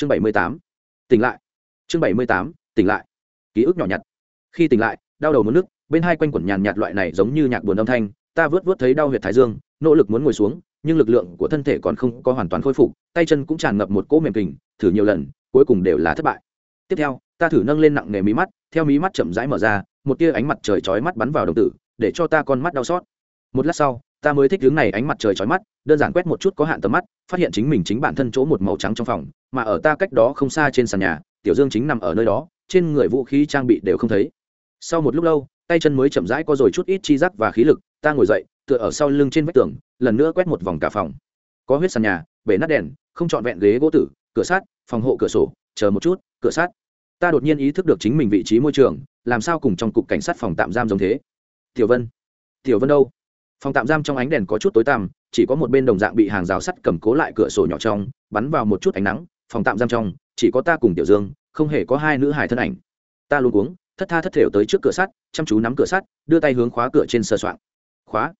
chương bảy mươi tám, tỉnh lại. Chương bảy mươi tám, tỉnh lại. Ký ức nhỏ nhặt. Khi tỉnh lại, đau đầu muốn nước bên hai quanh quẩn nhàn nhạt loại này giống như nhạc buồn âm thanh, ta vớt vớt thấy đau huyệt thái dương, nỗ lực muốn ngồi xuống, nhưng lực lượng của thân thể còn không có hoàn toàn khôi phục, tay chân cũng tràn ngập một cỗ mềm kình, thử nhiều lần, cuối cùng đều là thất bại. Tiếp theo, ta thử nâng lên nặng nề mí mắt, theo mí mắt chậm rãi mở ra, một tia ánh mặt trời chói mắt bắn vào đồng tử, để cho ta con mắt đau xót. Một lát sau ta mới thích hướng này ánh mặt trời chói mắt, đơn giản quét một chút có hạn tầm mắt, phát hiện chính mình chính bản thân chỗ một màu trắng trong phòng, mà ở ta cách đó không xa trên sàn nhà, tiểu dương chính nằm ở nơi đó, trên người vũ khí trang bị đều không thấy. Sau một lúc lâu, tay chân mới chậm rãi có rồi chút ít chi giác và khí lực, ta ngồi dậy, tựa ở sau lưng trên vách tường, lần nữa quét một vòng cả phòng. Có huyết sàn nhà, bể nát đèn, không trọn vẹn ghế gỗ tử, cửa sát phòng hộ cửa sổ, chờ một chút, cửa sát ta đột nhiên ý thức được chính mình vị trí môi trường, làm sao cùng trong cục cảnh sát phòng tạm giam giống thế? Tiểu vân. Tiểu vân đâu? Phòng tạm giam trong ánh đèn có chút tối tăm, chỉ có một bên đồng dạng bị hàng rào sắt cầm cố lại cửa sổ nhỏ trong, bắn vào một chút ánh nắng. Phòng tạm giam trong, chỉ có ta cùng tiểu dương, không hề có hai nữ hài thân ảnh. Ta luôn cuống, thất tha thất thểu tới trước cửa sắt, chăm chú nắm cửa sắt, đưa tay hướng khóa cửa trên sờ soạn. khóa.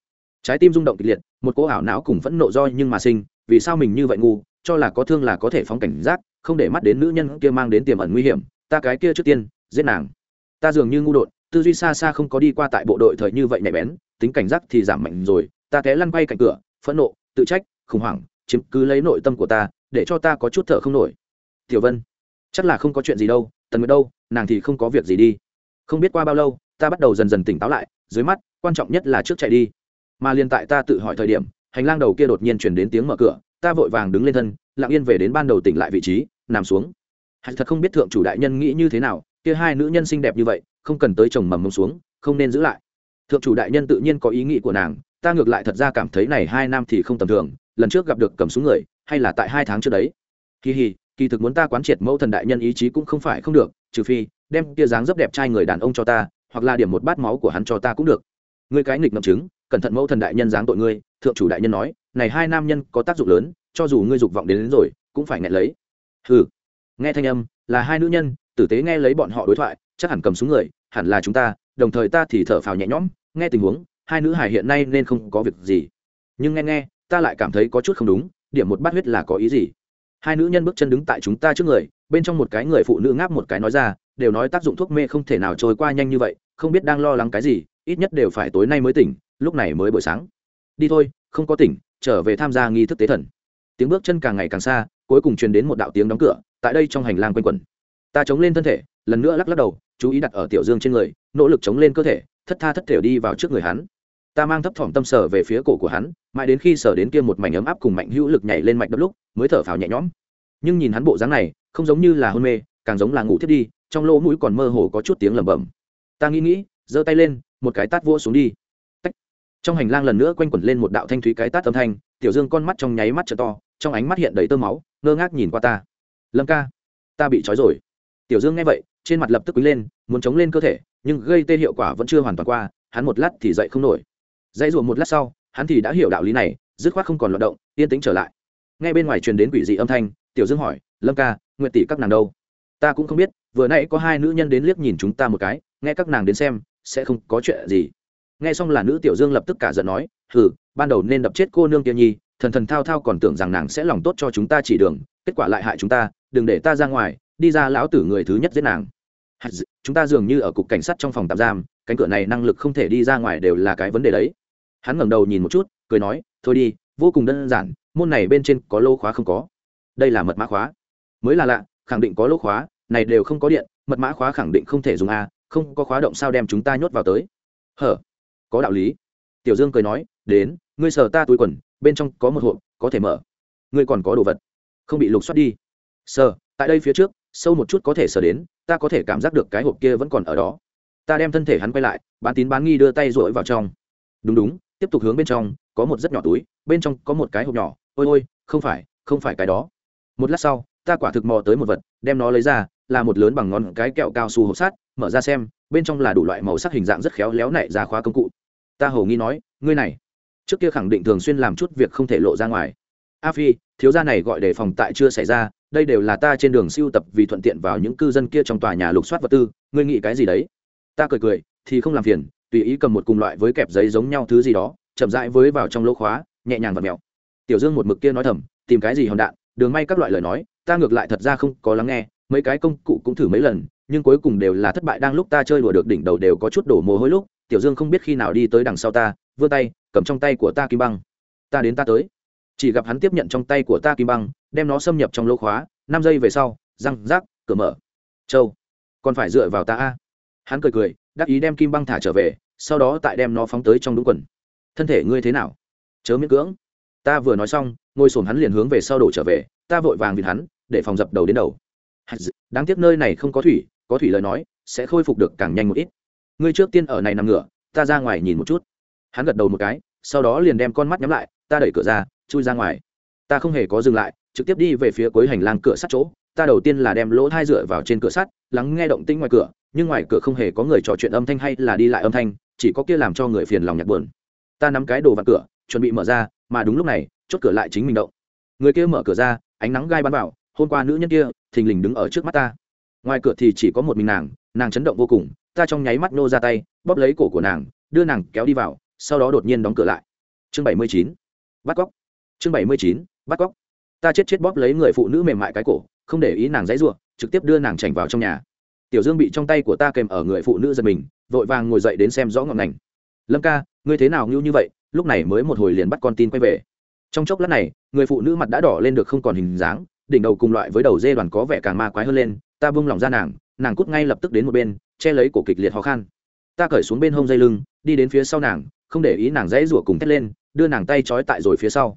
Trái tim rung động kịch liệt, một cỗ ảo não cùng phẫn nộ do nhưng mà sinh, vì sao mình như vậy ngu, cho là có thương là có thể phóng cảnh giác, không để mắt đến nữ nhân kia mang đến tiềm ẩn nguy hiểm, ta cái kia trước tiên, giết nàng. Ta dường như ngu đột, tư duy xa xa không có đi qua tại bộ đội thời như vậy nhạy bén tính cảnh giác thì giảm mạnh rồi, ta té lăn quay cạnh cửa, phẫn nộ, tự trách, khủng hoảng, chiếm cứ lấy nội tâm của ta, để cho ta có chút thở không nổi. Tiểu vân, chắc là không có chuyện gì đâu, tần nguyệt đâu, nàng thì không có việc gì đi. Không biết qua bao lâu, ta bắt đầu dần dần tỉnh táo lại, dưới mắt, quan trọng nhất là trước chạy đi. Mà liền tại ta tự hỏi thời điểm, hành lang đầu kia đột nhiên chuyển đến tiếng mở cửa, ta vội vàng đứng lên thân, lặng yên về đến ban đầu tỉnh lại vị trí, nằm xuống. Hạnh thật không biết thượng chủ đại nhân nghĩ như thế nào, kia hai nữ nhân xinh đẹp như vậy, không cần tới chồng mầm mông xuống, không nên giữ lại thượng chủ đại nhân tự nhiên có ý nghĩ của nàng ta ngược lại thật ra cảm thấy này hai nam thì không tầm thường lần trước gặp được cầm súng người hay là tại hai tháng trước đấy. Kỳ hì kỳ thực muốn ta quán triệt mẫu thần đại nhân ý chí cũng không phải không được trừ phi đem tia dáng rất đẹp trai người đàn ông cho ta hoặc là điểm một bát máu của hắn cho ta cũng được. Ngươi cái nghịch ngậm chứng cẩn thận mẫu thần đại nhân dáng tội ngươi thượng chủ đại nhân nói này hai nam nhân có tác dụng lớn cho dù ngươi dục vọng đến, đến rồi cũng phải nghẹn lấy. Hừ. Nghe thanh âm là hai nữ nhân tử tế nghe lấy bọn họ đối thoại chắc hẳn cầm súng người hẳn là chúng ta đồng thời ta thì thở phào nhẹ nhõm, nghe tình huống, hai nữ hài hiện nay nên không có việc gì. Nhưng nghe nghe, ta lại cảm thấy có chút không đúng, điểm một bát huyết là có ý gì? Hai nữ nhân bước chân đứng tại chúng ta trước người, bên trong một cái người phụ nữ ngáp một cái nói ra, đều nói tác dụng thuốc mê không thể nào trôi qua nhanh như vậy, không biết đang lo lắng cái gì, ít nhất đều phải tối nay mới tỉnh, lúc này mới buổi sáng. Đi thôi, không có tỉnh, trở về tham gia nghi thức tế thần. Tiếng bước chân càng ngày càng xa, cuối cùng truyền đến một đạo tiếng đóng cửa, tại đây trong hành lang quanh quẩn. Ta chống lên thân thể, lần nữa lắc lắc đầu chú ý đặt ở tiểu dương trên người, nỗ lực chống lên cơ thể, thất tha thất thểu đi vào trước người hắn. Ta mang thấp thỏm tâm sở về phía cổ của hắn, mãi đến khi sở đến kia một mảnh ấm áp cùng mạnh hữu lực nhảy lên mạch đập lúc, mới thở phào nhẹ nhõm. Nhưng nhìn hắn bộ dáng này, không giống như là hôn mê, càng giống là ngủ thiết đi, trong lỗ mũi còn mơ hồ có chút tiếng lẩm bẩm. Ta nghĩ nghĩ, giơ tay lên, một cái tát vua xuống đi. Tách. trong hành lang lần nữa quanh quẩn lên một đạo thanh thúy cái tát âm thanh, tiểu dương con mắt trong nháy mắt trợ to, trong ánh mắt hiện đầy tơ máu, ngơ ngác nhìn qua ta. Lâm ca, ta bị trói rồi. Tiểu dương nghe vậy trên mặt lập tức quý lên, muốn chống lên cơ thể, nhưng gây tê hiệu quả vẫn chưa hoàn toàn qua, hắn một lát thì dậy không nổi. Dãy ruộng một lát sau, hắn thì đã hiểu đạo lý này, dứt khoát không còn loạt động, yên tĩnh trở lại. Ngay bên ngoài truyền đến quỷ dị âm thanh, tiểu dương hỏi, lâm ca nguyện tỷ các nàng đâu? Ta cũng không biết, vừa nãy có hai nữ nhân đến liếc nhìn chúng ta một cái, nghe các nàng đến xem, sẽ không có chuyện gì. Nghe xong là nữ tiểu dương lập tức cả giận nói, hừ, ban đầu nên đập chết cô nương kia nhi, thần thần thao thao còn tưởng rằng nàng sẽ lòng tốt cho chúng ta chỉ đường, kết quả lại hại chúng ta, đừng để ta ra ngoài, đi ra lão tử người thứ nhất giết nàng chúng ta dường như ở cục cảnh sát trong phòng tạm giam, cánh cửa này năng lực không thể đi ra ngoài đều là cái vấn đề đấy. Hắn ngẩng đầu nhìn một chút, cười nói, thôi đi, vô cùng đơn giản, môn này bên trên có lô khóa không có. Đây là mật mã khóa. Mới là lạ, khẳng định có lô khóa, này đều không có điện, mật mã khóa khẳng định không thể dùng a, không có khóa động sao đem chúng ta nhốt vào tới. Hở, có đạo lý. Tiểu dương cười nói, đến, ngươi sờ ta túi quần, bên trong có một hộp, có thể mở. Ngươi còn có đồ vật, không bị lục soát đi. Sờ, tại đây phía trước sâu một chút có thể sờ đến, ta có thể cảm giác được cái hộp kia vẫn còn ở đó. Ta đem thân thể hắn quay lại, bán tín bán nghi đưa tay rỗi vào trong. Đúng đúng, tiếp tục hướng bên trong, có một rất nhỏ túi, bên trong có một cái hộp nhỏ. Ôi ôi, không phải không phải cái đó. Một lát sau, ta quả thực mò tới một vật, đem nó lấy ra, là một lớn bằng ngón cái kẹo cao su hộp sắt, mở ra xem, bên trong là đủ loại màu sắc hình dạng rất khéo léo nảy ra khóa công cụ. Ta hầu nghi nói, ngươi này, trước kia khẳng định thường xuyên làm chút việc không thể lộ ra ngoài a phi, thiếu gia này gọi để phòng tại chưa xảy ra, đây đều là ta trên đường siêu tập vì thuận tiện vào những cư dân kia trong tòa nhà lục soát vật tư, ngươi nghĩ cái gì đấy? Ta cười cười, thì không làm phiền, tùy ý cầm một cùng loại với kẹp giấy giống nhau thứ gì đó, chậm rãi với vào trong lỗ khóa, nhẹ nhàng và mèo. Tiểu dương một mực kia nói thầm, tìm cái gì hòn đạn, đường may các loại lời nói, ta ngược lại thật ra không có lắng nghe, mấy cái công cụ cũng thử mấy lần, nhưng cuối cùng đều là thất bại đang lúc ta chơi đùa được đỉnh đầu đều có chút đổ mồ hôi lúc, tiểu dương không biết khi nào đi tới đằng sau ta, vươn tay, cầm trong tay của ta kim băng. Ta đến ta tới chỉ gặp hắn tiếp nhận trong tay của ta kim băng, đem nó xâm nhập trong lỗ khóa, năm giây về sau, răng, rác, cửa mở. Châu, còn phải dựa vào ta a? Hắn cười cười, đắc ý đem kim băng thả trở về, sau đó tại đem nó phóng tới trong đúng quần. Thân thể ngươi thế nào? Chớ miễn cưỡng. Ta vừa nói xong, ngồi sồn hắn liền hướng về sau đổ trở về, ta vội vàng vịt hắn, để phòng dập đầu đến đầu. Đáng tiếc nơi này không có thủy có thủy lời nói, sẽ khôi phục được càng nhanh một ít. Ngươi trước tiên ở này nằm ngửa, ta ra ngoài nhìn một chút. Hắn gật đầu một cái, sau đó liền đem con mắt nhắm lại, ta đẩy cửa ra chui ra ngoài. Ta không hề có dừng lại, trực tiếp đi về phía cuối hành lang cửa sắt chỗ. Ta đầu tiên là đem lỗ thai dựa vào trên cửa sắt, lắng nghe động tĩnh ngoài cửa, nhưng ngoài cửa không hề có người trò chuyện âm thanh hay là đi lại âm thanh, chỉ có kia làm cho người phiền lòng nhạt buồn. Ta nắm cái đồ vặt cửa, chuẩn bị mở ra, mà đúng lúc này, chốt cửa lại chính mình động. Người kia mở cửa ra, ánh nắng gai bắn vào, hôm qua nữ nhân kia, thình lình đứng ở trước mắt ta. Ngoài cửa thì chỉ có một mình nàng nàng chấn động vô cùng, ta trong nháy mắt nô ra tay, bóp lấy cổ của nàng, đưa nàng kéo đi vào, sau đó đột nhiên đóng cửa lại. Chương bảy mươi chín. Bắt cóc chương bảy mươi chín, bắt cóc. Ta chết chết bóp lấy người phụ nữ mềm mại cái cổ, không để ý nàng dãy ruộng trực tiếp đưa nàng chành vào trong nhà. Tiểu dương bị trong tay của ta kèm ở người phụ nữ giật mình, vội vàng ngồi dậy đến xem rõ ngọn ngành. Lâm ca, ngươi thế nào ngưu như vậy? Lúc này mới một hồi liền bắt con tin quay về. Trong chốc lát này, người phụ nữ mặt đã đỏ lên được không còn hình dáng, đỉnh đầu cùng loại với đầu dê đoàn có vẻ càng ma quái hơn lên, ta bung lòng ra nàng nàng cút ngay lập tức đến một bên, che lấy cổ kịch liệt khó khăn ta cởi xuống bên hông dây lưng, đi đến phía sau nàng, không để ý nàng dãy rủa cùng thét lên, đưa nàng tay trói tại rồi phía sau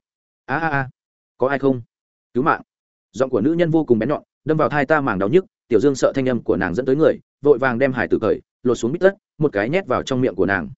a a a, có ai không? Cứu mạng. Giọng của nữ nhân vô cùng bén nhọn, đâm vào thai ta màng đau nhức, tiểu dương sợ thanh âm của nàng dẫn tới người, vội vàng đem hải tử cởi, lột xuống bít tất, một cái nhét vào trong miệng của nàng.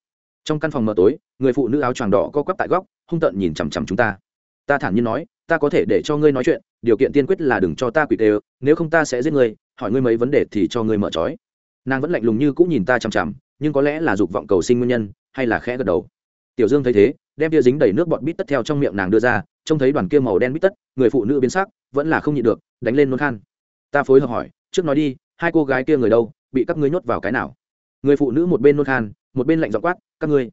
Trong căn phòng mờ tối, người phụ nữ áo choàng đỏ co quắp tại góc, hung tợn nhìn chằm chằm chúng ta. Ta thản nhiên nói, ta có thể để cho ngươi nói chuyện, điều kiện tiên quyết là đừng cho ta quỷ tê nếu không ta sẽ giết ngươi, hỏi ngươi mấy vấn đề thì cho ngươi mở trói. Nàng vẫn lạnh lùng như cũng nhìn ta chằm chằm, nhưng có lẽ là dục vọng cầu sinh nguyên nhân, hay là khẽ gật đầu. Tiểu dương thấy thế, đem tia dính đầy nước bọt bít tất theo trong miệng nàng đưa ra trông thấy đoàn kia màu đen bít tất, người phụ nữ biến sắc, vẫn là không nhịn được, đánh lên nôn khan. Ta phối hợp hỏi, trước nói đi, hai cô gái kia người đâu, bị các ngươi nhốt vào cái nào? Người phụ nữ một bên nôn khan, một bên lạnh dọ quát, các ngươi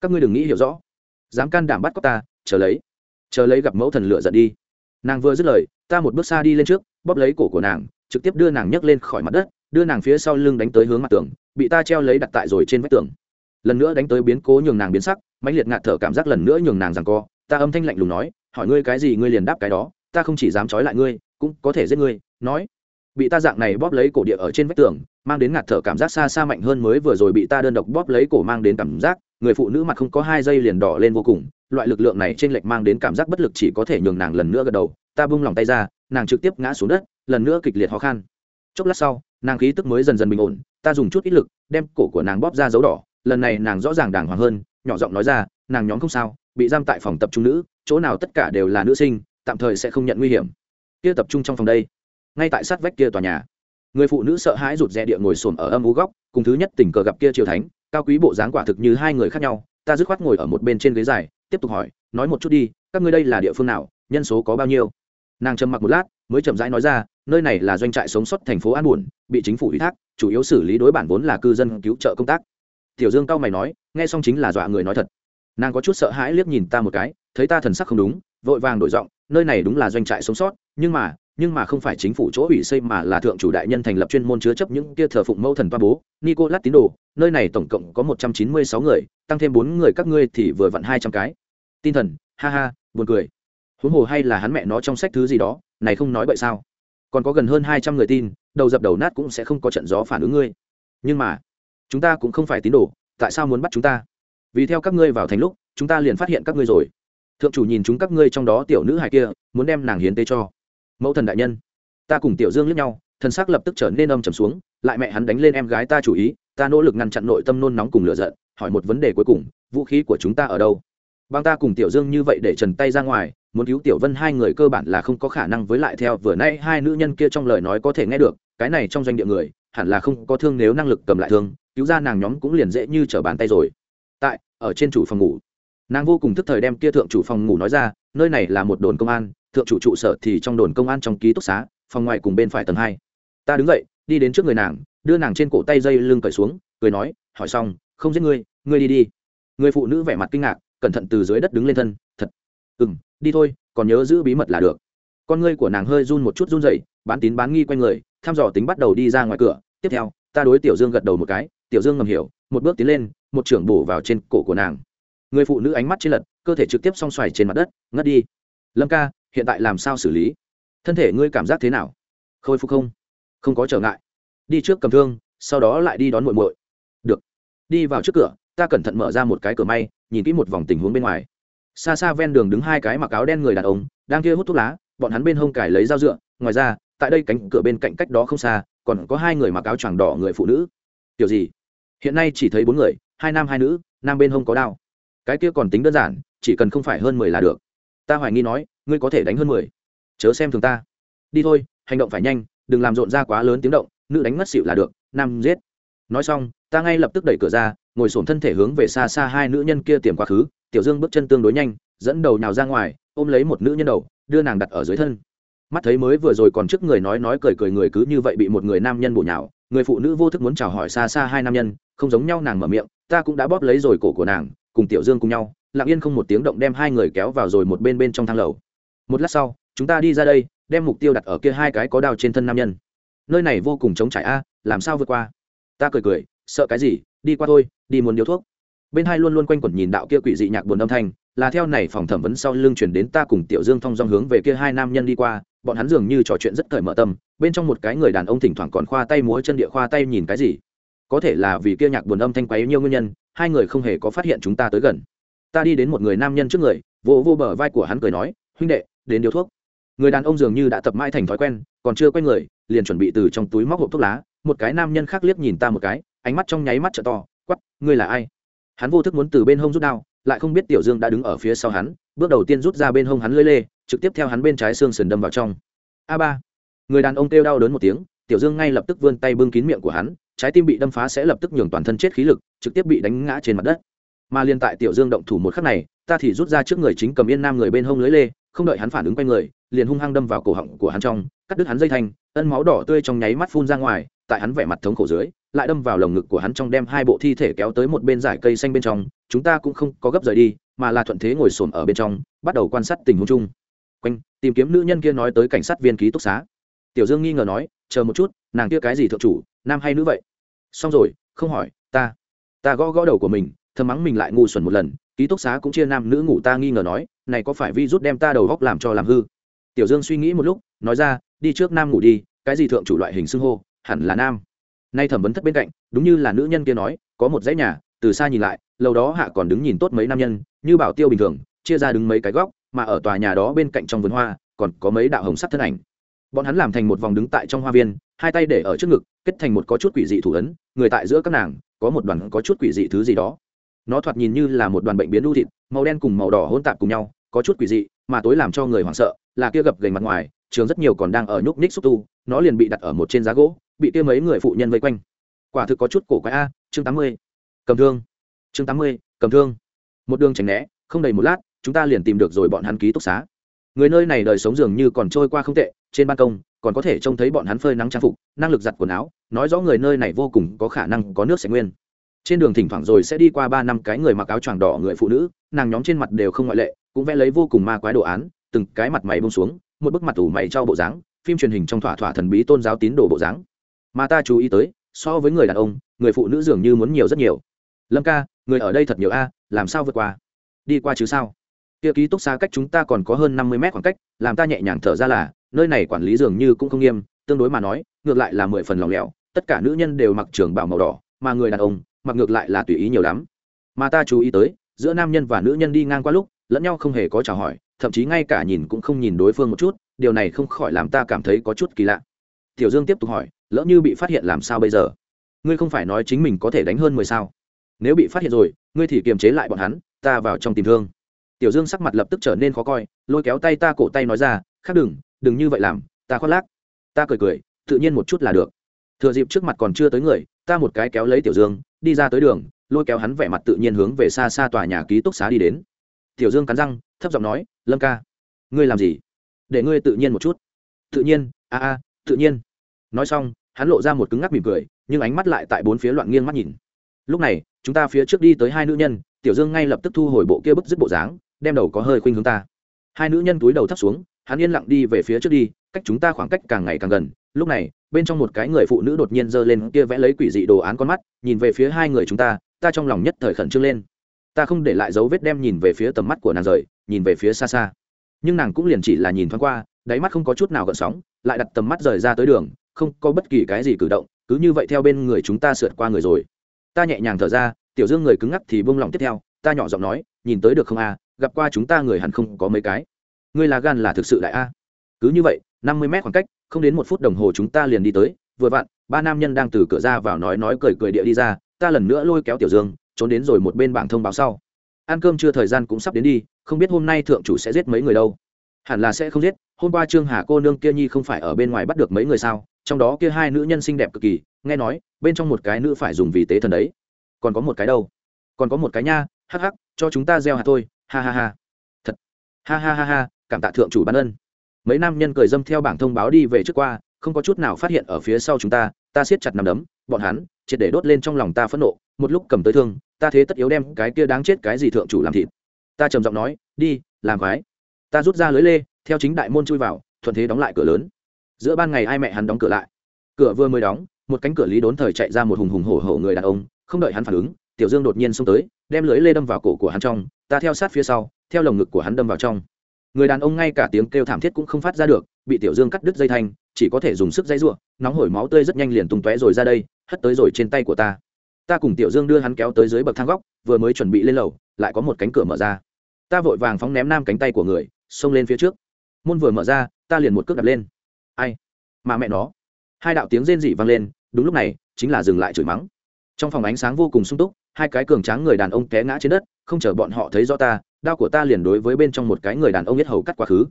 các ngươi đừng nghĩ hiểu rõ. Dám can đảm bắt cóc ta, chờ lấy chờ lấy gặp mẫu thần lửa giận đi. Nàng vừa dứt lời, ta một bước xa đi lên trước, bóp lấy cổ của nàng, trực tiếp đưa nàng nhấc lên khỏi mặt đất, đưa nàng phía sau lưng đánh tới hướng mặt tường, bị ta treo lấy đặt tại rồi trên vách tường. Lần nữa đánh tới biến cố nhường nàng biến sắc, mãnh liệt ngạt thở cảm giác lần nữa nhường nàng rằng co. Ta âm thanh lạnh lùng nói hỏi ngươi cái gì ngươi liền đáp cái đó, ta không chỉ dám trói lại ngươi, cũng có thể giết ngươi, nói. Bị ta dạng này bóp lấy cổ địa ở trên vách tường, mang đến ngạt thở cảm giác xa xa mạnh hơn mới vừa rồi bị ta đơn độc bóp lấy cổ mang đến cảm giác, người phụ nữ mặt không có hai giây liền đỏ lên vô cùng, loại lực lượng này trên lệch mang đến cảm giác bất lực chỉ có thể nhường nàng lần nữa gật đầu, ta bung lòng tay ra, nàng trực tiếp ngã xuống đất, lần nữa kịch liệt khó khăn chốc lát sau, nàng khí tức mới dần dần bình ổn, ta dùng chút ít lực, đem cổ của nàng bóp ra dấu đỏ, lần này nàng rõ ràng đàng hoàng hơn, nhỏ giọng nói ra, nàng nhóm không sao bị giam tại phòng tập trung nữ, chỗ nào tất cả đều là nữ sinh, tạm thời sẽ không nhận nguy hiểm. Kia tập trung trong phòng đây. Ngay tại sát vách kia tòa nhà. Người phụ nữ sợ hãi rụt rè địa ngồi xổm ở âm u góc, cùng thứ nhất tình cờ gặp kia triều thánh, cao quý bộ dáng quả thực như hai người khác nhau, ta dứt khoát ngồi ở một bên trên ghế dài, tiếp tục hỏi, nói một chút đi, các ngươi đây là địa phương nào, nhân số có bao nhiêu? Nàng trầm mặc một lát, mới chậm rãi nói ra, nơi này là doanh trại sống sót thành phố an buồn, bị chính phủ ủy thác, chủ yếu xử lý đối bản vốn là cư dân cứu trợ công tác. Tiểu dương cao mày nói, nghe xong chính là dọa người nói thật nàng có chút sợ hãi liếc nhìn ta một cái, thấy ta thần sắc không đúng, vội vàng đổi giọng, nơi này đúng là doanh trại sống sót, nhưng mà nhưng mà không phải chính phủ chỗ ủy xây mà là thượng chủ đại nhân thành lập chuyên môn chứa chấp những kia thờ phụng mẫu thần toa bố, nicolas tín đồ, nơi này tổng cộng có một trăm chín mươi sáu người, tăng thêm bốn người các ngươi thì vừa vặn hai trăm cái. Tin thần, ha ha, buồn cười. Huống hồ hay là hắn mẹ nó trong sách thứ gì đó, này không nói vậy sao? Còn có gần hơn hai trăm người tin, đầu dập đầu nát cũng sẽ không có trận gió phản ứng ngươi. Nhưng mà, chúng ta cũng không phải tín đồ, tại sao muốn bắt chúng ta? Vì theo các ngươi vào thành lúc, chúng ta liền phát hiện các ngươi rồi. Thượng chủ nhìn chúng các ngươi trong đó tiểu nữ hài kia, muốn đem nàng hiến tế cho. Mẫu thần đại nhân, ta cùng tiểu dương lướt nhau, thần sắc lập tức trở nên âm trầm xuống, lại mẹ hắn đánh lên em gái ta chủ ý, ta nỗ lực ngăn chặn nội tâm nôn nóng cùng lửa giận, hỏi một vấn đề cuối cùng, vũ khí của chúng ta ở đâu? Băng ta cùng tiểu dương như vậy để trần tay ra ngoài, muốn cứu tiểu vân hai người cơ bản là không có khả năng với lại theo vừa nay hai nữ nhân kia trong lời nói có thể nghe được, cái này trong doanh địa người, hẳn là không có thương nếu năng lực cầm lại thương, cứu ra nàng nhóm cũng liền dễ như trở bàn tay rồi ở trên chủ phòng ngủ. Nàng vô cùng thức thời đem kia thượng chủ phòng ngủ nói ra, nơi này là một đồn công an, thượng chủ trụ sở thì trong đồn công an trong ký túc xá, phòng ngoài cùng bên phải tầng hai. Ta đứng dậy, đi đến trước người nàng, đưa nàng trên cổ tay dây lưng cởi xuống, cười nói, hỏi xong, không giết ngươi ngươi đi đi. Người phụ nữ vẻ mặt kinh ngạc, cẩn thận từ dưới đất đứng lên thân, thật. Ừ m đi thôi, còn nhớ giữ bí mật là được. Con ngươi của nàng hơi run một chút run dậy bán tín bán nghi q u a n người, thăm dò tính bắt đầu đi ra ngoài cửa. Tiếp theo, ta đối tiểu dương gật đầu một cái, tiểu dương ngầm hiểu, một bước tiến lên một trưởng bổ vào trên cổ của nàng. Người phụ nữ ánh mắt trên lật, cơ thể trực tiếp song xoài trên mặt đất, ngất đi. Lâm ca, hiện tại làm sao xử lý? Thân thể ngươi cảm giác thế nào? Khôi phục không? Không có trở ngại. Đi trước cầm thương, sau đó lại đi đón muội muội. Được. Đi vào trước cửa, ta cẩn thận mở ra một cái cửa may, nhìn kỹ một vòng tình huống bên ngoài. Xa xa ven đường đứng hai cái mặc áo đen người đàn ông, đang kia hút thuốc lá, bọn hắn bên hông cải lấy dao dựa, ngoài ra, tại đây cánh cửa bên cạnh cách đó không xa, còn có hai người mặc áo choàng đỏ người phụ nữ. Kiểu gì? Hiện nay chỉ thấy bốn người hai nam hai nữ, nam bên hông có đao. Cái kia còn tính đơn giản, chỉ cần không phải hơn mười là được. Ta hoài nghi nói, ngươi có thể đánh hơn mười. Chớ xem thường ta. Đi thôi, hành động phải nhanh, đừng làm rộn ra quá lớn tiếng động, nữ đánh mất xịu là được, nam giết. Nói xong, ta ngay lập tức đẩy cửa ra, ngồi xổm thân thể hướng về xa xa hai nữ nhân kia tiềm quá khứ, tiểu dương bước chân tương đối nhanh, dẫn đầu nào ra ngoài, ôm lấy một nữ nhân đầu, đưa nàng đặt ở dưới thân. Mắt thấy mới vừa rồi còn trước người nói nói cười cười người cứ như vậy bị một người nam nhân bổ nhào, người phụ nữ vô thức muốn chào hỏi xa xa hai nam nhân, không giống nhau nàng mở miệng ta cũng đã bóp lấy rồi cổ của nàng, cùng tiểu dương cùng nhau, lặng yên không một tiếng động đem hai người kéo vào rồi một bên bên trong thang lầu. Một lát sau, chúng ta đi ra đây, đem mục tiêu đặt ở kia hai cái có đao trên thân nam nhân. Nơi này vô cùng chống trải a, làm sao vượt qua? Ta cười cười, sợ cái gì, đi qua thôi, đi muốn điếu thuốc. Bên hai luôn luôn quanh quẩn nhìn đạo kia quỷ dị nhạc buồn âm thanh, là theo này phòng thẩm vấn sau lưng chuyển đến ta cùng tiểu dương thong dong hướng về kia hai nam nhân đi qua, bọn hắn dường như trò chuyện rất cởi mở tâm, bên trong một cái người đàn ông thỉnh thoảng còn khoa tay múa chân địa khoa tay nhìn cái gì có thể là vì kia nhạc buồn âm thanh quấy nhiều nguyên nhân, hai người không hề có phát hiện chúng ta tới gần. Ta đi đến một người nam nhân trước người, vỗ vô bờ vai của hắn cười nói, huynh đệ, đến điếu thuốc. Người đàn ông dường như đã tập mãi thành thói quen, còn chưa quay người, liền chuẩn bị từ trong túi móc hộp thuốc lá, một cái nam nhân khác liếc nhìn ta một cái, ánh mắt trong nháy mắt trợ to quắp ngươi là ai? Hắn vô thức muốn từ bên hông rút đao, lại không biết tiểu dương đã đứng ở phía sau hắn, bước đầu tiên rút ra bên hông hắn lơi lê, trực tiếp theo hắn bên trái xương sườn đâm vào trong. A ba. Người đàn ông kêu đau đớn một tiếng, tiểu dương ngay lập tức vươn tay bưng kín miệng của hắn trái tim bị đâm phá sẽ lập tức nhường toàn thân chết khí lực, trực tiếp bị đánh ngã trên mặt đất. Mà liên tại tiểu dương động thủ một khắc này, ta thì rút ra trước người chính cầm yên nam người bên hông lưới lê, không đợi hắn phản ứng quay người, liền hung hăng đâm vào cổ họng của hắn trong, cắt đứt hắn dây thanh, ân máu đỏ tươi trong nháy mắt phun ra ngoài, tại hắn vẻ mặt thống khổ dưới, lại đâm vào lồng ngực của hắn trong đem hai bộ thi thể kéo tới một bên dải cây xanh bên trong, chúng ta cũng không có gấp rời đi, mà là thuận thế ngồi xổm ở bên trong, bắt đầu quan sát tình huống chung. Quanh, tìm kiếm nữ nhân kia nói tới cảnh sát viên ký túc xá. Tiểu dương nghi ngờ nói, chờ một chút, nàng kia cái gì thượng chủ? Nam hay nữ vậy? Xong rồi, không hỏi, ta ta gõ gõ đầu của mình, thầm mắng mình lại ngu xuẩn một lần, ký túc xá cũng chia nam nữ ngủ ta nghi ngờ nói, này có phải vi rút đem ta đầu góc làm cho làm hư? Tiểu dương suy nghĩ một lúc, nói ra, đi trước nam ngủ đi, cái gì thượng chủ loại hình xưng hô, hẳn là nam. Nay thẩm vấn thất bên cạnh, đúng như là nữ nhân kia nói, có một dãy nhà, từ xa nhìn lại, lâu đó hạ còn đứng nhìn tốt mấy nam nhân, như bảo tiêu bình thường, chia ra đứng mấy cái góc, mà ở tòa nhà đó bên cạnh trong vườn hoa, còn có mấy đạo hồng sắt thân ảnh. Bọn hắn làm thành một vòng đứng tại trong hoa viên hai tay để ở trước ngực, kết thành một có chút quỷ dị thủ ấn, người tại giữa các nàng, có một đoàn có chút quỷ dị thứ gì đó. Nó thoạt nhìn như là một đoàn bệnh biến đu thịt, màu đen cùng màu đỏ hỗn tạp cùng nhau, có chút quỷ dị, mà tối làm cho người hoảng sợ là kia gập gành mặt ngoài, trường rất nhiều còn đang ở nhúc ních xúc tu, nó liền bị đặt ở một trên giá gỗ, bị kia mấy người phụ nhân vây quanh. Quả thực có chút cổ quái a, chương tám mươi. Cầm thương. Chương tám mươi, cầm thương. Một đường tránh né, không đầy một lát, chúng ta liền tìm được rồi bọn hắn ký túc xá. Người nơi này đời sống dường như còn trôi qua không tệ, trên ban công còn có thể trông thấy bọn hắn phơi nắng trang phục, năng lực giặt quần áo, nói rõ người nơi này vô cùng có khả năng có nước sạch nguyên. Trên đường thỉnh thoảng rồi sẽ đi qua ba năm cái người mặc áo choàng đỏ, người phụ nữ, nàng nhóm trên mặt đều không ngoại lệ, cũng vẽ lấy vô cùng ma quái đồ án, từng cái mặt mày bông xuống, một bức mặt ủ mày trao bộ dáng, phim truyền hình trong thỏa thỏa thần bí tôn giáo tín đồ bộ dáng. Mà ta chú ý tới, so với người đàn ông, người phụ nữ dường như muốn nhiều rất nhiều. Lâm ca, người ở đây thật nhiều a, làm sao vượt qua? Đi qua chứ sao? Kia ký túc xa cách chúng ta còn có hơn năm mươi mét khoảng cách, làm ta nhẹ nhàng thở ra là nơi này quản lý dường như cũng không nghiêm, tương đối mà nói, ngược lại là mười phần lòng lẻo, tất cả nữ nhân đều mặc trường bảo màu đỏ, mà người đàn ông, mặc ngược lại là tùy ý nhiều lắm. Mà ta chú ý tới, giữa nam nhân và nữ nhân đi ngang qua lúc, lẫn nhau không hề có chào hỏi, thậm chí ngay cả nhìn cũng không nhìn đối phương một chút, điều này không khỏi làm ta cảm thấy có chút kỳ lạ. Tiểu dương tiếp tục hỏi, lỡ như bị phát hiện làm sao bây giờ? Ngươi không phải nói chính mình có thể đánh hơn mười sao? Nếu bị phát hiện rồi, ngươi thì kiềm chế lại bọn hắn, ta vào trong tìm thương. Tiểu dương sắc mặt lập tức trở nên khó coi, lôi kéo tay ta cổ tay nói ra khác đừng đừng như vậy làm, ta khoác lác. Ta cười cười, tự nhiên một chút là được. Thừa dịp trước mặt còn chưa tới người, ta một cái kéo lấy tiểu dương, đi ra tới đường, lôi kéo hắn vẻ mặt tự nhiên hướng về xa xa tòa nhà ký túc xá đi đến. Tiểu dương cắn răng, thấp giọng nói, lâm ca, ngươi làm gì? Để ngươi tự nhiên một chút. Tự nhiên, a a, tự nhiên. Nói xong, hắn lộ ra một cứng ngắc mỉm cười, nhưng ánh mắt lại tại bốn phía loạn nghiêng mắt nhìn. Lúc này, chúng ta phía trước đi tới hai nữ nhân, tiểu dương ngay lập tức thu hồi bộ kia bức dứt bộ dáng, đem đầu có hơi khuynh hướng ta. Hai nữ nhân túi đầu thấp xuống hắn yên lặng đi về phía trước đi, cách chúng ta khoảng cách càng ngày càng gần. Lúc này, bên trong một cái người phụ nữ đột nhiên giơ lên kia vẽ lấy quỷ dị đồ án con mắt, nhìn về phía hai người chúng ta ta trong lòng nhất thời khẩn trương lên. Ta không để lại dấu vết đem nhìn về phía tầm mắt của nàng rời, nhìn về phía xa xa. Nhưng nàng cũng liền chỉ là nhìn thoáng qua, đáy mắt không có chút nào gợn sóng, lại đặt tầm mắt rời ra tới đường, không có bất kỳ cái gì cử động, cứ như vậy theo bên người chúng ta sượt qua người rồi. Ta nhẹ nhàng thở ra, tiểu dương người cứng ngắc thì bông lòng tiếp theo, ta nhỏ giọng nói, nhìn tới được không à? gặp qua chúng ta người hẳn không có mấy cái ngươi là gan là thực sự đại a. Cứ như vậy, năm mươi mét khoảng cách, không đến một phút đồng hồ chúng ta liền đi tới, vừa vặn, ba nam nhân đang từ cửa ra vào nói nói cười cười địa đi ra, ta lần nữa lôi kéo tiểu dương, trốn đến rồi một bên bảng thông báo sau. Ăn cơm chưa thời gian cũng sắp đến đi, không biết hôm nay thượng chủ sẽ giết mấy người đâu. Hẳn là sẽ không giết, hôm qua trương hà cô nương kia nhi không phải ở bên ngoài bắt được mấy người sao, trong đó kia hai nữ nhân xinh đẹp cực kỳ, nghe nói, bên trong một cái nữ phải dùng vì tế thần đấy. Còn có một cái đâu? Còn có một cái nha, hắc hắc, cho chúng ta gieo hạt thôi, ha ha ha. Thật. Ha ha ha ha cảm tạ thượng chủ ban ân. Mấy nam nhân cười dâm theo bảng thông báo đi về trước qua, không có chút nào phát hiện ở phía sau chúng ta ta siết chặt nằm đấm, bọn hắn, triệt để đốt lên trong lòng ta phẫn nộ, một lúc cầm tới thương, ta thế tất yếu đem cái kia đáng chết cái gì thượng chủ làm thịt. Ta trầm giọng nói, đi, làm quái. Ta rút ra lưới lê, theo chính đại môn chui vào, thuận thế đóng lại cửa lớn. Giữa ban ngày ai mẹ hắn đóng cửa lại. Cửa vừa mới đóng, một cánh cửa lý đốn thời chạy ra một hùng hùng hổ hổ người đàn ông, không đợi hắn phản ứng, tiểu dương đột nhiên xông tới, đem lưới lê đâm vào cổ của hắn trong, ta theo sát phía sau, theo lồng ngực của hắn đâm vào trong người đàn ông ngay cả tiếng kêu thảm thiết cũng không phát ra được, bị tiểu dương cắt đứt dây thanh, chỉ có thể dùng sức dây ruộng nóng hổi máu tươi rất nhanh liền tung tóe rồi ra đây, hất tới rồi trên tay của ta. Ta cùng tiểu dương đưa hắn kéo tới dưới bậc thang góc, vừa mới chuẩn bị lên lầu, lại có một cánh cửa mở ra. Ta vội vàng phóng ném nam cánh tay của người, xông lên phía trước. Môn vừa mở ra, ta liền một cước đập lên. Ai? Mà mẹ nó. Hai đạo tiếng rên rỉ vang lên, đúng lúc này, chính là dừng lại chửi mắng. Trong phòng ánh sáng vô cùng sung túc, hai cái cường tráng người đàn ông té ngã trên đất, không chờ bọn họ thấy rõ ta đao của ta liền đối với bên trong một cái người đàn ông nhất hầu cắt quá khứ.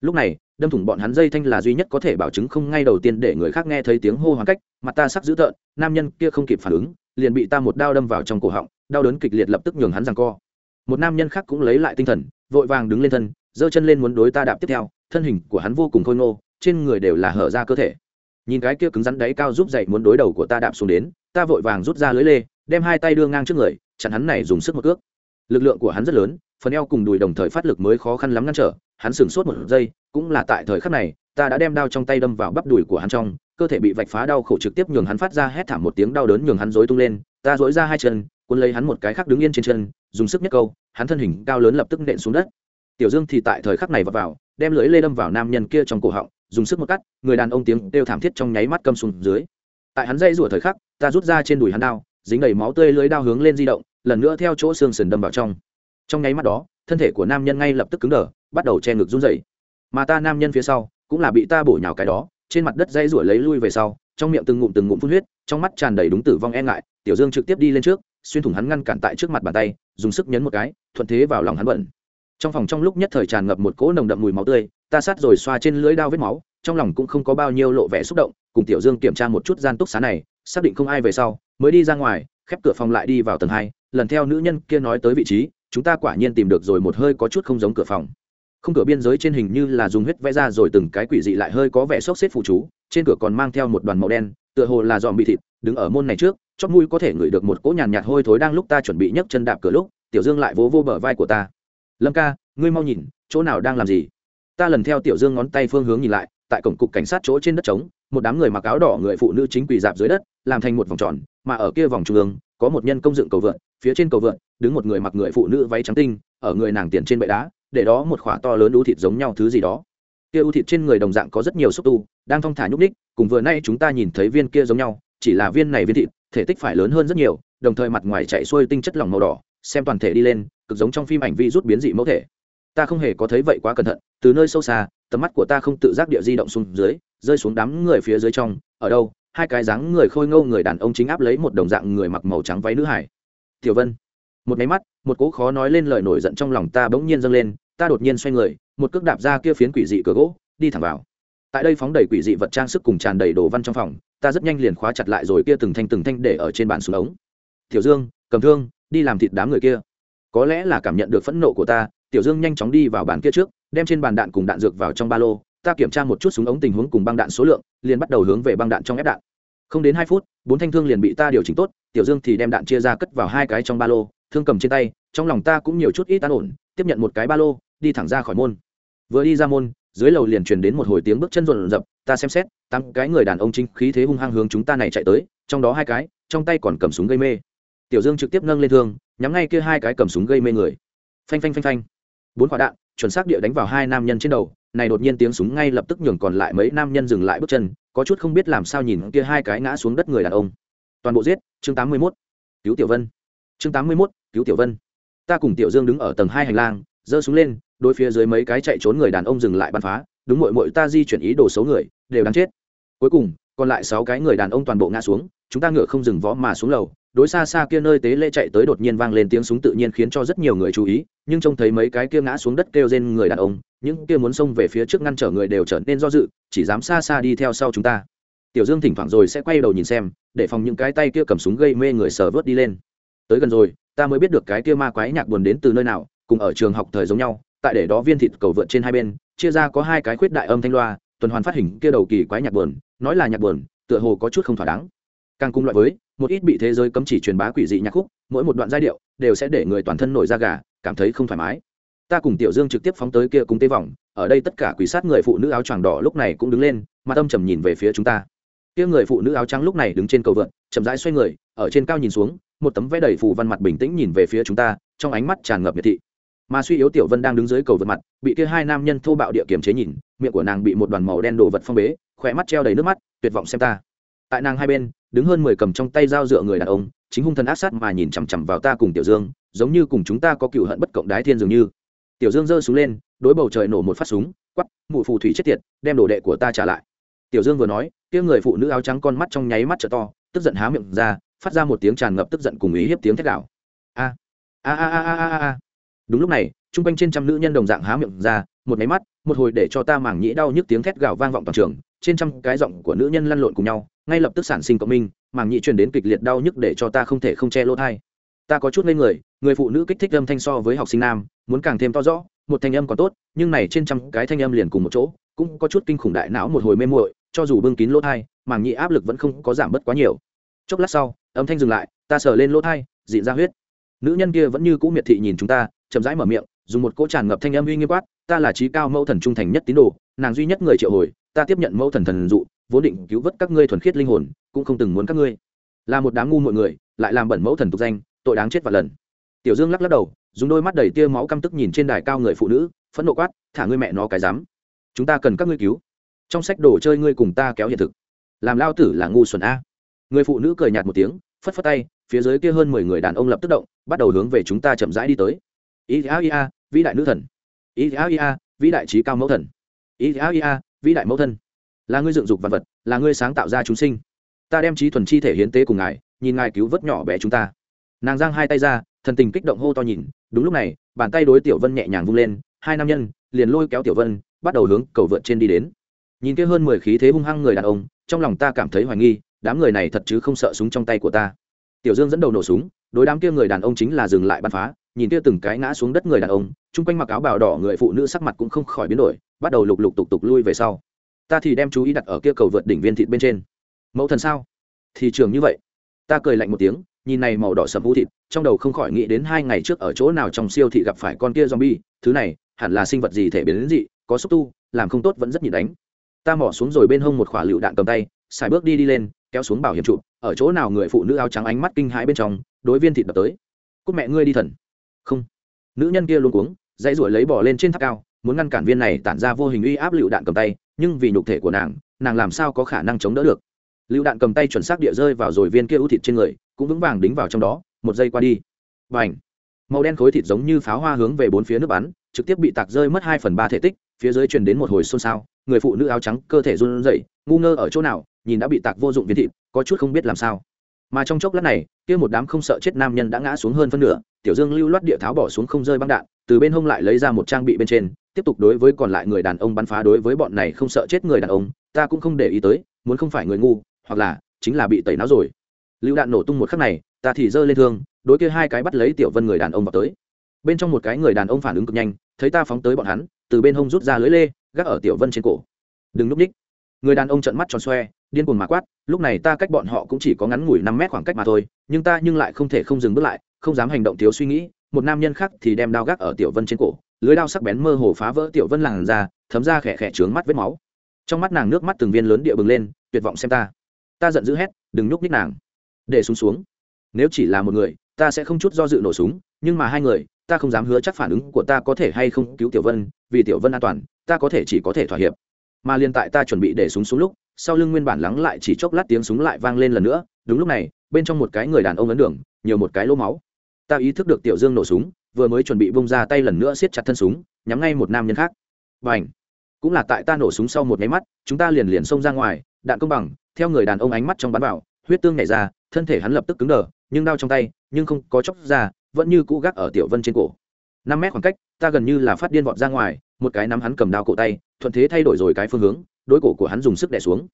Lúc này, đâm thủng bọn hắn dây thanh là duy nhất có thể bảo chứng không ngay đầu tiên để người khác nghe thấy tiếng hô hoán cách mặt ta sắc dữ tợn, nam nhân kia không kịp phản ứng, liền bị ta một đao đâm vào trong cổ họng, đau đớn kịch liệt lập tức nhường hắn rằng co. Một nam nhân khác cũng lấy lại tinh thần, vội vàng đứng lên thân, giơ chân lên muốn đối ta đạp tiếp theo, thân hình của hắn vô cùng khôi ngô, trên người đều là hở ra cơ thể. Nhìn cái kia cứng rắn đáy cao giúp dậy muốn đối đầu của ta đạp xuống đến, ta vội vàng rút ra lưới lê, đem hai tay đưa ngang trước người, chặn hắn này dùng sức một cước. Lực lượng của hắn rất lớn phần eo cùng đùi đồng thời phát lực mới khó khăn lắm ngăn trở hắn sửng sốt một giây cũng là tại thời khắc này ta đã đem đao trong tay đâm vào bắp đùi của hắn trong cơ thể bị vạch phá đau khổ trực tiếp nhường hắn phát ra hét thảm một tiếng đau đớn nhường hắn rối tung lên ta dối ra hai chân quân lấy hắn một cái khác đứng yên trên chân dùng sức nhất câu hắn thân hình cao lớn lập tức nện xuống đất. Tiểu dương thì tại thời khắc này vào, vào đem lưỡi lê đâm vào nam nhân kia trong cổ họng dùng sức một cắt người đàn ông tiếng kêu thảm thiết trong nháy mắt câm xuống dưới. Tại hắn dây rủa thời khắc ta rút ra trên đùi hắn đao dính đầy máu tươi lưới đao hướng lên di động lần nữa theo chỗ xương sườn đâm vào trong trong nháy mắt đó, thân thể của nam nhân ngay lập tức cứng đờ, bắt đầu che ngực run rẩy. Mà ta nam nhân phía sau, cũng là bị ta bổ nhào cái đó, trên mặt đất dây rủa lấy lui về sau, trong miệng từng ngụm từng ngụm phun huyết, trong mắt tràn đầy đúng tử vong e ngại, tiểu dương trực tiếp đi lên trước, xuyên thủng hắn ngăn cản tại trước mặt bàn tay, dùng sức nhấn một cái, thuận thế vào lòng hắn bẩn. Trong phòng trong lúc nhất thời tràn ngập một cỗ nồng đậm mùi máu tươi, ta sát rồi xoa trên lưỡi đao vết máu, trong lòng cũng không có bao nhiêu lộ vẻ xúc động, cùng tiểu dương kiểm tra một chút gian túc xá này, xác định không ai về sau, mới đi ra ngoài, khép cửa phòng lại đi vào tầng hai, lần theo nữ nhân kia nói tới vị trí chúng ta quả nhiên tìm được rồi một hơi có chút không giống cửa phòng. Không cửa biên giới trên hình như là dùng huyết vẽ ra rồi từng cái quỷ dị lại hơi có vẻ xốc xếp phụ chú trên cửa còn mang theo một đoàn màu đen tựa hồ là dòm bị thịt đứng ở môn này trước chót mũi có thể ngửi được một cỗ nhàn nhạt, hôi thối đang lúc ta chuẩn bị nhấc chân đạp cửa lúc tiểu dương lại vỗ vô bờ vai của ta. Lâm ca ngươi mau nhìn chỗ nào đang làm gì? Ta lần theo tiểu dương ngón tay phương hướng nhìn lại tại cổng cục cảnh sát chỗ trên đất trống một đám người mặc áo đỏ người phụ nữ chính quỳ dạp dưới đất làm thành một vòng tròn mà ở kia vòng trung ương có một nhân công dựng cầu vượn, phía trên cầu vượn, đứng một người mặc người phụ nữ váy trắng tinh, ở người nàng tiền trên bệ đá, để đó một khỏa to lớn ưu thịt giống nhau thứ gì đó. Kia ưu thịt trên người đồng dạng có rất nhiều xúc tu, đang thong thả nhúc ních cùng vừa nay chúng ta nhìn thấy viên kia giống nhau, chỉ là viên này viên thịt, thể tích phải lớn hơn rất nhiều, đồng thời mặt ngoài chạy xuôi tinh chất lỏng màu đỏ, xem toàn thể đi lên, cực giống trong phim ảnh vi rút biến dị mẫu thể. Ta không hề có thấy vậy quá cẩn thận, từ nơi sâu xa, tầm mắt của ta không tự giác địa di động xuống dưới, rơi xuống đám người phía dưới trong, ở đâu hai cái dáng người khôi ngâu người đàn ông chính áp lấy một đồng dạng người mặc màu trắng váy nữ hải. Tiểu vân, một máy mắt, một cỗ khó nói lên lời nổi giận trong lòng ta bỗng nhiên dâng lên, ta đột nhiên xoay người, một cước đạp ra kia phiến quỷ dị cửa gỗ, đi thẳng vào. Tại đây phóng đầy quỷ dị vật trang sức cùng tràn đầy đồ văn trong phòng, ta rất nhanh liền khóa chặt lại rồi kia từng thanh từng thanh để ở trên bàn xuống ống. Tiểu dương, cầm thương, đi làm thịt đám người kia. Có lẽ là cảm nhận được phẫn nộ của ta, tiểu dương nhanh chóng đi vào bàn kia trước, đem trên bàn đạn cùng đạn dược vào trong ba lô ta kiểm tra một chút súng ống tình huống cùng băng đạn số lượng, liền bắt đầu hướng về băng đạn trong ép đạn. Không đến hai phút, bốn thanh thương liền bị ta điều chỉnh tốt, tiểu dương thì đem đạn chia ra cất vào hai cái trong ba lô, thương cầm trên tay, trong lòng ta cũng nhiều chút ít an ổn, tiếp nhận một cái ba lô, đi thẳng ra khỏi môn. Vừa đi ra môn, dưới lầu liền truyền đến một hồi tiếng bước chân rộn rập, ta xem xét, tám cái người đàn ông chính khí thế hung hăng hướng chúng ta này chạy tới, trong đó hai cái, trong tay còn cầm súng gây mê. Tiểu dương trực tiếp nâng lên thương, nhắm ngay kia hai cái cầm súng gây mê người. Phanh phanh phanh phanh. Bốn quả đạn, chuẩn xác địa đánh vào hai nam nhân trên đầu này đột nhiên tiếng súng ngay lập tức nhường còn lại mấy nam nhân dừng lại bước chân có chút không biết làm sao nhìn kia hai cái ngã xuống đất người đàn ông. Toàn bộ giết chương tám mươi 81. cứu tiểu vân. Chương tám mươi 81, cứu tiểu vân. Ta cùng tiểu dương đứng ở tầng hai hành lang giơ súng lên đôi phía dưới mấy cái chạy trốn người đàn ông dừng lại bắn phá đúng mội mội ta di chuyển ý đồ xấu người đều đáng chết. Cuối cùng còn lại sáu cái người đàn ông toàn bộ ngã xuống chúng ta ngựa không dừng vó mà xuống lầu đối xa xa kia nơi tế lễ chạy tới đột nhiên vang lên tiếng súng tự nhiên khiến cho rất nhiều người chú ý, nhưng trông thấy mấy cái kia ngã xuống đất kêu trên người đàn ông, những kia muốn xông về phía trước ngăn trở người đều trở nên do dự, chỉ dám xa xa đi theo sau chúng ta. Tiểu dương thỉnh thoảng rồi sẽ quay đầu nhìn xem, để phòng những cái tay kia cầm súng gây mê người sờ vớt đi lên. Tới gần rồi, ta mới biết được cái kia ma quái nhạc buồn đến từ nơi nào, cùng ở trường học thời giống nhau, tại để đó viên thịt cầu vượt trên hai bên, chia ra có hai cái khuyết đại âm thanh loa, tuần hoàn phát hình kia đầu kỳ quái nhạc buồn, nói là nhạc buồn, tựa hồ có chút không thỏa đáng. Càng cùng loại với một ít bị thế giới cấm chỉ truyền bá quỷ dị nhạc khúc, mỗi một đoạn giai điệu đều sẽ để người toàn thân nổi da gà, cảm thấy không thoải mái. Ta cùng tiểu dương trực tiếp phóng tới kia cùng tê vòng ở đây tất cả quỷ sát người phụ nữ áo choàng đỏ lúc này cũng đứng lên, mà tâm trầm nhìn về phía chúng ta. Kia người phụ nữ áo trắng lúc này đứng trên cầu vượt chậm rãi xoay người, ở trên cao nhìn xuống, một tấm vẽ đầy phù văn mặt bình tĩnh nhìn về phía chúng ta, trong ánh mắt tràn ngập miệt thị. Mà suy yếu tiểu vân đang đứng dưới cầu vượt mặt, bị kia hai nam nhân thô bạo địa kiểm chế nhìn, miệng của nàng bị một đoàn màu đen đổ vật phong bế khỏe mắt treo đầy nước mắt, tuyệt vọng xem ta. Tại nàng hai bên đứng hơn mười cầm trong tay dao dựa người đàn ông, chính hung thần ác sát mà nhìn chằm chằm vào ta cùng tiểu dương, giống như cùng chúng ta có cựu hận bất cộng đái thiên dường như. Tiểu dương giơ súng lên, đối bầu trời nổ một phát súng quắp mụ phù thủy chết tiệt, đem đồ đệ của ta trả lại. Tiểu dương vừa nói, kia người phụ nữ áo trắng con mắt trong nháy mắt trở to, tức giận há miệng ra, phát ra một tiếng tràn ngập tức giận cùng ý hiếp tiếng thét gào. A a a a a a đúng lúc này trung quanh trên trăm nữ nhân đồng dạng há miệng ra, một máy mắt, một hồi để cho ta mảng nhĩ đau nhức tiếng thét gào vang vọng toàn trường, trên trăm cái giọng của nữ nhân lăn lộn cùng nhau ngay lập tức sản sinh cộng minh mảng nhị truyền đến kịch liệt đau nhức để cho ta không thể không che lỗ thai. Ta có chút ngây người người phụ nữ kích thích âm thanh so với học sinh nam, muốn càng thêm to rõ, một thanh âm còn tốt, nhưng này trên trăm cái thanh âm liền cùng một chỗ, cũng có chút kinh khủng đại não một hồi mê muội, cho dù bưng kín lỗ thai mảng nhị áp lực vẫn không có giảm bớt quá nhiều. Chốc lát sau, âm thanh dừng lại, ta sờ lên lỗ thai, dị ra huyết. Nữ nhân kia vẫn như cũ miệt thị nhìn chúng ta, chậm rãi mở miệng, dùng một cỗ tràn ngập thanh âm uy nghiêm quát, ta là trí cao mẫu thần trung thành nhất tín đồ, nàng duy nhất người triệu hồi, ta tiếp nhận mẫu thần thần dụ vốn định cứu vớt các ngươi thuần khiết linh hồn, cũng không từng muốn các ngươi. Là một đám ngu mọi người, lại làm bẩn mẫu thần tục danh, tội đáng chết và lần. Tiểu dương lắc lắc đầu, dùng đôi mắt đầy tia máu căm tức nhìn trên đài cao người phụ nữ, phẫn nộ quát, thả ngươi mẹ nó cái dám chúng ta cần các ngươi cứu. Trong sách đồ chơi ngươi cùng ta kéo hiện thực. Làm lao tử là ngu xuẩn a. Người phụ nữ cười nhạt một tiếng, phất phất tay, phía dưới kia hơn mười người đàn ông lập tức động, bắt đầu hướng về chúng ta chậm rãi đi tới. Ý a ia vĩ đại nữ thần. Ý a ia vĩ đại trí cao mẫu thần. Ý a ia vĩ đại mẫu thân là ngươi dựng dục vật vật, là ngươi sáng tạo ra chúng sinh. Ta đem trí thuần chi thể hiến tế cùng ngài, nhìn ngài cứu vớt nhỏ bé chúng ta. Nàng giang hai tay ra, thần tình kích động hô to nhìn. Đúng lúc này, bàn tay đối tiểu vân nhẹ nhàng vung lên, hai nam nhân liền lôi kéo tiểu vân, bắt đầu hướng cầu vượt trên đi đến. Nhìn kia hơn mười khí thế hung hăng người đàn ông, trong lòng ta cảm thấy hoài nghi, đám người này thật chứ không sợ súng trong tay của ta. Tiểu dương dẫn đầu nổ súng, đối đám kia người đàn ông chính là dừng lại bắn phá, nhìn kia từng cái ngã xuống đất người đàn ông, chung quanh mặc áo bào đỏ người phụ nữ sắc mặt cũng không khỏi biến đổi, bắt đầu lục lục tục tục lui về sau ta thì đem chú ý đặt ở kia cầu vượt đỉnh viên thịt bên trên. Mẫu thần sao? Thì trường như vậy. Ta cười lạnh một tiếng, nhìn này màu đỏ sầm vũ thịt, trong đầu không khỏi nghĩ đến hai ngày trước ở chỗ nào trong siêu thị gặp phải con kia zombie, thứ này, hẳn là sinh vật gì thể biến đến dị, có xúc tu, làm không tốt vẫn rất nhịn đánh. Ta mỏ xuống rồi bên hông một khỏa lựu đạn cầm tay, xài bước đi đi lên, kéo xuống bảo hiểm trụ, ở chỗ nào người phụ nữ áo trắng ánh mắt kinh hãi bên trong, đối viên thịt đập tới. Cúc mẹ ngươi đi thần. Không. Nữ nhân kia luôn cuống, dãy ruổi lấy bỏ lên trên tháp cao, muốn ngăn cản viên này tản ra vô hình uy áp lựu đạn cầm tay nhưng vì nhục thể của nàng nàng làm sao có khả năng chống đỡ được? Lựu đạn cầm tay chuẩn xác địa rơi vào rồi viên kia ưu thịt trên người, cũng vững vàng đính vào trong đó, một giây qua đi. Và ảnh màu đen khối thịt giống như pháo hoa hướng về bốn phía nước bắn, trực tiếp bị tạc rơi mất hai phần ba thể tích, phía dưới truyền đến một hồi xôn xao, người phụ nữ áo trắng cơ thể run rẩy, ngu ngơ ở chỗ nào, nhìn đã bị tạc vô dụng viên thịt, có chút không biết làm sao. Mà trong chốc lát này, kia một đám không sợ chết nam nhân đã ngã xuống hơn phân nửa tiểu dương lưu loát địa tháo bỏ xuống không rơi băng đạn, từ bên hông lại lấy ra một trang bị bên trên, tiếp tục đối với còn lại người đàn ông bắn phá đối với bọn này không sợ chết người đàn ông, ta cũng không để ý tới, muốn không phải người ngu, hoặc là chính là bị tẩy não rồi. Lưu đạn nổ tung một khắc này, ta thì giơ lên thương, đối kia hai cái bắt lấy tiểu vân người đàn ông vào tới. Bên trong một cái người đàn ông phản ứng cực nhanh, thấy ta phóng tới bọn hắn, từ bên hông rút ra lưới lê, gác ở tiểu vân trên cổ. Đừng núp ních người đàn ông trợn mắt tròn xoe, điên cuồng mà quát, lúc này ta cách bọn họ cũng chỉ có ngắn ngủi năm mét khoảng cách mà thôi, nhưng ta nhưng lại không thể không dừng bước lại không dám hành động thiếu suy nghĩ, một nam nhân khác thì đem đao gác ở tiểu vân trên cổ, lưới đao sắc bén mơ hồ phá vỡ tiểu vân làn ra thấm ra khẽ khẽ trướng mắt vết máu. Trong mắt nàng nước mắt từng viên lớn địa bừng lên, tuyệt vọng xem ta. Ta giận dữ hét, đừng nhúc nhích nàng. Để xuống xuống. Nếu chỉ là một người, ta sẽ không chút do dự nổ súng, nhưng mà hai người, ta không dám hứa chắc phản ứng của ta có thể hay không cứu tiểu vân, vì tiểu vân an toàn, ta có thể chỉ có thể thỏa hiệp. Mà liên tại ta chuẩn bị để súng xuống lúc, sau lưng nguyên bản lắng lại chỉ chốc lát tiếng súng lại vang lên lần nữa. Đúng lúc này, bên trong một cái người đàn ông ấn đường, nhiều một cái lỗ máu ta ý thức được tiểu dương nổ súng, vừa mới chuẩn bị bông ra tay lần nữa siết chặt thân súng, nhắm ngay một nam nhân khác. Và ảnh cũng là tại ta nổ súng sau một nháy mắt, chúng ta liền liền xông ra ngoài, đạn công bằng, theo người đàn ông ánh mắt trong bắn vào, huyết tương nhảy ra, thân thể hắn lập tức cứng đờ, nhưng đau trong tay, nhưng không có chóc ra, vẫn như cũ gác ở tiểu vân trên cổ. Năm mét khoảng cách, ta gần như là phát điên vọt ra ngoài, một cái nắm hắn cầm đao cổ tay, thuận thế thay đổi rồi cái phương hướng, đối cổ của hắn dùng sức đẻ xuống.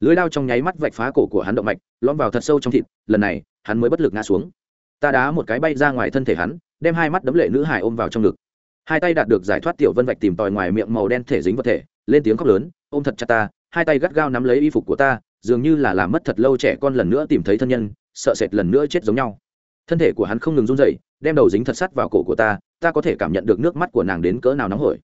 Lưới đao trong nháy mắt vạch phá cổ của hắn động mạch, lõm vào thật sâu trong thịt, lần này, hắn mới bất lực ngã xuống ta đá một cái bay ra ngoài thân thể hắn, đem hai mắt đấm lệ nữ hải ôm vào trong ngực. Hai tay đạt được giải thoát tiểu vân vạch tìm tòi ngoài miệng màu đen thể dính vật thể, lên tiếng khóc lớn, ôm thật chặt ta, hai tay gắt gao nắm lấy y phục của ta, dường như là làm mất thật lâu trẻ con lần nữa tìm thấy thân nhân, sợ sệt lần nữa chết giống nhau. Thân thể của hắn không ngừng run rẩy, đem đầu dính thật sắt vào cổ của ta ta có thể cảm nhận được nước mắt của nàng đến cỡ nào nóng hổi.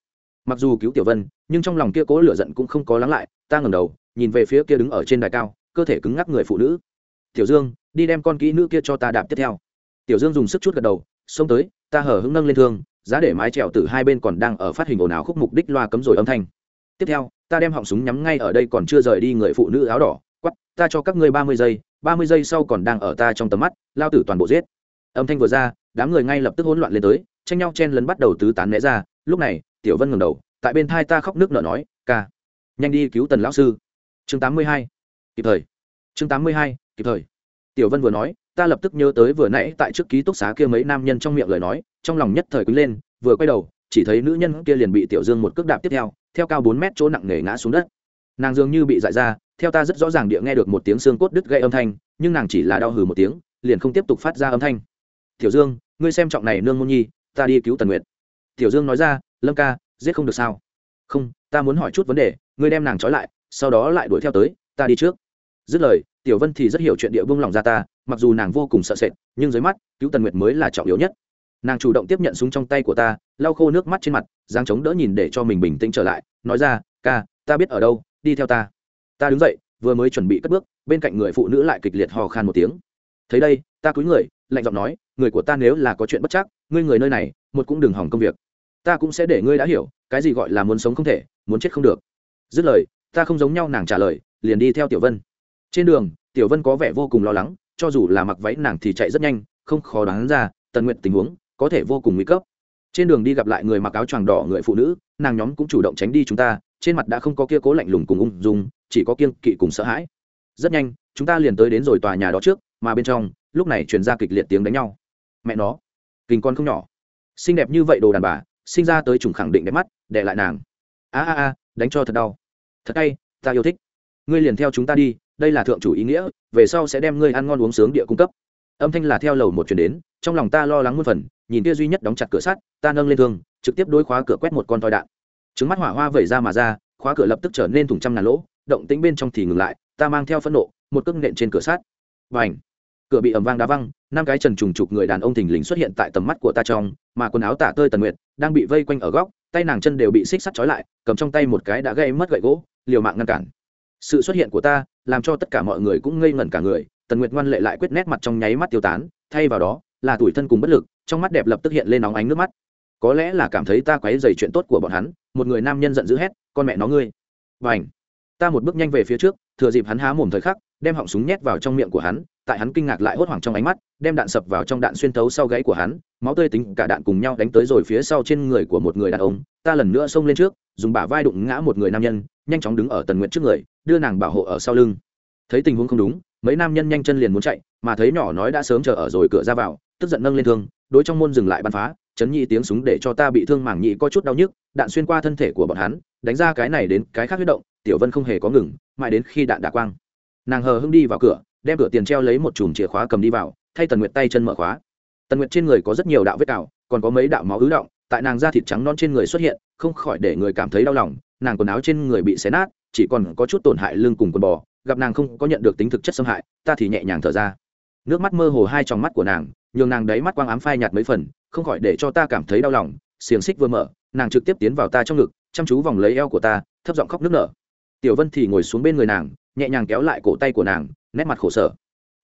Mặc dù cứu tiểu vân, nhưng trong lòng kia cố lửa giận cũng không có lắng lại, ta ngẩng đầu, nhìn về phía kia đứng ở trên đài cao, cơ thể cứng ngắc người phụ nữ. Tiểu dương, đi đem con kỹ nữ kia cho ta đạp tiếp theo tiểu dương dùng sức chút gật đầu, xông tới, ta hở hững nâng lên thương, giá để mái trèo từ hai bên còn đang ở phát hình ồn ào khúc mục đích loa cấm rồi âm thanh. Tiếp theo, ta đem họng súng nhắm ngay ở đây còn chưa rời đi người phụ nữ áo đỏ quắp ta cho các ngươi ba mươi giây, ba mươi giây sau còn đang ở ta trong tầm mắt, lao tử toàn bộ giết. Âm thanh vừa ra, đám người ngay lập tức hỗn loạn lên tới, tranh nhau chen lấn bắt đầu tứ tán né ra. Lúc này, tiểu vân ngẩng đầu, tại bên thai ta khóc nước nở nói, ca, nhanh đi cứu tần lão sư. Chương tám mươi hai, kịp thời. Chương tám mươi hai, kịp thời. Tiểu vân vừa nói ta lập tức nhớ tới vừa nãy tại trước ký túc xá kia mấy nam nhân trong miệng lời nói, trong lòng nhất thời quý lên, vừa quay đầu, chỉ thấy nữ nhân kia liền bị tiểu dương một cước đạp tiếp theo theo cao bốn mét chỗ nặng nề ngã xuống đất. Nàng dường như bị dại ra, theo ta rất rõ ràng địa nghe được một tiếng xương cốt đứt gây âm thanh, nhưng nàng chỉ là đau hừ một tiếng, liền không tiếp tục phát ra âm thanh. Tiểu dương, ngươi xem trọng này nương môn nhi, ta đi cứu tần nguyệt. Tiểu dương nói ra, lâm ca, giết không được sao? Không, ta muốn hỏi chút vấn đề, ngươi đem nàng trói lại, sau đó lại đuổi theo tới, ta đi trước dứt lời, tiểu vân thì rất hiểu chuyện địa vương lòng ra ta, mặc dù nàng vô cùng sợ sệt, nhưng dưới mắt, cứu tần nguyệt mới là trọng yếu nhất. Nàng chủ động tiếp nhận súng trong tay của ta, lau khô nước mắt trên mặt giang chống đỡ nhìn để cho mình bình tĩnh trở lại, nói ra, ca, ta biết ở đâu, đi theo ta. Ta đứng dậy, vừa mới chuẩn bị cất bước, bên cạnh người phụ nữ lại kịch liệt hò khan một tiếng. Thấy đây, ta cúi người, lạnh giọng nói, người của ta nếu là có chuyện bất chắc, ngươi người nơi này, một cũng đừng hỏng công việc. Ta cũng sẽ để ngươi đã hiểu, cái gì gọi là muốn sống không thể, muốn chết không được. Dứt lời, ta không giống nhau nàng trả lời, liền đi theo tiểu vân trên đường, tiểu vân có vẻ vô cùng lo lắng, cho dù là mặc váy nàng thì chạy rất nhanh, không khó đoán ra, tần nguyện tình huống có thể vô cùng nguy cấp. Trên đường đi gặp lại người mặc áo choàng đỏ, người phụ nữ, nàng nhóm cũng chủ động tránh đi chúng ta, trên mặt đã không có kia cố lạnh lùng cùng ung dung, chỉ có kiêng kỵ cùng sợ hãi. Rất nhanh, chúng ta liền tới đến rồi tòa nhà đó trước, mà bên trong, lúc này truyền ra kịch liệt tiếng đánh nhau. Mẹ nó, kinh con không nhỏ. Xinh đẹp như vậy đồ đàn bà, sinh ra tới chủng khẳng định đẹp mắt để lại nàng. A a a, đánh cho thật đau. Thật hay ta yêu thích. Ngươi liền theo chúng ta đi đây là thượng chủ ý nghĩa, về sau sẽ đem ngươi ăn ngon uống sướng địa cung cấp. Âm thanh là theo lầu một chuyển đến, trong lòng ta lo lắng muôn phần, nhìn kia duy nhất đóng chặt cửa sắt, ta nâng lên thương, trực tiếp đối khóa cửa quét một con toi đạn. Trứng mắt hỏa hoa vẩy ra mà ra, khóa cửa lập tức trở nên thủng trăm ngàn lỗ, động tĩnh bên trong thì ngừng lại, ta mang theo phẫn nộ, một cước nện trên cửa sắt. Và ảnh cửa bị ầm vang đá văng, năm cái trần trùng trục người đàn ông thình lình xuất hiện tại tầm mắt của ta trong, mà quần áo tả tơi tần nguyệt, đang bị vây quanh ở góc, tay nàng chân đều bị xích sắt trói lại, cầm trong tay một cái đã gây mất gậy gỗ, liều mạng ngăn cản. Sự xuất hiện của ta làm cho tất cả mọi người cũng ngây ngẩn cả người, tần nguyệt ngoan lệ lại quyết nét mặt trong nháy mắt tiêu tán, thay vào đó, là tuổi thân cùng bất lực, trong mắt đẹp lập tức hiện lên nóng ánh nước mắt. Có lẽ là cảm thấy ta quấy dày chuyện tốt của bọn hắn, một người nam nhân giận dữ hét, con mẹ nó ngươi! Và ảnh ta một bước nhanh về phía trước, thừa dịp hắn há mồm thời khắc, đem họng súng nhét vào trong miệng của hắn, tại hắn kinh ngạc lại hốt hoảng trong ánh mắt, đem đạn sập vào trong đạn xuyên thấu sau gáy của hắn máu tươi tính cả đạn cùng nhau đánh tới rồi phía sau trên người của một người đàn ông. Ta lần nữa xông lên trước, dùng bả vai đụng ngã một người nam nhân, nhanh chóng đứng ở tần nguyện trước người, đưa nàng bảo hộ ở sau lưng. Thấy tình huống không đúng, mấy nam nhân nhanh chân liền muốn chạy, mà thấy nhỏ nói đã sớm chờ ở rồi cửa ra vào, tức giận nâng lên thương, đối trong môn dừng lại bắn phá, chấn nhị tiếng súng để cho ta bị thương mảng nhị có chút đau nhức, đạn xuyên qua thân thể của bọn hắn, đánh ra cái này đến cái khác huyết động, tiểu vân không hề có ngừng, mãi đến khi đạn đã quang. Nàng hờ hưng đi vào cửa, đem cửa tiền treo lấy một chùm chìa khóa cầm đi vào, thay tần nguyện tay chân mở khóa tần nguyệt trên người có rất nhiều đạo vết cào, còn có mấy đạo máu ứ động, tại nàng da thịt trắng non trên người xuất hiện, không khỏi để người cảm thấy đau lòng, nàng quần áo trên người bị xé nát, chỉ còn có chút tổn hại lưng cùng quần bò, gặp nàng không có nhận được tính thực chất xâm hại, ta thì nhẹ nhàng thở ra. Nước mắt mơ hồ hai trong mắt của nàng, nhường nàng đấy mắt quang ám phai nhạt mấy phần, không khỏi để cho ta cảm thấy đau lòng, xiềng xích vừa mở, nàng trực tiếp tiến vào ta trong ngực, chăm chú vòng lấy eo của ta, thấp giọng khóc nức nở. Tiểu vân thì ngồi xuống bên người nàng, nhẹ nhàng kéo lại cổ tay của nàng, nét mặt khổ sở.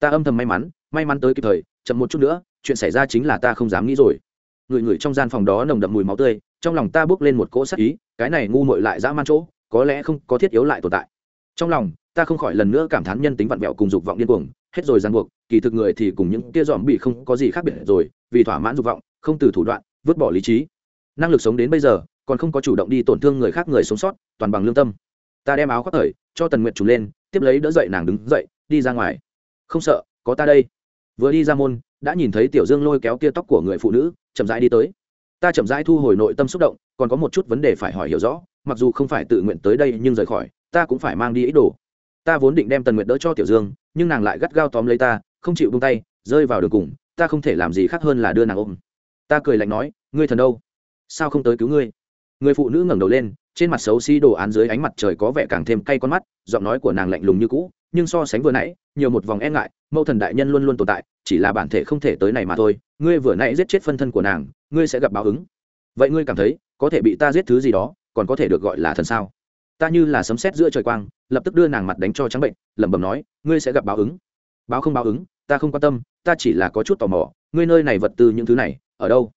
Ta âm thầm may mắn may mắn tới kịp thời, chậm một chút nữa chuyện xảy ra chính là ta không dám nghĩ rồi. Người người trong gian phòng đó nồng đậm mùi máu tươi, trong lòng ta bước lên một cỗ sắc ý, cái này ngu muội lại dã man chỗ, có lẽ không có thiết yếu lại tồn tại. Trong lòng, ta không khỏi lần nữa cảm thán nhân tính vặn vẹo cùng dục vọng điên cuồng, hết rồi ràng buộc, kỳ thực người thì cùng những tia dòm bị không có gì khác biệt rồi, vì thỏa mãn dục vọng, không từ thủ đoạn, vứt bỏ lý trí. Năng lực sống đến bây giờ, còn không có chủ động đi tổn thương người khác người sống sót, toàn bằng lương tâm. Ta đem áo khoác thời, cho tần nguyệt trùng lên, tiếp lấy đỡ dậy nàng đứng dậy, đi ra ngoài. Không sợ, có ta đây. Vừa đi ra môn đã nhìn thấy tiểu dương lôi kéo kia tóc của người phụ nữ, chậm rãi đi tới. Ta chậm rãi thu hồi nội tâm xúc động, còn có một chút vấn đề phải hỏi hiểu rõ, mặc dù không phải tự nguyện tới đây nhưng rời khỏi, ta cũng phải mang đi ít đồ. Ta vốn định đem tần nguyện đỡ cho tiểu dương, nhưng nàng lại gắt gao tóm lấy ta, không chịu bung tay, rơi vào đường cùng, ta không thể làm gì khác hơn là đưa nàng ôm. Ta cười lạnh nói, ngươi thần đâu? Sao không tới cứu ngươi? Người phụ nữ ngẩng đầu lên, trên mặt xấu xí đồ án dưới ánh mặt trời có vẻ càng thêm cay con mắt, giọng nói của nàng lạnh lùng như cũ nhưng so sánh vừa nãy, nhiều một vòng e ngại, mẫu thần đại nhân luôn luôn tồn tại, chỉ là bản thể không thể tới này mà thôi. Ngươi vừa nãy giết chết phân thân của nàng, ngươi sẽ gặp báo ứng. Vậy ngươi cảm thấy, có thể bị ta giết thứ gì đó, còn có thể được gọi là thần sao? Ta như là sấm sét giữa trời quang, lập tức đưa nàng mặt đánh cho trắng bệnh, lẩm bẩm nói, ngươi sẽ gặp báo ứng. Báo không báo ứng, ta không quan tâm, ta chỉ là có chút tò mò, ngươi nơi này vật tư những thứ này, ở đâu?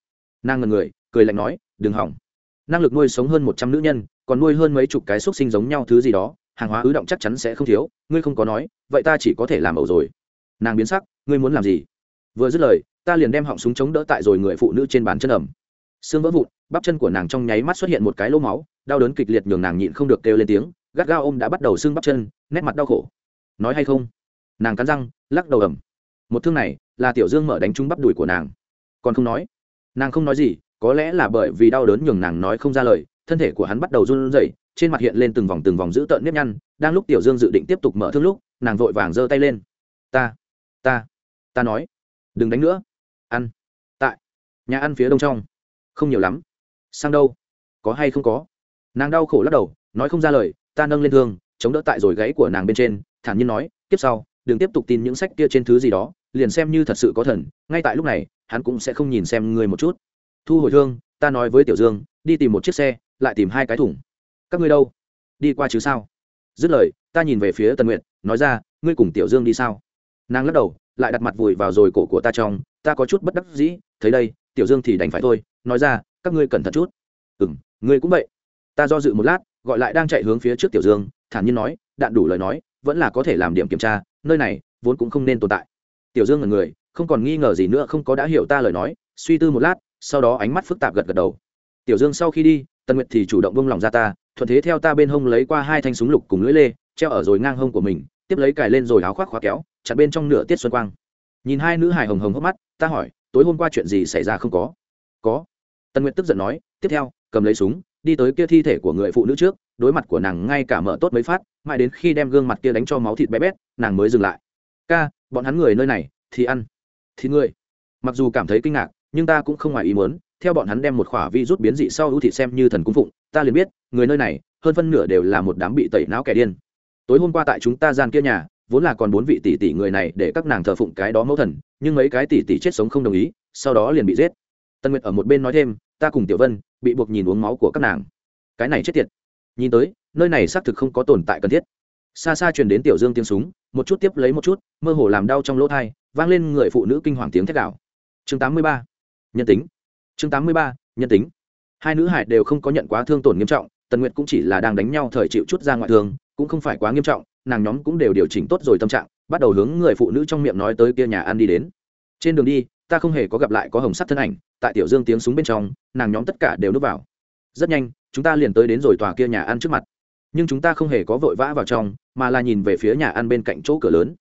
Nàng ngần người, cười lạnh nói, đừng hỏng. Năng lực nuôi sống hơn một trăm nữ nhân, còn nuôi hơn mấy chục cái xúc sinh giống nhau thứ gì đó hàng hóa ứ động chắc chắn sẽ không thiếu, ngươi không có nói, vậy ta chỉ có thể làm ẩu rồi. Nàng biến sắc, ngươi muốn làm gì? Vừa dứt lời, ta liền đem họng súng chống đỡ tại rồi người phụ nữ trên bàn chân ẩm. Xương vỡ vụn, bắp chân của nàng trong nháy mắt xuất hiện một cái lỗ máu, đau đớn kịch liệt nhường nàng nhịn không được kêu lên tiếng, gắt gao ôm đã bắt đầu xương bắp chân, nét mặt đau khổ. Nói hay không? Nàng cắn răng, lắc đầu ẩm. Một thương này, là tiểu dương mở đánh trúng bắp đùi của nàng. Còn không nói. Nàng không nói gì, có lẽ là bởi vì đau đớn nhường nàng nói không ra lời, thân thể của hắn bắt đầu run rẩy trên mặt hiện lên từng vòng từng vòng dữ tợn nếp nhăn, đang lúc tiểu dương dự định tiếp tục mở thương lúc, nàng vội vàng giơ tay lên. Ta ta ta nói, đừng đánh nữa. Ăn, tại, nhà ăn phía đông trong. Không nhiều lắm. Sang đâu? Có hay không có? Nàng đau khổ lắc đầu, nói không ra lời, ta nâng lên thương, chống đỡ tại rồi gáy của nàng bên trên, thản nhiên nói, tiếp sau, đừng tiếp tục tin những sách kia trên thứ gì đó, liền xem như thật sự có thần, ngay tại lúc này, hắn cũng sẽ không nhìn xem người một chút. Thu hồi thương, ta nói với tiểu dương, đi tìm một chiếc xe, lại tìm hai cái thùng các ngươi đâu? Đi qua chứ sao? Dứt lời, ta nhìn về phía tần nguyện nói ra, ngươi cùng tiểu dương đi sao? Nàng lắc đầu, lại đặt mặt vùi vào rồi cổ của ta trong, ta có chút bất đắc dĩ, thấy đây, tiểu dương thì đành phải thôi, nói ra, các ngươi cẩn thận chút. Ừ m ngươi cũng vậy. Ta do dự một lát, gọi lại đang chạy hướng phía trước tiểu dương, thản nhiên nói, đạn đủ lời nói, vẫn là có thể làm điểm kiểm tra, nơi này, vốn cũng không nên tồn tại. Tiểu dương là người, không còn nghi ngờ gì nữa, không có đã hiểu ta lời nói, suy tư một lát, sau đó ánh mắt phức tạp gật gật đầu. Tiểu dương, sau khi đi, tần nguyệt thì chủ động bông lòng ra ta thuận thế theo ta bên hông lấy qua hai thanh súng lục cùng lưỡi lê, treo ở rồi ngang hông của mình, tiếp lấy cài lên rồi áo khoác khóa kéo chặt bên trong nửa tiết xuân quang. Nhìn hai nữ hài hồng hồng hốc mắt, ta hỏi, tối hôm qua chuyện gì xảy ra không có? Có. Tần nguyệt tức giận nói, tiếp theo, cầm lấy súng, đi tới kia thi thể của người phụ nữ trước, đối mặt của nàng ngay cả mở tốt mấy phát, mãi đến khi đem gương mặt kia đánh cho máu thịt bé bét, nàng mới dừng lại. Ca, bọn hắn người nơi này, thì ăn, thì người mặc dù cảm thấy kinh ngạc, nhưng ta cũng không ngoài ý muốn, theo bọn hắn đem một khỏa vi rút biến dị sau ưu thị xem như thần cung phụng ta liền biết, người nơi này, hơn phân nửa đều là một đám bị tẩy não kẻ điên. Tối hôm qua tại chúng ta gian kia nhà, vốn là còn bốn vị tỷ tỷ người này để các nàng thờ phụng cái đó mẫu thần, nhưng mấy cái tỷ tỷ chết sống không đồng ý, sau đó liền bị giết. Tân nguyệt ở một bên nói thêm, ta cùng tiểu vân, bị buộc nhìn uống máu của các nàng. Cái này chết tiệt. Nhìn tới, nơi này xác thực không có tồn tại cần thiết. Xa xa truyền đến tiểu dương tiếng súng, một chút tiếp lấy một chút, mơ hồ làm đau trong lỗ thai, vang lên người phụ nữ kinh hoàng tiếng thét đạo chương 83. nhân tính. Chương 83. nhân tính hai nữ hải đều không có nhận quá thương tổn nghiêm trọng, tần nguyệt cũng chỉ là đang đánh nhau thời chịu chút ra ngoại thương, cũng không phải quá nghiêm trọng, nàng nhóm cũng đều điều chỉnh tốt rồi tâm trạng, bắt đầu hướng người phụ nữ trong miệng nói tới kia nhà ăn đi đến. Trên đường đi, ta không hề có gặp lại có hồng sắt thân ảnh, tại tiểu dương tiếng súng bên trong, nàng nhóm tất cả đều núp vào. Rất nhanh, chúng ta liền tới đến rồi tòa kia nhà ăn trước mặt. Nhưng chúng ta không hề có vội vã vào trong, mà là nhìn về phía nhà ăn bên cạnh chỗ cửa lớn.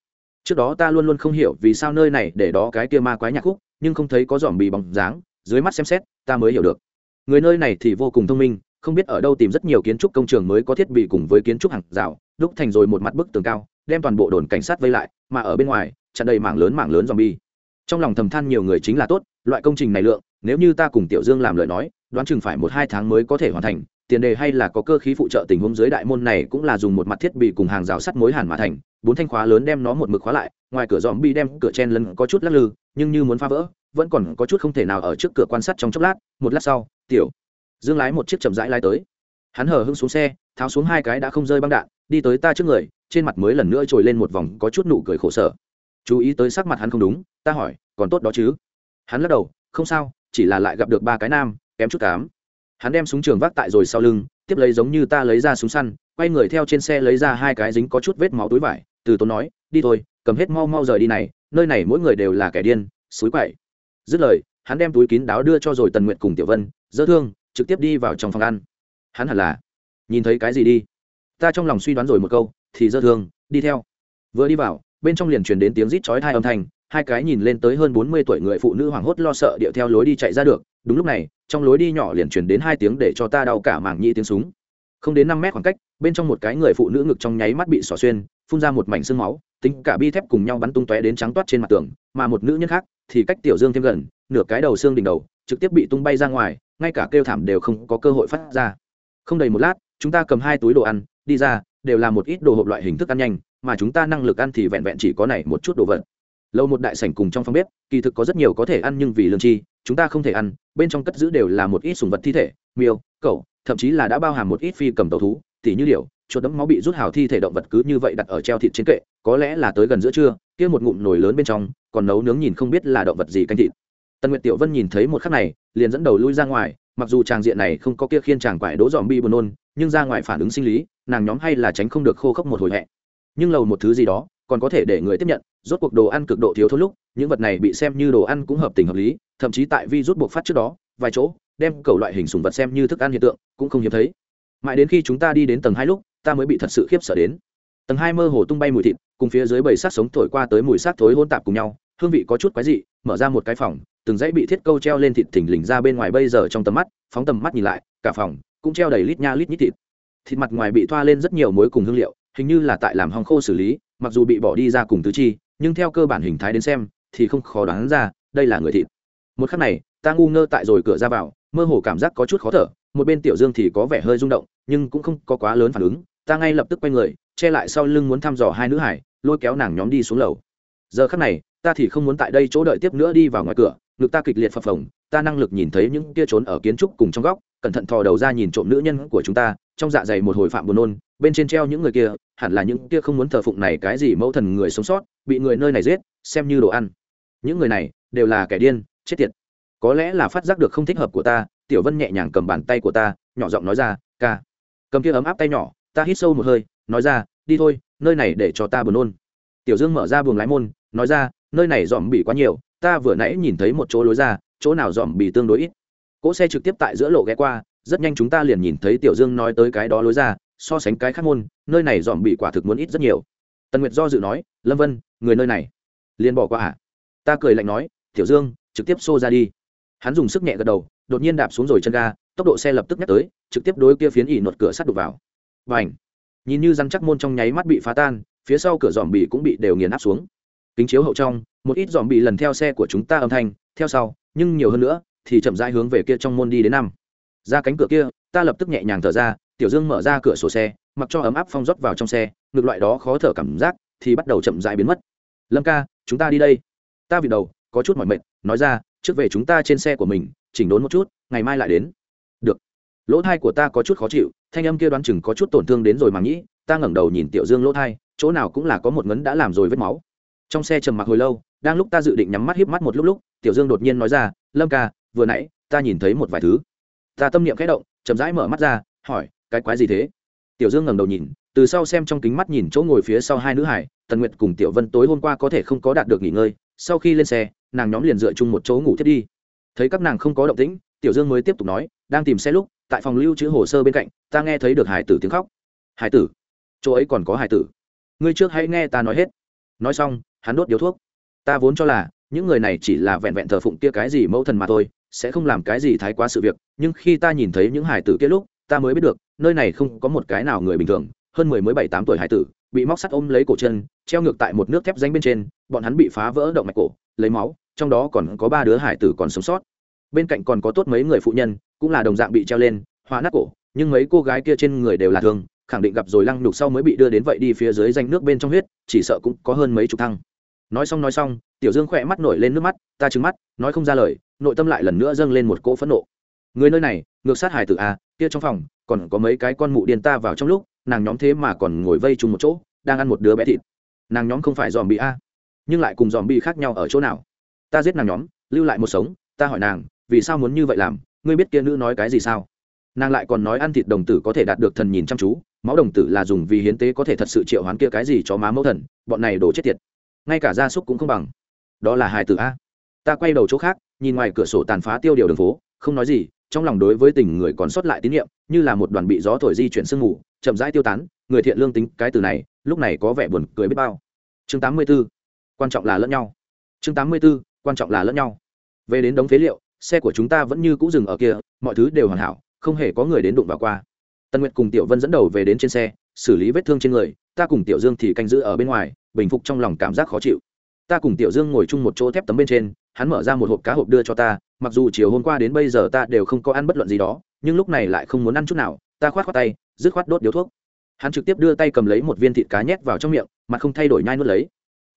Trước đó ta luôn luôn không hiểu vì sao nơi này để đó cái kia ma quái nhạc khúc, nhưng không thấy có dòm bì bóng dáng, dưới mắt xem xét, ta mới hiểu được người nơi này thì vô cùng thông minh, không biết ở đâu tìm rất nhiều kiến trúc công trường mới có thiết bị cùng với kiến trúc hàng rào, đúc thành rồi một mặt bức tường cao, đem toàn bộ đồn cảnh sát vây lại, mà ở bên ngoài chặn đầy mảng lớn mảng lớn dòm bi trong lòng thầm than nhiều người chính là tốt, loại công trình này lượng, nếu như ta cùng tiểu dương làm lời nói, đoán chừng phải một hai tháng mới có thể hoàn thành, tiền đề hay là có cơ khí phụ trợ tình huống dưới đại môn này cũng là dùng một mặt thiết bị cùng hàng rào sắt mối hàn mà thành, bốn thanh khóa lớn đem nó một mực khóa lại, ngoài cửa dòm bi đem cửa chen lân có chút lắc lư nhưng như muốn phá vỡ, vẫn còn có chút không thể nào ở trước cửa quan sát trong chốc lát, một lát sau, tiểu dương lái một chiếc chậm rãi lái tới. Hắn hờ hưng xuống xe, tháo xuống hai cái đã không rơi băng đạn, đi tới ta trước người, trên mặt mới lần nữa trồi lên một vòng có chút nụ cười khổ sở. Chú ý tới sắc mặt hắn không đúng, ta hỏi, còn tốt đó chứ? Hắn lắc đầu, không sao, chỉ là lại gặp được ba cái nam, kém chút cám. Hắn đem súng trường vác tại rồi sau lưng, tiếp lấy giống như ta lấy ra súng săn, quay người theo trên xe lấy ra hai cái dính có chút vết máu túi vải, từ tốn nói, đi thôi cầm hết mau mau rời đi này, nơi này mỗi người đều là kẻ điên, suối quậy. Dứt lời, hắn đem túi kín đáo đưa cho rồi tần nguyện cùng tiểu vân, dỡ thương, trực tiếp đi vào trong phòng ăn. Hắn hẳn là nhìn thấy cái gì đi? Ta trong lòng suy đoán rồi một câu, thì dỡ thương, đi theo. Vừa đi vào, bên trong liền truyền đến tiếng rít chói hai âm thanh, hai cái nhìn lên tới hơn bốn mươi tuổi người phụ nữ hoảng hốt lo sợ điệu theo lối đi chạy ra được. Đúng lúc này, trong lối đi nhỏ liền truyền đến hai tiếng để cho ta đau cả mảng nhĩ tiếng súng. Không đến năm mét khoảng cách, bên trong một cái người phụ nữ ngực trong nháy mắt bị xỏ xuyên phun ra một mảnh xương máu, tính cả bi thép cùng nhau bắn tung tóe đến trắng toát trên mặt tường, mà một nữ nhân khác thì cách tiểu dương thêm gần, nửa cái đầu xương đỉnh đầu, trực tiếp bị tung bay ra ngoài, ngay cả kêu thảm đều không có cơ hội phát ra. Không đầy một lát, chúng ta cầm hai túi đồ ăn, đi ra, đều là một ít đồ hộp loại hình thức ăn nhanh, mà chúng ta năng lực ăn thì vẹn vẹn chỉ có này một chút đồ vật. Lâu một đại sảnh cùng trong phòng bếp, kỳ thực có rất nhiều có thể ăn nhưng vì lương chi chúng ta không thể ăn, bên trong cất giữ đều là một ít sùng vật thi thể, miêu, cẩu, thậm chí là đã bao hàm một ít phi cầm tàu thú, tỉ như điều chuột đấm máu bị rút hào thi thể động vật cứ như vậy đặt ở treo thịt trên kệ, có lẽ là tới gần giữa trưa, kia một ngụm nồi lớn bên trong, còn nấu nướng nhìn không biết là động vật gì canh thịt. Tần nguyệt tiểu vân nhìn thấy một khắc này, liền dẫn đầu lui ra ngoài, mặc dù tràng diện này không có kia khiên chàng quải đố dòm bi buồn nôn, nhưng ra ngoài phản ứng sinh lý, nàng nhóm hay là tránh không được khô khốc một hồi hẹ nhưng lầu một thứ gì đó, còn có thể để người tiếp nhận, rốt cuộc đồ ăn cực độ thiếu thốn lúc, những vật này bị xem như đồ ăn cũng hợp tình hợp lý, thậm chí tại vi rút buộc phát trước đó, vài chỗ, đem cầu loại hình sùng vật xem như thức ăn hiện tượng, cũng không hiếm thấy. Mãi đến khi chúng ta đi đến tầng hai lúc ta mới bị thật sự khiếp sợ đến. Tầng hai mơ hồ tung bay mùi thịt, cùng phía dưới bầy sát sống thổi qua tới mùi sát thối hôn tạp cùng nhau, hương vị có chút quái dị, mở ra một cái phòng, từng dãy bị thiết câu treo lên thịt thỉnh lình ra bên ngoài bây giờ trong tầm mắt, phóng tầm mắt nhìn lại, cả phòng cũng treo đầy lít nha lít nhít thịt. Thịt mặt ngoài bị thoa lên rất nhiều muối cùng hương liệu, hình như là tại làm hong khô xử lý, mặc dù bị bỏ đi ra cùng tứ chi, nhưng theo cơ bản hình thái đến xem, thì không khó đoán ra, đây là người thịt. Một khắc này, ta ngu ngơ tại rồi cửa ra vào, mơ hồ cảm giác có chút khó thở, một bên tiểu dương thì có vẻ hơi rung động, nhưng cũng không có quá lớn phản ứng ta ngay lập tức quay người, che lại sau lưng muốn thăm dò hai nữ hải, lôi kéo nàng nhóm đi xuống lầu. Giờ khắc này, ta thì không muốn tại đây chỗ đợi tiếp nữa đi vào ngoài cửa, ngực ta kịch liệt phập phồng, ta năng lực nhìn thấy những kia trốn ở kiến trúc cùng trong góc, cẩn thận thò đầu ra nhìn trộm nữ nhân của chúng ta, trong dạ dày một hồi phạm buồn nôn, bên trên treo những người kia, hẳn là những kia không muốn thờ phụng này cái gì mẫu thần người sống sót, bị người nơi này giết, xem như đồ ăn. Những người này, đều là kẻ điên, chết tiệt. Có lẽ là phát giác được không thích hợp của ta, tiểu vân nhẹ nhàng cầm bàn tay của ta, nhỏ giọng nói ra, ca. Cầm kia ấm áp tay nhỏ ta hít sâu một hơi, nói ra, đi thôi, nơi này để cho ta buồn nôn. Tiểu dương mở ra buồng lái môn, nói ra, nơi này dòm bị quá nhiều, ta vừa nãy nhìn thấy một chỗ lối ra, chỗ nào dòm bị tương đối ít. Cỗ xe trực tiếp tại giữa lộ ghé qua, rất nhanh chúng ta liền nhìn thấy tiểu dương nói tới cái đó lối ra, so sánh cái khác môn, nơi này dòm bị quả thực muốn ít rất nhiều. Tần nguyệt do dự nói, lâm vân, người nơi này? Liền bỏ qua à? Ta cười lạnh nói, tiểu dương, trực tiếp xô ra đi. Hắn dùng sức nhẹ gật đầu, đột nhiên đạp xuống rồi chân ga, tốc độ xe lập tức nhắc tới, trực tiếp đối kia phiến ỉ nột cửa sắt đục vào và ảnh. Nhìn như răn chắc môn trong nháy mắt bị phá tan, phía sau cửa dòm bị cũng bị đều nghiền áp xuống. Kính chiếu hậu trong, một ít dòm bị lần theo xe của chúng ta âm thanh, theo sau, nhưng nhiều hơn nữa, thì chậm rãi hướng về kia trong môn đi đến năm. Ra cánh cửa kia, ta lập tức nhẹ nhàng thở ra, tiểu dương mở ra cửa sổ xe, mặc cho ấm áp phong rót vào trong xe, ngược loại đó khó thở cảm giác, thì bắt đầu chậm rãi biến mất. Lâm ca, chúng ta đi đây. Ta vì đầu, có chút mỏi mệt, nói ra, trước về chúng ta trên xe của mình, chỉnh đốn một chút, ngày mai lại đến lỗ thai của ta có chút khó chịu, thanh âm kia đoán chừng có chút tổn thương đến rồi mà nghĩ, ta ngẩng đầu nhìn tiểu dương lỗ thai, chỗ nào cũng là có một ngấn đã làm rồi vết máu. Trong xe trầm mặc hồi lâu, đang lúc ta dự định nhắm mắt hiếp mắt một lúc lúc, tiểu dương đột nhiên nói ra, lâm ca, vừa nãy, ta nhìn thấy một vài thứ. Ta tâm niệm khẽ động, chậm rãi mở mắt ra, hỏi, cái quái gì thế? Tiểu dương ngẩng đầu nhìn, từ sau xem trong kính mắt nhìn chỗ ngồi phía sau hai nữ hải, tần nguyệt cùng tiểu vân tối hôm qua có thể không có đạt được nghỉ ngơi, sau khi lên xe, nàng nhóm liền dựa chung một chỗ ngủ thiết đi. Thấy các nàng không có động tĩnh, tiểu dương mới tiếp tục nói, đang tìm xe lúc tại phòng lưu trữ hồ sơ bên cạnh, ta nghe thấy được hải tử tiếng khóc. Hải tử? Chỗ ấy còn có hải tử. Ngươi trước hãy nghe ta nói hết. Nói xong, hắn đốt điếu thuốc. Ta vốn cho là, những người này chỉ là vẹn vẹn thờ phụng kia cái gì mẫu thần mà thôi, sẽ không làm cái gì thái quá sự việc. Nhưng khi ta nhìn thấy những hải tử kia lúc, ta mới biết được, nơi này không có một cái nào người bình thường. Hơn mười mới bảy tám tuổi hải tử, bị móc sắt ôm lấy cổ chân, treo ngược tại một nước thép danh bên trên, bọn hắn bị phá vỡ động mạch cổ, lấy máu, trong đó còn có ba đứa hải tử còn sống sót bên cạnh còn có tốt mấy người phụ nhân, cũng là đồng dạng bị treo lên, hóa nát cổ, nhưng mấy cô gái kia trên người đều là thương, khẳng định gặp rồi lăng nhục sau mới bị đưa đến vậy đi phía dưới danh nước bên trong huyết, chỉ sợ cũng có hơn mấy chục thăng. Nói xong nói xong, tiểu dương khỏe mắt nổi lên nước mắt, ta trứng mắt, nói không ra lời, nội tâm lại lần nữa dâng lên một cỗ phẫn nộ. Người nơi này, ngược sát hải tử a kia trong phòng, còn có mấy cái con mụ điên ta vào trong lúc, nàng nhóm thế mà còn ngồi vây chung một chỗ, đang ăn một đứa bé thịt. Nàng nhóm không phải dòm bị a nhưng lại cùng dòm bị khác nhau ở chỗ nào? Ta giết nàng nhóm, lưu lại một sống, ta hỏi nàng vì sao muốn như vậy làm? Ngươi biết kia nữ nói cái gì sao? Nàng lại còn nói ăn thịt đồng tử có thể đạt được thần nhìn chăm chú, máu đồng tử là dùng vì hiến tế có thể thật sự triệu hoán kia cái gì cho má mẫu thần, bọn này đổ chết tiệt. Ngay cả gia súc cũng không bằng. Đó là hài tử a. Ta quay đầu chỗ khác, nhìn ngoài cửa sổ tàn phá tiêu điều đường phố, không nói gì, trong lòng đối với tình người còn sót lại tín nhiệm, như là một đoàn bị gió thổi di chuyển sương mù, chậm rãi tiêu tán, người thiện lương tính, cái từ này, lúc này có vẻ buồn cười biết bao. Chương 84. quan trọng là lẫn nhau. Chương 84. quan trọng là lẫn nhau. Về đến đống phế liệu xe của chúng ta vẫn như cũ dừng ở kia, mọi thứ đều hoàn hảo, không hề có người đến đụng vào qua. Tân nguyệt cùng tiểu vân dẫn đầu về đến trên xe, xử lý vết thương trên người, ta cùng tiểu dương thì canh giữ ở bên ngoài, bình phục trong lòng cảm giác khó chịu. Ta cùng tiểu dương ngồi chung một chỗ thép tấm bên trên, hắn mở ra một hộp cá hộp đưa cho ta, mặc dù chiều hôm qua đến bây giờ ta đều không có ăn bất luận gì đó, nhưng lúc này lại không muốn ăn chút nào, ta khoát khoát tay, dứt khoát đốt điếu thuốc. Hắn trực tiếp đưa tay cầm lấy một viên thịt cá nhét vào trong miệng mà không thay đổi nhai nuốt lấy.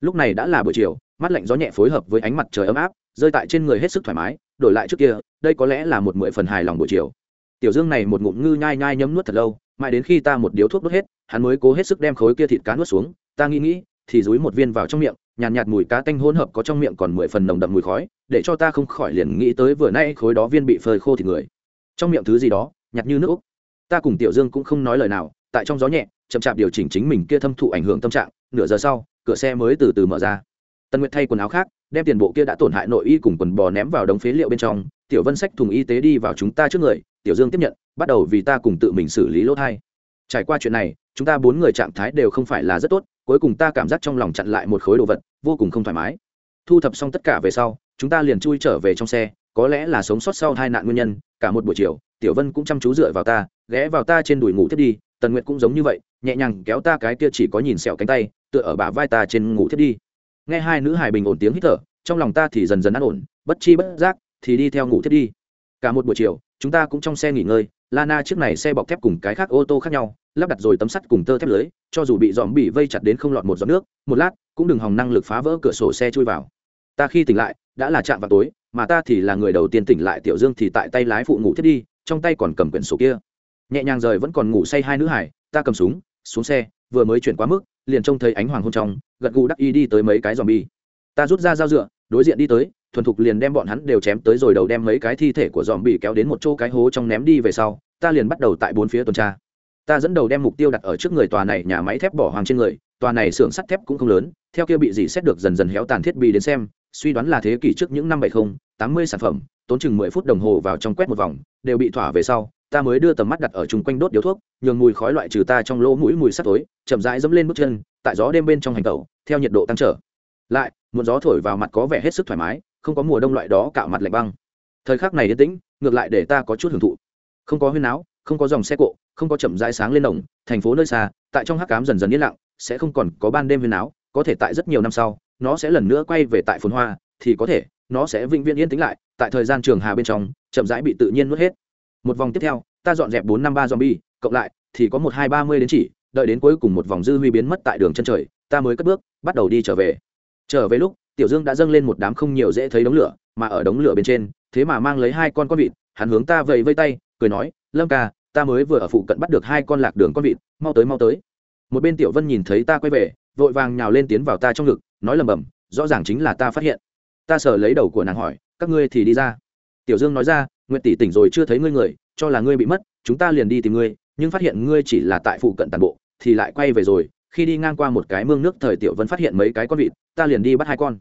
Lúc này đã là buổi chiều, mắt lạnh gió nhẹ phối hợp với ánh mặt trời ấm áp, rơi tại trên người hết sức thoải mái đổi lại trước kia đây có lẽ là một mười phần hài lòng buổi chiều. Tiểu dương này một ngụm ngư nhai nhai nhấm nuốt thật lâu mãi đến khi ta một điếu thuốc đốt hết hắn mới cố hết sức đem khối kia thịt cá nuốt xuống. Ta nghĩ nghĩ thì dúi một viên vào trong miệng nhàn nhạt, nhạt mùi cá tanh hỗn hợp có trong miệng còn mười phần nồng đậm mùi khói để cho ta không khỏi liền nghĩ tới vừa nay khối đó viên bị phơi khô thịt người. Trong miệng thứ gì đó nhạt như nước úc. Ta cùng tiểu dương cũng không nói lời nào tại trong gió nhẹ chậm chạp điều chỉnh chính mình kia thâm thụ ảnh hưởng tâm trạng nửa giờ sau cửa xe mới từ từ mở ra. Tần nguyệt thay quần áo khác, đem tiền bộ kia đã tổn hại nội y cùng quần bò ném vào đống phế liệu bên trong. Tiểu vân sách thùng y tế đi vào chúng ta trước người, tiểu dương tiếp nhận, bắt đầu vì ta cùng tự mình xử lý lỗ thai. Trải qua chuyện này, chúng ta bốn người trạng thái đều không phải là rất tốt, cuối cùng ta cảm giác trong lòng chặn lại một khối đồ vật, vô cùng không thoải mái. Thu thập xong tất cả về sau, chúng ta liền chui trở về trong xe, có lẽ là sống sót sau hai nạn nguyên nhân, cả một buổi chiều, tiểu vân cũng chăm chú dựa vào ta, ghé vào ta trên đùi ngủ thiết đi, tần nguyệt cũng giống như vậy, nhẹ nhàng kéo ta cái kia chỉ có nhìn sẹo cánh tay, tựa ở bả vai ta trên ngủ thiết đi nghe hai nữ hài bình ổn tiếng hít thở, trong lòng ta thì dần dần an ổn, bất chi bất giác thì đi theo ngủ thiết đi. Cả một buổi chiều, chúng ta cũng trong xe nghỉ ngơi, lana chiếc này xe bọc thép cùng cái khác ô tô khác nhau, lắp đặt rồi tấm sắt cùng tơ thép lưới, cho dù bị dòm bị vây chặt đến không lọt một giọt nước, một lát, cũng đừng hòng năng lực phá vỡ cửa sổ xe chui vào. Ta khi tỉnh lại, đã là chạm vào tối, mà ta thì là người đầu tiên tỉnh lại, tiểu dương thì tại tay lái phụ ngủ thiết đi, trong tay còn cầm quyển sổ kia. Nhẹ nhàng rời vẫn còn ngủ say hai nữ hải ta cầm súng, xuống xe, vừa mới chuyển quá mức liền trông thấy ánh hoàng hôn trong, gật gù đắc y đi tới mấy cái dòm bi ta rút ra dao dựa, đối diện đi tới, thuần thục liền đem bọn hắn đều chém tới rồi đầu đem mấy cái thi thể của dòm bị kéo đến một chỗ cái hố trong ném đi về sau, ta liền bắt đầu tại bốn phía tuần tra. Ta dẫn đầu đem mục tiêu đặt ở trước người tòa này nhà máy thép bỏ hoàng trên người, tòa này xưởng sắt thép cũng không lớn, theo kia bị gì xét được dần dần héo tàn thiết bị đến xem, suy đoán là thế kỷ trước những năm bảy mươi tám mươi sản phẩm tốn chừng mười phút đồng hồ vào trong quét một vòng, đều bị thỏa về sau, ta mới đưa tầm mắt đặt ở chung quanh đốt điếu thuốc, nhường mùi khói loại trừ ta trong lỗ mũi mùi sắt tối chậm rãi dẫm lên bước chân, tại gió đêm bên trong hành tẩu, theo nhiệt độ tăng trở. Lại một gió thổi vào mặt có vẻ hết sức thoải mái, không có mùa đông loại đó cạo mặt lạnh băng. Thời khắc này yên tĩnh, ngược lại để ta có chút hưởng thụ. Không có huyên áo không có dòng xe cộ, không có chậm rãi sáng lên đồng, thành phố nơi xa, tại trong hắc cám dần dần yên lặng, sẽ không còn có ban đêm huyên áo có thể tại rất nhiều năm sau, nó sẽ lần nữa quay về tại phồn hoa, thì có thể nó sẽ vĩnh viễn yên tĩnh lại, tại thời gian trường hà bên trong, chậm rãi bị tự nhiên nuốt hết. Một vòng tiếp theo, ta dọn dẹp bốn năm ba zombie, cộng lại, thì có một hai ba mươi đến chỉ, đợi đến cuối cùng một vòng dư huy biến mất tại đường chân trời, ta mới cất bước, bắt đầu đi trở về. Trở về lúc, tiểu dương đã dâng lên một đám không nhiều dễ thấy đống lửa, mà ở đống lửa bên trên, thế mà mang lấy hai con con vịt, hắn hướng ta vẫy vây tay, cười nói, lâm ca, ta mới vừa ở phụ cận bắt được hai con lạc đường con vịt, mau tới mau tới. Một bên tiểu vân nhìn thấy ta quay về, vội vàng nhào lên tiến vào ta trong ngực, nói lầm bầm rõ ràng chính là ta phát hiện ta sờ lấy đầu của nàng hỏi, các ngươi thì đi ra? Tiểu dương nói ra nguyện tỷ tỉnh rồi chưa thấy ngươi người, cho là ngươi bị mất, chúng ta liền đi tìm ngươi, nhưng phát hiện ngươi chỉ là tại phụ cận tàn bộ, thì lại quay về rồi, khi đi ngang qua một cái mương nước thời tiểu vân phát hiện mấy cái con vịt, ta liền đi bắt hai con.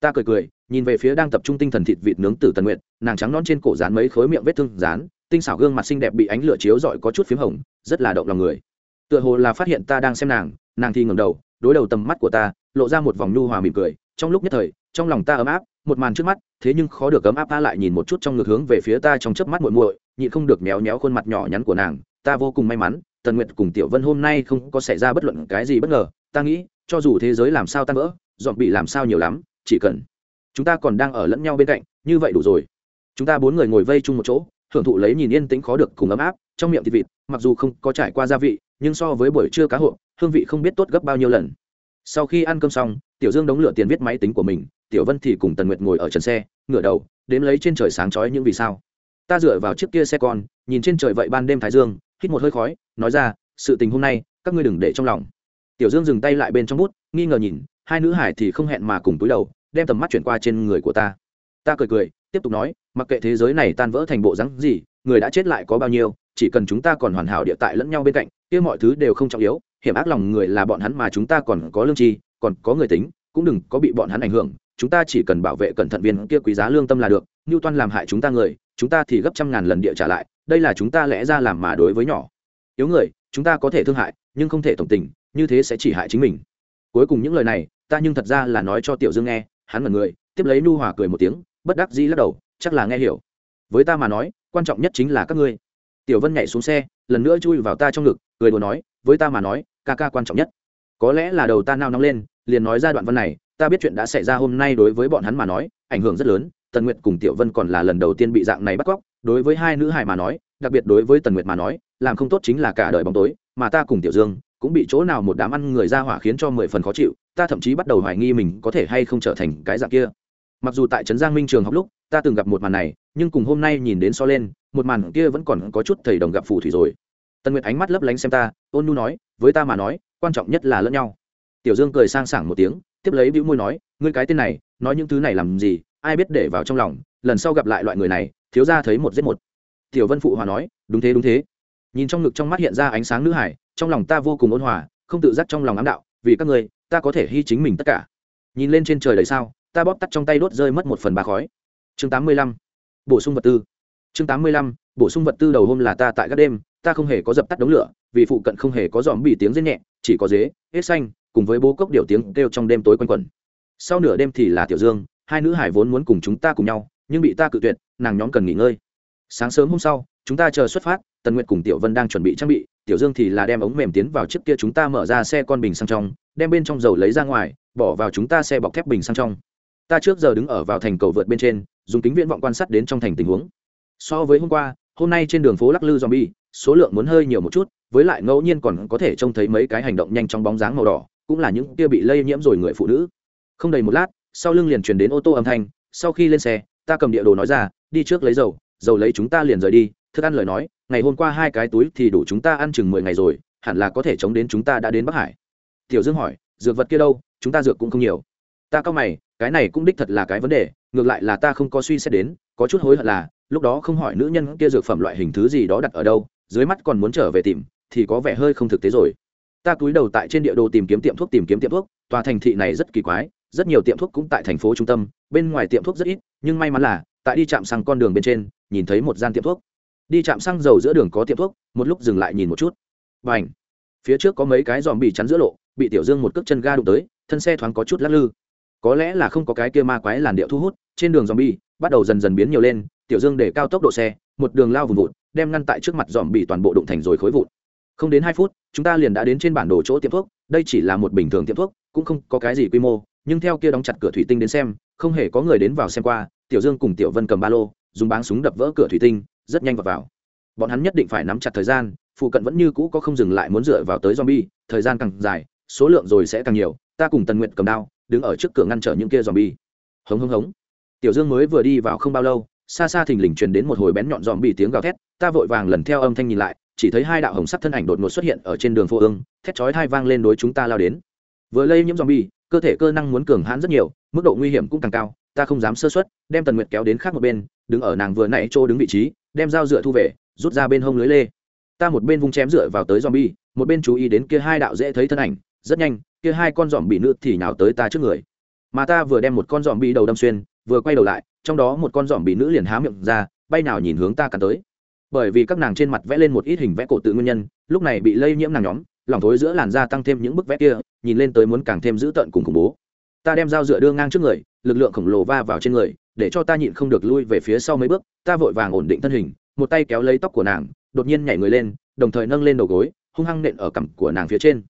Ta cười cười, nhìn về phía đang tập trung tinh thần thịt vịt nướng từ tần nguyện nàng trắng non trên cổ dán mấy khối miệng vết thương dán, tinh xảo gương mặt xinh đẹp bị ánh lửa chiếu rọi có chút p h í m hồng, rất là động lòng người. Tựa hồ là phát hiện ta đang xem nàng nàng thì ngầm đầu, đối đầu tầm mắt của ta, lộ ra một vòng nhu hòa mỉm cười, trong lúc nhất thời trong lòng ta ấm áp, một màn trước mắt, thế nhưng khó được ấm áp ta lại nhìn một chút trong ngược hướng về phía ta trong chớp mắt muội muội, nhịn không được méo méo khuôn mặt nhỏ nhắn của nàng, ta vô cùng may mắn, tần nguyệt cùng tiểu vân hôm nay không có xảy ra bất luận cái gì bất ngờ, ta nghĩ, cho dù thế giới làm sao tan vỡ, dọn bị làm sao nhiều lắm, chỉ cần chúng ta còn đang ở lẫn nhau bên cạnh, như vậy đủ rồi. Chúng ta bốn người ngồi vây chung một chỗ, hưởng thụ lấy nhìn yên tĩnh khó được cùng ấm áp, trong miệng thịt vịt, mặc dù không có trải qua gia vị, nhưng so với buổi trưa cá hộ hương vị không biết tốt gấp bao nhiêu lần sau khi ăn cơm xong, tiểu dương đóng lửa tiền viết máy tính của mình, tiểu vân thì cùng tần nguyệt ngồi ở trần xe, ngửa đầu, đếm lấy trên trời sáng chói những vì sao. Ta dựa vào chiếc kia xe con, nhìn trên trời vậy ban đêm thái dương, hít một hơi khói, nói ra, sự tình hôm nay, các ngươi đừng để trong lòng. Tiểu dương dừng tay lại bên trong bút, nghi ngờ nhìn, hai nữ hải thì không hẹn mà cùng túi đầu, đem tầm mắt chuyển qua trên người của ta. Ta cười cười, tiếp tục nói, mặc kệ thế giới này tan vỡ thành bộ rắn gì, người đã chết lại có bao nhiêu, chỉ cần chúng ta còn hoàn hảo địa tại lẫn nhau bên cạnh, kia mọi thứ đều không trọng yếu hiểm ác lòng người là bọn hắn mà chúng ta còn có lương tri, còn có người tính, cũng đừng có bị bọn hắn ảnh hưởng. Chúng ta chỉ cần bảo vệ cẩn thận viên kia quý giá lương tâm là được. Như toan làm hại chúng ta người, chúng ta thì gấp trăm ngàn lần địa trả lại. Đây là chúng ta lẽ ra làm mà đối với nhỏ. Yếu người, chúng ta có thể thương hại, nhưng không thể tổng tình, như thế sẽ chỉ hại chính mình. Cuối cùng những lời này, ta nhưng thật ra là nói cho tiểu dương nghe. Hắn là người, tiếp lấy nu hòa cười một tiếng, bất đắc dĩ lắc đầu, chắc là nghe hiểu. Với ta mà nói, quan trọng nhất chính là các ngươi. Tiểu vân nhảy xuống xe, lần nữa chui vào ta trong ngực, cười đùa nói với ta mà nói, ca ca quan trọng nhất. Có lẽ là đầu ta nao nóng lên, liền nói ra đoạn văn này, ta biết chuyện đã xảy ra hôm nay đối với bọn hắn mà nói, ảnh hưởng rất lớn, tần nguyệt cùng tiểu vân còn là lần đầu tiên bị dạng này bắt cóc, đối với hai nữ hài mà nói, đặc biệt đối với tần nguyệt mà nói, làm không tốt chính là cả đời bóng tối, mà ta cùng tiểu dương cũng bị chỗ nào một đám ăn người ra hỏa khiến cho mười phần khó chịu, ta thậm chí bắt đầu hoài nghi mình có thể hay không trở thành cái dạng kia. Mặc dù tại trấn giang minh trường học lúc, ta từng gặp một màn này, nhưng cùng hôm nay nhìn đến so lên, một màn kia vẫn còn có chút thầy đồng gặp phù thủy rồi tần nguyệt ánh mắt lấp lánh xem ta, ôn nu nói, với ta mà nói, quan trọng nhất là lẫn nhau. Tiểu dương cười sang sảng một tiếng, tiếp lấy bĩu môi nói, ngươi cái tên này, nói những thứ này làm gì, ai biết để vào trong lòng, lần sau gặp lại loại người này, thiếu ra thấy một giết một. Tiểu vân phụ hòa nói, đúng thế đúng thế. Nhìn trong ngực trong mắt hiện ra ánh sáng nữ hải, trong lòng ta vô cùng ôn hòa, không tự giác trong lòng ám đạo, vì các người ta có thể hy chính mình tất cả. Nhìn lên trên trời đầy sao, ta bóp tắt trong tay đốt rơi mất một phần bà khói. Chương tám mươi lăm, bổ sung vật tư. Chương tám mươi lăm, bổ sung vật tư đầu hôm là ta tại các đêm ta không hề có dập tắt đống lửa, vì phụ cận không hề có dòm bị tiếng rên nhẹ, chỉ có dế, hết xanh, cùng với bố cốc điều tiếng kêu trong đêm tối quanh quẩn. Sau nửa đêm thì là tiểu dương, hai nữ hải vốn muốn cùng chúng ta cùng nhau, nhưng bị ta cự tuyệt, nàng nhóm cần nghỉ ngơi. Sáng sớm hôm sau, chúng ta chờ xuất phát, tần nguyệt cùng tiểu vân đang chuẩn bị trang bị, tiểu dương thì là đem ống mềm tiến vào chiếc kia chúng ta mở ra xe con bình sang trong, đem bên trong dầu lấy ra ngoài, bỏ vào chúng ta xe bọc thép bình sang trong. Ta trước giờ đứng ở vào thành cầu vượt bên trên, dùng kính viễn vọng quan sát đến trong thành tình huống. So với hôm qua, hôm nay trên đường phố lắc lư zombie số lượng muốn hơi nhiều một chút, với lại ngẫu nhiên còn có thể trông thấy mấy cái hành động nhanh trong bóng dáng màu đỏ, cũng là những kia bị lây nhiễm rồi người phụ nữ. Không đầy một lát, sau lưng liền truyền đến ô tô âm thanh, sau khi lên xe, ta cầm địa đồ nói ra, đi trước lấy dầu dầu lấy chúng ta liền rời đi, thức ăn lời nói, ngày hôm qua hai cái túi thì đủ chúng ta ăn chừng mười ngày rồi, hẳn là có thể chống đến chúng ta đã đến bắc hải. Tiểu dương hỏi, dược vật kia đâu, chúng ta dược cũng không nhiều. Ta cao mày, cái này cũng đích thật là cái vấn đề, ngược lại là ta không có suy xét đến, có chút hối hận là, lúc đó không hỏi nữ nhân kia dược phẩm loại hình thứ gì đó đặt ở đâu dưới mắt còn muốn trở về tìm, thì có vẻ hơi không thực tế rồi. Ta cúi đầu tại trên địa đồ tìm kiếm tiệm thuốc, tìm kiếm tiệm thuốc, tòa thành thị này rất kỳ quái, rất nhiều tiệm thuốc cũng tại thành phố trung tâm, bên ngoài tiệm thuốc rất ít, nhưng may mắn là, tại đi chạm sang con đường bên trên, nhìn thấy một gian tiệm thuốc. Đi chạm xăng dầu giữa đường có tiệm thuốc, một lúc dừng lại nhìn một chút. B à n h phía trước có mấy cái dòm bị chắn giữa lộ, bị tiểu dương một cước chân ga đụng tới, thân xe thoáng có chút lắc lư. Có lẽ là không có cái kia ma quái làn điệu thu hút, trên đường dòm bi bắt đầu dần dần biến nhiều lên, tiểu dương để cao tốc độ xe, một đường lao vùng vụt đem ngăn tại trước mặt dòm bị toàn bộ đụng thành rồi khối vụn. Không đến hai phút chúng ta liền đã đến trên bản đồ chỗ tiệm thuốc. Đây chỉ là một bình thường tiệm thuốc cũng không có cái gì quy mô nhưng theo kia đóng chặt cửa thủy tinh đến xem không hề có người đến vào xem qua. Tiểu dương cùng tiểu vân cầm ba lô dùng báng súng đập vỡ cửa thủy tinh rất nhanh vào, vào. bọn hắn nhất định phải nắm chặt thời gian phụ cận vẫn như cũ có không dừng lại muốn dựa vào tới zombie thời gian càng dài số lượng rồi sẽ càng nhiều. Ta cùng tần nguyện cầm đao đứng ở trước cửa ngăn trở những kia zombie. Hống hống hống. Tiểu dương mới vừa đi vào không bao lâu xa xa thình lình truyền đến một hồi bén nhọn dòm bị tiếng gào thét ta vội vàng lần theo âm thanh nhìn lại chỉ thấy hai đạo hồng sắc thân ảnh đột ngột xuất hiện ở trên đường phố ương thét chói thai vang lên đối chúng ta lao đến. Vừa lây nhiễm dòm bi cơ thể cơ năng muốn cường hãn rất nhiều mức độ nguy hiểm cũng càng cao ta không dám sơ xuất đem tần nguyệt kéo đến khác một bên đứng ở nàng vừa nãy chỗ đứng vị trí đem dao dựa thu về rút ra bên hông lưới lê. Ta một bên vung chém dựa vào tới dòm bị, một bên chú ý đến kia hai đạo dễ thấy thân ảnh rất nhanh kia hai con dòm bị nữ thì nào tới ta trước người mà ta vừa đem một con dòm bị đầu đâm xuyên, vừa quay đầu lại, trong đó một con dòm bị nữ liền há miệng ra, bay nào nhìn hướng ta cắn tới. Bởi vì các nàng trên mặt vẽ lên một ít hình vẽ cổ tự nguyên nhân, lúc này bị lây nhiễm nàng nhóm, lòng thối giữa làn da tăng thêm những bức vẽ kia, nhìn lên tới muốn càng thêm dữ tợn cùng khủng bố. Ta đem dao dựa đưa ngang trước người, lực lượng khổng lồ va vào trên người, để cho ta nhịn không được lui về phía sau mấy bước, ta vội vàng ổn định thân hình, một tay kéo lấy tóc của nàng, đột nhiên nhảy người lên, đồng thời nâng lên đầu gối, hung hăng nện ở cằm của nàng phía trên.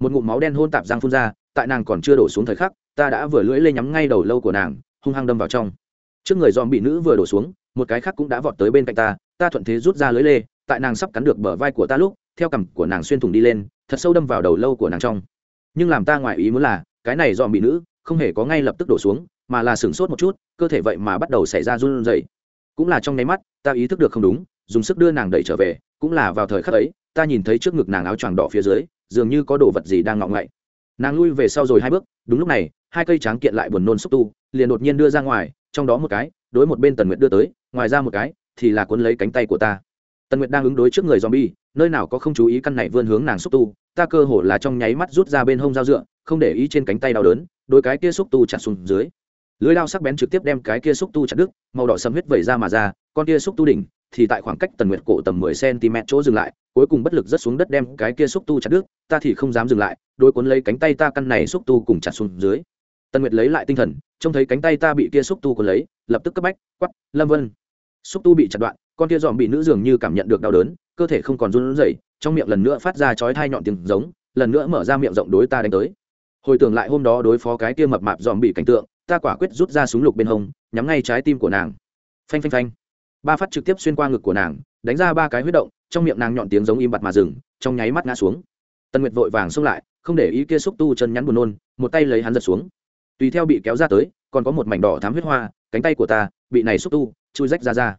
Một ngụm máu đen hôn tạp giang phun ra, tại nàng còn chưa đổ xuống thời khắc ta đã vừa lưỡi lê nhắm ngay đầu lâu của nàng, hung hăng đâm vào trong. Trước người dòm bị nữ vừa đổ xuống, một cái khác cũng đã vọt tới bên cạnh ta ta thuận thế rút ra lưỡi lê, tại nàng sắp cắn được bờ vai của ta lúc, theo cằm của nàng xuyên thủng đi lên, thật sâu đâm vào đầu lâu của nàng trong. Nhưng làm ta ngoài ý muốn là, cái này dòm bị nữ không hề có ngay lập tức đổ xuống, mà là sửng sốt một chút, cơ thể vậy mà bắt đầu xảy ra run rẩy. Cũng là trong nháy mắt, ta ý thức được không đúng, dùng sức đưa nàng đẩy trở về, cũng là vào thời khắc ấy, ta nhìn thấy trước ngực nàng áo choàng đỏ phía dưới, dường như có đồ vật gì đang ngọng ngậy. Nàng lui về sau rồi hai bước, đúng lúc này hai cây tráng kiện lại buồn nôn xúc tu, liền đột nhiên đưa ra ngoài, trong đó một cái, đối một bên tần nguyệt đưa tới, ngoài ra một cái, thì là cuốn lấy cánh tay của ta. Tần nguyệt đang ứng đối trước người zombie, nơi nào có không chú ý căn này vươn hướng nàng xúc tu, ta cơ hồ là trong nháy mắt rút ra bên hông dao dựa, không để ý trên cánh tay đau đớn, đôi cái kia xúc tu chặt xuống dưới. Lưới lao sắc bén trực tiếp đem cái kia xúc tu chặt đứt, màu đỏ sầm huyết vẩy ra mà ra, con kia xúc tu đỉnh, thì tại khoảng cách tần nguyệt cổ tầm mười cm chỗ dừng lại, cuối cùng bất lực rất xuống đất đem cái kia xúc tu chặt đứt, ta thì không dám dừng lại, đôi cuốn lấy cánh tay ta căn này xúc tu cùng chặt xuống dưới tần nguyệt lấy lại tinh thần, trông thấy cánh tay ta bị kia xúc tu còn lấy, lập tức cấp bách quắp lâm vân. Xúc tu bị chặt đoạn, con kia dòm bị nữ dường như cảm nhận được đau đớn, cơ thể không còn run rẩy, trong miệng lần nữa phát ra chói thai nhọn tiếng giống, lần nữa mở ra miệng rộng đối ta đánh tới. Hồi tưởng lại hôm đó đối phó cái kia mập mạp dòm bị cảnh tượng, ta quả quyết rút ra súng lục bên hông, nhắm ngay trái tim của nàng. Phanh phanh phanh. Ba phát trực tiếp xuyên qua ngực của nàng, đánh ra ba cái huyết động, trong miệng nàng nhọn tiếng giống im bặt mà dừng, trong nháy mắt ngã xuống. Tân nguyệt vội vàng xông lại, không để ý kia xúc tu chân nhắn buồn nôn, một tay lấy hắn giật xuống tùy theo bị kéo ra tới, còn có một mảnh đỏ thám huyết hoa, cánh tay của ta, bị này xúc tu, chui rách ra ra.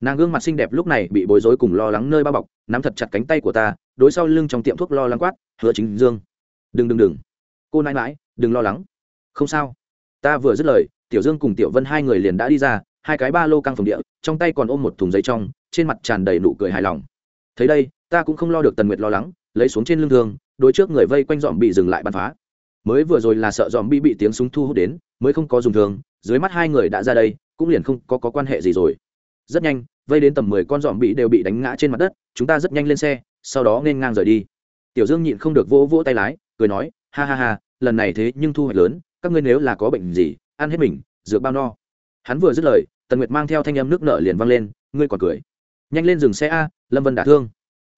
Nàng gương mặt xinh đẹp lúc này bị bối rối cùng lo lắng nơi bao bọc, nắm thật chặt cánh tay của ta, đối sau lưng trong tiệm thuốc lo lắng quát, hứa chính dương. Đừng đừng đừng. Cô nãi mãi đừng lo lắng. Không sao. Ta vừa dứt lời, tiểu dương cùng tiểu vân hai người liền đã đi ra, hai cái ba lô căng phòng địa, trong tay còn ôm một thùng giấy trong, trên mặt tràn đầy nụ cười hài lòng. Thấy đây, ta cũng không lo được tần nguyệt lo lắng, lấy xuống trên lưng thương, đối trước người vây quanh dọn bị dừng lại bắn phá mới vừa rồi là sợ dòm bị bị tiếng súng thu hút đến mới không có dùng thường dưới mắt hai người đã ra đây cũng liền không có, có quan hệ gì rồi. Rất nhanh vây đến tầm mười con dòm bị đều bị đánh ngã trên mặt đất chúng ta rất nhanh lên xe sau đó nên ngang rời đi. Tiểu dương nhịn không được vỗ vỗ tay lái cười nói ha ha ha lần này thế nhưng thu hoạch lớn các ngươi nếu là có bệnh gì ăn hết mình dược bao no. Hắn vừa dứt lời tần nguyệt mang theo thanh âm nước nợ liền văng lên ngươi còn cười. Nhanh lên dừng xe a lâm vân đả thương.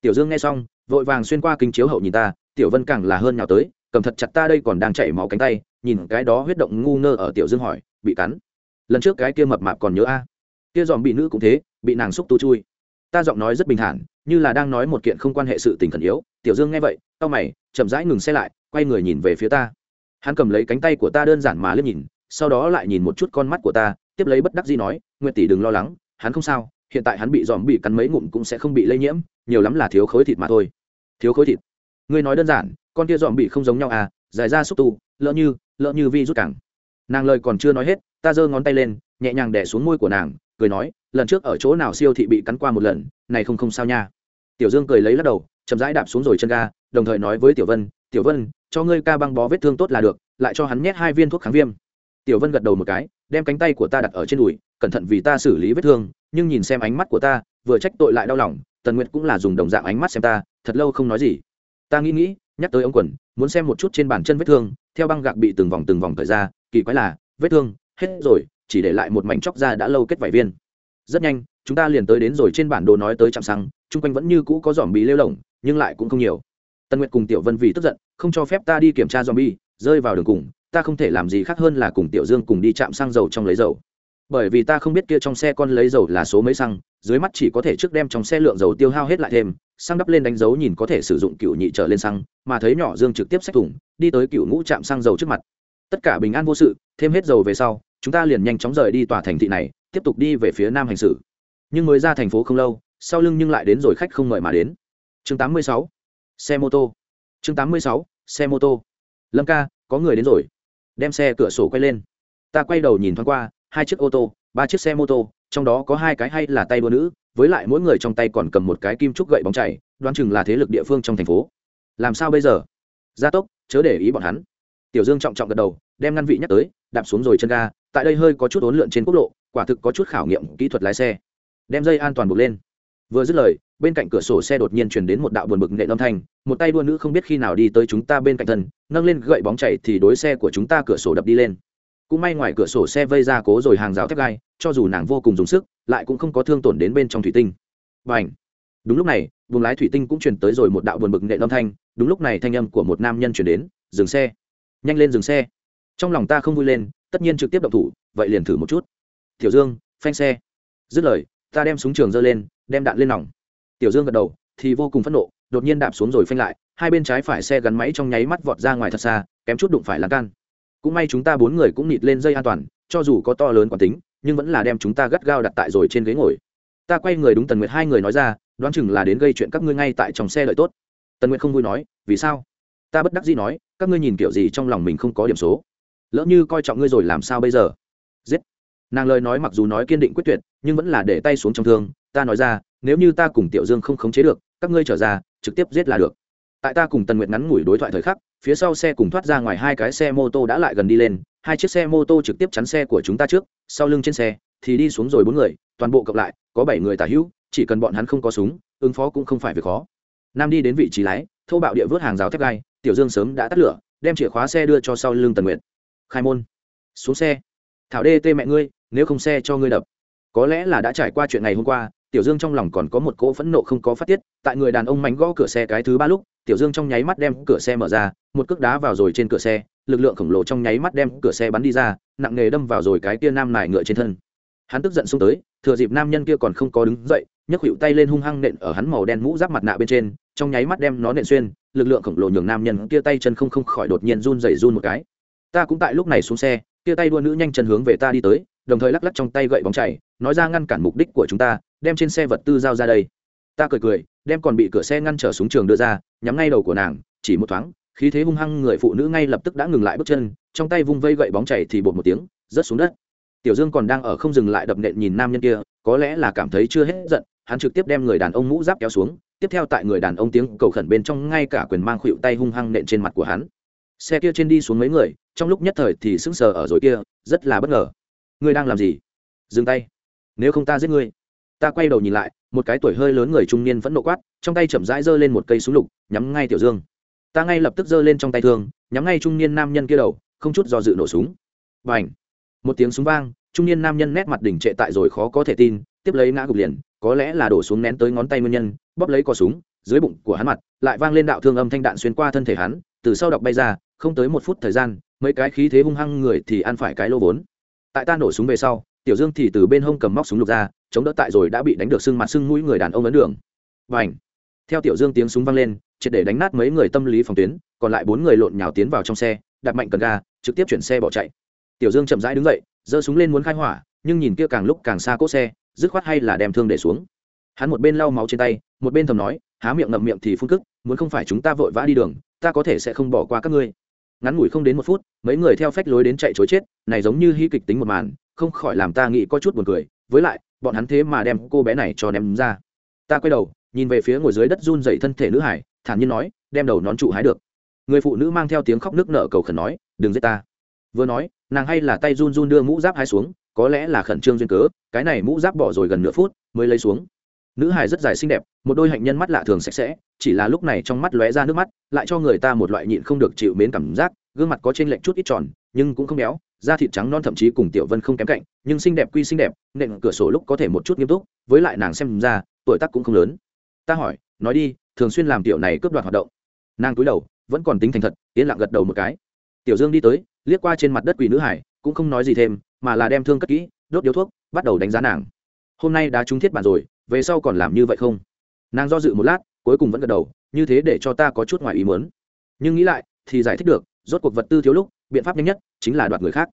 Tiểu dương nghe xong vội vàng xuyên qua kinh chiếu hậu nhìn ta tiểu vân càng là hơn nhào tới cầm thật chặt ta đây còn đang chảy máu cánh tay, nhìn cái đó huyết động ngu ngơ ở tiểu dương hỏi, bị cắn. Lần trước cái kia mập mạp còn nhớ a? Kia dòm bị nữ cũng thế, bị nàng xúc tu chui. Ta giọng nói rất bình thản, như là đang nói một kiện không quan hệ sự tình khẩn yếu. Tiểu dương nghe vậy tao mày, chậm rãi ngừng xe lại, quay người nhìn về phía ta. Hắn cầm lấy cánh tay của ta đơn giản mà liếc nhìn, sau đó lại nhìn một chút con mắt của ta, tiếp lấy bất đắc dĩ nói, nguyệt tỷ đừng lo lắng, hắn không sao, hiện tại hắn bị dòm bị cắn mấy ngụm cũng sẽ không bị lây nhiễm, nhiều lắm là thiếu khối thịt mà thôi. Thiếu khối thịt? Ngươi nói đơn giản con kia dòm bị không giống nhau à dài ra xúc tu, lỡ như lỡ như vi rút cẳng. Nàng lời còn chưa nói hết, ta giơ ngón tay lên, nhẹ nhàng đẻ xuống môi của nàng, cười nói, lần trước ở chỗ nào siêu thị bị cắn qua một lần, này không không sao nha. Tiểu dương cười lấy lắc đầu, chậm rãi đạp xuống rồi chân ga, đồng thời nói với tiểu vân tiểu vân, cho ngươi ca băng bó vết thương tốt là được, lại cho hắn nhét hai viên thuốc kháng viêm. Tiểu vân gật đầu một cái, đem cánh tay của ta đặt ở trên đùi, cẩn thận vì ta xử lý vết thương, nhưng nhìn xem ánh mắt của ta, vừa trách tội lại đau lòng, tần nguyệt cũng là dùng đồng dạng ánh mắt xem ta, thật lâu không nói gì. Ta nghĩ nghĩ nhắc tới ống quần, muốn xem một chút trên bàn chân vết thương, theo băng gạc bị từng vòng từng vòng thời ra, kỳ quái là, vết thương, hết rồi, chỉ để lại một mảnh chóc da đã lâu kết vải viên. Rất nhanh, chúng ta liền tới đến rồi trên bản đồ nói tới trạm xăng, chung quanh vẫn như cũ có dòm bị lêu lỏng, nhưng lại cũng không nhiều. Tân nguyệt cùng tiểu vân vì tức giận, không cho phép ta đi kiểm tra dòm bi rơi vào đường cùng, ta không thể làm gì khác hơn là cùng tiểu dương cùng đi chạm xăng dầu trong lấy dầu. Bởi vì ta không biết kia trong xe con lấy dầu là số mấy xăng dưới mắt chỉ có thể trước đem trong xe lượng dầu tiêu hao hết lại thêm, xăng đắp lên đánh dấu nhìn có thể sử dụng cựu nhị trở lên xăng, mà thấy nhỏ dương trực tiếp xách thủng đi tới cựu ngũ chạm xăng dầu trước mặt. Tất cả bình an vô sự, thêm hết dầu về sau, chúng ta liền nhanh chóng rời đi tòa thành thị này, tiếp tục đi về phía nam hành xử. Nhưng mới ra thành phố không lâu, sau lưng nhưng lại đến rồi khách không mời mà đến. Chương 86. xe mô tô. Chương 86. xe mô tô. Lâm ca, có người đến rồi. Đem xe cửa sổ quay lên. Ta quay đầu nhìn thoáng qua, hai chiếc ô tô, ba chiếc xe mô tô trong đó có hai cái hay là tay đua nữ, với lại mỗi người trong tay còn cầm một cái kim trúc gậy bóng chảy đoán chừng là thế lực địa phương trong thành phố. Làm sao bây giờ? Gia tốc, chớ để ý bọn hắn. Tiểu dương trọng trọng gật đầu, đem ngăn vị nhắc tới, đạp xuống rồi chân ga, tại đây hơi có chút ốn lượn trên quốc lộ, quả thực có chút khảo nghiệm kỹ thuật lái xe. Đem dây an toàn buộc lên. Vừa dứt lời, bên cạnh cửa sổ xe đột nhiên chuyển đến một đạo buồn bực nệ âm thanh, một tay đua nữ không biết khi nào đi tới chúng ta bên cạnh thân, nâng lên gậy bóng chảy thì đối xe của chúng ta cửa sổ đập đi lên cũng may ngoài cửa sổ xe vây ra cố rồi hàng rào thép gai, cho dù nàng vô cùng dùng sức, lại cũng không có thương tổn đến bên trong thủy tinh. Và ảnh đúng lúc này, buồng lái thủy tinh cũng truyền tới rồi một đạo buồn bực nệ âm thanh, đúng lúc này thanh âm của một nam nhân chuyển đến, dừng xe! Nhanh lên dừng xe! Trong lòng ta không vui lên, tất nhiên trực tiếp động thủ, vậy liền thử một chút. Tiểu dương, phanh xe! Dứt lời, ta đem súng trường giơ lên, đem đạn lên nòng. Tiểu dương gật đầu, thì vô cùng phẫn nộ, đột nhiên đạp xuống rồi phanh lại, hai bên trái phải xe gắn máy trong nháy mắt vọt ra ngoài thật xa, kém chút đụng phải lan can cũng may chúng ta bốn người cũng nịt lên dây an toàn, cho dù có to lớn quán tính, nhưng vẫn là đem chúng ta gắt gao đặt tại rồi trên ghế ngồi. Ta quay người đúng tần nguyệt hai người nói ra, đoán chừng là đến gây chuyện các ngươi ngay tại trong xe lợi tốt. Tần nguyệt không vui nói, vì sao? Ta bất đắc dĩ nói, các ngươi nhìn kiểu gì trong lòng mình không có điểm số. Lỡ như coi trọng ngươi rồi làm sao bây giờ? Giết. Nàng lời nói mặc dù nói kiên định quyết tuyệt, nhưng vẫn là để tay xuống trong thương. Ta nói ra, nếu như ta cùng tiểu dương không khống chế được, các ngươi trở ra, trực tiếp giết là được. Tại ta cùng tần nguyệt ngắn ngủi đối thoại thời khắc phía sau xe cùng thoát ra ngoài hai cái xe mô tô đã lại gần đi lên hai chiếc xe mô tô trực tiếp chắn xe của chúng ta trước sau lưng trên xe thì đi xuống rồi bốn người toàn bộ cộng lại có bảy người tả hữu chỉ cần bọn hắn không có súng ứng phó cũng không phải việc khó. Nam đi đến vị trí lái thâu bạo địa vớt hàng rào thép gai tiểu dương sớm đã tắt lửa đem chìa khóa xe đưa cho sau lưng tần nguyện, khai môn. Xuống xe. Thảo đê tê mẹ ngươi nếu không xe cho ngươi đập. Có lẽ là đã trải qua chuyện ngày hôm qua tiểu dương trong lòng còn có một cỗ phẫn nộ không có phát tiết tại người đàn ông mánh gõ cửa xe cái thứ ba lúc tiểu dương trong nháy mắt đem cửa xe mở ra, một cước đá vào rồi trên cửa xe, lực lượng khổng lồ trong nháy mắt đem cửa xe bắn đi ra, nặng nề đâm vào rồi cái kia nam nải ngựa trên thân. Hắn tức giận xông tới, thừa dịp nam nhân kia còn không có đứng dậy, nhấc hữu tay lên hung hăng nện ở hắn màu đen mũ giáp mặt nạ bên trên, trong nháy mắt đem nó nện xuyên, lực lượng khổng lồ nhường nam nhân kia tay chân không không khỏi đột nhiên run dày run một cái. Ta cũng tại lúc này xuống xe, kia tay đua nữ nhanh chân hướng về ta đi tới, đồng thời lắc lắc trong tay gậy bóng chảy, nói ra ngăn cản mục đích của chúng ta, đem trên xe vật tư giao ra đây. Ta cười cười đem còn bị cửa xe ngăn trở xuống trường đưa ra, nhắm ngay đầu của nàng, chỉ một thoáng, khí thế hung hăng người phụ nữ ngay lập tức đã ngừng lại bước chân, trong tay vung vây gậy bóng chảy thì bột một tiếng, rớt xuống đất. Tiểu dương còn đang ở không dừng lại đập nện nhìn nam nhân kia, có lẽ là cảm thấy chưa hết giận, hắn trực tiếp đem người đàn ông mũ giáp kéo xuống, tiếp theo tại người đàn ông tiếng cầu khẩn bên trong ngay cả quyền mang khuỵu tay hung hăng nện trên mặt của hắn. Xe kia trên đi xuống mấy người, trong lúc nhất thời thì sững sờ ở rồi kia, rất là bất ngờ. Ngươi đang làm gì? Dừng tay. Nếu không ta giết ngươi ta quay đầu nhìn lại, một cái tuổi hơi lớn người trung niên vẫn nộ quát, trong tay chậm rãi giơ lên một cây súng lục, nhắm ngay tiểu dương. Ta ngay lập tức giơ lên trong tay thương, nhắm ngay trung niên nam nhân kia đầu, không chút do dự nổ súng. B à n h một tiếng súng vang, trung niên nam nhân nét mặt đỉnh trệ tại rồi khó có thể tin, tiếp lấy ngã gục liền, có lẽ là đổ xuống nén tới ngón tay nguyên nhân, bóp lấy cò súng, dưới bụng của hắn mặt, lại vang lên đạo thương âm thanh đạn xuyên qua thân thể hắn, từ sau đọc bay ra, không tới một phút thời gian, mấy cái khí thế hung hăng người thì ăn phải cái lô vốn. Tại ta nổ súng về sau tiểu dương thì từ bên hông cầm móc súng lục ra, chống đỡ tại rồi đã bị đánh được sưng mặt sưng mũi người đàn ông ấn đường. Và ảnh theo tiểu dương tiếng súng vang lên, triệt để đánh nát mấy người tâm lý phòng tuyến, còn lại bốn người lộn nhào tiến vào trong xe đặt mạnh cần ga, trực tiếp chuyển xe bỏ chạy. Tiểu dương chậm rãi đứng dậy, giơ súng lên muốn khai hỏa, nhưng nhìn kia càng lúc càng xa cỗ xe, dứt khoát hay là đem thương để xuống. Hắn một bên lau máu trên tay, một bên thầm nói, há miệng ngậm miệng thì phun cức, muốn không phải chúng ta vội vã đi đường, ta có thể sẽ không bỏ qua các ngươi ngắn ngủi không đến một phút, mấy người theo phách lối đến chạy chối chết, này giống như hy kịch tính một màn, không khỏi làm ta nghĩ có chút buồn cười. Với lại, bọn hắn thế mà đem cô bé này cho ném ra. Ta quay đầu, nhìn về phía ngồi dưới đất run dậy thân thể nữ hải, thản nhiên nói, đem đầu nón trụ hái được. Người phụ nữ mang theo tiếng khóc nước nở cầu khẩn nói, đừng giết ta. Vừa nói, nàng hay là tay run run đưa mũ giáp hai xuống, có lẽ là khẩn trương duyên cớ, cái này mũ giáp bỏ rồi gần nửa phút, mới lấy xuống nữ hài rất dài xinh đẹp, một đôi hạnh nhân mắt lạ thường sạch sẽ, chỉ là lúc này trong mắt lóe ra nước mắt, lại cho người ta một loại nhịn không được chịu mến cảm giác, gương mặt có trên lệnh chút ít tròn, nhưng cũng không béo, da thịt trắng non thậm chí cùng tiểu vân không kém cạnh, nhưng xinh đẹp quy xinh đẹp nện cửa sổ lúc có thể một chút nghiêm túc, với lại nàng xem ra, tuổi tác cũng không lớn. Ta hỏi, nói đi, thường xuyên làm tiểu này cướp đoạt hoạt động. Nàng cúi đầu, vẫn còn tính thành thật, yên lặng gật đầu một cái. Tiểu dương đi tới, liếc qua trên mặt đất quỷ nữ hải cũng không nói gì thêm, mà là đem thương cất kỹ, đốt điếu thuốc, bắt đầu đánh giá nàng. Hôm nay đã trúng thiết bản rồi về sau còn làm như vậy không? Nàng do dự một lát, cuối cùng vẫn gật đầu, như thế để cho ta có chút ngoài ý muốn. Nhưng nghĩ lại, thì giải thích được, rốt cuộc vật tư thiếu lúc, biện pháp nhanh nhất chính là đoạt người khác.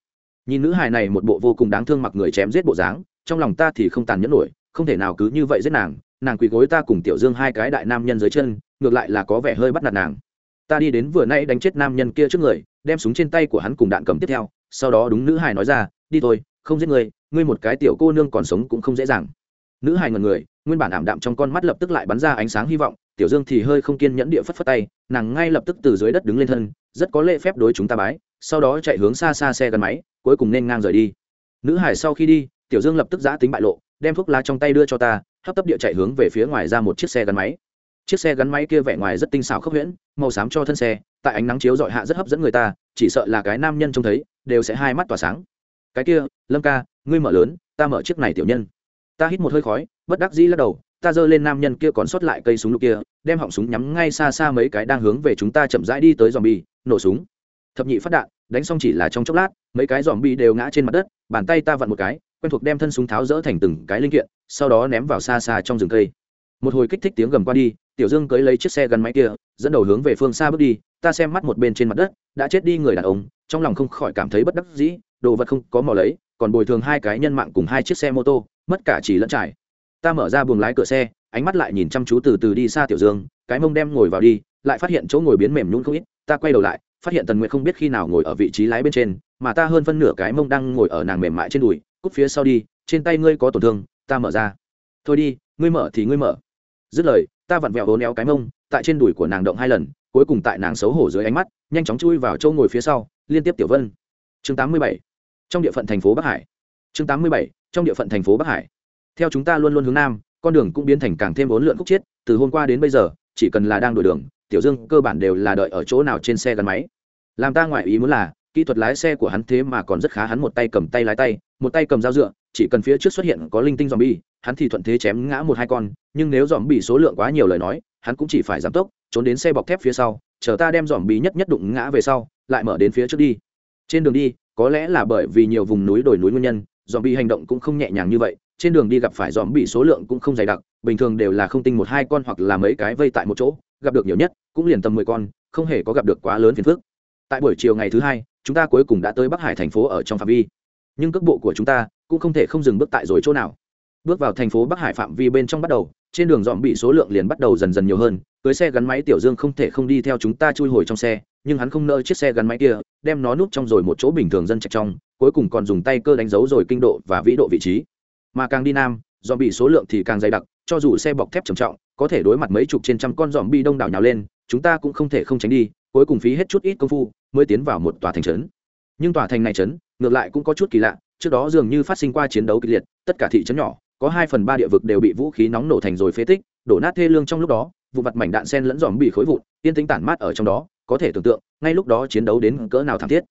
Nhìn nữ hài này một bộ vô cùng đáng thương mặc người chém giết bộ dáng, trong lòng ta thì không tàn nhẫn nổi, không thể nào cứ như vậy giết nàng nàng quỳ gối ta cùng tiểu dương hai cái đại nam nhân dưới chân, ngược lại là có vẻ hơi bắt nạt nàng. Ta đi đến vừa nay đánh chết nam nhân kia trước người, đem súng trên tay của hắn cùng đạn cầm tiếp theo, sau đó đúng nữ hài nói ra, đi thôi, không giết người, ngươi một cái tiểu cô nương còn sống cũng không dễ dàng nữ hài ngần người, nguyên bản ảm đạm trong con mắt lập tức lại bắn ra ánh sáng hy vọng, tiểu dương thì hơi không kiên nhẫn địa phất phất tay, nàng ngay lập tức từ dưới đất đứng lên thân, rất có lễ phép đối chúng ta bái, sau đó chạy hướng xa xa xe gắn máy, cuối cùng nên ngang rời đi. Nữ hải sau khi đi, tiểu dương lập tức giã tính bại lộ, đem thuốc lá trong tay đưa cho ta, hấp tấp địa chạy hướng về phía ngoài ra một chiếc xe gắn máy. Chiếc xe gắn máy kia vẻ ngoài rất tinh xảo khốc huyễn, màu xám cho thân xe, tại ánh nắng chiếu dọi hạ rất hấp dẫn người ta, chỉ sợ là cái nam nhân trông thấy, đều sẽ hai mắt tỏa sáng. Cái kia, lâm ca, ngươi mở lớn, ta mở chiếc này tiểu nhân ta hít một hơi khói, bất đắc dĩ lắc đầu, ta giơ lên nam nhân kia còn sót lại cây súng lục kia, đem họng súng nhắm ngay xa xa mấy cái đang hướng về chúng ta chậm rãi đi tới dòm bi nổ súng. Thập nhị phát đạn, đánh xong chỉ là trong chốc lát, mấy cái dòm bi đều ngã trên mặt đất, bàn tay ta vặn một cái, quen thuộc đem thân súng tháo rỡ thành từng cái linh kiện, sau đó ném vào xa xa trong rừng cây. Một hồi kích thích tiếng gầm qua đi, tiểu dương cưới lấy chiếc xe gắn máy kia, dẫn đầu hướng về phương xa bước đi, ta xem mắt một bên trên mặt đất, đã chết đi người đàn ông, trong lòng không khỏi cảm thấy bất đắc dĩ, đồ vật không có mò lấy còn bồi thường hai cái nhân mạng cùng hai chiếc xe mô tô, mất cả chỉ lẫn trải. Ta mở ra buồng lái cửa xe, ánh mắt lại nhìn chăm chú từ từ đi xa tiểu dương, cái mông đem ngồi vào đi, lại phát hiện chỗ ngồi biến mềm nhún không ít, ta quay đầu lại, phát hiện tần nguyệt không biết khi nào ngồi ở vị trí lái bên trên, mà ta hơn phân nửa cái mông đang ngồi ở nàng mềm mại trên đùi cút phía sau đi, trên tay ngươi có tổn thương, ta mở ra. Thôi đi, ngươi mở thì ngươi mở. Dứt lời, ta vặn vẹo hố néo cái mông, tại trên đùi của nàng động hai lần, cuối cùng tại nàng xấu hổ dưới ánh mắt, nhanh chóng chui vào chỗ ngồi phía sau, liên tiếp tiểu vân. Chương 87 trong địa phận thành phố bắc hải. Chương 87. trong địa phận thành phố bắc hải. Theo chúng ta luôn luôn hướng nam, con đường cũng biến thành càng thêm bốn lượn khúc chiết, từ hôm qua đến bây giờ, chỉ cần là đang đổi đường, tiểu dương cơ bản đều là đợi ở chỗ nào trên xe gắn máy. Làm ta ngoại ý muốn là, kỹ thuật lái xe của hắn thế mà còn rất khá, hắn một tay cầm tay lái tay, một tay cầm dao dựa, chỉ cần phía trước xuất hiện có linh tinh dòm bi hắn thì thuận thế chém ngã một hai con, nhưng nếu dòm bị số lượng quá nhiều lời nói, hắn cũng chỉ phải giảm tốc, trốn đến xe bọc thép phía sau, chờ ta đem dòm bi nhất nhất đụng ngã về sau, lại mở đến phía trước đi. Trên đường đi có lẽ là bởi vì nhiều vùng núi đồi núi nguyên nhân dòm bị hành động cũng không nhẹ nhàng như vậy, trên đường đi gặp phải dòm bị số lượng cũng không dày đặc, bình thường đều là không tinh một hai con hoặc là mấy cái vây tại một chỗ, gặp được nhiều nhất cũng liền tầm mười con, không hề có gặp được quá lớn phiền phức. Tại buổi chiều ngày thứ hai, chúng ta cuối cùng đã tới bắc hải thành phố ở trong phạm vi. Nhưng cước bộ của chúng ta cũng không thể không dừng bước tại rồi chỗ nào. Bước vào thành phố bắc hải phạm vi bên trong bắt đầu, trên đường dòm bị số lượng liền bắt đầu dần dần nhiều hơn, cưới xe gắn máy tiểu dương không thể không đi theo chúng ta chui hồi trong xe, nhưng hắn không nỡ chiếc xe gắn máy kia đem nó núp trong rồi một chỗ bình thường dân trạch trong, cuối cùng còn dùng tay cơ đánh dấu rồi kinh độ và vĩ độ vị trí. Mà càng đi nam dòm bị số lượng thì càng dày đặc, cho dù xe bọc thép trầm trọng, có thể đối mặt mấy chục trên trăm con dòm bi đông đảo nhào lên, chúng ta cũng không thể không tránh đi, cuối cùng phí hết chút ít công phu mới tiến vào một tòa thành trấn. Nhưng tòa thành này trấn, ngược lại cũng có chút kỳ lạ, trước đó dường như phát sinh qua chiến đấu kịch liệt, tất cả thị trấn nhỏ, có hai phần ba địa vực đều bị vũ khí nóng nổ thành rồi phế tích, đổ nát thê lương trong lúc đó, vụ mặt mảnh đạn sen lẫn dòm bị khối vụn, yên tính tản mát ở trong đó, có thể tưởng tượng ngay lúc đó chiến đấu đến cỡ nào thảm thiết.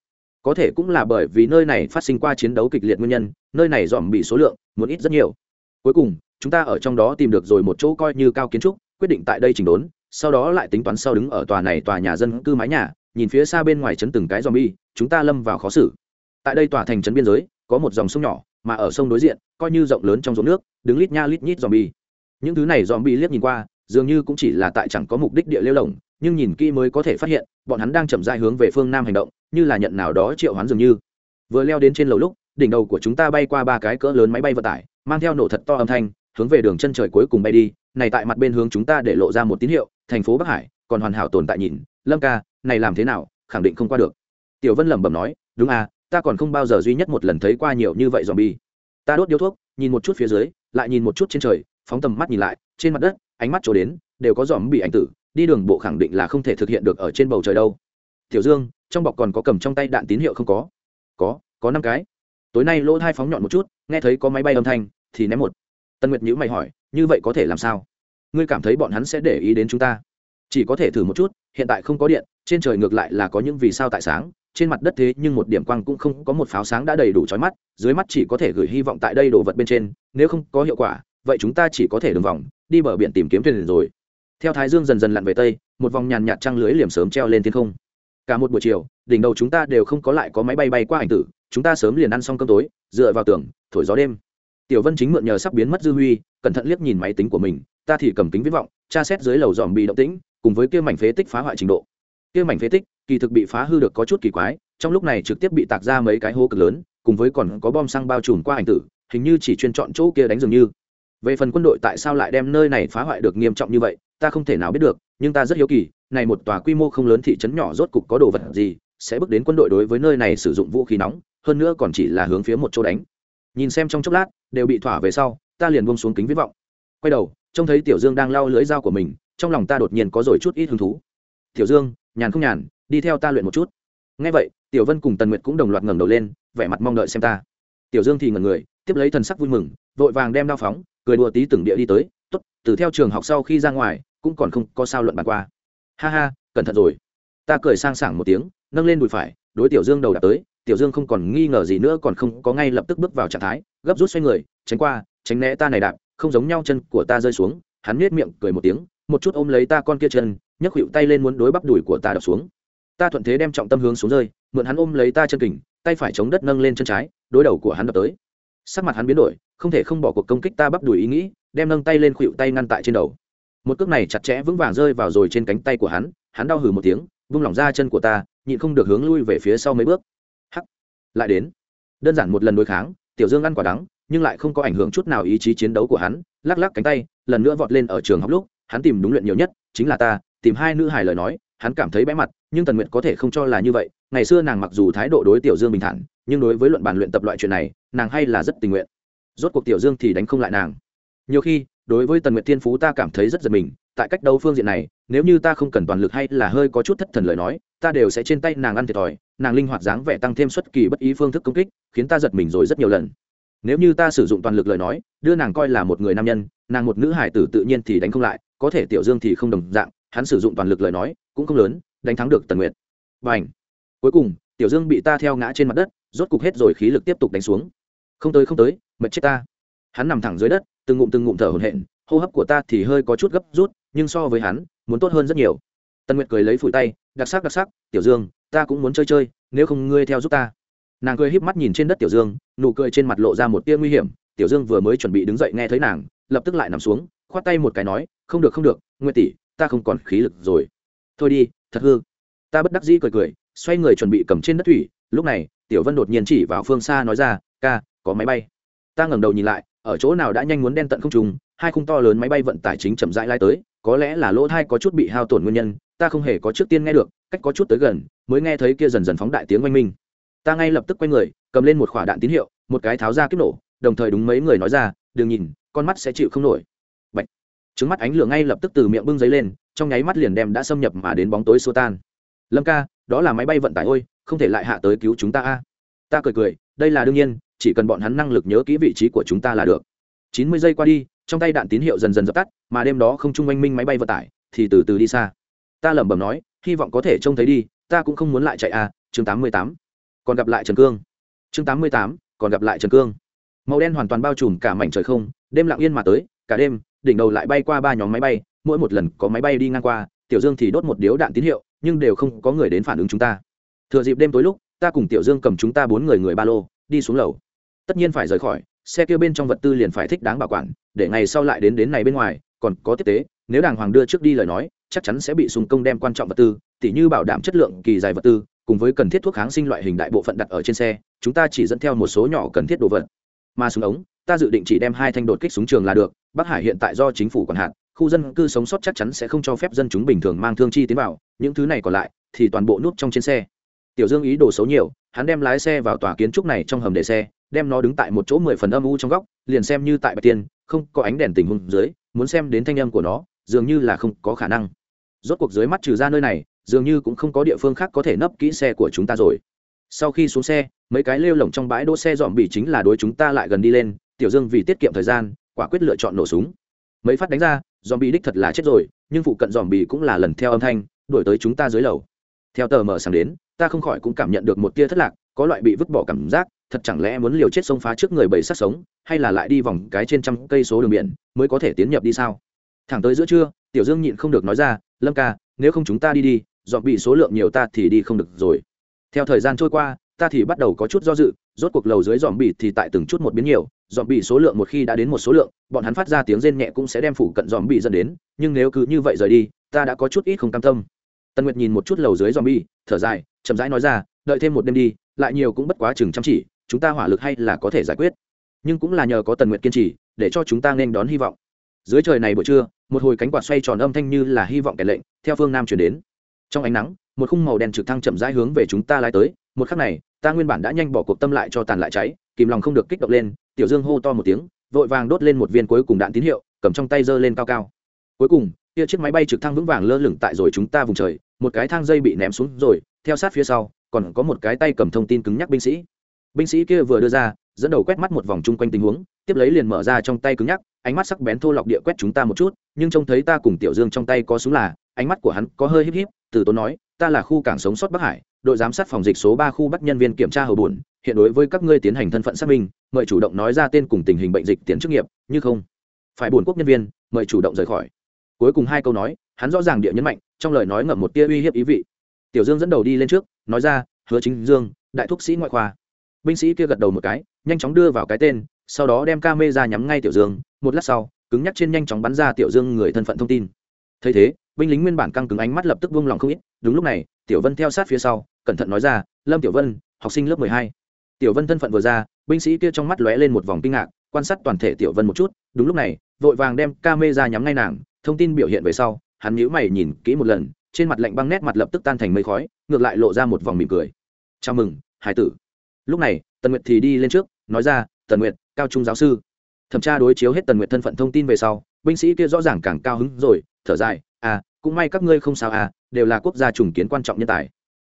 Có thể cũng là bởi vì nơi này phát sinh qua chiến đấu kịch liệt nguyên nhân, nơi này dòm bị số lượng, muốn ít rất nhiều. Cuối cùng, chúng ta ở trong đó tìm được rồi một chỗ coi như cao kiến trúc, quyết định tại đây chỉnh đốn, sau đó lại tính toán sau đứng ở tòa này tòa nhà dân cư mái nhà, nhìn phía xa bên ngoài trấn từng cái dòm bi chúng ta lâm vào khó xử. Tại đây tòa thành trấn biên giới, có một dòng sông nhỏ, mà ở sông đối diện, coi như rộng lớn trong ruộng nước, đứng lít nha lít nhít dòm bi những thứ này dòm bi liếc nhìn qua, dường như cũng chỉ là tại chẳng có mục đích địa lêu lồng nhưng nhìn kỹ mới có thể phát hiện, bọn hắn đang chậm dại hướng về phương nam hành động, như là nhận nào đó triệu hoán dường như. Vừa leo đến trên lầu lúc, đỉnh đầu của chúng ta bay qua ba cái cỡ lớn máy bay vận tải, mang theo nổ thật to âm thanh, hướng về đường chân trời cuối cùng bay đi, này tại mặt bên hướng chúng ta để lộ ra một tín hiệu, thành phố bắc hải, còn hoàn hảo tồn tại nhìn, lâm ca, này làm thế nào, khẳng định không qua được. Tiểu vân lẩm bẩm nói, đúng à ta còn không bao giờ duy nhất một lần thấy qua nhiều như vậy dòm bi ta đốt điếu thuốc, nhìn một chút phía dưới, lại nhìn một chút trên trời, phóng tầm mắt nhìn lại, trên mặt đất, ánh mắt trổ đến, đều có dòm bị ảnh tử đi đường bộ khẳng định là không thể thực hiện được ở trên bầu trời đâu. Tiểu dương, trong bọc còn có cầm trong tay đạn tín hiệu không có? Có có năm cái. Tối nay lỗ thai phóng nhọn một chút, nghe thấy có máy bay âm thanh, thì ném một. Tân nguyệt nhữ mày hỏi, như vậy có thể làm sao? Ngươi cảm thấy bọn hắn sẽ để ý đến chúng ta? Chỉ có thể thử một chút, hiện tại không có điện, trên trời ngược lại là có những vì sao tại sáng, trên mặt đất thế nhưng một điểm quang cũng không có một pháo sáng đã đầy đủ trói mắt, dưới mắt chỉ có thể gửi hy vọng tại đây đồ vật bên trên, nếu không có hiệu quả, vậy chúng ta chỉ có thể đường vòng, đi bờ biển tìm kiếm thuyền rồi theo thái dương dần dần lặn về tây, một vòng nhàn nhạt trăng lưới liềm sớm treo lên thiên không. Cả một buổi chiều, đỉnh đầu chúng ta đều không có lại có máy bay bay qua ảnh tử, chúng ta sớm liền ăn xong cơm tối, dựa vào tường, thổi gió đêm. Tiểu vân chính mượn nhờ sắp biến mất dư huy, cẩn thận liếc nhìn máy tính của mình, ta thì cầm kính viết vọng, tra xét dưới lầu dòm bị động tĩnh, cùng với kia mảnh phế tích phá hoại trình độ. Kia mảnh phế tích, kỳ thực bị phá hư được có chút kỳ quái, trong lúc này trực tiếp bị tạc ra mấy cái hố cực lớn, cùng với còn có bom xăng bao trùm qua ảnh tử, hình như chỉ chuyên chọn chỗ kia đánh dường như. Về phần quân đội tại sao lại đem nơi này phá hoại được nghiêm trọng như vậy ta không thể nào biết được, nhưng ta rất hiếu kỳ, này một tòa quy mô không lớn thị trấn nhỏ rốt cục có đồ vật gì, sẽ bước đến quân đội đối với nơi này sử dụng vũ khí nóng, hơn nữa còn chỉ là hướng phía một chỗ đánh. Nhìn xem trong chốc lát, đều bị thỏa về sau, ta liền buông xuống kính viết vọng. Quay đầu, trông thấy tiểu dương đang lau lưỡi dao của mình, trong lòng ta đột nhiên có rồi chút ít hứng thú. Tiểu dương, nhàn không nhàn, đi theo ta luyện một chút. Ngay vậy, tiểu vân cùng tần nguyệt cũng đồng loạt ngẩng đầu lên, vẻ mặt mong đợi xem ta. Tiểu dương thì ngẩn người, tiếp lấy thần sắc vui mừng, vội vàng đem đao phóng, cười đùa tí từng địa đi tới, tốt, từ theo trường học sau khi ra ngoài cũng còn không có sao luận bàn qua. Ha ha, cẩn thận rồi. Ta cười sang sảng một tiếng, nâng lên đùi phải, đối tiểu dương đầu đạp tới, tiểu dương không còn nghi ngờ gì nữa còn không có ngay lập tức bước vào trạng thái, gấp rút xoay người, tránh qua, tránh né ta này đạp, không giống nhau chân của ta rơi xuống, hắn nết miệng cười một tiếng, một chút ôm lấy ta con kia chân, nhấc hiệu tay lên muốn đối bắp đùi của ta đập xuống. Ta thuận thế đem trọng tâm hướng xuống rơi, mượn hắn ôm lấy ta chân kình, tay phải chống đất nâng lên chân trái, đối đầu của hắn đập tới. Sắc mặt hắn biến đổi, không thể không bỏ cuộc công kích ta bắp đùi ý nghĩ, đem nâng tay lên khuỵu tay ngăn tại trên đầu một cước này chặt chẽ vững vàng rơi vào rồi trên cánh tay của hắn hắn đau hừ một tiếng, vung lỏng ra chân của ta, nhịn không được hướng lui về phía sau mấy bước. Hắc! Lại đến. Đơn giản một lần đối kháng, tiểu dương ăn quả đắng, nhưng lại không có ảnh hưởng chút nào ý chí chiến đấu của hắn, lắc lắc cánh tay, lần nữa vọt lên ở trường học lúc, hắn tìm đúng luyện nhiều nhất, chính là ta, tìm hai nữ hài lời nói, hắn cảm thấy bẽ mặt, nhưng tần nguyệt có thể không cho là như vậy, ngày xưa nàng mặc dù thái độ đối tiểu dương bình thản, nhưng đối với luận bàn luyện tập loại chuyện này, nàng hay là rất tình nguyện. Rốt cuộc tiểu dương thì đánh không lại nàng. Nhiều khi đối với tần nguyệt thiên phú ta cảm thấy rất giật mình, tại cách đấu phương diện này, nếu như ta không cần toàn lực hay là hơi có chút thất thần lời nói, ta đều sẽ trên tay nàng ăn thiệt thòi, nàng linh hoạt dáng vẻ tăng thêm xuất kỳ bất ý phương thức công kích, khiến ta giật mình rồi rất nhiều lần. Nếu như ta sử dụng toàn lực lời nói, đưa nàng coi là một người nam nhân, nàng một nữ hải tử tự nhiên thì đánh không lại, có thể tiểu dương thì không đồng dạng, hắn sử dụng toàn lực lời nói, cũng không lớn, đánh thắng được tần nguyệt. Và ảnh cuối cùng, tiểu dương bị ta theo ngã trên mặt đất, rốt cục hết rồi khí lực tiếp tục đánh xuống. Không tới không tới, mệt chết ta. Hắn nằm thẳng dưới đất từng ngụm từng ngụm thở hổn hển, hô hấp của ta thì hơi có chút gấp rút, nhưng so với hắn, muốn tốt hơn rất nhiều. Tân nguyệt cười lấy phủi tay, đặc sắc đặc sắc, tiểu dương, ta cũng muốn chơi chơi, nếu không ngươi theo giúp ta. Nàng cười híp mắt nhìn trên đất tiểu dương, nụ cười trên mặt lộ ra một tia nguy hiểm, tiểu dương vừa mới chuẩn bị đứng dậy nghe thấy nàng, lập tức lại nằm xuống, khoát tay một cái nói, không được không được, nguyệt tỷ, ta không còn khí lực rồi. Thôi đi, thật hư. Ta bất đắc dĩ cười cười, xoay người chuẩn bị cầm trên đất thủy, lúc này, tiểu vân đột nhiên chỉ vào phương xa nói ra, ca, có máy bay. Ta ngẩng đầu nhìn lại ở chỗ nào đã nhanh muốn đen tận không trùng hai khung to lớn máy bay vận tải chính chậm rãi lai tới, có lẽ là lỗ thai có chút bị hao tổn nguyên nhân, ta không hề có trước tiên nghe được, cách có chút tới gần, mới nghe thấy kia dần dần phóng đại tiếng oanh minh. Ta ngay lập tức quay người, cầm lên một quả đạn tín hiệu, một cái tháo ra kiếp nổ, đồng thời đúng mấy người nói ra, đừng nhìn, con mắt sẽ chịu không nổi. Bạch. trứng mắt ánh lửa ngay lập tức từ miệng bưng giấy lên, trong nháy mắt liền đem đã xâm nhập mà đến bóng tối xô tan. Lâm ca, đó là máy bay vận tải ôi, không thể lại hạ tới cứu chúng ta a. Ta cười cười, đây là đương nhiên chỉ cần bọn hắn năng lực nhớ kỹ vị trí của chúng ta là được. Chín mươi giây qua đi, trong tay đạn tín hiệu dần dần dập tắt, mà đêm đó không trung oanh minh máy bay vận tải, thì từ từ đi xa. Ta lẩm bẩm nói, hy vọng có thể trông thấy đi, ta cũng không muốn lại chạy a, chương tám mươi tám. Còn gặp lại trần cương. Chương tám mươi tám, còn gặp lại trần cương. Màu đen hoàn toàn bao trùm cả mảnh trời không, đêm lặng yên mà tới, cả đêm, đỉnh đầu lại bay qua ba nhóm máy bay, mỗi một lần có máy bay đi ngang qua, tiểu dương thì đốt một điếu đạn tín hiệu, nhưng đều không có người đến phản ứng chúng ta. Thừa dịp đêm tối lúc, ta cùng tiểu dương cầm chúng ta bốn người người ba lô, đi xuống lầu tất nhiên phải rời khỏi xe kia bên trong vật tư liền phải thích đáng bảo quản để ngày sau lại đến đến này bên ngoài còn có tiếp tế nếu đàng hoàng đưa trước đi lời nói chắc chắn sẽ bị sùng công đem quan trọng vật tư tỉ như bảo đảm chất lượng kỳ dài vật tư cùng với cần thiết thuốc kháng sinh loại hình đại bộ phận đặt ở trên xe chúng ta chỉ dẫn theo một số nhỏ cần thiết đồ vật. Mà súng ống ta dự định chỉ đem hai thanh đột kích súng trường là được bắc hải hiện tại do chính phủ quản hạn, khu dân cư sống sót chắc chắn sẽ không cho phép dân chúng bình thường mang thương chi tiến vào những thứ này còn lại thì toàn bộ nút trong trên xe. Tiểu dương ý đồ xấu nhiều hắn đem lái xe vào tòa kiến trúc này trong hầm để xe đem nó đứng tại một chỗ mười phần âm u trong góc, liền xem như tại bạch tiên, không có ánh đèn tình huống dưới, muốn xem đến thanh âm của nó, dường như là không có khả năng. Rốt cuộc dưới mắt trừ ra nơi này, dường như cũng không có địa phương khác có thể nấp kỹ xe của chúng ta rồi. Sau khi xuống xe, mấy cái lêu lỏng trong bãi đỗ xe dòm bị chính là đối chúng ta lại gần đi lên, tiểu dương vì tiết kiệm thời gian, quả quyết lựa chọn nổ súng. Mấy phát đánh ra, dòm bị đích thật là chết rồi, nhưng phụ cận dòm bị cũng là lần theo âm thanh, đuổi tới chúng ta dưới lầu. Theo tờ mở sáng đến, ta không khỏi cũng cảm nhận được một tia thất lạc, có loại bị vứt bỏ cảm giác thật chẳng lẽ muốn liều chết xông phá trước người bầy sát sống, hay là lại đi vòng cái trên trăm cây số đường biển, mới có thể tiến nhập đi sao? Thẳng tới giữa trưa, tiểu dương nhịn không được nói ra, lâm ca, nếu không chúng ta đi đi dọn bị số lượng nhiều ta thì đi không được rồi. Theo thời gian trôi qua, ta thì bắt đầu có chút do dự, rốt cuộc lầu dưới dọn bị thì tại từng chút một biến nhiều dọn bị số lượng một khi đã đến một số lượng, bọn hắn phát ra tiếng rên nhẹ cũng sẽ đem phủ cận dọn bị dẫn đến, nhưng nếu cứ như vậy rời đi, ta đã có chút ít không cam tâm. Tân nguyệt nhìn một chút lầu dưới dọn bị, thở dài, chậm rãi nói ra, đợi thêm một đêm đi, lại nhiều cũng bất quá chừng chăm chỉ chúng ta hỏa lực hay là có thể giải quyết. Nhưng cũng là nhờ có tần nguyện kiên trì, để cho chúng ta nên đón hy vọng. Dưới trời này buổi trưa, một hồi cánh quạt xoay tròn âm thanh như là hy vọng kẻ lệnh, theo phương nam chuyển đến. Trong ánh nắng, một khung màu đen trực thăng chậm rãi hướng về chúng ta lái tới, một khắc này, ta nguyên bản đã nhanh bỏ cuộc tâm lại cho tàn lại cháy, kìm lòng không được kích động lên, tiểu dương hô to một tiếng, vội vàng đốt lên một viên cuối cùng đạn tín hiệu, cầm trong tay giơ lên cao cao. Cuối cùng, kia chiếc máy bay trực thăng vững vàng lơ lửng tại rồi chúng ta vùng trời, một cái thang dây bị ném xuống rồi, theo sát phía sau, còn có một cái tay cầm thông tin cứng nhắc binh sĩ binh sĩ kia vừa đưa ra, dẫn đầu quét mắt một vòng chung quanh tình huống, tiếp lấy liền mở ra trong tay cứng nhắc, ánh mắt sắc bén thô lọc địa quét chúng ta một chút, nhưng trông thấy ta cùng tiểu dương trong tay có súng là, ánh mắt của hắn có hơi híp híp, từ tốn nói, ta là khu cảng sống sót bắc hải, đội giám sát phòng dịch số ba khu bắt nhân viên kiểm tra hầu buồn, hiện đối với các ngươi tiến hành thân phận xác minh, mời chủ động nói ra tên cùng tình hình bệnh dịch tiến chức nghiệp, như không phải buồn quốc nhân viên, mời chủ động rời khỏi. Cuối cùng hai câu nói, hắn rõ ràng địa nhấn mạnh, trong lời nói ngậm một tia uy hiếp ý vị. Tiểu dương dẫn đầu đi lên trước, nói ra, hứa chính dương, đại thuốc sĩ ngoại khoa binh sĩ kia gật đầu một cái, nhanh chóng đưa vào cái tên, sau đó đem ca mê ra nhắm ngay tiểu dương. Một lát sau, cứng nhắc trên nhanh chóng bắn ra tiểu dương người thân phận thông tin. Thấy thế, binh lính nguyên bản căng cứng ánh mắt lập tức vung lòng không ít. Đúng lúc này, tiểu vân theo sát phía sau, cẩn thận nói ra, lâm tiểu vân, học sinh lớp mười hai. Tiểu vân thân phận vừa ra, binh sĩ kia trong mắt lóe lên một vòng kinh ngạc, quan sát toàn thể tiểu vân một chút. Đúng lúc này, vội vàng đem ca mê ra nhắm ngay nàng. Thông tin biểu hiện về sau, hắn nhíu mày nhìn kỹ một lần, trên mặt lạnh băng nét mặt lập tức tan thành mây khói, ngược lại lộ ra một vòng mỉm cười. Chào mừng, hải tử lúc này, tần nguyệt thì đi lên trước, nói ra, tần nguyệt, cao trung giáo sư. Thẩm tra đối chiếu hết tần nguyệt thân phận thông tin về sau, binh sĩ kia rõ ràng càng cao hứng rồi, thở dài à cũng may các ngươi không sao à đều là quốc gia trùng kiến quan trọng nhân tài.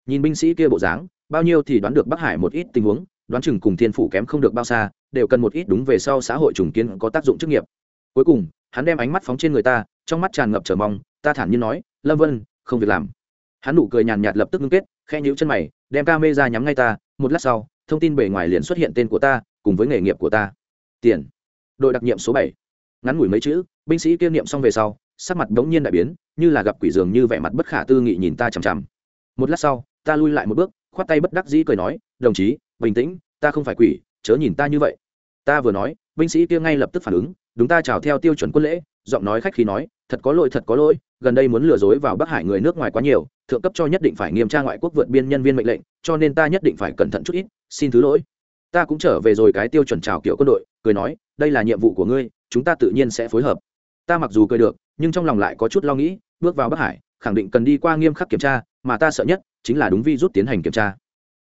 Nhìn binh sĩ kia bộ dáng, bao nhiêu thì đoán được bắc hải một ít tình huống, đoán chừng cùng thiên phủ kém không được bao xa, đều cần một ít đúng về sau xã hội trùng kiến có tác dụng chức nghiệp. Cuối cùng, hắn đem ánh mắt phóng trên người ta, trong mắt tràn ngập chờ mong, ta thản nhiên nói, lâm vân, không việc làm. Hắn nụ cười nhàn nhạt lập tức ngưng kết khe nhíu chân mày, đem ca mê ra nhắm ngay ta, một lát sau thông tin bề ngoài liền xuất hiện tên của ta, cùng với nghề nghiệp của ta. Tiền. Đội đặc nhiệm số bảy. Ngắn ngủi mấy chữ, binh sĩ kiêm niệm xong về sau, sắc mặt đống nhiên đại biến, như là gặp quỷ dường như vẻ mặt bất khả tư nghị nhìn ta chằm chằm. Một lát sau, ta lui lại một bước, khoát tay bất đắc dĩ cười nói, đồng chí, bình tĩnh, ta không phải quỷ, chớ nhìn ta như vậy. Ta vừa nói, binh sĩ kia ngay lập tức phản ứng, đúng ta chào theo tiêu chuẩn quân lễ giọng nói khách khí nói, thật có lỗi, thật có lỗi, gần đây muốn lừa dối vào bắc hải người nước ngoài quá nhiều, thượng cấp cho nhất định phải nghiêm tra ngoại quốc vượt biên nhân viên mệnh lệnh, cho nên ta nhất định phải cẩn thận chút ít, xin thứ lỗi. Ta cũng trở về rồi, cái tiêu chuẩn chào kiểu quân đội, cười nói, đây là nhiệm vụ của ngươi, chúng ta tự nhiên sẽ phối hợp. Ta mặc dù cười được, nhưng trong lòng lại có chút lo nghĩ, bước vào bắc hải, khẳng định cần đi qua nghiêm khắc kiểm tra, mà ta sợ nhất chính là đúng vi rút tiến hành kiểm tra.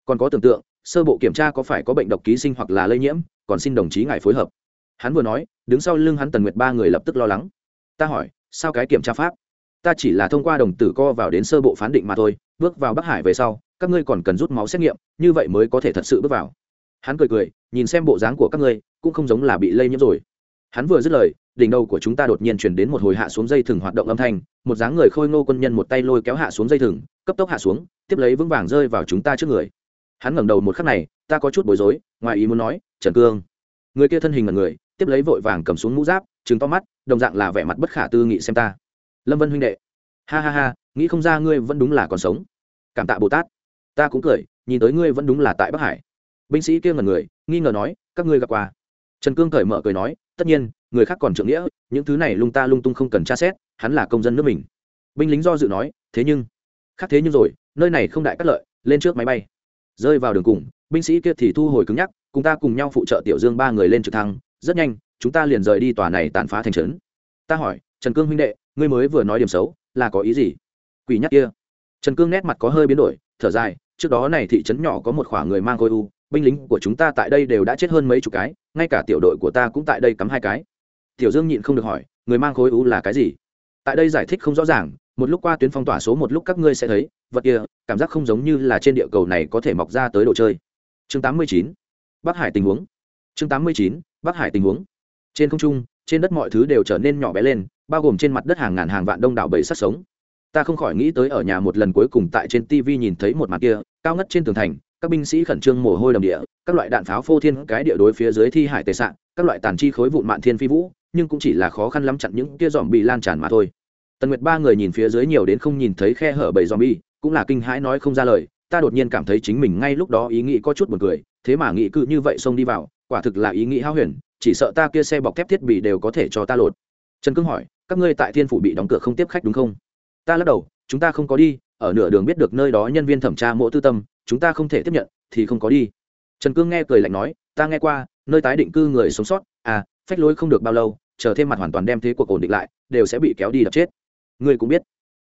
Còn có tưởng tượng, sơ bộ kiểm tra có phải có bệnh độc ký sinh hoặc là lây nhiễm, còn xin đồng chí ngài phối hợp. Hắn vừa nói, đứng sau lưng hắn tần nguyệt ba người lập tức lo lắng ta hỏi, sao cái kiểm tra pháp? Ta chỉ là thông qua đồng tử co vào đến sơ bộ phán định mà thôi, bước vào bắc hải về sau, các ngươi còn cần rút máu xét nghiệm, như vậy mới có thể thật sự bước vào. Hắn cười cười, nhìn xem bộ dáng của các ngươi, cũng không giống là bị lây nhiễm rồi. Hắn vừa dứt lời, đỉnh đầu của chúng ta đột nhiên chuyển đến một hồi hạ xuống dây thừng hoạt động âm thanh, một dáng người khôi ngô quân nhân một tay lôi kéo hạ xuống dây thừng, cấp tốc hạ xuống, tiếp lấy vững vàng rơi vào chúng ta trước người. Hắn ngẩng đầu một khắc này, ta có chút bối rối, ngoài ý muốn nói, trần cương. Người kia thân hình là người tiếp lấy vội vàng cầm xuống mũ giáp chứng to mắt, đồng dạng là vẻ mặt bất khả tư nghị xem ta. Lâm vân huynh đệ. Ha ha ha, nghĩ không ra ngươi vẫn đúng là còn sống. Cảm tạ bồ tát. Ta cũng cười, nhìn tới ngươi vẫn đúng là tại bắc hải. Binh sĩ kia ngần người, nghi ngờ nói, các ngươi gặp qua. Trần cương cởi mở cười nói, tất nhiên, người khác còn trưởng nghĩa, những thứ này lung ta lung tung không cần tra xét, hắn là công dân nước mình. Binh lính do dự nói, thế nhưng, khác thế nhưng rồi, nơi này không đại cắt lợi, lên trước máy bay. Rơi vào đường cùng, binh sĩ kia thì thu hồi cứng nhắc, cùng ta cùng nhau phụ trợ tiểu dương ba người lên trực thăng rất nhanh, chúng ta liền rời đi tòa này tàn phá thành trấn. Ta hỏi, trần cương huynh đệ, ngươi mới vừa nói điểm xấu, là có ý gì? Quỷ nhắc kia. Trần cương nét mặt có hơi biến đổi, thở dài, trước đó này thị trấn nhỏ có một khoảng người mang khối u, binh lính của chúng ta tại đây đều đã chết hơn mấy chục cái, ngay cả tiểu đội của ta cũng tại đây cắm hai cái. Tiểu dương nhịn không được hỏi, người mang khối u là cái gì? Tại đây giải thích không rõ ràng, một lúc qua tuyến phong tỏa số một lúc các ngươi sẽ thấy, vật kia, cảm giác không giống như là trên địa cầu này có thể mọc ra tới đồ chơi. Chương 89. bắc hải tình huống. Chương 89 bắc hải tình huống. Trên không trung, trên đất mọi thứ đều trở nên nhỏ bé lên, bao gồm trên mặt đất hàng ngàn hàng vạn đông đảo bầy sát sống. Ta không khỏi nghĩ tới ở nhà một lần cuối cùng tại trên tv nhìn thấy một mặt kia, cao ngất trên tường thành, các binh sĩ khẩn trương mồ hôi đầm địa, các loại đạn pháo phô thiên, cái địa đối phía dưới thi hải tệ sạn, các loại tàn chi khối vụn mạn thiên phi vũ, nhưng cũng chỉ là khó khăn lắm chặn những kia dòm bị lan tràn mà thôi. Tần nguyệt ba người nhìn phía dưới nhiều đến không nhìn thấy khe hở bầy dòm bi cũng là kinh hãi nói không ra lời, ta đột nhiên cảm thấy chính mình ngay lúc đó ý nghĩ có chút buồn cười, thế mà nghĩ cứ như vậy xông đi vào quả thực là ý nghĩ hao huyền, chỉ sợ ta kia xe bọc thép thiết bị đều có thể cho ta lột. Trần cương hỏi, các ngươi tại thiên phủ bị đóng cửa không tiếp khách đúng không? Ta lắc đầu, chúng ta không có đi, ở nửa đường biết được nơi đó nhân viên thẩm tra mộ tư tâm, chúng ta không thể tiếp nhận, thì không có đi. Trần cương nghe cười lạnh nói, ta nghe qua, nơi tái định cư người sống sót à phách lối không được bao lâu, chờ thêm mặt hoàn toàn đem thế cuộc ổn định lại, đều sẽ bị kéo đi đập chết. Ngươi cũng biết.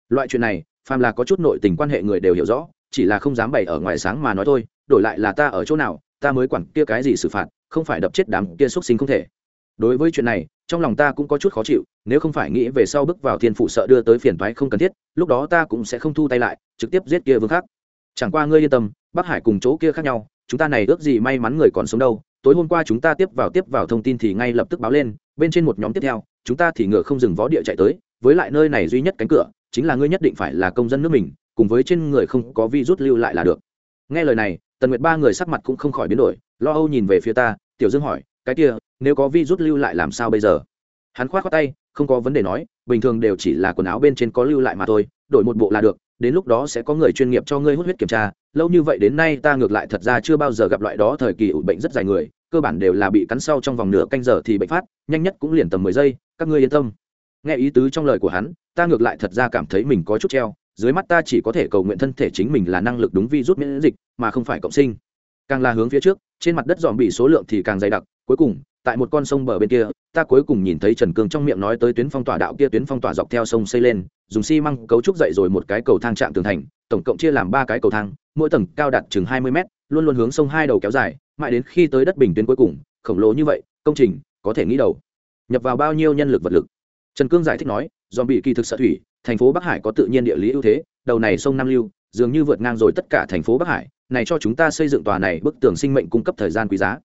Loại chuyện này, phàm là có chút nội tình quan hệ người đều hiểu rõ, chỉ là không dám bày ở ngoài sáng mà nói thôi, đổi lại là ta ở chỗ nào, ta mới quản kia cái gì xử phạt không phải đập chết đám kia xuất sinh không thể. Đối với chuyện này, trong lòng ta cũng có chút khó chịu, nếu không phải nghĩ về sau bước vào thiên phụ sợ đưa tới phiền toái không cần thiết, lúc đó ta cũng sẽ không thu tay lại, trực tiếp giết kia vương khác. Chẳng qua ngươi yên tâm, bắc hải cùng chỗ kia khác nhau, chúng ta này ước gì may mắn người còn sống đâu, tối hôm qua chúng ta tiếp vào tiếp vào thông tin thì ngay lập tức báo lên, bên trên một nhóm tiếp theo, chúng ta thì ngựa không dừng vó địa chạy tới, với lại nơi này duy nhất cánh cửa, chính là ngươi nhất định phải là công dân nước mình, cùng với trên người không có vi rút lưu lại là được. Nghe lời này, tần nguyệt ba người sắc mặt cũng không khỏi biến đổi, lo âu nhìn về phía ta tiểu dương hỏi, cái kia, nếu có vi rút lưu lại làm sao bây giờ? Hắn khoát khoát tay, không có vấn đề nói, bình thường đều chỉ là quần áo bên trên có lưu lại mà thôi, đổi một bộ là được, đến lúc đó sẽ có người chuyên nghiệp cho ngươi hút huyết kiểm tra, lâu như vậy đến nay ta ngược lại thật ra chưa bao giờ gặp loại đó thời kỳ ủ bệnh rất dài người, cơ bản đều là bị cắn sau trong vòng nửa canh giờ thì bệnh phát, nhanh nhất cũng liền tầm mười giây, các ngươi yên tâm. Nghe ý tứ trong lời của hắn, ta ngược lại thật ra cảm thấy mình có chút treo, dưới mắt ta chỉ có thể cầu nguyện thân thể chính mình là năng lực đúng vi rút miễn dịch, mà không phải cộng sinh càng là hướng phía trước, trên mặt đất dòm bị số lượng thì càng dày đặc, cuối cùng, tại một con sông bờ bên kia, ta cuối cùng nhìn thấy trần cương trong miệng nói tới tuyến phong tỏa đạo kia tuyến phong tỏa dọc theo sông xây lên, dùng xi măng cấu trúc dậy rồi một cái cầu thang trạm tường thành, tổng cộng chia làm ba cái cầu thang, mỗi tầng cao đạt chừng hai mươi mét, luôn luôn hướng sông hai đầu kéo dài, mãi đến khi tới đất bình tuyến cuối cùng, khổng lồ như vậy, công trình có thể nghĩ đầu. Nhập vào bao nhiêu nhân lực vật lực? Trần cương giải thích nói do bị kỳ thực sợ thủy, thành phố bắc hải có tự nhiên địa lý ưu thế, đầu này sông nam lưu, dường như vượt ngang rồi tất cả thành phố bắc hải này cho chúng ta xây dựng tòa này bức tường sinh mệnh cung cấp thời gian quý giá.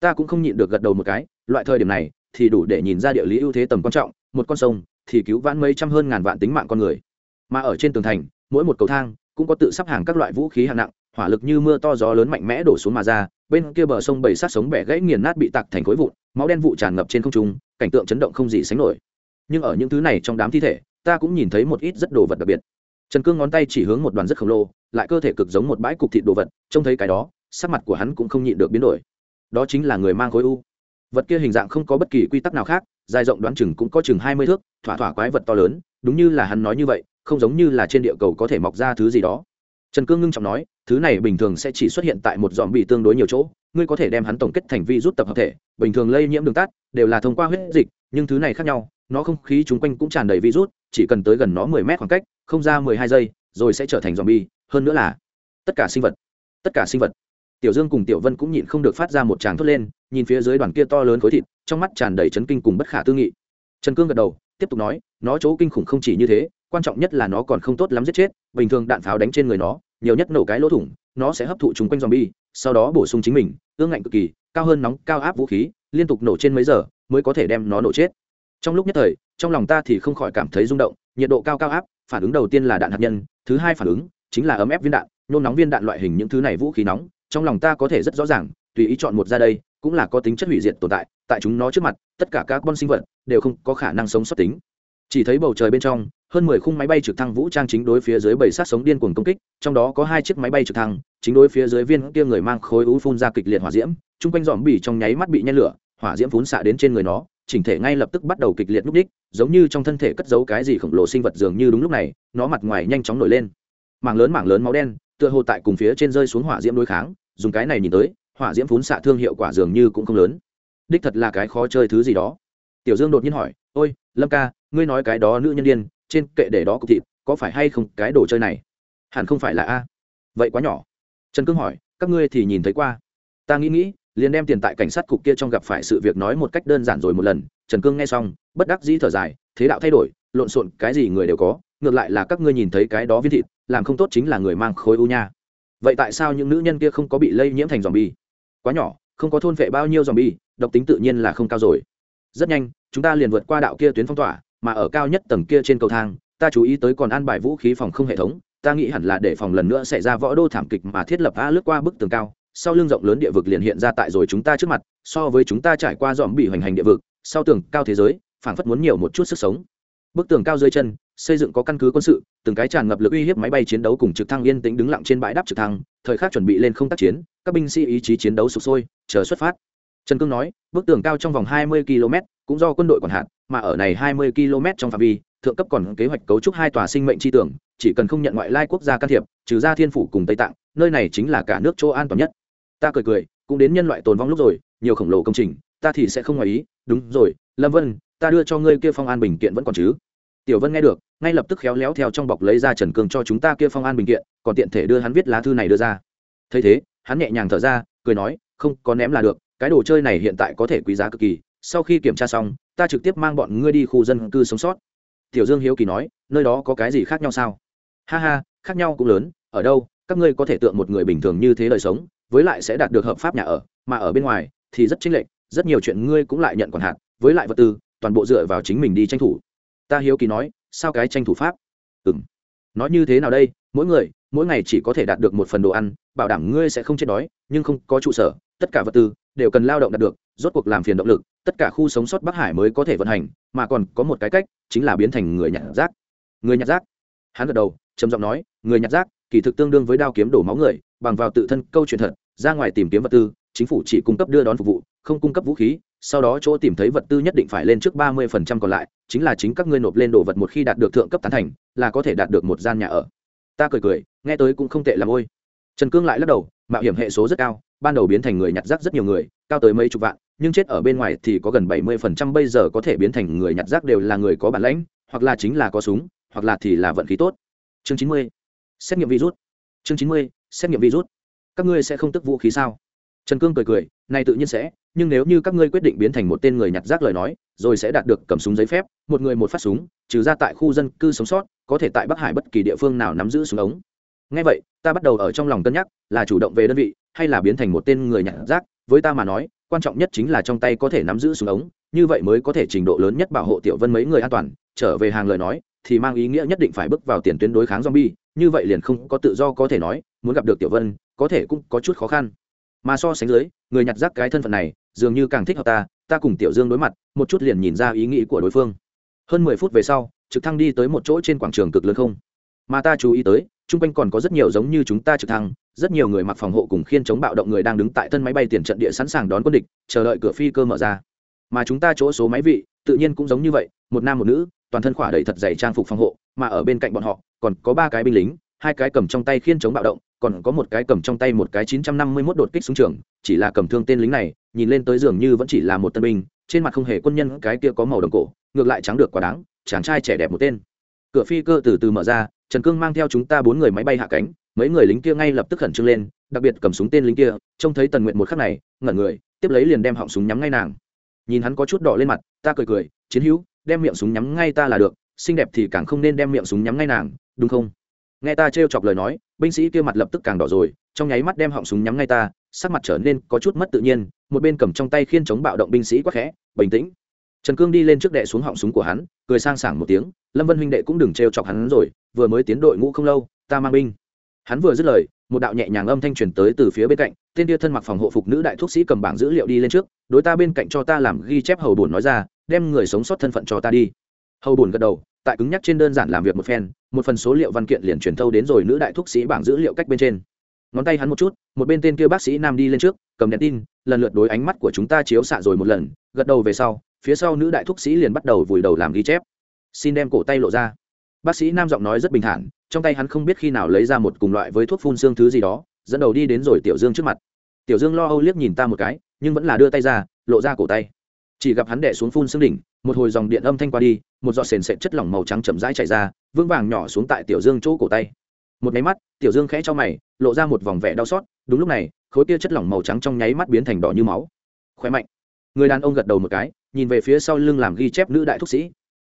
Ta cũng không nhịn được gật đầu một cái, loại thời điểm này thì đủ để nhìn ra địa lý ưu thế tầm quan trọng, một con sông thì cứu vãn mấy trăm hơn ngàn vạn tính mạng con người. Mà ở trên tường thành, mỗi một cầu thang cũng có tự sắp hàng các loại vũ khí hạng nặng, hỏa lực như mưa to gió lớn mạnh mẽ đổ xuống mà ra, bên kia bờ sông bầy sát sống bẻ gãy nghiền nát bị tạc thành khối vụn, máu đen vụ tràn ngập trên không trung, cảnh tượng chấn động không gì sánh nổi. Nhưng ở những thứ này trong đám thi thể, ta cũng nhìn thấy một ít rất đồ vật đặc biệt. Trần cương ngón tay chỉ hướng một đoàn rất khổng lồ lại cơ thể cực giống một bãi cục thịt đồ vật, trông thấy cái đó, sắc mặt của hắn cũng không nhịn được biến đổi. Đó chính là người mang khối u. Vật kia hình dạng không có bất kỳ quy tắc nào khác, dài rộng đoán chừng cũng có chừng hai mươi thước, thỏa thỏa quái vật to lớn, đúng như là hắn nói như vậy, không giống như là trên địa cầu có thể mọc ra thứ gì đó. Trần cương ngưng trọng nói, thứ này bình thường sẽ chỉ xuất hiện tại một dòm bị tương đối nhiều chỗ, ngươi có thể đem hắn tổng kết thành vi rút tập hợp thể, bình thường lây nhiễm đường tắt, đều là thông qua huyết dịch, nhưng thứ này khác nhau, nó không khí chung quanh cũng tràn đầy virus chỉ cần tới gần nó mười mét khoảng cách, không ra mười hai giây, rồi sẽ trở thành zombie hơn nữa là tất cả sinh vật, tất cả sinh vật. Tiểu dương cùng tiểu vân cũng nhịn không được phát ra một tràng thốt lên, nhìn phía dưới đoàn kia to lớn khối thịt, trong mắt tràn đầy chấn kinh cùng bất khả tư nghị. Trần cương gật đầu, tiếp tục nói, nó chỗ kinh khủng không chỉ như thế, quan trọng nhất là nó còn không tốt lắm giết chết, bình thường đạn pháo đánh trên người nó, nhiều nhất nổ cái lỗ thủng, nó sẽ hấp thụ chúng quanh zombie, sau đó bổ sung chính mình, ương ngạnh cực kỳ, cao hơn nóng, cao áp vũ khí, liên tục nổ trên mấy giờ mới có thể đem nó nổ chết. Trong lúc nhất thời, trong lòng ta thì không khỏi cảm thấy rung động, nhiệt độ cao cao áp, phản ứng đầu tiên là đạn hạt nhân, thứ hai phản ứng chính là ấm ép viên đạn, nôn nóng viên đạn loại hình những thứ này vũ khí nóng, trong lòng ta có thể rất rõ ràng, tùy ý chọn một ra đây, cũng là có tính chất hủy diệt tồn tại tại chúng nó trước mặt, tất cả các con sinh vật đều không có khả năng sống sót tính. Chỉ thấy bầu trời bên trong, hơn mười khung máy bay trực thăng vũ trang chính đối phía dưới bảy sát sống điên cuồng công kích, trong đó có hai chiếc máy bay trực thăng, chính đối phía dưới viên kia người mang khối u phun ra kịch liệt hỏa diễm, chung quanh dòm bỉ trong nháy mắt bị nhen lửa, hỏa diễm phun xạ đến trên người nó, chỉnh thể ngay lập tức bắt đầu kịch liệt núp đích, giống như trong thân thể cất giấu cái gì khổng lồ sinh vật dường như đúng lúc này, nó mặt ngoài nhanh chóng nổi lên mảng lớn mảng lớn máu đen, tựa hồ tại cùng phía trên rơi xuống hỏa diễm đối kháng, dùng cái này nhìn tới, hỏa diễm phún xạ thương hiệu quả dường như cũng không lớn. Đích thật là cái khó chơi thứ gì đó. Tiểu dương đột nhiên hỏi, ôi, lâm ca, ngươi nói cái đó nữ nhân điên, trên kệ để đó cục thịt, có phải hay không cái đồ chơi này? Hẳn không phải là a. Vậy quá nhỏ. Trần cương hỏi, các ngươi thì nhìn thấy qua. Ta nghĩ nghĩ, liền đem tiền tại cảnh sát cục kia trong gặp phải sự việc nói một cách đơn giản rồi một lần. Trần cương nghe xong, bất đắc dĩ thở dài, thế đạo thay đổi, lộn xộn, cái gì người đều có, ngược lại là các ngươi nhìn thấy cái đó viên thịt làm không tốt chính là người mang khối u nha. Vậy tại sao những nữ nhân kia không có bị lây nhiễm thành dòm bi quá nhỏ, không có thôn vệ bao nhiêu dòm bi độc tính tự nhiên là không cao rồi. Rất nhanh, chúng ta liền vượt qua đạo kia tuyến phong tỏa, mà ở cao nhất tầng kia trên cầu thang, ta chú ý tới còn an bài vũ khí phòng không hệ thống, ta nghĩ hẳn là để phòng lần nữa xảy ra võ đô thảm kịch mà thiết lập a lướt qua bức tường cao, sau lưng rộng lớn địa vực liền hiện ra tại rồi chúng ta trước mặt, so với chúng ta trải qua dòm bị hoành hành địa vực, sau tường cao thế giới, phảng phất muốn nhiều một chút sức sống. Bức tường cao dưới chân xây dựng có căn cứ quân sự, từng cái tràn ngập lực uy hiếp máy bay chiến đấu cùng trực thăng yên tĩnh đứng lặng trên bãi đáp trực thăng, thời khắc chuẩn bị lên không tác chiến, các binh sĩ ý chí chiến đấu sụp sôi, chờ xuất phát. Trần cương nói, bức tường cao trong vòng 20 km, cũng do quân đội quản hạt, mà ở này 20 km trong phạm vi, thượng cấp còn kế hoạch cấu trúc hai tòa sinh mệnh chi tưởng chỉ cần không nhận ngoại lai quốc gia can thiệp, trừ ra thiên phủ cùng tây tạng, nơi này chính là cả nước chỗ an toàn nhất. Ta cười cười, cũng đến nhân loại tồn vong lúc rồi, nhiều khổng lồ công trình, ta thì sẽ không ngoài ý. Đúng rồi, lâm vân, ta đưa cho ngươi kia phong an bình kiện vẫn còn chứ? Tiểu vân nghe được, ngay lập tức khéo léo theo trong bọc lấy ra trần cương cho chúng ta kia phong an bình kiện, còn tiện thể đưa hắn viết lá thư này đưa ra. Thấy thế, hắn nhẹ nhàng thở ra, cười nói, không, có ném là được, cái đồ chơi này hiện tại có thể quý giá cực kỳ, sau khi kiểm tra xong, ta trực tiếp mang bọn ngươi đi khu dân cư sống sót. Tiểu dương hiếu kỳ nói, nơi đó có cái gì khác nhau sao? Ha ha, khác nhau cũng lớn, ở đâu, các ngươi có thể tượng một người bình thường như thế đời sống, với lại sẽ đạt được hợp pháp nhà ở, mà ở bên ngoài thì rất chính lệch, rất nhiều chuyện ngươi cũng lại nhận còn hạn, với lại vật tư, toàn bộ dựa vào chính mình đi tranh thủ ta hiếu kỳ nói, sao cái tranh thủ pháp? Ừ m nói như thế nào đây? Mỗi người, mỗi ngày chỉ có thể đạt được một phần đồ ăn, bảo đảm ngươi sẽ không chết đói, nhưng không có trụ sở, tất cả vật tư đều cần lao động đạt được, rốt cuộc làm phiền động lực, tất cả khu sống sót bắc hải mới có thể vận hành, mà còn có một cái cách, chính là biến thành người nhặt rác. Người nhặt rác. Hắn gật đầu, trầm giọng nói, người nhặt rác, kỳ thực tương đương với đao kiếm đổ máu người, bằng vào tự thân câu chuyện thật, ra ngoài tìm kiếm vật tư, chính phủ chỉ cung cấp đưa đón phục vụ, không cung cấp vũ khí sau đó chỗ tìm thấy vật tư nhất định phải lên trước ba mươi phần trăm còn lại, chính là chính các ngươi nộp lên đồ vật một khi đạt được thượng cấp tán thành, là có thể đạt được một gian nhà ở. Ta cười cười, nghe tới cũng không tệ làm ôi. Trần cương lại lắc đầu, mạo hiểm hệ số rất cao, ban đầu biến thành người nhặt rác rất nhiều người, cao tới mấy chục vạn, nhưng chết ở bên ngoài thì có gần bảy mươi phần trăm bây giờ có thể biến thành người nhặt rác đều là người có bản lãnh, hoặc là chính là có súng, hoặc là thì là vận khí tốt. Chương chín mươi, xét nghiệm virus. Chương chín mươi, xét nghiệm virus. Các ngươi sẽ không tức vũ khí sao? Trần cương cười cười, này tự nhiên sẽ nhưng nếu như các ngươi quyết định biến thành một tên người nhặt rác lời nói, rồi sẽ đạt được cầm súng giấy phép, một người một phát súng, trừ ra tại khu dân cư sống sót, có thể tại bắc hải bất kỳ địa phương nào nắm giữ súng ống. Ngay vậy, ta bắt đầu ở trong lòng cân nhắc, là chủ động về đơn vị, hay là biến thành một tên người nhặt rác, với ta mà nói, quan trọng nhất chính là trong tay có thể nắm giữ súng ống, như vậy mới có thể trình độ lớn nhất bảo hộ tiểu vân mấy người an toàn, trở về hàng lời nói, thì mang ý nghĩa nhất định phải bước vào tiền tuyến đối kháng zombie, như vậy liền không có tự do có thể nói, muốn gặp được tiểu vân, có thể cũng có chút khó khăn mà so sánh dưới, người nhặt rác cái thân phận này, dường như càng thích hợp ta ta cùng tiểu dương đối mặt, một chút liền nhìn ra ý nghĩ của đối phương. Hơn mười phút về sau, trực thăng đi tới một chỗ trên quảng trường cực lớn không. Mà ta chú ý tới, chung quanh còn có rất nhiều giống như chúng ta trực thăng, rất nhiều người mặc phòng hộ cùng khiên chống bạo động người đang đứng tại thân máy bay tiền trận địa sẵn sàng đón quân địch, chờ đợi cửa phi cơ mở ra. Mà chúng ta chỗ số máy vị, tự nhiên cũng giống như vậy, một nam một nữ, toàn thân khỏa đầy thật dày trang phục phòng hộ, mà ở bên cạnh bọn họ, còn có ba cái binh lính, hai cái cầm trong tay khiên chống bạo động còn có một cái cầm trong tay một cái 951 đột kích súng trường, chỉ là cầm thương tên lính này, nhìn lên tới dường như vẫn chỉ là một tân binh, trên mặt không hề quân nhân cái kia có màu đồng cổ, ngược lại trắng được quá đáng, chàng trai trẻ đẹp một tên. Cửa phi cơ từ từ mở ra, Trần Cương mang theo chúng ta bốn người máy bay hạ cánh, mấy người lính kia ngay lập tức khẩn trương lên, đặc biệt cầm súng tên lính kia, trông thấy Tần Nguyệt một khắc này, ngẩn người, tiếp lấy liền đem họng súng nhắm ngay nàng. Nhìn hắn có chút đỏ lên mặt, ta cười cười, chiến hữu, đem miệng súng nhắm ngay ta là được, xinh đẹp thì càng không nên đem miệng súng nhắm ngay nàng, đúng không? nghe ta trêu chọc lời nói binh sĩ kia mặt lập tức càng đỏ rồi, trong nháy mắt đem họng súng nhắm ngay ta, sắc mặt trở nên có chút mất tự nhiên, một bên cầm trong tay khiên chống bạo động binh sĩ quắc khẽ, bình tĩnh. Trần cương đi lên trước đệ xuống họng súng của hắn, cười sang sảng một tiếng, lâm vân huynh đệ cũng đừng trêu chọc hắn rồi, vừa mới tiến đội ngũ không lâu, ta mang binh. Hắn vừa dứt lời, một đạo nhẹ nhàng âm thanh truyền tới từ phía bên cạnh, tên kia thân mặc phòng hộ phục nữ đại thuốc sĩ cầm bảng dữ liệu đi lên trước, đối ta bên cạnh cho ta làm ghi chép hầu bổn nói ra, đem người sống sót thân phận cho ta đi. Hầu bổn gật đầu tại cứng nhắc trên đơn giản làm việc một phen, một phần số liệu văn kiện liền truyền thâu đến rồi nữ đại thuốc sĩ bảng dữ liệu cách bên trên. Ngón tay hắn một chút, một bên tên kia bác sĩ nam đi lên trước, cầm đèn tin, lần lượt đối ánh mắt của chúng ta chiếu xạ rồi một lần, gật đầu về sau, phía sau nữ đại thuốc sĩ liền bắt đầu vùi đầu làm ghi chép. Xin đem cổ tay lộ ra. Bác sĩ nam giọng nói rất bình thản, trong tay hắn không biết khi nào lấy ra một cùng loại với thuốc phun xương thứ gì đó, dẫn đầu đi đến rồi tiểu dương trước mặt. Tiểu dương lo âu liếc nhìn ta một cái, nhưng vẫn là đưa tay ra, lộ ra cổ tay. Chỉ gặp hắn đẻ xuống phun xương đỉnh một hồi dòng điện âm thanh qua đi, một giọt sền sệt chất lỏng màu trắng chậm rãi chảy ra, vững vàng nhỏ xuống tại tiểu dương chỗ cổ tay. Một máy mắt, tiểu dương khẽ cho mày, lộ ra một vòng vẻ đau xót, đúng lúc này, khối kia chất lỏng màu trắng trong nháy mắt biến thành đỏ như máu. Khỏe mạnh. Người đàn ông gật đầu một cái, nhìn về phía sau lưng làm ghi chép nữ đại thúc sĩ.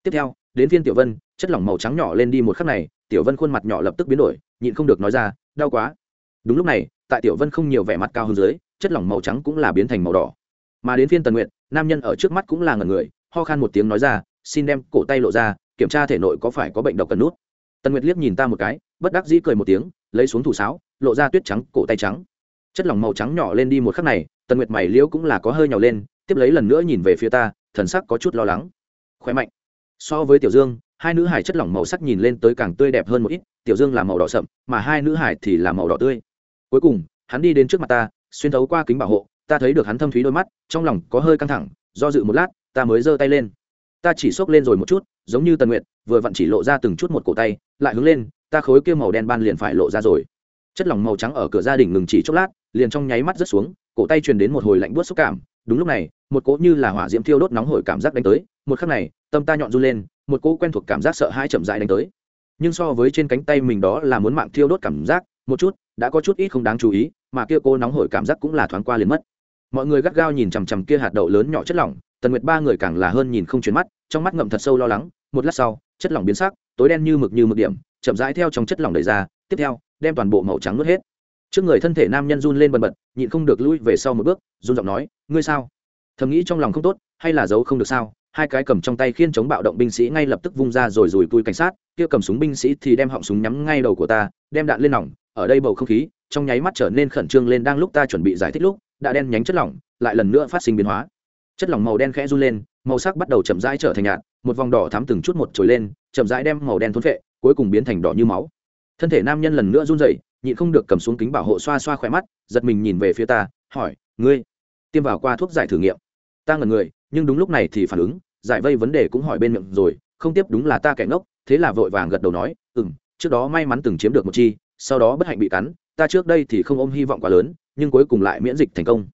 Tiếp theo, đến viên tiểu vân, chất lỏng màu trắng nhỏ lên đi một khắc này, tiểu vân khuôn mặt nhỏ lập tức biến đổi, nhịn không được nói ra, đau quá. Đúng lúc này, tại tiểu vân không nhiều vẻ mặt cao hơn dưới, chất lỏng màu trắng cũng là biến thành màu đỏ. Mà đến phiên tần nguyện nam nhân ở trước mắt cũng là ngần người ho khan một tiếng nói ra, xin đem cổ tay lộ ra, kiểm tra thể nội có phải có bệnh độc cần nút. Tần nguyệt liếc nhìn ta một cái, bất đắc dĩ cười một tiếng, lấy xuống thủ sáo, lộ ra tuyết trắng, cổ tay trắng. Chất lỏng màu trắng nhỏ lên đi một khắc này, tần nguyệt mày liễu cũng là có hơi nhỏ lên, tiếp lấy lần nữa nhìn về phía ta, thần sắc có chút lo lắng. Khỏe mạnh. So với tiểu dương, hai nữ hải chất lỏng màu sắc nhìn lên tới càng tươi đẹp hơn một ít, tiểu dương là màu đỏ sậm, mà hai nữ hải thì là màu đỏ tươi. Cuối cùng, hắn đi đến trước mặt ta, xuyên thấu qua kính bảo hộ, ta thấy được hắn thâm thúy đôi mắt, trong lòng có hơi căng thẳng, do dự một lát ta mới giơ tay lên. Ta chỉ xốc lên rồi một chút, giống như tần nguyệt, vừa vặn chỉ lộ ra từng chút một cổ tay, lại hướng lên, ta khối kia màu đen ban liền phải lộ ra rồi. Chất lỏng màu trắng ở cửa gia đình ngừng chỉ chốc lát, liền trong nháy mắt rớt xuống, cổ tay truyền đến một hồi lạnh buốt xúc cảm. Đúng lúc này, một cỗ như là hỏa diễm thiêu đốt nóng hổi cảm giác đánh tới, một khắc này, tâm ta nhọn run lên, một cỗ quen thuộc cảm giác sợ hãi chậm rãi đánh tới. Nhưng so với trên cánh tay mình đó là muốn mạng thiêu đốt cảm giác, một chút, đã có chút ít không đáng chú ý, mà kia cô nóng hổi cảm giác cũng là thoáng qua liền mất. Mọi người gắt gao nhìn chằm chằm kia hạt đậu lớn nhỏ chất lỏng tần nguyệt ba người càng là hơn nhìn không chuyển mắt, trong mắt ngậm thật sâu lo lắng, một lát sau, chất lỏng biến sắc, tối đen như mực như mực điểm, chậm rãi theo trong chất lỏng đầy ra, tiếp theo, đem toàn bộ màu trắng nuốt hết. Trước người thân thể nam nhân run lên bần bật, nhịn không được lui về sau một bước, run giọng nói, ngươi sao? Thầm nghĩ trong lòng không tốt, hay là giấu không được sao? Hai cái cầm trong tay khiên chống bạo động binh sĩ ngay lập tức vung ra rồi rùi cui cảnh sát, kia cầm súng binh sĩ thì đem họng súng nhắm ngay đầu của ta, đem đạn lên nòng, ở đây bầu không khí, trong nháy mắt trở nên khẩn trương lên đang lúc ta chuẩn bị giải thích lúc, đã đen nhánh chất lỏng, lại lần nữa phát sinh biến hóa chất lỏng màu đen khẽ run lên, màu sắc bắt đầu chậm rãi trở thành nhạt, một vòng đỏ thắm từng chút một trồi lên, chậm rãi đem màu đen thốn phệ, cuối cùng biến thành đỏ như máu. Thân thể nam nhân lần nữa run rẩy, nhịn không được cầm xuống kính bảo hộ xoa xoa khỏe mắt, giật mình nhìn về phía ta, hỏi, ngươi, tiêm vào qua thuốc giải thử nghiệm? Ta ngẩn người, nhưng đúng lúc này thì phản ứng, giải vây vấn đề cũng hỏi bên miệng rồi, không tiếp đúng là ta kẻ ngốc. Thế là vội vàng gật đầu nói ừ m trước đó may mắn từng chiếm được một chi, sau đó bất hạnh bị cắn, ta trước đây thì không ôm hy vọng quá lớn, nhưng cuối cùng lại miễn dịch thành công.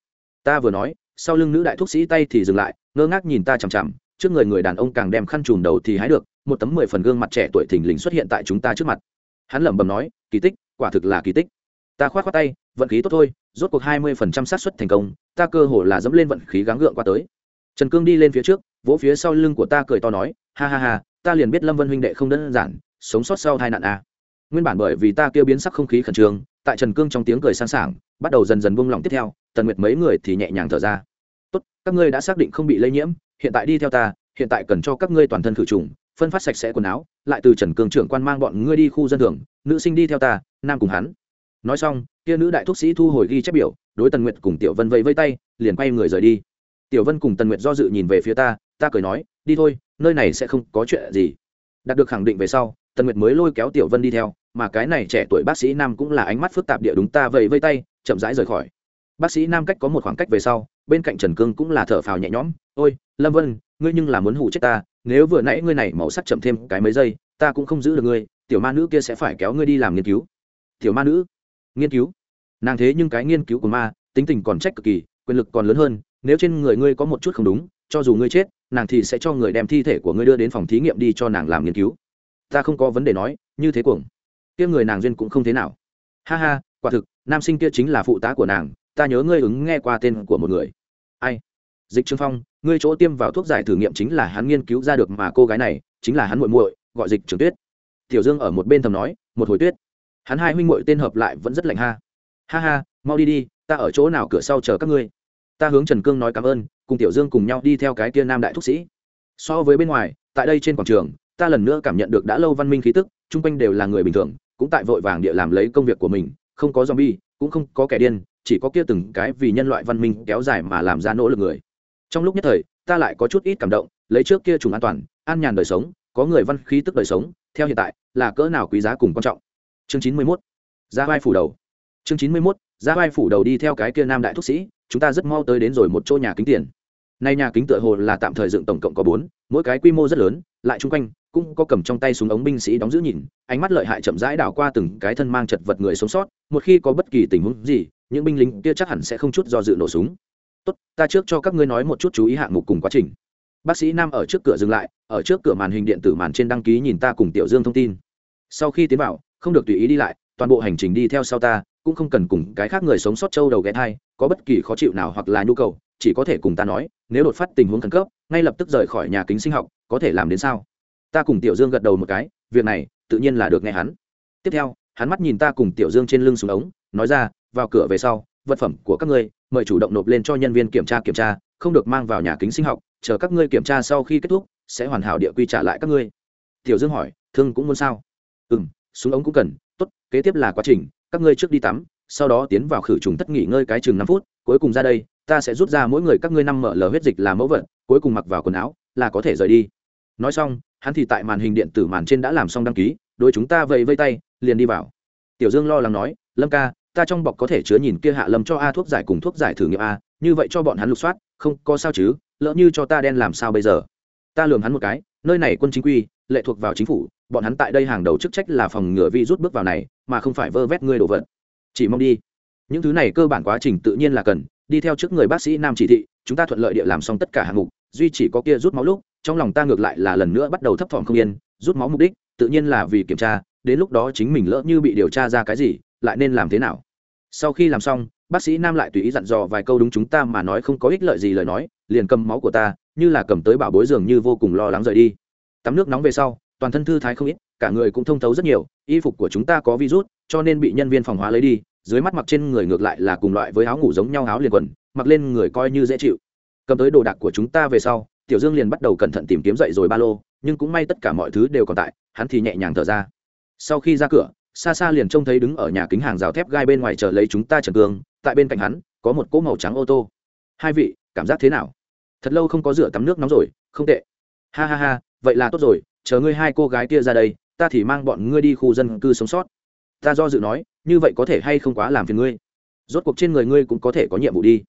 Ta vừa nói sau lưng nữ đại thúc sĩ tay thì dừng lại, ngơ ngác nhìn ta chằm chằm, trước người người đàn ông càng đem khăn chùm đầu thì hái được, một tấm mười phần gương mặt trẻ tuổi thình lình xuất hiện tại chúng ta trước mặt. Hắn lẩm bẩm nói, kỳ tích, quả thực là kỳ tích. Ta khoát khoát tay, vận khí tốt thôi, rốt cuộc hai mươi phần trăm xác suất thành công, ta cơ hồ là dẫm lên vận khí gắng gượng qua tới. Trần cương đi lên phía trước, vỗ phía sau lưng của ta cười to nói, ha ha ha, ta liền biết lâm vân huynh đệ không đơn giản, sống sót sau hai nạn a nguyên bản bởi vì ta kêu biến sắc không khí khẩn trương tại trần cương trong tiếng cười sang sảng, bắt đầu dần dần buông lỏng tiếp theo, tần nguyệt mấy người thì nhẹ nhàng thở ra. Tốt, các ngươi đã xác định không bị lây nhiễm, hiện tại đi theo ta, hiện tại cần cho các ngươi toàn thân khử trùng, phân phát sạch sẽ quần áo, lại từ trần cương trưởng quan mang bọn ngươi đi khu dân thường, nữ sinh đi theo ta, nam cùng hắn. Nói xong, kia nữ đại thúc sĩ thu hồi ghi chép biểu, đối tần nguyệt cùng tiểu vân vẫy vây tay, liền quay người rời đi. Tiểu vân cùng tần nguyệt do dự nhìn về phía ta ta cười nói, đi thôi, nơi này sẽ không có chuyện gì. Đạt được khẳng định về sau, tần nguyệt mới lôi kéo tiểu vân đi theo mà cái này trẻ tuổi bác sĩ nam cũng là ánh mắt phức tạp địa đúng ta vẫy vây tay, chậm rãi rời khỏi. Bác sĩ nam cách có một khoảng cách về sau, bên cạnh trần cương cũng là thở phào nhẹ nhõm, ôi, lâm vân, ngươi nhưng là muốn hủ chết ta, nếu vừa nãy ngươi này màu sắc chậm thêm cái mấy giây, ta cũng không giữ được ngươi, tiểu ma nữ kia sẽ phải kéo ngươi đi làm nghiên cứu. Tiểu ma nữ? Nghiên cứu? Nàng thế nhưng cái nghiên cứu của ma, tính tình còn trách cực kỳ, quyền lực còn lớn hơn, nếu trên người ngươi có một chút không đúng, cho dù ngươi chết, nàng thì sẽ cho người đem thi thể của ngươi đưa đến phòng thí nghiệm đi cho nàng làm nghiên cứu. Ta không có vấn đề nói, như thế cuồng kia người nàng duyên cũng không thế nào. Ha ha, quả thực, nam sinh kia chính là phụ tá của nàng, ta nhớ ngươi ứng nghe qua tên của một người. Ai? Dịch trương phong, ngươi chỗ tiêm vào thuốc giải thử nghiệm chính là hắn nghiên cứu ra được mà cô gái này, chính là hắn muội muội, gọi dịch trường tuyết. Tiểu dương ở một bên thầm nói, một hồi tuyết. Hắn hai huynh muội tên hợp lại vẫn rất lạnh ha. Ha ha, mau đi đi, ta ở chỗ nào cửa sau chờ các ngươi. Ta hướng trần cương nói cảm ơn, cùng tiểu dương cùng nhau đi theo cái kia nam đại thúc sĩ. So với bên ngoài, tại đây trên quảng trường, ta lần nữa cảm nhận được đã lâu văn minh khí tức, chung quanh đều là người bình thường cũng tại vội vàng địa làm lấy công việc của mình, không có zombie, cũng không có kẻ điên, chỉ có kia từng cái vì nhân loại văn minh kéo dài mà làm ra nỗ lực người. Trong lúc nhất thời, ta lại có chút ít cảm động, lấy trước kia trùng an toàn, an nhàn đời sống, có người văn khí tức đời sống, theo hiện tại, là cỡ nào quý giá cùng quan trọng. Chương chín mươi mốt, ra vai phủ đầu. Chương chín mươi mốt, ra vai phủ đầu đi theo cái kia nam đại thúc sĩ, chúng ta rất mau tới đến rồi một chỗ nhà kính tiền nay nhà kính tựa hồ là tạm thời dựng tổng cộng có bốn, mỗi cái quy mô rất lớn, lại chung quanh cũng có cầm trong tay súng ống binh sĩ đóng giữ nhìn, ánh mắt lợi hại chậm rãi đảo qua từng cái thân mang chật vật người sống sót, một khi có bất kỳ tình huống gì, những binh lính kia chắc hẳn sẽ không chút do dự nổ súng. Tốt, ta trước cho các ngươi nói một chút chú ý hạng mục cùng quá trình. Bác sĩ nam ở trước cửa dừng lại, ở trước cửa màn hình điện tử màn trên đăng ký nhìn ta cùng tiểu dương thông tin. Sau khi tiến vào, không được tùy ý đi lại, toàn bộ hành trình đi theo sau ta, cũng không cần cùng cái khác người sống sót châu đầu ghé thai, có bất kỳ khó chịu nào hoặc là nhu cầu, chỉ có thể cùng ta nói nếu đột phát tình huống khẩn cấp, ngay lập tức rời khỏi nhà kính sinh học, có thể làm đến sao? Ta cùng tiểu dương gật đầu một cái, việc này, tự nhiên là được nghe hắn. Tiếp theo, hắn mắt nhìn ta cùng tiểu dương trên lưng xuống ống, nói ra, vào cửa về sau, vật phẩm của các ngươi, mời chủ động nộp lên cho nhân viên kiểm tra kiểm tra, không được mang vào nhà kính sinh học, chờ các ngươi kiểm tra sau khi kết thúc, sẽ hoàn hảo địa quy trả lại các ngươi. Tiểu dương hỏi, thương cũng muốn sao? Ừ m súng ống cũng cần, tốt, kế tiếp là quá trình, các ngươi trước đi tắm, sau đó tiến vào khử trùng tất nghỉ ngơi cái chừng năm phút, cuối cùng ra đây ta sẽ rút ra mỗi người các ngươi năm mở lờ huyết dịch làm mẫu vật, cuối cùng mặc vào quần áo, là có thể rời đi. Nói xong, hắn thì tại màn hình điện tử màn trên đã làm xong đăng ký đôi chúng ta vẫy vây tay, liền đi vào. Tiểu dương lo lắng nói, lâm ca, ta trong bọc có thể chứa nhìn kia hạ lâm cho a thuốc giải cùng thuốc giải thử nghiệm a, như vậy cho bọn hắn lục soát, không có sao chứ, lỡ như cho ta đen làm sao bây giờ? Ta lường hắn một cái, nơi này quân chính quy, lệ thuộc vào chính phủ, bọn hắn tại đây hàng đầu chức trách là phòng ngừa vi rút bước vào này, mà không phải vơ vét ngươi đồ vật. Chỉ mong đi. Những thứ này cơ bản quá trình tự nhiên là cần đi theo trước người bác sĩ nam chỉ thị, chúng ta thuận lợi địa làm xong tất cả hạng mục, duy chỉ có kia rút máu lúc, trong lòng ta ngược lại là lần nữa bắt đầu thấp thỏm không yên, rút máu mục đích, tự nhiên là vì kiểm tra, đến lúc đó chính mình lỡ như bị điều tra ra cái gì, lại nên làm thế nào. Sau khi làm xong, bác sĩ nam lại tùy ý dặn dò vài câu đúng chúng ta mà nói không có ích lợi gì lời nói, liền cầm máu của ta, như là cầm tới bảo bối dường như vô cùng lo lắng rời đi. Tắm nước nóng về sau, toàn thân thư thái không ít, cả người cũng thông thấu rất nhiều, y phục của chúng ta có virus, cho nên bị nhân viên phòng hóa lấy đi dưới mắt mặc trên người ngược lại là cùng loại với áo ngủ giống nhau áo liền quần, mặc lên người coi như dễ chịu. Cầm tới đồ đạc của chúng ta về sau, tiểu dương liền bắt đầu cẩn thận tìm kiếm dậy rồi ba lô, nhưng cũng may tất cả mọi thứ đều còn tại, hắn thì nhẹ nhàng thở ra. Sau khi ra cửa xa xa liền trông thấy đứng ở nhà kính hàng rào thép gai bên ngoài chờ lấy chúng ta trần cương, tại bên cạnh hắn, có một cỗ màu trắng ô tô. Hai vị, cảm giác thế nào? Thật lâu không có rửa tắm nước nóng rồi, không tệ. Ha ha ha, vậy là tốt rồi, chờ ngươi hai cô gái kia ra đây, ta thì mang bọn ngươi đi khu dân cư sống sót ta do dự nói, như vậy có thể hay không quá làm phiền ngươi. Rốt cuộc trên người ngươi cũng có thể có nhiệm vụ đi.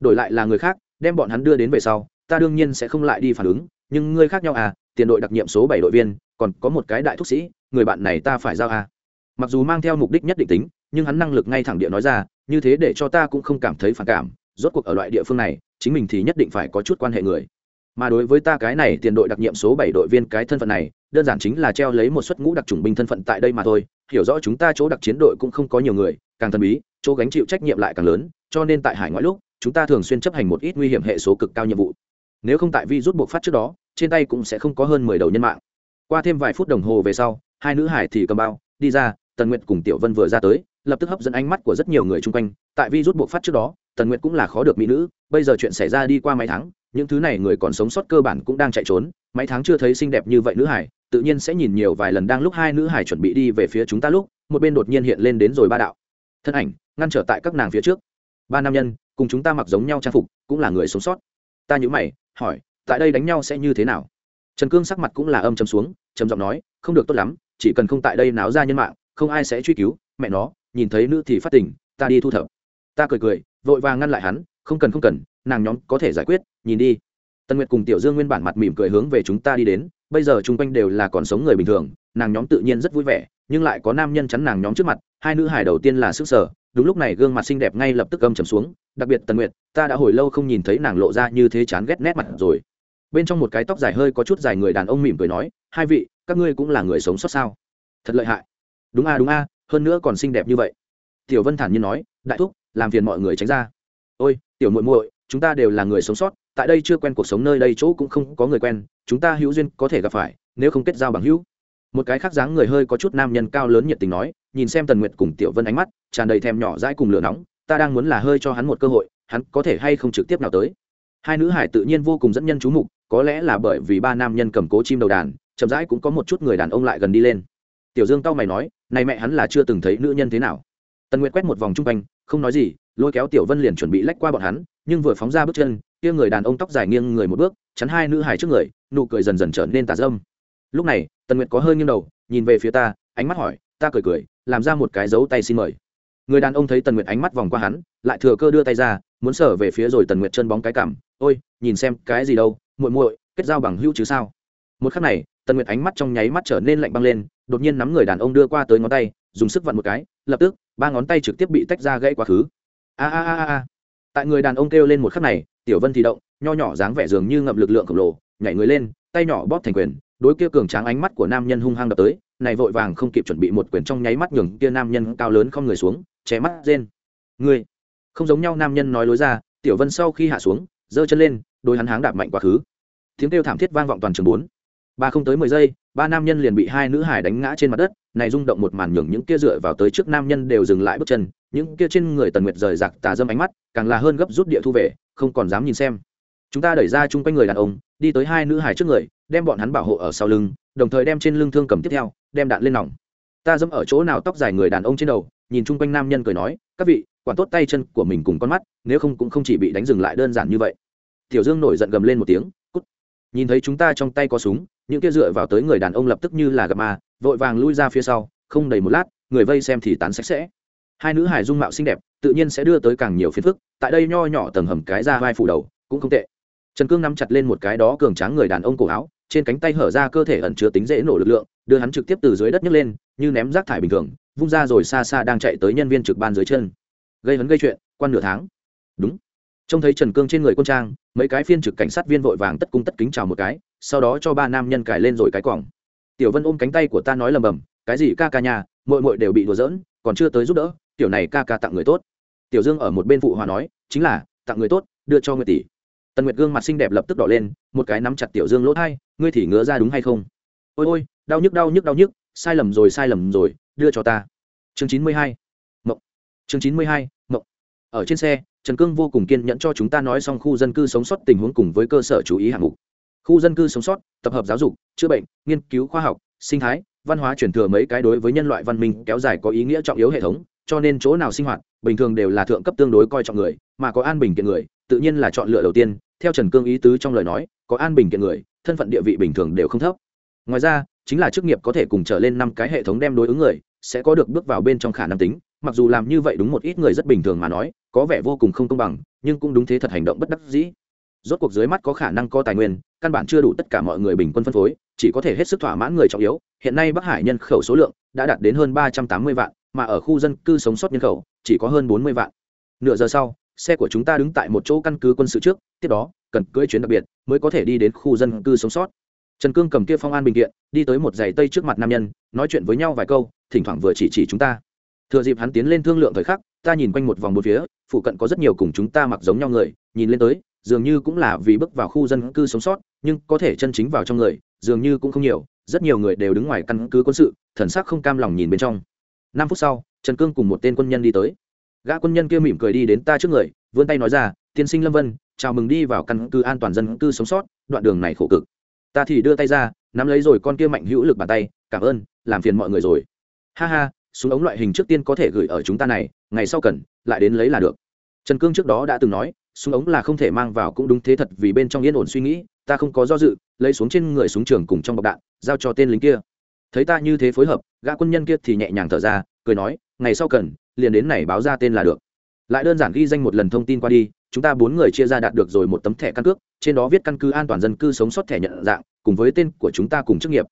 Đổi lại là người khác, đem bọn hắn đưa đến về sau, ta đương nhiên sẽ không lại đi phản ứng, nhưng ngươi khác nhau à tiền đội đặc nhiệm số bảy đội viên, còn có một cái đại thúc sĩ, người bạn này ta phải giao à. Mặc dù mang theo mục đích nhất định tính, nhưng hắn năng lực ngay thẳng địa nói ra, như thế để cho ta cũng không cảm thấy phản cảm, rốt cuộc ở loại địa phương này, chính mình thì nhất định phải có chút quan hệ người mà đối với ta cái này tiền đội đặc nhiệm số bảy đội viên cái thân phận này, đơn giản chính là treo lấy một suất ngũ đặc trùng binh thân phận tại đây mà thôi. Hiểu rõ chúng ta chỗ đặc chiến đội cũng không có nhiều người, càng thần bí, chỗ gánh chịu trách nhiệm lại càng lớn, cho nên tại hải ngoại lúc, chúng ta thường xuyên chấp hành một ít nguy hiểm hệ số cực cao nhiệm vụ. Nếu không tại vi rút buộc phát trước đó, trên tay cũng sẽ không có hơn mười đầu nhân mạng. Qua thêm vài phút đồng hồ về sau, hai nữ hải thì cầm bao, đi ra, tần nguyệt cùng tiểu vân vừa ra tới, lập tức hấp dẫn ánh mắt của rất nhiều người chung quanh. Tại vi rút buộc phát trước đó, tần nguyệt cũng là khó được mỹ nữ, bây giờ chuyện xảy ra đi qua mấy tháng những thứ này người còn sống sót cơ bản cũng đang chạy trốn, mấy tháng chưa thấy xinh đẹp như vậy nữ hải, tự nhiên sẽ nhìn nhiều vài lần đang lúc hai nữ hải chuẩn bị đi về phía chúng ta lúc, một bên đột nhiên hiện lên đến rồi ba đạo. Thân ảnh, ngăn trở tại các nàng phía trước. Ba nam nhân, cùng chúng ta mặc giống nhau trang phục, cũng là người sống sót. Ta nhữ mày, hỏi, tại đây đánh nhau sẽ như thế nào? Trần cương sắc mặt cũng là âm chấm xuống, trầm giọng nói, không được tốt lắm, chỉ cần không tại đây náo ra nhân mạng, không ai sẽ truy cứu, mẹ nó, nhìn thấy nữ thì phát tình, ta đi thu thập. Ta cười cười, vội vàng ngăn lại hắn, không cần không cần nàng nhóm có thể giải quyết, nhìn đi. Tân nguyệt cùng tiểu dương nguyên bản mặt mỉm cười hướng về chúng ta đi đến, bây giờ chung quanh đều là còn sống người bình thường, nàng nhóm tự nhiên rất vui vẻ, nhưng lại có nam nhân chắn nàng nhóm trước mặt, hai nữ hải đầu tiên là sức sở, đúng lúc này gương mặt xinh đẹp ngay lập tức âm trầm xuống, đặc biệt tần nguyệt, ta đã hồi lâu không nhìn thấy nàng lộ ra như thế chán ghét nét mặt rồi. Bên trong một cái tóc dài hơi có chút dài người đàn ông mỉm cười nói, hai vị, các ngươi cũng là người sống sót sao? Thật lợi hại. Đúng a đúng a, hơn nữa còn xinh đẹp như vậy. Tiểu vân thản nhiên nói, đại thúc, làm phiền mọi người tránh ra. Ôi, tiểu muội muội chúng ta đều là người sống sót, tại đây chưa quen cuộc sống nơi đây chỗ cũng không có người quen, chúng ta hữu duyên có thể gặp phải, nếu không kết giao bằng hữu. Một cái khác dáng người hơi có chút nam nhân cao lớn nhiệt tình nói, nhìn xem tần nguyệt cùng tiểu vân ánh mắt, tràn đầy thèm nhỏ dãi cùng lửa nóng, ta đang muốn là hơi cho hắn một cơ hội, hắn có thể hay không trực tiếp nào tới? Hai nữ hải tự nhiên vô cùng dẫn nhân chú mục, có lẽ là bởi vì ba nam nhân cầm cố chim đầu đàn, chậm rãi cũng có một chút người đàn ông lại gần đi lên. Tiểu dương tao mày nói, này mẹ hắn là chưa từng thấy nữ nhân thế nào. Tần nguyệt quét một vòng chung quanh, không nói gì, lôi kéo tiểu vân liền chuẩn bị lách qua bọn hắn nhưng vừa phóng ra bước chân, kia người đàn ông tóc dài nghiêng người một bước, chắn hai nữ hài trước người, nụ cười dần dần trở nên tà dâm. Lúc này, tần nguyệt có hơi nghiêng đầu, nhìn về phía ta, ánh mắt hỏi, ta cười cười, làm ra một cái dấu tay xin mời. Người đàn ông thấy tần nguyệt ánh mắt vòng qua hắn, lại thừa cơ đưa tay ra, muốn sở về phía rồi tần nguyệt chân bóng cái cảm ôi, nhìn xem, cái gì đâu, muội muội, kết giao bằng hữu chứ sao? Một khắc này, tần nguyệt ánh mắt trong nháy mắt trở nên lạnh băng lên, đột nhiên nắm người đàn ông đưa qua tới ngón tay, dùng sức vặn một cái, lập tức, ba ngón tay trực tiếp bị tách ra gãy quá khứ. A a a a tại người đàn ông kêu lên một khắc này, tiểu vân thì động, nho nhỏ dáng vẻ dường như ngậm lực lượng khổng lồ, nhảy người lên, tay nhỏ bóp thành quyền, đối kia cường tráng ánh mắt của nam nhân hung hăng đập tới, này vội vàng không kịp chuẩn bị một quyền trong nháy mắt nhường kia nam nhân cao lớn không người xuống, che mắt rên. Người! Không giống nhau nam nhân nói lối ra, tiểu vân sau khi hạ xuống, giơ chân lên, đôi hắn háng đạp mạnh quá khứ. Tiếng kêu thảm thiết vang vọng toàn trường bốn. Ba không tới mười giây, ba nam nhân liền bị hai nữ hải đánh ngã trên mặt đất này rung động một màn nhường những kia dựa vào tới trước nam nhân đều dừng lại bước chân, những kia trên người tần nguyệt rời rạc tà dâm ánh mắt, càng là hơn gấp rút địa thu về, không còn dám nhìn xem. Chúng ta đẩy ra chung quanh người đàn ông, đi tới hai nữ hải trước người, đem bọn hắn bảo hộ ở sau lưng, đồng thời đem trên lưng thương cầm tiếp theo, đem đạn lên nòng. Ta dẫm ở chỗ nào tóc dài người đàn ông trên đầu, nhìn chung quanh nam nhân cười nói, các vị quản tốt tay chân của mình cùng con mắt, nếu không cũng không chỉ bị đánh dừng lại đơn giản như vậy. Tiểu dương nổi giận gầm lên một tiếng, cút. Nhìn thấy chúng ta trong tay có súng, những kia dựa vào tới người đàn ông lập tức như là gặp ma vội vàng lui ra phía sau, không đầy một lát, người vây xem thì tán sạch sẽ. Hai nữ hải dung mạo xinh đẹp, tự nhiên sẽ đưa tới càng nhiều phiền phức, tại đây nho nhỏ tầng hầm cái ra vai phủ đầu, cũng không tệ. Trần cương nắm chặt lên một cái đó cường tráng người đàn ông cổ áo, trên cánh tay hở ra cơ thể ẩn chứa tính dễ nổ lực lượng, đưa hắn trực tiếp từ dưới đất nhấc lên, như ném rác thải bình thường, vung ra rồi xa xa đang chạy tới nhân viên trực ban dưới chân. Gây hấn gây chuyện, quan nửa tháng. Đúng. Trông thấy trần cương trên người quân trang, mấy cái phiên trực cảnh sát viên vội vàng tất cung tất kính chào một cái, sau đó cho ba nam nhân cài lên rồi cái quòng tiểu vân ôm cánh tay của ta nói lầm bầm, cái gì ca ca nhà mội mội đều bị đùa giỡn, còn chưa tới giúp đỡ, tiểu này ca ca tặng người tốt. Tiểu dương ở một bên phụ hòa nói, chính là, tặng người tốt, đưa cho người tỷ. Tần nguyệt gương mặt xinh đẹp lập tức đỏ lên, một cái nắm chặt tiểu dương lỗ thai, ngươi thì ngứa ra đúng hay không? Ôi ôi, đau nhức đau nhức đau nhức, sai lầm rồi, sai lầm rồi, đưa cho ta. Chương chín mươi hai, mộng. Chương chín mươi hai, mộng. Ở trên xe, trần cương vô cùng kiên nhẫn cho chúng ta nói xong khu dân cư sống sót tình huống cùng với cơ sở chú ý hạng mục khu dân cư sống sót, tập hợp giáo dục, chữa bệnh, nghiên cứu khoa học, sinh thái, văn hóa truyền thừa mấy cái đối với nhân loại văn minh kéo dài có ý nghĩa trọng yếu hệ thống, cho nên chỗ nào sinh hoạt, bình thường đều là thượng cấp tương đối coi trọng người, mà có an bình kiện người, tự nhiên là chọn lựa đầu tiên. Theo trần cương ý tứ trong lời nói, có an bình kiện người, thân phận địa vị bình thường đều không thấp. Ngoài ra, chính là chức nghiệp có thể cùng trở lên năm cái hệ thống đem đối ứng người, sẽ có được bước vào bên trong khả năng tính. Mặc dù làm như vậy đúng một ít người rất bình thường mà nói, có vẻ vô cùng không công bằng, nhưng cũng đúng thế thật hành động bất đắc dĩ rốt cuộc dưới mắt có khả năng có tài nguyên, căn bản chưa đủ tất cả mọi người bình quân phân phối, chỉ có thể hết sức thỏa mãn người trọng yếu. Hiện nay bắc hải nhân khẩu số lượng đã đạt đến hơn ba trăm tám mươi vạn, mà ở khu dân cư sống sót nhân khẩu chỉ có hơn bốn mươi vạn. Nửa giờ sau, xe của chúng ta đứng tại một chỗ căn cứ quân sự trước, tiếp đó, cần cưỡi chuyến đặc biệt mới có thể đi đến khu dân cư sống sót. Trần cương cầm kia phong an bình kiện, đi tới một giày tây trước mặt nam nhân, nói chuyện với nhau vài câu, thỉnh thoảng vừa chỉ chỉ chúng ta. Thừa dịp hắn tiến lên thương lượng thời khắc, ta nhìn quanh một vòng một phía, phụ cận có rất nhiều cùng chúng ta mặc giống nhau người, nhìn lên tới dường như cũng là vì bước vào khu dân cư sống sót, nhưng có thể chân chính vào trong người, dường như cũng không nhiều, rất nhiều người đều đứng ngoài căn cứ quân sự, thần sắc không cam lòng nhìn bên trong. Năm phút sau, trần cương cùng một tên quân nhân đi tới. Gã quân nhân kia mỉm cười đi đến ta trước người, vươn tay nói ra, tiên sinh lâm vân, chào mừng đi vào căn cứ an toàn dân cư sống sót, đoạn đường này khổ cực. Ta thì đưa tay ra, nắm lấy rồi con kia mạnh hữu lực bàn tay, cảm ơn, làm phiền mọi người rồi. Ha ha, súng ống loại hình trước tiên có thể gửi ở chúng ta này, ngày sau cần, lại đến lấy là được. Trần cương trước đó đã từng nói súng ống là không thể mang vào cũng đúng thế thật vì bên trong yên ổn suy nghĩ, ta không có do dự, lấy xuống trên người súng trường cùng trong bọc đạn, giao cho tên lính kia. Thấy ta như thế phối hợp, gã quân nhân kia thì nhẹ nhàng thở ra, cười nói, ngày sau cần, liền đến này báo ra tên là được. Lại đơn giản ghi danh một lần thông tin qua đi, chúng ta bốn người chia ra đạt được rồi một tấm thẻ căn cước, trên đó viết căn cứ an toàn dân cư sống sót thẻ nhận dạng, cùng với tên của chúng ta cùng chức nghiệp.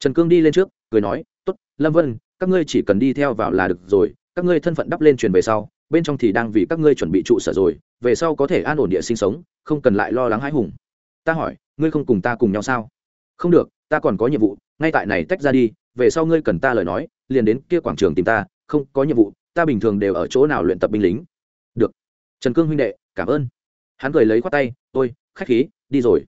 Trần cương đi lên trước, cười nói t ố t lâm vân, các ngươi chỉ cần đi theo vào là được rồi, các ngươi thân phận đắp lên truyền về sau bên trong thì đang vì các ngươi chuẩn bị trụ sở rồi, về sau có thể an ổn địa sinh sống, không cần lại lo lắng hãi hùng. Ta hỏi, ngươi không cùng ta cùng nhau sao? Không được, ta còn có nhiệm vụ, ngay tại này tách ra đi, về sau ngươi cần ta lời nói, liền đến kia quảng trường tìm ta, không có nhiệm vụ, ta bình thường đều ở chỗ nào luyện tập binh lính. Được. Trần cương huynh đệ, cảm ơn. Hắn cười lấy khoát tay tôi khách khí, đi rồi.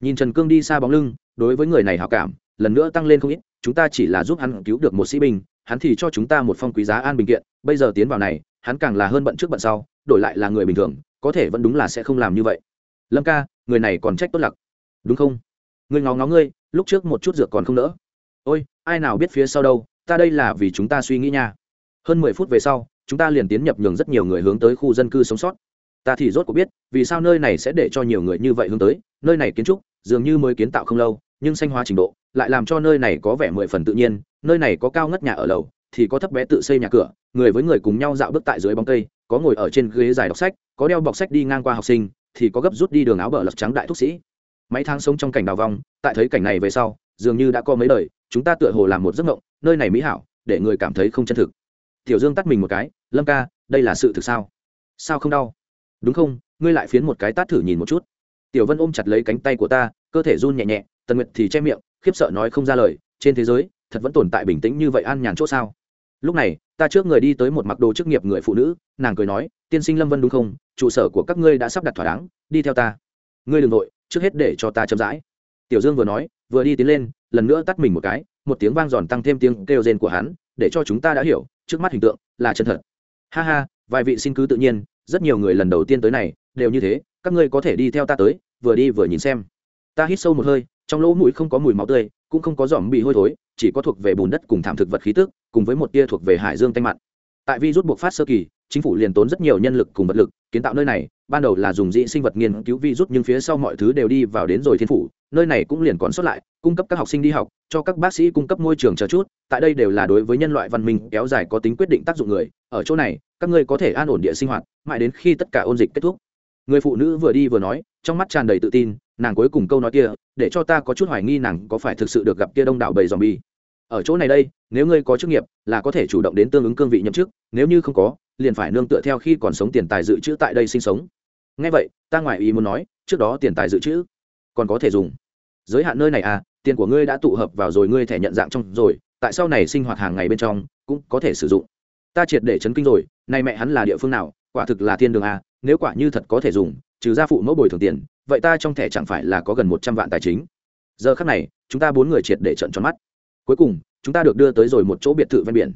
Nhìn trần cương đi xa bóng lưng, đối với người này hảo cảm, lần nữa tăng lên không ít, chúng ta chỉ là giúp hắn cứu được một sĩ binh, hắn thì cho chúng ta một phong quý giá an bình kiện, bây giờ tiến vào này hắn càng là hơn bận trước bận sau, đổi lại là người bình thường, có thể vẫn đúng là sẽ không làm như vậy. Lâm ca, người này còn trách tốt lặc. Đúng không? Người ngó ngó ngươi, lúc trước một chút dược còn không nỡ. Ôi, ai nào biết phía sau đâu, ta đây là vì chúng ta suy nghĩ nha. Hơn mười phút về sau, chúng ta liền tiến nhập nhường rất nhiều người hướng tới khu dân cư sống sót. Ta thì rốt cuộc biết, vì sao nơi này sẽ để cho nhiều người như vậy hướng tới, nơi này kiến trúc, dường như mới kiến tạo không lâu, nhưng xanh hóa trình độ, lại làm cho nơi này có vẻ mười phần tự nhiên, nơi này có cao ngất nhà ở lầu thì có thấp bé tự xây nhà cửa, người với người cùng nhau dạo bước tại dưới bóng cây, có ngồi ở trên ghế dài đọc sách, có đeo bọc sách đi ngang qua học sinh, thì có gấp rút đi đường áo bờ lật trắng đại thúc sĩ. Mấy tháng sống trong cảnh đào vong, tại thấy cảnh này về sau, dường như đã có mấy đời, chúng ta tựa hồ làm một giấc mộng, nơi này mỹ hảo, để người cảm thấy không chân thực. Tiểu dương tắt mình một cái, lâm ca, đây là sự thực sao? Sao không đau? Đúng không, ngươi lại phiến một cái tát thử nhìn một chút. Tiểu vân ôm chặt lấy cánh tay của ta, cơ thể run nhẹ nhẹ, tần nguyệt thì che miệng, khiếp sợ nói không ra lời, trên thế giới, thật vẫn tồn tại bình tĩnh như vậy an nhàn c h ỗ sao? Lúc này, ta trước người đi tới một mặc đồ chức nghiệp người phụ nữ, nàng cười nói, tiên sinh lâm vân đúng không? Trụ sở của các ngươi đã sắp đặt thỏa đáng, đi theo ta. Ngươi đ ừ n g nội trước hết để cho ta chậm rãi. Tiểu dương vừa nói, vừa đi tiến lên, lần nữa tắt mình một cái, một tiếng vang giòn tăng thêm tiếng kêu rên của hắn, để cho chúng ta đã hiểu, trước mắt hình tượng là chân thật. Ha ha, vài vị xin cứ tự nhiên, rất nhiều người lần đầu tiên tới này, đều như thế, các ngươi có thể đi theo ta tới, vừa đi vừa nhìn xem. Ta hít sâu một hơi trong lỗ mũi không có mùi máu tươi, cũng không có giỏm bị hôi thối, chỉ có thuộc về bùn đất cùng thảm thực vật khí tức, cùng với một tia thuộc về hải dương tanh mặn. Tại vi rút buộc phát sơ kỳ, chính phủ liền tốn rất nhiều nhân lực cùng vật lực kiến tạo nơi này, ban đầu là dùng dị sinh vật nghiên cứu vi rút nhưng phía sau mọi thứ đều đi vào đến rồi thiên phủ, nơi này cũng liền còn sót lại, cung cấp các học sinh đi học, cho các bác sĩ cung cấp môi trường chờ chút, tại đây đều là đối với nhân loại văn minh kéo dài có tính quyết định tác dụng người, ở chỗ này, các ngươi có thể an ổn địa sinh hoạt, mãi đến khi tất cả ôn dịch kết thúc người phụ nữ vừa đi vừa nói, trong mắt tràn đầy tự tin, nàng cuối cùng câu nói kia, để cho ta có chút hoài nghi nàng có phải thực sự được gặp kia đông đảo bầy dòm bi ở chỗ này đây, nếu ngươi có chức nghiệp, là có thể chủ động đến tương ứng cương vị nhậm chức, nếu như không có, liền phải nương tựa theo khi còn sống tiền tài dự trữ tại đây sinh sống. Ngay vậy, ta ngoài ý muốn nói, trước đó tiền tài dự trữ, còn có thể dùng. Giới hạn nơi này à tiền của ngươi đã tụ hợp vào rồi, ngươi thẻ nhận dạng trong rồi, tại sau này sinh hoạt hàng ngày bên trong, cũng có thể sử dụng. Ta triệt để chấn kinh rồi nay mẹ hắn là địa phương nào, quả thực là thiên đường à nếu quả như thật có thể dùng, trừ ra phụ mẫu bồi thường tiền, vậy ta trong thẻ chẳng phải là có gần một trăm vạn tài chính. Giờ khắc này, chúng ta bốn người triệt để trận tròn mắt. Cuối cùng, chúng ta được đưa tới rồi một chỗ biệt thự ven biển.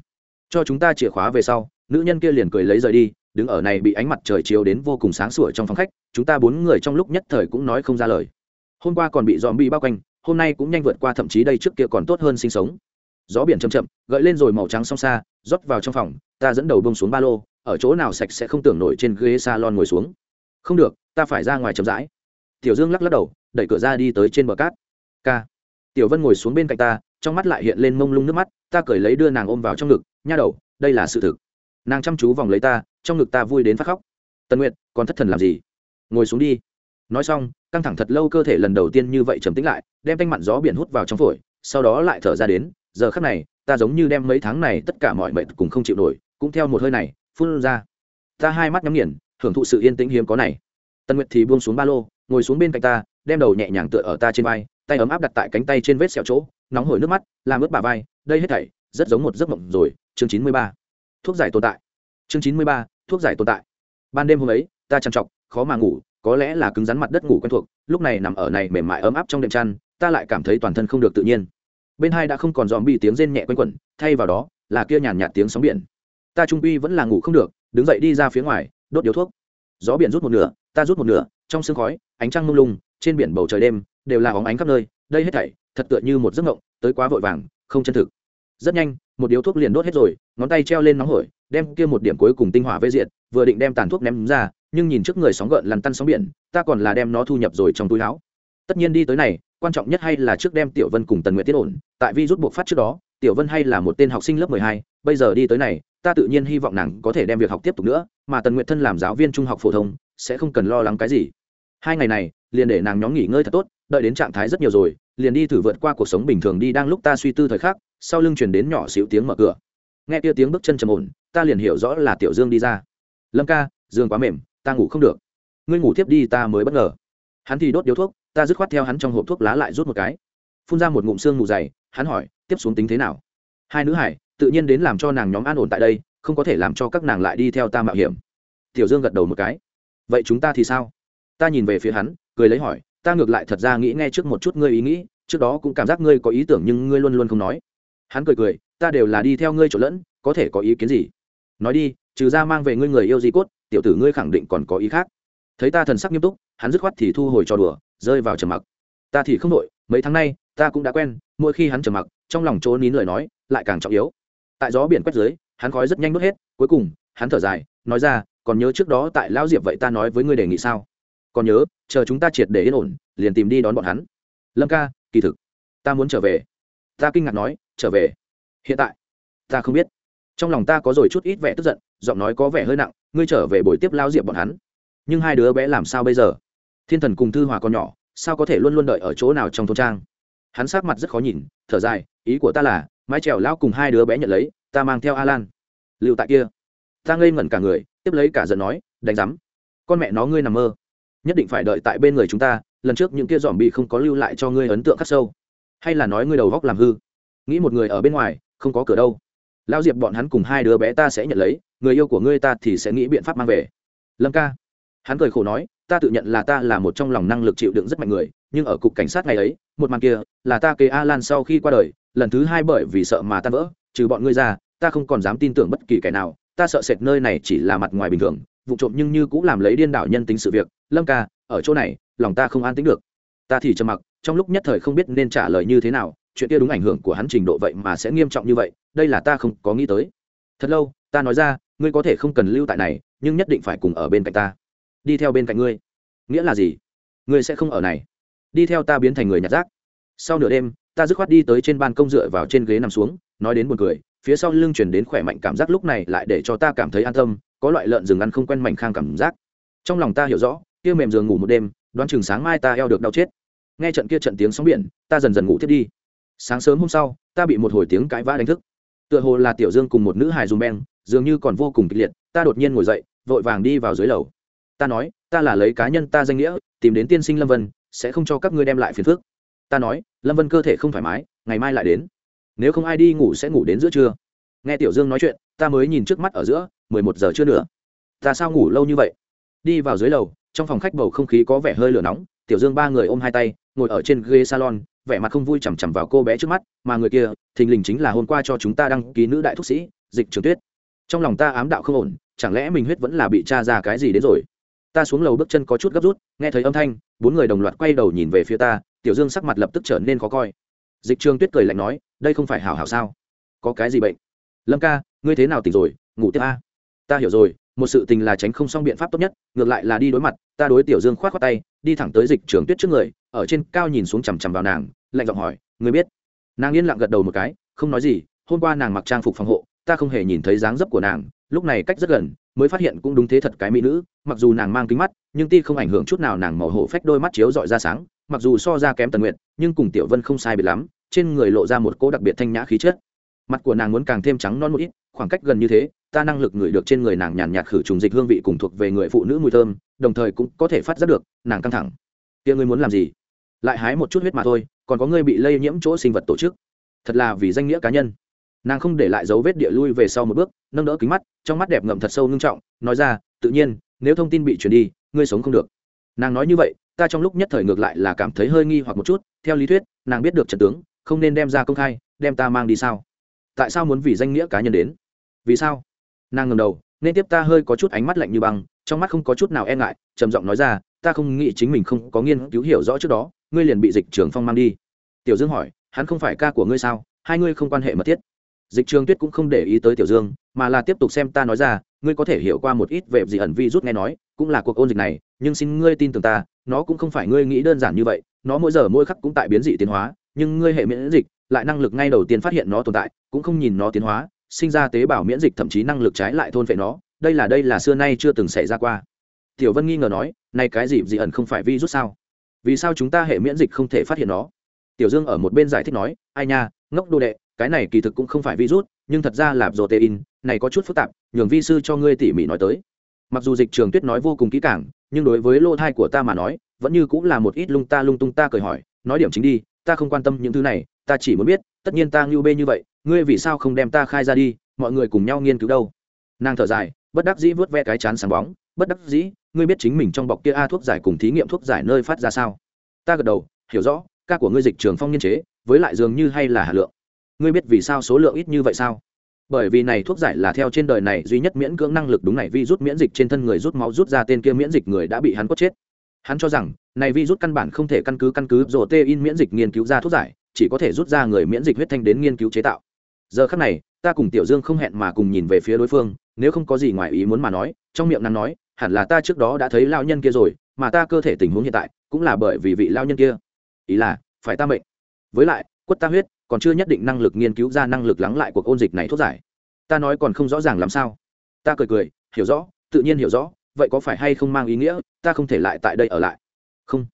Cho chúng ta chìa khóa về sau, nữ nhân kia liền cười lấy rời đi, đứng ở này bị ánh mặt trời chiếu đến vô cùng sáng sủa trong phòng khách, chúng ta bốn người trong lúc nhất thời cũng nói không ra lời. Hôm qua còn bị dòm bị bao quanh, hôm nay cũng nhanh vượt qua, thậm chí đây trước kia còn tốt hơn sinh sống. Gió biển chầm chậm, gợi lên rồi màu trắng song xa, rót vào trong phòng, ta dẫn đầu bông xuống ba lô ở chỗ nào sạch sẽ không tưởng nổi trên ghế salon ngồi xuống. Không được, ta phải ra ngoài chậm rãi. Tiểu dương lắc lắc đầu, đẩy cửa ra đi tới trên bờ cát. K tiểu vân ngồi xuống bên cạnh ta, trong mắt lại hiện lên mông lung nước mắt, ta cởi lấy đưa nàng ôm vào trong ngực, nha đầu, đây là sự thực. Nàng chăm chú vòng lấy ta, trong ngực ta vui đến phát khóc. Tân nguyệt, còn thất thần làm gì? Ngồi xuống đi. Nói xong, căng thẳng thật lâu cơ thể lần đầu tiên như vậy trầm tĩnh lại, đem thanh mặn gió biển hút vào trong phổi, sau đó lại thở ra đến, giờ khắc này, ta giống như đem mấy tháng này tất cả mọi mệt cùng không chịu nổi, cũng theo một hơi này phun ra. Ta hai mắt nhắm nghiền, hưởng thụ sự yên tĩnh hiếm có này. Tần nguyệt thì buông xuống ba lô, ngồi xuống bên cạnh ta, đem đầu nhẹ nhàng tựa ở ta trên vai, tay ấm áp đặt tại cánh tay trên vết sẹo chỗ, nóng hổi nước mắt, làm ướt bà vai, đây hết thảy, rất giống một giấc mộng rồi. Chương chín mươi ba. Thuốc giải tồn tại. Chương chín mươi ba, thuốc giải tồn tại. Ban đêm hôm ấy, ta trằn trọc, khó mà ngủ, có lẽ là cứng rắn mặt đất ngủ quen thuộc, lúc này nằm ở này mềm mại ấm áp trong đệm chăn, ta lại cảm thấy toàn thân không được tự nhiên. Bên hai đã không còn dòm bị tiếng rên nhẹ quanh quẩn, thay vào đó, là kia nhàn nhạt tiếng sóng biển ta trung quy vẫn là ngủ không được, đứng dậy đi ra phía ngoài, đốt điếu thuốc. Gió biển rút một nửa, ta rút một nửa, trong sương khói, ánh trăng mông lung, trên biển bầu trời đêm, đều là óng ánh khắp nơi, đây hết thảy, thật tựa như một giấc mộng, tới quá vội vàng, không chân thực. Rất nhanh, một điếu thuốc liền đốt hết rồi, ngón tay treo lên nóng hổi, đem kia một điểm cuối cùng tinh hỏa vây diện vừa định đem tàn thuốc ném ra, nhưng nhìn trước người sóng gợn lằn tăn sóng biển, ta còn là đem nó thu nhập rồi trong túi áo. Tất nhiên đi tới này, quan trọng nhất hay là trước đem tiểu vân cùng tần nguyện tiết ổn, tại vi rút buộc phát trước đó, tiểu vân hay là một tên học sinh lớp mười hai, bây giờ đi tới này ta tự nhiên hy vọng nàng có thể đem việc học tiếp tục nữa, mà tần nguyện thân làm giáo viên trung học phổ thông, sẽ không cần lo lắng cái gì. Hai ngày này, liền để nàng nhóm nghỉ ngơi thật tốt, đợi đến trạng thái rất nhiều rồi, liền đi thử vượt qua cuộc sống bình thường đi đang lúc ta suy tư thời khắc, sau lưng chuyển đến nhỏ xíu tiếng mở cửa. Nghe kia tiếng bước chân trầm ổn, ta liền hiểu rõ là tiểu dương đi ra. Lâm ca dương quá mềm, ta ngủ không được. Ngươi ngủ tiếp đi, ta mới bất ngờ. Hắn thì đốt điếu thuốc, ta dứt khoát theo hắn trong hộp thuốc lá lại rút một cái. Phun ra một ngụm xương mù dày, hắn hỏi, tiếp xuống tính thế nào? Hai nữ hải tự nhiên đến làm cho nàng nhóm an ổn tại đây, không có thể làm cho các nàng lại đi theo ta mạo hiểm. Tiểu dương gật đầu một cái. Vậy chúng ta thì sao? Ta nhìn về phía hắn, cười lấy hỏi, ta ngược lại thật ra nghĩ nghe trước một chút ngươi ý nghĩ, trước đó cũng cảm giác ngươi có ý tưởng nhưng ngươi luôn luôn không nói. Hắn cười cười, ta đều là đi theo ngươi chỗ lẫn, có thể có ý kiến gì? Nói đi, trừ ra mang về ngươi người yêu gì cốt, tiểu tử ngươi khẳng định còn có ý khác. Thấy ta thần sắc nghiêm túc, hắn dứt khoát thì thu hồi trò đùa, rơi vào trầm mặc. Ta thì không đội mấy tháng nay, ta cũng đã quen, mỗi khi hắn trầm mặc, trong lòng chỗ nín lời nói lại càng trọng yếu tại gió biển quét dưới, hắn khói rất nhanh đốt hết, cuối cùng, hắn thở dài, nói ra, còn nhớ trước đó tại lão diệp vậy ta nói với ngươi đề nghị sao? Còn nhớ, chờ chúng ta triệt để yên ổn, liền tìm đi đón bọn hắn. Lâm ca, kỳ thực, ta muốn trở về. Ta kinh ngạc nói, trở về? Hiện tại? Ta không biết. Trong lòng ta có rồi chút ít vẻ tức giận, giọng nói có vẻ hơi nặng, ngươi trở về buổi tiếp lao diệp bọn hắn. Nhưng hai đứa bé làm sao bây giờ? Thiên thần cùng thư hòa còn nhỏ, sao có thể luôn luôn đợi ở chỗ nào trong thôn trang? Hắn sát mặt rất khó nhìn, thở dài, ý của ta là mái trèo lão cùng hai đứa bé nhận lấy, ta mang theo a lan lưu tại kia. Ta ngây ngẩn cả người, tiếp lấy cả giận nói, đánh rắm con mẹ nó ngươi nằm mơ. Nhất định phải đợi tại bên người chúng ta, lần trước những kia dòm bị không có lưu lại cho ngươi ấn tượng khắc sâu. Hay là nói ngươi đầu góc làm hư. Nghĩ một người ở bên ngoài, không có cửa đâu. Lão diệp bọn hắn cùng hai đứa bé ta sẽ nhận lấy, người yêu của ngươi ta thì sẽ nghĩ biện pháp mang về. Lâm ca. Hắn cười khổ nói, ta tự nhận là ta là một trong lòng năng lực chịu đựng rất mạnh người, nhưng ở cục cảnh sát ngày ấy, một màn kia, là ta kế a lan sau khi qua đời lần thứ hai bởi vì sợ mà tan vỡ, trừ bọn ngươi ra, ta không còn dám tin tưởng bất kỳ kẻ nào, ta sợ sệt nơi này chỉ là mặt ngoài bình thường, vụ trộm nhưng như cũng làm lấy điên đảo nhân tính sự việc. Lâm ca, ở chỗ này, lòng ta không an tính được. Ta thì trầm mặc, trong lúc nhất thời không biết nên trả lời như thế nào, chuyện kia đúng ảnh hưởng của hắn trình độ vậy mà sẽ nghiêm trọng như vậy, đây là ta không có nghĩ tới. Thật lâu, ta nói ra, ngươi có thể không cần lưu tại này, nhưng nhất định phải cùng ở bên cạnh ta. Đi theo bên cạnh ngươi. Nghĩa là gì? Ngươi sẽ không ở này. Đi theo ta biến thành người nhặt rác. Sau nửa đêm ta dứt khoát đi tới trên ban công dựa vào trên ghế nằm xuống, nói đến buồn cười, phía sau lưng chuyển đến khỏe mạnh cảm giác lúc này lại để cho ta cảm thấy an tâm, có loại lợn rừng ăn không quen mảnh khang cảm giác. Trong lòng ta hiểu rõ, kia mềm giường ngủ một đêm, đoán chừng sáng mai ta eo được đau chết. Nghe trận kia trận tiếng sóng biển, ta dần dần ngủ thiết đi. Sáng sớm hôm sau, ta bị một hồi tiếng cãi vã đánh thức. Tựa hồ là tiểu dương cùng một nữ hài dùng beng, dường như còn vô cùng kịch liệt, ta đột nhiên ngồi dậy, vội vàng đi vào dưới lầu. Ta nói, ta là lấy cá nhân ta danh nghĩa, tìm đến tiên sinh lâm vân, sẽ không cho các ngươi đem lại phiền phước ta nói, lâm vân cơ thể không thoải mái, ngày mai lại đến. Nếu không ai đi ngủ sẽ ngủ đến giữa trưa. Nghe tiểu dương nói chuyện, ta mới nhìn trước mắt ở giữa, mười một giờ chưa nữa. Ta sao ngủ lâu như vậy? Đi vào dưới lầu, trong phòng khách bầu không khí có vẻ hơi lửa nóng, tiểu dương ba người ôm hai tay, ngồi ở trên ghế salon, vẻ mặt không vui chằm chằm vào cô bé trước mắt, mà người kia, thình lình chính là hôm qua cho chúng ta đăng ký nữ đại thúc sĩ, dịch trường tuyết. Trong lòng ta ám đạo không ổn, chẳng lẽ mình huyết vẫn là bị cha ra cái gì đến rồi? Ta xuống lầu bước chân có chút gấp rút, nghe thấy âm thanh, bốn người đồng loạt quay đầu nhìn về phía ta tiểu dương sắc mặt lập tức trở nên khó coi. Dịch trường tuyết cười lạnh nói, đây không phải hảo hảo sao? Có cái gì bệnh? Lâm ca, ngươi thế nào tỉnh rồi? Ngủ tiếp a. Ta hiểu rồi, một sự tình là tránh không xong biện pháp tốt nhất, ngược lại là đi đối mặt, ta đối tiểu dương k h o á t khoác tay, đi thẳng tới dịch trường tuyết trước người, ở trên cao nhìn xuống chằm chằm vào nàng, lạnh giọng hỏi người biết? Nàng yên lặng gật đầu một cái, không nói gì, hôm qua nàng mặc trang phục phòng hộ, ta không hề nhìn thấy dáng dấp của nàng, lúc này cách rất gần, mới phát hiện cũng đúng thế thật cái mỹ nữ, mặc dù nàng mang kính mắt, nhưng ti không ảnh hưởng chút nào nàng màu hổ phách đôi mắt chiếu dọi ra sáng mặc dù so ra kém tần nguyện nhưng cùng tiểu vân không sai biệt lắm, trên người lộ ra một cỗ đặc biệt thanh nhã khí chất. Mặt của nàng muốn càng thêm trắng non một ít, khoảng cách gần như thế, ta năng lực ngửi được trên người nàng nhàn nhạt khử trùng dịch hương vị cùng thuộc về người phụ nữ mùi thơm, đồng thời cũng có thể phát giác được, nàng căng thẳng. Kia ngươi muốn làm gì? Lại hái một chút huyết mà thôi, còn có ngươi bị lây nhiễm chỗ sinh vật tổ chức. Thật là vì danh nghĩa cá nhân. Nàng không để lại dấu vết địa lui về sau một bước, nâng đỡ kính mắt, trong mắt đẹp ngậm thật sâu ngưng trọng, nói ra, tự nhiên, nếu thông tin bị truyền đi, ngươi sống không được. Nàng nói như vậy ta trong lúc nhất thời ngược lại là cảm thấy hơi nghi hoặc một chút, theo lý thuyết, nàng biết được trận tướng, không nên đem ra công khai, đem ta mang đi sao? Tại sao muốn vì danh nghĩa cá nhân đến? Vì sao? Nàng ngầm đầu, nên tiếp ta hơi có chút ánh mắt lạnh như băng, trong mắt không có chút nào e ngại, trầm giọng nói ra, ta không nghĩ chính mình không có nghiên cứu hiểu rõ trước đó, ngươi liền bị dịch trường phong mang đi. Tiểu dương hỏi, hắn không phải ca của ngươi sao? Hai ngươi không quan hệ mật thiết. Dịch trường tuyết cũng không để ý tới tiểu dương, mà là tiếp tục xem ta nói ra, ngươi có thể hiểu qua một ít về gì ẩn vi rút nghe nói cũng là cuộc ôn dịch này, nhưng xin ngươi tin tưởng ta, nó cũng không phải ngươi nghĩ đơn giản như vậy, nó mỗi giờ mỗi khắc cũng tại biến dị tiến hóa, nhưng ngươi hệ miễn dịch, lại năng lực ngay đầu tiên phát hiện nó tồn tại, cũng không nhìn nó tiến hóa, sinh ra tế bào miễn dịch thậm chí năng lực trái lại thôn vệ nó, đây là đây là xưa nay chưa từng xảy ra qua. Tiểu vân nghi ngờ nói nay cái gì dị ẩn không phải vi rút sao? Vì sao chúng ta hệ miễn dịch không thể phát hiện nó? Tiểu dương ở một bên giải thích nói, ai nha, ngốc đô đệ, cái này kỳ thực cũng không phải virus, nhưng thật ra là protein, này có chút phức tạp, nhường vi sư cho ngươi tỉ mỉ nói tới mặc dù dịch trường tuyết nói vô cùng kỹ càng, nhưng đối với lô thai của ta mà nói, vẫn như cũng là một ít lung ta lung tung ta cười hỏi, nói điểm chính đi, ta không quan tâm những thứ này, ta chỉ muốn biết, tất nhiên ta ngưu bê như vậy, ngươi vì sao không đem ta khai ra đi, mọi người cùng nhau nghiên cứu đâu. Nàng thở dài, bất đắc dĩ vớt ve cái chán sáng bóng, bất đắc dĩ, ngươi biết chính mình trong bọc kia a thuốc giải cùng thí nghiệm thuốc giải nơi phát ra sao? Ta gật đầu, hiểu rõ, ca của ngươi dịch trường phong nghiên chế, với lại dường như hay là hà lượng. Ngươi biết vì sao số lượng ít như vậy sao? Bởi vì này thuốc giải là theo trên đời này duy nhất miễn cưỡng năng lực đúng này, vi rút miễn dịch trên thân người rút máu rút ra tên kia miễn dịch người đã bị hắn cốt chết. Hắn cho rằng, này vi rút căn bản không thể căn cứ căn cứ rổ tê in miễn dịch nghiên cứu ra thuốc giải, chỉ có thể rút ra người miễn dịch huyết thanh đến nghiên cứu chế tạo. Giờ khắc này, ta cùng tiểu dương không hẹn mà cùng nhìn về phía đối phương, nếu không có gì ngoài ý muốn mà nói, trong miệng nàng nói, hẳn là ta trước đó đã thấy lao nhân kia rồi, mà ta cơ thể tình huống hiện tại cũng là bởi vì vị lao nhân kia. Ý là, phải ta mệnh. Với lại, quất ta huyết còn chưa nhất định năng lực nghiên cứu ra năng lực lắng lại cuộc ôn dịch này thuốc giải. Ta nói còn không rõ ràng làm sao. Ta cười cười, hiểu rõ, tự nhiên hiểu rõ, vậy có phải hay không mang ý nghĩa, ta không thể lại tại đây ở lại. Không.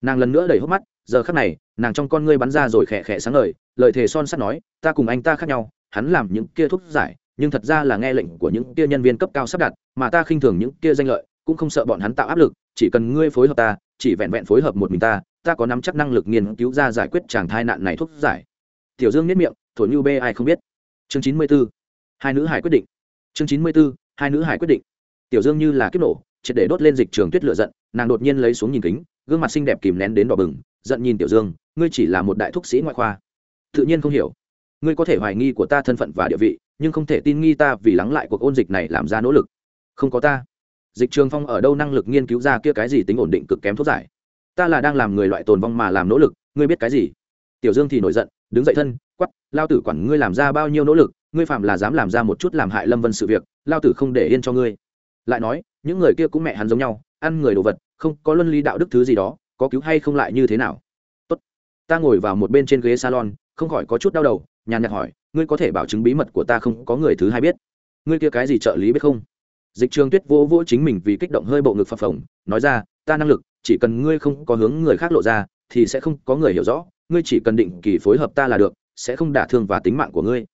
Nàng lần nữa đầy hốc mắt, giờ khắc này, nàng trong con ngươi bắn ra rồi khẽ khẽ sáng lời lời thề son sắt nói, ta cùng anh ta khác nhau, hắn làm những kia thuốc giải, nhưng thật ra là nghe lệnh của những kia nhân viên cấp cao sắp đặt, mà ta khinh thường những kia danh lợi, cũng không sợ bọn hắn tạo áp lực, chỉ cần ngươi phối hợp ta, chỉ vẹn vẹn phối hợp một mình ta ta có nắm chắc năng lực nghiên cứu ra giải quyết chàng thai nạn này thuốc giải tiểu dương miết miệng thổi như bê ai không biết. Chương chín mươi b ố hai nữ hải quyết định. Chương chín mươi b ố hai nữ hải quyết định. Tiểu dương như là kiếp nổ, triệt để đốt lên dịch trường tuyết lửa giận, nàng đột nhiên lấy xuống nhìn kính, gương mặt xinh đẹp kìm nén đến đỏ bừng, giận nhìn tiểu dương, ngươi chỉ là một đại thúc sĩ ngoại khoa. Tự nhiên không hiểu. Ngươi có thể hoài nghi của ta thân phận và địa vị, nhưng không thể tin nghi ta vì lắng lại cuộc ôn dịch này làm ra nỗ lực. Không có ta. Dịch trường phong ở đâu năng lực nghiên cứu ra kia cái gì tính ổn định cực kém thuốc giải. Ta là đang làm người loại tồn vong mà làm nỗ lực, ngươi biết cái gì? Tiểu dương thì nổi giận đứng dậy thân quắp lao tử quản ngươi làm ra bao nhiêu nỗ lực, ngươi phạm là dám làm ra một chút làm hại lâm vân sự việc, lao tử không để yên cho ngươi. Lại nói, những người kia cũng mẹ hắn giống nhau, ăn người đồ vật, không có luân lý đạo đức thứ gì đó, có cứu hay không lại như thế nào? Tốt, ta ngồi vào một bên trên ghế salon, không khỏi có chút đau đầu, nhàn nhạt hỏi, ngươi có thể bảo chứng bí mật của ta không? Có người thứ hai biết. Ngươi kia cái gì trợ lý biết không? Dịch trường tuyết vỗ vỗ chính mình vì kích động hơi bộ ngực phập phồng, nói ra, ta năng lực, chỉ cần ngươi không có hướng người khác lộ ra, thì sẽ không có người hiểu rõ ngươi chỉ cần định kỳ phối hợp ta là được, sẽ không đả thương và tính mạng của ngươi.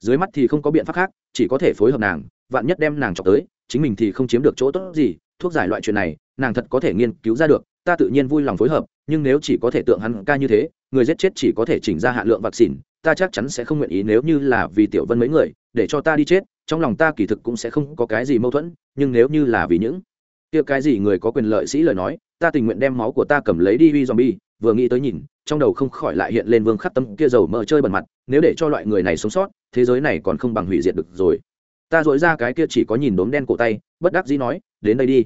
Dưới mắt thì không có biện pháp khác, chỉ có thể phối hợp nàng, vạn nhất đem nàng chọc tới, chính mình thì không chiếm được chỗ tốt gì, thuốc giải loại chuyện này, nàng thật có thể nghiên cứu ra được, ta tự nhiên vui lòng phối hợp, nhưng nếu chỉ có thể tượng hắn ca như thế, người giết chết chỉ có thể chỉnh ra hạn lượng vaccine, ta chắc chắn sẽ không nguyện ý nếu như là vì tiểu vân mấy người, để cho ta đi chết, trong lòng ta kỳ thực cũng sẽ không có cái gì mâu thuẫn, nhưng nếu như là vì những kia cái gì người có quyền lợi sĩ lời nói, ta tình nguyện đem máu của ta cầm lấy đi vi zombie vừa nghĩ tới nhìn, trong đầu không khỏi lại hiện lên vương khắc tâm kia dầu mỡ chơi bẩn mặt, nếu để cho loại người này sống sót, thế giới này còn không bằng hủy diệt được rồi. Ta dội ra cái kia chỉ có nhìn đốm đen cổ tay, bất đắc dĩ nói, đến đây đi.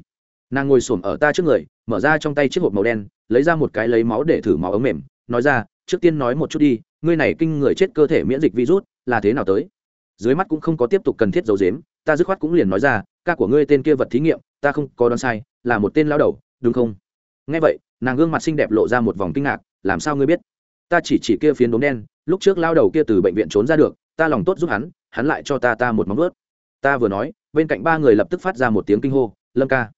Nàng ngồi xổm ở ta trước người, mở ra trong tay chiếc hộp màu đen, lấy ra một cái lấy máu để thử máu ống mềm, nói ra, trước tiên nói một chút đi, ngươi này kinh người chết cơ thể miễn dịch virus, là thế nào tới? Dưới mắt cũng không có tiếp tục cần thiết dấu dếm ta dứt khoát cũng liền nói ra, ca của ngươi tên kia vật thí nghiệm, ta không có đoán sai, là một tên lao đầu, đúng không? Ngay vậy nàng gương mặt xinh đẹp lộ ra một vòng kinh ngạc, làm sao ngươi biết? Ta chỉ chỉ kia phiến đốm đen, lúc trước lao đầu kia từ bệnh viện trốn ra được, ta lòng tốt giúp hắn hắn lại cho ta ta một móng ướt ta vừa nói, bên cạnh ba người lập tức phát ra một tiếng kinh hô, lâm ca,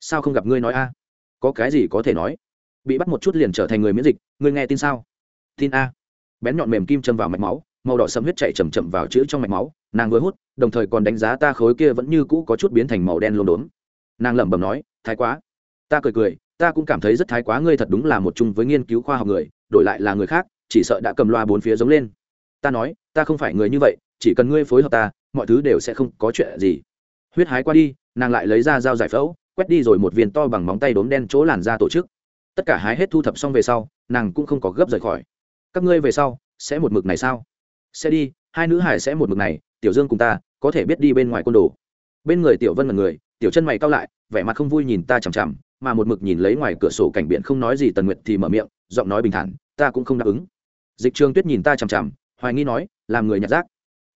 sao không gặp ngươi nói a? Có cái gì có thể nói? Bị bắt một chút liền trở thành người miễn dịch, ngươi nghe tin sao? Tin a. Bén nhọn mềm kim châm vào mạch máu, màu đỏ sẫm huyết chạy chầm chậm vào chữ trong mạch máu, nàng vừa hút, đồng thời còn đánh giá ta khối kia vẫn như cũ có chút biến thành màu đen lốm đốm. Nàng lẩm bẩm nói, thái quá. Ta cười cười ta cũng cảm thấy rất thái quá, ngươi thật đúng là một chung với nghiên cứu khoa học người, đổi lại là người khác, chỉ sợ đã cầm loa bốn phía giống lên. Ta nói, ta không phải người như vậy, chỉ cần ngươi phối hợp ta, mọi thứ đều sẽ không có chuyện gì. Huyết hái qua đi, nàng lại lấy ra dao giải phẫu, quét đi rồi một viên to bằng móng tay đốm đen chỗ làn ra tổ chức. Tất cả hái hết thu thập xong về sau, nàng cũng không có gấp rời khỏi. Các ngươi về sau, sẽ một mực này sao? Sẽ đi, hai nữ hải sẽ một mực này, tiểu dương cùng ta, có thể biết đi bên ngoài côn đồ. Bên người tiểu vân là người, tiểu chân mày cao lại, vẻ mặt không vui nhìn ta chằm chằm mà một mực nhìn lấy ngoài cửa sổ cảnh biển không nói gì tần nguyệt thì mở miệng, giọng nói bình thản, ta cũng không đáp ứng. Dịch trường tuyết nhìn ta chằm chằm, hoài nghi nói, làm người nhặt rác.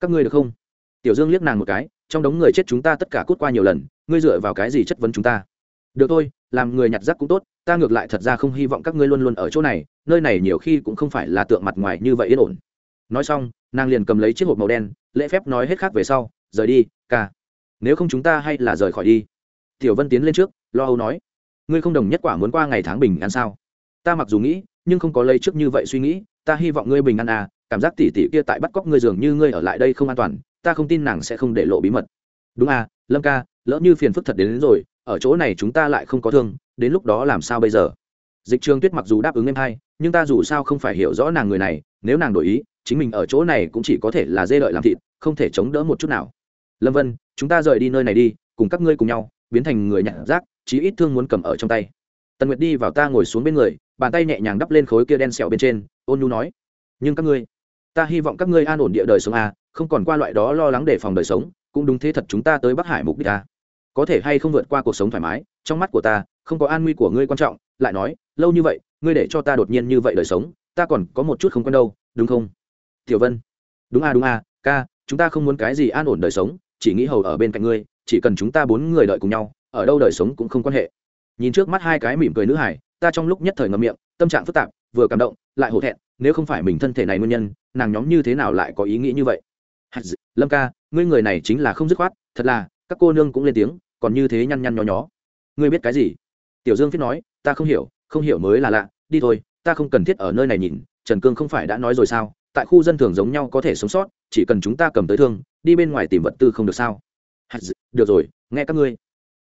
Các ngươi được không? Tiểu dương liếc nàng một cái, trong đống người chết chúng ta tất cả cút qua nhiều lần, ngươi dựa vào cái gì chất vấn chúng ta? Được thôi, làm người nhặt rác cũng tốt, ta ngược lại thật ra không hy vọng các ngươi luôn luôn ở chỗ này, nơi này nhiều khi cũng không phải là tượng mặt ngoài như vậy yên ổn. Nói xong, nàng liền cầm lấy chiếc hộp màu đen, lễ phép nói hết khác về sau, rời đi, ca. Nếu không chúng ta hay là rời khỏi đi. Tiểu vân tiến lên trước, lo âu nói ngươi không đồng nhất quả muốn qua ngày tháng bình an sao? Ta mặc dù nghĩ nhưng không có lây trước như vậy suy nghĩ ta hy vọng ngươi bình an à cảm giác tỉ tỉ kia tại bắt cóc ngươi dường như ngươi ở lại đây không an toàn ta không tin nàng sẽ không để lộ bí mật. Đúng à lâm ca lỡ như phiền phức thật đến, đến rồi ở chỗ này chúng ta lại không có thương đến lúc đó làm sao bây giờ? Dịch trường tuyết mặc dù đáp ứng em hay nhưng ta dù sao không phải hiểu rõ nàng người này nếu nàng đổi ý chính mình ở chỗ này cũng chỉ có thể là dê lợi làm thịt không thể chống đỡ một chút nào. Lâm vân chúng ta rời đi nơi này đi cùng các ngươi cùng nhau biến thành người nhặt rác, chí ít thương muốn cầm ở trong tay. Tần nguyệt đi vào ta ngồi xuống bên người, bàn tay nhẹ nhàng đắp lên khối kia đen sẹo bên trên, ôn nhu nói, nhưng các ngươi, ta hy vọng các ngươi an ổn địa đời sống a không còn qua loại đó lo lắng để phòng đời sống, cũng đúng thế thật chúng ta tới bắc hải mục đích a có thể hay không vượt qua cuộc sống thoải mái, trong mắt của ta, không có an nguy của ngươi quan trọng, lại nói, lâu như vậy, ngươi để cho ta đột nhiên như vậy đời sống, ta còn có một chút không quen đâu, đúng không? Tiểu vân. Đúng a đúng a ca, chúng ta không muốn cái gì an ổn đời sống, chỉ nghĩ hầu ở bên cạnh ngươi chỉ cần chúng ta bốn người đợi cùng nhau, ở đâu đời sống cũng không quan hệ. Nhìn trước mắt hai cái mỉm cười nữ hải, ta trong lúc nhất thời ngậm miệng, tâm trạng phức tạp, vừa cảm động, lại hổ thẹn, nếu không phải mình thân thể này nguyên nhân, nàng nhóm như thế nào lại có ý nghĩ như vậy? Lâm ca, ngươi người này chính là không dứt khoát, thật là, các cô nương cũng lên tiếng, còn như thế nhăn nhăn nhó nhó. Ngươi biết cái gì? Tiểu dương viết nói, ta không hiểu không hiểu mới là lạ, đi thôi, ta không cần thiết ở nơi này nhìn, trần cương không phải đã nói rồi sao? Tại khu dân thường giống nhau có thể sống sót, chỉ cần chúng ta cầm tới thương, đi bên ngoài tìm vật tư không được sao? Được rồi, nghe các ngươi.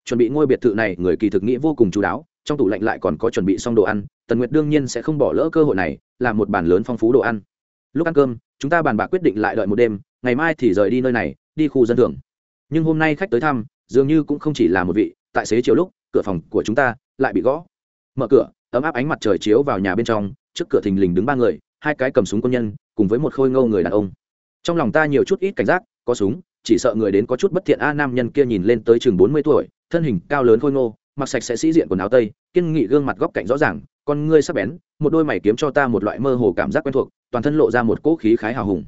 Chuẩn bị ngôi biệt thự này, người kỳ thực nghĩ vô cùng chú đáo, trong tủ lạnh lại còn có chuẩn bị xong đồ ăn, tần nguyệt đương nhiên sẽ không bỏ lỡ cơ hội này làm một bàn lớn phong phú đồ ăn. Lúc ăn cơm, chúng ta bàn bạc quyết định lại đợi một đêm, ngày mai thì rời đi nơi này, đi khu dân thường. Nhưng hôm nay khách tới thăm, dường như cũng không chỉ là một vị, tại xế chiều lúc, cửa phòng của chúng ta lại bị gõ. Mở cửa, ấm áp ánh mặt trời chiếu vào nhà bên trong, trước cửa thình lình đứng ba người, hai cái cầm súng quân nhân, cùng với một khôi ngâu người đàn ông. Trong lòng ta nhiều chút ít cảnh giác có súng, chỉ sợ người đến có chút bất thiện a, nam nhân kia nhìn lên tới chừng bốn mươi tuổi, thân hình cao lớn khôi ngô, mặc sạch sẽ sĩ diện quần áo tây, kiên nghị gương mặt góc cạnh rõ ràng, con ngươi sắc bén, một đôi mày kiếm cho ta một loại mơ hồ cảm giác quen thuộc, toàn thân lộ ra một cỗ khí khái hào hùng.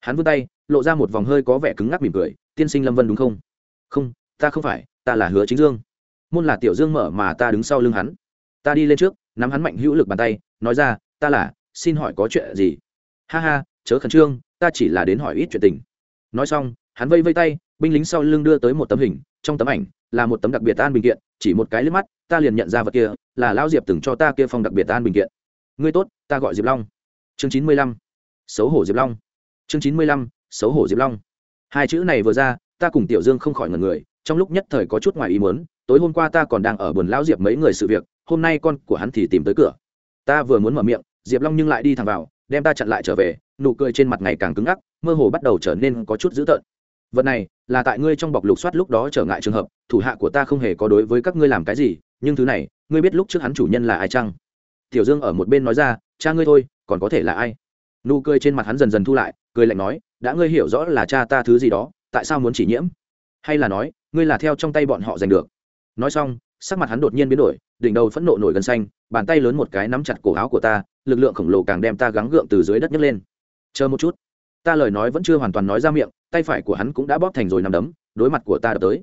Hắn vươn tay, lộ ra một vòng hơi có vẻ cứng ngắc mỉm cười, tiên sinh lâm vân đúng không? Không, ta không phải, ta là hứa chính dương. Môn là tiểu dương mở mà ta đứng sau lưng hắn. Ta đi lên trước, nắm hắn mạnh hữu lực bàn tay, nói ra, ta là, xin hỏi có chuyện gì? Ha ha, chớ khẩn trương, ta chỉ là đến hỏi ít chuyện tình nói xong, hắn vây vây tay, binh lính sau lưng đưa tới một tấm hình, trong tấm ảnh là một tấm đặc biệt an bình kiện, chỉ một cái liếc mắt, ta liền nhận ra vật kia, là lão diệp từng cho ta kia phong đặc biệt an bình kiện. Ngươi tốt, ta gọi diệp long. Chương chín mươi lăm. Xấu hổ diệp long. Chương chín mươi lăm. Xấu hổ diệp long. Hai chữ này vừa ra, ta cùng tiểu dương không khỏi ngần người, trong lúc nhất thời có chút ngoài ý muốn, tối hôm qua ta còn đang ở buồn lão diệp mấy người sự việc, hôm nay con của hắn thì tìm tới cửa. Ta vừa muốn mở miệng, diệp long nhưng lại đi thẳng vào, đem ta chặn lại trở về, nụ cười trên mặt ngày càng cứng ngắc mơ hồ bắt đầu trở nên có chút dữ tợn. Vật này là tại ngươi trong bọc lục soát lúc đó trở ngại trường hợp, thủ hạ của ta không hề có đối với các ngươi làm cái gì, nhưng thứ này, ngươi biết lúc trước hắn chủ nhân là ai chăng? Tiểu dương ở một bên nói ra, cha ngươi thôi, còn có thể là ai? Nụ cười trên mặt hắn dần dần thu lại, cười lạnh nói, đã ngươi hiểu rõ là cha ta thứ gì đó, tại sao muốn chỉ nhiễm? Hay là nói, ngươi là theo trong tay bọn họ giành được? Nói xong, sắc mặt hắn đột nhiên biến đổi, đỉnh đầu phẫn nộ nổi gần xanh, bàn tay lớn một cái nắm chặt cổ áo của ta, lực lượng khổng lồ càng đem ta gắng gượng từ dưới đất nhấc lên. Chờ một chút ta lời nói vẫn chưa hoàn toàn nói ra miệng, tay phải của hắn cũng đã bóp thành rồi nằm đấm, đối mặt của ta đã tới.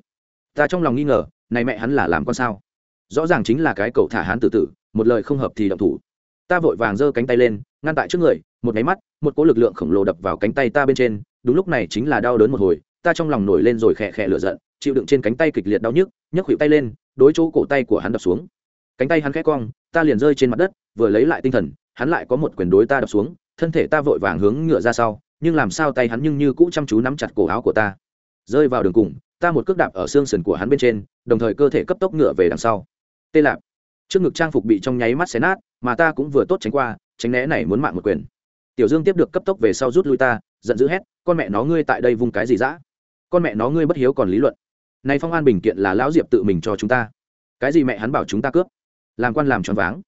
Ta trong lòng nghi ngờ, này mẹ hắn là làm con sao? Rõ ràng chính là cái cậu thả hắn tự tử, một lời không hợp thì động thủ. Ta vội vàng giơ cánh tay lên, ngăn tại trước người, một máy mắt, một cỗ lực lượng khổng lồ đập vào cánh tay ta bên trên, đúng lúc này chính là đau đớn một hồi, ta trong lòng nổi lên rồi khẽ khẽ lửa giận, chịu đựng trên cánh tay kịch liệt đau nhức, nhấc khuỷu tay lên, đối chỗ cổ tay của hắn đập xuống. Cánh tay hắn khẽ cong, ta liền rơi trên mặt đất, vừa lấy lại tinh thần, hắn lại có một quyền đối ta đập xuống, thân thể ta vội vàng hướng ngựa ra sau nhưng làm sao tay hắn nhưng như cũ chăm chú nắm chặt cổ áo của ta. Rơi vào đường cùng, ta một cước đạp ở xương sườn của hắn bên trên, đồng thời cơ thể cấp tốc ngựa về đằng sau. Tê lạp. Trước ngực trang phục bị trong nháy mắt xé nát, mà ta cũng vừa tốt tránh qua, tránh né này muốn mạng một quyền. Tiểu dương tiếp được cấp tốc về sau rút lui ta, giận dữ hét, con mẹ nó ngươi tại đây vung cái gì dã? Con mẹ nó ngươi bất hiếu còn lý luận. Này phong an bình kiện là lão diệp tự mình cho chúng ta. Cái gì mẹ hắn bảo chúng ta cướp? Làm quan làm tròn váng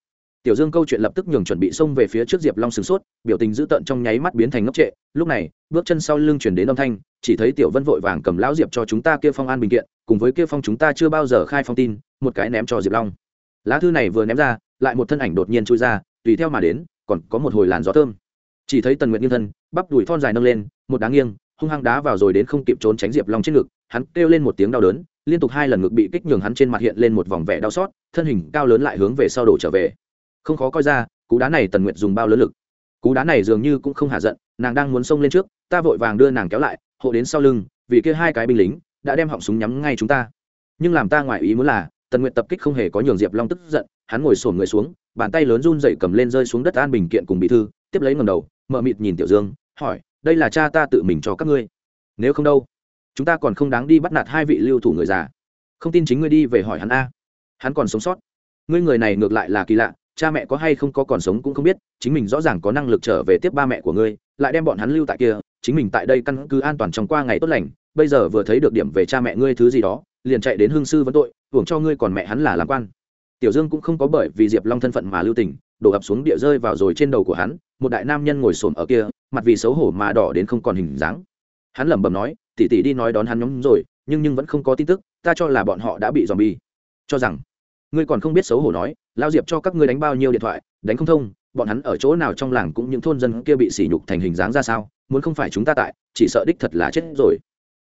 tiểu dương câu chuyện lập tức nhường chuẩn bị xông về phía trước diệp long sửng sốt, biểu tình dữ tợn trong nháy mắt biến thành ngốc trệ. Lúc này, bước chân sau lưng chuyển đến âm thanh, chỉ thấy tiểu vân vội vàng cầm lão diệp cho chúng ta kia phong an bình kiện, cùng với kia phong chúng ta chưa bao giờ khai phong tin, một cái ném cho diệp long. Lá thư này vừa ném ra, lại một thân ảnh đột nhiên trôi ra, tùy theo mà đến, còn có một hồi làn gió thơm. Chỉ thấy tần nguyện nghiêng thân, bắp đùi thon dài nâng lên, một đá nghiêng, hung hăng đá vào rồi đến không kịp trốn tránh diệp long trên ngực, hắn kêu lên một tiếng đau đớn, liên tục hai lần ngực bị kích nhường hắn trên mặt hiện lên một vòng vẻ đau xót, thân hình cao lớn lại hướng về sau đổ trở về không khó coi ra, cú đá này tần nguyệt dùng bao lớn lực. Cú đá này dường như cũng không hạ giận, nàng đang muốn xông lên trước, ta vội vàng đưa nàng kéo lại, hộ đến sau lưng, vì kia hai cái binh lính đã đem họng súng nhắm ngay chúng ta. Nhưng làm ta ngoài ý muốn là, tần nguyện tập kích không hề có nhường diệp long tức giận, hắn ngồi sổn người xuống, bàn tay lớn run dậy cầm lên rơi xuống đất an bình kiện cùng bị thư, tiếp lấy ngầm đầu mợ mịt nhìn tiểu dương, hỏi, đây là cha ta tự mình cho các ngươi? Nếu không đâu, chúng ta còn không đáng đi bắt nạt hai vị lưu thủ người già. Không tin chính ngươi đi về hỏi hắn a. Hắn còn sống sót. Ngươi người này ngược lại là kỳ lạ cha mẹ có hay không có còn sống cũng không biết, chính mình rõ ràng có năng lực trở về tiếp ba mẹ của ngươi, lại đem bọn hắn lưu tại kia, chính mình tại đây căn cứ an toàn trong qua ngày tốt lành, bây giờ vừa thấy được điểm về cha mẹ ngươi thứ gì đó, liền chạy đến hương sư vấn tội, hưởng cho ngươi còn mẹ hắn là làm quan. Tiểu dương cũng không có bởi vì diệp long thân phận mà lưu tình, đổ ập xuống địa rơi vào rồi trên đầu của hắn, một đại nam nhân ngồi xổm ở kia, mặt vì xấu hổ mà đỏ đến không còn hình dáng. Hắn lẩm bẩm nói tỉ tỉ đi nói đón hắn nhóm rồi, nhưng nhưng vẫn không có tin tức, ta cho là bọn họ đã bị dòm bi cho rằng ngươi còn không biết xấu hổ nói lao diệp cho các ngươi đánh bao nhiêu điện thoại, đánh không thông, bọn hắn ở chỗ nào trong làng cũng những thôn dân kia bị sỉ nhục thành hình dáng ra sao, muốn không phải chúng ta tại, chỉ sợ đích thật là chết rồi.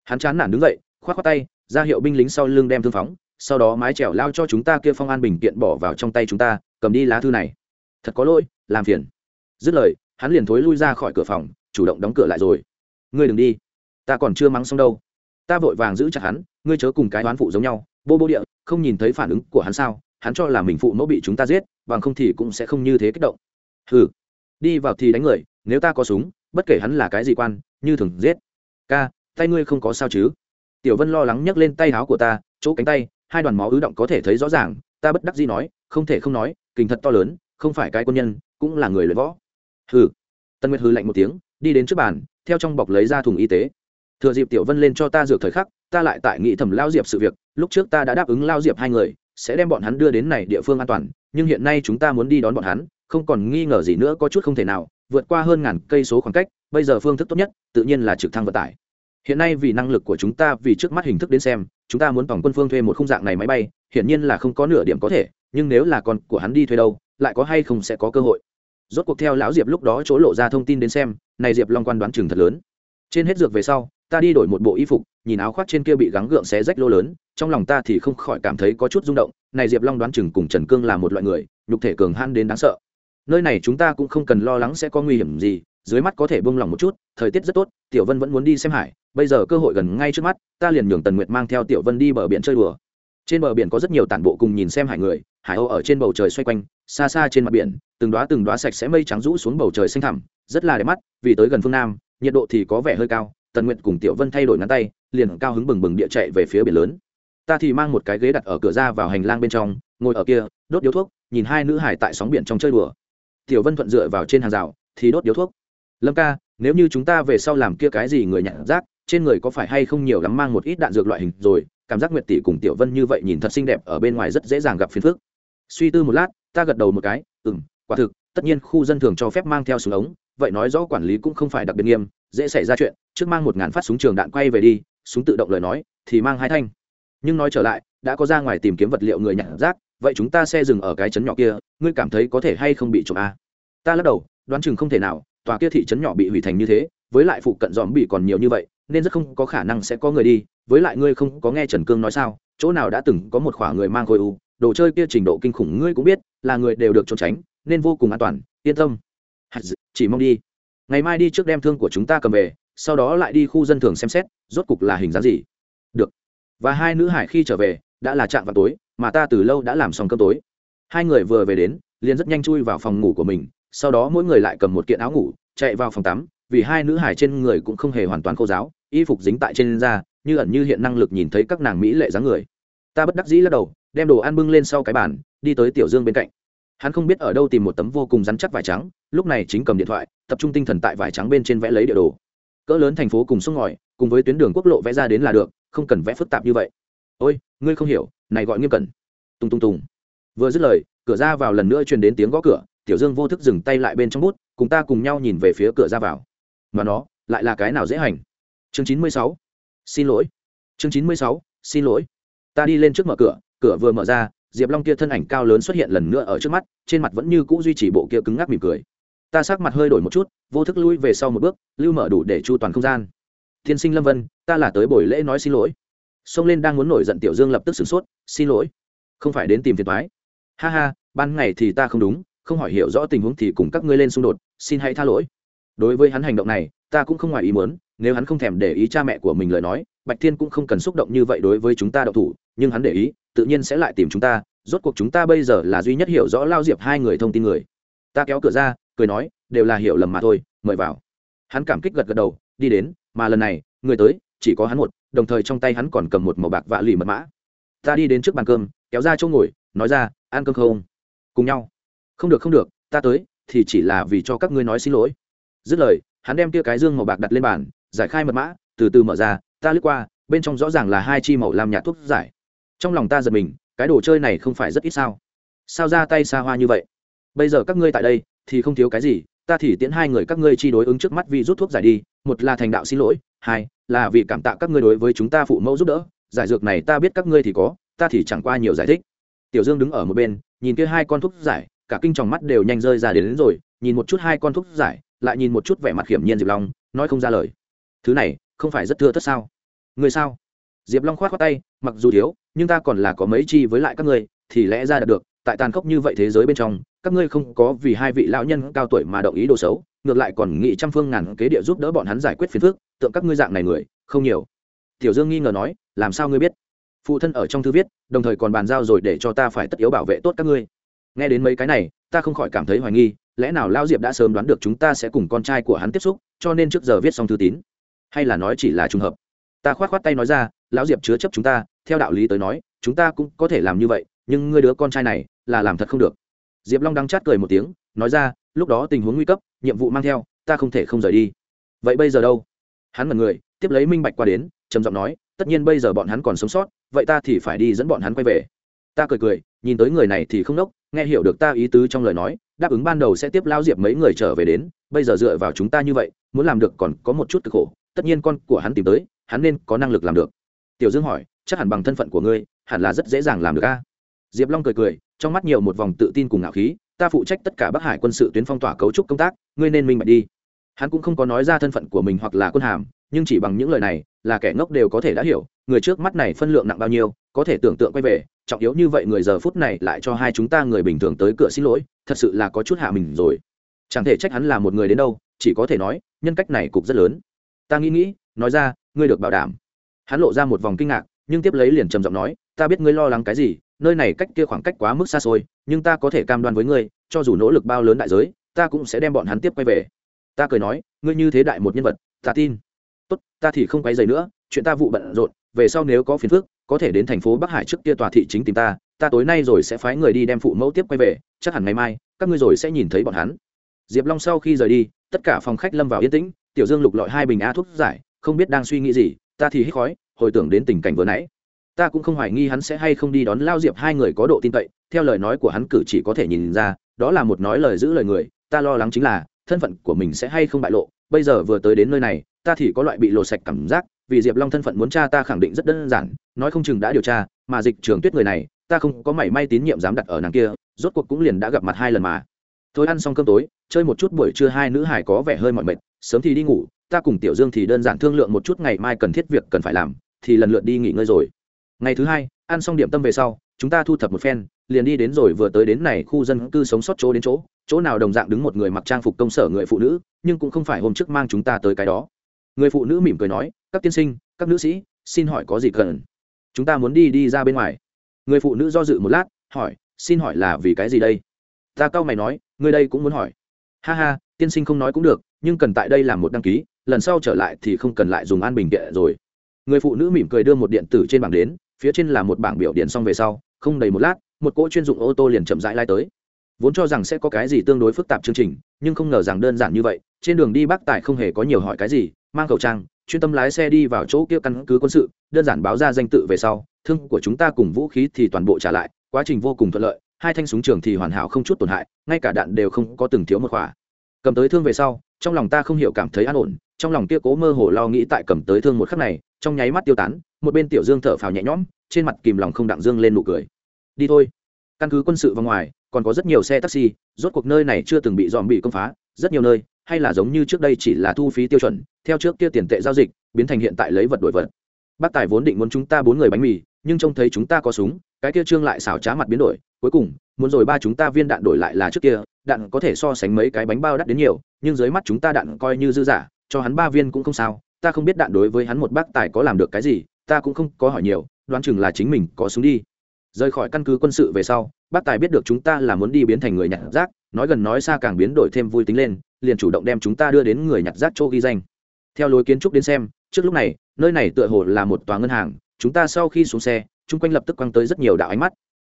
Hắn chán nản đứng dậy k h o á t khoác tay, ra hiệu binh lính sau lưng đem thương phóng, sau đó mái trèo lao cho chúng ta kia phong an bình kiện bỏ vào trong tay chúng ta, cầm đi lá thư này. Thật có lỗi, làm phiền. Dứt lời, hắn liền thối lui ra khỏi cửa phòng, chủ động đóng cửa lại rồi. Ngươi đừng đi. Ta còn chưa mắng xong đâu. Ta vội vàng giữ chặt hắn, ngươi chớ cùng cái đoán phụ giống nhau bô bô địa, không nhìn thấy phản ứng của hắn sao? Hắn cho là mình phụ mẫu bị chúng ta giết, bằng không thì cũng sẽ không như thế kích động. Hừ. Đi vào thì đánh người, nếu ta có súng, bất kể hắn là cái gì quan, như thường giết. Ca, tay ngươi không có sao chứ? Tiểu vân lo lắng nhấc lên tay áo của ta, chỗ cánh tay, hai đoàn máu ứ động có thể thấy rõ ràng, ta bất đắc dĩ nói, không thể không nói, kình thật to lớn, không phải cái quân nhân, cũng là người luyện võ. Hừ. Tân nguyệt hư lạnh một tiếng, đi đến trước bàn, theo trong bọc lấy ra thùng y tế. Thừa dịp tiểu vân lên cho ta dược thời khắc ta lại tại nghĩ thầm lao diệp sự việc, lúc trước ta đã đáp ứng lao diệp hai người, sẽ đem bọn hắn đưa đến này địa phương an toàn, nhưng hiện nay chúng ta muốn đi đón bọn hắn, không còn nghi ngờ gì nữa có chút không thể nào, vượt qua hơn ngàn cây số khoảng cách, bây giờ phương thức tốt nhất, tự nhiên là trực thăng vận tải. Hiện nay vì năng lực của chúng ta, vì trước mắt hình thức đến xem, chúng ta muốn tổng quân phương thuê một khung dạng này máy bay, hiển nhiên là không có nửa điểm có thể, nhưng nếu là con của hắn đi thuê đâu, lại có hay không sẽ có cơ hội. Rốt cuộc theo lão diệp lúc đó chỗ lộ ra thông tin đến xem, này diệp long quan đoán chừng thật lớn. Trên hết dược về sau ta đi đổi một bộ y phục, nhìn áo khoác trên kia bị gắng gượng xé rách lô lớn, trong lòng ta thì không khỏi cảm thấy có chút rung động, này diệp long đoán chừng cùng trần cương là một loại người, nhục thể cường han đến đáng sợ. Nơi này chúng ta cũng không cần lo lắng sẽ có nguy hiểm gì, dưới mắt có thể bông lòng một chút, thời tiết rất tốt, tiểu vân vẫn muốn đi xem hải, bây giờ cơ hội gần ngay trước mắt, ta liền nhường tần nguyệt mang theo tiểu vân đi bờ biển chơi đùa. Trên bờ biển có rất nhiều tản bộ cùng nhìn xem hải người, hải âu ở trên bầu trời xoay quanh, xa xa trên mặt biển, từng đoá từng đoá sạch sẽ mây trắng rũ xuống bầu trời xanh thẳm, rất là đẹp mắt, vì tới gần phương nam, nhiệt độ thì có vẻ hơi cao tần nguyệt cùng tiểu vân thay đổi ngắn tay, liền cao hứng bừng bừng địa chạy về phía biển lớn. Ta thì mang một cái ghế đặt ở cửa ra vào hành lang bên trong, ngồi ở kia, đốt điếu thuốc, nhìn hai nữ hải tại sóng biển trong chơi đùa. Tiểu vân thuận dựa vào trên hàng rào, thì đốt điếu thuốc. Lâm ca, nếu như chúng ta về sau làm kia cái gì người nhặt rác, trên người có phải hay không nhiều lắm mang một ít đạn dược loại hình rồi, cảm giác nguyệt tỷ cùng tiểu vân như vậy nhìn thật xinh đẹp ở bên ngoài rất dễ dàng gặp phiền phức. Suy tư một lát, ta gật đầu một cái ừ m quả thực, tất nhiên khu dân thường cho phép mang theo súng ống, vậy nói rõ quản lý cũng không phải đặc biệt nghiêm dễ xảy ra chuyện, trước mang một ngàn phát súng trường đạn quay về đi, súng tự động lời nói, thì mang hai thanh. Nhưng nói trở lại, đã có ra ngoài tìm kiếm vật liệu người nhặt rác, vậy chúng ta xe dừng ở cái trấn nhỏ kia, ngươi cảm thấy có thể hay không bị trộm à? ta lắc đầu, đoán chừng không thể nào, tòa kia thị trấn nhỏ bị hủy thành như thế, với lại phụ cận dòm bị còn nhiều như vậy, nên rất không có khả năng sẽ có người đi, với lại ngươi không có nghe trần cương nói sao, chỗ nào đã từng có một khoảng người mang khối u, đồ chơi kia trình độ kinh khủng ngươi cũng biết, là người đều được trốn tránh, nên vô cùng an toàn, yên tâm. Chỉ mong đi ngày mai đi trước đem thương của chúng ta cầm về, sau đó lại đi khu dân thường xem xét, rốt cục là hình dáng gì. Được. Và hai nữ hải khi trở về, đã là chạm vào tối, mà ta từ lâu đã làm xong cơm tối. Hai người vừa về đến, liền rất nhanh chui vào phòng ngủ của mình, sau đó mỗi người lại cầm một kiện áo ngủ, chạy vào phòng tắm, vì hai nữ hải trên người cũng không hề hoàn toàn khô giáo, y phục dính tại trên da, như ẩn như hiện năng lực nhìn thấy các nàng mỹ lệ dáng người. Ta bất đắc dĩ lắc đầu, đem đồ ăn bưng lên sau cái bàn, đi tới tiểu dương bên cạnh. Hắn không biết ở đâu tìm một tấm vô cùng rắn chắc vải trắng, lúc này chính cầm điện thoại tập trung tinh thần tại vải trắng bên trên vẽ lấy địa đồ. Cỡ lớn thành phố cùng sông ngòi, cùng với tuyến đường quốc lộ vẽ ra đến là được, không cần vẽ phức tạp như vậy. Ôi, ngươi không hiểu, này gọi nghiêm cẩn. Tung tung tùng. Vừa dứt lời, cửa ra vào lần nữa truyền đến tiếng gõ cửa, tiểu dương vô thức dừng tay lại bên trong bút, cùng ta cùng nhau nhìn về phía cửa ra vào. Mà nó, lại là cái nào dễ hành? Chương chín mươi sáu. Xin lỗi. Chương chín mươi sáu, xin lỗi. Ta đi lên trước mở cửa cửa vừa mở ra, diệp long kia thân ảnh cao lớn xuất hiện lần nữa ở trước mắt, trên mặt vẫn như cũ duy trì bộ kia cứng ngắc mỉm cười ta sắc mặt hơi đổi một chút, vô thức lui về sau một bước, lưu mở đủ để chu toàn không gian. Thiên sinh lâm vân, ta là tới buổi lễ nói xin lỗi. Xông lên đang muốn nổi giận tiểu dương lập tức sửng sốt, xin lỗi. Không phải đến tìm phiền thoái ha ha, ban ngày thì ta không đúng, không hỏi hiểu rõ tình huống thì cùng các ngươi lên xung đột, xin hãy tha lỗi. Đối với hắn hành động này, ta cũng không ngoài ý muốn, nếu hắn không thèm để ý cha mẹ của mình lời nói, bạch thiên cũng không cần xúc động như vậy đối với chúng ta đậu thủ, nhưng hắn để ý, tự nhiên sẽ lại tìm chúng ta, rốt cuộc chúng ta bây giờ là duy nhất hiểu rõ lao diệp hai người thông tin người. Ta kéo cửa ra cười nói, đều là hiểu lầm mà thôi, mời vào. Hắn cảm kích gật gật đầu, đi đến, mà lần này, người tới, chỉ có hắn một, đồng thời trong tay hắn còn cầm một màu bạc vạ lì mật mã. Ta đi đến trước bàn cơm, kéo ra chỗ ngồi, nói ra, ăn cơm không? Cùng nhau. Không được không được, ta tới, thì chỉ là vì cho các ngươi nói xin lỗi. Dứt lời, hắn đem tia cái dương màu bạc đặt lên bàn, giải khai mật mã, từ từ mở ra, ta lướt qua, bên trong rõ ràng là hai chi màu làm nhạt thuốc giải. Trong lòng ta giật mình, cái đồ chơi này không phải rất ít sao? Sao ra tay xa hoa như vậy? Bây giờ các ngươi tại đây thì không thiếu cái gì ta thì tiễn hai người các ngươi chi đối ứng trước mắt vì rút thuốc giải đi một là thành đạo xin lỗi hai là vì cảm tạ các ngươi đối với chúng ta phụ mẫu giúp đỡ giải dược này ta biết các ngươi thì có ta thì chẳng qua nhiều giải thích. Tiểu dương đứng ở một bên nhìn kia hai con thuốc giải cả kinh tròng mắt đều nhanh rơi ra đến, đến rồi nhìn một chút hai con thuốc giải lại nhìn một chút vẻ mặt hiểm nhiên diệp long nói không ra lời. Thứ này không phải rất thưa thất sao? Người sao? Diệp long khoát khoát tay mặc dù thiếu nhưng ta còn là có mấy chi với lại các ngươi thì lẽ ra được tại tàn khốc như vậy thế giới bên trong các ngươi không có vì hai vị lão nhân cao tuổi mà động ý đồ xấu, ngược lại còn nghị trăm phương ngàn kế địa giúp đỡ bọn hắn giải quyết phiền phức, tượng các ngươi dạng này người, không nhiều. Tiểu dương nghi ngờ nói, làm sao ngươi biết? Phụ thân ở trong thư viết, đồng thời còn bàn giao rồi để cho ta phải tất yếu bảo vệ tốt các ngươi. Nghe đến mấy cái này, ta không khỏi cảm thấy hoài nghi, lẽ nào lao diệp đã sớm đoán được chúng ta sẽ cùng con trai của hắn tiếp xúc, cho nên trước giờ viết xong thư tín. Hay là nói chỉ là trùng hợp? Ta khoát khoát tay nói ra, lão diệp chứa chấp chúng ta, theo đạo lý tới nói, chúng ta cũng có thể làm như vậy, nhưng ngươi đứa con trai này, là làm thật không được diệp long đang chát cười một tiếng, nói ra, lúc đó tình huống nguy cấp, nhiệm vụ mang theo, ta không thể không rời đi. Vậy bây giờ đâu? Hắn mật người, tiếp lấy minh bạch qua đến, trầm giọng nói, tất nhiên bây giờ bọn hắn còn sống sót, vậy ta thì phải đi dẫn bọn hắn quay về. Ta cười cười, nhìn tới người này thì không đốc nghe hiểu được ta ý tứ trong lời nói, đáp ứng ban đầu sẽ tiếp lao diệp mấy người trở về đến, bây giờ dựa vào chúng ta như vậy, muốn làm được còn có một chút cực khổ, tất nhiên con của hắn tìm tới, hắn nên có năng lực làm được. Tiểu dương hỏi, chắc hẳn bằng thân phận của ngươi, hẳn là rất dễ dàng làm được a? Diệp long cười cười, trong mắt nhiều một vòng tự tin cùng ngạo khí, ta phụ trách tất cả bắc hải quân sự tuyến phong tỏa cấu trúc công tác, ngươi nên minh bạch đi. Hắn cũng không có nói ra thân phận của mình hoặc là quân hàm, nhưng chỉ bằng những lời này, là kẻ ngốc đều có thể đã hiểu, người trước mắt này phân lượng nặng bao nhiêu, có thể tưởng tượng quay về, trọng yếu như vậy người giờ phút này lại cho hai chúng ta người bình thường tới cửa xin lỗi, thật sự là có chút hạ mình rồi. Chẳng thể trách hắn là một người đến đâu, chỉ có thể nói, nhân cách này cục rất lớn. Ta nghĩ nghĩ, nói ra, ngươi được bảo đảm. Hắn lộ ra một vòng kinh ngạc, nhưng tiếp lấy liền trầm giọng nói, ta biết ngươi lo lắng cái gì nơi này cách kia khoảng cách quá mức xa xôi, nhưng ta có thể cam đoan với ngươi, cho dù nỗ lực bao lớn đại giới, ta cũng sẽ đem bọn hắn tiếp quay về. Ta cười nói, ngươi như thế đại một nhân vật, ta tin. Tốt, ta thì không quay dày nữa, chuyện ta vụ bận rộn, về sau nếu có phiền phức, có thể đến thành phố bắc hải trước kia tòa thị chính tìm ta ta tối nay rồi sẽ phái người đi đem phụ mẫu tiếp quay về, chắc hẳn ngày mai, các ngươi rồi sẽ nhìn thấy bọn hắn. Diệp long sau khi rời đi, tất cả phòng khách lâm vào yên tĩnh, tiểu dương lục lọi hai bình a thuốc giải, không biết đang suy nghĩ gì, ta thì hít khói, hồi tưởng đến tình cảnh vừa nãy ta cũng không hoài nghi hắn sẽ hay không đi đón lao diệp hai người có độ tin cậy, theo lời nói của hắn cử chỉ có thể nhìn ra, đó là một nói lời giữ lời người, ta lo lắng chính là, thân phận của mình sẽ hay không bại lộ, bây giờ vừa tới đến nơi này, ta thì có loại bị lộ sạch cảm giác, vì diệp long thân phận muốn cha ta khẳng định rất đơn giản, nói không chừng đã điều tra, mà dịch trường tuyết người này, ta không có mảy may tín nhiệm dám đặt ở nàng kia, rốt cuộc cũng liền đã gặp mặt hai lần mà. Thôi ăn xong cơm tối, chơi một chút buổi trưa hai nữ hải có vẻ hơi mỏi mệt, sớm thì đi ngủ, ta cùng tiểu dương thì đơn giản thương lượng một chút ngày mai cần thiết việc cần phải làm, thì lần lượt đi nghỉ ngơi rồi ngày thứ hai, ăn xong điểm tâm về sau, chúng ta thu thập một phen, liền đi đến rồi vừa tới đến này khu dân cư sống sót chỗ đến chỗ. Chỗ nào đồng dạng đứng một người mặc trang phục công sở người phụ nữ, nhưng cũng không phải hôm trước mang chúng ta tới cái đó. Người phụ nữ mỉm cười nói, các tiên sinh, các nữ sĩ, xin hỏi có gì cần? Chúng ta muốn đi đi ra bên ngoài. Người phụ nữ do dự một lát, hỏi, xin hỏi là vì cái gì đây? Ta cau mày nói, người đây cũng muốn hỏi. Ha ha, tiên sinh không nói cũng được, nhưng cần tại đây làm một đăng ký, lần sau trở lại thì không cần lại dùng an bình kệ rồi. Người phụ nữ mỉm cười đưa một điện tử trên bảng đến phía trên là một bảng biểu điện xong về sau, không đầy một lát, một cỗ chuyên dụng ô tô liền chậm rãi lai tới. Vốn cho rằng sẽ có cái gì tương đối phức tạp chương trình, nhưng không ngờ rằng đơn giản như vậy, trên đường đi bác tài không hề có nhiều hỏi cái gì, mang khẩu trang, chuyên tâm lái xe đi vào chỗ kia căn cứ quân sự, đơn giản báo ra danh tự về sau, thương của chúng ta cùng vũ khí thì toàn bộ trả lại, quá trình vô cùng thuận lợi, hai thanh súng trường thì hoàn hảo không chút tổn hại, ngay cả đạn đều không có từng thiếu một khỏa. Cầm tới thương về sau, trong lòng ta không hiểu cảm thấy an ổn, trong lòng kia cố mơ hồ lo nghĩ tại cầm tới thương một khắc này, trong nháy mắt tiêu tán một bên tiểu dương thở phào nhẹ nhõm, trên mặt kìm lòng không đặng dương lên nụ cười. Đi thôi. Căn cứ quân sự và ngoài, còn có rất nhiều xe taxi, rốt cuộc nơi này chưa từng bị dòm bị công phá, rất nhiều nơi, hay là giống như trước đây chỉ là thu phí tiêu chuẩn, theo trước kia tiền tệ giao dịch, biến thành hiện tại lấy vật đổi vật. Bác tài vốn định muốn chúng ta bốn người bánh mì, nhưng trông thấy chúng ta có súng, cái kia trương lại xảo trá mặt biến đổi, cuối cùng, muốn rồi ba chúng ta viên đạn đổi lại là trước kia, đạn có thể so sánh mấy cái bánh bao đắt đến nhiều, nhưng dưới mắt chúng ta đạn coi như dư giả, cho hắn ba viên cũng không sao, ta không biết đạn đối với hắn một bác tài có làm được cái gì ta cũng không có hỏi nhiều, đoán chừng là chính mình có súng đi. Rời khỏi căn cứ quân sự về sau, bác tài biết được chúng ta là muốn đi biến thành người nhặt rác, nói gần nói xa càng biến đổi thêm vui tính lên, liền chủ động đem chúng ta đưa đến người nhặt rác chỗ ghi danh. Theo lối kiến trúc đến xem, trước lúc này, nơi này tựa hồ là một tòa ngân hàng, chúng ta sau khi xuống xe, chung quanh lập tức quăng tới rất nhiều đạo ánh mắt.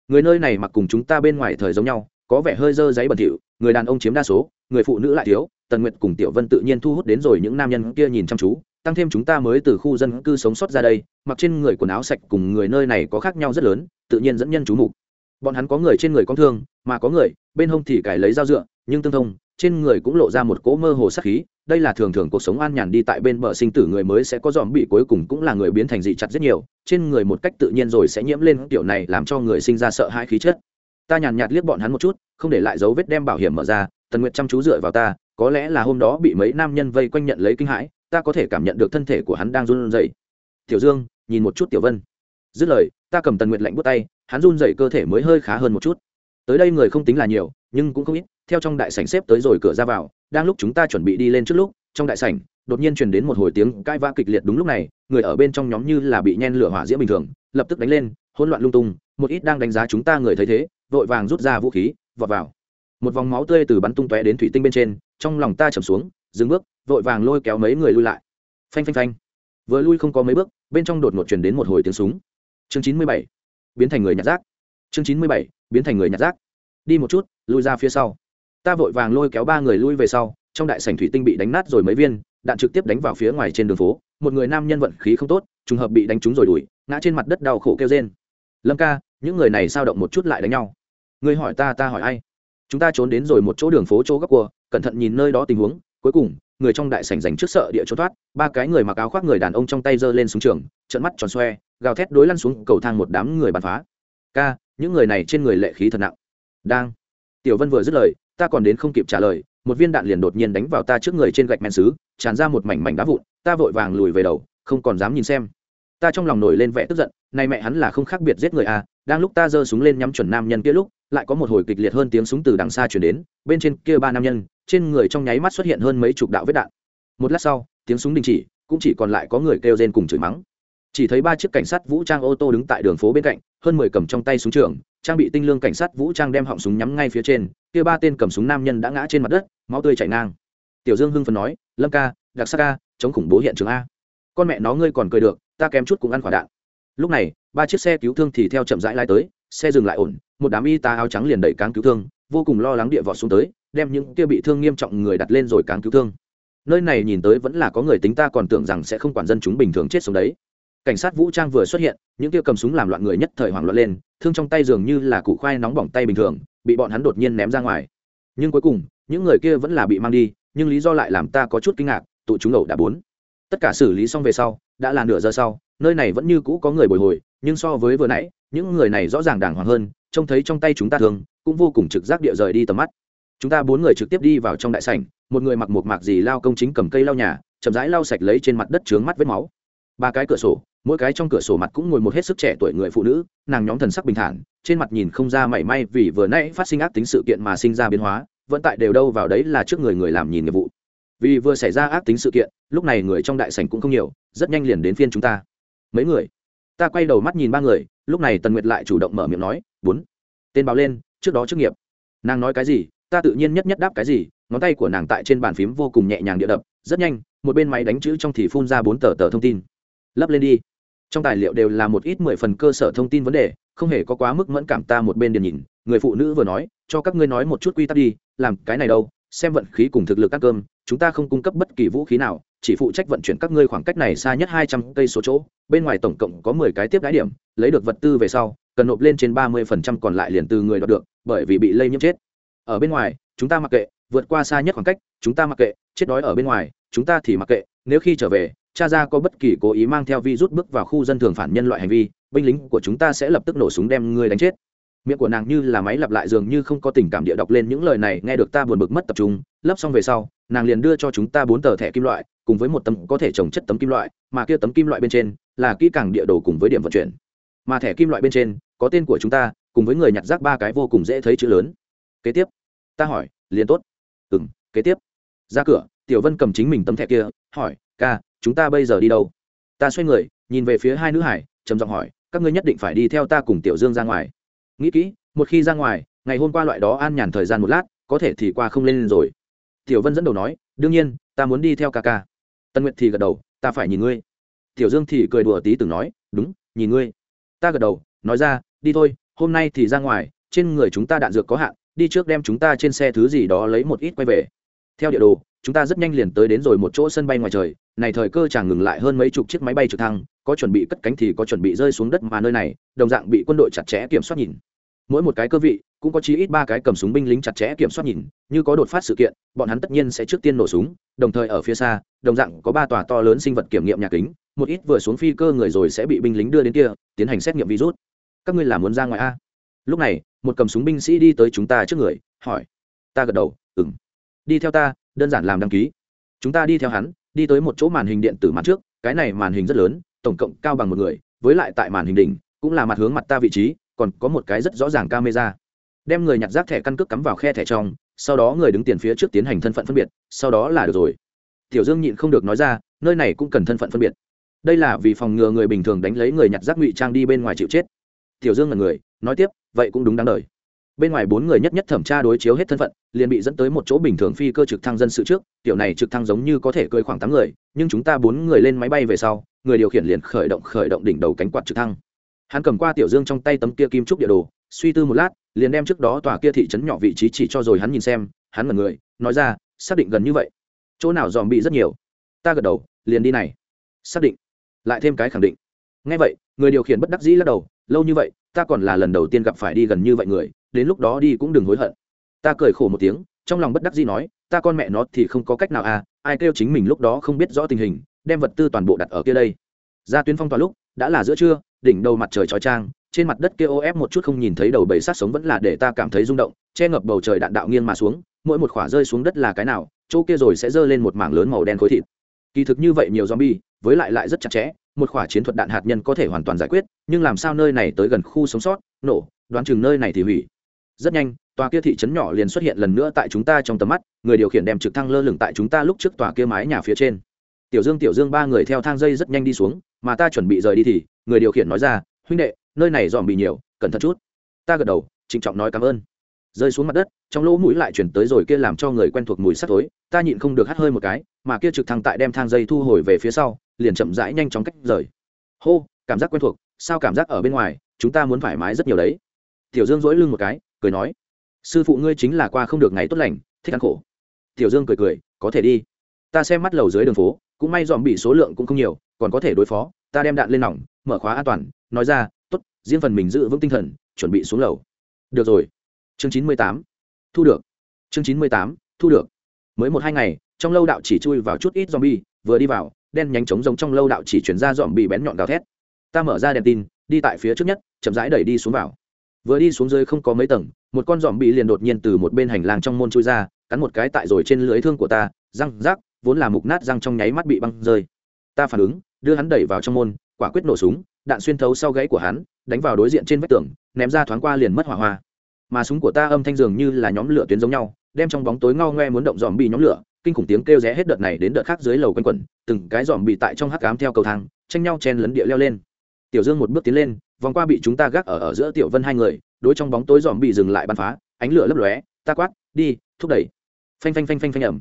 Người nơi này mặc cùng chúng ta bên ngoài thời giống nhau, có vẻ hơi dơ giấy bẩn thỉu, người đàn ông chiếm đa số, người phụ nữ lại thiếu, tần nguyệt cùng tiểu vân tự nhiên thu hút đến rồi những nam nhân kia nhìn chăm chú, tăng thêm chúng ta mới từ khu dân cư sống sót ra đây mặc trên người quần áo sạch cùng người nơi này có khác nhau rất lớn, tự nhiên dẫn nhân chú mục. Bọn hắn có người trên người con thương, mà có người, bên hông thì cải lấy dao dựa, nhưng tương thông, trên người cũng lộ ra một cỗ mơ hồ sắc khí, đây là thường thường cuộc sống an nhàn đi tại bên bờ sinh tử người mới sẽ có dòm bị cuối cùng cũng là người biến thành dị chặt rất nhiều, trên người một cách tự nhiên rồi sẽ nhiễm lên kiểu này làm cho người sinh ra sợ hãi khí chất. Ta nhàn nhạt liếc bọn hắn một chút, không để lại dấu vết đem bảo hiểm mở ra, tần nguyệt chăm chú dựa vào ta, có lẽ là hôm đó bị mấy nam nhân vây quanh nhận lấy kinh hãi, ta có thể cảm nhận được thân thể của hắn đang run rẩy. Tiểu dương nhìn một chút tiểu vân. Dứt lời, ta cầm tần nguyệt lạnh bút tay, hắn run rẩy cơ thể mới hơi khá hơn một chút. Tới đây người không tính là nhiều, nhưng cũng không ít, theo trong đại sảnh xếp tới rồi cửa ra vào, đang lúc chúng ta chuẩn bị đi lên trước lúc, trong đại sảnh, đột nhiên truyền đến một hồi tiếng cãi vã kịch liệt đúng lúc này, người ở bên trong nhóm như là bị nhen lửa hỏa diễm bình thường, lập tức đánh lên, hỗn loạn lung tung, một ít đang đánh giá chúng ta người thấy thế, vội vàng rút ra vũ khí, vọt vào. Một vòng máu tươi từ bắn tung tóe đến thủy tinh bên trên, trong lòng ta chầm xuống, dừng bước, vội vàng lôi kéo mấy người lui lại. Phanh phanh phanh. Vừa lui không có mấy bước bên trong đột ngột truyền đến một hồi tiếng súng. Chương chín mươi bảy, biến thành người nhặt rác. Chương chín mươi bảy, biến thành người nhặt rác. Đi một chút, lui ra phía sau. Ta vội vàng lôi kéo ba người lui về sau, trong đại sảnh thủy tinh bị đánh nát rồi mấy viên, đạn trực tiếp đánh vào phía ngoài trên đường phố. Một người nam nhân vận khí không tốt, trùng hợp bị đánh trúng rồi đuổi, ngã trên mặt đất đau khổ kêu rên. Lâm ca, những người này sao động một chút lại đánh nhau? Người hỏi ta ta hỏi ai? Chúng ta trốn đến rồi một chỗ đường phố chỗ góc cua, cẩn thận nhìn nơi đó tình huống cuối cùng, người trong đại sảnh dành trước sợ địa trốn thoát, ba cái người mặc áo khoác người đàn ông trong tay giơ lên xuống trường trận mắt tròn xoe, gào thét đối lăn xuống cầu thang một đám người bắn phá. Ca, những người này trên người lệ khí thật nặng. Đang. Tiểu vân vừa dứt lời, ta còn đến không kịp trả lời, một viên đạn liền đột nhiên đánh vào ta trước người trên gạch men xứ, tràn ra một mảnh mảnh đá vụn, ta vội vàng lùi về đầu, không còn dám nhìn xem. Ta trong lòng nổi lên vẻ tức giận nay mẹ hắn là không khác biệt giết người à đang lúc ta giơ súng lên nhắm chuẩn nam nhân kia lúc, lại có một hồi kịch liệt hơn tiếng súng từ đằng xa chuyển đến, bên trên kia ba nam nhân trên người trong nháy mắt xuất hiện hơn mấy chục đạo vết đạn. Một lát sau, tiếng súng đình chỉ, cũng chỉ còn lại có người kêu rên cùng chửi mắng. Chỉ thấy ba chiếc cảnh sát vũ trang ô tô đứng tại đường phố bên cạnh, hơn mười cầm trong tay súng trường, trang bị tinh lương cảnh sát vũ trang đem họng súng nhắm ngay phía trên, kia ba tên cầm súng nam nhân đã ngã trên mặt đất, máu tươi chảy ngang. Tiểu dương hưng phần nói, lâm ca, đặc sắc ca, chống khủng bố hiện trường a. Con mẹ nó ngươi còn cười được, ta kém chút cũng ăn quả đạn. Lúc này, ba chiếc xe cứu thương thì theo chậm rãi lai tới, xe dừng lại ổn, một đám y tá áo trắng liền đẩy cáng cứu thương, vô cùng lo lắng địa vọt xuống tới đem những kia bị thương nghiêm trọng người đặt lên rồi cáng cứu thương. Nơi này nhìn tới vẫn là có người tính ta còn tưởng rằng sẽ không quản dân chúng bình thường chết sống đấy. Cảnh sát vũ trang vừa xuất hiện, những kia cầm súng làm loạn người nhất thời hoảng loạn lên, thương trong tay dường như là củ khoai nóng bỏng tay bình thường, bị bọn hắn đột nhiên ném ra ngoài. Nhưng cuối cùng, những người kia vẫn là bị mang đi, nhưng lý do lại làm ta có chút kinh ngạc, Tụ chúng ẩu đã bốn. Tất cả xử lý xong về sau, đã là nửa giờ sau, nơi này vẫn như cũ có người bồi hồi, nhưng so với vừa nãy, những người này rõ ràng đàng hoàng hơn, trông thấy trong tay chúng ta thường cũng vô cùng trực giác địa rời đi tầm mắt chúng ta bốn người trực tiếp đi vào trong đại sảnh, một người mặc một mạc gì lao công chính cầm cây lao nhà, chậm rãi lau sạch lấy trên mặt đất trướng mắt vết máu. Ba cái cửa sổ, mỗi cái trong cửa sổ mặt cũng ngồi một hết sức trẻ tuổi người phụ nữ, nàng nhóm thần sắc bình thản, trên mặt nhìn không ra mảy may vì vừa nãy phát sinh ác tính sự kiện mà sinh ra biến hóa, vẫn tại đều đâu vào đấy là trước người người làm nhìn nghiệp vụ. Vì vừa xảy ra ác tính sự kiện, lúc này người trong đại sảnh cũng không nhiều, rất nhanh liền đến phiên chúng ta. Mấy người? Ta quay đầu mắt nhìn ba người, lúc này tần nguyệt lại chủ động mở miệng nói, bốn, tên báo lên, trước đó chức nghiệp. Nàng nói cái gì? Ta tự nhiên nhất nhất đáp cái gì, ngón tay của nàng tại trên bàn phím vô cùng nhẹ nhàng địa đập, rất nhanh, một bên máy đánh chữ trong thì phun ra bốn tờ tờ thông tin. Lấp lên đi. Trong tài liệu đều là một ít mười phần cơ sở thông tin vấn đề, không hề có quá mức mẫn cảm ta một bên điền nhìn, người phụ nữ vừa nói, cho các ngươi nói một chút quy tắc đi, làm cái này đâu, xem vận khí cùng thực lực ăn cơm, chúng ta không cung cấp bất kỳ vũ khí nào, chỉ phụ trách vận chuyển các ngươi khoảng cách này xa nhất hai trăm cây số chỗ, bên ngoài tổng cộng có mười cái tiếp đái điểm, lấy được vật tư về sau, cần nộp lên trên ba mươi phần trăm còn lại liền từ người đọc được, bởi vì bị lây nhiễm chết ở bên ngoài, chúng ta mặc kệ, vượt qua xa nhất khoảng cách, chúng ta mặc kệ, chết đói ở bên ngoài, chúng ta thì mặc kệ, nếu khi trở về, cha ra có bất kỳ cố ý mang theo vi rút bước vào khu dân thường phản nhân loại hành vi, binh lính của chúng ta sẽ lập tức nổ súng đem ngươi đánh chết. Miệng của nàng như là máy lặp lại dường như không có tình cảm địa đọc lên những lời này, nghe được ta buồn bực mất tập trung, lấp xong về sau, nàng liền đưa cho chúng ta bốn tờ thẻ kim loại, cùng với một tấm có thể trồng chất tấm kim loại, mà kia tấm kim loại bên trên là kỹ càng địa đồ cùng với điểm vận chuyển. Mà thẻ kim loại bên trên có tên của chúng ta, cùng với người nhặt rác ba cái vô cùng dễ thấy chữ lớn kế tiếp. Ta hỏi, liền tốt. Ừ m kế tiếp. Ra cửa, tiểu vân cầm chính mình tấm thẻ kia, hỏi, ca, chúng ta bây giờ đi đâu? Ta xoay người, nhìn về phía hai nữ hải, trầm giọng hỏi, các ngươi nhất định phải đi theo ta cùng tiểu dương ra ngoài. Nghĩ kỹ, một khi ra ngoài, ngày hôm qua loại đó an nhàn thời gian một lát, có thể thì qua không lên rồi. Tiểu vân dẫn đầu nói, đương nhiên, ta muốn đi theo ca ca. Tân nguyệt thì gật đầu, ta phải nhìn ngươi. Tiểu dương thì cười đùa tí từng nói, đúng, nhìn ngươi. Ta gật đầu, nói ra, đi thôi, hôm nay thì ra ngoài, trên người chúng ta đạn dược có hạn đi trước đem chúng ta trên xe thứ gì đó lấy một ít quay về. Theo địa đồ, chúng ta rất nhanh liền tới đến rồi một chỗ sân bay ngoài trời. Này thời cơ chẳng ngừng lại hơn mấy chục chiếc máy bay trực thăng, có chuẩn bị cất cánh thì có chuẩn bị rơi xuống đất mà nơi này, đồng dạng bị quân đội chặt chẽ kiểm soát nhìn. Mỗi một cái cơ vị, cũng có chí ít ba cái cầm súng binh lính chặt chẽ kiểm soát nhìn, như có đột phát sự kiện, bọn hắn tất nhiên sẽ trước tiên nổ súng, đồng thời ở phía xa, đồng dạng có ba tòa to lớn sinh vật kiểm nghiệm nhà kính, một ít vừa xuống phi cơ người rồi sẽ bị binh lính đưa đến kia, tiến hành xét nghiệm virus. Các ngươi làm muốn ra ngoài a? Lúc này một cầm súng binh sĩ đi tới chúng ta trước người, hỏi. Ta gật đầu ừng đi theo ta, đơn giản làm đăng ký. Chúng ta đi theo hắn, đi tới một chỗ màn hình điện tử mặt trước, cái này màn hình rất lớn, tổng cộng cao bằng một người, với lại tại màn hình đỉnh, cũng là mặt hướng mặt ta vị trí, còn có một cái rất rõ ràng camera. Đem người nhặt rác thẻ căn cước cắm vào khe thẻ trong, sau đó người đứng tiền phía trước tiến hành thân phận phân biệt, sau đó là được rồi. Tiểu dương nhịn không được nói ra, nơi này cũng cần thân phận phân biệt. Đây là vì phòng ngừa người bình thường đánh lấy người nhặt rác ngụy trang đi bên ngoài chịu chết. Tiểu dương là người, nói tiếp vậy cũng đúng đáng đời. Bên ngoài bốn người nhất nhất thẩm tra đối chiếu hết thân phận, liền bị dẫn tới một chỗ bình thường phi cơ trực thăng dân sự trước, tiểu này trực thăng giống như có thể cơi khoảng tám người, nhưng chúng ta bốn người lên máy bay về sau, người điều khiển liền khởi động khởi động đỉnh đầu cánh quạt trực thăng. Hắn cầm qua tiểu dương trong tay tấm kia kim trúc địa đồ, suy tư một lát, liền đem trước đó tòa kia thị trấn nhỏ vị trí chỉ cho rồi hắn nhìn xem, hắn là người, nói ra, xác định gần như vậy. Chỗ nào dòm bị rất nhiều. Ta gật đầu, liền đi này. Xác định. Lại thêm cái khẳng định. Ngay vậy, người điều khiển bất đắc dĩ lắc đầu, lâu như vậy ta còn là lần đầu tiên gặp phải đi gần như vậy người, đến lúc đó đi cũng đừng hối hận. Ta cười khổ một tiếng, trong lòng bất đắc dĩ nói, ta con mẹ nó thì không có cách nào à ai kêu chính mình lúc đó không biết rõ tình hình, đem vật tư toàn bộ đặt ở kia đây. Ra tuyến phong tỏa lúc, đã là giữa trưa, đỉnh đầu mặt trời chói trang trên mặt đất kia ô ép một chút không nhìn thấy đầu bầy sát sống vẫn là để ta cảm thấy rung động, che ngập bầu trời đạn đạo nghiêng mà xuống, mỗi một khỏa rơi xuống đất là cái nào, chỗ kia rồi sẽ rơi lên một mảng lớn màu đen khối thịt. Kỳ thực như vậy nhiều zombie với lại lại rất chặt chẽ, một khỏa chiến thuật đạn hạt nhân có thể hoàn toàn giải quyết, nhưng làm sao nơi này tới gần khu sống sót? Nổ, đoán chừng nơi này thì hủy. Rất nhanh, tòa kia thị trấn nhỏ liền xuất hiện lần nữa tại chúng ta trong tầm mắt, người điều khiển đem trực thăng lơ lửng tại chúng ta lúc trước tòa kia mái nhà phía trên. Tiểu dương tiểu dương, ba người theo thang dây rất nhanh đi xuống, mà ta chuẩn bị rời đi thì, người điều khiển nói ra, huynh đệ, nơi này dòm bị nhiều, cẩn thận chút. Ta gật đầu, trịnh trọng nói cảm ơn rơi xuống mặt đất, trong lỗ mũi lại chuyển tới rồi kia làm cho người quen thuộc mùi sắt tối ta nhịn không được hắt hơi một cái, mà kia trực thăng tại đem thang dây thu hồi về phía sau, liền chậm rãi nhanh chóng cách rời. Hô, cảm giác quen thuộc, sao cảm giác ở bên ngoài, chúng ta muốn thoải mái rất nhiều đấy. Tiểu dương dỗi lưng một cái, cười nói, sư phụ ngươi chính là qua không được ngày tốt lành, thích ăn khổ. Tiểu dương cười cười, có thể đi. Ta xem mắt lầu dưới đường phố, cũng may dòm bị số lượng cũng không nhiều, còn có thể đối phó, ta đem đạn lên nòng, mở khóa an toàn, nói ra t ố t riêng phần mình giữ vững tinh thần, chuẩn bị xuống lầu. Được rồi chương chín mươi tám. Thu được. Chương chín mươi tám, thu được. Mới một hai ngày, trong lâu đạo chỉ chui vào chút ít z o m bi e vừa đi vào, đen nhánh trống giống trong lâu đạo chỉ chuyển ra dòm bị bén nhọn gào thét. Ta mở ra đèn tin, đi tại phía trước nhất, chậm rãi đẩy đi xuống vào. Vừa đi xuống dưới không có mấy tầng, một con dòm bị liền đột nhiên từ một bên hành lang trong môn chui ra, cắn một cái tại rồi trên lưới thương của ta, răng rác, vốn là mục nát răng trong nháy mắt bị băng rơi. Ta phản ứng, đưa hắn đẩy vào trong môn, quả quyết nổ súng, đạn xuyên thấu sau gáy của hắn, đánh vào đối diện trên vách tường, ném ra thoáng qua liền mất hỏa hoa mà súng của ta âm thanh dường như là nhóm lửa tuyến giống nhau, đem trong bóng tối ngao ngoe muốn động dòm bị nhóm lửa, kinh khủng tiếng kêu rẽ hết đợt này đến đợt khác dưới lầu quanh quẩn, từng cái dòm bị tại trong hắc cám theo cầu thang, tranh nhau chen lấn địa leo lên. Tiểu dương một bước tiến lên, vòng qua bị chúng ta gác ở ở giữa tiểu vân hai người, đối trong bóng tối dòm bị dừng lại bắn phá, ánh lửa lấp lóe, ta quát, đi, thúc đẩy. Phanh phanh phanh phanh phanh ẩm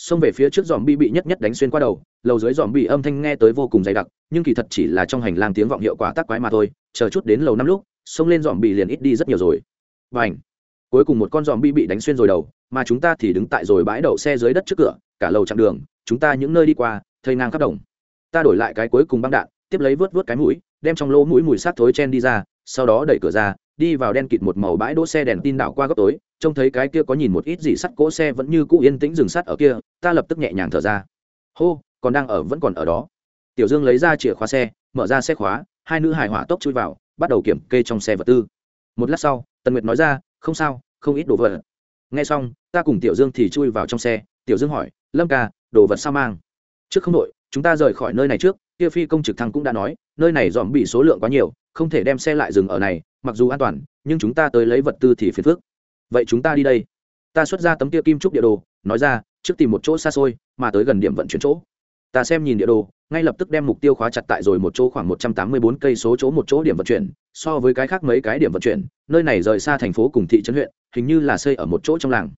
xông về phía trước dòm bị bị nhất nhất đánh xuyên qua đầu, lầu dưới dòm bị âm thanh nghe tới vô cùng dày đặc, nhưng kỳ thật chỉ là trong hành lang tiếng vọng hiệu quả tác quái mà thôi, chờ chút đến lầu năm lúc, xông lên dòm bị liền ít đi rất nhiều rồi và ảnh cuối cùng một con dòm bi bị đánh xuyên rồi đầu, mà chúng ta thì đứng tại rồi bãi đậu xe dưới đất trước cửa, cả lầu chặng đường, chúng ta những nơi đi qua, thây ngang khắp đồng. Ta đổi lại cái cuối cùng băng đạn, tiếp lấy vớt vớt cái mũi, đem trong lỗ mũi mùi sát thối chen đi ra, sau đó đẩy cửa ra, đi vào đen kịt một màu bãi đỗ xe đèn tin đảo qua góc tối, trông thấy cái kia có nhìn một ít gì sắt cỗ xe vẫn như cũ yên tĩnh dừng sắt ở kia, ta lập tức nhẹ nhàng thở ra. Hô, còn đang ở, vẫn còn ở đó. Tiểu dương lấy ra chìa khóa xe, mở ra xe khóa, hai nữ hài hỏa tốc chui vào, bắt đầu kiểm kê trong xe vật tư. Một lát sau tần nguyệt nói ra, không sao, không ít đồ vật. Nghe xong, ta cùng tiểu dương thì chui vào trong xe. Tiểu dương hỏi, lâm ca, đồ vật sao mang? Trước không đội chúng ta rời khỏi nơi này trước. Kia phi công trực thăng cũng đã nói, nơi này dòm bị số lượng quá nhiều, không thể đem xe lại dừng ở này, mặc dù an toàn, nhưng chúng ta tới lấy vật tư thì phiền phức. Vậy chúng ta đi đây. Ta xuất ra tấm kia kim trúc địa đồ, nói ra, trước tìm một chỗ xa xôi, mà tới gần điểm vận chuyển chỗ. Ta xem nhìn địa đồ, ngay lập tức đem mục tiêu khóa chặt tại rồi một chỗ khoảng một trăm tám mươi bốn cây số chỗ một chỗ điểm vận chuyển so với cái khác mấy cái điểm vận chuyển, nơi này rời xa thành phố cùng thị trấn huyện, hình như là xây ở một chỗ trong làng.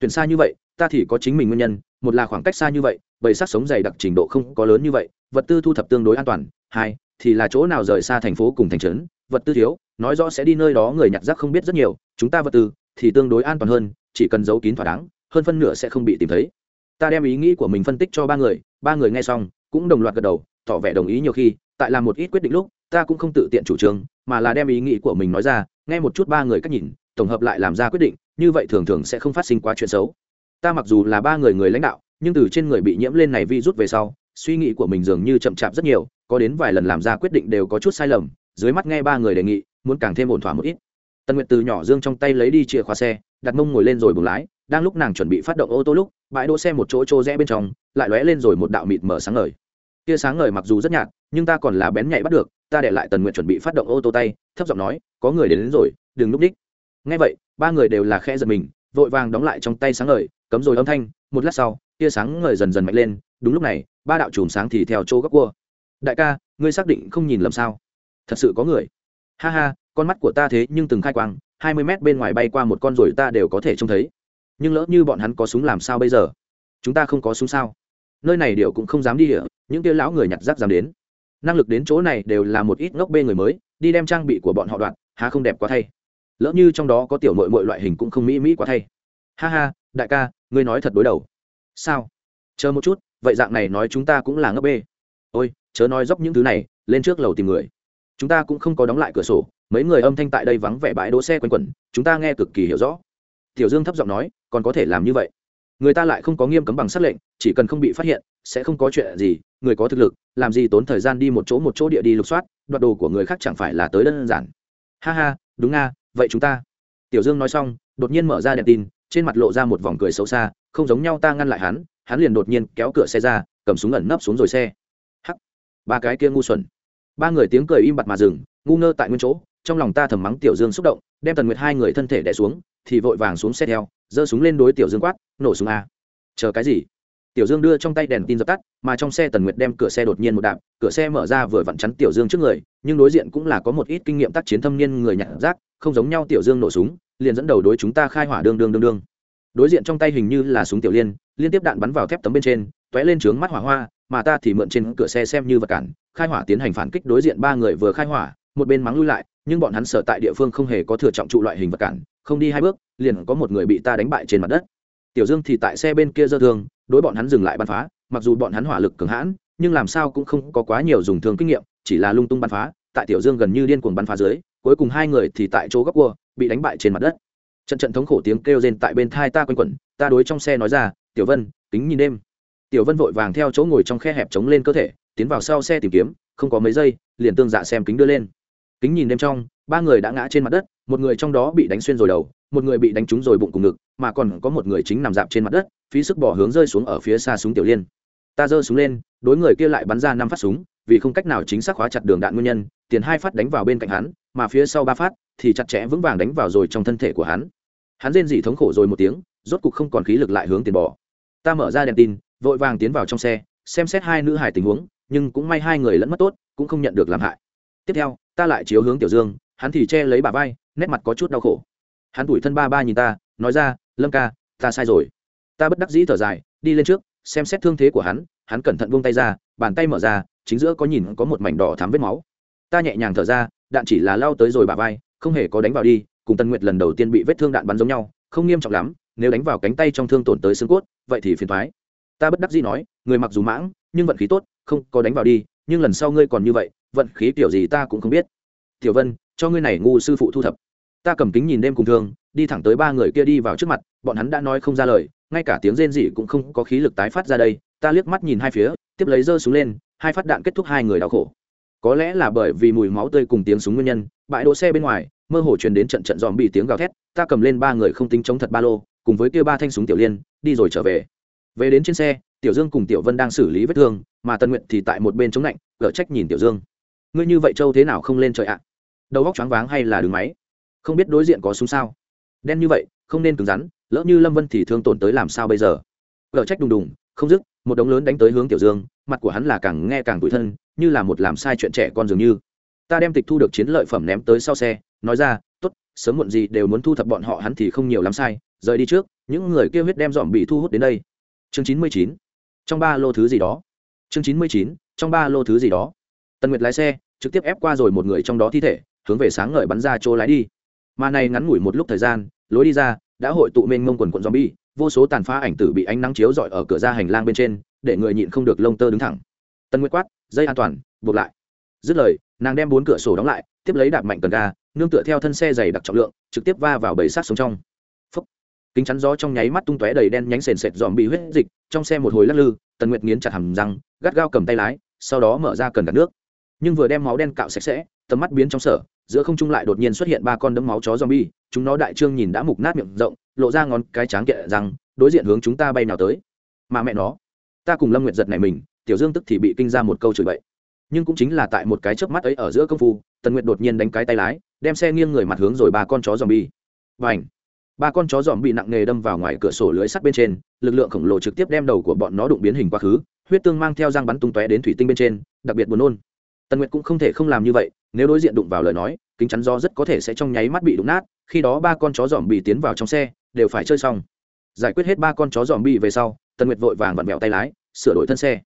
Tuyển xa như vậy, ta thì có chính mình nguyên nhân, một là khoảng cách xa như vậy, bầy sát sống dày đặc trình độ không có lớn như vậy, vật tư thu thập tương đối an toàn, hai, thì là chỗ nào rời xa thành phố cùng thành trấn, vật tư thiếu, nói rõ sẽ đi nơi đó người nhặt rác không biết rất nhiều, chúng ta vật tư thì tương đối an toàn hơn, chỉ cần giấu kín thỏa đáng, hơn phân nửa sẽ không bị tìm thấy. Ta đem ý nghĩ của mình phân tích cho ba người ba người nghe xong cũng đồng loạt gật đầu, tỏ vẻ đồng ý nhiều khi tại làm một ít quyết định lúc, ta cũng không tự tiện chủ trương, mà là đem ý nghĩ của mình nói ra, nghe một chút ba người cách nhìn, tổng hợp lại làm ra quyết định, như vậy thường thường sẽ không phát sinh quá chuyện xấu. Ta mặc dù là ba người người lãnh đạo, nhưng từ trên người bị nhiễm lên này vi rút về sau, suy nghĩ của mình dường như chậm chạp rất nhiều, có đến vài lần làm ra quyết định đều có chút sai lầm, dưới mắt nghe ba người đề nghị, muốn càng thêm ổn thỏa một ít. Tần nguyệt từ nhỏ dương trong tay lấy đi chìa khóa xe, đặt mông ngồi lên rồi bùng lái, đang lúc nàng chuẩn bị phát động ô tô lúc, bãi đỗ xe một chỗ trô rẽ bên trong, lại lóe lên rồi một đạo mịt mở sáng ngời tia sáng ngời mặc dù rất nhạt nhưng ta còn là bén nhạy bắt được ta để lại tần nguyện chuẩn bị phát động ô tô tay thấp giọng nói có người đến, đến rồi đừng núp đích. Ngay vậy ba người đều là khe giật mình vội vàng đóng lại trong tay sáng ngời cấm rồi âm thanh một lát sau tia sáng ngời dần dần mạnh lên đúng lúc này ba đạo chùm sáng thì theo chỗ góc cua. Đại ca ngươi xác định không nhìn lầm sao? Thật sự có người. Ha ha con mắt của ta thế nhưng từng khai quang hai mươi mét bên ngoài bay qua một con rồi ta đều có thể trông thấy. Nhưng lỡ như bọn hắn có súng làm sao bây giờ? Chúng ta không có súng sao? Nơi này điều cũng không dám đi địa, những kia lão người nhặt rác dám đến. Năng lực đến chỗ này đều là một ít ngốc bê người mới, đi đem trang bị của bọn họ đoạn há không đẹp quá thay. Lỡ như trong đó có tiểu mội mội loại hình cũng không mỹ mỹ quá thay. Ha ha, đại ca, ngươi nói thật đối đầu. Sao? Chờ một chút, vậy dạng này nói chúng ta cũng là ngốc bê. Ôi, chớ nói dốc những thứ này, lên trước lầu tìm người. Chúng ta cũng không có đóng lại cửa sổ, mấy người âm thanh tại đây vắng vẻ bãi đỗ xe quanh quẩn, chúng ta nghe cực kỳ hiểu rõ. Tiểu dương thấp giọng nói, còn có thể làm như vậy người ta lại không có nghiêm cấm bằng sát lệnh, chỉ cần không bị phát hiện, sẽ không có chuyện gì, người có thực lực, làm gì tốn thời gian đi một chỗ một chỗ địa đi lục soát, đoạt đồ của người khác chẳng phải là tới đơn giản. Ha ha, đúng nga, vậy chúng ta. Tiểu dương nói xong, đột nhiên mở ra đèn tin, trên mặt lộ ra một vòng cười xấu xa, không giống nhau ta ngăn lại hắn hắn liền đột nhiên kéo cửa xe ra, cầm súng ẩn nấp xuống rồi xe. Hắc, ba cái kia ngu xuẩn. Ba người tiếng cười im bặt mà dừng, ngu ngơ tại nguyên chỗ, trong lòng ta thầm mắng tiểu dương xúc động, đem tần nguyệt hai người thân thể đẻ xuống, thì vội vàng xuống xe theo giơ súng lên đối tiểu dương quát, nổ súng a chờ cái gì? Tiểu dương đưa trong tay đèn tin dập tắt, mà trong xe tần nguyệt đem cửa xe đột nhiên một đạp, cửa xe mở ra vừa vặn chắn tiểu dương trước người, nhưng đối diện cũng là có một ít kinh nghiệm tác chiến thâm niên người nhặt rác, không giống nhau tiểu dương nổ súng, liền dẫn đầu đối chúng ta khai hỏa đương đương đương đương. Đối diện trong tay hình như là súng tiểu liên liên tiếp đạn bắn vào thép tấm bên trên t lên trướng mắt hỏa hoa, mà ta thì mượn trên cửa xe xem như vật cản, khai hỏa tiến hành phản kích đối diện ba người vừa khai hỏa, một bên mắng lui lại, nhưng bọn hắn sợ tại địa phương không hề có thừa trọng trụ loại hình vật cản không đi hai bước, liền có một người bị ta đánh bại trên mặt đất. Tiểu dương thì tại xe bên kia dơ thương, đối bọn hắn dừng lại bắn phá, mặc dù bọn hắn hỏa lực cường hãn, nhưng làm sao cũng không có quá nhiều dùng thương kinh nghiệm, chỉ là lung tung bắn phá, tại tiểu dương gần như điên cuồng bắn phá dưới, cuối cùng hai người thì tại chỗ góc cua, bị đánh bại trên mặt đất. Trận trận thống khổ tiếng kêu rên tại bên thai ta quanh quẩn, ta đối trong xe nói ra, tiểu vân tính nhìn đêm. Tiểu vân vội vàng theo chỗ ngồi trong khe hẹp chống lên cơ thể, tiến vào sau xe tìm kiếm, không có mấy giây, liền tương dạ xem kính đưa lên. Kính nhìn đêm trong, ba người đã ngã trên mặt đất một người trong đó bị đánh xuyên rồi đầu, một người bị đánh trúng rồi bụng cùng ngực, mà còn có một người chính nằm dạp trên mặt đất, phí sức bỏ hướng rơi xuống ở phía xa súng tiểu liên. Ta giơ súng lên, đối người kia lại bắn ra năm phát súng, vì không cách nào chính xác khóa chặt đường đạn nguyên nhân, tiền hai phát đánh vào bên cạnh hắn, mà phía sau ba phát thì chặt chẽ vững vàng đánh vào rồi trong thân thể của hắn. Hắn rên dỉ thống khổ rồi một tiếng, rốt cục không còn khí lực lại hướng tiền bỏ ta mở ra đèn tin, vội vàng tiến vào trong xe, xem xét hai nữ hải tình huống, nhưng cũng may hai người lẫn mất tốt, cũng không nhận được làm hại. Tiếp theo, ta lại chiếu hướng tiểu dương, hắn thì che lấy bà vai nét mặt có chút đau khổ. Hắn tủi thân ba ba nhìn ta, nói ra, lâm ca, ta sai rồi. Ta bất đắc dĩ thở dài, đi lên trước, xem xét thương thế của hắn hắn cẩn thận buông tay ra, bàn tay mở ra, chính giữa có nhìn có một mảnh đỏ thắm vết máu. Ta nhẹ nhàng thở ra, đạn chỉ là lao tới rồi bà vai, không hề có đánh vào đi, cùng tân nguyệt lần đầu tiên bị vết thương đạn bắn giống nhau, không nghiêm trọng lắm, nếu đánh vào cánh tay trong thương tổn tới xương cốt, vậy thì phiền thoái ta bất đắc dĩ nói, người mặc dù mãng, nhưng vận khí tốt, không có đánh vào đi, nhưng lần sau ngươi còn như vậy, vận khí kiểu gì ta cũng không biết. Tiểu vân, cho ngươi này ngu sư phụ thu thập ta cầm kính nhìn đêm cùng thương, đi thẳng tới ba người kia đi vào trước mặt, bọn hắn đã nói không ra lời, ngay cả tiếng rên rỉ cũng không có khí lực tái phát ra đây, ta liếc mắt nhìn hai phía, tiếp lấy giơ súng lên, hai phát đạn kết thúc hai người đau khổ. Có lẽ là bởi vì mùi máu tươi cùng tiếng súng nguyên nhân, bãi đỗ xe bên ngoài, mơ hồ truyền đến trận trận dòm bị tiếng gào thét, ta cầm lên ba người không tính chống thật ba lô, cùng với kia ba thanh súng tiểu liên, đi rồi trở về. Về đến trên xe, tiểu dương cùng tiểu vân đang xử lý vết thương, mà tân nguyện thì tại một bên chống lạnh gỡ trách nhìn tiểu dương. Ngươi như vậy châu thế nào không lên trời ạ? Đầu góc choáng váng hay là đường máy? Không biết đối diện có súng sao? Đen như vậy, không nên cứng rắn, lỡ như lâm vân thì thương tổn tới làm sao bây giờ? Gỡ trách đùng đùng, không dứt, một đống lớn đánh tới hướng tiểu dương, mặt của hắn là càng nghe càng tủi thân, như là một làm sai chuyện trẻ con dường như. Ta đem tịch thu được chiến lợi phẩm ném tới sau xe, nói ra, tốt, sớm muộn gì đều muốn thu thập bọn họ, hắn thì không nhiều lắm sai, rời đi trước, những người kêu huyết đem dòm bị thu hút đến đây. Chương chín mươi chín, trong ba lô thứ gì đó. Chương chín mươi chín, trong ba lô thứ gì đó. Tần nguyệt lái xe, trực tiếp ép qua rồi một người trong đó thi thể, hướng về sáng ngời bắn ra chỗ lái đi mà này ngắn ngủi một lúc thời gian, lối đi ra, đã hội tụ mênh mông quần quận zombie, vô số tàn phá ảnh tử bị ánh nắng chiếu rọi ở cửa ra hành lang bên trên, để người nhịn không được lông tơ đứng thẳng. Tân nguyệt quát, dây an toàn, buộc lại. Dứt lời, nàng đem bốn cửa sổ đóng lại, tiếp lấy đạp mạnh cần ga, nương tựa theo thân xe dày đặc trọng lượng, trực tiếp va vào bầy sát xuống trong. Phúc. kính chắn gió trong nháy mắt tung tóe đầy đen nhánh sền sệt dòm bị huyết dịch, trong xe một hồi lắc lư tần nguyệt nghiến chặt hầm răng, gắt gao cầm tay lái, sau đó mở ra cần gạt nước. Nhưng vừa đem máu đen cạo sạch sẽ, tầm mắt biến trong sở giữa không trung lại đột nhiên xuất hiện ba con đấm máu chó zombie, chúng nó đại trương nhìn đã mục nát miệng rộng, lộ ra ngón cái tráng kệ rằng, đối diện hướng chúng ta bay nào tới. Mà mẹ nó, ta cùng Lâm Nguyệt giật này mình, Tiểu Dương tức thì bị kinh ra một câu chửi bậy. Nhưng cũng chính là tại một cái chớp mắt ấy ở giữa công phu, Tần Nguyệt đột nhiên đánh cái tay lái, đem xe nghiêng người mặt hướng rồi ba con chó zombie. Bành! Ba con chó zombie nặng nề đâm vào ngoài cửa sổ lưới sắt bên trên, lực lượng khổng lồ trực tiếp đem đầu của bọn nó đụng biến hình quá khứ, huyết tương mang theo răng bắn tung tóe đến thủy tinh bên trên, đặc biệt buồn nôn. Tần Nguyệt cũng không thể không làm như vậy, nếu đối diện đụng vào lời nói, kính chắn gió rất có thể sẽ trong nháy mắt bị đụng nát khi đó ba con chó dòm bị tiến vào trong xe đều phải chơi xong. Giải quyết hết ba con chó dòm bị về sau tần nguyệt vội vàng vặn mẹo tay lái sửa đổi thân xe.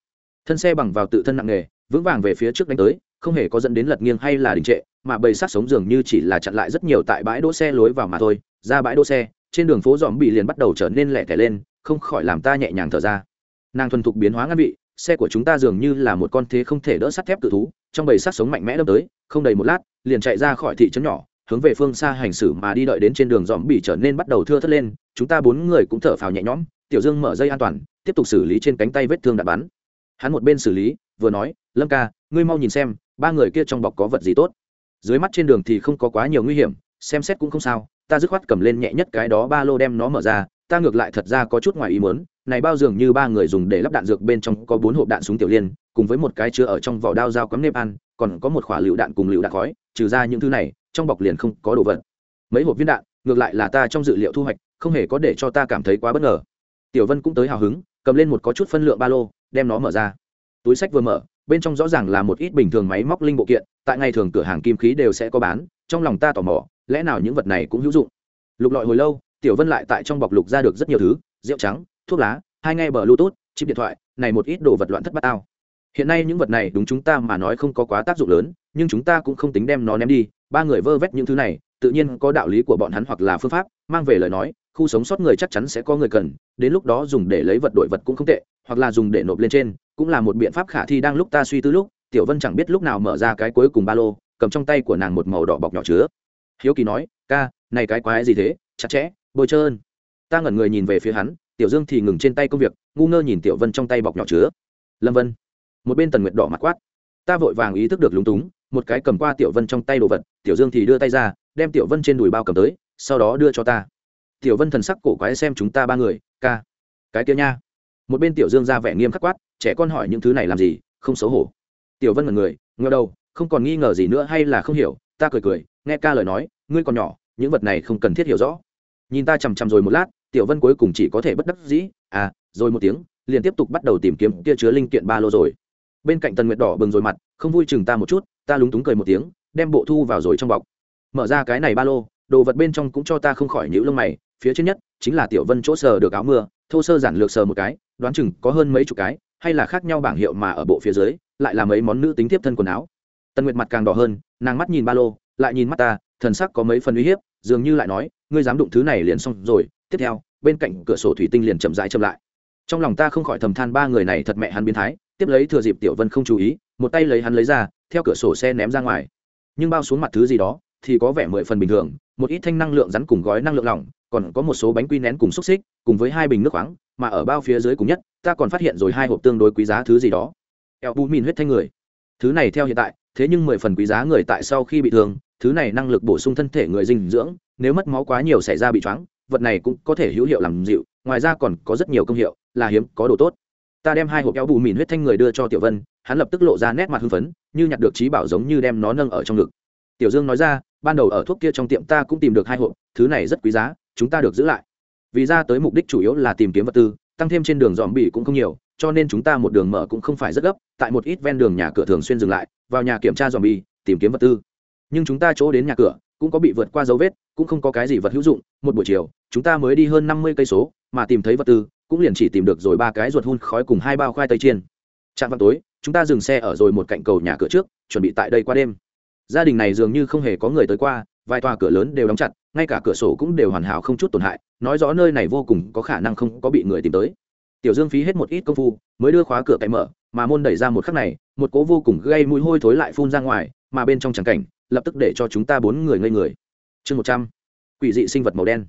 Thân xe bằng vào tự thân nặng nghề vững vàng về phía trước đánh tới không hề có dẫn đến lật nghiêng hay là đình trệ mà bầy sát sống dường như chỉ là chặn lại rất nhiều tại bãi đỗ xe lối vào mà thôi. Ra bãi đỗ xe trên đường phố dòm bị liền bắt đầu trở nên lẻ tẻ lên không khỏi làm ta nhẹ nhàng thở ra. Nàng thuần thục biến hóa ngăn vị xe của chúng ta dường như là một con thế không thể đỡ sắt thép cự thú, trong bầy sát sống mạnh mẽ đâm tới, không đầy một lát, liền chạy ra khỏi thị trấn nhỏ, hướng về phương xa hành xử mà đi đợi đến trên đường dòm bị trở nên bắt đầu thưa thất lên, chúng ta bốn người cũng thở phào nhẹ nhõm, tiểu dương mở dây an toàn, tiếp tục xử lý trên cánh tay vết thương đạn bắn. Hắn một bên xử lý, vừa nói, lâm ca, ngươi mau nhìn xem, ba người kia trong bọc có vật gì tốt. Dưới mắt trên đường thì không có quá nhiều nguy hiểm, xem xét cũng không sao, ta dứt khoát cầm lên nhẹ nhất cái đó ba lô đem nó mở ra, ta ngược lại thật ra có chút ngoài ý muốn này bao dường như ba người dùng để lắp đạn dược bên trong có bốn hộp đạn súng tiểu liên, cùng với một cái chứa ở trong vỏ đao dao cắm nếp ăn, còn có một khỏa lựu đạn cùng lựu đạn khói, trừ ra những thứ này, trong bọc liền không có đồ vật. Mấy hộp viên đạn, ngược lại là ta trong dự liệu thu hoạch, không hề có để cho ta cảm thấy quá bất ngờ. Tiểu vân cũng tới hào hứng, cầm lên một có chút phân lượng ba lô, đem nó mở ra. Túi sách vừa mở, bên trong rõ ràng là một ít bình thường máy móc linh bộ kiện, tại ngày thường cửa hàng kim khí đều sẽ có bán, trong lòng ta tò mò, lẽ nào những vật này cũng hữu dụng. Lục lọi hồi lâu, tiểu vân lại tại trong bọc lục ra được rất nhiều thứ, rượu trắng thuốc lá, hai nghe bờ bluetooth, chip điện thoại, này một ít đồ vật loạn thất bát ao hiện nay những vật này đúng chúng ta mà nói không có quá tác dụng lớn, nhưng chúng ta cũng không tính đem nó ném đi, ba người vơ vét những thứ này, tự nhiên có đạo lý của bọn hắn hoặc là phương pháp, mang về lời nói, khu sống sót người chắc chắn sẽ có người cần, đến lúc đó dùng để lấy vật đổi vật cũng không tệ, hoặc là dùng để nộp lên trên, cũng là một biện pháp khả thi đang lúc ta suy tư lúc, tiểu vân chẳng biết lúc nào mở ra cái cuối cùng ba lô, cầm trong tay của nàng một màu đỏ bọc nhỏ chứa. Hiếu kỳ nói, ca, này cái quái gì thế? Chặt chẽ, bôi trơn. Ta ngẩn người nhìn về phía hắn tiểu dương thì ngừng trên tay công việc, ngu ngơ nhìn tiểu vân trong tay bọc nhỏ chứa. Lâm vân. Một bên tần nguyệt đỏ mặt quát. Ta vội vàng ý thức được lúng túng, một cái cầm qua tiểu vân trong tay đồ vật, tiểu dương thì đưa tay ra, đem tiểu vân trên đùi bao cầm tới, sau đó đưa cho ta. Tiểu vân thần sắc cổ quái xem chúng ta ba người, ca, cái kia nha. Một bên tiểu dương ra vẻ nghiêm khắc quát, trẻ con hỏi những thứ này làm gì, không xấu hổ. Tiểu vân là người ngờ đầu, không còn nghi ngờ gì nữa hay là không hiểu, ta cười cười, nghe ca lời nói, ngươi còn nhỏ, những vật này không cần thiết hiểu rõ. Nhìn ta chằm chằm rồi một lát tiểu vân cuối cùng chỉ có thể bất đắc dĩ à rồi một tiếng, liền tiếp tục bắt đầu tìm kiếm kia chứa linh kiện ba lô rồi. Bên cạnh tần nguyệt đỏ bừng rồi mặt, không vui chừng ta một chút, ta lúng túng cười một tiếng, đem bộ thu vào rồi trong bọc. Mở ra cái này ba lô, đồ vật bên trong cũng cho ta không khỏi nhữ lông mày, phía trên nhất chính là tiểu vân chỗ sờ được áo mưa, thô sơ giản lược sờ một cái, đoán chừng có hơn mấy chục cái, hay là khác nhau bảng hiệu mà ở bộ phía dưới, lại là mấy món nữ tính tiếp thân quần áo. Tần nguyệt mặt càng đỏ hơn, nàng mắt nhìn ba lô, lại nhìn mắt ta, thần sắc có mấy phần uy hiếp, dường như lại nói, ngươi dám đụng thứ này liền xong rồi tiếp theo, bên cạnh cửa sổ thủy tinh liền chậm rãi chậm lại. Trong lòng ta không khỏi thầm than ba người này thật mẹ hắn biến thái, tiếp lấy thừa dịp tiểu vân không chú ý, một tay lấy hắn lấy ra, theo cửa sổ xe ném ra ngoài. Nhưng bao xuống mặt thứ gì đó, thì có vẻ mười phần bình thường, một ít thanh năng lượng rắn cùng gói năng lượng lỏng, còn có một số bánh quy nén cùng xúc xích, cùng với hai bình nước khoáng, mà ở bao phía dưới cùng nhất, ta còn phát hiện rồi hai hộp tương đối quý giá thứ gì đó. Eo bù mìn huyết thanh người. Thứ này theo hiện tại, thế nhưng mười phần quý giá người tại sau khi bị thương, thứ này năng lực bổ sung thân thể người dinh dưỡng, nếu mất máu quá nhiều xảy ra bị choáng vật này cũng có thể hữu hiệu làm dịu ngoài ra còn có rất nhiều công hiệu là hiếm có đồ tốt. Ta đem hai hộp eo bù mìn huyết thanh người đưa cho tiểu vân hắn lập tức lộ ra nét mặt hưng phấn như nhặt được trí bảo giống như đem nó nâng ở trong ngực. Tiểu dương nói ra ban đầu ở thuốc kia trong tiệm ta cũng tìm được hai hộp thứ này rất quý giá chúng ta được giữ lại. Vì ra tới mục đích chủ yếu là tìm kiếm vật tư tăng thêm trên đường dòm bị cũng không nhiều cho nên chúng ta một đường mở cũng không phải rất gấp tại một ít ven đường nhà cửa thường xuyên dừng lại vào nhà kiểm tra dòm bỉ, tìm kiếm vật tư. Nhưng chúng ta chỗ đến nhà cửa cũng có bị vượt qua dấu vết cũng không có cái gì vật hữu dụng một buổi chiều chúng ta mới đi hơn năm mươi cây số, mà tìm thấy vật tư, cũng liền chỉ tìm được rồi ba cái ruột hun khói cùng hai bao khoai tây chiên. Trạm vào tối, chúng ta dừng xe ở rồi một cạnh cầu nhà cửa trước, chuẩn bị tại đây qua đêm. Gia đình này dường như không hề có người tới qua, vài tòa cửa lớn đều đóng chặt, ngay cả cửa sổ cũng đều hoàn hảo không chút tổn hại, nói rõ nơi này vô cùng có khả năng không có bị người tìm tới. Tiểu dương phí hết một ít công phu, mới đưa khóa cửa cậy mở, mà môn đẩy ra một khắc này, một cố vô cùng gây mùi hôi thối lại phun ra ngoài, mà bên trong tràng cảnh, lập tức để cho chúng ta bốn người ngây người. Chương một trăm, quỷ dị sinh vật màu đen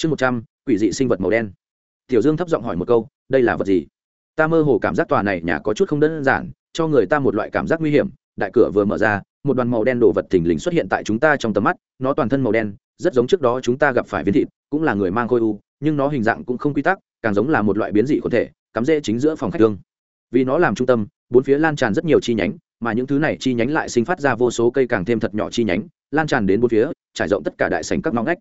chương một trăm, quỷ dị sinh vật màu đen. Tiểu dương thấp giọng hỏi một câu, đây là vật gì? Ta mơ hồ cảm giác tòa này nhà có chút không đơn giản, cho người ta một loại cảm giác nguy hiểm. Đại cửa vừa mở ra, một đoàn màu đen đồ vật thình lình xuất hiện tại chúng ta trong tầm mắt, nó toàn thân màu đen, rất giống trước đó chúng ta gặp phải viên thịt, cũng là người mang khôi u, nhưng nó hình dạng cũng không quy tắc, càng giống là một loại biến dị có thể, cắm rễ chính giữa phòng khách thương vì nó làm trung tâm, bốn phía lan tràn rất nhiều chi nhánh, mà những thứ này chi nhánh lại sinh phát ra vô số cây càng thêm thật nhỏ chi nhánh, lan tràn đến bốn phía, trải rộng tất cả đại sành các ngõ ngách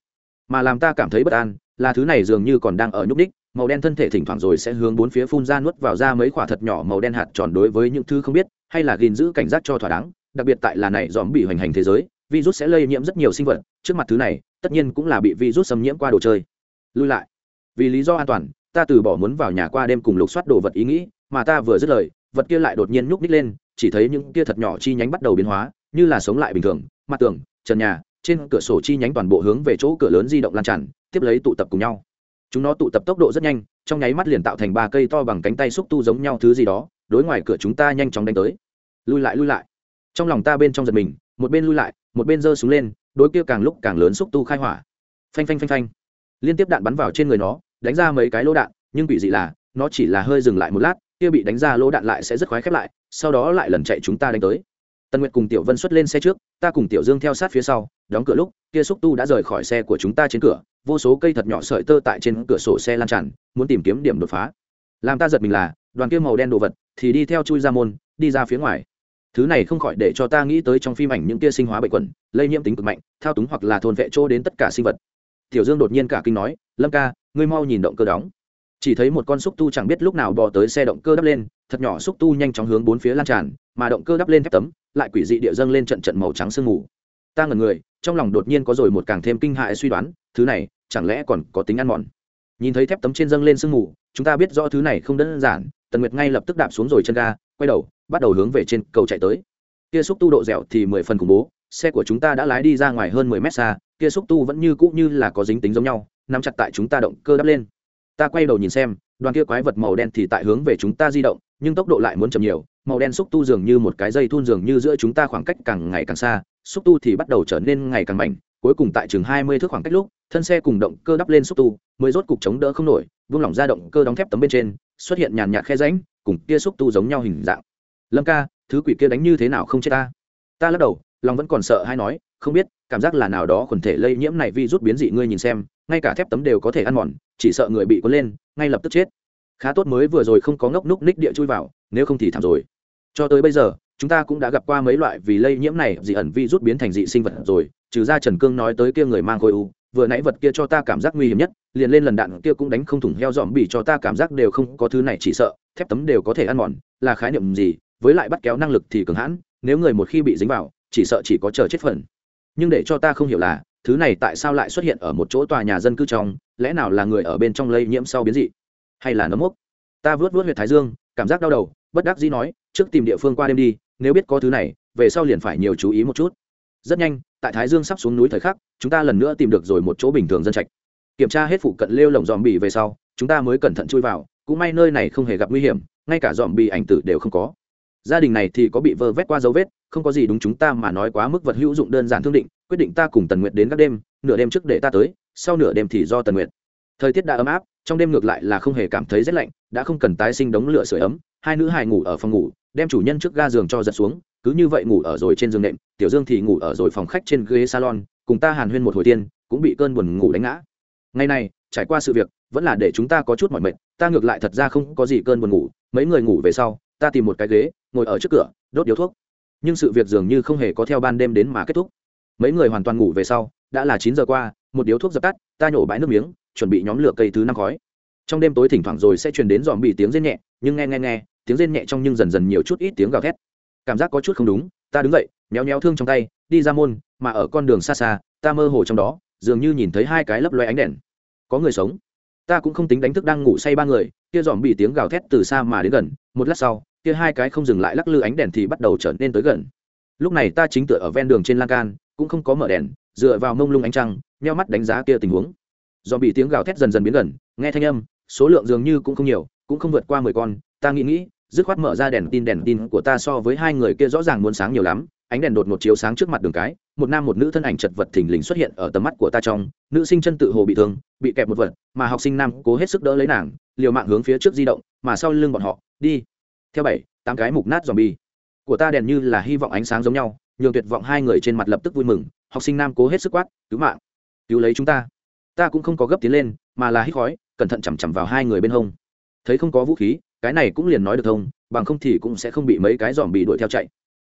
mà làm ta cảm thấy bất an, là thứ này dường như còn đang ở nhúc đích màu đen thân thể thỉnh thoảng rồi sẽ hướng bốn phía phun ra nuốt vào ra mấy quả thật nhỏ màu đen hạt tròn đối với những thứ không biết, hay là gìn giữ cảnh giác cho thỏa đáng, đặc biệt tại là này dòm bị hoành hành thế giới, virus sẽ lây nhiễm rất nhiều sinh vật, trước mặt thứ này, tất nhiên cũng là bị virus xâm nhiễm qua đồ chơi. Lui lại. Vì lý do an toàn, ta từ bỏ muốn vào nhà qua đêm cùng lục soát đồ vật ý nghĩ, mà ta vừa dứt lời, vật kia lại đột nhiên nhúc ních lên, chỉ thấy những kia thật nhỏ chi nhánh bắt đầu biến hóa, như là sống lại bình thường, mặt tường, trần nhà trên cửa sổ chi nhánh toàn bộ hướng về chỗ cửa lớn di động lan tràn, tiếp lấy tụ tập cùng nhau. Chúng nó tụ tập tốc độ rất nhanh, trong nháy mắt liền tạo thành ba cây to bằng cánh tay xúc tu giống nhau thứ gì đó, đối ngoài cửa chúng ta nhanh chóng đánh tới. Lui lại lui lại. Trong lòng ta bên trong giật mình, một bên lui lại, một bên giơ súng lên, đối kia càng lúc càng lớn xúc tu khai hỏa. Phanh phanh phanh phanh. Liên tiếp đạn bắn vào trên người nó, đánh ra mấy cái lỗ đạn, nhưng quỷ dị là, nó chỉ là hơi dừng lại một lát, kia bị đánh ra lỗ đạn lại sẽ rất khoái khép lại, sau đó lại lần chạy chúng ta đánh tới. Tần nguyệt cùng tiểu vân xuất lên xe trước, ta cùng tiểu dương theo sát phía sau đóng cửa lúc, kia xúc tu đã rời khỏi xe của chúng ta trên cửa, vô số cây thật nhỏ sợi tơ tại trên cửa sổ xe lan tràn, muốn tìm kiếm điểm đột phá. Làm ta giật mình là, đoàn kia màu đen đồ vật thì đi theo chui ra môn, đi ra phía ngoài. Thứ này không khỏi để cho ta nghĩ tới trong phim ảnh những kia sinh hóa bệnh quẩn lây nhiễm tính cực mạnh, thao túng hoặc là thôn vệ chỗ đến tất cả sinh vật. Tiểu dương đột nhiên cả kinh nói, lâm ca, ngươi mau nhìn động cơ đóng. Chỉ thấy một con xúc tu chẳng biết lúc nào bò tới xe động cơ đắp lên, thật nhỏ xúc tu nhanh chóng hướng bốn phía lan tràn, mà động cơ đắp lên thép tấm, lại quỷ dị địa dâng lên trận trận màu trắng sương mù ta ngẩn người, trong lòng đột nhiên có rồi một càng thêm kinh hại suy đoán, thứ này, chẳng lẽ còn có tính ăn mòn? Nhìn thấy thép tấm trên dâng lên sương mù, chúng ta biết rõ thứ này không đơn giản, tần nguyệt ngay lập tức đạp xuống rồi chân ga, quay đầu, bắt đầu hướng về trên cầu chạy tới. Kia xúc tu độ dẻo thì mười phần khủng bố, xe của chúng ta đã lái đi ra ngoài hơn mười mét xa, kia xúc tu vẫn như cũ như là có dính tính giống nhau, nắm chặt tại chúng ta động cơ đắp lên. Ta quay đầu nhìn xem, đoàn kia quái vật màu đen thì tại hướng về chúng ta di động nhưng tốc độ lại muốn chậm nhiều, màu đen xúc tu dường như một cái dây thun dường như giữa chúng ta khoảng cách càng ngày càng xa, xúc tu thì bắt đầu trở nên ngày càng mạnh, cuối cùng tại chừng hai mươi thước khoảng cách lúc, thân xe cùng động cơ đắp lên xúc tu, mới rốt cục chống đỡ không nổi, vung lỏng ra động cơ đóng thép tấm bên trên, xuất hiện nhàn nhạt khe ránh cùng kia xúc tu giống nhau hình dạng. Lâm ca, thứ quỷ kia đánh như thế nào không chết ta? Ta lắc đầu, lòng vẫn còn sợ hay nói, không biết, cảm giác là nào đó quần thể lây nhiễm này vi rút biến dị, ngươi nhìn xem, ngay cả thép tấm đều có thể ăn mòn, chỉ sợ người bị cuốn lên, ngay lập tức chết khá tốt mới vừa rồi không có ngốc núc ních địa chui vào, nếu không thì thảm rồi. Cho tới bây giờ, chúng ta cũng đã gặp qua mấy loại vì lây nhiễm này dị ẩn vi rút biến thành dị sinh vật rồi, trừ ra trần cương nói tới kia người mang khối u, vừa nãy vật kia cho ta cảm giác nguy hiểm nhất, liền lên lần đạn kia cũng đánh không thủng heo dòm bỉ cho ta cảm giác đều không có thứ này chỉ sợ, thép tấm đều có thể ăn mòn, là khái niệm gì? Với lại bắt kéo năng lực thì cường hãn, nếu người một khi bị dính vào, chỉ sợ chỉ có chờ chết phần. Nhưng để cho ta không hiểu là, thứ này tại sao lại xuất hiện ở một chỗ tòa nhà dân cư trong, lẽ nào là người ở bên trong lây nhiễm sau biến dị? Hay là nấm mốc? Ta vớt vớt huyệt thái dương, cảm giác đau đầu, bất đắc dĩ nói, trước tìm địa phương qua đêm đi, nếu biết có thứ này, về sau liền phải nhiều chú ý một chút. Rất nhanh, tại thái dương sắp xuống núi thời khắc, chúng ta lần nữa tìm được rồi một chỗ bình thường dân trạch. Kiểm tra hết phụ cận lêu lồng dòm bì về sau, chúng ta mới cẩn thận chui vào, cũng may nơi này không hề gặp nguy hiểm, ngay cả dòm bì ảnh tử đều không có. Gia đình này thì có bị vơ vét qua dấu vết, không có gì đúng chúng ta mà nói quá mức vật hữu dụng đơn giản thương định, quyết định ta cùng tần nguyệt đến các đêm, nửa đêm trước để ta tới, sau nửa đêm thì do tần nguyệt thời tiết đã ấm áp, trong đêm ngược lại là không hề cảm thấy rét lạnh, đã không cần tái sinh đống lửa sưởi ấm. Hai nữ hài ngủ ở phòng ngủ, đem chủ nhân trước ga giường cho giật xuống, cứ như vậy ngủ ở rồi trên giường nệm, tiểu dương thì ngủ ở rồi phòng khách trên ghế salon, cùng ta hàn huyên một hồi tiên, cũng bị cơn buồn ngủ đánh ngã. Ngày này, trải qua sự việc, vẫn là để chúng ta có chút mỏi mệt, ta ngược lại thật ra không có gì cơn buồn ngủ, mấy người ngủ về sau, ta tìm một cái ghế, ngồi ở trước cửa, đốt điếu thuốc. Nhưng sự việc dường như không hề có theo ban đêm đến mà kết thúc. Mấy người hoàn toàn ngủ về sau, đã là chín giờ qua, một điếu thuốc dập tắt, ta nhổ bãi nước miếng chuẩn bị nhóm lửa cây thứ năm khói. Trong đêm tối thỉnh thoảng rồi sẽ truyền đến dòm bị tiếng rên nhẹ, nhưng nghe nghe nghe, tiếng rên nhẹ trong nhưng dần dần nhiều chút ít tiếng gào thét. Cảm giác có chút không đúng, ta đứng dậy, méo méo thương trong tay, đi ra môn, mà ở con đường xa xa, ta mơ hồ trong đó, dường như nhìn thấy hai cái lấp loe ánh đèn. Có người sống. Ta cũng không tính đánh thức đang ngủ say ba người, kia dòm bị tiếng gào thét từ xa mà đến gần, một lát sau, kia hai cái không dừng lại lắc lư ánh đèn thì bắt đầu trở nên tới gần. Lúc này ta chính tựa ở ven đường trên lan can, cũng không có mở đèn, dựa vào mông lung ánh trăng, nheo mắt đánh giá kia tình huống dòm bị tiếng gào thét dần dần biến gần, nghe thanh âm, số lượng dường như cũng không nhiều, cũng không vượt qua mười con. Ta nghĩ nghĩ, dứt khoát mở ra đèn tin đèn tin của ta so với hai người kia rõ ràng muốn sáng nhiều lắm. Ánh đèn đột một chiếu sáng trước mặt đường cái, một nam một nữ thân ảnh chật vật thình lình xuất hiện ở tầm mắt của ta trong. Nữ sinh chân tự hồ bị thương, bị kẹp một vật, mà học sinh nam cố hết sức đỡ lấy nàng, liều mạng hướng phía trước di động, mà sau lưng bọn họ, đi. Theo bảy, tám cái mục nát dòm bi của ta đèn như là hy vọng ánh sáng giống nhau, nhường tuyệt vọng hai người trên mặt lập tức vui mừng, học sinh nam cố hết sức quát, cứu mạng, cứu lấy chúng ta ta cũng không có gấp tiến lên, mà là hít khói, cẩn thận chằm chằm vào hai người bên hông. Thấy không có vũ khí, cái này cũng liền nói được thông, bằng không thì cũng sẽ không bị mấy cái dòm bị đuổi theo chạy.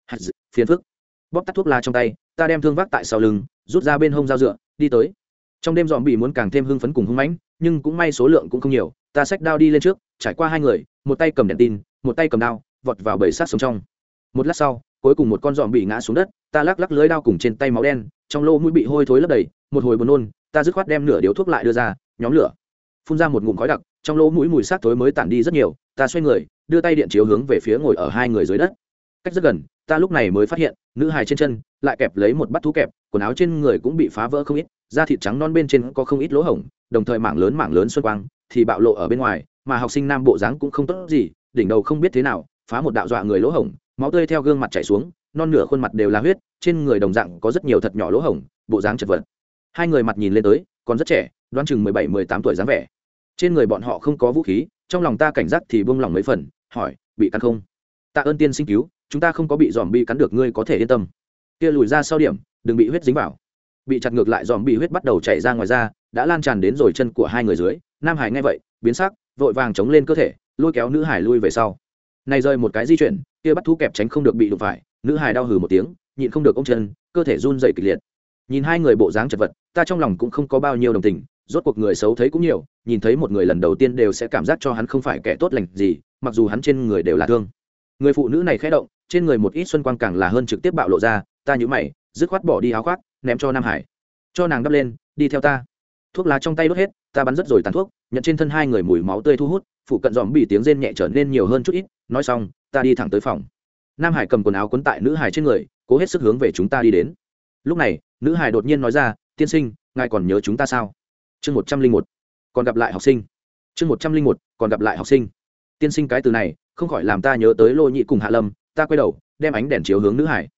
Hạt phiền phức. Bóp tắt thuốc la trong tay, ta đem thương vác tại sau lưng, rút ra bên hông dao dựa, đi tới. Trong đêm dòm bị muốn càng thêm hưng phấn cùng hưng mãnh, nhưng cũng may số lượng cũng không nhiều, ta xách đao đi lên trước, trải qua hai người, một tay cầm đèn tin, một tay cầm đao, vọt vào bầy sát sống trong. Một lát sau, cuối cùng một con dòm bị ngã xuống đất, ta lắc lắc lưới đao cùng trên tay máu đen, trong lô mũi bị hôi thối lấp đầy, một hồi buồn nôn ta dứt khoát đem nửa điếu thuốc lại đưa ra, nhóm lửa. Phun ra một ngụm khói đặc, trong lỗ mũi mùi sát thối mới tản đi rất nhiều, ta xoay người, đưa tay điện chiếu hướng về phía ngồi ở hai người dưới đất. Cách rất gần, ta lúc này mới phát hiện, nữ hài trên chân, lại kẹp lấy một bát thú kẹp, quần áo trên người cũng bị phá vỡ không ít, da thịt trắng non bên trên có không ít lỗ hổng, đồng thời mảng lớn mảng lớn xuân quang, thì bạo lộ ở bên ngoài, mà học sinh nam bộ dáng cũng không tốt gì, đỉnh đầu không biết thế nào, phá một đạo dọa người lỗ hổng, máu tươi theo gương mặt chảy xuống, non nửa khuôn mặt đều là huyết, trên người đồng dạng có rất nhiều thật nhỏ lỗ hổng, bộ dáng chật vật hai người mặt nhìn lên tới, còn rất trẻ, đoán chừng mười bảy, mười tám tuổi dáng vẻ. Trên người bọn họ không có vũ khí, trong lòng ta cảnh giác thì buông lòng mấy phần, hỏi, bị cắn không? Tạ ơn tiên sinh cứu, chúng ta không có bị dòm bi cắn được, ngươi có thể yên tâm. Kia lùi ra sau điểm, đừng bị huyết dính vào. Bị chặt ngược lại dòm bị huyết bắt đầu chảy ra ngoài ra đã lan tràn đến rồi chân của hai người dưới. Nam hải nghe vậy, biến sắc, vội vàng chống lên cơ thể, lôi kéo nữ hải lui về sau. Này rơi một cái di chuyển, kia bắt thú kẹp tránh không được bị đụng phải, nữ hải đau hừ một tiếng, nhịn không được ông chân, cơ thể run dậy kịch liệt nhìn hai người bộ dáng chật vật, ta trong lòng cũng không có bao nhiêu đồng tình, rốt cuộc người xấu thấy cũng nhiều, nhìn thấy một người lần đầu tiên đều sẽ cảm giác cho hắn không phải kẻ tốt lành gì, mặc dù hắn trên người đều là thương. Người phụ nữ này khẽ động, trên người một ít xuân quang càng là hơn trực tiếp bạo lộ ra, ta nhữ mày, dứt khoát bỏ đi áo khoác, ném cho nam hải. Cho nàng đắp lên, đi theo ta. Thuốc lá trong tay đốt hết, ta bắn rất rồi tàn thuốc, nhận trên thân hai người mùi máu tươi thu hút, phụ cận dòm bị tiếng rên nhẹ trở nên nhiều hơn chút ít, nói xong, ta đi thẳng tới phòng. Nam hải cầm quần áo quấn tại nữ hải trên người, cố hết sức hướng về chúng ta đi đến lúc này, nữ hải đột nhiên nói ra, tiên sinh, ngài còn nhớ chúng ta sao? Chương một trăm linh một, còn gặp lại học sinh. Chương một trăm linh một, còn gặp lại học sinh. Tiên sinh cái từ này, không khỏi làm ta nhớ tới lô nhị cùng hạ lâm, ta quay đầu, đem ánh đèn chiếu hướng nữ hải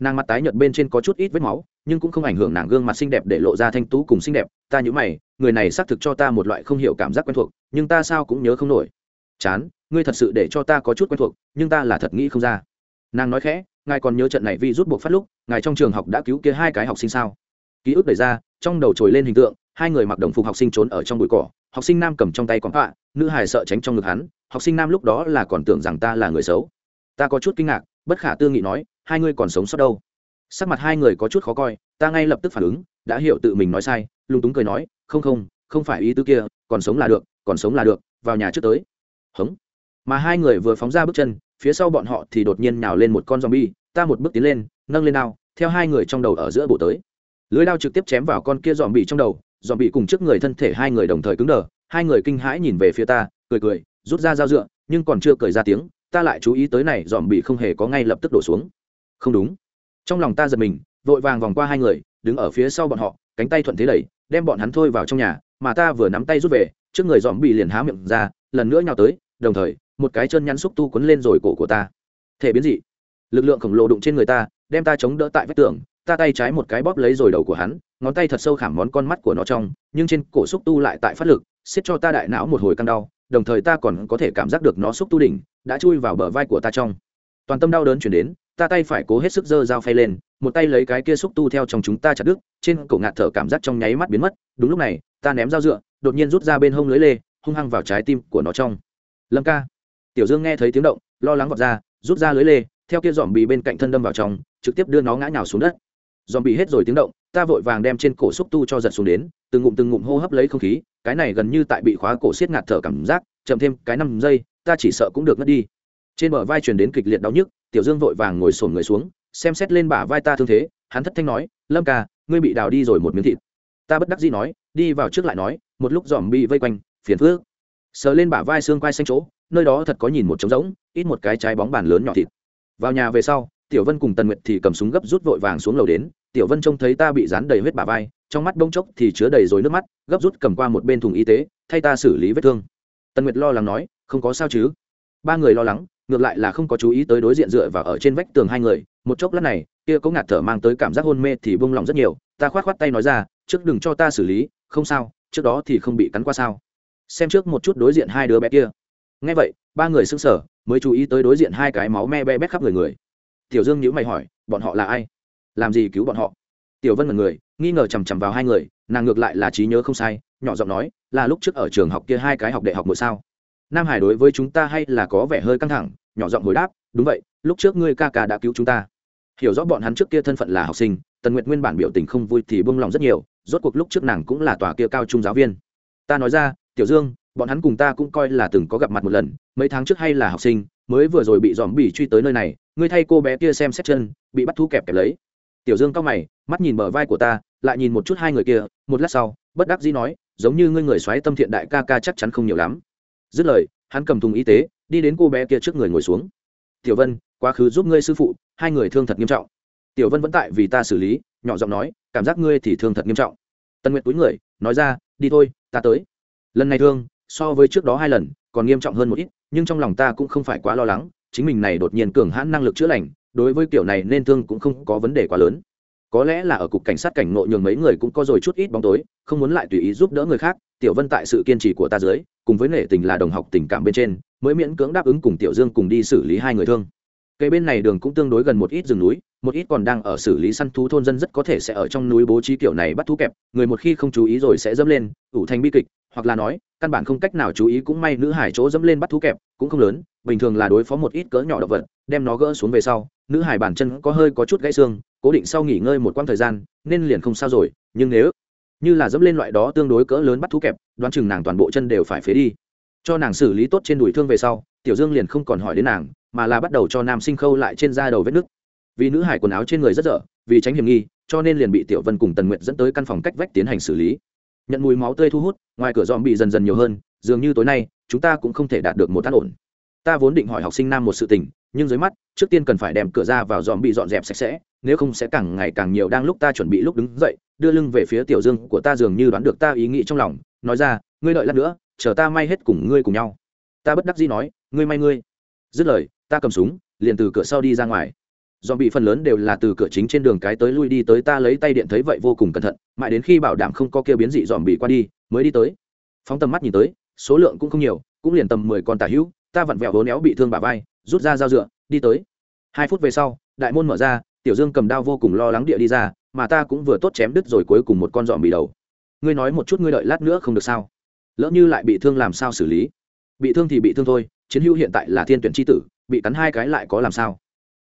nàng mặt tái nhợt bên trên có chút ít vết máu, nhưng cũng không ảnh hưởng nàng gương mặt xinh đẹp để lộ ra thanh tú cùng xinh đẹp, ta nhớ mày, người này xác thực cho ta một loại không hiểu cảm giác quen thuộc, nhưng ta sao cũng nhớ không nổi. Chán, ngươi thật sự để cho ta có chút quen thuộc, nhưng ta là thật nghĩ không ra. Nàng nói khẽ ngài còn nhớ trận này vì rút buộc phát lúc, ngài trong trường học đã cứu kia hai cái học sinh sao? Ký ức đẩy ra, trong đầu trồi lên hình tượng, hai người mặc đồng phục học sinh trốn ở trong bụi cỏ, học sinh nam cầm trong tay quán họa, nữ hài sợ tránh trong ngực hắn, học sinh nam lúc đó là còn tưởng rằng ta là người xấu. Ta có chút kinh ngạc, bất khả tư nghị nói, hai người còn sống sót đâu? Sắc mặt hai người có chút khó coi, ta ngay lập tức phản ứng, đã hiểu tự mình nói sai lung túng cười nói, không không không phải ý tư kia, còn sống là được, còn sống là được, vào nhà trước tới. Hống. Mà hai người vừa phóng ra bước chân phía sau bọn họ thì đột nhiên nhào lên một con zombie ta một bước tiến lên nâng lên đao, theo hai người trong đầu ở giữa bộ tới. Lưỡi đao trực tiếp chém vào con kia zombie trong đầu zombie cùng trước người thân thể hai người đồng thời cứng đờ hai người kinh hãi nhìn về phía ta cười cười rút ra dao dựa nhưng còn chưa cười ra tiếng ta lại chú ý tới này zombie không hề có ngay lập tức đổ xuống. Không đúng. Trong lòng ta giật mình vội vàng vòng qua hai người đứng ở phía sau bọn họ cánh tay thuận thế đẩy đem bọn hắn thôi vào trong nhà mà ta vừa nắm tay rút về trước người dòm bị liền há miệng ra lần nữa nhào tới đồng thời một cái chân nhắn xúc tu quấn lên rồi cổ của ta. Thể biến dị. Lực lượng khổng lồ đụng trên người ta, đem ta chống đỡ tại vách tường, ta tay trái một cái bóp lấy rồi đầu của hắn, ngón tay thật sâu khảm món con mắt của nó trong, nhưng trên cổ xúc tu lại tại phát lực xiết cho ta đại não một hồi căng đau, đồng thời ta còn có thể cảm giác được nó xúc tu đỉnh, đã chui vào bờ vai của ta trong. Toàn tâm đau đớn chuyển đến, ta tay phải cố hết sức giơ dao phay lên, một tay lấy cái kia xúc tu theo trong chúng ta chặt đứt, trên cổ ngạt thở cảm giác trong nháy mắt biến mất, đúng lúc này, ta ném dao dựa, đột nhiên rút ra bên hông lưới lê, hung hăng vào trái tim của nó trong. Lâm ca tiểu dương nghe thấy tiếng động, lo lắng vọt ra, rút ra lưới lê, theo kia dòm bị bên cạnh thân đâm vào trong, trực tiếp đưa nó ngã nhào xuống đất. Dòm bị hết rồi tiếng động, ta vội vàng đem trên cổ xúc tu cho giật xuống đến, từng ngụm từng ngụm hô hấp lấy không khí, cái này gần như tại bị khóa cổ siết ngạt thở cảm giác, chậm thêm cái năm giây, ta chỉ sợ cũng được ngất đi. Trên bờ vai truyền đến kịch liệt đau nhức, tiểu dương vội vàng ngồi sổn người xuống, xem xét lên bả vai ta thương thế, hắn thất thanh nói, lâm ca, ngươi bị đào đi rồi một miếng thịt. Ta bất đắc dĩ nói, đi vào trước lại nói, một lúc dòm bị vây quanh, phiền phước sờ lên bả vai xương quai xanh chỗ nơi đó thật có nhìn một trống rỗng, ít một cái trái bóng bàn lớn nhỏ thịt. Vào nhà về sau, tiểu vân cùng tần nguyệt thì cầm súng gấp rút vội vàng xuống lầu đến, tiểu vân trông thấy ta bị dán đầy vết bả vai, trong mắt bông chốc thì chứa đầy rồi nước mắt, gấp rút cầm qua một bên thùng y tế, thay ta xử lý vết thương. Tần nguyệt lo lắng nói, không có sao chứ? Ba người lo lắng, ngược lại là không có chú ý tới đối diện dựa và ở trên vách tường hai người, một chốc lát này, kia có ngạt thở mang tới cảm giác hôn mê thì bông lòng rất nhiều, ta khoát khoát tay nói ra, trước đừng cho ta xử lý, không sao, trước đó thì không bị cắn qua sao. Xem trước một chút đối diện hai đứa bé kia nghe vậy, ba người sững sờ, mới chú ý tới đối diện hai cái máu me be bét khắp người người. Tiểu dương nhữ mày hỏi, bọn họ là ai? Làm gì cứu bọn họ? Tiểu vân mật người, nghi ngờ chằm chằm vào hai người, nàng ngược lại là trí nhớ không sai, nhỏ giọng nói, là lúc trước ở trường học kia hai cái học đại học mỗi sao? Nam hải đối với chúng ta hay là có vẻ hơi căng thẳng? Nhỏ giọng hồi đáp, đúng vậy, lúc trước ngươi ca ca đã cứu chúng ta. Hiểu rõ bọn hắn trước kia thân phận là học sinh, tần nguyệt nguyên bản biểu tình không vui thì bông lòng rất nhiều, rốt cuộc lúc trước nàng cũng là tòa kia cao trung giáo viên. Ta nói ra, tiểu dương bọn hắn cùng ta cũng coi là từng có gặp mặt một lần, mấy tháng trước hay là học sinh, mới vừa rồi bị dòm bỉ truy tới nơi này, ngươi thay cô bé kia xem xét chân, bị bắt thú kẹp kẹp lấy. Tiểu dương cao mày, mắt nhìn bờ vai của ta, lại nhìn một chút hai người kia, một lát sau, bất đắc dĩ nói, giống như ngươi người xoáy tâm thiện đại ca ca chắc chắn không nhiều lắm. Dứt lời, hắn cầm thùng y tế, đi đến cô bé kia trước người ngồi xuống. Tiểu vân, quá khứ giúp ngươi sư phụ, hai người thương thật nghiêm trọng. Tiểu vân vẫn tại vì ta xử lý, nhỏ giọng nói, cảm giác ngươi thì thương thật nghiêm trọng. Tân nguyện túi người, nói ra, đi thôi, ta tới. Lần này thương so với trước đó hai lần, còn nghiêm trọng hơn một ít, nhưng trong lòng ta cũng không phải quá lo lắng, chính mình này đột nhiên cường hãn năng lực chữa lành, đối với kiểu này nên thương cũng không có vấn đề quá lớn. Có lẽ là ở cục cảnh sát cảnh nội nhường mấy người cũng có rồi chút ít bóng tối, không muốn lại tùy ý giúp đỡ người khác, tiểu vân tại sự kiên trì của ta dưới, cùng với nể tình là đồng học tình cảm bên trên, mới miễn cưỡng đáp ứng cùng tiểu dương cùng đi xử lý hai người thương. Cây bên này đường cũng tương đối gần một ít rừng núi, một ít còn đang ở xử lý săn thú thôn dân rất có thể sẽ ở trong núi bố trí kiểu này bắt thú kẹp, người một khi không chú ý rồi sẽ dẫm lên, ủ thành bi kịch hoặc là nói, căn bản không cách nào chú ý cũng may nữ hải chỗ dẫm lên bắt thú kẹp, cũng không lớn, bình thường là đối phó một ít cỡ nhỏ động vật, đem nó gỡ xuống về sau, nữ hải bản chân có hơi có chút gãy xương, cố định sau nghỉ ngơi một quãng thời gian, nên liền không sao rồi, nhưng nếu như là dẫm lên loại đó tương đối cỡ lớn bắt thú kẹp, đoán chừng nàng toàn bộ chân đều phải phế đi. Cho nàng xử lý tốt trên đùi thương về sau, tiểu dương liền không còn hỏi đến nàng, mà là bắt đầu cho nam sinh khâu lại trên da đầu vết nứt. Vì nữ hải quần áo trên người rất dở, vì tránh hiểm nghi, cho nên liền bị tiểu vân cùng tần nguyện dẫn tới căn phòng cách vách tiến hành xử lý nhận mùi máu tươi thu hút, ngoài cửa dòm bị dần dần nhiều hơn, dường như tối nay, chúng ta cũng không thể đạt được một tác ổn. Ta vốn định hỏi học sinh nam một sự tình, nhưng dưới mắt, trước tiên cần phải đem cửa ra vào dòm bị dọn dẹp sạch sẽ, nếu không sẽ càng ngày càng nhiều đang lúc ta chuẩn bị lúc đứng dậy, đưa lưng về phía tiểu dương của ta dường như đoán được ta ý nghĩ trong lòng, nói ra, ngươi đợi lát nữa, chờ ta may hết cùng ngươi cùng nhau. Ta bất đắc dĩ nói, ngươi may ngươi. Dứt lời, ta cầm súng, liền từ cửa sau đi ra ngoài dòm bị phần lớn đều là từ cửa chính trên đường cái tới lui đi tới ta lấy tay điện thấy vậy vô cùng cẩn thận, mãi đến khi bảo đảm không có kêu biến dị dòm bị qua đi, mới đi tới. Phóng tầm mắt nhìn tới, số lượng cũng không nhiều, cũng liền tầm mười con tà hữu, ta vặn vẹo hố néo bị thương bà vai, rút ra dao dựa, đi tới. Hai phút về sau, đại môn mở ra, tiểu dương cầm đao vô cùng lo lắng địa đi ra, mà ta cũng vừa tốt chém đứt rồi cuối cùng một con dòm bị đầu. Ngươi nói một chút ngươi đợi lát nữa không được sao? Lỡ như lại bị thương làm sao xử lý? Bị thương thì bị thương thôi, chiến hữu hiện tại là thiên tuyển tri tử, bị cắn hai cái lại có làm sao?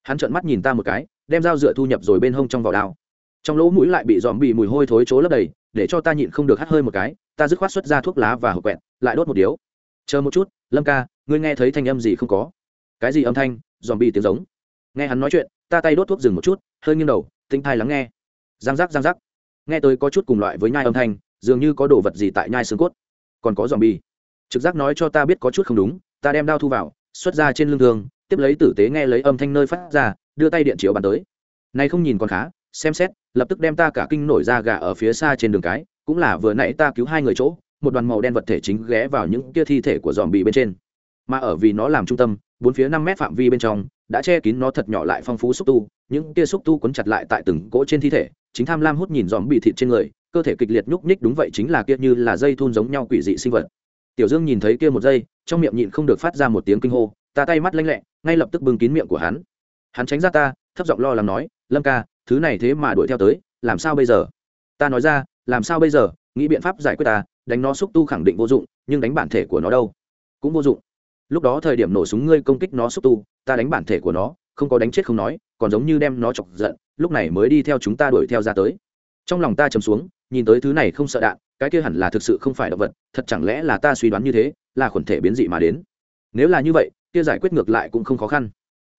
Hắn trợn mắt nhìn ta một cái, đem dao dựa thu nhập rồi bên hông trong vỏ đao. Trong lỗ mũi lại bị dòm bị mùi hôi thối chỗ lấp đầy, để cho ta nhịn không được hắt hơi một cái, ta dứt khoát xuất ra thuốc lá và hộp quẹt, lại đốt một điếu. Chờ một chút, lâm ca, ngươi nghe thấy thanh âm gì không có? Cái gì âm thanh? Dòm bị tiếng giống. Nghe hắn nói chuyện, ta tay đốt thuốc dừng một chút, hơi nghiêng đầu, tinh thai lắng nghe. Giang giác giang giác. Nghe tới có chút cùng loại với nhai âm thanh, dường như có đồ vật gì tại nhai xương cốt. Còn có dòm bi trực giác nói cho ta biết có chút không đúng, ta đem đao thu vào, xuất ra trên lưng thương tiếp lấy tử tế nghe lấy âm thanh nơi phát ra, đưa tay điện chiếu bắn tới. Nay không nhìn còn khá, xem xét, lập tức đem ta cả kinh nổi ra gà ở phía xa trên đường cái, cũng là vừa nãy ta cứu hai người chỗ, một đoàn màu đen vật thể chính ghé vào những kia thi thể của dòm bị bên trên. Mà ở vì nó làm trung tâm, bốn phía năm mét phạm vi bên trong, đã che kín nó thật nhỏ lại phong phú xúc tu, những kia xúc tu quấn chặt lại tại từng cỗ trên thi thể, chính tham lam hút nhìn dòm bị thịt trên người, cơ thể kịch liệt nhúc nhích đúng vậy chính là kia như là dây thun giống nhau quỷ dị sinh vật. Tiểu dương nhìn thấy kia một giây, trong miệng nhịn không được phát ra một tiếng kinh hô, ta tay mắt lanh lẹ ngay lập tức bưng kín miệng của hắn. Hắn tránh ra ta, thấp giọng lo lắng nói, lâm ca, thứ này thế mà đuổi theo tới, làm sao bây giờ? Ta nói ra, làm sao bây giờ? Nghĩ biện pháp giải quyết ta, đánh nó xúc tu khẳng định vô dụng, nhưng đánh bản thể của nó đâu? Cũng vô dụng. Lúc đó thời điểm nổ súng ngươi công kích nó xúc tu, ta đánh bản thể của nó, không có đánh chết không nói, còn giống như đem nó chọc giận, lúc này mới đi theo chúng ta đuổi theo ra tới. Trong lòng ta chầm xuống, nhìn tới thứ này không sợ đạn, cái kia hẳn là thực sự không phải động vật, thật chẳng lẽ là ta suy đoán như thế, là khuẩn thể biến dị mà đến. Nếu là như vậy kia giải quyết ngược lại cũng không khó khăn.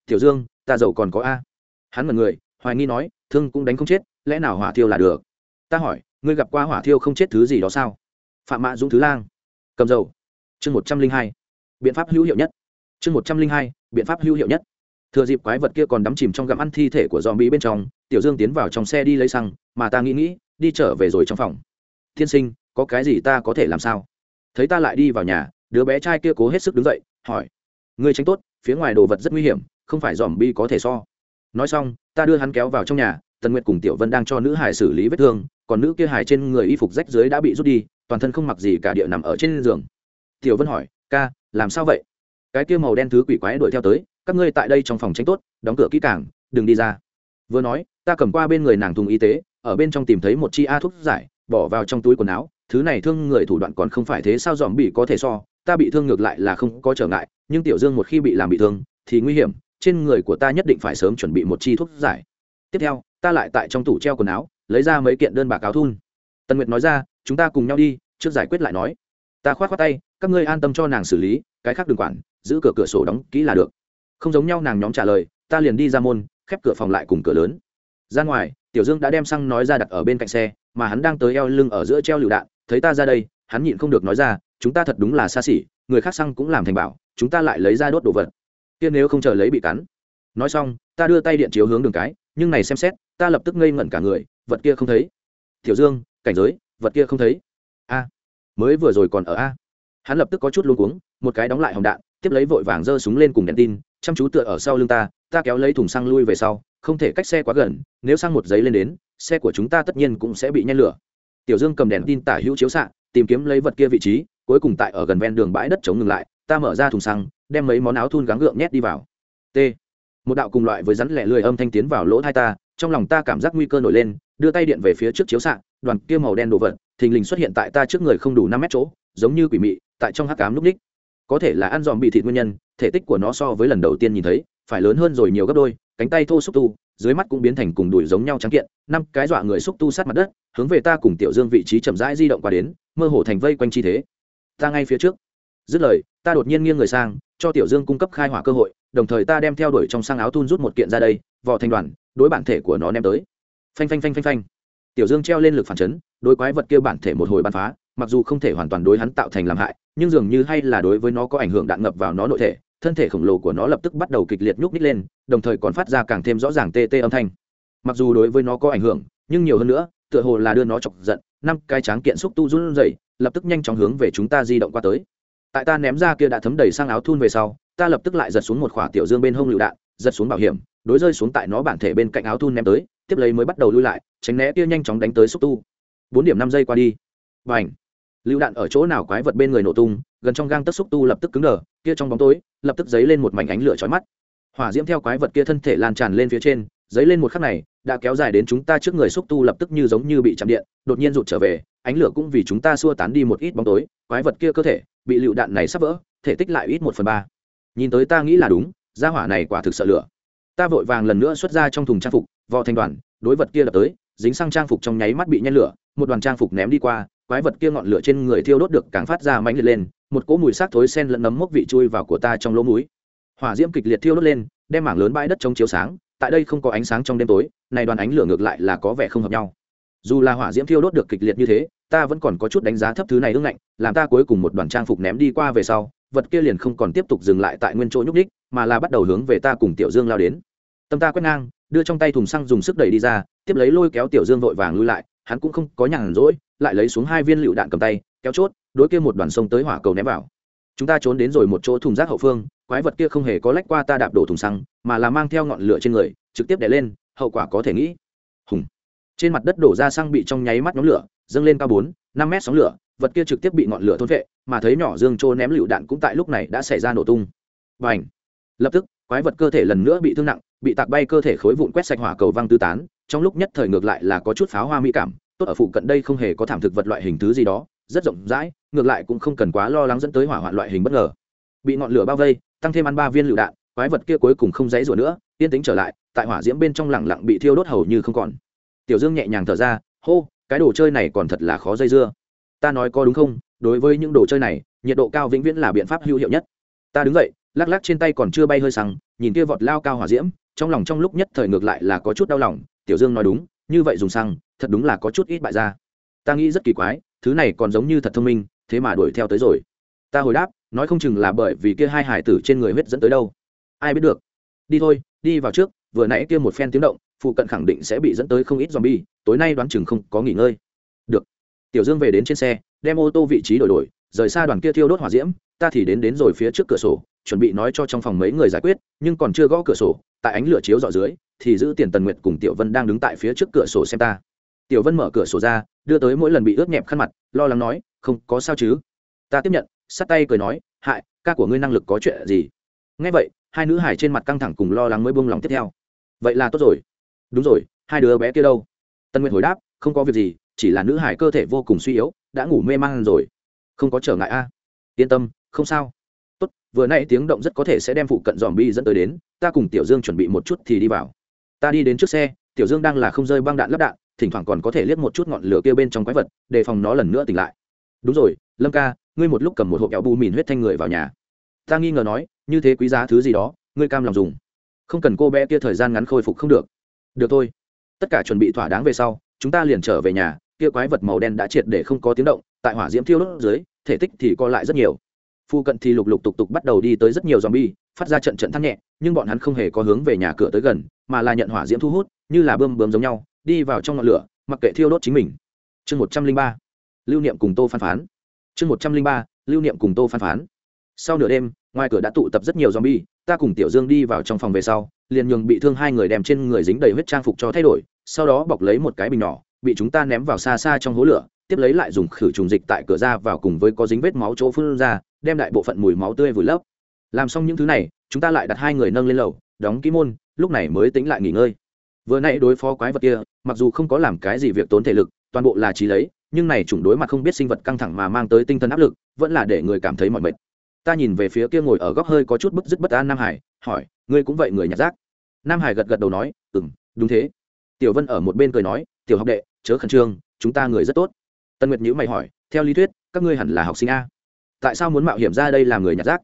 Tiểu dương, ta giàu còn có a. Hắn mật người, hoài nghi nói, thương cũng đánh không chết, lẽ nào hỏa thiêu là được? Ta hỏi, ngươi gặp qua hỏa thiêu không chết thứ gì đó sao? Phạm mạ dũng thứ lang. Cầm dầu. Chương một trăm linh hai. Biện pháp hữu hiệu nhất. Chương một trăm linh hai, biện pháp hữu hiệu nhất. Thừa dịp quái vật kia còn đắm chìm trong gặm ăn thi thể của dòm bị bên trong, tiểu dương tiến vào trong xe đi lấy xăng, mà ta nghĩ nghĩ, đi trở về rồi trong phòng. Tiên sinh, có cái gì ta có thể làm sao? Thấy ta lại đi vào nhà, đứa bé trai kia cố hết sức đứng dậy, hỏi ngươi tránh tốt, phía ngoài đồ vật rất nguy hiểm, không phải dòm bi có thể so. Nói xong, ta đưa hắn kéo vào trong nhà, tần nguyệt cùng tiểu vân đang cho nữ hải xử lý vết thương, còn nữ kia hải trên người y phục rách dưới đã bị rút đi, toàn thân không mặc gì cả địa nằm ở trên giường. Tiểu vân hỏi, ca, làm sao vậy? Cái kia màu đen thứ quỷ quái đuổi theo tới, các ngươi tại đây trong phòng tránh tốt, đóng cửa kỹ càng, đừng đi ra. Vừa nói, ta cầm qua bên người nàng thùng y tế, ở bên trong tìm thấy một chi a thuốc giải, bỏ vào trong túi quần áo, thứ này thương người thủ đoạn còn không phải thế sao dòm bị có thể so ta bị thương ngược lại là không có trở ngại, nhưng tiểu dương một khi bị làm bị thương, thì nguy hiểm, trên người của ta nhất định phải sớm chuẩn bị một chi thuốc giải. Tiếp theo, ta lại tại trong tủ treo quần áo, lấy ra mấy kiện đơn bạc áo thun. Tần nguyệt nói ra, chúng ta cùng nhau đi, trước giải quyết lại nói. Ta khoát khoát tay, các ngươi an tâm cho nàng xử lý, cái khác đừng quản, giữ cửa cửa sổ đóng kỹ là được. Không giống nhau nàng nhóm trả lời, ta liền đi ra môn, khép cửa phòng lại cùng cửa lớn. Ra ngoài, tiểu dương đã đem xăng nói ra đặt ở bên cạnh xe, mà hắn đang tới eo lưng ở giữa treo lựu đạn, thấy ta ra đây, hắn nhịn không được nói ra chúng ta thật đúng là xa xỉ, người khác xăng cũng làm thành bảo, chúng ta lại lấy ra đốt đồ vật. Kia nếu không chờ lấy bị cắn. Nói xong, ta đưa tay điện chiếu hướng đường cái, nhưng này xem xét, ta lập tức ngây ngẩn cả người, vật kia không thấy. Tiểu dương, cảnh giới, vật kia không thấy. A, mới vừa rồi còn ở a. Hắn lập tức có chút luôn cuống, một cái đóng lại hồng đạn, tiếp lấy vội vàng giơ súng lên cùng đèn tin, chăm chú tựa ở sau lưng ta ta kéo lấy thùng xăng lui về sau, không thể cách xe quá gần, nếu xăng một giấy lên đến, xe của chúng ta tất nhiên cũng sẽ bị nhen lửa. Tiểu dương cầm đèn tin tả hữu chiếu xạ, tìm kiếm lấy vật kia vị trí cuối cùng tại ở gần ven đường bãi đất chống ngừng lại, ta mở ra thùng xăng, đem mấy món áo thun gắng gượng nhét đi vào. T. Một đạo cùng loại với rắn lẻ lười âm thanh tiến vào lỗ thai ta, trong lòng ta cảm giác nguy cơ nổi lên, đưa tay điện về phía trước chiếu xạ đoàn kia màu đen đồ vật, thình lình xuất hiện tại ta trước người không đủ năm mét chỗ, giống như quỷ mị, tại trong hắc cám núp ních có thể là ăn dòm bị thịt nguyên nhân, thể tích của nó so với lần đầu tiên nhìn thấy, phải lớn hơn rồi nhiều gấp đôi, cánh tay thô xúc tu, dưới mắt cũng biến thành cùng đùi giống nhau trắng kiện, năm cái dọa người xúc tu sát mặt đất, hướng về ta cùng tiểu dương vị trí chậm rãi di động qua đến, mơ hồ thành vây quanh chi thế ta ngay phía trước. Dứt lời, ta đột nhiên nghiêng người sang, cho tiểu dương cung cấp khai hỏa cơ hội, đồng thời ta đem theo đuổi trong sang áo thun rút một kiện ra đây, vò thành đoàn, đối bản thể của nó ném tới. Phanh phanh phanh phanh phanh. Tiểu dương treo lên lực phản chấn, đối quái vật kia bản thể một hồi bắn phá, mặc dù không thể hoàn toàn đối hắn tạo thành làm hại, nhưng dường như hay là đối với nó có ảnh hưởng đạn ngập vào nó nội thể, thân thể khổng lồ của nó lập tức bắt đầu kịch liệt nhúc nhích lên, đồng thời còn phát ra càng thêm rõ ràng tê tê âm thanh. Mặc dù đối với nó có ảnh hưởng, nhưng nhiều hơn nữa, tựa hồ là đưa nó chọc giận năm cái tráng kiện xúc tu run rẩy, lập tức nhanh chóng hướng về chúng ta di động qua tới. Tại ta ném ra kia đã thấm đầy sang áo thun về sau, ta lập tức lại giật xuống một khỏa tiểu dương bên hông lựu đạn, giật xuống bảo hiểm, đối rơi xuống tại nó bản thể bên cạnh áo thun ném tới, tiếp lấy mới bắt đầu lui lại, tránh né kia nhanh chóng đánh tới xúc tu. Bốn điểm năm giây qua đi. Bành. lựu đạn ở chỗ nào quái vật bên người nổ tung, gần trong gang tất xúc tu lập tức cứng đờ, kia trong bóng tối, lập tức giấy lên một mảnh ánh lửa chói mắt. Hỏa diễm theo quái vật kia thân thể lan tràn lên phía trên giấy lên một khắc này đã kéo dài đến chúng ta trước người xúc tu lập tức như giống như bị chạm điện, đột nhiên rụt trở về, ánh lửa cũng vì chúng ta xua tán đi một ít bóng tối, quái vật kia cơ thể, bị lựu đạn này sắp vỡ, thể tích lại ít một phần ba. Nhìn tới ta nghĩ là đúng, gia hỏa này quả thực sợ lửa. Ta vội vàng lần nữa xuất ra trong thùng trang phục, vò thành đoàn, đối vật kia lập tới, dính sang trang phục trong nháy mắt bị nhen lửa, một đoàn trang phục ném đi qua, quái vật kia ngọn lửa trên người thiêu đốt được càng phát ra mãnh liệt lên, một cỗ mùi xác thối sen lẫn nấm mốc vị chui vào của ta trong lỗ mũi. Hỏa diễm kịch liệt thiêu đốt lên, đem mảng lớn bãi đất trong chiếu sáng, tại đây không có ánh sáng trong đêm tối này đoàn ánh lửa ngược lại là có vẻ không hợp nhau. Dù là hỏa diễm thiêu đốt được kịch liệt như thế, ta vẫn còn có chút đánh giá thấp thứ này ưng ngạnh, làm ta cuối cùng một đoàn trang phục ném đi qua về sau, vật kia liền không còn tiếp tục dừng lại tại nguyên chỗ nhúc đích mà là bắt đầu hướng về ta cùng tiểu dương lao đến. Tâm ta quét ngang, đưa trong tay thùng xăng dùng sức đẩy đi ra, tiếp lấy lôi kéo tiểu dương vội vàng lui lại, hắn cũng không có nhàn rỗi, lại lấy xuống hai viên lựu đạn cầm tay, kéo chốt, đối kia một đoàn sông tới hỏa cầu ném vào. Chúng ta trốn đến rồi một chỗ thùng rác hậu phương, quái vật kia không hề có lách qua ta đạp đổ thùng xăng, mà là mang theo ngọn lửa trên người, trực tiếp đè lên hậu quả có thể nghĩ. Hùng. Trên mặt đất đổ ra xăng bị trong nháy mắt nhóm lửa, dâng lên cao bốn, năm mét sóng lửa, vật kia trực tiếp bị ngọn lửa thôn vệ, mà thấy nhỏ dương trô ném lựu đạn cũng tại lúc này đã xảy ra nổ tung. Và h lập tức, quái vật cơ thể lần nữa bị thương nặng, bị tạc bay cơ thể khối vụn quét sạch hỏa cầu văng tư tán, trong lúc nhất thời ngược lại là có chút pháo hoa mỹ cảm, tốt ở phụ cận đây không hề có thảm thực vật loại hình thứ gì đó, rất rộng rãi, ngược lại cũng không cần quá lo lắng dẫn tới hỏa hoạn loại hình bất ngờ. Bị ngọn lửa bao vây, tăng thêm ăn ba viên lựu đạn, quái vật kia cuối cùng không dãy rủa nữa, yên tĩnh trở lại tại hỏa diễm bên trong lẳng lặng bị thiêu đốt hầu như không còn. Tiểu dương nhẹ nhàng thở ra, hô, cái đồ chơi này còn thật là khó dây dưa. Ta nói có đúng không? Đối với những đồ chơi này, nhiệt độ cao vĩnh viễn là biện pháp hữu hiệu nhất. Ta đứng dậy, lắc lắc trên tay còn chưa bay hơi xăng nhìn kia vọt lao cao hỏa diễm, trong lòng trong lúc nhất thời ngược lại là có chút đau lòng. Tiểu dương nói đúng, như vậy dùng xăng thật đúng là có chút ít bại ra ta nghĩ rất kỳ quái, thứ này còn giống như thật thông minh, thế mà đuổi theo tới rồi. Ta hồi đáp, nói không chừng là bởi vì kia hai hải tử trên người huyết dẫn tới đâu. Ai biết được. Đi thôi, đi vào trước vừa nãy kia một phen tiếng động, phụ cận khẳng định sẽ bị dẫn tới không ít zombie, tối nay đoán chừng không có nghỉ ngơi. Được. Tiểu dương về đến trên xe, đem ô tô vị trí đổi đổi, rời xa đoàn kia thiêu đốt hỏa diễm, ta thì đến đến rồi phía trước cửa sổ, chuẩn bị nói cho trong phòng mấy người giải quyết, nhưng còn chưa gõ cửa sổ, tại ánh lửa chiếu dọ dưới, thì giữ tiền tần nguyệt cùng tiểu vân đang đứng tại phía trước cửa sổ xem ta. Tiểu vân mở cửa sổ ra, đưa tới mỗi lần bị ướt nhẹp khăn mặt, lo lắng nói, không có sao chứ? Ta tiếp nhận sát tay cười nói, hại, ca của ngươi năng lực có chuyện gì? Ngay vậy, hai nữ hải trên mặt căng thẳng cùng lo lắng mới buông lòng tiếp theo. Vậy là tốt rồi. Đúng rồi, hai đứa bé kia đâu? Tân nguyện hồi đáp, không có việc gì, chỉ là nữ hải cơ thể vô cùng suy yếu, đã ngủ mê man rồi. Không có trở ngại a? Yên tâm, không sao. Tốt, vừa nay tiếng động rất có thể sẽ đem phụ cận dòm bi dẫn tới đến, ta cùng tiểu dương chuẩn bị một chút thì đi vào. Ta đi đến trước xe, tiểu dương đang là không rơi băng đạn lắp đạn, thỉnh thoảng còn có thể liếc một chút ngọn lửa kia bên trong quái vật đề phòng nó lần nữa tỉnh lại. Đúng rồi, lâm ca, ngươi một lúc cầm một hộp kẹo bù mìn huyết thanh người vào nhà. Ta nghi ngờ nói như thế quý giá thứ gì đó, ngươi cam lòng dùng. Không cần cô bé kia thời gian ngắn khôi phục không được. Được thôi. Tất cả chuẩn bị thỏa đáng về sau, chúng ta liền trở về nhà, kia quái vật màu đen đã triệt để không có tiếng động, tại hỏa diễm thiêu đốt dưới, thể tích thì co lại rất nhiều. Phu cận thì lục lục tục tục bắt đầu đi tới rất nhiều zombie, phát ra trận trận thắt nhẹ, nhưng bọn hắn không hề có hướng về nhà cửa tới gần, mà là nhận hỏa diễm thu hút, như là bơm bơm giống nhau, đi vào trong ngọn lửa, mặc kệ thiêu đốt chính mình. Chương một trăm linh ba. Lưu niệm cùng tô phan phán. Chương một trăm linh ba. Lưu niệm cùng tô phan phán sau nửa đêm, ngoài cửa đã tụ tập rất nhiều zombie, ta cùng tiểu dương đi vào trong phòng về sau, liền nhường bị thương hai người đem trên người dính đầy huyết trang phục cho thay đổi, sau đó bọc lấy một cái bình nhỏ, bị chúng ta ném vào xa xa trong hố lửa, tiếp lấy lại dùng khử trùng dịch tại cửa ra vào cùng với có dính vết máu chỗ phun ra, đem đại bộ phận mùi máu tươi vùi lấp. Làm xong những thứ này, chúng ta lại đặt hai người nâng lên lầu, đóng ký môn, lúc này mới tính lại nghỉ ngơi. Vừa nãy đối phó quái vật kia, mặc dù không có làm cái gì việc tốn thể lực, toàn bộ là trí lấy, nhưng này chủng đối mặt không biết sinh vật căng thẳng mà mang tới tinh thần áp lực, vẫn là để người cảm thấy mỏi mệt ta nhìn về phía kia ngồi ở góc hơi có chút bức dứt bất an nam hải, hỏi, ngươi cũng vậy người nhặt rác? Nam hải gật gật đầu nói ừ m đúng thế. Tiểu vân ở một bên cười nói, tiểu học đệ, chớ khẩn trương, chúng ta người rất tốt. Tân nguyệt nhữ mày hỏi, theo lý thuyết, các ngươi hẳn là học sinh a. Tại sao muốn mạo hiểm ra đây làm người nhặt rác?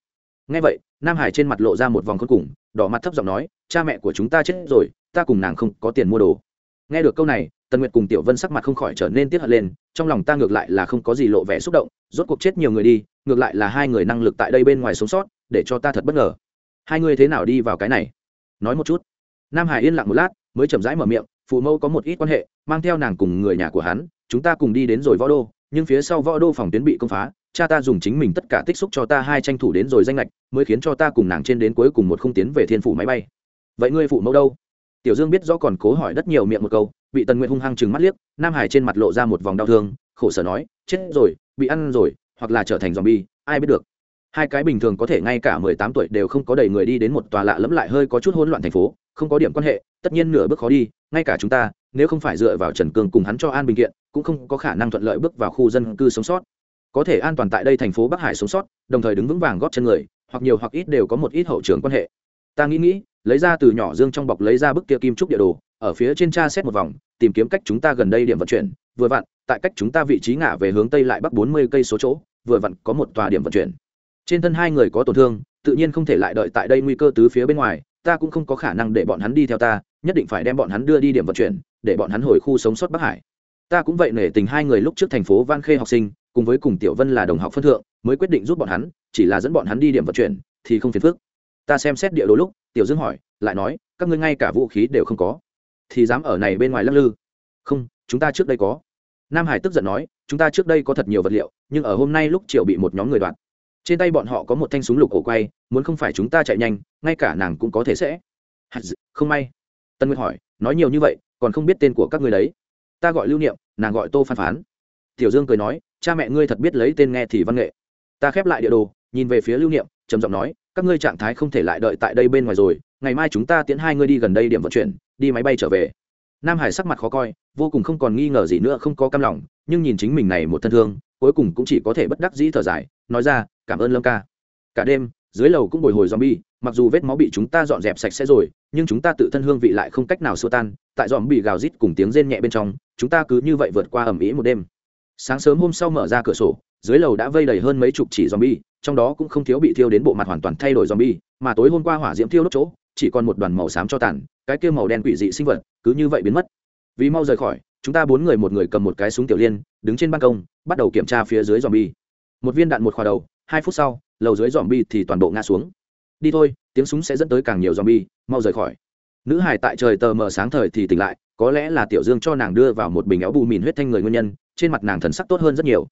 Ngay vậy, nam hải trên mặt lộ ra một vòng khôn cùng, đỏ mặt thấp giọng nói, cha mẹ của chúng ta chết rồi, ta cùng nàng không có tiền mua đồ. Nghe được câu này tần nguyệt cùng tiểu vân sắc mặt không khỏi trở nên tiếc hận lên, trong lòng ta ngược lại là không có gì lộ vẻ xúc động rốt cuộc chết nhiều người đi, ngược lại là hai người năng lực tại đây bên ngoài sống sót, để cho ta thật bất ngờ. Hai người thế nào đi vào cái này? Nói một chút. Nam hải yên lặng một lát, mới chậm rãi mở miệng, phụ mẫu có một ít quan hệ, mang theo nàng cùng người nhà của hắn, chúng ta cùng đi đến rồi võ đô, nhưng phía sau võ đô phòng tuyến bị công phá, cha ta dùng chính mình tất cả tích xúc cho ta hai tranh thủ đến rồi danh lệch mới khiến cho ta cùng nàng trên đến cuối cùng một không tiến về thiên phủ máy bay. Vậy ngươi phụ mẫu đâu? Tiểu dương biết rõ còn cố hỏi đất nhiều miệng một câu, bị tần nguyện hung hăng chừng mắt liếc, nam hải trên mặt lộ ra một vòng đau thương, khổ sở nói, chết rồi bị ăn rồi, hoặc là trở thành z o m bi e ai biết được. Hai cái bình thường có thể ngay cả mười tám tuổi đều không có đầy người đi đến một tòa lạ lẫm lại hơi có chút hỗn loạn thành phố, không có điểm quan hệ, tất nhiên nửa bước khó đi, ngay cả chúng ta, nếu không phải dựa vào trần cương cùng hắn cho an bình kiện, cũng không có khả năng thuận lợi bước vào khu dân cư sống sót. Có thể an toàn tại đây thành phố bắc hải sống sót, đồng thời đứng vững vàng góp chân người, hoặc nhiều hoặc ít đều có một ít hậu trường quan hệ. Ta nghĩ nghĩ, lấy ra từ nhỏ dương trong bọc lấy ra bức kia kim trúc địa đồ, ở phía trên tra xét một vòng, tìm kiếm cách chúng ta gần đây điểm vận chuyển, vừa vặn tại cách chúng ta vị trí ngả về hướng tây lại bắc bốn mươi cây số chỗ, vừa vặn có một tòa điểm vận chuyển. Trên thân hai người có tổn thương, tự nhiên không thể lại đợi tại đây nguy cơ tứ phía bên ngoài, ta cũng không có khả năng để bọn hắn đi theo ta, nhất định phải đem bọn hắn đưa đi điểm vận chuyển, để bọn hắn hồi khu sống sót bắc hải. Ta cũng vậy nể tình hai người lúc trước thành phố van khê học sinh, cùng với cùng tiểu vân là đồng học phân thượng, mới quyết định giúp bọn hắn, chỉ là dẫn bọn hắn đi điểm vận chuyển, thì không phiền phức. Ta xem xét địa đồ lúc, tiểu dương hỏi, lại nói, các ngươi ngay cả vũ khí đều không có, thì dám ở này bên ngoài lắc lư? Không, chúng ta trước đây có nam hải tức giận nói, chúng ta trước đây có thật nhiều vật liệu, nhưng ở hôm nay lúc triệu bị một nhóm người đoạt, trên tay bọn họ có một thanh súng lục ổ quay, muốn không phải chúng ta chạy nhanh, ngay cả nàng cũng có thể sẽ. Không may. Tân nguyệt hỏi, nói nhiều như vậy, còn không biết tên của các người đấy. Ta gọi lưu niệm, nàng gọi tô phan phán. Tiểu dương cười nói, cha mẹ ngươi thật biết lấy tên nghe thì văn nghệ. Ta khép lại địa đồ, nhìn về phía lưu niệm, trầm giọng nói, các ngươi trạng thái không thể lại đợi tại đây bên ngoài rồi, ngày mai chúng ta tiến hai ngươi đi gần đây điểm vận chuyển, đi máy bay trở về. Nam hải sắc mặt khó coi vô cùng không còn nghi ngờ gì nữa, không có cam lòng, nhưng nhìn chính mình này một thân thương, cuối cùng cũng chỉ có thể bất đắc dĩ thở dài, nói ra, cảm ơn lâm ca. Cả đêm, dưới lầu cũng bồi hồi zombie, mặc dù vết máu bị chúng ta dọn dẹp sạch sẽ rồi, nhưng chúng ta tự thân hương vị lại không cách nào xua tan, tại zombie gào rít cùng tiếng rên nhẹ bên trong, chúng ta cứ như vậy vượt qua ẩm ĩ một đêm. Sáng sớm hôm sau mở ra cửa sổ, dưới lầu đã vây đầy hơn mấy chục chỉ zombie, trong đó cũng không thiếu bị thiêu đến bộ mặt hoàn toàn thay đổi zombie, mà tối hôm qua hỏa diễm thiêu đốt chỗ, chỉ còn một đoàn màu xám cho tàn, cái kia màu đen quỷ dị sinh vật cứ như vậy biến mất vì mau rời khỏi, chúng ta bốn người một người cầm một cái súng tiểu liên, đứng trên ban công, bắt đầu kiểm tra phía dưới zombie. Một viên đạn một khỏa đầu, hai phút sau, lầu dưới zombie thì toàn bộ ngã xuống. Đi thôi, tiếng súng sẽ dẫn tới càng nhiều zombie, mau rời khỏi. Nữ hải tại trời tờ mờ sáng thời thì tỉnh lại, có lẽ là tiểu dương cho nàng đưa vào một bình éo bù mìn huyết thanh người nguyên nhân, trên mặt nàng thần sắc tốt hơn rất nhiều.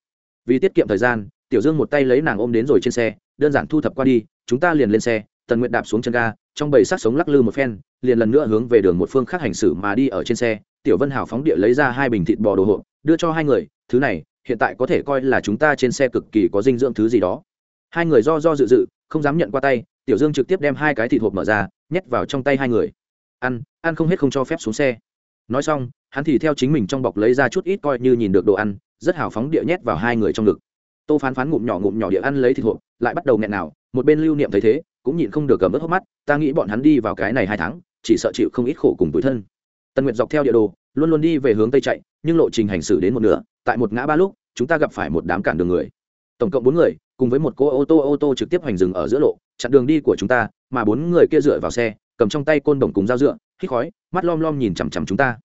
Vì tiết kiệm thời gian, tiểu dương một tay lấy nàng ôm đến rồi trên xe, đơn giản thu thập qua đi, chúng ta liền lên xe, tần nguyện đạp xuống chân ga, trong bầy sát sống lắc lư một phen, liền lần nữa hướng về đường một phương khác hành xử mà đi ở trên xe tiểu vân hào phóng địa lấy ra hai bình thịt bò đồ hộp, đưa cho hai người, thứ này, hiện tại có thể coi là chúng ta trên xe cực kỳ có dinh dưỡng thứ gì đó. Hai người do do dự dự, không dám nhận qua tay, tiểu dương trực tiếp đem hai cái thịt hộp mở ra, nhét vào trong tay hai người. Ăn ăn không hết không cho phép xuống xe. Nói xong, hắn thì theo chính mình trong bọc lấy ra chút ít coi như nhìn được đồ ăn, rất hào phóng địa nhét vào hai người trong ngực. Tô phán phán ngụm nhỏ ngụm nhỏ địa ăn lấy thịt hộp, lại bắt đầu nghẹn nào, một bên lưu niệm thấy thế, cũng nhịn không được cầm ớt hốc mắt, ta nghĩ bọn hắn đi vào cái này hai tháng, chỉ sợ chịu không ít khổ cùng tuổi thân tần nguyệt dọc theo địa đồ, luôn luôn đi về hướng tây chạy, nhưng lộ trình hành xử đến một nửa, tại một ngã ba lúc, chúng ta gặp phải một đám cản đường người. Tổng cộng bốn người, cùng với một cô ô tô ô tô trực tiếp hành dừng ở giữa lộ, chặn đường đi của chúng ta, mà bốn người kia dựa vào xe, cầm trong tay côn đồng cùng dao dựa, hít khói, mắt lom lom nhìn chằm chằm chúng ta.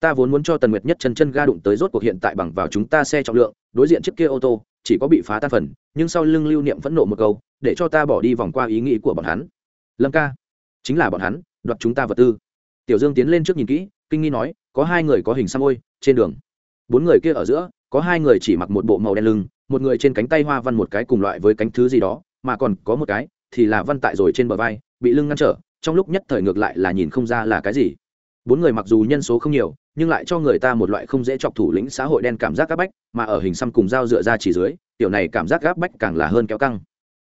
Ta vốn muốn cho tần nguyệt nhất chân chân ga đụng tới rốt cuộc hiện tại bằng vào chúng ta xe trọng lượng, đối diện chiếc kia ô tô, chỉ có bị phá tan phần, nhưng sau lưng lưu niệm phẫn nộ một câu, để cho ta bỏ đi vòng qua ý nghĩ của bọn hắn. Lâm ca, chính là bọn hắn, đoạt chúng ta vật tư. Tiểu dương tiến lên trước nhìn kỹ kinh nghi nói, có hai người có hình xăm ôi, trên đường. Bốn người kia ở giữa, có hai người chỉ mặc một bộ màu đen lưng, một người trên cánh tay hoa văn một cái cùng loại với cánh thứ gì đó, mà còn có một cái thì là văn tại rồi trên bờ vai, bị lưng ngăn trở, trong lúc nhất thời ngược lại là nhìn không ra là cái gì. Bốn người mặc dù nhân số không nhiều, nhưng lại cho người ta một loại không dễ chọc thủ lĩnh xã hội đen cảm giác áp bách, mà ở hình xăm cùng dao dựa ra chỉ dưới, tiểu này cảm giác áp bách càng là hơn kéo căng.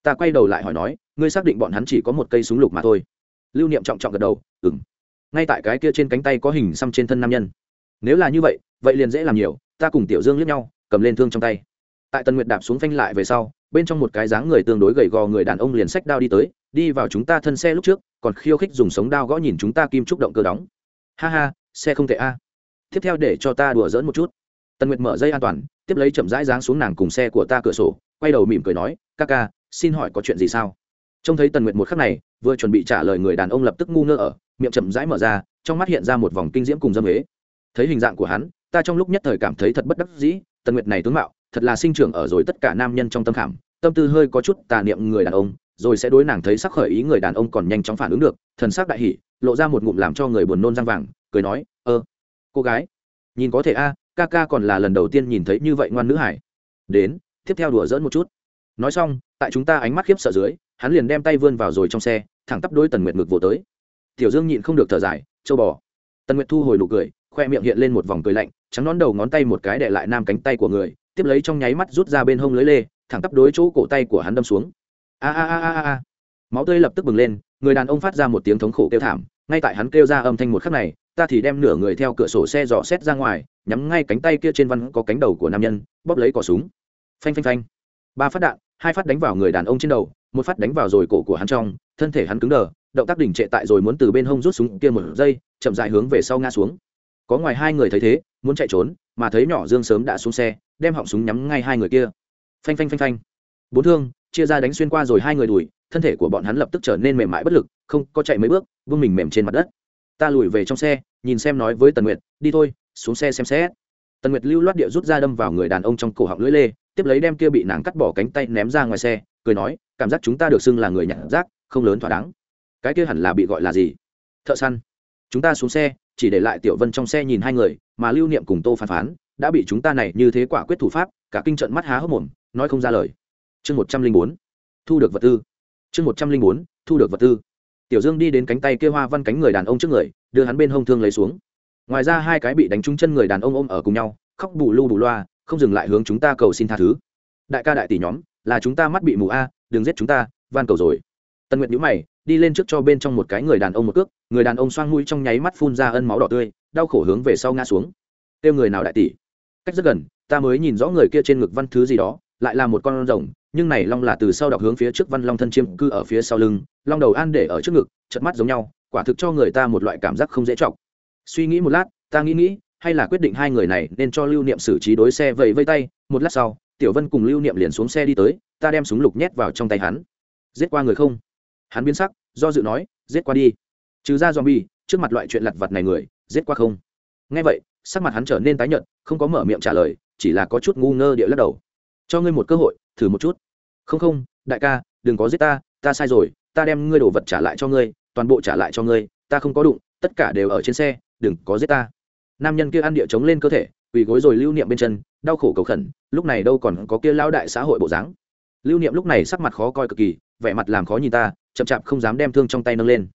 Ta quay đầu lại hỏi nói, ngươi xác định bọn hắn chỉ có một cây súng lục mà thôi? Lưu niệm trọng trọng gật đầu ừng ngay tại cái kia trên cánh tay có hình xăm trên thân nam nhân. Nếu là như vậy vậy liền dễ làm nhiều, ta cùng tiểu dương liếc nhau, cầm lên thương trong tay. Tại tần nguyệt đạp xuống phanh lại về sau, bên trong một cái dáng người tương đối gầy gò người đàn ông liền sách đao đi tới, đi vào chúng ta thân xe lúc trước, còn khiêu khích dùng sống đao gõ nhìn chúng ta kim trúc động cơ đóng. Ha ha, xe không tệ a. Tiếp theo để cho ta đùa dỡn một chút. Tần nguyệt mở dây an toàn, tiếp lấy chậm rãi dáng xuống nàng cùng xe của ta cửa sổ, quay đầu mỉm cười nói, ca ca, xin hỏi có chuyện gì sao? Trông thấy tần nguyệt một khắc này, vừa chuẩn bị trả lời người đàn ông lập tức ngu ngơ ở miệng chậm rãi mở ra, trong mắt hiện ra một vòng kinh diễm cùng dâm ế. Thấy hình dạng của hắn, ta trong lúc nhất thời cảm thấy thật bất đắc dĩ, tần nguyệt này tướng mạo, thật là sinh trưởng ở rồi tất cả nam nhân trong tâm khảm, tâm tư hơi có chút tà niệm người đàn ông, rồi sẽ đối nàng thấy sắc khởi ý người đàn ông còn nhanh chóng phản ứng được, thần sắc đại hỉ, lộ ra một ngụm làm cho người buồn nôn răng vàng, cười nói, ơ, cô gái, nhìn có thể a, ca ca còn là lần đầu tiên nhìn thấy như vậy ngoan nữ hải đến, tiếp theo đùa dỡn một chút. Nói xong, tại chúng ta ánh mắt khiếp sợ dưới, hắn liền đem tay vươn vào rồi trong xe, thẳng tắp đôi tần nguyệt ngực vỗ tới tiểu dương nhịn không được thở dài, châu bò. Tần nguyệt thu hồi nụ cười, khoe miệng hiện lên một vòng cười lạnh, trắng nón đầu ngón tay một cái để lại nam cánh tay của người, tiếp lấy trong nháy mắt rút ra bên hông lưới lê, thẳng tắp đối chỗ cổ tay của hắn đâm xuống. A a a a a máu tươi lập tức bừng lên, người đàn ông phát ra một tiếng thống khổ kêu thảm, ngay tại hắn kêu ra âm thanh một khắc này, ta thì đem nửa người theo cửa sổ xe dò xét ra ngoài, nhắm ngay cánh tay kia trên văn có cánh đầu của nam nhân, bóp lấy cỏ súng. Phanh phanh phanh. Ba phát đạn, hai phát đánh vào người đàn ông trên đầu, một phát đánh vào rồi cổ của hắn trong, thân thể hắn cứng đờ động tác đỉnh trệ tại rồi muốn từ bên hông rút súng kia một giây, chậm dài hướng về sau ngã xuống. Có ngoài hai người thấy thế, muốn chạy trốn, mà thấy nhỏ dương sớm đã xuống xe, đem họng súng nhắm ngay hai người kia. Phanh phanh phanh phanh. Bốn thương, chia ra đánh xuyên qua rồi hai người đùi, thân thể của bọn hắn lập tức trở nên mềm mại bất lực, không có chạy mấy bước vương mình mềm trên mặt đất. Ta lùi về trong xe, nhìn xem nói với tần nguyệt, đi thôi, xuống xe xem xét. Tần nguyệt lưu loát địa rút ra đâm vào người đàn ông trong cổ họng lưỡi lê, tiếp lấy đem kia bị nàng cắt bỏ cánh tay ném ra ngoài xe, cười nói, cảm giác chúng ta được xưng là người nhặt rác, không lớn thỏa đáng cái kia hẳn là bị gọi là gì? Thợ săn. Chúng ta xuống xe, chỉ để lại tiểu vân trong xe nhìn hai người, mà lưu niệm cùng tô phán phán đã bị chúng ta này như thế quả quyết thủ pháp, cả kinh trận mắt há hốc mồm, nói không ra lời. Chương một trăm linh bốn. Thu được vật tư. Chương một trăm linh bốn, thu được vật tư. Tiểu dương đi đến cánh tay kia hoa văn cánh người đàn ông trước người, đưa hắn bên hông thương lấy xuống. Ngoài ra hai cái bị đánh trúng chân người đàn ông ôm ở cùng nhau, khóc bù lu bù loa, không dừng lại hướng chúng ta cầu xin tha thứ. Đại ca đại tỷ nhóm, là chúng ta mắt bị mù a, đừng giết chúng ta, van cầu rồi. Tần nguyệt nhũ mày, đi lên trước cho bên trong một cái người đàn ông một cước, người đàn ông xoang mũi trong nháy mắt phun ra ân máu đỏ tươi, đau khổ hướng về sau ngã xuống. Kêu người nào đại tỷ? Cách rất gần, ta mới nhìn rõ người kia trên ngực văn thứ gì đó, lại là một con rồng, nhưng này long là từ sau đọc hướng phía trước văn long thân chiêm cư ở phía sau lưng, long đầu an để ở trước ngực chật mắt giống nhau, quả thực cho người ta một loại cảm giác không dễ chọc. Suy nghĩ một lát, ta nghĩ nghĩ, hay là quyết định hai người này nên cho lưu niệm xử trí đối xe vẫy vây tay, một lát sau, tiểu vân cùng lưu niệm liền xuống xe đi tới, ta đem súng lục nhét vào trong tay hắn. Giết qua người không? Hắn biến sắc, do dự nói, giết qua đi. Trừ ra zombie, trước mặt loại chuyện lặt vặt này người, giết qua không? Nghe vậy, sắc mặt hắn trở nên tái nhợt, không có mở miệng trả lời, chỉ là có chút ngu ngơ địa lắc đầu. Cho ngươi một cơ hội, thử một chút. Không không, đại ca, đừng có giết ta ta sai rồi, ta đem ngươi đồ vật trả lại cho ngươi, toàn bộ trả lại cho ngươi, ta không có đụng, tất cả đều ở trên xe, đừng có giết ta. Nam nhân kia ăn địa chống lên cơ thể, quỳ gối rồi lưu niệm bên chân, đau khổ cầu khẩn, lúc này đâu còn có kia lão đại xã hội bộ dáng. Lưu niệm lúc này sắc mặt khó coi cực kỳ vẻ mặt làm khó nhìn ta, chậm chạp không dám đem thương trong tay nâng lên.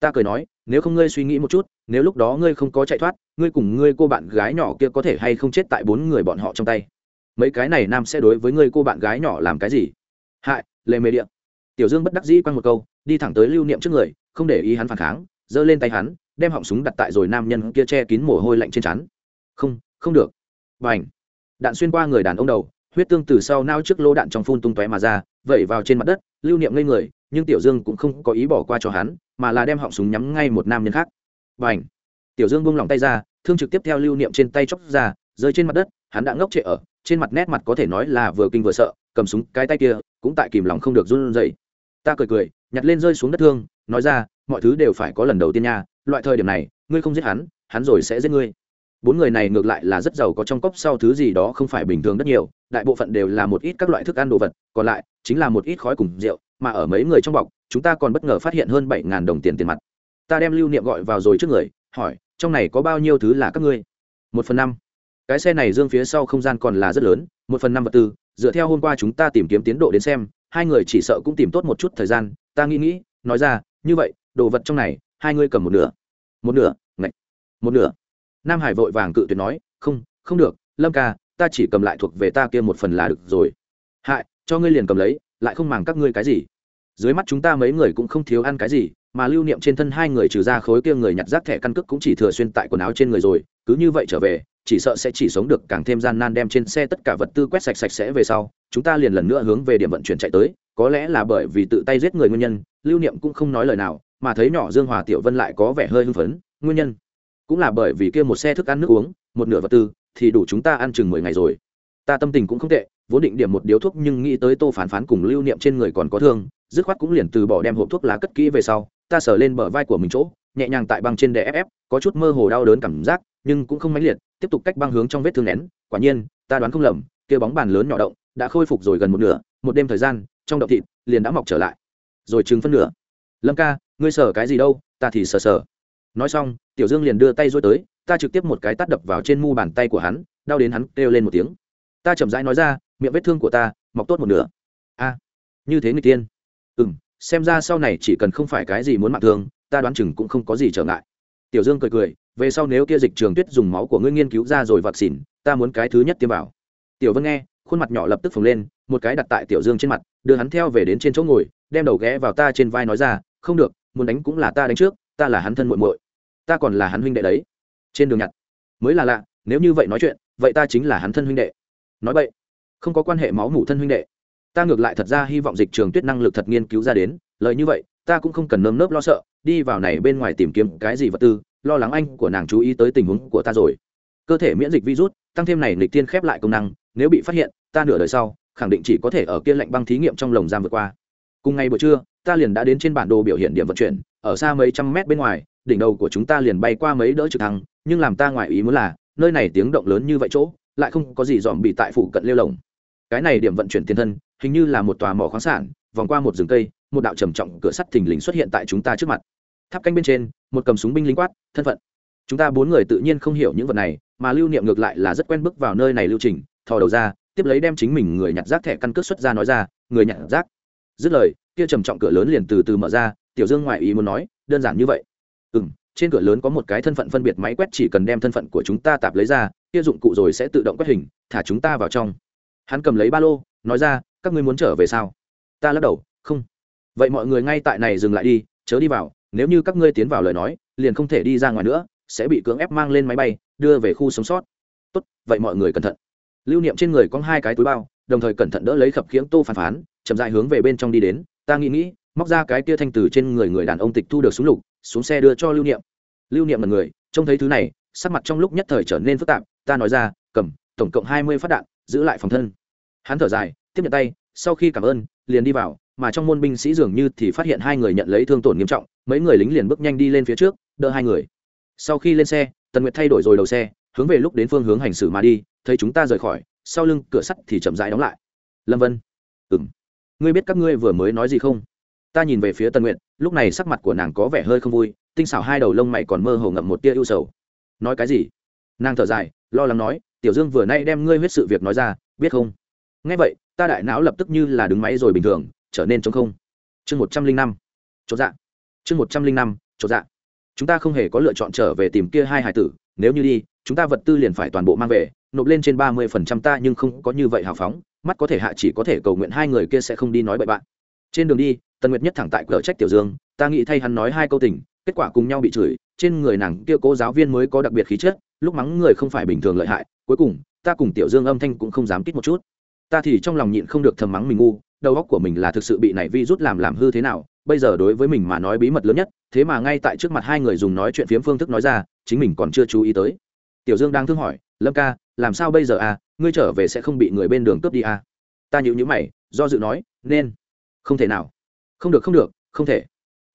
Ta cười nói, nếu không ngươi suy nghĩ một chút, nếu lúc đó ngươi không có chạy thoát, ngươi cùng ngươi cô bạn gái nhỏ kia có thể hay không chết tại bốn người bọn họ trong tay? Mấy cái này nam sẽ đối với ngươi cô bạn gái nhỏ làm cái gì? Hại lê mê điện tiểu dương bất đắc dĩ quăng một câu, đi thẳng tới lưu niệm trước người, không để ý hắn phản kháng, giơ lên tay hắn, đem họng súng đặt tại rồi nam nhân kia che kín mồ hôi lạnh trên chắn không không được. B à n h đạn xuyên qua người đàn ông đầu huyết tương từ sau nao trước lô đạn trong phun tung tóe mà ra, vẩy vào trên mặt đất, lưu niệm ngây người, nhưng tiểu dương cũng không có ý bỏ qua cho hắn, mà là đem họng súng nhắm ngay một nam nhân khác. B à n h tiểu dương buông lỏng tay ra, thương trực tiếp theo lưu niệm trên tay chóc ra, rơi trên mặt đất, hắn đã ngốc trệ ở, trên mặt nét mặt có thể nói là vừa kinh vừa sợ, cầm súng cái tay kia, cũng tại kìm lòng không được run dậy ta cười cười, nhặt lên rơi xuống đất thương, nói ra, mọi thứ đều phải có lần đầu tiên nha, loại thời điểm này, ngươi không giết hắn hắn rồi sẽ giết ngươi bốn người này ngược lại là rất giàu có trong cốc sau thứ gì đó không phải bình thường rất nhiều, đại bộ phận đều là một ít các loại thức ăn đồ vật, còn lại chính là một ít khói cùng rượu, mà ở mấy người trong bọc, chúng ta còn bất ngờ phát hiện hơn bảy ngàn đồng tiền tiền mặt. Ta đem lưu niệm gọi vào rồi trước người, hỏi, trong này có bao nhiêu thứ là các ngươi? Một phần năm. Cái xe này dương phía sau không gian còn là rất lớn, một phần năm vật tư, dựa theo hôm qua chúng ta tìm kiếm tiến độ đến xem, hai người chỉ sợ cũng tìm tốt một chút thời gian, ta nghĩ nghĩ, nói ra, như vậy, đồ vật trong này, hai ngươi cầm một nửa. Một nửa, ngạch, một nửa nam hải vội vàng cự tuyệt nói, không không được, lâm ca, ta chỉ cầm lại thuộc về ta kia một phần là được rồi. Hại, cho ngươi liền cầm lấy, lại không màng các ngươi cái gì. Dưới mắt chúng ta mấy người cũng không thiếu ăn cái gì, mà lưu niệm trên thân hai người trừ ra khối kia người nhặt rác thẻ căn cước cũng chỉ thừa xuyên tại quần áo trên người rồi, cứ như vậy trở về, chỉ sợ sẽ chỉ sống được càng thêm gian nan đem trên xe tất cả vật tư quét sạch sạch sẽ về sau, chúng ta liền lần nữa hướng về điểm vận chuyển chạy tới, có lẽ là bởi vì tự tay giết người nguyên nhân, lưu niệm cũng không nói lời nào, mà thấy nhỏ dương hòa tiểu vân lại có vẻ hơi hưng phấn, nguyên nhân? Cũng là bởi vì kia một xe thức ăn nước uống, một nửa vật tư, thì đủ chúng ta ăn chừng mười ngày rồi. Ta tâm tình cũng không tệ, vốn định điểm một điếu thuốc nhưng nghĩ tới tô phán phán cùng lưu niệm trên người còn có thương, dứt khoát cũng liền từ bỏ đem hộp thuốc lá cất kỹ về sau, ta sờ lên bờ vai của mình chỗ, nhẹ nhàng tại băng trên đè ép ép, có chút mơ hồ đau đớn cảm giác, nhưng cũng không mãnh liệt, tiếp tục cách băng hướng trong vết thương nén, quả nhiên, ta đoán không lầm, kia bóng bàn lớn nhỏ động, đã khôi phục rồi gần một nửa, một đêm thời gian, trong động thịt, liền đã mọc trở lại. Rồi chừng phân nửa. Lâm ca, ngươi sờ cái gì đâu, ta thì sờ sờ nói xong, tiểu dương liền đưa tay dối tới, ta trực tiếp một cái tắt đập vào trên mu bàn tay của hắn, đau đến hắn kêu lên một tiếng. Ta chậm rãi nói ra, miệng vết thương của ta, mọc tốt một nửa. A, như thế người tiên. Ừ m xem ra sau này chỉ cần không phải cái gì muốn mạng thương, ta đoán chừng cũng không có gì trở ngại. Tiểu dương cười cười, về sau nếu kia dịch trường tuyết dùng máu của ngươi nghiên cứu ra rồi vạc xỉn, ta muốn cái thứ nhất tiêm vào. Tiểu vân nghe, khuôn mặt nhỏ lập tức phồng lên, một cái đặt tại tiểu dương trên mặt, đưa hắn theo về đến trên chỗ ngồi, đem đầu ghé vào ta trên vai nói ra, không được, muốn đánh cũng là ta đánh trước, ta là hắn thân muội muội ta còn là hắn huynh đệ đấy. Trên đường nhặt. Mới là lạ, nếu như vậy nói chuyện, vậy ta chính là hắn thân huynh đệ. Nói vậy, không có quan hệ máu mủ thân huynh đệ. Ta ngược lại thật ra hy vọng dịch trường tuyết năng lực thật nghiên cứu ra đến, lời như vậy, ta cũng không cần nơm nớp lo sợ, đi vào này bên ngoài tìm kiếm cái gì vật tư, lo lắng anh của nàng chú ý tới tình huống của ta rồi. Cơ thể miễn dịch virus, tăng thêm này lịch tiên khép lại công năng, nếu bị phát hiện, ta nửa đời sau, khẳng định chỉ có thể ở kia lạnh băng thí nghiệm trong lồng giam vượt qua. Cùng ngày buổi trưa, ta liền đã đến trên bản đồ biểu hiện điểm vận chuyển, ở xa mấy trăm mét bên ngoài đỉnh đầu của chúng ta liền bay qua mấy đỡ trực thăng, nhưng làm ta ngoài ý muốn là, nơi này tiếng động lớn như vậy chỗ, lại không có gì dòm bị tại phủ cận lêu lồng. Cái này điểm vận chuyển tiền thân, hình như là một tòa mỏ khoáng sản, vòng qua một rừng cây, một đạo trầm trọng cửa sắt thình lình xuất hiện tại chúng ta trước mặt. Tháp canh bên trên, một cầm súng binh lính quát, thân phận. Chúng ta bốn người tự nhiên không hiểu những vật này, mà lưu niệm ngược lại là rất quen bước vào nơi này lưu trình, thò đầu ra, tiếp lấy đem chính mình người nhặt rác thẻ căn cước xuất ra nói ra, người nhặt rác. Dứt lời, kia trầm trọng cửa lớn liền từ từ mở ra, tiểu dương ngoại ý muốn nói, đơn giản như vậy ừ m trên cửa lớn có một cái thân phận phân biệt máy quét chỉ cần đem thân phận của chúng ta tạp lấy ra, kia dụng cụ rồi sẽ tự động quét hình, thả chúng ta vào trong. Hắn cầm lấy ba lô, nói ra, các ngươi muốn trở về sao? Ta lắc đầu, không. Vậy mọi người ngay tại này dừng lại đi, chớ đi vào, nếu như các ngươi tiến vào lời nói, liền không thể đi ra ngoài nữa, sẽ bị cưỡng ép mang lên máy bay, đưa về khu sống sót. Tốt, vậy mọi người cẩn thận. Lưu niệm trên người có hai cái túi bao, đồng thời cẩn thận đỡ lấy khập khiễng tô phản phán, chậm dại hướng về bên trong đi đến. Ta nghĩ nghĩ, móc ra cái kia thanh từ trên người người đàn ông tịch thu được súng lục xuống xe đưa cho lưu niệm. Lưu niệm là người, trông thấy thứ này, sắc mặt trong lúc nhất thời trở nên phức tạp, ta nói ra, cầm, tổng cộng hai mươi phát đạn, giữ lại phòng thân. Hắn thở dài, tiếp nhận tay, sau khi cảm ơn, liền đi vào, mà trong môn binh sĩ dường như thì phát hiện hai người nhận lấy thương tổn nghiêm trọng, mấy người lính liền bước nhanh đi lên phía trước, đỡ hai người. Sau khi lên xe, tần nguyệt thay đổi rồi đầu xe, hướng về lúc đến phương hướng hành xử mà đi, thấy chúng ta rời khỏi, sau lưng cửa sắt thì chậm rãi đóng lại. Lâm vân ừng ngươi biết các ngươi vừa mới nói gì không? Ta nhìn về phía tần nguyện lúc này sắc mặt của nàng có vẻ hơi không vui, tinh xảo hai đầu lông mày còn mơ hồ ngậm một tia ưu sầu. Nói cái gì? Nàng thở dài, lo lắng nói, tiểu dương vừa nay đem ngươi huyết sự việc nói ra, biết không? Nghe vậy, ta đại não lập tức như là đứng máy rồi bình thường, trở nên chống không. Chương một trăm linh năm. Chỗ dạ. Chương một trăm linh năm chỗ dạ. Chúng ta không hề có lựa chọn trở về tìm kia hai hải tử, nếu như đi, chúng ta vật tư liền phải toàn bộ mang về, nộp lên trên ba mươi phần trăm ta nhưng không có như vậy hào phóng, mắt có thể hạ chỉ có thể cầu nguyện hai người kia sẽ không đi nói bậy bạn. Trên đường đi tần nguyệt nhất thẳng tại cửa trách tiểu dương, ta nghĩ thay hắn nói hai câu tình, kết quả cùng nhau bị chửi, trên người nàng kia cố giáo viên mới có đặc biệt khí chất, lúc mắng người không phải bình thường lợi hại, cuối cùng, ta cùng tiểu dương âm thanh cũng không dám kít một chút. Ta thì trong lòng nhịn không được thầm mắng mình ngu, đầu óc của mình là thực sự bị này vi rút làm làm hư thế nào, bây giờ đối với mình mà nói bí mật lớn nhất, thế mà ngay tại trước mặt hai người dùng nói chuyện phiếm phương thức nói ra, chính mình còn chưa chú ý tới. Tiểu dương đang thương hỏi, lâm ca, làm sao bây giờ à? Ngươi trở về sẽ không bị người bên đường cướp đi à? Ta nhịu nhữ mày, do dự nói, nên. Không thể nào không được không được không thể.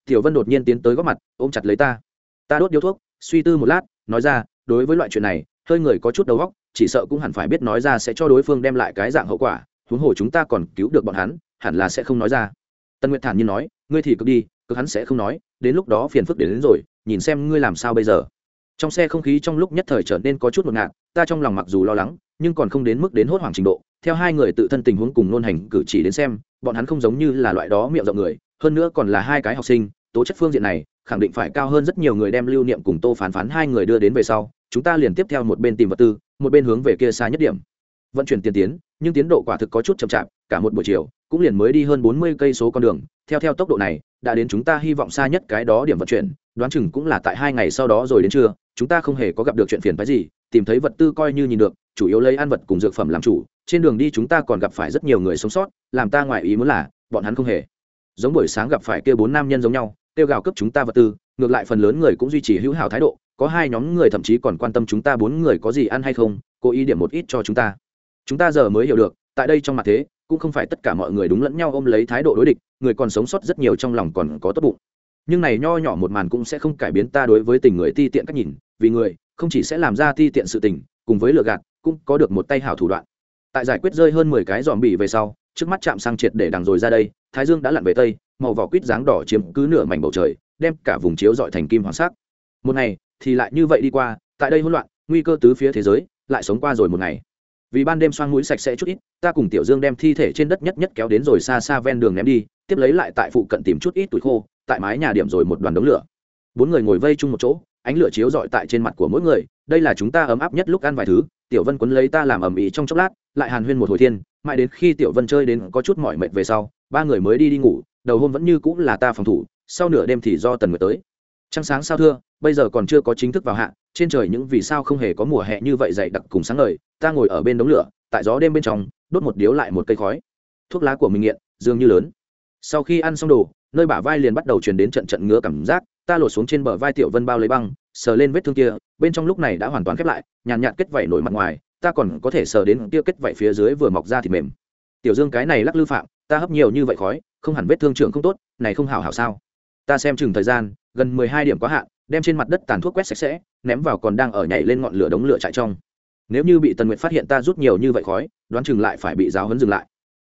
Tiểu vân đột nhiên tiến tới góp mặt ôm chặt lấy ta. Ta đốt điếu thuốc suy tư một lát nói ra đối với loại chuyện này hơi người có chút đầu óc chỉ sợ cũng hẳn phải biết nói ra sẽ cho đối phương đem lại cái dạng hậu quả. Huống hồ chúng ta còn cứu được bọn hắn hẳn là sẽ không nói ra. Tân nguyệt thản nhiên nói ngươi thì cực đi cực hắn sẽ không nói đến lúc đó phiền phức đến, đến rồi nhìn xem ngươi làm sao bây giờ trong xe không khí trong lúc nhất thời trở nên có chút ngột ngạt, ta trong lòng mặc dù lo lắng, nhưng còn không đến mức đến hốt hoảng trình độ, theo hai người tự thân tình huống cùng nôn hành cử chỉ đến xem, bọn hắn không giống như là loại đó miệng rộng người, hơn nữa còn là hai cái học sinh, tố chất phương diện này, khẳng định phải cao hơn rất nhiều người đem lưu niệm cùng tô phán phán hai người đưa đến về sau, chúng ta liền tiếp theo một bên tìm vật tư, một bên hướng về kia xa nhất điểm. Vận chuyển tiền tiến, nhưng tiến độ quả thực có chút chậm chạp, cả một buổi chiều, cũng liền mới đi hơn bốn mươi cây số con đường, theo theo tốc độ này, đã đến chúng ta hy vọng xa nhất cái đó điểm vận chuyển, đoán chừng cũng là tại hai ngày sau đó rồi đến trưa chúng ta không hề có gặp được chuyện phiền phức gì, tìm thấy vật tư coi như nhìn được, chủ yếu lấy ăn vật cùng dược phẩm làm chủ, trên đường đi chúng ta còn gặp phải rất nhiều người sống sót, làm ta ngoài ý muốn là, bọn hắn không hề. Giống buổi sáng gặp phải kia bốn nam nhân giống nhau tiêu gào cấp chúng ta vật tư, ngược lại phần lớn người cũng duy trì hữu hảo thái độ, có hai nhóm người thậm chí còn quan tâm chúng ta bốn người có gì ăn hay không, cố ý điểm một ít cho chúng ta. Chúng ta giờ mới hiểu được, tại đây trong mặt thế, cũng không phải tất cả mọi người đúng lẫn nhau ôm lấy thái độ đối địch, người còn sống sót rất nhiều trong lòng còn có tốt bụng. Nhưng này nho nhỏ một màn cũng sẽ không cải biến ta đối với tình người ti tiện cách nhìn vì người, không chỉ sẽ làm ra ti tiện sự tình, cùng với lừa gạt, cũng có được một tay hảo thủ đoạn. Tại giải quyết rơi hơn mười cái dòm bỉ về sau, trước mắt chạm sang triệt để đằng rồi ra đây, thái dương đã lặn về tây, màu vỏ quýt dáng đỏ chiếm cứ nửa mảnh bầu trời, đem cả vùng chiếu dọi thành kim hoàng sắc. Một ngày, thì lại như vậy đi qua, tại đây hỗn loạn, nguy cơ tứ phía thế giới, lại sống qua rồi một ngày. Vì ban đêm xoang mũi sạch sẽ chút ít, ta cùng tiểu dương đem thi thể trên đất nhất nhất kéo đến rồi xa xa ven đường ném đi, tiếp lấy lại tại phụ cận tìm chút ít tuổi khô, tại mái nhà điểm rồi một đoàn đống lửa. Bốn người ngồi vây chung một chỗ ánh lửa chiếu rọi tại trên mặt của mỗi người, đây là chúng ta ấm áp nhất lúc ăn vài thứ, tiểu vân quấn lấy ta làm ầm ĩ trong chốc lát, lại hàn huyên một hồi thiên, mãi đến khi tiểu vân chơi đến có chút mỏi mệt về sau, ba người mới đi đi ngủ, đầu hôm vẫn như cũng là ta phòng thủ, sau nửa đêm thì do tần nguyệt tới. Trăng sáng sao thưa, bây giờ còn chưa có chính thức vào hạ, trên trời những vì sao không hề có mùa hè như vậy dày đặc cùng sáng ngời, ta ngồi ở bên đống lửa, tại gió đêm bên trong, đốt một điếu lại một cây khói. Thuốc lá của mình nghiện dường như lớn. Sau khi ăn xong đồ, nơi bả vai liền bắt đầu truyền đến trận trận ngứa cảm giác ta lột xuống trên bờ vai tiểu vân bao lấy băng, sờ lên vết thương kia, bên trong lúc này đã hoàn toàn khép lại, nhàn nhạt kết vảy nổi mặt ngoài, ta còn có thể sờ đến kia kết vảy phía dưới vừa mọc ra thì mềm. Tiểu dương cái này lắc lư phạm, ta hấp nhiều như vậy khói, không hẳn vết thương trưởng không tốt, này không hảo hảo sao? Ta xem chừng thời gian, gần mười hai điểm quá hạn, đem trên mặt đất tàn thuốc quét sạch sẽ, ném vào còn đang ở nhảy lên ngọn lửa đống lửa chạy trong. Nếu như bị tần nguyệt phát hiện ta rút nhiều như vậy khói, đoán chừng lại phải bị giáo hấn dừng lại.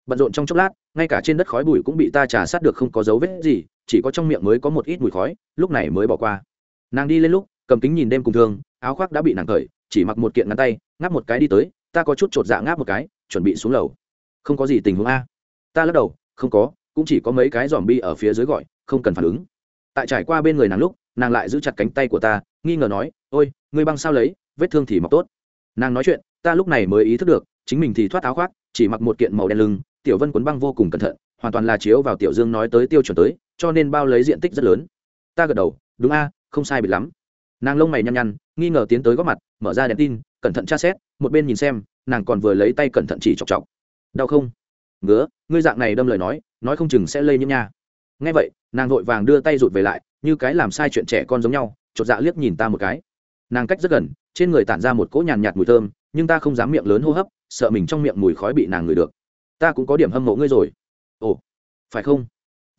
Bận rộn trong chốc lát, ngay cả trên đất khói bụi cũng bị ta trà sát được không có dấu vết gì chỉ có trong miệng mới có một ít mùi khói, lúc này mới bỏ qua. Nàng đi lên lúc, cầm kính nhìn đêm cùng thương, áo khoác đã bị nàng cởi, chỉ mặc một kiện ngắn tay, ngáp một cái đi tới, ta có chút chột dạ ngáp một cái, chuẩn bị xuống lầu. Không có gì tình huống a. Ta lắc đầu, không có, cũng chỉ có mấy cái dòm bi ở phía dưới gọi, không cần phản ứng. Tại trải qua bên người nàng lúc, nàng lại giữ chặt cánh tay của ta, nghi ngờ nói, ôi, ngươi băng sao lấy, vết thương thì mọc tốt. Nàng nói chuyện, ta lúc này mới ý thức được, chính mình thì thoát áo khoác, chỉ mặc một kiện màu đen lưng, tiểu vân cuốn băng vô cùng cẩn thận hoàn toàn là chiếu vào tiểu dương nói tới tiêu chuẩn tới, cho nên bao lấy diện tích rất lớn. Ta gật đầu, đúng a, không sai biệt lắm. Nàng lông mày nhăn nhăn, nghi ngờ tiến tới góp mặt, mở ra đèn tin, cẩn thận tra xét, một bên nhìn xem, nàng còn vừa lấy tay cẩn thận chỉ chọc chọc. Đau không? Ngứa, ngươi dạng này đâm lời nói nói không chừng sẽ lây nhiễm nha. Nghe vậy, nàng vội vàng đưa tay rụt về lại, như cái làm sai chuyện trẻ con giống nhau, chột dạ liếc nhìn ta một cái. Nàng cách rất gần, trên người tản ra một cỗ nhàn nhạt mùi thơm, nhưng ta không dám miệng lớn hô hấp, sợ mình trong miệng mùi khói bị nàng ngửi được. Ta cũng có điểm hâm mộ ngươi rồi phải không?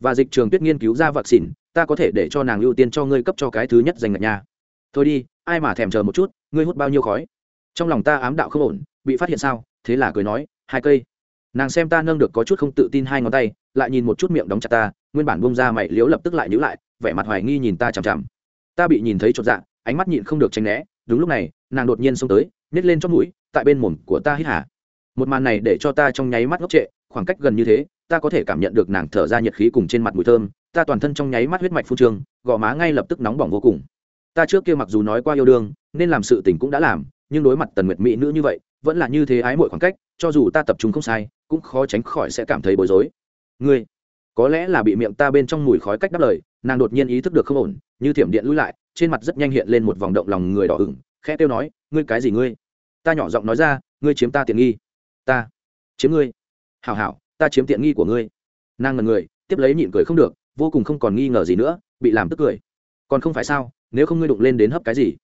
Và dịch trường tuyết nghiên cứu ra vật xỉn ta có thể để cho nàng ưu tiên cho ngươi cấp cho cái thứ nhất dành ngạch nha. Thôi đi, ai mà thèm chờ một chút, ngươi hút bao nhiêu khói? Trong lòng ta ám đạo không ổn, bị phát hiện sao? Thế là cười nói, hai cây. Nàng xem ta nâng được có chút không tự tin hai ngón tay, lại nhìn một chút miệng đóng chặt ta, nguyên bản bông ra mày liếu lập tức lại nhữ lại, vẻ mặt hoài nghi nhìn ta chằm chằm. Ta bị nhìn thấy chột dạ ánh mắt nhịn không được tránh né, đúng lúc này, nàng đột nhiên xông tới, nhét lên chót mũi, tại bên mồm của ta hít hả một màn này để cho ta trong nháy mắt ngốc trệ khoảng cách gần như thế, ta có thể cảm nhận được nàng thở ra nhiệt khí cùng trên mặt mùi thơm, ta toàn thân trong nháy mắt huyết mạch phu trương, gò má ngay lập tức nóng bỏng vô cùng. Ta trước kia mặc dù nói qua yêu đương, nên làm sự tình cũng đã làm, nhưng đối mặt tần nguyệt mỹ nữ như vậy, vẫn là như thế ái mọi khoảng cách, cho dù ta tập trung không sai, cũng khó tránh khỏi sẽ cảm thấy bối rối. Ngươi, có lẽ là bị miệng ta bên trong mùi khói cách đáp lời, nàng đột nhiên ý thức được không ổn, như thiểm điện lũi lại, trên mặt rất nhanh hiện lên một vòng động lòng người đỏ ửng, khẽ tiêu nói, ngươi cái gì ngươi? Ta nhỏ giọng nói ra, ngươi chiếm ta tiện nghi. Ta, chiếm ngươi hảo hảo, ta chiếm tiện nghi của ngươi. Nàng ngần người, tiếp lấy nhịn cười không được, vô cùng không còn nghi ngờ gì nữa, bị làm tức cười. Còn không phải sao, nếu không ngươi đụng lên đến hấp cái gì?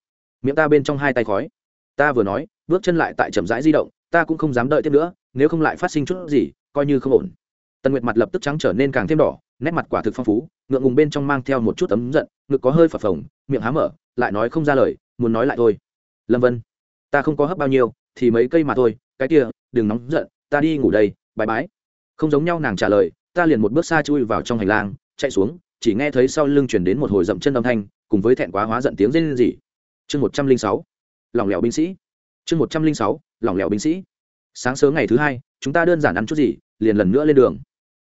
Miệng ta bên trong hai tay khói. Ta vừa nói, bước chân lại tại chậm rãi di động, ta cũng không dám đợi tiếp nữa, nếu không lại phát sinh chút gì, coi như không ổn. Tần nguyệt mặt lập tức trắng trở nên càng thêm đỏ, nét mặt quả thực phong phú, ngượng ngùng bên trong mang theo một chút tấm giận, ngực có hơi phập phồng, miệng há mở, lại nói không ra lời, muốn nói lại thôi. Lâm vân, ta không có hấp bao nhiêu, thì mấy cây mà thôi, cái kia, đừng nóng giận, ta đi ngủ đây bãi bái. Không giống nhau nàng trả lời, ta liền một bước xa chui vào trong hành lang, chạy xuống, chỉ nghe thấy sau lưng chuyển đến một hồi dậm chân âm thanh, cùng với thẹn quá hóa giận tiếng rên rỉ. Chương một trăm linh sáu lỏng lẻo binh sĩ. Chương một trăm linh sáu lỏng lẻo binh sĩ. Sáng sớm ngày thứ hai, chúng ta đơn giản ăn chút gì, liền lần nữa lên đường.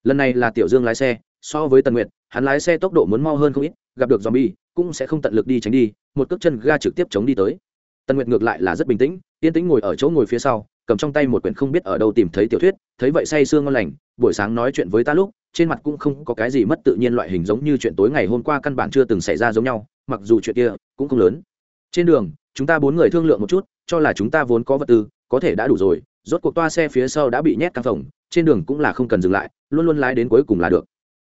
Lần này là tiểu dương lái xe, so với tần nguyệt, hắn lái xe tốc độ muốn mau hơn không ít, gặp được zombie, cũng sẽ không tận lực đi tránh đi, một cước chân ga trực tiếp chống đi tới. Tần nguyệt ngược lại là rất bình tĩnh, yên tĩnh ngồi ở chỗ ngồi phía sau cầm trong tay một quyển không biết ở đâu tìm thấy tiểu thuyết, thấy vậy say sương ngon lành, buổi sáng nói chuyện với ta lúc, trên mặt cũng không có cái gì mất tự nhiên loại hình giống như chuyện tối ngày hôm qua căn bản chưa từng xảy ra giống nhau, mặc dù chuyện kia cũng không lớn. Trên đường, chúng ta bốn người thương lượng một chút, cho là chúng ta vốn có vật tư, có thể đã đủ rồi, rốt cuộc toa xe phía sau đã bị nhét căng phòng, trên đường cũng là không cần dừng lại, luôn luôn lái đến cuối cùng là được.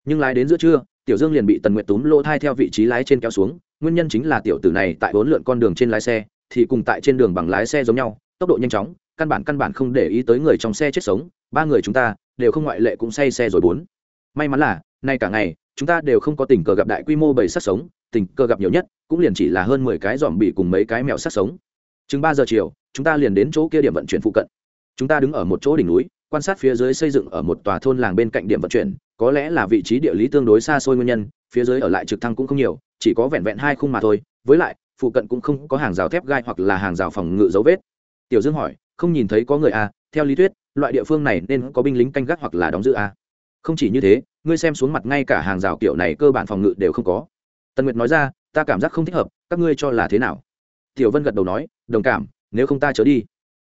Nhưng lái đến giữa trưa, tiểu dương liền bị tần nguyệt túm lỗ thai theo vị trí lái trên kéo xuống, nguyên nhân chính là tiểu tử này tại bốn lượn con đường trên lái xe, thì cùng tại trên đường bằng lái xe giống nhau, tốc độ nhanh chóng căn bản căn bản không để ý tới người trong xe chết sống, ba người chúng ta đều không ngoại lệ cũng say xe rồi bốn. May mắn là, nay cả ngày, chúng ta đều không có tình cờ gặp đại quy mô bầy sát sống, tình cờ gặp nhiều nhất cũng liền chỉ là hơn mười cái dòm bị cùng mấy cái mèo sát sống. Chừng ba giờ chiều, chúng ta liền đến chỗ kia điểm vận chuyển phụ cận. Chúng ta đứng ở một chỗ đỉnh núi, quan sát phía dưới xây dựng ở một tòa thôn làng bên cạnh điểm vận chuyển, có lẽ là vị trí địa lý tương đối xa xôi nguyên nhân, phía dưới ở lại trực thăng cũng không nhiều, chỉ có vẹn vẹn hai khung mà thôi, với lại, phụ cận cũng không có hàng rào thép gai hoặc là hàng rào phòng ngự dấu vết. Tiểu dương hỏi không nhìn thấy có người à theo lý thuyết, loại địa phương này nên có binh lính canh gác hoặc là đóng giữ à. Không chỉ như thế, ngươi xem xuống mặt ngay cả hàng rào kiểu này cơ bản phòng ngự đều không có. Tần nguyệt nói ra, ta cảm giác không thích hợp, các ngươi cho là thế nào? Tiểu vân gật đầu nói, đồng cảm, nếu không ta trở đi.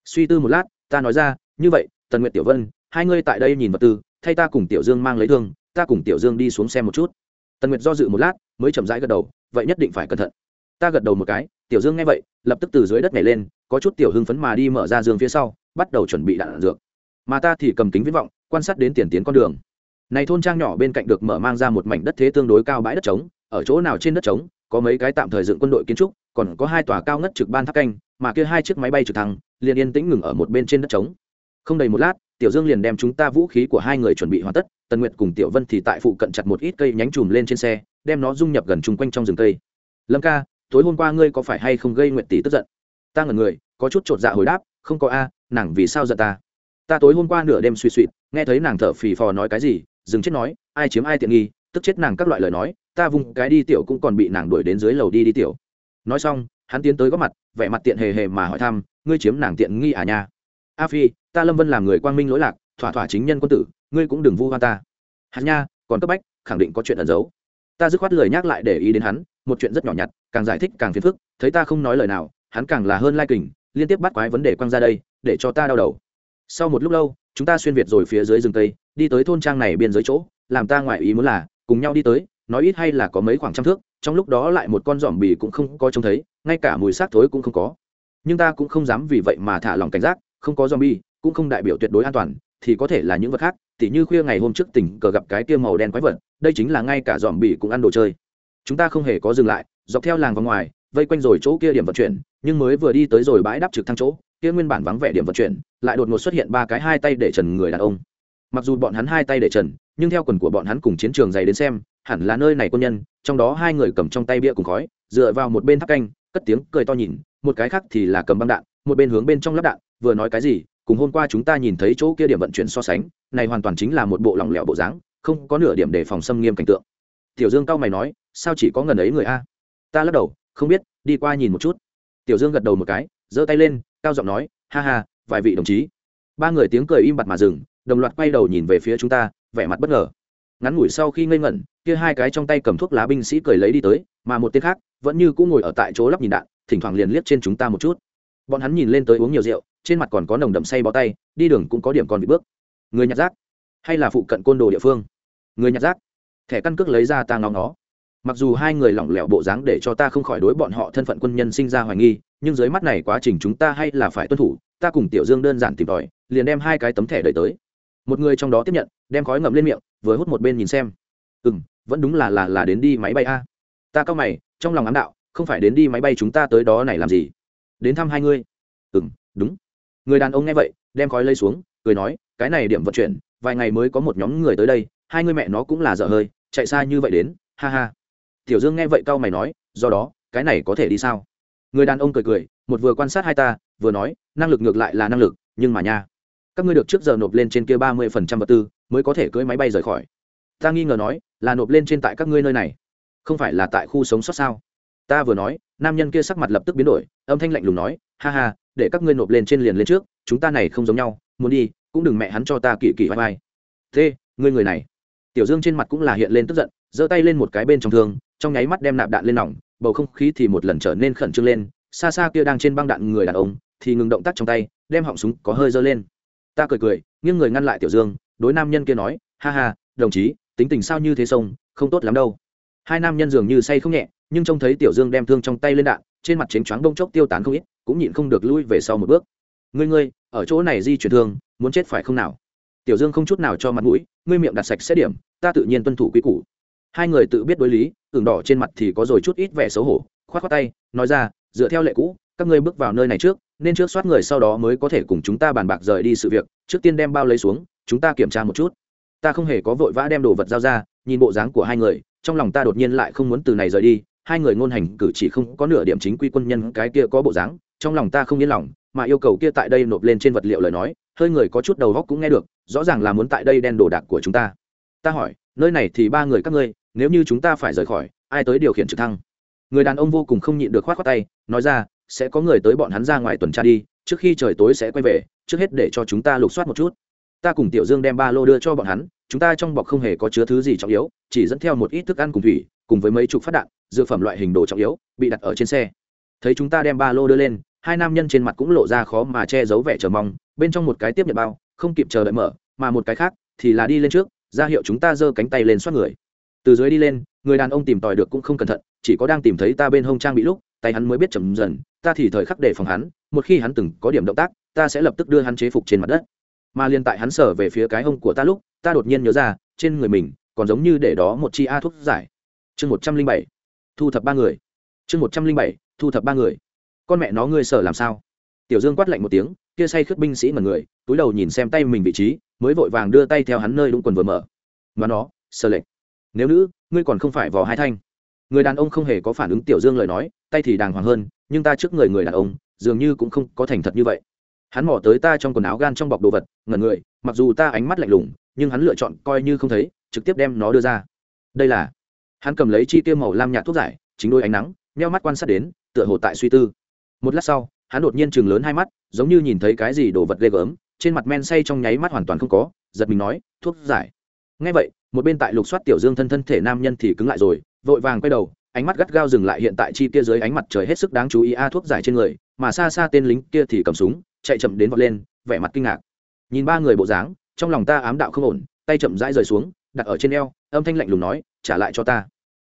Suy tư một lát, ta nói ra, như vậy, tần nguyệt, tiểu vân, hai ngươi tại đây nhìn vật tư, thay ta cùng tiểu dương mang lấy thương, ta cùng tiểu dương đi xuống xem một chút. Tần nguyệt do dự một lát, mới chậm rãi gật đầu, vậy nhất định phải cẩn thận. Ta gật đầu một cái, tiểu dương nghe vậy, lập tức từ dưới đất nhảy lên có chút tiểu hưng phấn mà đi mở ra giường phía sau, bắt đầu chuẩn bị đạn dược. Mà ta thì cầm kính viễn vọng, quan sát đến tiền tiến con đường. Này thôn trang nhỏ bên cạnh được mở mang ra một mảnh đất thế tương đối cao bãi đất trống, ở chỗ nào trên đất trống, có mấy cái tạm thời dựng quân đội kiến trúc, còn có hai tòa cao ngất trực ban tháp canh, mà kia hai chiếc máy bay trực thăng liền yên tĩnh ngừng ở một bên trên đất trống. Không đầy một lát, tiểu dương liền đem chúng ta vũ khí của hai người chuẩn bị hoàn tất, tần nguyệt cùng tiểu vân thì tại phụ cận chặt một ít cây nhánh chùm lên trên xe, đem nó dung nhập gần chung quanh trong rừng cây. Lâm ca, tối hôm qua ngươi có phải hay không gây nguyện tỷ tức giận? Ta ngẩn người có chút chột dạ hồi đáp không có a nàng vì sao giận ta? Ta tối hôm qua nửa đêm suy sụt, nghe thấy nàng thở phì phò nói cái gì dừng chết nói ai chiếm ai tiện nghi tức chết nàng các loại lời nói ta vùng cái đi tiểu cũng còn bị nàng đuổi đến dưới lầu đi đi tiểu. Nói xong hắn tiến tới góp mặt vẻ mặt tiện hề hề mà hỏi thăm ngươi chiếm nàng tiện nghi à nha? A phi ta lâm vân làm người quang minh lỗi lạc thỏa thỏa chính nhân quân tử ngươi cũng đừng vu hoa ta. Hắn nha còn cấp bách khẳng định có chuyện ẩn giấu. Ta dứt khoát lời nhắc lại để ý đến hắn một chuyện rất nhỏ nhặt càng giải thích càng phiền phức thấy ta không nói lời nào hắn càng là hơn lai kình liên tiếp bắt quái vấn đề quăng ra đây, để cho ta đau đầu. Sau một lúc lâu, chúng ta xuyên việt rồi phía dưới rừng tây đi tới thôn trang này biên giới chỗ, làm ta ngoại ý muốn là, cùng nhau đi tới, nói ít hay là có mấy khoảng trăm thước, trong lúc đó lại một con giỏm bì cũng không có trông thấy, ngay cả mùi xác thối cũng không có. Nhưng ta cũng không dám vì vậy mà thả lòng cảnh giác, không có zombie, cũng không đại biểu tuyệt đối an toàn, thì có thể là những vật khác, tỉ như khuya ngày hôm trước tỉnh cờ gặp cái kia màu đen quái vật, đây chính là ngay cả dòm bì cũng ăn đồ chơi. Chúng ta không hề có dừng lại, dọc theo làng vào ngoài vây quanh rồi chỗ kia điểm vận chuyển, nhưng mới vừa đi tới rồi bãi đáp trực thăng chỗ, kia nguyên bản vắng vẻ điểm vận chuyển, lại đột ngột xuất hiện ba cái hai tay để trần người đàn ông. Mặc dù bọn hắn hai tay để trần, nhưng theo quần của bọn hắn cùng chiến trường dày đến xem, hẳn là nơi này quân nhân, trong đó hai người cầm trong tay bia cùng khói, dựa vào một bên tháp canh, cất tiếng cười to nhìn, một cái khác thì là cầm băng đạn, một bên hướng bên trong lắp đạn, vừa nói cái gì, cùng hôm qua chúng ta nhìn thấy chỗ kia điểm vận chuyển so sánh, này hoàn toàn chính là một bộ lỏng lẻo bộ dáng, không có nửa điểm để phòng xâm nghiêm cảnh tượng. Tiểu dương cao mày nói, sao chỉ có ngần ấy người a? Ta lắc đầu không biết, đi qua nhìn một chút. Tiểu dương gật đầu một cái, giơ tay lên, cao giọng nói, ha ha, vài vị đồng chí. Ba người tiếng cười im bặt mà dừng, đồng loạt quay đầu nhìn về phía chúng ta, vẻ mặt bất ngờ. Ngắn ngủi sau khi ngây ngẩn, kia hai cái trong tay cầm thuốc lá binh sĩ cười lấy đi tới, mà một tên khác vẫn như cũng ngồi ở tại chỗ lắp nhìn đạn, thỉnh thoảng liền liếc trên chúng ta một chút. Bọn hắn nhìn lên tới uống nhiều rượu, trên mặt còn có nồng đậm say bó tay, đi đường cũng có điểm còn bị bước. Người nhặt rác, hay là phụ cận côn đồ địa phương? Người nhặt rác, thẻ căn cước lấy ra ta ngóng nó mặc dù hai người lỏng lẻo bộ dáng để cho ta không khỏi đối bọn họ thân phận quân nhân sinh ra hoài nghi, nhưng dưới mắt này quá trình chúng ta hay là phải tuân thủ, ta cùng tiểu dương đơn giản tìm tòi, liền đem hai cái tấm thẻ đợi tới. Một người trong đó tiếp nhận, đem khói ngậm lên miệng, vừa hút một bên nhìn xem. Ừ m vẫn đúng là là là đến đi máy bay a. Ta cao mày, trong lòng ám đạo, không phải đến đi máy bay chúng ta tới đó này làm gì? Đến thăm hai ngươi. Ừ m đúng. Người đàn ông nghe vậy, đem khói lây xuống, cười nói, cái này điểm vận chuyển, vài ngày mới có một nhóm người tới đây, hai người mẹ nó cũng là dở hơi, chạy xa như vậy đến, ha ha tiểu dương nghe vậy cau mày nói, do đó, cái này có thể đi sao? Người đàn ông cười cười, một vừa quan sát hai ta, vừa nói, năng lực ngược lại là năng lực, nhưng mà nha, các ngươi được trước giờ nộp lên trên kia ba mươi phần trăm vật tư, mới có thể cưỡi máy bay rời khỏi. Ta nghi ngờ nói, là nộp lên trên tại các ngươi nơi này, không phải là tại khu sống sót sao? Ta vừa nói, nam nhân kia sắc mặt lập tức biến đổi, âm thanh lạnh lùng nói, ha ha, để các ngươi nộp lên trên liền lên trước, chúng ta này không giống nhau, muốn đi, cũng đừng mẹ hắn cho ta kỳ kỳ vai vai. Thế, ngươi người này? Tiểu dương trên mặt cũng là hiện lên tức giận, giơ tay lên một cái bên trong thương trong nháy mắt đem nạp đạn lên nòng, bầu không khí thì một lần trở nên khẩn trương lên, xa xa kia đang trên băng đạn người đàn ông thì ngừng động tác trong tay, đem họng súng có hơi giơ lên. Ta cười cười, nghiêng người ngăn lại tiểu dương, đối nam nhân kia nói, ha ha, đồng chí, tính tình sao như thế sông, không tốt lắm đâu. Hai nam nhân dường như say không nhẹ, nhưng trông thấy tiểu dương đem thương trong tay lên đạn, trên mặt chánh choáng đông chốc tiêu tán không ít, cũng nhịn không được lui về sau một bước. Ngươi ngươi, ở chỗ này di chuyển thương, muốn chết phải không nào? Tiểu dương không chút nào cho mặt mũi, ngươi miệng đặt sạch sẽ điểm, ta tự nhiên tuân thủ quy củ hai người tự biết đối lý, ửng đỏ trên mặt thì có rồi chút ít vẻ xấu hổ, khoát khoát tay, nói ra, dựa theo lệ cũ, các ngươi bước vào nơi này trước, nên trước soát người sau đó mới có thể cùng chúng ta bàn bạc rời đi sự việc, trước tiên đem bao lấy xuống, chúng ta kiểm tra một chút. Ta không hề có vội vã đem đồ vật giao ra, nhìn bộ dáng của hai người, trong lòng ta đột nhiên lại không muốn từ này rời đi, hai người ngôn hành cử chỉ không có nửa điểm chính quy quân nhân cái kia có bộ dáng, trong lòng ta không yên lòng, mà yêu cầu kia tại đây nộp lên trên vật liệu lời nói, hơi người có chút đầu góc cũng nghe được, rõ ràng là muốn tại đây đen đồ đạc của chúng ta. Ta hỏi, nơi này thì ba người các ngươi nếu như chúng ta phải rời khỏi, ai tới điều khiển trực thăng? Người đàn ông vô cùng không nhịn được khoát khoát tay, nói ra, sẽ có người tới bọn hắn ra ngoài tuần tra đi, trước khi trời tối sẽ quay về, trước hết để cho chúng ta lục soát một chút. Ta cùng tiểu dương đem ba lô đưa cho bọn hắn, chúng ta trong bọc không hề có chứa thứ gì trọng yếu, chỉ dẫn theo một ít thức ăn cùng thủy, cùng với mấy chục phát đạn, dược phẩm loại hình đồ trọng yếu, bị đặt ở trên xe. Thấy chúng ta đem ba lô đưa lên, hai nam nhân trên mặt cũng lộ ra khó mà che giấu vẻ chờ mong, bên trong một cái tiếp nhận bao, không kịp chờ đợi mở, mà một cái khác thì là đi lên trước, ra hiệu chúng ta giơ cánh tay lên xoát người từ dưới đi lên, người đàn ông tìm tòi được cũng không cẩn thận, chỉ có đang tìm thấy ta bên hông trang bị lúc, tay hắn mới biết chậm dần, ta thì thời khắc để phòng hắn, một khi hắn từng có điểm động tác, ta sẽ lập tức đưa hắn chế phục trên mặt đất. Mà liên tại hắn sở về phía cái hông của ta lúc, ta đột nhiên nhớ ra, trên người mình còn giống như để đó một chi a thuốc giải. Chương một trăm linh bảy, thu thập ba người. Chương một trăm linh bảy, thu thập ba người. Con mẹ nó ngươi sở làm sao? Tiểu dương quát lạnh một tiếng, kia say khướt binh sĩ mật người, túi đầu nhìn xem tay mình vị trí, mới vội vàng đưa tay theo hắn nơi đúng quần vừa mở. Mà nó sơ lệnh nếu nữ, ngươi còn không phải vò hai thanh. Người đàn ông không hề có phản ứng tiểu dương lời nói, tay thì đàng hoàng hơn, nhưng ta trước người người đàn ông, dường như cũng không có thành thật như vậy. Hắn mò tới ta trong quần áo gan trong bọc đồ vật, ngẩn người, mặc dù ta ánh mắt lạnh lùng, nhưng hắn lựa chọn coi như không thấy, trực tiếp đem nó đưa ra. Đây là, hắn cầm lấy chi tiêu màu lam nhạt thuốc giải, chính đôi ánh nắng meo mắt quan sát đến, tựa hồ tại suy tư. Một lát sau, hắn đột nhiên chừng lớn hai mắt, giống như nhìn thấy cái gì đồ vật ghê gớm, trên mặt men say trong nháy mắt hoàn toàn không có, giật mình nói, thuốc giải. Ngay vậy một bên tại lục soát tiểu dương thân thân thể nam nhân thì cứng lại rồi, vội vàng quay đầu, ánh mắt gắt gao dừng lại hiện tại chi kia dưới ánh mặt trời hết sức đáng chú ý a thuốc giải trên người, mà xa xa tên lính kia thì cầm súng, chạy chậm đến vọt lên, vẻ mặt kinh ngạc. Nhìn ba người bộ dáng, trong lòng ta ám đạo không ổn, tay chậm rãi rời xuống, đặt ở trên eo, âm thanh lạnh lùng nói, trả lại cho ta.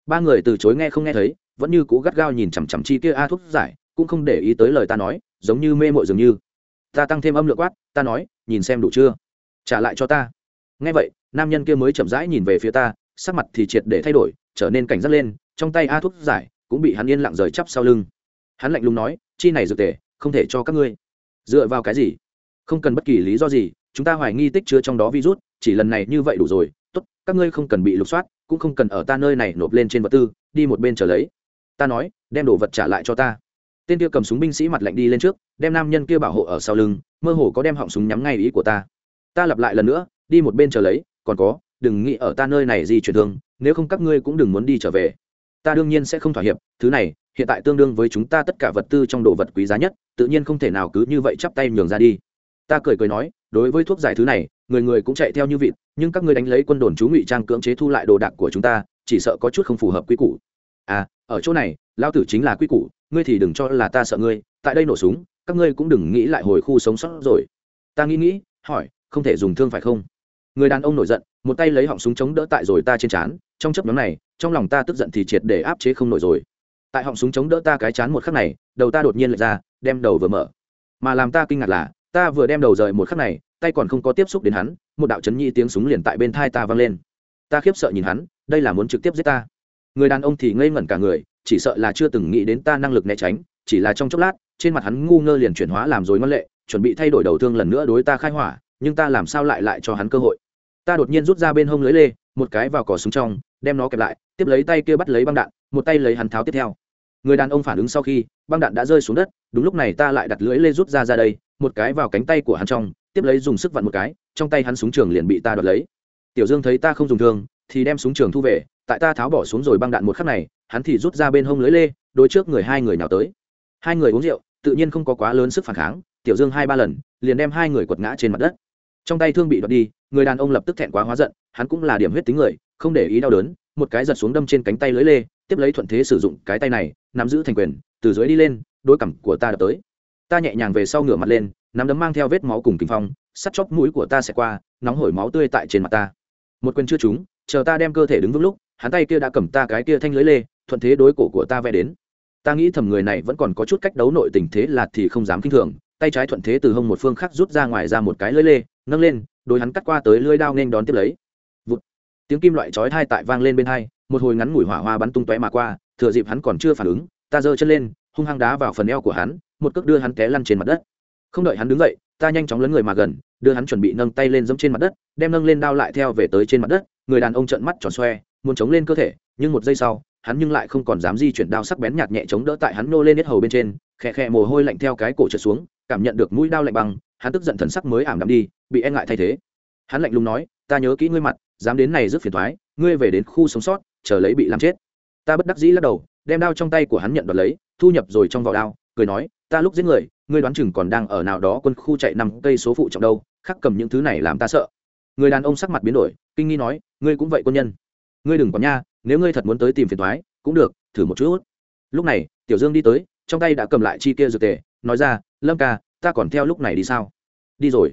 Ba người từ chối nghe không nghe thấy, vẫn như cũ gắt gao nhìn chằm chằm chi kia a thuốc giải, cũng không để ý tới lời ta nói, giống như mê mội dường như. Ta tăng thêm âm lượng quát, ta nói, nhìn xem đủ chưa? Trả lại cho ta nghe vậy, nam nhân kia mới chậm rãi nhìn về phía ta, sắc mặt thì triệt để thay đổi, trở nên cảnh giác lên, trong tay a thuốc giải cũng bị hắn yên lặng rời chắp sau lưng. Hắn lạnh lùng nói, chi này dược tề, không thể cho các ngươi. Dựa vào cái gì? Không cần bất kỳ lý do gì, chúng ta hoài nghi tích chứa trong đó virus, chỉ lần này như vậy đủ rồi, tốt, các ngươi không cần bị lục soát, cũng không cần ở ta nơi này nộp lên trên vật tư, đi một bên trở lấy. Ta nói, đem đồ vật trả lại cho ta. Tên kia cầm súng binh sĩ mặt lạnh đi lên trước, đem nam nhân kia bảo hộ ở sau lưng, mơ hồ có đem họng súng nhắm ngay ý của ta. Ta lặp lại lần nữa đi một bên chờ lấy, còn có, đừng nghĩ ở ta nơi này gì chuyển thương, nếu không các ngươi cũng đừng muốn đi trở về. Ta đương nhiên sẽ không thỏa hiệp, thứ này, hiện tại tương đương với chúng ta tất cả vật tư trong đồ vật quý giá nhất, tự nhiên không thể nào cứ như vậy chắp tay nhường ra đi. Ta cười cười nói, đối với thuốc giải thứ này, người người cũng chạy theo như vịt, nhưng các ngươi đánh lấy quân đồn chú ngụy trang cưỡng chế thu lại đồ đạc của chúng ta, chỉ sợ có chút không phù hợp quy củ. À ở chỗ này lao tử chính là quy củ, ngươi thì đừng cho là ta sợ ngươi, tại đây nổ súng, các ngươi cũng đừng nghĩ lại hồi khu sống sót rồi. Ta nghĩ nghĩ, hỏi, không thể dùng thương phải không? Người đàn ông nổi giận, một tay lấy họng súng chống đỡ tại rồi ta trên trán, trong chấp nhóm này, trong lòng ta tức giận thì triệt để áp chế không nổi rồi. Tại họng súng chống đỡ ta cái chán một khắc này, đầu ta đột nhiên lệch ra, đem đầu vừa mở. Mà làm ta kinh ngạc là, ta vừa đem đầu rời một khắc này, tay còn không có tiếp xúc đến hắn, một đạo chấn nhi tiếng súng liền tại bên thai ta vang lên. Ta khiếp sợ nhìn hắn, đây là muốn trực tiếp giết ta. Người đàn ông thì ngây ngẩn cả người, chỉ sợ là chưa từng nghĩ đến ta năng lực né tránh, chỉ là trong chốc lát, trên mặt hắn ngu ngơ liền chuyển hóa làm rồi ngân lệ, chuẩn bị thay đổi đầu thương lần nữa đối ta khai hỏa, nhưng ta làm sao lại lại cho hắn cơ hội? Ta đột nhiên rút ra bên hông lưới lê, một cái vào cỏ súng trong, đem nó kẹp lại, tiếp lấy tay kia bắt lấy băng đạn, một tay lấy hắn tháo tiếp theo. Người đàn ông phản ứng sau khi, băng đạn đã rơi xuống đất, đúng lúc này ta lại đặt lưỡi lê rút ra ra đây, một cái vào cánh tay của hắn trong, tiếp lấy dùng sức vặn một cái, trong tay hắn súng trường liền bị ta đoạt lấy. Tiểu dương thấy ta không dùng thương, thì đem súng trường thu về, tại ta tháo bỏ xuống rồi băng đạn một khắc này, hắn thì rút ra bên hông lưới lê, đối trước người hai người nào tới. Hai người uống rượu, tự nhiên không có quá lớn sức phản kháng, tiểu dương hai ba lần, liền đem hai người quật ngã trên mặt đất. Trong tay thương bị đoạt đi người đàn ông lập tức thẹn quá hóa giận, hắn cũng là điểm huyết tính người, không để ý đau đớn, một cái giật xuống đâm trên cánh tay lưới lê, tiếp lấy thuận thế sử dụng cái tay này, nắm giữ thành quyền, từ dưới đi lên, đôi cằm của ta đập tới. Ta nhẹ nhàng về sau ngửa mặt lên, nắm đấm mang theo vết máu cùng kinh phong, sắt chóp mũi của ta sẽ qua, nóng hổi máu tươi tại trên mặt ta. Một quyền chưa trúng, chờ ta đem cơ thể đứng vững lúc, hắn tay kia đã cầm ta cái kia thanh lưới lê, thuận thế đối cổ của ta vẽ đến. Ta nghĩ thầm người này vẫn còn có chút cách đấu nội tình thế là thì không dám kinh thường, tay trái thuận thế từ hông một phương khác rút ra ngoài ra một cái lưới lê, nâng lên đôi hắn cắt qua tới lưỡi đao nên đón tiếp lấy Vụt. tiếng kim loại chói thai tại vang lên bên hai, một hồi ngắn ngủi hỏa hoa bắn tung tóe mà qua, thừa dịp hắn còn chưa phản ứng, ta giơ chân lên, hung hăng đá vào phần eo của hắn, một cước đưa hắn té lăn trên mặt đất không đợi hắn đứng dậy, ta nhanh chóng lấn người mà gần, đưa hắn chuẩn bị nâng tay lên dẫm trên mặt đất, đem nâng lên đao lại theo về tới trên mặt đất, người đàn ông trợn mắt tròn xoe, muốn chống lên cơ thể, nhưng một giây sau, hắn nhưng lại không còn dám di chuyển đao sắc bén nhạt nhẹ chống đỡ tại hắn nô lên hết hầu bên trên, khẽ khẽ mồ hôi lạnh theo cái cổ trượt xuống, cảm nhận được mũi đao lạnh băng, hắn tức giận thần sắc mới ảm đạm đi bị e ngại thay thế. Hắn lạnh lùng nói, ta nhớ kỹ ngươi mặt, dám đến này rất phiền thoái ngươi về đến khu sống sót, chờ lấy bị làm chết. Ta bất đắc dĩ lắc đầu, đem đao trong tay của hắn nhận đoạt lấy, thu nhập rồi trong vỏ đao, cười nói, ta lúc giết người, ngươi đoán chừng còn đang ở nào đó quân khu chạy năm cây số phụ trọng đâu, khắc cầm những thứ này làm ta sợ. Người đàn ông sắc mặt biến đổi, kinh nghi nói, ngươi cũng vậy quân nhân. Ngươi đừng có nha, nếu ngươi thật muốn tới tìm phiền thoái cũng được, thử một chút. Lúc này, tiểu dương đi tới, trong tay đã cầm lại chi kia dược tề, nói ra, lâm ca, ta còn theo lúc này đi sao? Đi rồi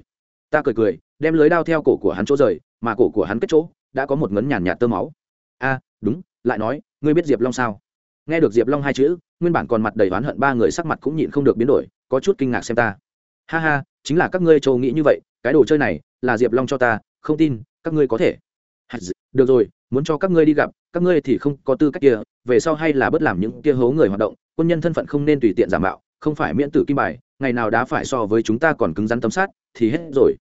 ta cười cười, đem lưới đao theo cổ của hắn chỗ rời, mà cổ của hắn kết chỗ, đã có một ngấn nhàn nhạt tơ máu. A, đúng, lại nói, ngươi biết diệp long sao? Nghe được diệp long hai chữ, nguyên bản còn mặt đầy oán hận ba người sắc mặt cũng nhịn không được biến đổi, có chút kinh ngạc xem ta. Ha ha, chính là các ngươi châu nghĩ như vậy, cái đồ chơi này, là diệp long cho ta, không tin, các ngươi có thể. Được rồi, muốn cho các ngươi đi gặp, các ngươi thì không có tư cách kia, về sau hay là bớt làm những kia hố người hoạt động, quân nhân thân phận không nên tùy tiện giả mạo, không phải miễn tử kim bài ngày nào đã phải so với chúng ta còn cứng rắn tấm sát thì hết rồi.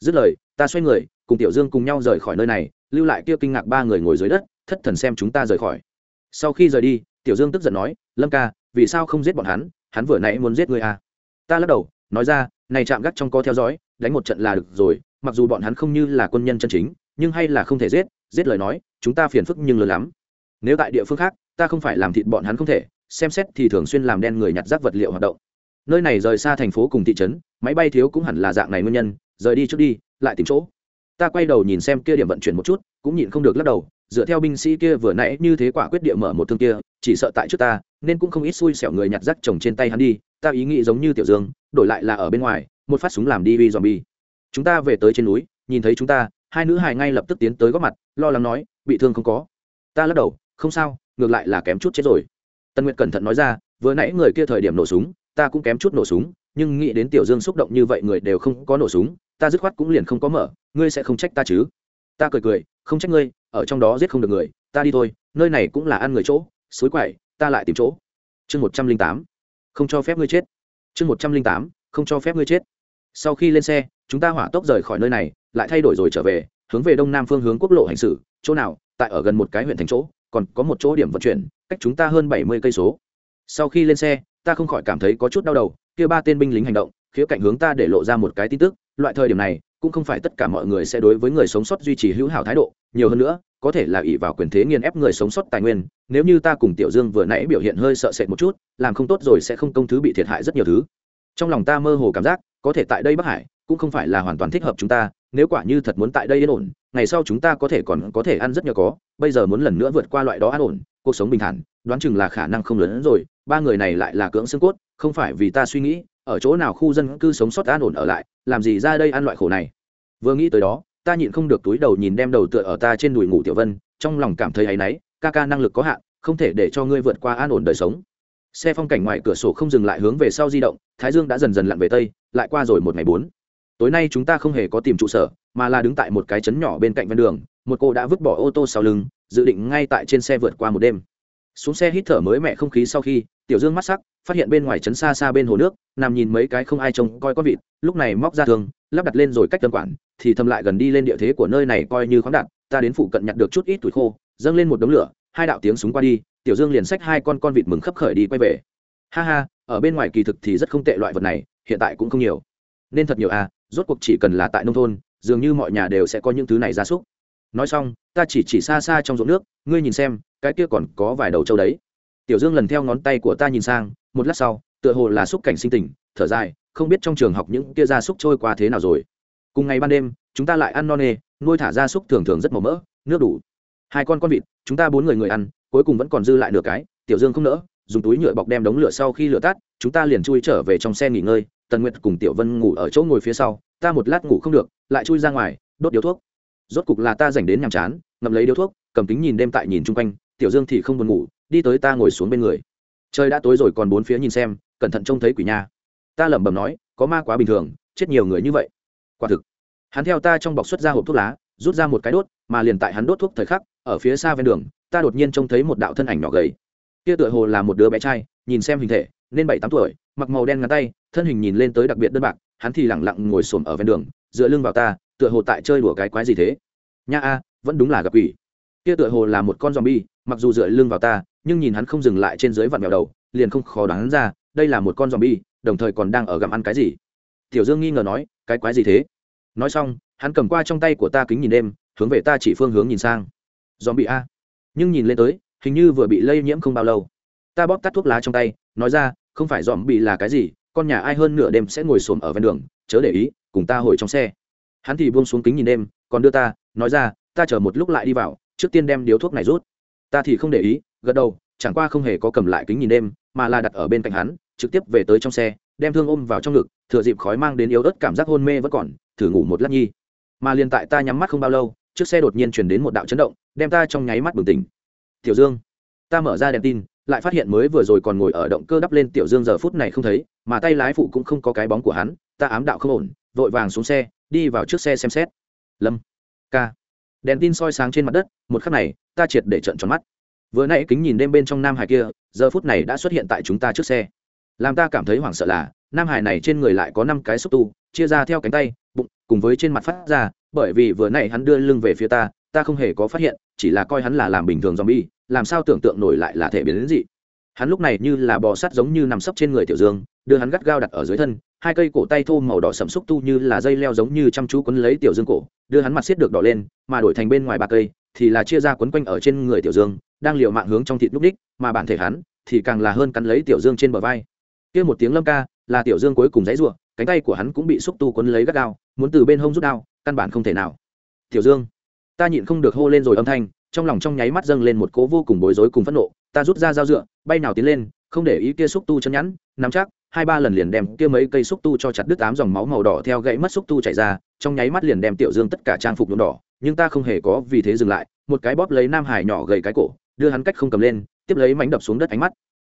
Dứt lời, ta xoay người, cùng tiểu dương cùng nhau rời khỏi nơi này, lưu lại kia kinh ngạc ba người ngồi dưới đất, thất thần xem chúng ta rời khỏi. Sau khi rời đi, tiểu dương tức giận nói, lâm ca, vì sao không giết bọn hắn? Hắn vừa nãy muốn giết người à? Ta lắc đầu, nói ra, này chạm gác trong co theo dõi, đánh một trận là được rồi, mặc dù bọn hắn không như là quân nhân chân chính, nhưng hay là không thể giết giết lời nói, chúng ta phiền phức nhưng lớn lắm. Nếu tại địa phương khác, ta không phải làm thịt bọn hắn không thể, xem xét thì thường xuyên làm đen người nhặt rác vật liệu hoạt động nơi này rời xa thành phố cùng thị trấn, máy bay thiếu cũng hẳn là dạng này nguyên nhân, rời đi trước đi, lại tìm chỗ. Ta quay đầu nhìn xem kia điểm vận chuyển một chút, cũng nhịn không được lắc đầu, dựa theo binh sĩ kia vừa nãy như thế quả quyết địa mở một thương kia, chỉ sợ tại trước ta, nên cũng không ít xui xẻo người nhặt rác trồng trên tay hắn đi, ta ý nghĩ giống như tiểu dương, đổi lại là ở bên ngoài, một phát súng làm đi vi zombie. Chúng ta về tới trên núi, nhìn thấy chúng ta, hai nữ hài ngay lập tức tiến tới góp mặt, lo lắng nói, bị thương không có. Ta lắc đầu, không sao, ngược lại là kém chút chết rồi. Tân nguyệt cẩn thận nói ra, vừa nãy người kia thời điểm nổ súng ta cũng kém chút nổ súng, nhưng nghĩ đến tiểu dương xúc động như vậy người đều không có nổ súng, ta dứt khoát cũng liền không có mở, ngươi sẽ không trách ta chứ? Ta cười cười, không trách ngươi, ở trong đó giết không được người, ta đi thôi, nơi này cũng là ăn người chỗ, suối quậy ta lại tìm chỗ. Chương một trăm linh tám, không cho phép ngươi chết. Chương một trăm linh tám, không cho phép ngươi chết. Sau khi lên xe, chúng ta hỏa tốc rời khỏi nơi này, lại thay đổi rồi trở về, hướng về đông nam phương hướng quốc lộ hành xử. Chỗ nào? Tại ở gần một cái huyện thành chỗ, còn có một chỗ điểm vận chuyển, cách chúng ta hơn bảy mươi cây số. Sau khi lên xe ta không khỏi cảm thấy có chút đau đầu, kia ba tên binh lính hành động, khía cạnh hướng ta để lộ ra một cái tin tức, loại thời điểm này, cũng không phải tất cả mọi người sẽ đối với người sống sót duy trì hữu hảo thái độ, nhiều hơn nữa, có thể là ỷ vào quyền thế nghiền ép người sống sót tài nguyên, nếu như ta cùng tiểu dương vừa nãy biểu hiện hơi sợ sệt một chút, làm không tốt rồi sẽ không công thứ bị thiệt hại rất nhiều thứ. Trong lòng ta mơ hồ cảm giác, có thể tại đây bắc hải, cũng không phải là hoàn toàn thích hợp chúng ta, nếu quả như thật muốn tại đây yên ổn, ngày sau chúng ta có thể còn có thể ăn rất nhiều có, bây giờ muốn lần nữa vượt qua loại đó an ổn, cuộc sống bình thản, đoán chừng là khả năng không lớn hơn rồi ba người này lại là cưỡng xương cốt, không phải vì ta suy nghĩ, ở chỗ nào khu dân cư sống sót an ổn ở lại, làm gì ra đây ăn loại khổ này. Vừa nghĩ tới đó, ta nhịn không được túi đầu nhìn đem đầu tựa ở ta trên đùi ngủ tiểu vân, trong lòng cảm thấy áy náy, ca ca năng lực có hạn, không thể để cho ngươi vượt qua an ổn đời sống. Xe phong cảnh ngoài cửa sổ không dừng lại hướng về sau di động, thái dương đã dần dần lặn về tây, lại qua rồi một ngày bốn. Tối nay chúng ta không hề có tìm trụ sở, mà là đứng tại một cái trấn nhỏ bên cạnh ven đường, một cô đã vứt bỏ ô tô sau lưng, dự định ngay tại trên xe vượt qua một đêm xuống xe hít thở mới mẹ không khí sau khi, tiểu dương mắt sắc, phát hiện bên ngoài trấn xa xa bên hồ nước, nằm nhìn mấy cái không ai trông coi con vịt, lúc này móc ra thường lắp đặt lên rồi cách tân quản, thì thầm lại gần đi lên địa thế của nơi này coi như khoáng đạn ta đến phụ cận nhặt được chút ít tuổi khô, dâng lên một đống lửa, hai đạo tiếng súng qua đi, tiểu dương liền xách hai con con vịt mừng khấp khởi đi quay về. Ha ha, ở bên ngoài kỳ thực thì rất không tệ loại vật này, hiện tại cũng không nhiều. Nên thật nhiều à rốt cuộc chỉ cần là tại nông thôn, dường như mọi nhà đều sẽ có những thứ này ra súc. Nói xong, ta chỉ chỉ xa xa trong ruộng nước, ngươi nhìn xem cái kia còn có vài đầu trâu đấy. Tiểu dương lần theo ngón tay của ta nhìn sang, một lát sau, tựa hồ là xúc cảnh sinh tình, thở dài, không biết trong trường học những kia gia súc trôi qua thế nào rồi. Cùng ngày ban đêm, chúng ta lại ăn no nê, nuôi thả gia súc thường thường rất màu mỡ, nước đủ. Hai con con vịt, chúng ta bốn người người ăn, cuối cùng vẫn còn dư lại nửa cái, tiểu dương không nỡ, dùng túi nhựa bọc đem đống lửa sau khi lửa tắt, chúng ta liền chui trở về trong xe nghỉ ngơi, tần nguyệt cùng tiểu vân ngủ ở chỗ ngồi phía sau, ta một lát ngủ không được, lại chui ra ngoài, đốt điếu thuốc. Rốt cục là ta dành đến nhàm chán, ngậm lấy điếu thuốc, cầm kính nhìn đêm tại nhìn chung quanh tiểu dương thì không buồn ngủ, đi tới ta ngồi xuống bên người. Trời đã tối rồi còn bốn phía nhìn xem, cẩn thận trông thấy quỷ nha. Ta lẩm bẩm nói, có ma quá bình thường, chết nhiều người như vậy. Quả thực, hắn theo ta trong bọc xuất ra hộp thuốc lá, rút ra một cái đốt, mà liền tại hắn đốt thuốc thời khắc, ở phía xa ven đường, ta đột nhiên trông thấy một đạo thân ảnh nhỏ gầy. Kia tựa hồ là một đứa bé trai, nhìn xem hình thể, nên bảy tám tuổi, mặc màu đen ngắn tay, thân hình nhìn lên tới đặc biệt đơn bạc, hắn thì lẳng lặng ngồi xổm ở ven đường, dựa lưng vào ta, tựa hồ tại chơi đùa cái quái gì thế. Nha a, vẫn đúng là gặp quỷ. Kia tựa hồ là một con zombie mặc dù dựa lưng vào ta, nhưng nhìn hắn không dừng lại trên dưới vặn vẹo đầu, liền không khó đoán ra, đây là một con zombie, đồng thời còn đang ở gặm ăn cái gì. Tiểu dương nghi ngờ nói, cái quái gì thế? Nói xong, hắn cầm qua trong tay của ta kính nhìn đêm, hướng về ta chỉ phương hướng nhìn sang. Zombie a. Nhưng nhìn lên tới, hình như vừa bị lây nhiễm không bao lâu. Ta bóp tắt thuốc lá trong tay, nói ra, không phải dòm bị là cái gì, con nhà ai hơn nửa đêm sẽ ngồi xổm ở ven đường, chớ để ý, cùng ta hồi trong xe. Hắn thì buông xuống kính nhìn đêm, còn đưa ta, nói ra, ta chờ một lúc lại đi vào, trước tiên đem điếu thuốc này rút ta thì không để ý, gật đầu, chẳng qua không hề có cầm lại kính nhìn đêm, mà là đặt ở bên cạnh hắn, trực tiếp về tới trong xe, đem thương ôm vào trong ngực, thừa dịp khói mang đến yếu ớt cảm giác hôn mê vẫn còn, thử ngủ một lát nhi. Mà liền tại ta nhắm mắt không bao lâu, chiếc xe đột nhiên chuyển đến một đạo chấn động, đem ta trong nháy mắt bừng tỉnh. Tiểu dương, ta mở ra đèn tin, lại phát hiện mới vừa rồi còn ngồi ở động cơ đắp lên tiểu dương giờ phút này không thấy, mà tay lái phụ cũng không có cái bóng của hắn, ta ám đạo không ổn, vội vàng xuống xe, đi vào trước xe xem xét. Lâm, ca đèn tin soi sáng trên mặt đất, một khắc này, ta triệt để trận tròn mắt. Vừa nãy kính nhìn đêm bên trong nam hải kia, giờ phút này đã xuất hiện tại chúng ta trước xe. Làm ta cảm thấy hoảng sợ là, nam hải này trên người lại có năm cái xúc tu, chia ra theo cánh tay, bụng, cùng với trên mặt phát ra, bởi vì vừa nãy hắn đưa lưng về phía ta ta không hề có phát hiện, chỉ là coi hắn là làm bình thường zombie, làm sao tưởng tượng nổi lại là thể biến đến dị. Hắn lúc này như là bò sắt giống như nằm sấp trên người tiểu dương, đưa hắn gắt gao đặt ở dưới thân hai cây cổ tay thô màu đỏ sẫm xúc tu như là dây leo giống như chăm chú quấn lấy tiểu dương cổ, đưa hắn mặt xiết được đỏ lên, mà đổi thành bên ngoài ba cây thì là chia ra quấn quanh ở trên người tiểu dương, đang liều mạng hướng trong thịt lúc đích, mà bản thể hắn thì càng là hơn cắn lấy tiểu dương trên bờ vai. Kia một tiếng lâm ca là tiểu dương cuối cùng dãy rủa, cánh tay của hắn cũng bị xúc tu quấn lấy gắt gao, muốn từ bên hông rút đao, căn bản không thể nào. Tiểu dương, ta nhịn không được hô lên rồi âm thanh, trong lòng trong nháy mắt dâng lên một cố vô cùng bối rối cùng phẫn nộ, ta rút ra dao dựa, bay nào tiến lên, không để ý kia xúc tu chân nhẵn, nắm chắc hai ba lần liền đem kia mấy cây xúc tu cho chặt đứt tám dòng máu màu đỏ theo gãy mất xúc tu chảy ra, trong nháy mắt liền đem tiểu dương tất cả trang phục nhuộm đỏ, nhưng ta không hề có vì thế dừng lại, một cái bóp lấy nam hải nhỏ gầy cái cổ, đưa hắn cách không cầm lên, tiếp lấy mảnh đập xuống đất ánh mắt.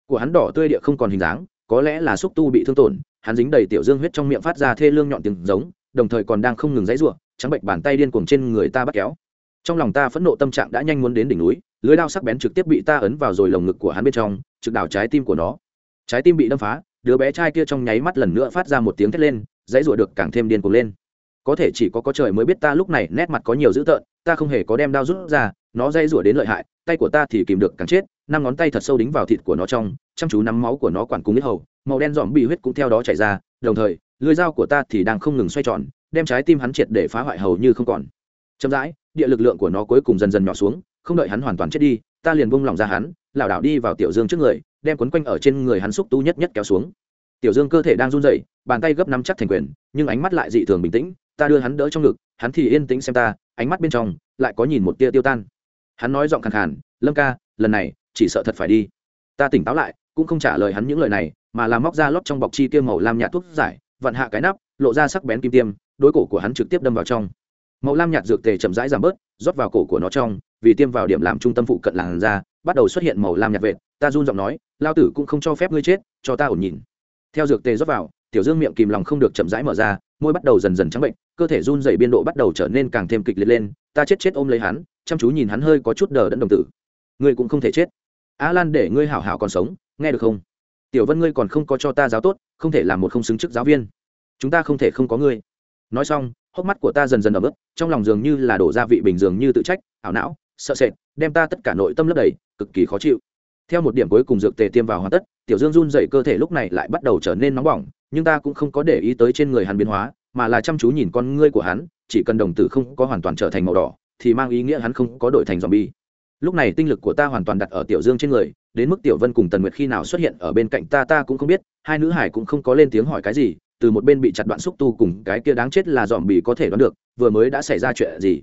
Của hắn đỏ tươi địa không còn hình dáng, có lẽ là xúc tu bị thương tổn, hắn dính đầy tiểu dương huyết trong miệng phát ra thê lương nhọn tiếng giống, đồng thời còn đang không ngừng dãy ruộng trắng bệnh bàn tay điên cuồng trên người ta bắt kéo. Trong lòng ta phẫn nộ tâm trạng đã nhanh muốn đến đỉnh núi, lưới đao sắc bén trực tiếp bị ta ấn vào rồi lồng ngực của hắn bên trong, trực đảo trái tim của nó. Trái tim bị đâm phá đứa bé trai kia trong nháy mắt lần nữa phát ra một tiếng thét lên, dãy rủa được càng thêm điên cuồng lên. Có thể chỉ có có trời mới biết ta lúc này nét mặt có nhiều dữ tợn, ta không hề có đem đao rút ra, nó dãy rủa đến lợi hại, tay của ta thì kìm được càng chết, năm ngón tay thật sâu đính vào thịt của nó trong, chăm chú nắm máu của nó quản cùng ít hầu, màu đen dòm bị huyết cũng theo đó chảy ra, đồng thời, lưỡi dao của ta thì đang không ngừng xoay tròn, đem trái tim hắn triệt để phá hoại hầu như không còn. Chậm rãi, địa lực lượng của nó cuối cùng dần dần nhỏ xuống, không đợi hắn hoàn toàn chết đi, ta liền buông lỏng ra hắn lảo đảo đi vào tiểu dương trước người, đem quấn quanh ở trên người hắn xúc tu nhất nhất kéo xuống. Tiểu dương cơ thể đang run rẩy, bàn tay gấp nắm chắc thành quyền, nhưng ánh mắt lại dị thường bình tĩnh, ta đưa hắn đỡ trong ngực, hắn thì yên tĩnh xem ta, ánh mắt bên trong lại có nhìn một tia tiêu tan. Hắn nói giọng khàn khàn, lâm ca, lần này chỉ sợ thật phải đi. Ta tỉnh táo lại, cũng không trả lời hắn những lời này, mà làm móc ra lót trong bọc chi tiêu màu lam nhạt thuốc giải, vặn hạ cái nắp, lộ ra sắc bén kim tiêm, đối cổ của hắn trực tiếp đâm vào trong màu lam nhạt dược tề chậm rãi giảm bớt, rót vào cổ của nó trong, vì tiêm vào điểm làm trung tâm phụ cận làn da, bắt đầu xuất hiện màu lam nhạt vệt. Ta run giọng nói, lao tử cũng không cho phép ngươi chết, cho ta ổn nhìn. Theo dược tề rót vào, tiểu dương miệng kìm lòng không được chậm rãi mở ra, môi bắt đầu dần dần trắng bệnh, cơ thể run dày biên độ bắt đầu trở nên càng thêm kịch liệt lên. Ta chết chết ôm lấy hắn, chăm chú nhìn hắn hơi có chút đờ đẫn đồng tử. Ngươi cũng không thể chết. A lan để ngươi hảo hảo còn sống, nghe được không? Tiểu vân, ngươi còn không có cho ta giáo tốt, không thể làm một không xứng chức giáo viên. Chúng ta không thể không có ngươi. Nói xong hốc mắt của ta dần dần ẩm ướt, trong lòng dường như là đổ ra vị bình dường như tự trách ảo não sợ sệt đem ta tất cả nội tâm lấp đầy cực kỳ khó chịu. Theo một điểm cuối cùng dược tề tiêm vào hoàn tất tiểu dương run dậy cơ thể lúc này lại bắt đầu trở nên nóng bỏng nhưng ta cũng không có để ý tới trên người hắn biến hóa mà là chăm chú nhìn con ngươi của hắn chỉ cần đồng tử không có hoàn toàn trở thành màu đỏ thì mang ý nghĩa hắn không có đổi thành dòm bi lúc này tinh lực của ta hoàn toàn đặt ở tiểu dương trên người đến mức tiểu vân cùng tần nguyệt khi nào xuất hiện ở bên cạnh ta ta cũng không biết hai nữ hải cũng không có lên tiếng hỏi cái gì từ một bên bị chặt đoạn xúc tu cùng cái kia đáng chết là dòm bị có thể đoán được, vừa mới đã xảy ra chuyện gì.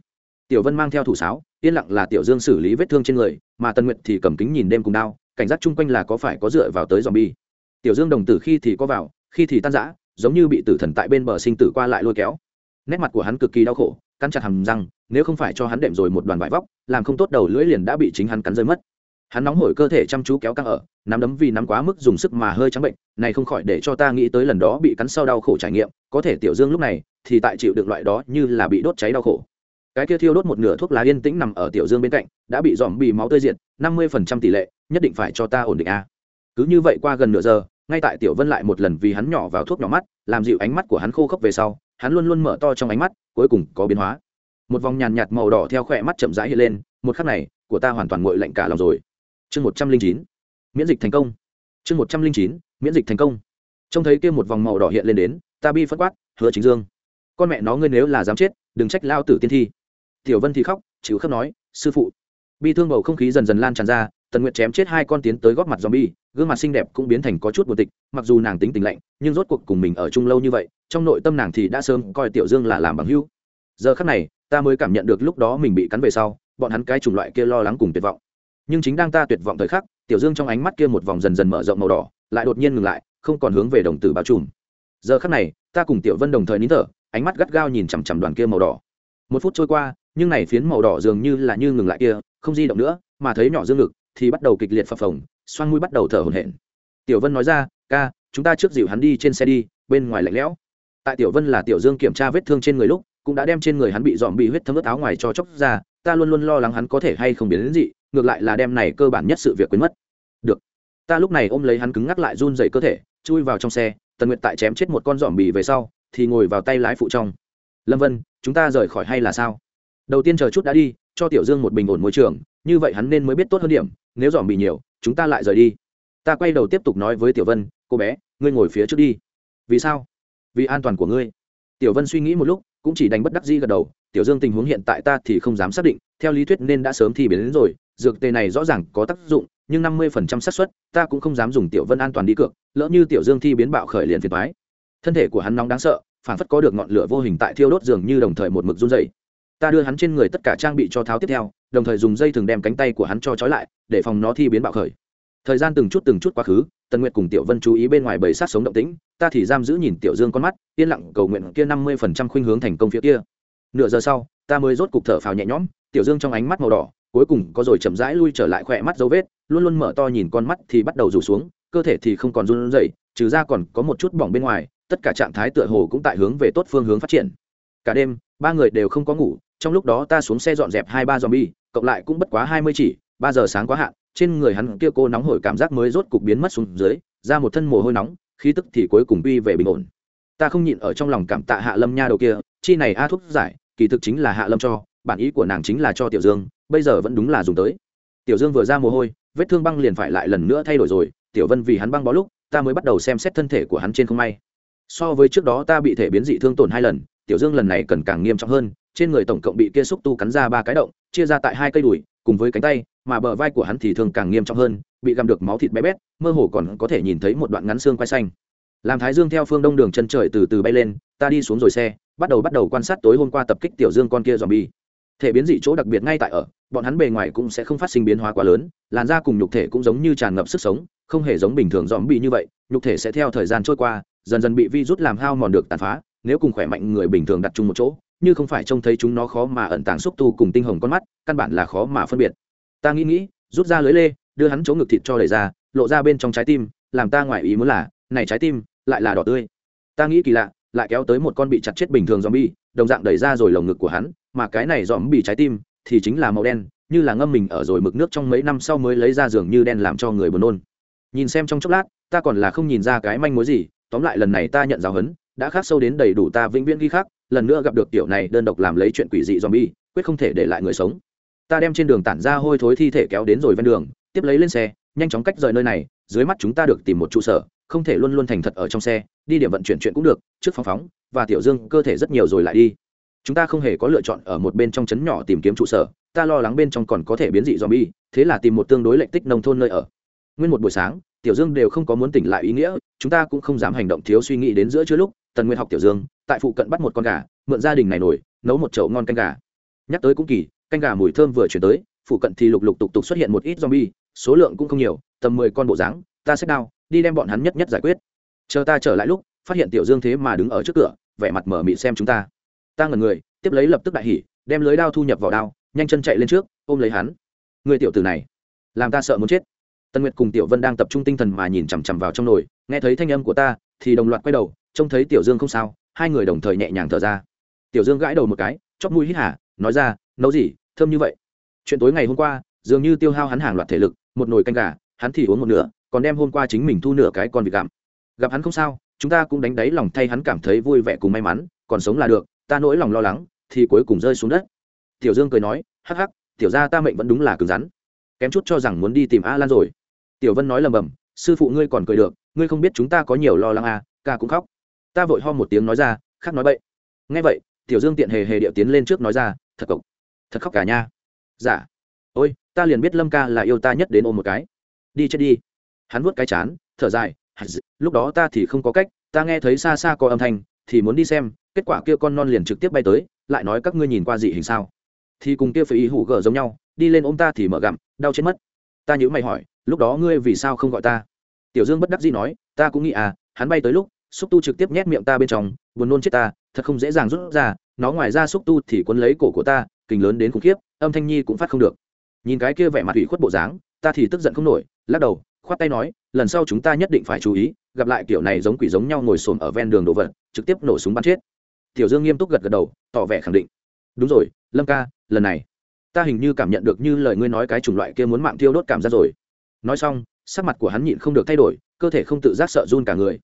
Tiểu vân mang theo thủ sáo, yên lặng là tiểu dương xử lý vết thương trên người, mà tần nguyệt thì cầm kính nhìn đêm cùng đao, cảnh giác chung quanh là có phải có dựa vào tới dòm bi tiểu dương đồng tử khi thì có vào, khi thì tan rã, giống như bị tử thần tại bên bờ sinh tử qua lại lôi kéo. Nét mặt của hắn cực kỳ đau khổ, cắn chặt hầm răng, nếu không phải cho hắn đệm rồi một đoàn vải vóc, làm không tốt đầu lưỡi liền đã bị chính hắn cắn rơi mất hắn nóng hổi cơ thể chăm chú kéo căng ở, nắm đấm vì nắm quá mức dùng sức mà hơi trắng bệnh, này không khỏi để cho ta nghĩ tới lần đó bị cắn sau đau khổ trải nghiệm, có thể tiểu dương lúc này thì tại chịu được loại đó như là bị đốt cháy đau khổ. Cái kia thiêu đốt một nửa thuốc lá yên tĩnh nằm ở tiểu dương bên cạnh, đã bị dòm bị máu tơi diệt, năm mươi phần trăm tỷ lệ, nhất định phải cho ta ổn định a. Cứ như vậy qua gần nửa giờ, ngay tại tiểu vân lại một lần vì hắn nhỏ vào thuốc nhỏ mắt, làm dịu ánh mắt của hắn khô khốc về sau, hắn luôn luôn mở to trong ánh mắt, cuối cùng có biến hóa. Một vòng nhàn nhạt màu đỏ theo khỏe mắt chậm rãi hiện lên, một khắc này, của ta hoàn toàn nguội lạnh cả lòng rồi chương một trăm linh chín, miễn dịch thành công. Chương một trăm linh chín, miễn dịch thành công. Trông thấy kia một vòng màu đỏ hiện lên đến, ta bi phất quát, hứa chính dương, con mẹ nó ngươi nếu là dám chết, đừng trách lao tử tiên thi. Tiểu vân thì khóc, chịu khóc nói, sư phụ. Bi thương bầu không khí dần dần lan tràn ra, tần nguyệt chém chết hai con tiến tới góp mặt zombie, gương mặt xinh đẹp cũng biến thành có chút buồn tịch, mặc dù nàng tính tình lạnh, nhưng rốt cuộc cùng mình ở chung lâu như vậy, trong nội tâm nàng thì đã sớm coi tiểu dương là làm bằng hữu. Giờ khắc này, ta mới cảm nhận được lúc đó mình bị cắn về sau, bọn hắn cái chủng loại kia lo lắng cùng tuyệt vọng nhưng chính đang ta tuyệt vọng thời khắc, tiểu dương trong ánh mắt kia một vòng dần dần mở rộng màu đỏ, lại đột nhiên ngừng lại, không còn hướng về đồng tử bao trùm. Giờ khắc này, ta cùng tiểu vân đồng thời nín thở, ánh mắt gắt gao nhìn chằm chằm đoàn kia màu đỏ. Một phút trôi qua, nhưng này phiến màu đỏ dường như là như ngừng lại kia, không di động nữa, mà thấy nhỏ dương ngực thì bắt đầu kịch liệt phập phồng, xoan mũi bắt đầu thở hổn hển. Tiểu vân nói ra, ca, chúng ta trước dịu hắn đi trên xe đi, bên ngoài lạnh lẽo. Tại tiểu vân là tiểu dương kiểm tra vết thương trên người lúc, cũng đã đem trên người hắn bị dòm bị huyết thấm ướt áo ngoài cho chóc ra, ta luôn luôn lo lắng hắn có thể hay không biến đến gì ngược lại là đem này cơ bản nhất sự việc quên mất. Được. Ta lúc này ôm lấy hắn cứng ngắc lại run dậy cơ thể, chui vào trong xe, tần nguyệt tại chém chết một con dòm bì về sau, thì ngồi vào tay lái phụ trong. Lâm vân, chúng ta rời khỏi hay là sao? Đầu tiên chờ chút đã đi, cho tiểu dương một bình ổn môi trường, như vậy hắn nên mới biết tốt hơn điểm, nếu dòm bì nhiều, chúng ta lại rời đi. Ta quay đầu tiếp tục nói với tiểu vân, cô bé, ngươi ngồi phía trước đi. Vì sao? Vì an toàn của ngươi. Tiểu vân suy nghĩ một lúc, cũng chỉ đánh bất đắc dĩ gật đầu, tiểu dương tình huống hiện tại ta thì không dám xác định, theo lý thuyết nên đã sớm thì biến đến rồi dược tê này rõ ràng có tác dụng, nhưng năm mươi phần trăm xác suất, ta cũng không dám dùng tiểu vân an toàn đi cược, lỡ như tiểu dương thi biến bạo khởi liền phiền thoái thân thể của hắn nóng đáng sợ, phản phất có được ngọn lửa vô hình tại thiêu đốt giường như đồng thời một mực run dày ta đưa hắn trên người tất cả trang bị cho tháo tiếp theo, đồng thời dùng dây thường đem cánh tay của hắn cho trói lại, để phòng nó thi biến bạo khởi. Thời gian từng chút từng chút quá khứ, tần nguyệt cùng tiểu vân chú ý bên ngoài bầy sát sống động tĩnh, ta thì giam giữ nhìn tiểu dương con mắt, yên lặng cầu nguyện kia năm mươi phần trăm khuynh hướng thành công phía kia. Nửa giờ sau, ta mới rốt cục thở phào nhẹ nhõm, tiểu dương trong ánh mắt màu đỏ cuối cùng có rồi chậm rãi lui trở lại khỏe mắt dấu vết, luôn luôn mở to nhìn con mắt thì bắt đầu rủ xuống, cơ thể thì không còn run rẩy, trừ ra còn có một chút bỏng bên ngoài, tất cả trạng thái tựa hồ cũng tại hướng về tốt phương hướng phát triển. Cả đêm, ba người đều không có ngủ, trong lúc đó ta xuống xe dọn dẹp hai ba zombie, cộng lại cũng bất quá hai mươi chỉ, ba giờ sáng quá hạn, trên người hắn kia cô nóng hổi cảm giác mới rốt cục biến mất xuống dưới, ra một thân mồ hôi nóng, khí tức thì cuối cùng uy về bình ổn. Ta không nhịn ở trong lòng cảm tạ hạ lâm nha đầu kia, chi này a thuốc giải, kỳ thực chính là hạ lâm cho, bản ý của nàng chính là cho tiểu dương bây giờ vẫn đúng là dùng tới. Tiểu dương vừa ra mồ hôi, vết thương băng liền phải lại lần nữa thay đổi rồi, tiểu vân vì hắn băng bó lúc, ta mới bắt đầu xem xét thân thể của hắn trên không may. So với trước đó ta bị thể biến dị thương tổn hai lần, tiểu dương lần này cần càng nghiêm trọng hơn, trên người tổng cộng bị kia xúc tu cắn ra ba cái động, chia ra tại hai cây đùi, cùng với cánh tay, mà bờ vai của hắn thì thường càng nghiêm trọng hơn, bị găm được máu thịt bé bét, mơ hồ còn có thể nhìn thấy một đoạn ngắn xương quay xanh. Làm thái dương theo phương đông đường chân trời từ từ bay lên, ta đi xuống rồi xe, bắt đầu bắt đầu quan sát tối hôm qua tập kích tiểu dương con kia dòm bi thể biến dị chỗ đặc biệt ngay tại ở, bọn hắn bề ngoài cũng sẽ không phát sinh biến hóa quá lớn, làn da cùng nhục thể cũng giống như tràn ngập sức sống, không hề giống bình thường dòm bi như vậy, nhục thể sẽ theo thời gian trôi qua, dần dần bị vi rút làm hao mòn được tàn phá, nếu cùng khỏe mạnh người bình thường đặt chung một chỗ, như không phải trông thấy chúng nó khó mà ẩn tàng xúc tu cùng tinh hồng con mắt, căn bản là khó mà phân biệt. Ta nghĩ nghĩ, rút ra lưới lê, đưa hắn chỗ ngực thịt cho đẩy ra lộ ra bên trong trái tim, làm ta ngoài ý muốn là, này trái tim, lại là đỏ tươi. Ta nghĩ kỳ lạ, lại kéo tới một con bị chặt chết bình thường zombie, đồng dạng đẩy ra rồi lồng ngực của hắn mà cái này dòm bị trái tim thì chính là màu đen, như là ngâm mình ở rồi mực nước trong mấy năm sau mới lấy ra giường như đen làm cho người buồn nôn. Nhìn xem trong chốc lát, ta còn là không nhìn ra cái manh mối gì, tóm lại lần này ta nhận giáo huấn, đã khắc sâu đến đầy đủ ta vĩnh viễn ghi khắc, lần nữa gặp được tiểu này đơn độc làm lấy chuyện quỷ dị zombie quyết không thể để lại người sống. Ta đem trên đường tản ra hôi thối thi thể kéo đến rồi ven đường, tiếp lấy lên xe, nhanh chóng cách rời nơi này, dưới mắt chúng ta được tìm một trụ sở, không thể luôn luôn thành thật ở trong xe, đi điểm vận chuyển chuyện cũng được, trước phóng phóng, và tiểu dương, cơ thể rất nhiều rồi lại đi chúng ta không hề có lựa chọn ở một bên trong trấn nhỏ tìm kiếm trụ sở, ta lo lắng bên trong còn có thể biến dị zombie, thế là tìm một tương đối lệnh tích nông thôn nơi ở. Nguyên một buổi sáng, tiểu dương đều không có muốn tỉnh lại ý nghĩa, chúng ta cũng không dám hành động thiếu suy nghĩ đến giữa chưa lúc, tần nguyên học tiểu dương, tại phụ cận bắt một con gà, mượn gia đình này nổi nấu một chậu ngon canh gà. Nhắc tới cũng kỳ, canh gà mùi thơm vừa chuyển tới, phụ cận thì lục lục tục tục xuất hiện một ít zombie, số lượng cũng không nhiều, tầm mười con bộ dáng, ta xếp đao, đi đem bọn hắn nhất nhất giải quyết. Chờ ta trở lại lúc, phát hiện tiểu dương thế mà đứng ở trước cửa, vẻ mặt mở mịt xem chúng ta ta ngẩn người, tiếp lấy lập tức đại hỉ, đem lưới đao thu nhập vào đao, nhanh chân chạy lên trước, ôm lấy hắn. Người tiểu tử này, làm ta sợ muốn chết. Tân nguyệt cùng tiểu vân đang tập trung tinh thần mà nhìn chằm chằm vào trong nồi, nghe thấy thanh âm của ta, thì đồng loạt quay đầu, trông thấy tiểu dương không sao, hai người đồng thời nhẹ nhàng thở ra. Tiểu dương gãi đầu một cái, chóp mũi hít hả nói ra, nấu gì, thơm như vậy? Chuyện tối ngày hôm qua, dường như tiêu hao hắn hàng loạt thể lực, một nồi canh gà, hắn thì uống một nửa, còn đem hôm qua chính mình thu nửa cái con vịt gặm. Gặp hắn không sao, chúng ta cũng đánh đáy lòng thay hắn cảm thấy vui vẻ cùng may mắn, còn sống là được ta nỗi lòng lo lắng thì cuối cùng rơi xuống đất. Tiểu dương cười nói, hắc hắc, tiểu ra ta mệnh vẫn đúng là cứng rắn. Kém chút cho rằng muốn đi tìm a lan rồi. Tiểu vân nói lầm bầm, sư phụ ngươi còn cười được, ngươi không biết chúng ta có nhiều lo lắng à ca cũng khóc. Ta vội ho một tiếng nói ra khác nói bậy. Nghe vậy, tiểu dương tiện hề hề điệu tiến lên trước nói ra, thật cộc, thật khóc cả nha. Giả dạ. ôi, ta liền biết lâm ca là yêu ta nhất đến ôm một cái. Đi chết đi. Hắn vuốt cái chán, thở dài lúc đó ta thì không có cách, ta nghe thấy xa xa có âm thanh, thì muốn đi xem kết quả kia con non liền trực tiếp bay tới, lại nói các ngươi nhìn qua dị hình sao? Thì cùng kia phải ý hủ gờ giống nhau, đi lên ôm ta thì mở gặm, đau chết mất. Ta nhữ mày hỏi, lúc đó ngươi vì sao không gọi ta? Tiểu dương bất đắc dĩ nói, ta cũng nghĩ à hắn bay tới lúc, xúc tu trực tiếp nhét miệng ta bên trong, buồn nôn chết ta, thật không dễ dàng rút ra, nó ngoài ra xúc tu thì quấn lấy cổ của ta kình lớn đến khủng khiếp, âm thanh nhi cũng phát không được. Nhìn cái kia vẻ mặt ủy khuất bộ dáng, ta thì tức giận không nổi, lắc đầu, khoát tay nói, lần sau chúng ta nhất định phải chú ý, gặp lại kiểu này giống quỷ giống nhau ngồi xổm ở ven đường đồ vật, trực tiếp nổ súng bắn chết tiểu dương nghiêm túc gật gật đầu, tỏ vẻ khẳng định. Đúng rồi, lâm ca, lần này, ta hình như cảm nhận được như lời ngươi nói cái chủng loại kia muốn mạng thiêu đốt cảm giác rồi. Nói xong, sắc mặt của hắn nhịn không được thay đổi, cơ thể không tự giác sợ run cả người.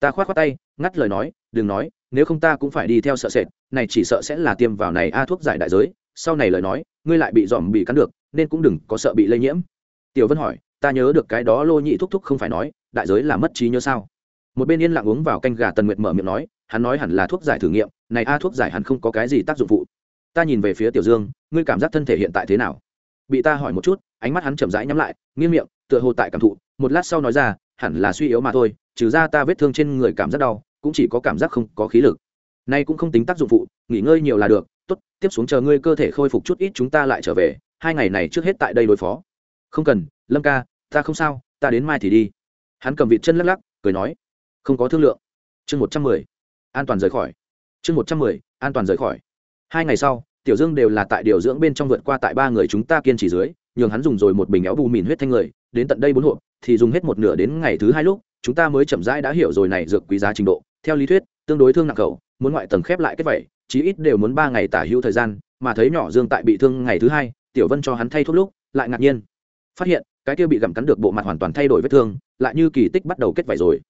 Ta khoát á tay, ngắt lời nói, đừng nói, nếu không ta cũng phải đi theo sợ sệt, này chỉ sợ sẽ là tiêm vào này a thuốc giải đại giới, sau này lời nói, ngươi lại bị dòm bị cắn được, nên cũng đừng có sợ bị lây nhiễm. Tiểu vân hỏi, ta nhớ được cái đó lô nhị thúc thúc không phải nói, đại giới là mất trí nhớ sao? Một bên yên lặng uống vào canh gà tần nguyệt mở miệng nói hắn nói hẳn là thuốc giải thử nghiệm, này a thuốc giải hẳn không có cái gì tác dụng phụ. Ta nhìn về phía tiểu dương, ngươi cảm giác thân thể hiện tại thế nào? Bị ta hỏi một chút, ánh mắt hắn chậm rãi nhắm lại, nghiêng miệng, tựa hồ tại cảm thụ, một lát sau nói ra, hẳn là suy yếu mà thôi, trừ ra ta vết thương trên người cảm giác đau, cũng chỉ có cảm giác không có khí lực. Nay cũng không tính tác dụng phụ, nghỉ ngơi nhiều là được, tốt, tiếp xuống chờ ngươi cơ thể khôi phục chút ít chúng ta lại trở về, hai ngày này trước hết tại đây đối phó. Không cần, lâm ca, ta không sao, ta đến mai thì đi. Hắn cầm vịt chân lắc lắc, cười nói, không có thương lượng. Chương một trăm mười an toàn rời khỏi. Chương một trăm mười, an toàn rời khỏi. Hai ngày sau, tiểu dương đều là tại điều dưỡng bên trong vượt qua tại ba người chúng ta kiên trì dưới, nhường hắn dùng rồi một bình éo bù mìn huyết thanh người, đến tận đây bốn hộp, thì dùng hết một nửa đến ngày thứ hai lúc, chúng ta mới chậm rãi đã hiểu rồi này dược quý giá trình độ. Theo lý thuyết, tương đối thương nặng khẩu, muốn ngoại tầng khép lại kết vậy, chí ít đều muốn ba ngày tả hữu thời gian, mà thấy nhỏ dương tại bị thương ngày thứ hai, tiểu vân cho hắn thay thuốc lúc, lại ngạc nhiên. Phát hiện, cái kia bị gặm cắn được bộ mặt hoàn toàn thay đổi vết thương, lại như kỳ tích bắt đầu kết vảy rồi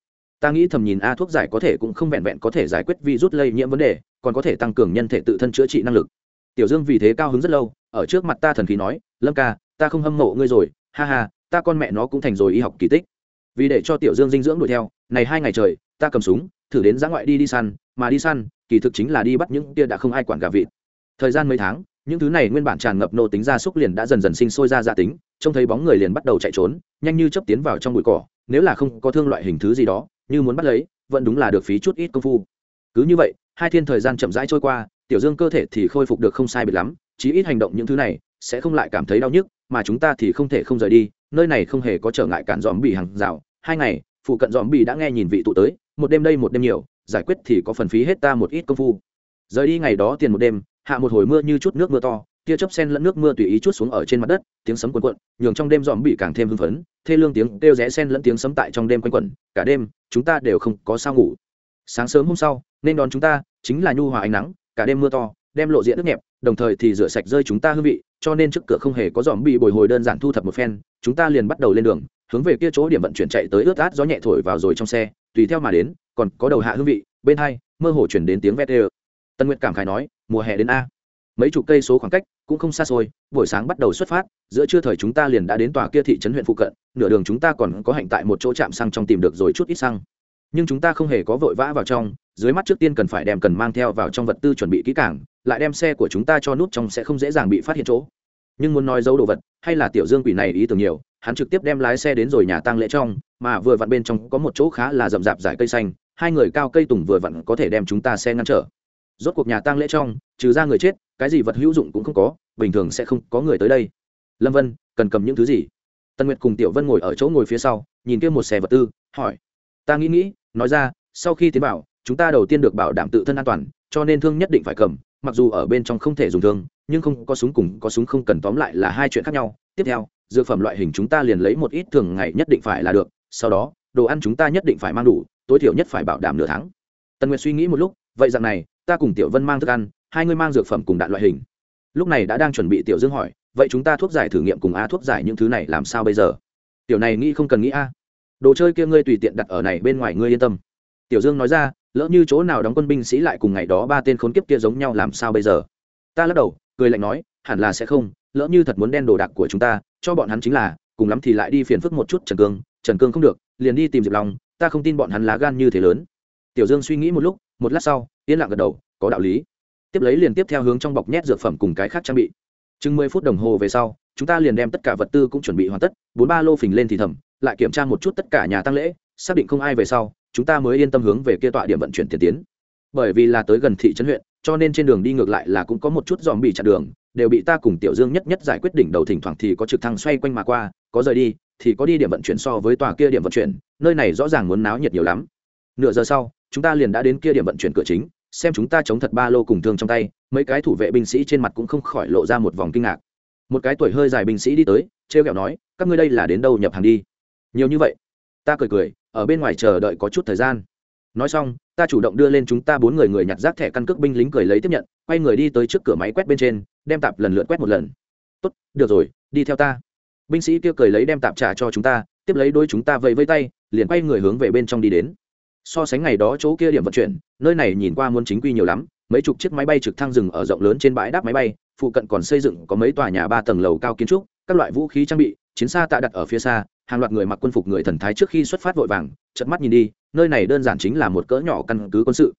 ta nghĩ thầm nhìn a thuốc giải có thể cũng không vẹn vẹn có thể giải quyết virus lây nhiễm vấn đề, còn có thể tăng cường nhân thể tự thân chữa trị năng lực. Tiểu dương vì thế cao hứng rất lâu, ở trước mặt ta thần khí nói, lâm ca, ta không hâm mộ ngươi rồi, ha ha, ta con mẹ nó cũng thành rồi y học kỳ tích. Vì để cho tiểu dương dinh dưỡng đuổi theo, này hai ngày trời, ta cầm súng, thử đến giã ngoại đi đi săn, mà đi săn, kỳ thực chính là đi bắt những tia đã không ai quản gà vịt. Thời gian mấy tháng, những thứ này nguyên bản tràn ngập nô tính gia súc liền đã dần dần sinh sôi ra gia tính, trông thấy bóng người liền bắt đầu chạy trốn, nhanh như chấp tiến vào trong bụi cỏ, nếu là không có thương loại hình thứ gì đó như muốn bắt lấy, vẫn đúng là được phí chút ít công phu. Cứ như vậy, hai thiên thời gian chậm rãi trôi qua, tiểu dương cơ thể thì khôi phục được không sai biệt lắm, chí ít hành động những thứ này sẽ không lại cảm thấy đau nhức, mà chúng ta thì không thể không rời đi, nơi này không hề có trở ngại cản dòm bị hàng rào. Hai ngày, phụ cận dòm bị đã nghe nhìn vị tụ tới, một đêm đây một đêm nhiều, giải quyết thì có phần phí hết ta một ít công phu. Rời đi ngày đó tiền một đêm, hạ một hồi mưa như chút nước mưa to tia chớp sen lẫn nước mưa tùy ý chút xuống ở trên mặt đất, tiếng sấm cuồn cuộn, nhường trong đêm dòm bị càng thêm hưng phấn, thê lương tiếng kêu rẽ sen lẫn tiếng sấm tại trong đêm quanh quẩn, cả đêm, chúng ta đều không có sao ngủ. Sáng sớm hôm sau, nên đón chúng ta, chính là nhu hòa ánh nắng, cả đêm mưa to, đem lộ diện nước nhẹp, đồng thời thì rửa sạch rơi chúng ta hương vị, cho nên trước cửa không hề có dòm bị bồi hồi đơn giản thu thập một phen, chúng ta liền bắt đầu lên đường, hướng về kia chỗ điểm vận chuyển chạy tới ướt át gió nhẹ thổi vào rồi trong xe, tùy theo mà đến, còn có đầu hạ hương vị, bên hai, mơ hồ chuyển đến tiếng vét ê tân nguyệt cảm khải nói, mùa hè đến a mấy chục cây số khoảng cách cũng không xa xôi, buổi sáng bắt đầu xuất phát, giữa trưa thời chúng ta liền đã đến tòa kia thị trấn huyện phụ cận, nửa đường chúng ta còn có hạnh tại một chỗ chạm xăng trong tìm được rồi chút ít xăng. Nhưng chúng ta không hề có vội vã vào trong, dưới mắt trước tiên cần phải đem cần mang theo vào trong vật tư chuẩn bị kỹ càng, lại đem xe của chúng ta cho nút trong sẽ không dễ dàng bị phát hiện chỗ. Nhưng muốn nói dấu đồ vật, hay là tiểu dương quỷ này ý tưởng nhiều, hắn trực tiếp đem lái xe đến rồi nhà tang lễ trong, mà vừa vặn bên trong có một chỗ khá là rậm rạp dải cây xanh, hai người cao cây tùng vừa vặn có thể đem chúng ta xe ngăn trở. Rốt cuộc nhà tang lễ trong, trừ ra người chết cái gì vật hữu dụng cũng không có, bình thường sẽ không có người tới đây. Lâm vân, cần cầm những thứ gì? Tân nguyệt cùng tiểu vân ngồi ở chỗ ngồi phía sau, nhìn kia một xe vật tư, hỏi. Ta nghĩ nghĩ, nói ra, sau khi tiến bảo, chúng ta đầu tiên được bảo đảm tự thân an toàn, cho nên thương nhất định phải cầm, mặc dù ở bên trong không thể dùng thương, nhưng không có súng cùng có súng không cần tóm lại là hai chuyện khác nhau. Tiếp theo, dược phẩm loại hình chúng ta liền lấy một ít thường ngày nhất định phải là được, sau đó, đồ ăn chúng ta nhất định phải mang đủ, tối thiểu nhất phải bảo đảm nửa tháng. Tần nguyệt suy nghĩ một lúc, vậy rằng này, ta cùng tiểu vân mang thức ăn hai người mang dược phẩm cùng đạn loại hình. Lúc này đã đang chuẩn bị tiểu dương hỏi, vậy chúng ta thuốc giải thử nghiệm cùng a thuốc giải những thứ này làm sao bây giờ? Tiểu này nghĩ không cần nghĩ a. Đồ chơi kia ngươi tùy tiện đặt ở này bên ngoài ngươi yên tâm. Tiểu dương nói ra, lỡ như chỗ nào đóng quân binh sĩ lại cùng ngày đó ba tên khốn kiếp kia giống nhau làm sao bây giờ? Ta lắc đầu, cười lạnh nói, hẳn là sẽ không, lỡ như thật muốn đen đồ đạc của chúng ta, cho bọn hắn chính là, cùng lắm thì lại đi phiền phức một chút trần cương trần cương không được, liền đi tìm diệp long, ta không tin bọn hắn lá gan như thế lớn. Tiểu dương suy nghĩ một lúc, một lát sau, yên lặng gật đầu, có đạo lý tiếp lấy liền tiếp theo hướng trong bọc nhét dược phẩm cùng cái khác trang bị. Chừng mười phút đồng hồ về sau, chúng ta liền đem tất cả vật tư cũng chuẩn bị hoàn tất, bốn ba lô phình lên thì thầm, lại kiểm tra một chút tất cả nhà tăng lễ, xác định không ai về sau, chúng ta mới yên tâm hướng về kia tọa điểm vận chuyển tiền tiến. Bởi vì là tới gần thị trấn huyện, cho nên trên đường đi ngược lại là cũng có một chút dòm bị chặn đường, đều bị ta cùng tiểu dương nhất nhất giải quyết đỉnh đầu thỉnh thoảng thì có trực thăng xoay quanh mà qua, có rời đi, thì có đi điểm vận chuyển so với tòa kia điểm vận chuyển, nơi này rõ ràng muốn náo nhiệt nhiều lắm. Nửa giờ sau, chúng ta liền đã đến kia điểm vận chuyển cửa chính xem chúng ta chống thật ba lô cùng thương trong tay, mấy cái thủ vệ binh sĩ trên mặt cũng không khỏi lộ ra một vòng kinh ngạc. Một cái tuổi hơi dài binh sĩ đi tới, trêu ghẹo nói, các ngươi đây là đến đâu nhập hàng đi? Nhiều như vậy. Ta cười cười, ở bên ngoài chờ đợi có chút thời gian. Nói xong, ta chủ động đưa lên chúng ta bốn người người nhặt rác thẻ căn cước binh lính cười lấy tiếp nhận, quay người đi tới trước cửa máy quét bên trên, đem tạp lần lượt quét một lần. Tốt, được rồi, đi theo ta. Binh sĩ kia cười lấy đem tạp trả cho chúng ta, tiếp lấy đôi chúng ta vẫy vây tay, liền quay người hướng về bên trong đi đến so sánh ngày đó chỗ kia điểm vận chuyển, nơi này nhìn qua muốn chính quy nhiều lắm, mấy chục chiếc máy bay trực thăng dừng ở rộng lớn trên bãi đáp máy bay, phụ cận còn xây dựng có mấy tòa nhà ba tầng lầu cao kiến trúc, các loại vũ khí trang bị, chiến xa tạ đặt ở phía xa, hàng loạt người mặc quân phục người thần thái trước khi xuất phát vội vàng chật mắt nhìn đi, nơi này đơn giản chính là một cỡ nhỏ căn cứ quân sự.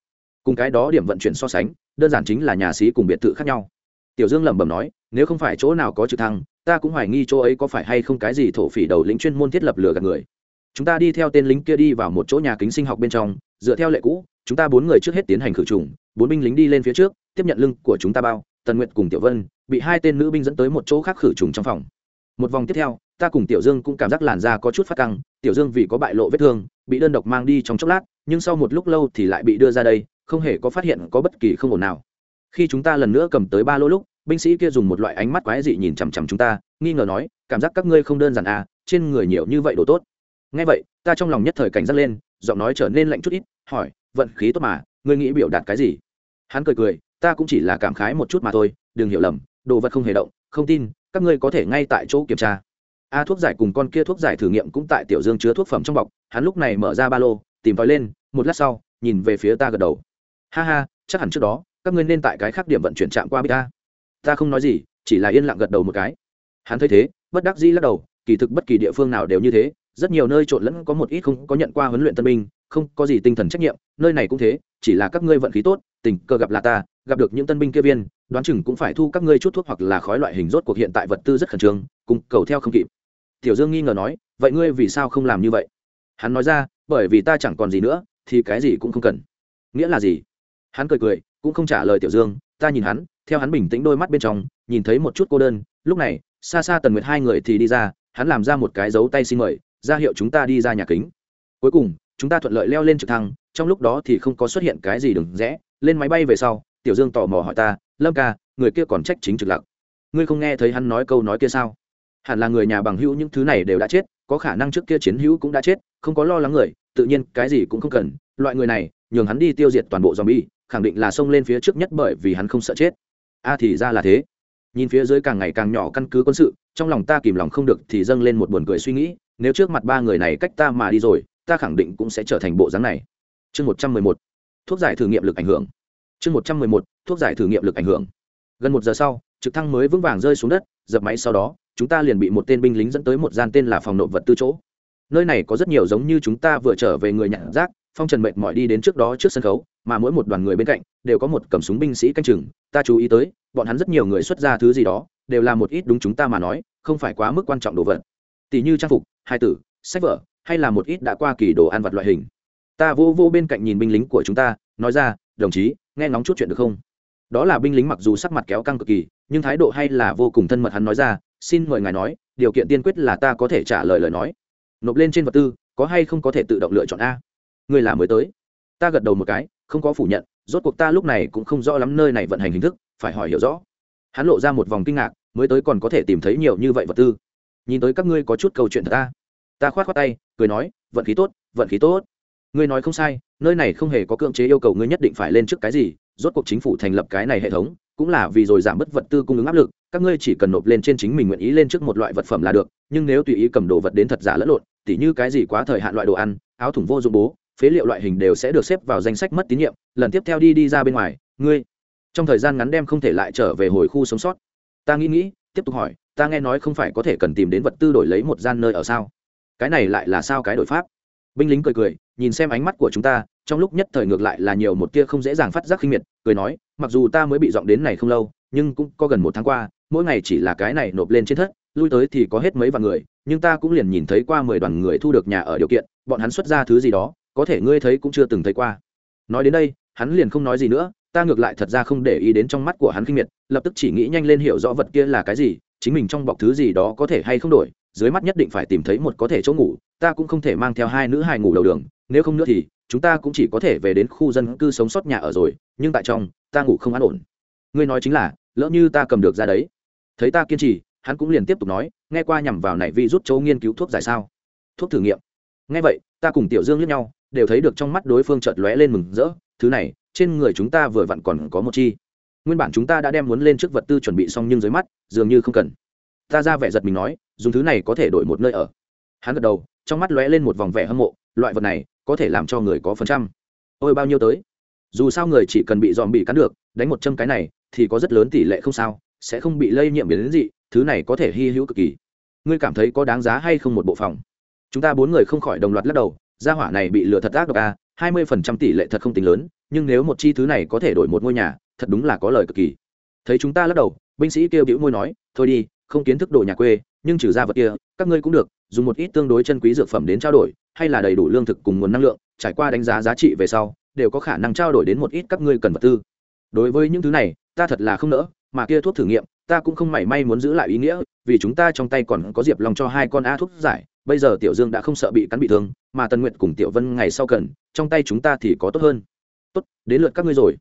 Cùng cái đó điểm vận chuyển so sánh, đơn giản chính là nhà xí cùng biệt thự khác nhau. Tiểu dương lẩm bẩm nói, nếu không phải chỗ nào có trực thăng, ta cũng hoài nghi chỗ ấy có phải hay không cái gì thổ phỉ đầu lĩnh chuyên môn thiết lập lừa gạt người chúng ta đi theo tên lính kia đi vào một chỗ nhà kính sinh học bên trong, dựa theo lệ cũ, chúng ta bốn người trước hết tiến hành khử trùng, bốn binh lính đi lên phía trước, tiếp nhận lưng của chúng ta bao, tần nguyệt cùng tiểu vân, bị hai tên nữ binh dẫn tới một chỗ khác khử trùng trong phòng. Một vòng tiếp theo, ta cùng tiểu dương cũng cảm giác làn da có chút phát căng, tiểu dương vì có bại lộ vết thương, bị đơn độc mang đi trong chốc lát, nhưng sau một lúc lâu thì lại bị đưa ra đây, không hề có phát hiện có bất kỳ không ổn nào. Khi chúng ta lần nữa cầm tới ba lô lúc, binh sĩ kia dùng một loại ánh mắt quái dị nhìn chằm chằm chúng ta, nghi ngờ nói, cảm giác các ngươi không đơn giản à trên người nhiều như vậy đồ tốt ngay vậy, ta trong lòng nhất thời cảnh giác lên, giọng nói trở nên lạnh chút ít, hỏi, vận khí tốt mà, ngươi nghĩ biểu đạt cái gì? Hắn cười cười, ta cũng chỉ là cảm khái một chút mà thôi, đừng hiểu lầm, đồ vật không hề động, không tin, các ngươi có thể ngay tại chỗ kiểm tra. A à, thuốc giải cùng con kia thuốc giải thử nghiệm cũng tại tiểu dương chứa thuốc phẩm trong bọc, hắn lúc này mở ra ba lô, tìm tòi lên, một lát sau, nhìn về phía ta gật đầu. Ha ha, chắc hẳn trước đó, các ngươi nên tại cái khác điểm vận chuyển chạm qua bít ta ta không nói gì, chỉ là yên lặng gật đầu một cái. Hắn thấy thế, bất đắc dĩ lắc đầu, kỳ thực bất kỳ địa phương nào đều như thế rất nhiều nơi trộn lẫn có một ít không có nhận qua huấn luyện tân binh, không có gì tinh thần trách nhiệm, nơi này cũng thế, chỉ là các ngươi vận khí tốt, tình cờ gặp là ta, gặp được những tân binh kia viên, đoán chừng cũng phải thu các ngươi chút thuốc hoặc là khói loại hình rốt cuộc hiện tại vật tư rất khẩn trương, cùng cầu theo không kịp. Tiểu dương nghi ngờ nói, vậy ngươi vì sao không làm như vậy? Hắn nói ra, bởi vì ta chẳng còn gì nữa, thì cái gì cũng không cần. Nghĩa là gì? Hắn cười cười, cũng không trả lời tiểu dương, ta nhìn hắn, theo hắn bình tĩnh đôi mắt bên trong, nhìn thấy một chút cô đơn, lúc này, xa xa tần nguyệt hai người thì đi ra, hắn làm ra một cái dấu tay xin mời ra hiệu chúng ta đi ra nhà kính. Cuối cùng, chúng ta thuận lợi leo lên trực thăng, trong lúc đó thì không có xuất hiện cái gì đừng rẽ. Lên máy bay về sau, tiểu dương tò mò hỏi ta, lâm ca, người kia còn trách chính trực lặc ngươi không nghe thấy hắn nói câu nói kia sao? Hẳn là người nhà bằng hữu những thứ này đều đã chết, có khả năng trước kia chiến hữu cũng đã chết, không có lo lắng người, tự nhiên cái gì cũng không cần. Loại người này, nhường hắn đi tiêu diệt toàn bộ zombie, khẳng định là xông lên phía trước nhất bởi vì hắn không sợ chết. A thì ra là thế. Nhìn phía dưới càng ngày càng nhỏ căn cứ quân sự, trong lòng ta kìm lòng không được thì dâng lên một buồn cười suy nghĩ nếu trước mặt ba người này cách ta mà đi rồi, ta khẳng định cũng sẽ trở thành bộ dáng này. Chương một trăm mười một, thuốc giải thử nghiệm lực ảnh hưởng. Chương một trăm mười một, thuốc giải thử nghiệm lực ảnh hưởng. Gần một giờ sau, trực thăng mới vững vàng rơi xuống đất, dập máy sau đó, chúng ta liền bị một tên binh lính dẫn tới một gian tên là phòng nộp vật tư chỗ. Nơi này có rất nhiều giống như chúng ta vừa trở về người nhận rác, phong trần mệt mỏi đi đến trước đó trước sân khấu, mà mỗi một đoàn người bên cạnh đều có một cầm súng binh sĩ canh chừng, ta chú ý tới, bọn hắn rất nhiều người xuất ra thứ gì đó, đều là một ít đúng chúng ta mà nói, không phải quá mức quan trọng đồ vật tỷ như trang phục, hai tử, sách vở, hay là một ít đã qua kỳ đồ ăn vặt loại hình. Ta vô vô bên cạnh nhìn binh lính của chúng ta, nói ra, đồng chí, nghe ngóng chút chuyện được không? Đó là binh lính mặc dù sắc mặt kéo căng cực kỳ, nhưng thái độ hay là vô cùng thân mật hắn nói ra, xin mời ngài nói, điều kiện tiên quyết là ta có thể trả lời lời nói. Nộp lên trên vật tư, có hay không có thể tự động lựa chọn a? Người là mới tới. Ta gật đầu một cái, không có phủ nhận, rốt cuộc ta lúc này cũng không rõ lắm nơi này vận hành hình thức, phải hỏi hiểu rõ. Hắn lộ ra một vòng kinh ngạc, mới tới còn có thể tìm thấy nhiều như vậy vật tư nhìn tới các ngươi có chút câu chuyện thật ta. Ta khoát khoát tay, cười nói, vận khí tốt, vận khí tốt. Ngươi nói không sai, nơi này không hề có cưỡng chế yêu cầu ngươi nhất định phải lên trước cái gì, rốt cuộc chính phủ thành lập cái này hệ thống, cũng là vì rồi giảm bớt vật tư cung ứng áp lực, các ngươi chỉ cần nộp lên trên chính mình nguyện ý lên trước một loại vật phẩm là được, nhưng nếu tùy ý cầm đồ vật đến thật giả lẫn lộn, tỉ như cái gì quá thời hạn loại đồ ăn, áo thủng vô dụng bố, phế liệu loại hình đều sẽ được xếp vào danh sách mất tín nhiệm, lần tiếp theo đi đi ra bên ngoài, ngươi. Trong thời gian ngắn đem không thể lại trở về hồi khu sống sót. Ta nghĩ nghĩ, tiếp tục hỏi ta nghe nói không phải có thể cần tìm đến vật tư đổi lấy một gian nơi ở sao? Cái này lại là sao cái đổi pháp? Binh lính cười cười, nhìn xem ánh mắt của chúng ta, trong lúc nhất thời ngược lại là nhiều một tia không dễ dàng phát giác khinh miệt, cười nói, mặc dù ta mới bị dọn đến này không lâu, nhưng cũng có gần một tháng qua, mỗi ngày chỉ là cái này nộp lên trên thất, lui tới thì có hết mấy vạn người, nhưng ta cũng liền nhìn thấy qua mười đoàn người thu được nhà ở điều kiện, bọn hắn xuất ra thứ gì đó, có thể ngươi thấy cũng chưa từng thấy qua. Nói đến đây, hắn liền không nói gì nữa, ta ngược lại thật ra không để ý đến trong mắt của hắn kinh miệt, lập tức chỉ nghĩ nhanh lên hiểu rõ vật kia là cái gì chính mình trong bọc thứ gì đó có thể hay không đổi, dưới mắt nhất định phải tìm thấy một có thể chỗ ngủ, ta cũng không thể mang theo hai nữ hài ngủ đầu đường, nếu không nữa thì, chúng ta cũng chỉ có thể về đến khu dân cư sống sót nhà ở rồi, nhưng tại trong, ta ngủ không an ổn. Ngươi nói chính là, lỡ như ta cầm được ra đấy. Thấy ta kiên trì, hắn cũng liền tiếp tục nói, nghe qua nhằm vào này vi rút châu nghiên cứu thuốc giải sao? Thuốc thử nghiệm. Nghe vậy, ta cùng tiểu dương liếc nhau, đều thấy được trong mắt đối phương chợt lóe lên mừng rỡ, thứ này, trên người chúng ta vừa vặn còn có một chi nguyên bản chúng ta đã đem muốn lên trước vật tư chuẩn bị xong nhưng dưới mắt, dường như không cần. Ta ra vẻ giật mình nói, dùng thứ này có thể đổi một nơi ở. Hắn gật đầu, trong mắt lóe lên một vòng vẻ hâm mộ, loại vật này có thể làm cho người có phần trăm. Ôi, bao nhiêu tới? Dù sao người chỉ cần bị dòm bị cắn được, đánh một châm cái này thì có rất lớn tỷ lệ không sao, sẽ không bị lây nhiễm biến đến dị thứ này có thể hy hữu cực kỳ. Ngươi cảm thấy có đáng giá hay không một bộ phòng? Chúng ta bốn người không khỏi đồng loạt lắc đầu, gia hỏa này bị lừa thật ác độc a hai mươi phần trăm tỷ lệ thật không tính lớn, nhưng nếu một chi thứ này có thể đổi một ngôi nhà thật đúng là có lời cực kỳ. Thấy chúng ta lắc đầu, binh sĩ kêu bĩu môi nói, thôi đi, không kiến thức đồ nhà quê, nhưng trừ ra vật kia, các ngươi cũng được, dùng một ít tương đối chân quý dược phẩm đến trao đổi, hay là đầy đủ lương thực cùng nguồn năng lượng, trải qua đánh giá giá trị về sau, đều có khả năng trao đổi đến một ít các ngươi cần vật tư. Đối với những thứ này, ta thật là không nỡ, mà kia thuốc thử nghiệm, ta cũng không mảy may muốn giữ lại ý nghĩa, vì chúng ta trong tay còn có diệp lòng cho hai con a thuốc giải, bây giờ tiểu dương đã không sợ bị cắn bị thương, mà tần nguyệt cùng tiểu vân ngày sau cần, trong tay chúng ta thì có tốt hơn. Tốt, đến lượt các ngươi rồi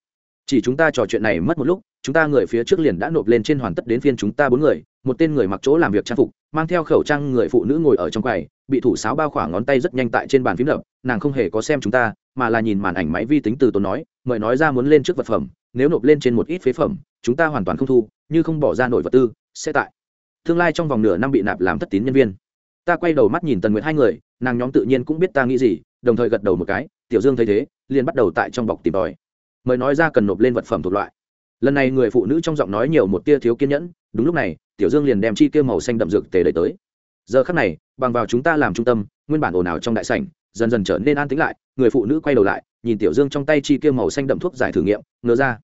chỉ chúng ta trò chuyện này mất một lúc, chúng ta người phía trước liền đã nộp lên trên hoàn tất đến phiên chúng ta bốn người, một tên người mặc chỗ làm việc trang phục, mang theo khẩu trang người phụ nữ ngồi ở trong quầy, bị thủ sáo bao khoảng ngón tay rất nhanh tại trên bàn phím đập nàng không hề có xem chúng ta, mà là nhìn màn ảnh máy vi tính từ tốn nói, mời nói ra muốn lên trước vật phẩm, nếu nộp lên trên một ít phế phẩm, chúng ta hoàn toàn không thu, như không bỏ ra nổi vật tư, sẽ tại. Tương lai trong vòng nửa năm bị nạp làm thất tín nhân viên. Ta quay đầu mắt nhìn tần nguyệt hai người, nàng nhóm tự nhiên cũng biết ta nghĩ gì, đồng thời gật đầu một cái, tiểu dương thấy thế, liền bắt đầu tại trong bọc tìm tòi mời nói ra cần nộp lên vật phẩm thuộc loại. Lần này người phụ nữ trong giọng nói nhiều một tia thiếu kiên nhẫn, đúng lúc này, tiểu dương liền đem chi kia màu xanh đậm dược tề đẩy tới. Giờ khắc này, bằng vào chúng ta làm trung tâm, nguyên bản ồn ào trong đại sảnh, dần dần trở nên an tĩnh lại, người phụ nữ quay đầu lại, nhìn tiểu dương trong tay chi kia màu xanh đậm thuốc giải thử nghiệm ngớ ra,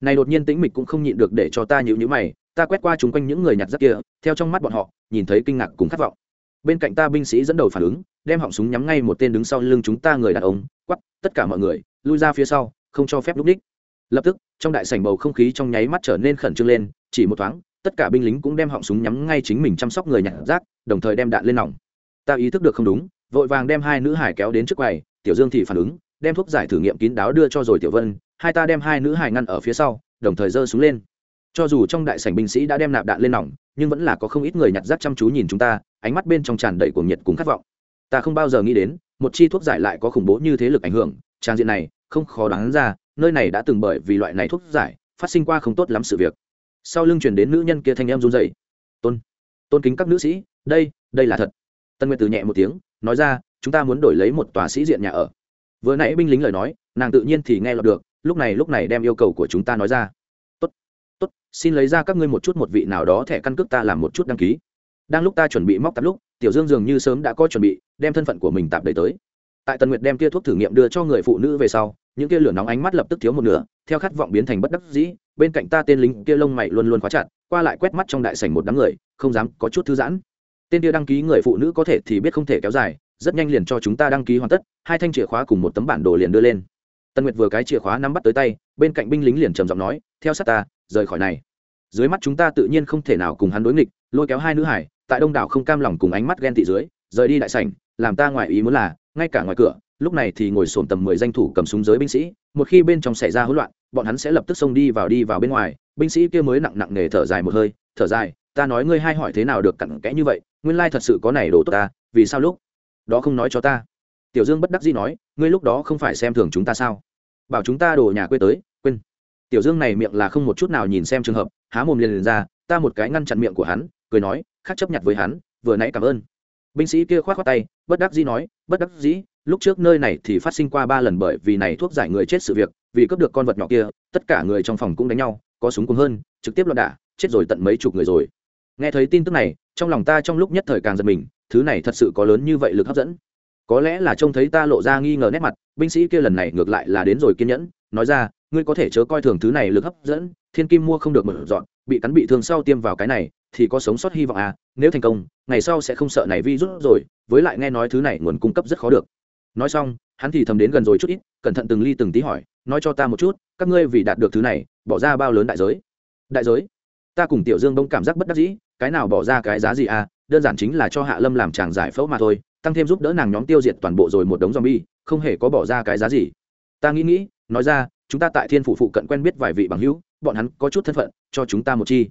này đột nhiên tĩnh mịch cũng không nhịn được để cho ta nhịu nhữ mày, ta quét qua chúng quanh những người nhặt rác kia, theo trong mắt bọn họ, nhìn thấy kinh ngạc cùng khát vọng. Bên cạnh ta binh sĩ dẫn đầu phản ứng, đem họng súng nhắm ngay một tên đứng sau lưng chúng ta người đàn ông quắp tất cả mọi người, lui ra phía sau không cho phép lúc đích lập tức, trong đại sảnh bầu không khí trong nháy mắt trở nên khẩn trương lên, chỉ một thoáng, tất cả binh lính cũng đem họng súng nhắm ngay chính mình chăm sóc người nhặt rác, đồng thời đem đạn lên nòng. Ta ý thức được không đúng, vội vàng đem hai nữ hải kéo đến trước quầy, tiểu dương thì phản ứng, đem thuốc giải thử nghiệm kín đáo đưa cho rồi tiểu vân, hai ta đem hai nữ hải ngăn ở phía sau, đồng thời giơ súng lên. Cho dù trong đại sảnh binh sĩ đã đem nạp đạn lên nòng, nhưng vẫn là có không ít người nhặt rác chăm chú nhìn chúng ta, ánh mắt bên trong tràn đầy cuồng nhiệt cùng khát vọng. Ta không bao giờ nghĩ đến, một chi thuốc giải lại có khủng bố như thế lực ảnh hưởng, trang diện này không khó đoán ra, nơi này đã từng bởi vì loại này thuốc giải, phát sinh qua không tốt lắm sự việc. Sau lưng chuyển đến nữ nhân kia thanh em run dậy tôn tôn kính các nữ sĩ, đây đây là thật. Tân nguyệt từ nhẹ một tiếng, nói ra, chúng ta muốn đổi lấy một tòa sĩ diện nhà ở. Vừa nãy binh lính lời nói, nàng tự nhiên thì nghe lọt được, lúc này lúc này đem yêu cầu của chúng ta nói ra. Tốt tốt, xin lấy ra các ngươi một chút một vị nào đó thẻ căn cước ta làm một chút đăng ký. Đang lúc ta chuẩn bị móc tạp lúc, tiểu dương dường như sớm đã có chuẩn bị, đem thân phận của mình tạp đầy tới. Tại tần nguyệt đem kia thuốc thử nghiệm đưa cho người phụ nữ về sau những kia lửa nóng ánh mắt lập tức thiếu một nửa, theo khát vọng biến thành bất đắc dĩ, bên cạnh ta tên lính kia lông mày luôn luôn khóa chặt, qua lại quét mắt trong đại sảnh một đám người, không dám có chút thư giãn. Tên kia đăng ký người phụ nữ có thể thì biết không thể kéo dài, rất nhanh liền cho chúng ta đăng ký hoàn tất, hai thanh chìa khóa cùng một tấm bản đồ liền đưa lên. Tân nguyệt vừa cái chìa khóa nắm bắt tới tay, bên cạnh binh lính liền trầm giọng nói, theo sát ta, rời khỏi này. Dưới mắt chúng ta tự nhiên không thể nào cùng hắn đối nghịch, lôi kéo hai nữ hải, tại đông đảo không cam lòng cùng ánh mắt ghen tị dưới, rời đi đại sảnh, làm ta ngoài ý muốn là, ngay cả ngoài cửa lúc này thì ngồi sồn tầm mười danh thủ cầm súng giới binh sĩ một khi bên trong xảy ra hỗn loạn bọn hắn sẽ lập tức xông đi vào đi vào bên ngoài. Binh sĩ kia mới nặng nặng nề thở dài một hơi thở dài ta nói ngươi hai hỏi thế nào được cặn kẽ như vậy nguyên lai thật sự có này đồ tốt ta vì sao lúc đó không nói cho ta? Tiểu dương bất đắc dĩ nói ngươi lúc đó không phải xem thường chúng ta sao? Bảo chúng ta đồ nhà quê tới quên. Tiểu dương này miệng là không một chút nào nhìn xem trường hợp há mồm liền, liền ra ta một cái ngăn chặn miệng của hắn cười nói khác chấp nhận với hắn vừa nãy cảm ơn binh sĩ kia khoát khoát tay, bất đắc dĩ nói, bất đắc dĩ, lúc trước nơi này thì phát sinh qua ba lần bởi vì này thuốc giải người chết sự việc, vì cướp được con vật nhỏ kia, tất cả người trong phòng cũng đánh nhau, có súng cùng hơn, trực tiếp loạn đả, chết rồi tận mấy chục người rồi. Nghe thấy tin tức này, trong lòng ta trong lúc nhất thời càng giật mình, thứ này thật sự có lớn như vậy lực hấp dẫn. Có lẽ là trông thấy ta lộ ra nghi ngờ nét mặt, binh sĩ kia lần này ngược lại là đến rồi kiên nhẫn, nói ra, ngươi có thể chớ coi thường thứ này lực hấp dẫn, thiên kim mua không được mở dọn, bị cắn bị thương sau tiêm vào cái này thì có sống sót hy vọng à nếu thành công, ngày sau sẽ không sợ này vi rút rồi, với lại nghe nói thứ này nguồn cung cấp rất khó được. Nói xong, hắn thì thầm đến gần rồi chút ít, cẩn thận từng ly từng tí hỏi, nói cho ta một chút, các ngươi vì đạt được thứ này, bỏ ra bao lớn đại giới? Đại giới? Ta cùng tiểu dương bông cảm giác bất đắc dĩ, cái nào bỏ ra cái giá gì à đơn giản chính là cho hạ lâm làm chàng giải phẫu mà thôi, tăng thêm giúp đỡ nàng nhóm tiêu diệt toàn bộ rồi một đống zombie, không hề có bỏ ra cái giá gì. Ta nghĩ nghĩ, nói ra, chúng ta tại thiên phủ phụ cận quen biết vài vị bằng hữu, bọn hắn có chút thân phận, cho chúng ta một chi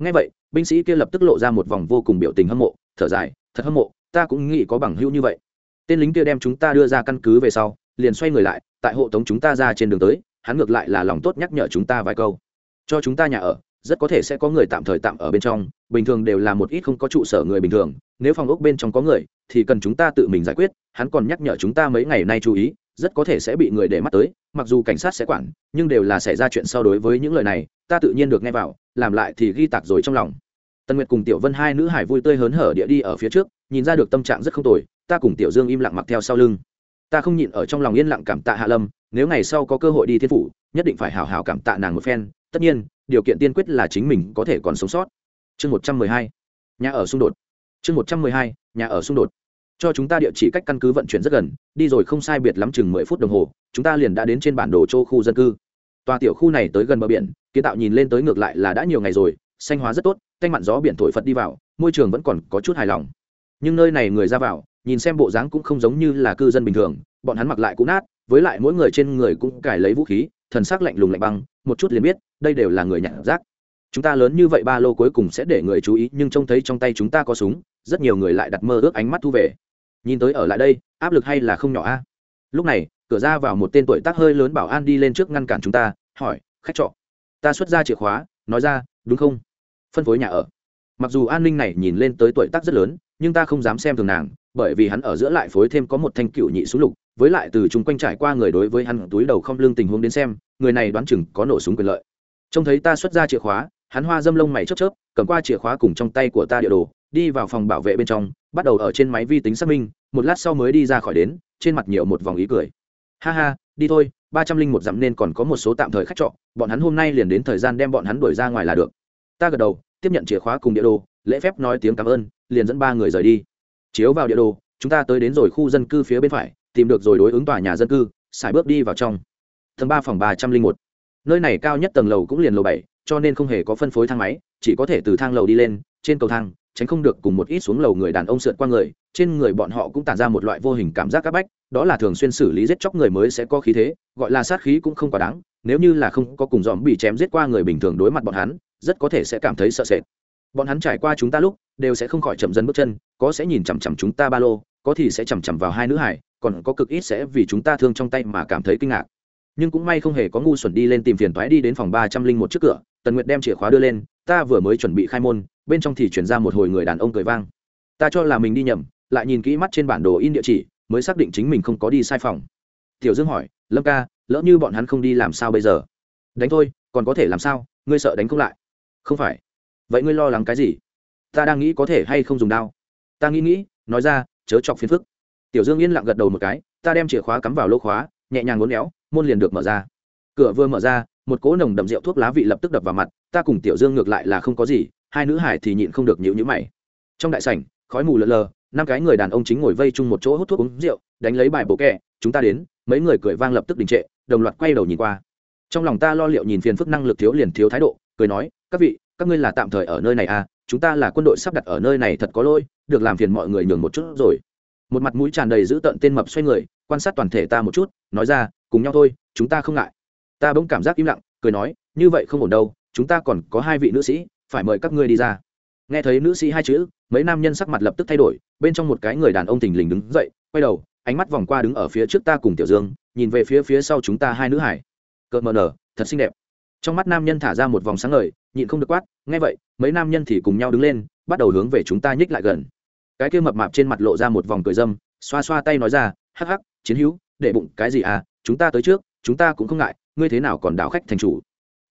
ngay vậy, binh sĩ kia lập tức lộ ra một vòng vô cùng biểu tình hâm mộ, thở dài, thật hâm mộ, ta cũng nghĩ có bằng hữu như vậy. Tên lính kia đem chúng ta đưa ra căn cứ về sau, liền xoay người lại, tại hộ tống chúng ta ra trên đường tới, hắn ngược lại là lòng tốt nhắc nhở chúng ta vài câu. Cho chúng ta nhà ở, rất có thể sẽ có người tạm thời tạm ở bên trong, bình thường đều là một ít không có trụ sở người bình thường, nếu phòng ốc bên trong có người, thì cần chúng ta tự mình giải quyết, hắn còn nhắc nhở chúng ta mấy ngày nay chú ý, rất có thể sẽ bị người để mắt tới, mặc dù cảnh sát sẽ quản, nhưng đều là xảy ra chuyện sau đối với những lời này ta tự nhiên được nghe vào, làm lại thì ghi tạc rồi trong lòng. Tần nguyệt cùng tiểu vân hai nữ hải vui tươi hớn hở địa đi ở phía trước, nhìn ra được tâm trạng rất không tồi, ta cùng tiểu dương im lặng mặc theo sau lưng. Ta không nhịn ở trong lòng yên lặng cảm tạ hạ lâm, nếu ngày sau có cơ hội đi thiên phủ, nhất định phải hào hào cảm tạ nàng một phen, tất nhiên, điều kiện tiên quyết là chính mình có thể còn sống sót. Chương một trăm mười hai, nhà ở xung đột. Chương một trăm mười hai, nhà ở xung đột. Cho chúng ta địa chỉ cách căn cứ vận chuyển rất gần, đi rồi không sai biệt lắm chừng mười phút đồng hồ, chúng ta liền đã đến trên bản đồ châu khu dân cư tòa tiểu khu này tới gần bờ biển, kiến tạo nhìn lên tới ngược lại là đã nhiều ngày rồi, xanh hóa rất tốt, canh mặn gió biển thổi phật đi vào, môi trường vẫn còn có chút hài lòng. Nhưng nơi này người ra vào, nhìn xem bộ dáng cũng không giống như là cư dân bình thường, bọn hắn mặc lại cũng nát, với lại mỗi người trên người cũng cài lấy vũ khí, thần sắc lạnh lùng lạnh băng, một chút liền biết, đây đều là người nhặt rác. Chúng ta lớn như vậy ba lô cuối cùng sẽ để người chú ý, nhưng trông thấy trong tay chúng ta có súng, rất nhiều người lại đặt mơ ước ánh mắt thu về. Nhìn tới ở lại đây, áp lực hay là không nhỏ a? Lúc này cửa ra vào một tên tuổi tác hơi lớn bảo an đi lên trước ngăn cản chúng ta, hỏi, khách trọ, ta xuất ra chìa khóa, nói ra, đúng không? Phân phối nhà ở. Mặc dù an ninh này nhìn lên tới tuổi tác rất lớn, nhưng ta không dám xem thường nàng, bởi vì hắn ở giữa lại phối thêm có một thanh cựu nhị súng lục, với lại từ chung quanh trải qua người đối với hắn túi đầu không lương tình huống đến xem, người này đoán chừng có nổ súng quyền lợi. Trông thấy ta xuất ra chìa khóa, hắn hoa dâm lông mày chớp chớp, cầm qua chìa khóa cùng trong tay của ta địa đồ, đi vào phòng bảo vệ bên trong, bắt đầu ở trên máy vi tính xác minh, một lát sau mới đi ra khỏi đến, trên mặt nhiều một vòng ý cười ha ha, đi thôi, ba trăm linh một dặm nên còn có một số tạm thời khách trọ, bọn hắn hôm nay liền đến thời gian đem bọn hắn đuổi ra ngoài là được. Ta gật đầu, tiếp nhận chìa khóa cùng địa đồ, lễ phép nói tiếng cảm ơn, liền dẫn ba người rời đi. Chiếu vào địa đồ, chúng ta tới đến rồi khu dân cư phía bên phải, tìm được rồi đối ứng tòa nhà dân cư, xài bước đi vào trong. Tầng ba phòng ba trăm linh một. Nơi này cao nhất tầng lầu cũng liền lầu bảy, cho nên không hề có phân phối thang máy, chỉ có thể từ thang lầu đi lên, trên cầu thang tránh không được cùng một ít xuống lầu người đàn ông sượt qua người, trên người bọn họ cũng tản ra một loại vô hình cảm giác áp bách, đó là thường xuyên xử lý giết chóc người mới sẽ có khí thế, gọi là sát khí cũng không quá đáng, nếu như là không có cùng dòm bị chém giết qua người bình thường đối mặt bọn hắn, rất có thể sẽ cảm thấy sợ sệt. Bọn hắn trải qua chúng ta lúc, đều sẽ không khỏi chậm dần bước chân, có sẽ nhìn chằm chằm chúng ta ba lô, có thì sẽ chằm chằm vào hai nữ hải, còn có cực ít sẽ vì chúng ta thương trong tay mà cảm thấy kinh ngạc nhưng cũng may không hề có ngu xuẩn đi lên tìm phiền toái đi đến phòng ba trăm linh một trước cửa, tần nguyệt đem chìa khóa đưa lên, ta vừa mới chuẩn bị khai môn, bên trong thì chuyển ra một hồi người đàn ông cười vang. Ta cho là mình đi nhầm, lại nhìn kỹ mắt trên bản đồ in địa chỉ, mới xác định chính mình không có đi sai phòng. Tiểu dương hỏi, lâm ca, lỡ như bọn hắn không đi làm sao bây giờ? Đánh thôi, còn có thể làm sao? Ngươi sợ đánh không lại. Không phải. Vậy ngươi lo lắng cái gì? Ta đang nghĩ có thể hay không dùng đao. Ta nghĩ nghĩ, nói ra, chớ chọc phiền phức. Tiểu dương yên lặng gật đầu một cái, ta đem chìa khóa cắm vào lỗ khóa nhẹ nhàng ngốn éo, môn liền được mở ra. Cửa vừa mở ra, một cỗ nồng đậm rượu thuốc lá vị lập tức đập vào mặt, ta cùng tiểu dương ngược lại là không có gì, hai nữ hải thì nhịn không được nhịu nhữ mày. Trong đại sảnh, khói mù lờ lờ, năm cái người đàn ông chính ngồi vây chung một chỗ hút thuốc uống rượu, đánh lấy bài bộ kẹ, chúng ta đến. Mấy người cười vang lập tức đình trệ, đồng loạt quay đầu nhìn qua. Trong lòng ta lo liệu nhìn phiền phức năng lực thiếu liền thiếu thái độ, cười nói, các vị, các ngươi là tạm thời ở nơi này à chúng ta là quân đội sắp đặt ở nơi này thật có lỗi, được làm phiền mọi người nhường một chút rồi. Một mặt mũi tràn đầy giữ tận tên mập xoay người quan sát toàn thể ta một chút, nói ra, cùng nhau thôi, chúng ta không ngại. Ta bỗng cảm giác im lặng, cười nói, như vậy không ổn đâu, chúng ta còn có hai vị nữ sĩ, phải mời các ngươi đi ra. Nghe thấy nữ sĩ hai chữ, mấy nam nhân sắc mặt lập tức thay đổi, bên trong một cái người đàn ông thình lình đứng dậy, quay đầu, ánh mắt vòng qua đứng ở phía trước ta cùng tiểu dương, nhìn về phía phía sau chúng ta hai nữ hải. Cợt mờ nở, thật xinh đẹp. Trong mắt nam nhân thả ra một vòng sáng ngời, nhịn không được quát, nghe vậy, mấy nam nhân thì cùng nhau đứng lên, bắt đầu hướng về chúng ta nhích lại gần. Cái kia mập mạp trên mặt lộ ra một vòng cười dâm, xoa xoa tay nói ra, hắc hắc chiến hữu, để bụng, cái gì à chúng ta tới trước, chúng ta cũng không ngại, ngươi thế nào còn đảo khách thành chủ.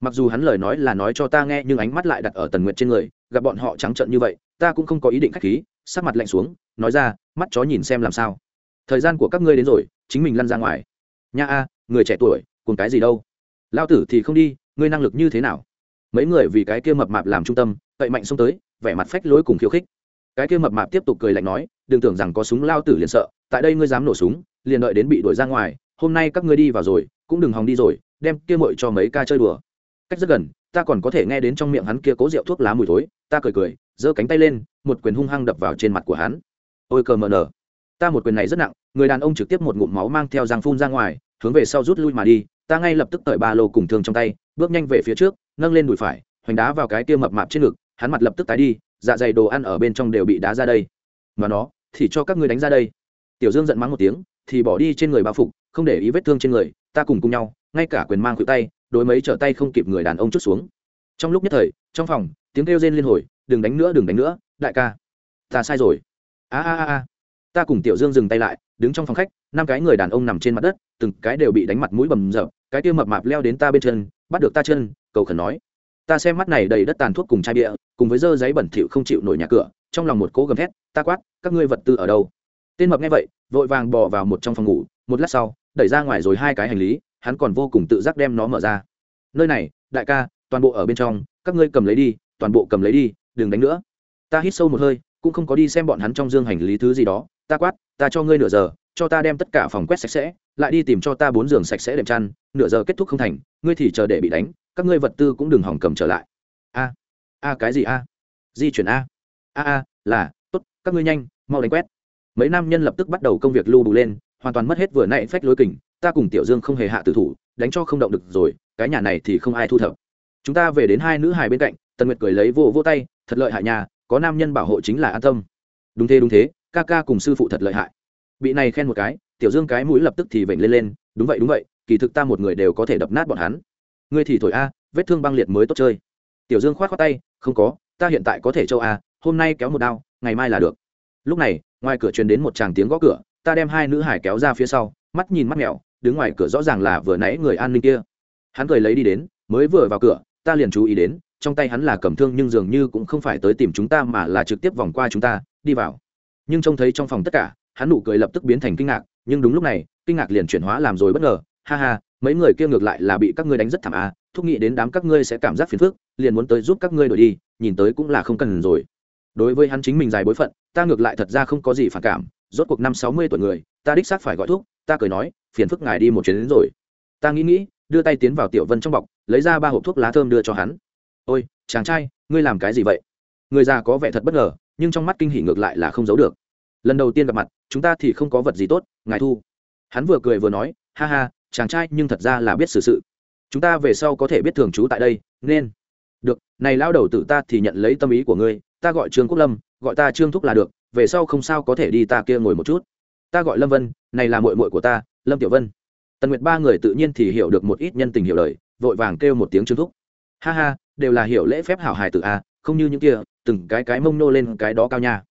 Mặc dù hắn lời nói là nói cho ta nghe, nhưng ánh mắt lại đặt ở tần nguyệt trên người, gặp bọn họ trắng trợn như vậy, ta cũng không có ý định khách khí, sắc mặt lạnh xuống, nói ra, mắt chó nhìn xem làm sao. Thời gian của các ngươi đến rồi, chính mình lăn ra ngoài. Nha a, người trẻ tuổi, cùng cái gì đâu? Lao tử thì không đi, ngươi năng lực như thế nào? Mấy người vì cái kia mập mạp làm trung tâm cậy mạnh xông tới, vẻ mặt phách lối cùng khiêu khích cái kia mập mạp tiếp tục cười lạnh nói, đừng tưởng rằng có súng lao tử liền sợ, tại đây ngươi dám nổ súng, liền đợi đến bị đuổi ra ngoài, hôm nay các ngươi đi vào rồi, cũng đừng hòng đi rồi, đem kia mội cho mấy ca chơi đùa. Cách rất gần, ta còn có thể nghe đến trong miệng hắn kia cố rượu thuốc lá mùi thối, ta cười cười, giơ cánh tay lên, một quyền hung hăng đập vào trên mặt của hắn. Ôi cờ mờ nở ta một quyền này rất nặng, người đàn ông trực tiếp một ngụm máu mang theo răng phun ra ngoài, hướng về sau rút lui mà đi, ta ngay lập tức tởi ba lô cùng thương trong tay, bước nhanh về phía trước, nâng lên đùi phải, hoành đá vào cái kia mập mạp trên ngực, hắn mặt lập tức tái đi dạ dày đồ ăn ở bên trong đều bị đá ra đây. Mà nó, thì cho các ngươi đánh ra đây. Tiểu dương giận mắng một tiếng, thì bỏ đi trên người bao phục, không để ý vết thương trên người, ta cùng cùng nhau, ngay cả quyền mang khuỷu tay, đối mấy trở tay không kịp người đàn ông chút xuống. Trong lúc nhất thời, trong phòng, tiếng kêu rên liên hồi, đừng đánh nữa, đừng đánh nữa, đại ca. Ta sai rồi. A a a ta cùng tiểu dương dừng tay lại, đứng trong phòng khách, năm cái người đàn ông nằm trên mặt đất, từng cái đều bị đánh mặt mũi bầm rợp cái kia mập mạp leo đến ta bên chân, bắt được ta chân, cầu khẩn nói ta xem mắt này đầy đất tàn thuốc cùng chai bia, cùng với dơ giấy bẩn thỉu không chịu nổi nhà cửa, trong lòng một cố gầm thét, ta quát, các ngươi vật tư ở đâu? Tên mập nghe vậy, vội vàng bỏ vào một trong phòng ngủ, một lát sau, đẩy ra ngoài rồi hai cái hành lý, hắn còn vô cùng tự giác đem nó mở ra. Nơi này, đại ca, toàn bộ ở bên trong, các ngươi cầm lấy đi, toàn bộ cầm lấy đi, đừng đánh nữa. Ta hít sâu một hơi, cũng không có đi xem bọn hắn trong dương hành lý thứ gì đó, ta quát, ta cho ngươi nửa giờ, cho ta đem tất cả phòng quét sạch sẽ, lại đi tìm cho ta bốn giường sạch sẽ đệm chăn, nửa giờ kết thúc không thành, ngươi thì chờ để bị đánh các ngươi vật tư cũng đừng hỏng cầm trở lại. A a cái gì a? Di chuyển a. A a, là, tốt, các ngươi nhanh, mau đánh quét. Mấy nam nhân lập tức bắt đầu công việc lưu bù lên, hoàn toàn mất hết vừa nãy phách lối kình, ta cùng tiểu dương không hề hạ tử thủ, đánh cho không động được rồi, cái nhà này thì không ai thu thập. Chúng ta về đến hai nữ hài bên cạnh, tần nguyệt cười lấy vô vô tay, thật lợi hại nhà, có nam nhân bảo hộ chính là an tâm. Đúng thế đúng thế, ca ca cùng sư phụ thật lợi hại. Bị này khen một cái, tiểu dương cái mũi lập tức thì vểnh lên lên, đúng vậy đúng vậy, kỳ thực ta một người đều có thể đập nát bọn hắn ngươi thì thổi a, vết thương băng liệt mới tốt chơi. Tiểu dương khoát khoát tay, không có, ta hiện tại có thể châu a, hôm nay kéo một đao, ngày mai là được. Lúc này, ngoài cửa truyền đến một chàng tiếng gõ cửa, ta đem hai nữ hải kéo ra phía sau, mắt nhìn mắt mẹo, đứng ngoài cửa rõ ràng là vừa nãy người an ninh kia. Hắn cười lấy đi đến, mới vừa vào cửa, ta liền chú ý đến, trong tay hắn là cầm thương nhưng dường như cũng không phải tới tìm chúng ta mà là trực tiếp vòng qua chúng ta, đi vào. Nhưng trông thấy trong phòng tất cả, hắn nụ cười lập tức biến thành kinh ngạc, nhưng đúng lúc này, kinh ngạc liền chuyển hóa làm rồi bất ngờ, ha ha mấy người kia ngược lại là bị các ngươi đánh rất thảm à thúc nghĩ đến đám các ngươi sẽ cảm giác phiền phức, liền muốn tới giúp các ngươi đổi đi, nhìn tới cũng là không cần rồi. Đối với hắn chính mình dài bối phận, ta ngược lại thật ra không có gì phản cảm, rốt cuộc năm sáu mươi tuổi người, ta đích xác phải gọi thuốc ta cười nói, phiền phức ngài đi một chuyến đến rồi. Ta nghĩ nghĩ, đưa tay tiến vào tiểu vân trong bọc, lấy ra ba hộp thuốc lá thơm đưa cho hắn. Ôi, chàng trai, ngươi làm cái gì vậy? Người già có vẻ thật bất ngờ, nhưng trong mắt kinh hỉ ngược lại là không giấu được. Lần đầu tiên gặp mặt, chúng ta thì không có vật gì tốt, ngài thu. Hắn vừa cười vừa nói, ha ha chàng trai nhưng thật ra là biết xử sự. Chúng ta về sau có thể biết thường trú tại đây, nên. Được, này lao đầu tử ta thì nhận lấy tâm ý của ngươi, ta gọi trương quốc lâm, gọi ta trương thúc là được, về sau không sao có thể đi ta kia ngồi một chút. Ta gọi lâm vân, này là mội mội của ta, lâm tiểu vân. Tần nguyệt ba người tự nhiên thì hiểu được một ít nhân tình hiểu lời, vội vàng kêu một tiếng trương thúc. Ha ha, đều là hiểu lễ phép hảo hài tự a à, không như những kia, từng cái cái mông nô lên cái đó cao nha.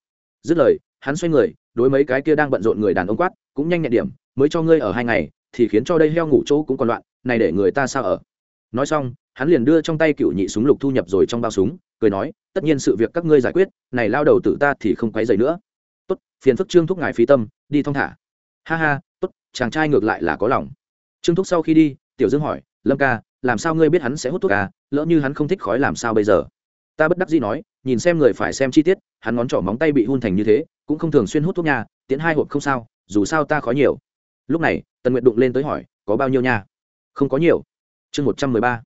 Dứt lời, hắn xoay người, đối mấy cái kia đang bận rộn người đàn ông quát, cũng nhanh nhẹn điểm, mới cho ngươi ở hai ngày thì khiến cho đây heo ngủ chỗ cũng còn loạn, này để người ta sao ở? Nói xong, hắn liền đưa trong tay cựu nhị súng lục thu nhập rồi trong bao súng, cười nói, tất nhiên sự việc các ngươi giải quyết, này lao đầu tử ta thì không quấy dày nữa. Tốt, phiền phức trương thúc ngài phí tâm, đi thong thả. Ha ha, tốt, chàng trai ngược lại là có lòng. Trương thúc sau khi đi, tiểu dương hỏi, lâm ca, làm sao ngươi biết hắn sẽ hút thuốc à? Lỡ như hắn không thích khói làm sao bây giờ? Ta bất đắc dĩ nói, nhìn xem người phải xem chi tiết, hắn ngón trỏ móng tay bị hun thành như thế, cũng không thường xuyên hút thuốc nhà tiễn hai hộp không sao, dù sao ta khói nhiều lúc này, tần nguyện đụng lên tới hỏi, có bao nhiêu nha? Không có nhiều. Chương một trăm mười ba,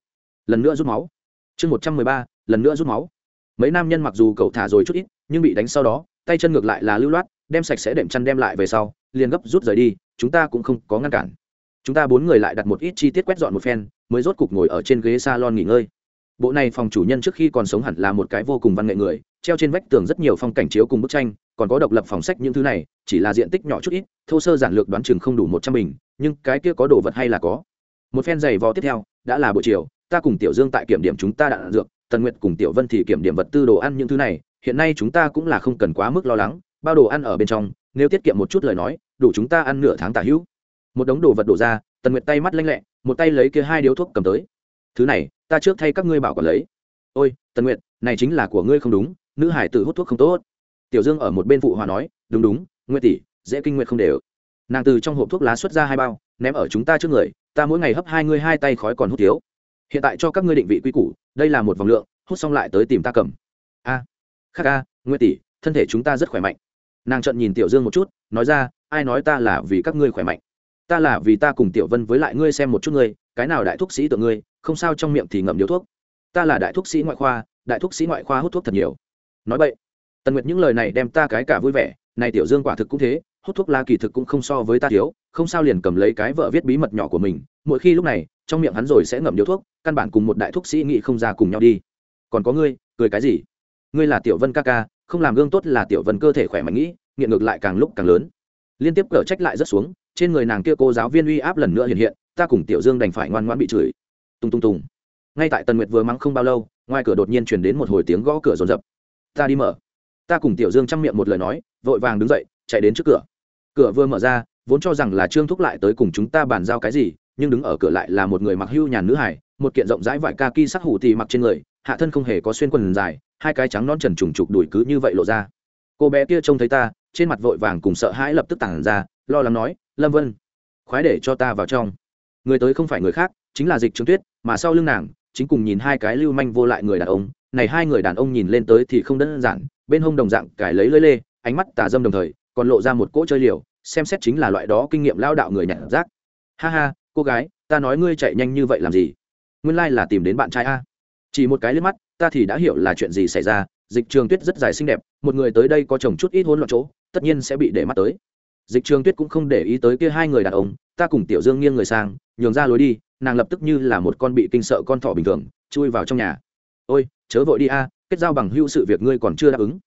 lần nữa rút máu. Chương một trăm mười ba, lần nữa rút máu. Mấy nam nhân mặc dù cậu thả rồi chút ít, nhưng bị đánh sau đó, tay chân ngược lại là lưu loát, đem sạch sẽ đệm chăn đem lại về sau, liền gấp rút rời đi, chúng ta cũng không có ngăn cản. Chúng ta bốn người lại đặt một ít chi tiết quét dọn một phen, mới rốt cục ngồi ở trên ghế salon nghỉ ngơi. Bộ này phòng chủ nhân trước khi còn sống hẳn là một cái vô cùng văn nghệ người, treo trên vách tường rất nhiều phong cảnh chiếu cùng bức tranh còn có độc lập phòng sách những thứ này, chỉ là diện tích nhỏ chút ít, thô sơ giản lược đoán chừng không đủ một trăm bình, nhưng cái kia có đồ vật hay là có. Một phen giày vò tiếp theo, đã là buổi chiều, ta cùng tiểu dương tại kiểm điểm chúng ta đạn dược, tần nguyệt cùng tiểu vân thì kiểm điểm vật tư đồ ăn những thứ này, hiện nay chúng ta cũng là không cần quá mức lo lắng, bao đồ ăn ở bên trong, nếu tiết kiệm một chút lời nói, đủ chúng ta ăn nửa tháng tả hữu. Một đống đồ vật đổ ra, tần nguyệt tay mắt lanh lẹ, một tay lấy kia hai điếu thuốc cầm tới. Thứ này, ta trước thay các ngươi bảo còn lấy. Ôi, tần nguyệt, này chính là của ngươi không đúng, nữ hải tử hút thuốc không tốt tiểu dương ở một bên phụ hòa nói đúng đúng nguyệt tỷ dễ kinh nguyệt không đều. Nàng từ trong hộp thuốc lá xuất ra hai bao ném ở chúng ta trước người ta mỗi ngày hấp hai ngươi hai tay khói còn hút thiếu. Hiện tại cho các ngươi định vị quy củ đây là một vòng lượng hút xong lại tới tìm ta cầm. A à, khác a nguyệt tỷ thân thể chúng ta rất khỏe mạnh. Nàng trận nhìn tiểu dương một chút nói ra ai nói ta là vì các ngươi khỏe mạnh? Ta là vì ta cùng tiểu vân với lại ngươi xem một chút ngươi cái nào đại thuốc sĩ tự ngươi không sao trong miệng thì ngậm điếu thuốc. Ta là đại thuốc sĩ ngoại khoa đại thuốc sĩ ngoại khoa hút thuốc thật nhiều. Nói vậy tần nguyệt những lời này đem ta cái cả vui vẻ, này tiểu dương quả thực cũng thế, hút thuốc la kỳ thực cũng không so với ta thiếu, không sao liền cầm lấy cái vợ viết bí mật nhỏ của mình, mỗi khi lúc này, trong miệng hắn rồi sẽ ngậm điếu thuốc, căn bản cùng một đại thuốc sĩ nghị không ra cùng nhau đi. Còn có ngươi, cười cái gì? Ngươi là tiểu vân ca ca, không làm gương tốt là tiểu vân cơ thể khỏe mạnh nghĩ, nghiện ngược lại càng lúc càng lớn. Liên tiếp cở trách lại rất xuống, trên người nàng kia cô giáo viên uy áp lần nữa hiện hiện, ta cùng tiểu dương đành phải ngoan ngoãn bị chửi. Tung tung tung. Ngay tại tần nguyệt vừa mắng không bao lâu, ngoài cửa đột nhiên chuyển đến một hồi tiếng gõ cửa rồn rập ta đi mở ta cùng tiểu dương chăm miệng một lời nói, vội vàng đứng dậy, chạy đến trước cửa. Cửa vừa mở ra, vốn cho rằng là trương thúc lại tới cùng chúng ta bàn giao cái gì, nhưng đứng ở cửa lại là một người mặc hưu nhàn nữ hải một kiện rộng rãi vải ca ki sắc hủ tì mặc trên người, hạ thân không hề có xuyên quần dài, hai cái trắng non trần trùng trục đùi cứ như vậy lộ ra. Cô bé kia trông thấy ta, trên mặt vội vàng cùng sợ hãi lập tức tản ra, lo lắng nói, lâm vân, khoái để cho ta vào trong. Người tới không phải người khác, chính là dịch trương tuyết, mà sau lưng nàng, chính cùng nhìn hai cái lưu manh vô lại người đàn ông. Này hai người đàn ông nhìn lên tới thì không đơn giản bên hông đồng dạng cải lấy lơi lê, ánh mắt tà dâm đồng thời, còn lộ ra một cỗ chơi liều, xem xét chính là loại đó kinh nghiệm lao đạo người nhặt rác. Ha ha, cô gái, ta nói ngươi chạy nhanh như vậy làm gì? Nguyên lai、like、là tìm đến bạn trai a. Chỉ một cái liếc mắt, ta thì đã hiểu là chuyện gì xảy ra, dịch trường tuyết rất dài xinh đẹp, một người tới đây có chồng chút ít hôn loạn chỗ, tất nhiên sẽ bị để mắt tới. Dịch trường tuyết cũng không để ý tới kia hai người đàn ông, ta cùng tiểu dương nghiêng người sang, nhường ra lối đi, nàng lập tức như là một con bị kinh sợ con thỏ bình thường, chui vào trong nhà. Ôi, chớ vội đi a kết giao bằng hữu sự việc ngươi còn chưa đáp ứng.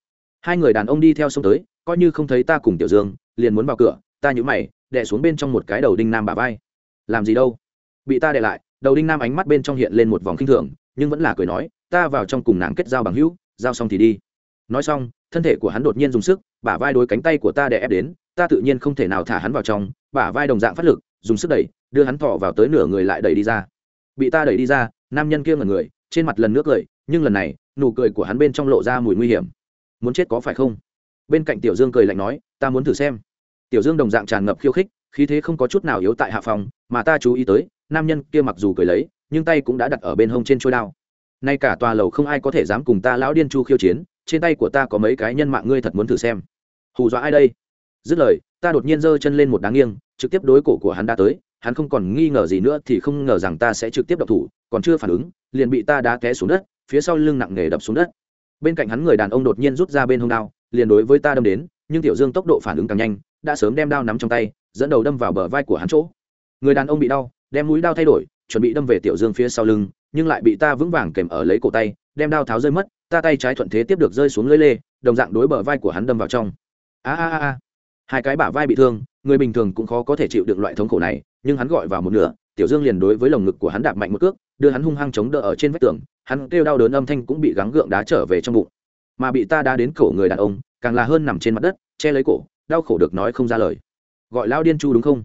Hai người đàn ông đi theo sông tới, coi như không thấy ta cùng tiểu dương, liền muốn vào cửa, ta nhũ mày, đè xuống bên trong một cái đầu đinh nam bà vai. Làm gì đâu? Bị ta đè lại, đầu đinh nam ánh mắt bên trong hiện lên một vòng khinh thường, nhưng vẫn là cười nói, ta vào trong cùng nàng kết giao bằng hữu, giao xong thì đi. Nói xong, thân thể của hắn đột nhiên dùng sức, bả vai đối cánh tay của ta đè ép đến, ta tự nhiên không thể nào thả hắn vào trong, bả vai đồng dạng phát lực, dùng sức đẩy, đưa hắn thọ vào tới nửa người lại đẩy đi ra. Bị ta đẩy đi ra, nam nhân kia ngẩn người, trên mặt lần nước cười, nhưng lần này nụ cười của hắn bên trong lộ ra mùi nguy hiểm. Muốn chết có phải không? Bên cạnh tiểu dương cười lạnh nói, ta muốn thử xem. Tiểu dương đồng dạng tràn ngập khiêu khích, khí thế không có chút nào yếu tại hạ phòng, mà ta chú ý tới, nam nhân kia mặc dù cười lấy, nhưng tay cũng đã đặt ở bên hông trên trôi đao. Nay cả tòa lầu không ai có thể dám cùng ta lão điên chu khiêu chiến, trên tay của ta có mấy cái nhân mạng ngươi thật muốn thử xem. Hù dọa ai đây? Dứt lời, ta đột nhiên giơ chân lên một đáng nghiêng, trực tiếp đối cổ của hắn đã tới, hắn không còn nghi ngờ gì nữa thì không ngờ rằng ta sẽ trực tiếp đập thủ, còn chưa phản ứng, liền bị ta đá té xuống đất phía sau lưng nặng nề đập xuống đất. Bên cạnh hắn người đàn ông đột nhiên rút ra bên hông đao, liền đối với ta đâm đến, nhưng tiểu dương tốc độ phản ứng càng nhanh, đã sớm đem đao nắm trong tay, dẫn đầu đâm vào bờ vai của hắn chỗ. Người đàn ông bị đau, đem mũi đao thay đổi, chuẩn bị đâm về tiểu dương phía sau lưng, nhưng lại bị ta vững vàng kèm ở lấy cổ tay, đem đao tháo rơi mất, ta tay trái thuận thế tiếp được rơi xuống lưỡi lê, đồng dạng đối bờ vai của hắn đâm vào trong. A a a. Hai cái bả vai bị thương, người bình thường cũng khó có thể chịu được loại thống khổ này, nhưng hắn gọi vào một nửa, tiểu dương liền đối với lồng ngực của hắn đạp mạnh một cước đưa hắn hung hăng chống đỡ ở trên vách tường, hắn kêu đau đớn âm thanh cũng bị gắng gượng đá trở về trong bụng. Mà bị ta đá đến cổ người đàn ông, càng là hơn nằm trên mặt đất, che lấy cổ, đau khổ được nói không ra lời. Gọi lao điên chu đúng không?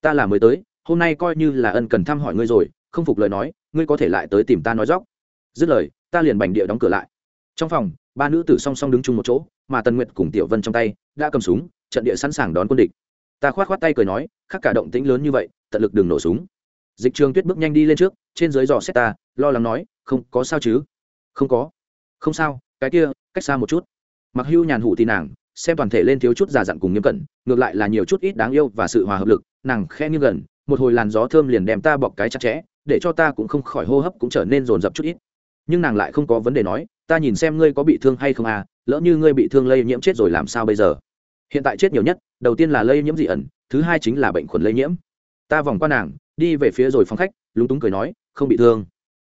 Ta là mới tới, hôm nay coi như là ân cần thăm hỏi ngươi rồi, không phục lời nói, ngươi có thể lại tới tìm ta nói dóc. Dứt lời, ta liền bành địa đóng cửa lại. Trong phòng, ba nữ tử song song đứng chung một chỗ, mà tần nguyệt cùng tiểu vân trong tay, đã cầm súng, trận địa sẵn sàng đón quân địch. Ta khoát khoát tay cười nói, khắc cả động tĩnh lớn như vậy, tận lực đừng nổ súng dịch trường tuyết bước nhanh đi lên trước, trên dưới dò xét ta, lo lắng nói, không, có sao chứ? Không có. Không sao, cái kia, cách xa một chút. Mặc hưu nhàn hủ thì nàng, xem toàn thể lên thiếu chút già dặn cùng nghiêm cẩn, ngược lại là nhiều chút ít đáng yêu và sự hòa hợp lực, nàng khe như gần, một hồi làn gió thơm liền đem ta bọc cái chặt chẽ, để cho ta cũng không khỏi hô hấp cũng trở nên rồn rập chút ít. Nhưng nàng lại không có vấn đề nói, ta nhìn xem ngươi có bị thương hay không à lỡ như ngươi bị thương lây nhiễm chết rồi làm sao bây giờ? Hiện tại chết nhiều nhất, đầu tiên là lây nhiễm dị ẩn, thứ hai chính là bệnh khuẩn lây nhiễm. Ta vòng qua nàng đi về phía rồi phòng khách, lúng túng cười nói, không bị thương.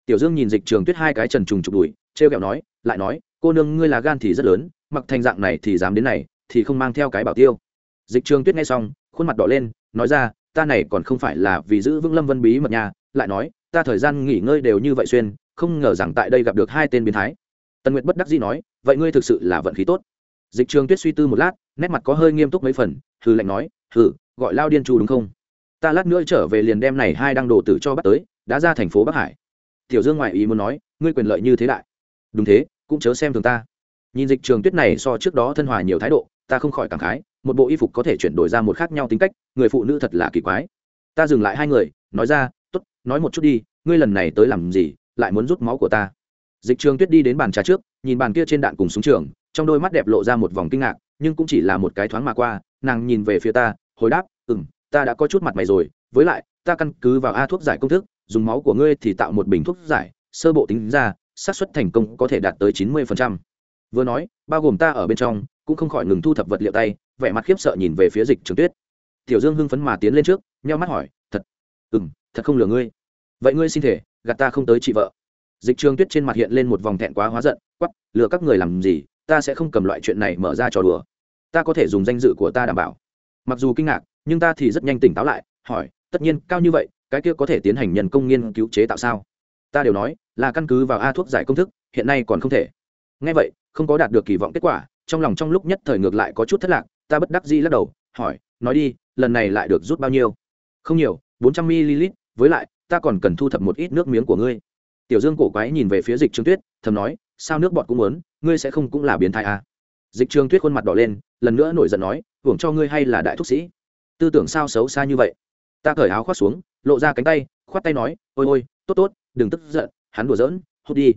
Tiểu dương nhìn dịch trường tuyết hai cái trần trùng trục đùi t r e o kẹo nói, lại nói, cô nương, ngươi là gan thì rất lớn, mặc thành dạng này thì dám đến này, thì không mang theo cái bảo tiêu. Dịch trường tuyết nghe xong, khuôn mặt đỏ lên, nói ra, ta này còn không phải là vì giữ vững lâm vân bí mật nhà lại nói, ta thời gian nghỉ ngơi đều như vậy xuyên, không ngờ rằng tại đây gặp được hai tên biến thái. Tần nguyệt bất đắc dĩ nói, vậy ngươi thực sự là vận khí tốt. Dịch trường tuyết suy tư một lát, nét mặt có hơi nghiêm túc mấy phần, hừ lạnh nói, hừ, gọi lao điên chu đúng không? Ta lát nữa trở về liền đem này hai đăng đồ tử cho bắt tới, đã ra thành phố bắc hải. Tiểu dương ngoại ý muốn nói, ngươi quyền lợi như thế đại. Đúng thế, cũng chớ xem thường ta. Nhìn dịch trường tuyết này so trước đó thân hòa nhiều thái độ, ta không khỏi cảm khái, một bộ y phục có thể chuyển đổi ra một khác nhau tính cách, người phụ nữ thật là kỳ quái. Ta dừng lại hai người, nói ra t ố t nói một chút đi, ngươi lần này tới làm gì, lại muốn rút máu của ta? Dịch trường tuyết đi đến bàn trà trước, nhìn bàn kia trên đạn cùng súng trường, trong đôi mắt đẹp lộ ra một vòng kinh ngạc, nhưng cũng chỉ là một cái thoáng mà qua, nàng nhìn về phía ta, hồi đáp ừ m ta đã có chút mặt mày rồi, với lại, ta căn cứ vào a thuốc giải công thức, dùng máu của ngươi thì tạo một bình thuốc giải, sơ bộ tính ra, xác suất thành công có thể đạt tới chín mươi vừa nói, bao gồm ta ở bên trong, cũng không khỏi ngừng thu thập vật liệu tay, vẻ mặt khiếp sợ nhìn về phía dịch trường tuyết. Tiểu dương hưng phấn mà tiến lên trước, nheo mắt hỏi, thật ừ m thật không lừa ngươi. Vậy ngươi xin thể, gạt ta không tới chị vợ. Dịch trường tuyết trên mặt hiện lên một vòng thẹn quá hóa giận quắp lừa các người làm gì, ta sẽ không cầm loại chuyện này mở ra trò đùa. Ta có thể dùng danh dự của ta đảm bảo. Mặc dù kinh ngạc nhưng ta thì rất nhanh tỉnh táo lại, hỏi, tất nhiên, cao như vậy, cái kia có thể tiến hành nhân công nghiên cứu chế tạo sao? Ta đều nói, là căn cứ vào a thuốc giải công thức, hiện nay còn không thể. Ngay vậy, không có đạt được kỳ vọng kết quả, trong lòng trong lúc nhất thời ngược lại có chút thất lạc, ta bất đắc dĩ lắc đầu, hỏi, nói đi, lần này lại được rút bao nhiêu? Không nhiều, bốn trăm ml, với lại, ta còn cần thu thập một ít nước miếng của ngươi. Tiểu dương cổ quái nhìn về phía dịch trường tuyết, thầm nói, sao nước bọt cũng muốn, ngươi sẽ không cũng là biến thái à. dịch trường tuyết khuôn mặt đỏ lên, lần nữa nổi giận nói, hưởng cho ngươi hay là đại thúc sĩ? Tư tưởng sao xấu xa như vậy. Ta cởi áo khoác xuống, lộ ra cánh tay, khoát tay nói, ôi ôi, tốt tốt, đừng tức giận, hắn đùa giỡn, hút đi.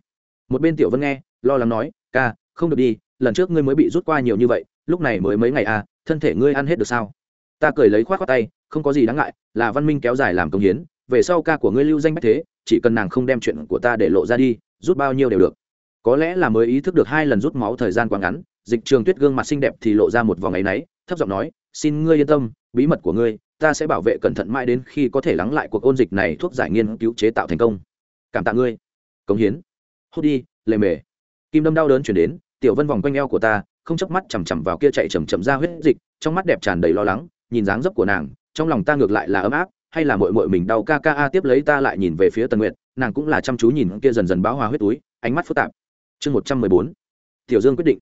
Một bên tiểu vân nghe, lo lắng nói, ca, không được đi, lần trước ngươi mới bị rút qua nhiều như vậy, lúc này mới mấy ngày à thân thể ngươi ăn hết được sao? Ta cười lấy khoát khoác tay, không có gì đáng ngại, là văn minh kéo dài làm công hiến, về sau ca của ngươi lưu danh bách thế, chỉ cần nàng không đem chuyện của ta để lộ ra đi, rút bao nhiêu đều được. Có lẽ là mới ý thức được hai lần rút máu thời gian quá ngắn, dịch trường tuyết gương mặt xinh đẹp thì lộ ra một vòng áy náy thấp giọng nói, xin ngươi yên tâm bí mật của ngươi, ta sẽ bảo vệ cẩn thận mãi đến khi có thể lắng lại cuộc ôn dịch này thuốc giải nghiên cứu chế tạo thành công. Cảm tạ ngươi. Cống hiến. Hút đi lề mề. Kim đâm đau đớn chuyển đến, tiểu vân vòng quanh eo của ta, không chớp mắt chằm chằm vào kia chạy chầm chậm ra huyết dịch, trong mắt đẹp tràn đầy lo lắng, nhìn dáng dấp của nàng, trong lòng ta ngược lại là ấm áp, hay là mội mội mình đau ca ca a tiếp lấy ta lại nhìn về phía tần nguyệt, nàng cũng là chăm chú nhìn kia dần dần báo hòa huyết túi, ánh mắt phức tạp. Chương một trăm mười bốn. Tiểu dương quyết định.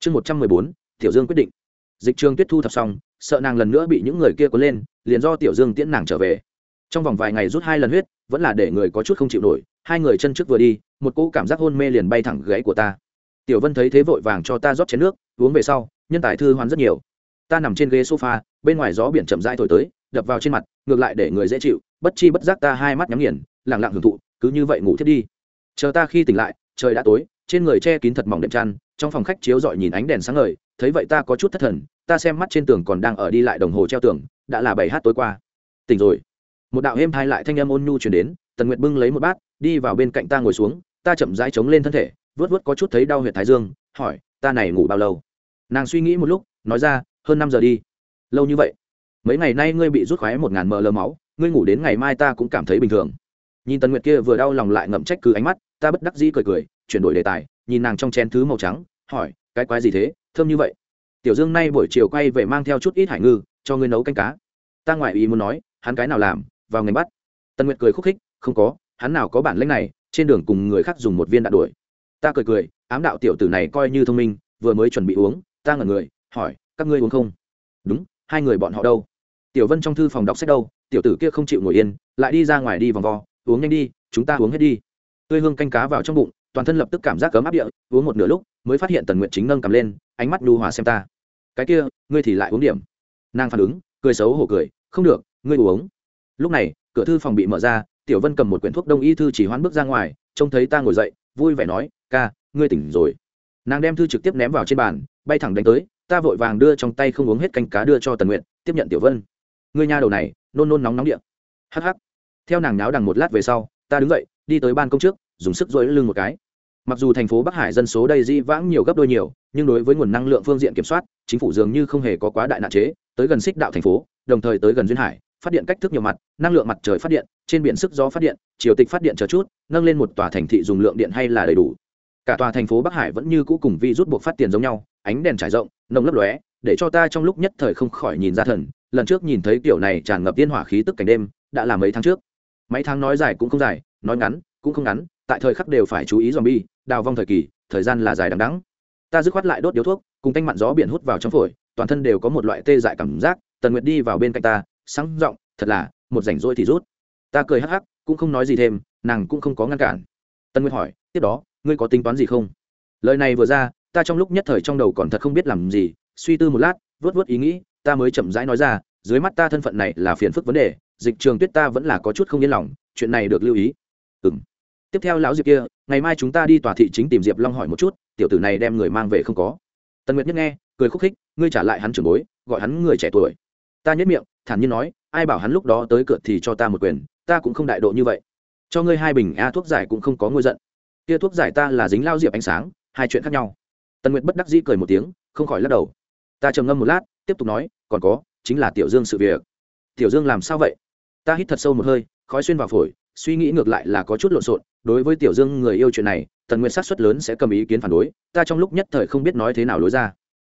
Chương một trăm mười bốn. Tiểu dương quyết định dịch trường tuyết thu thập xong, sợ nàng lần nữa bị những người kia cuốn lên, liền do tiểu dương tiễn nàng trở về. Trong vòng vài ngày rút hai lần huyết, vẫn là để người có chút không chịu nổi, hai người chân trước vừa đi, một cỗ cảm giác hôn mê liền bay thẳng gáy của ta. Tiểu vân thấy thế vội vàng cho ta rót chén nước, uống về sau, nhân tài thư hoán rất nhiều. Ta nằm trên ghế sofa, bên ngoài gió biển chậm rãi thổi tới, đập vào trên mặt, ngược lại để người dễ chịu, bất chi bất giác ta hai mắt nhắm nghiền lẳng lặng hưởng thụ, cứ như vậy ngủ thiết đi. Chờ ta khi tỉnh lại, trời đã tối, trên người che kín thật mỏng đệm chăn trong phòng khách chiếu dọi nhìn ánh đèn sáng ngời, thấy vậy ta có chút thất thần, ta xem mắt trên tường còn đang ở đi lại đồng hồ treo tường, đã là bảy h tối qua. Tỉnh rồi. Một đạo êm thai lại thanh âm ôn nhu chuyển đến, tần nguyệt bưng lấy một bát, đi vào bên cạnh ta ngồi xuống, ta chậm rãi chống lên thân thể vớt vớt có chút thấy đau huyệt thái dương, hỏi, ta này ngủ bao lâu? Nàng suy nghĩ một lúc, nói ra, hơn năm giờ đi. Lâu như vậy? Mấy ngày nay ngươi bị rút khoái một ngàn ml máu, ngươi ngủ đến ngày mai ta cũng cảm thấy bình thường. Nhìn tần nguyệt kia vừa đau lòng lại ngậm trách cứ ánh mắt, ta bất đắc dĩ cười cười chuyển đổi đề tài, nhìn nàng trong chén thứ màu trắng, hỏi, cái quái gì thế? Thơm như vậy. Tiểu dương nay buổi chiều quay về mang theo chút ít hải ngư, cho ngươi nấu canh cá. Ta ngoại ý muốn nói, hắn cái nào làm, vào ngành bắt. Tần nguyệt cười khúc khích, không có, hắn nào có bản lĩnh này, trên đường cùng người khác dùng một viên đạn đuổi. Ta cười cười, ám đạo tiểu tử này coi như thông minh, vừa mới chuẩn bị uống, ta ngẩn người, hỏi, các ngươi uống không? Đúng, hai người bọn họ đâu? Tiểu vân trong thư phòng đọc sách đâu, tiểu tử kia không chịu ngồi yên, lại đi ra ngoài đi vòng vo, uống nhanh đi, chúng ta uống hết đi. Tươi hương canh cá vào trong bụng toàn thân lập tức cảm giác cấm áp địa, uống một nửa lúc, mới phát hiện tần nguyện chính nâng cầm lên, ánh mắt nhu hòa xem ta. Cái kia, ngươi thì lại uống điểm. Nàng phản ứng, cười xấu hổ cười, không được, ngươi uống. Lúc này, cửa thư phòng bị mở ra, tiểu vân cầm một quyển thuốc đông y thư chỉ hoán bước ra ngoài, trông thấy ta ngồi dậy, vui vẻ nói, ca, ngươi tỉnh rồi. Nàng đem thư trực tiếp ném vào trên bàn, bay thẳng đánh tới, ta vội vàng đưa trong tay không uống hết canh cá đưa cho tần nguyện tiếp nhận tiểu vân. Ngươi nha đầu này, nôn nôn nóng nóng điện hh theo nàng náo đằng một lát về sau, ta đứng dậy, đi tới ban công trước, dùng sức dối lưng một cái mặc dù thành phố bắc hải dân số đây di vãng nhiều gấp đôi nhiều, nhưng đối với nguồn năng lượng phương diện kiểm soát, chính phủ dường như không hề có quá đại nạn chế, tới gần xích đạo thành phố, đồng thời tới gần duyên hải, phát điện cách thức nhiều mặt, năng lượng mặt trời phát điện, trên biển sức gió phát điện triều tịch phát điện chờ chút, nâng lên một tòa thành thị dùng lượng điện hay là đầy đủ. Cả tòa thành phố bắc hải vẫn như cũ cùng vi rút buộc phát tiền giống nhau, ánh đèn trải rộng, nồng lấp lóe, để cho ta trong lúc nhất thời không khỏi nhìn ra thần, lần trước nhìn thấy kiểu này tràn ngập tiên hỏa khí tức cảnh đêm, đã là mấy tháng trước. Mấy tháng nói dài cũng không dài, nói ngắn cũng không ngắn, tại thời khắc đều phải chú ý dòm bi đào vong thời kỳ, thời gian là dài đằng đắng ta dứt khoát lại đốt điếu thuốc, cùng tanh mặn gió biển hút vào trong phổi, toàn thân đều có một loại tê dại cảm giác, tần nguyệt đi vào bên cạnh ta, sáng giọng, thật là, một rảnh rỗi thì rút. Ta cười hắc hắc, cũng không nói gì thêm, nàng cũng không có ngăn cản. Tần nguyệt hỏi, tiếp đó, ngươi có tính toán gì không? Lời này vừa ra, ta trong lúc nhất thời trong đầu còn thật không biết làm gì, suy tư một lát vớt vớt ý nghĩ, ta mới chậm rãi nói ra, dưới mắt ta thân phận này là phiền phức vấn đề, dịch trường tuyết ta vẫn là có chút không yên lòng, chuyện này được lưu ý. Ừ m tiếp theo lão diệp kia, ngày mai chúng ta đi tòa thị chính tìm diệp long hỏi một chút, tiểu tử này đem người mang về không có. Tần nguyệt nhất nghe, cười khúc khích, ngươi trả lại hắn trưởng bối, gọi hắn người trẻ tuổi. Ta nhất miệng, thản nhiên nói, ai bảo hắn lúc đó tới cửa thì cho ta một quyền, ta cũng không đại độ như vậy. Cho ngươi hai bình a thuốc giải cũng không có ngôi giận. Kia thuốc giải ta là dính lao diệp ánh sáng, hai chuyện khác nhau. Tần nguyệt bất đắc dĩ cười một tiếng, không khỏi lắc đầu. Ta trầm ngâm một lát, tiếp tục nói, còn có, chính là tiểu dương sự việc. Tiểu dương làm sao vậy? Ta hít thật sâu một hơi, khói xuyên vào phổi suy nghĩ ngược lại là có chút lộn xộn, đối với tiểu dương người yêu chuyện này, tần nguyệt sát xuất lớn sẽ cầm ý kiến phản đối, ta trong lúc nhất thời không biết nói thế nào lối ra.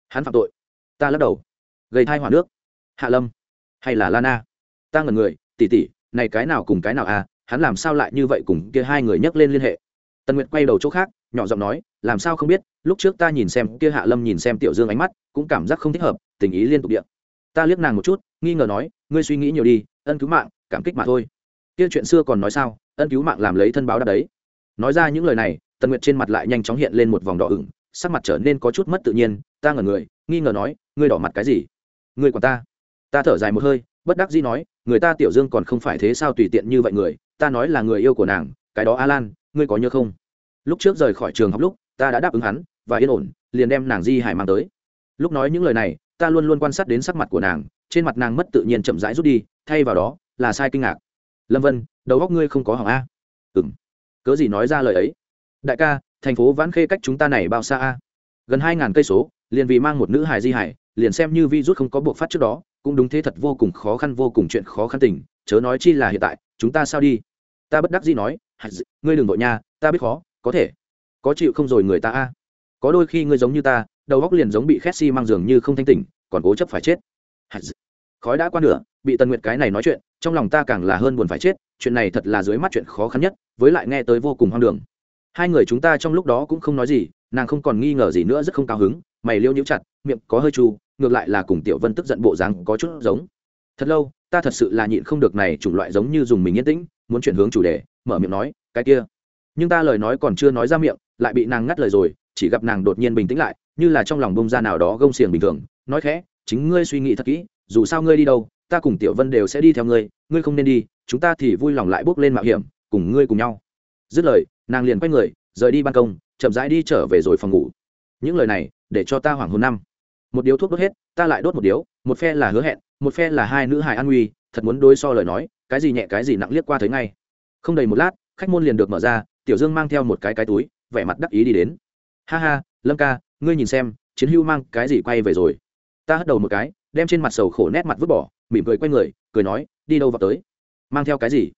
Hắn phạm tội. Ta lắc đầu. Gây thai hỏa nước. Hạ lâm. Hay là lana. Ta ngẩn người tỉ tỉ này cái nào cùng cái nào à hắn làm sao lại như vậy cùng kia hai người nhắc lên liên hệ? Tần nguyệt quay đầu chỗ khác, nhỏ giọng nói, làm sao không biết, lúc trước ta nhìn xem kia hạ lâm nhìn xem tiểu dương ánh mắt, cũng cảm giác không thích hợp, tình ý liên tục điện ta liếc nàng một chút, nghi ngờ nói, ngươi suy nghĩ nhiều đi, ân cứu mạng, cảm kích mà thôi kia chuyện xưa còn nói sao, ân cứu mạng làm lấy thân báo đáp đấy. Nói ra những lời này, tần nguyệt trên mặt lại nhanh chóng hiện lên một vòng đỏ ửng, sắc mặt trở nên có chút mất tự nhiên, ta ngẩn người, nghi ngờ nói, ngươi đỏ mặt cái gì? Ngươi còn ta? Ta thở dài một hơi, bất đắc dĩ nói, người ta tiểu dương còn không phải thế sao tùy tiện như vậy người, ta nói là người yêu của nàng, cái đó a lan, ngươi có nhớ không? Lúc trước rời khỏi trường học lúc, ta đã đáp ứng hắn, và yên ổn, liền đem nàng di hải mang tới. Lúc nói những lời này, ta luôn luôn quan sát đến sắc mặt của nàng, trên mặt nàng mất tự nhiên chậm rãi rút đi, thay vào đó, là sai kinh ngạc lâm vân đầu góc ngươi không có hỏng a ừng cớ gì nói ra lời ấy đại ca thành phố vãn khê cách chúng ta này bao xa a gần hai ngàn cây số liền vì mang một nữ hài di hải liền xem như vi rút không có buộc phát trước đó cũng đúng thế thật vô cùng khó khăn vô cùng chuyện khó khăn tình chớ nói chi là hiện tại chúng ta sao đi ta bất đắc dĩ nói ngươi đừng vội nha ta biết khó có thể có chịu không rồi người ta a có đôi khi ngươi giống như ta đầu góc liền giống bị khét xi mang giường như không thanh tỉnh còn cố chấp phải chết khói đã qua nửa, bị tần nguyệt cái này nói chuyện, trong lòng ta càng là hơn buồn phải chết, chuyện này thật là dưới mắt chuyện khó khăn nhất, với lại nghe tới vô cùng hoang đường. Hai người chúng ta trong lúc đó cũng không nói gì, nàng không còn nghi ngờ gì nữa, rất không cao hứng, mày liêu nhíu chặt, miệng có hơi chu, ngược lại là cùng tiểu vân tức giận bộ dáng có chút giống. Thật lâu, ta thật sự là nhịn không được này chủng loại giống như dùng mình yên tĩnh, muốn chuyển hướng chủ đề, mở miệng nói, cái kia. Nhưng ta lời nói còn chưa nói ra miệng, lại bị nàng ngắt lời rồi, chỉ gặp nàng đột nhiên bình tĩnh lại, như là trong lòng bông ra nào đó gông xiềng bình thường, nói khẽ, chính ngươi suy nghĩ thật kỹ dù sao ngươi đi đâu, ta cùng tiểu vân đều sẽ đi theo ngươi ngươi không nên đi, chúng ta thì vui lòng lại bước lên mạo hiểm, cùng ngươi cùng nhau. Dứt lời, nàng liền quay người, rời đi ban công, chậm rãi đi trở về rồi phòng ngủ. Những lời này, để cho ta hoảng hồn năm. Một điếu thuốc đốt hết, ta lại đốt một điếu, một phe là hứa hẹn, một phe là hai nữ hài an nguy, thật muốn đối so lời nói, cái gì nhẹ cái gì nặng liếc qua thấy ngay. Không đầy một lát, khách môn liền được mở ra, tiểu dương mang theo một cái cái túi, vẻ mặt đắc ý đi đến. Ha ha, lâm ca, ngươi nhìn xem, chiến hưu mang cái gì quay về rồi? Ta hất đầu một cái đem trên mặt sầu khổ nét mặt vứt bỏ, mỉm cười quay người, cười nói, đi đâu vào tới? Mang theo cái gì?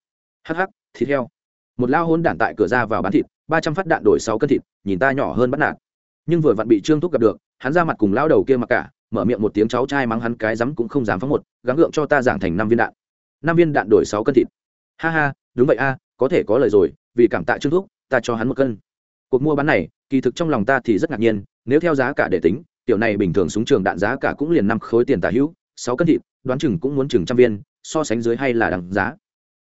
Hắc hắc, thịt heo. Một lao hôn đản tại cửa ra vào bán thịt, ba trăm phát đạn đổi sáu cân thịt, nhìn ta nhỏ hơn bắt nạt. Nhưng vừa vặn bị trương thúc gặp được, hắn ra mặt cùng lao đầu kia mặc cả, mở miệng một tiếng cháu trai mắng hắn cái rắm cũng không dám phóng một, gắng gượng cho ta giảng thành năm viên đạn. Năm viên đạn đổi sáu cân thịt. Ha ha, đúng vậy a, có thể có lời rồi, vì cảm tạ trương thúc, ta cho hắn một cân. Cuộc mua bán này, kỳ thực trong lòng ta thì rất ngạc nhiên, nếu theo giá cả để tính tiểu này bình thường súng trường đạn giá cả cũng liền năm khối tiền tả hữu, sáu cân thịt, đoán chừng cũng muốn chừng trăm viên, so sánh dưới hay là đáng giá.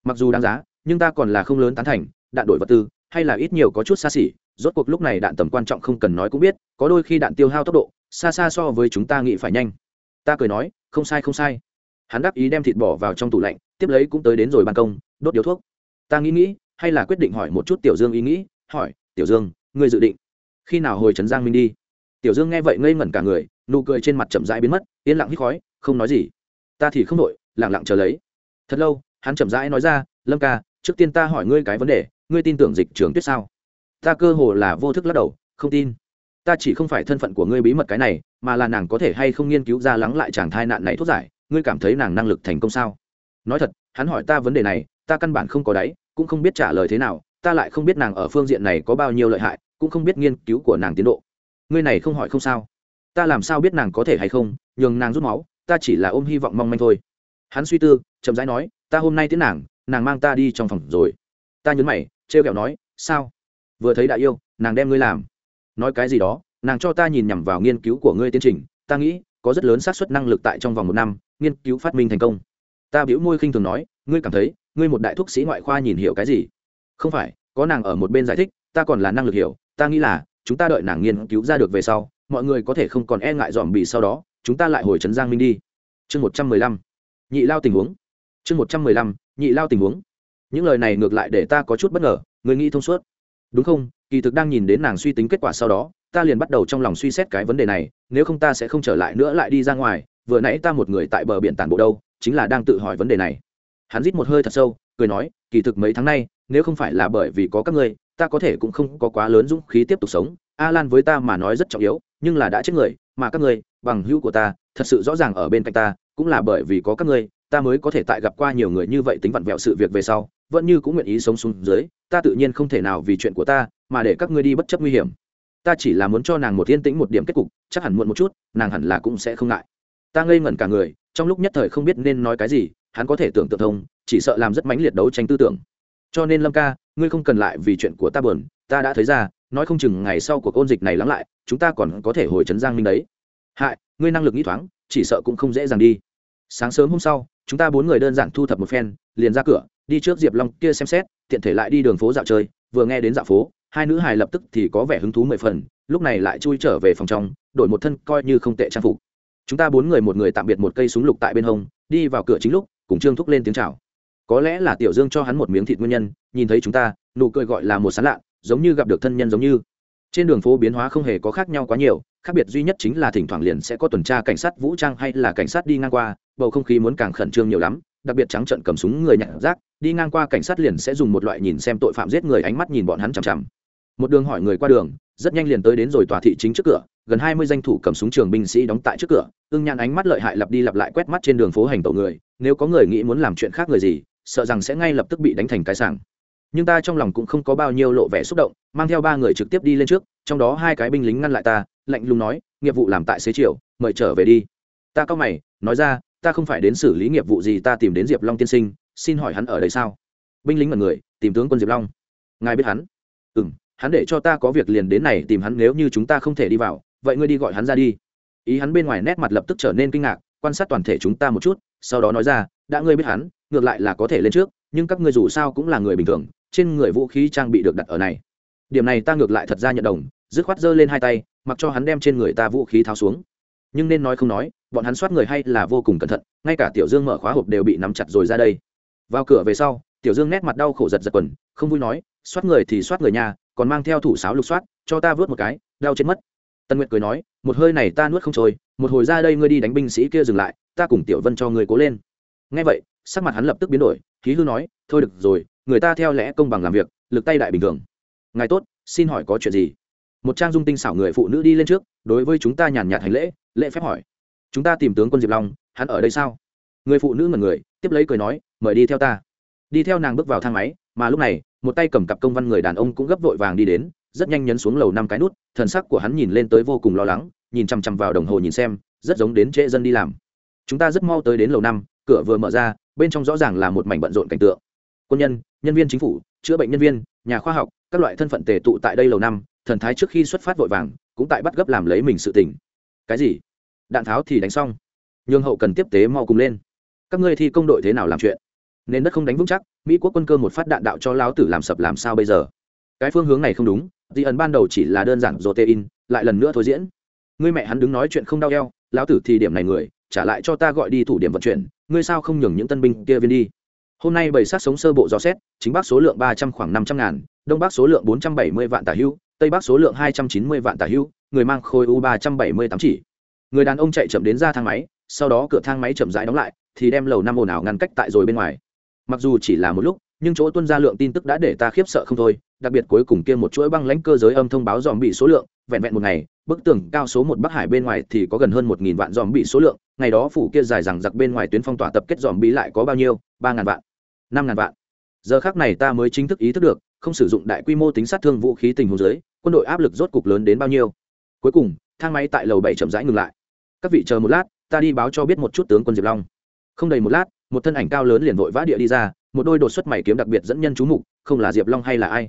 Mặc dù đáng giá, nhưng ta còn là không lớn tán thành, đạn đổi vật tư, hay là ít nhiều có chút xa xỉ, rốt cuộc lúc này đạn tầm quan trọng không cần nói cũng biết, có đôi khi đạn tiêu hao tốc độ, xa xa so với chúng ta nghĩ phải nhanh. Ta cười nói, không sai không sai. Hắn đáp ý đem thịt bỏ vào trong tủ lạnh, tiếp lấy cũng tới đến rồi ban công, đốt điếu thuốc. Ta nghĩ nghĩ, hay là quyết định hỏi một chút tiểu dương ý nghĩ, hỏi, tiểu dương, ngươi dự định khi nào hồi trấn giang minh đi? Tiểu dương nghe vậy ngây ngẩn cả người, nụ cười trên mặt chậm rãi biến mất, yên lặng hít khói, không nói gì. Ta thì không đội lẳng lặng chờ lấy. Thật lâu, hắn chậm rãi nói ra, lâm ca, trước tiên ta hỏi ngươi cái vấn đề, ngươi tin tưởng dịch trường tuyết sao? Ta cơ hồ là vô thức lắc đầu, không tin. Ta chỉ không phải thân phận của ngươi bí mật cái này, mà là nàng có thể hay không nghiên cứu ra lắng lại chàng thai nạn này thuốc giải, ngươi cảm thấy nàng năng lực thành công sao? Nói thật, hắn hỏi ta vấn đề này, ta căn bản không có đáy, cũng không biết trả lời thế nào, ta lại không biết nàng ở phương diện này có bao nhiêu lợi hại, cũng không biết nghiên cứu của nàng tiến độ ngươi này không hỏi không sao. Ta làm sao biết nàng có thể hay không, nhường nàng rút máu, ta chỉ là ôm hy vọng mong manh thôi. Hắn suy tư, chậm rãi nói, ta hôm nay tiến nàng nàng mang ta đi trong phòng rồi. Ta nhấn mày, trêu kẹo nói, sao? Vừa thấy đã yêu, nàng đem ngươi làm. Nói cái gì đó, nàng cho ta nhìn nhằm vào nghiên cứu của ngươi tiến trình, ta nghĩ, có rất lớn xác suất năng lực tại trong vòng một năm, nghiên cứu phát minh thành công. Ta biểu môi khinh thường nói, ngươi cảm thấy, ngươi một đại thuốc sĩ ngoại khoa nhìn hiểu cái gì? Không phải, có nàng ở một bên giải thích, ta còn là năng lực hiểu, ta nghĩ là chúng ta đợi nàng nghiên cứu ra được về sau, mọi người có thể không còn e ngại dòm bị sau đó, chúng ta lại hồi trấn giang minh đi. Chương một trăm mười lăm. Nhị lao tình huống. Chương một trăm mười lăm. Nhị lao tình huống. Những lời này ngược lại để ta có chút bất ngờ, người nghĩ thông suốt. Đúng không? Kỳ thực đang nhìn đến nàng suy tính kết quả sau đó, ta liền bắt đầu trong lòng suy xét cái vấn đề này, nếu không ta sẽ không trở lại nữa lại đi ra ngoài, vừa nãy ta một người tại bờ biển tản bộ đâu, chính là đang tự hỏi vấn đề này. Hắn rít một hơi thật sâu, cười nói, kỳ thực mấy tháng nay, nếu không phải là bởi vì có các ngươi ta có thể cũng không có quá lớn dũng khí tiếp tục sống. A lan với ta mà nói rất trọng yếu, nhưng là đã chết người, mà các ngươi, bằng hữu của ta, thật sự rõ ràng ở bên cạnh ta, cũng là bởi vì có các ngươi, ta mới có thể tại gặp qua nhiều người như vậy tính vặn vẹo sự việc về sau, vẫn như cũng nguyện ý sống xuống dưới, ta tự nhiên không thể nào vì chuyện của ta, mà để các ngươi đi bất chấp nguy hiểm. Ta chỉ là muốn cho nàng một yên tĩnh một điểm kết cục, chắc hẳn muộn một chút, nàng hẳn là cũng sẽ không ngại. Ta ngây ngẩn cả người, trong lúc nhất thời không biết nên nói cái gì, hắn có thể tưởng tượng thông, chỉ sợ làm rất mãnh liệt đấu tranh tư tưởng. Cho nên lâm ca ngươi không cần lại vì chuyện của ta buồn, ta đã thấy ra, nói không chừng ngày sau cuộc ôn dịch này lắng lại, chúng ta còn có thể hồi trấn giang minh đấy. Hại, ngươi năng lực nghĩ thoáng, chỉ sợ cũng không dễ dàng đi. Sáng sớm hôm sau, chúng ta bốn người đơn giản thu thập một phen, liền ra cửa, đi trước diệp long kia xem xét, tiện thể lại đi đường phố dạo chơi, vừa nghe đến dạo phố, hai nữ hài lập tức thì có vẻ hứng thú mười phần, lúc này lại chui trở về phòng trong, đổi một thân coi như không tệ trang phục. Chúng ta bốn người một người tạm biệt một cây súng lục tại bên hông, đi vào cửa chính lúc, cùng trương thúc lên tiếng chào có lẽ là tiểu dương cho hắn một miếng thịt nguyên nhân, nhìn thấy chúng ta, nụ cười gọi là một sán lạ, giống như gặp được thân nhân giống như. Trên đường phố biến hóa không hề có khác nhau quá nhiều, khác biệt duy nhất chính là thỉnh thoảng liền sẽ có tuần tra cảnh sát vũ trang hay là cảnh sát đi ngang qua, bầu không khí muốn càng khẩn trương nhiều lắm, đặc biệt trắng trận cầm súng người nhặt rác, đi ngang qua cảnh sát liền sẽ dùng một loại nhìn xem tội phạm giết người ánh mắt nhìn bọn hắn chằm chằm. Một đường hỏi người qua đường, rất nhanh liền tới đến rồi tòa thị chính trước cửa, gần hai mươi danh thủ cầm súng trường binh sĩ đóng tại trước cửa, ưng nhãn ánh mắt lợi hại lặp đi lặp lại quét mắt trên đường phố hành tẩu người, nếu có người nghĩ muốn làm chuyện khác người gì sợ rằng sẽ ngay lập tức bị đánh thành cái sảng. Nhưng ta trong lòng cũng không có bao nhiêu lộ vẻ xúc động, mang theo ba người trực tiếp đi lên trước, trong đó hai cái binh lính ngăn lại ta, lạnh lùng nói, nghiệp vụ làm tại xế chiều, mời trở về đi. Ta cao mày, nói ra, ta không phải đến xử lý nghiệp vụ gì, ta tìm đến diệp long tiên sinh, xin hỏi hắn ở đây sao? Binh lính mật người, tìm tướng quân diệp long. Ngài biết hắn? Ừ m hắn để cho ta có việc liền đến này tìm hắn, nếu như chúng ta không thể đi vào, vậy ngươi đi gọi hắn ra đi. Ý hắn bên ngoài nét mặt lập tức trở nên kinh ngạc, quan sát toàn thể chúng ta một chút, sau đó nói ra, đã ngươi biết hắn ngược lại là có thể lên trước, nhưng các ngươi dù sao cũng là người bình thường, trên người vũ khí trang bị được đặt ở này. Điểm này ta ngược lại thật ra nhận đồng, dứt khoát giơ lên hai tay, mặc cho hắn đem trên người ta vũ khí tháo xuống. Nhưng nên nói không nói, bọn hắn soát người hay là vô cùng cẩn thận, ngay cả tiểu dương mở khóa hộp đều bị nắm chặt rồi ra đây. Vào cửa về sau, tiểu dương nét mặt đau khổ giật giật quần, không vui nói, soát người thì soát người nhà, còn mang theo thủ sáo lục soát, cho ta vớt một cái, đau chết mất. Tân nguyệt cười nói, một hơi này ta nuốt không trôi, một hồi ra đây ngươi đi đánh binh sĩ kia dừng lại, ta cùng tiểu vân cho ngươi cố lên. Ngay vậy sắc mặt hắn lập tức biến đổi, khí hư nói, thôi được rồi, người ta theo lẽ công bằng làm việc, lực tay đại bình thường. Ngài tốt, xin hỏi có chuyện gì? Một trang dung tinh xảo người phụ nữ đi lên trước, đối với chúng ta nhàn nhạt hành lễ lễ phép hỏi. Chúng ta tìm tướng quân diệp long, hắn ở đây sao? Người phụ nữ ngẩn người, tiếp lấy cười nói, mời đi theo ta. Đi theo nàng bước vào thang máy, mà lúc này, một tay cầm cặp công văn người đàn ông cũng gấp vội vàng đi đến, rất nhanh nhấn xuống lầu năm cái nút, thần sắc của hắn nhìn lên tới vô cùng lo lắng, nhìn chằm chằm vào đồng hồ nhìn xem, rất giống đến trễ dân đi làm. Chúng ta rất mau tới đến lầu năm cửa vừa mở ra bên trong rõ ràng là một mảnh bận rộn cảnh tượng. Quân nhân nhân viên chính phủ chữa bệnh nhân viên nhà khoa học các loại thân phận tề tụ tại đây lầu năm thần thái trước khi xuất phát vội vàng cũng tại bắt gấp làm lấy mình sự tỉnh cái gì? Đạn tháo thì đánh xong. Nhường hậu cần tiếp tế mau cùng lên. Các ngươi thi công đội thế nào làm chuyện? Nên đất không đánh vững chắc mỹ quốc quân cơ một phát đạn đạo cho láo tử làm sập làm sao bây giờ? Cái phương hướng này không đúng di ẩn ban đầu chỉ là đơn giản dồ tê in lại lần nữa thôi diễn. Ngươi mẹ hắn đứng nói chuyện không đau đeo, láo tử thì điểm này người trả lại cho ta gọi đi thủ điểm vận chuyển, ngươi sao không nhường những tân binh kia viên đi? Hôm nay bảy sát sống sơ bộ dò xét, chính bắc số lượng ba trăm khoảng năm trăm ngàn, đông bắc số lượng bốn trăm bảy mươi vạn tả hưu, tây bắc số lượng hai trăm chín mươi vạn tả hưu, người mang khối u ba trăm bảy mươi tám chỉ. Người đàn ông chạy chậm đến ra thang máy, sau đó cửa thang máy chậm rãi đóng lại, thì đem lầu năm ồn ào ngăn cách tại rồi bên ngoài. Mặc dù chỉ là một lúc, nhưng chỗ tuân ra lượng tin tức đã để ta khiếp sợ không thôi, đặc biệt cuối cùng kia một chuỗi băng lãnh cơ giới âm thông báo dòm bị số lượng, vẹn vẹn một ngày bức tường cao số một bắc hải bên ngoài thì có gần hơn một nghìn vạn dòm bị số lượng ngày đó phủ kia dài rằng giặc bên ngoài tuyến phong tỏa tập kết dòm bị lại có bao nhiêu? ba ngàn vạn năm ngàn vạn. Giờ khác này ta mới chính thức ý thức được không sử dụng đại quy mô tính sát thương vũ khí tình huống dưới, quân đội áp lực rốt cục lớn đến bao nhiêu. Cuối cùng thang máy tại lầu bảy chậm rãi ngừng lại. Các vị chờ một lát ta đi báo cho biết một chút tướng quân diệp long. Không đầy một lát một thân ảnh cao lớn liền vội vã địa đi ra một đôi đột xuất mày kiếm đặc biệt dẫn nhân chú mục không là diệp long hay là ai?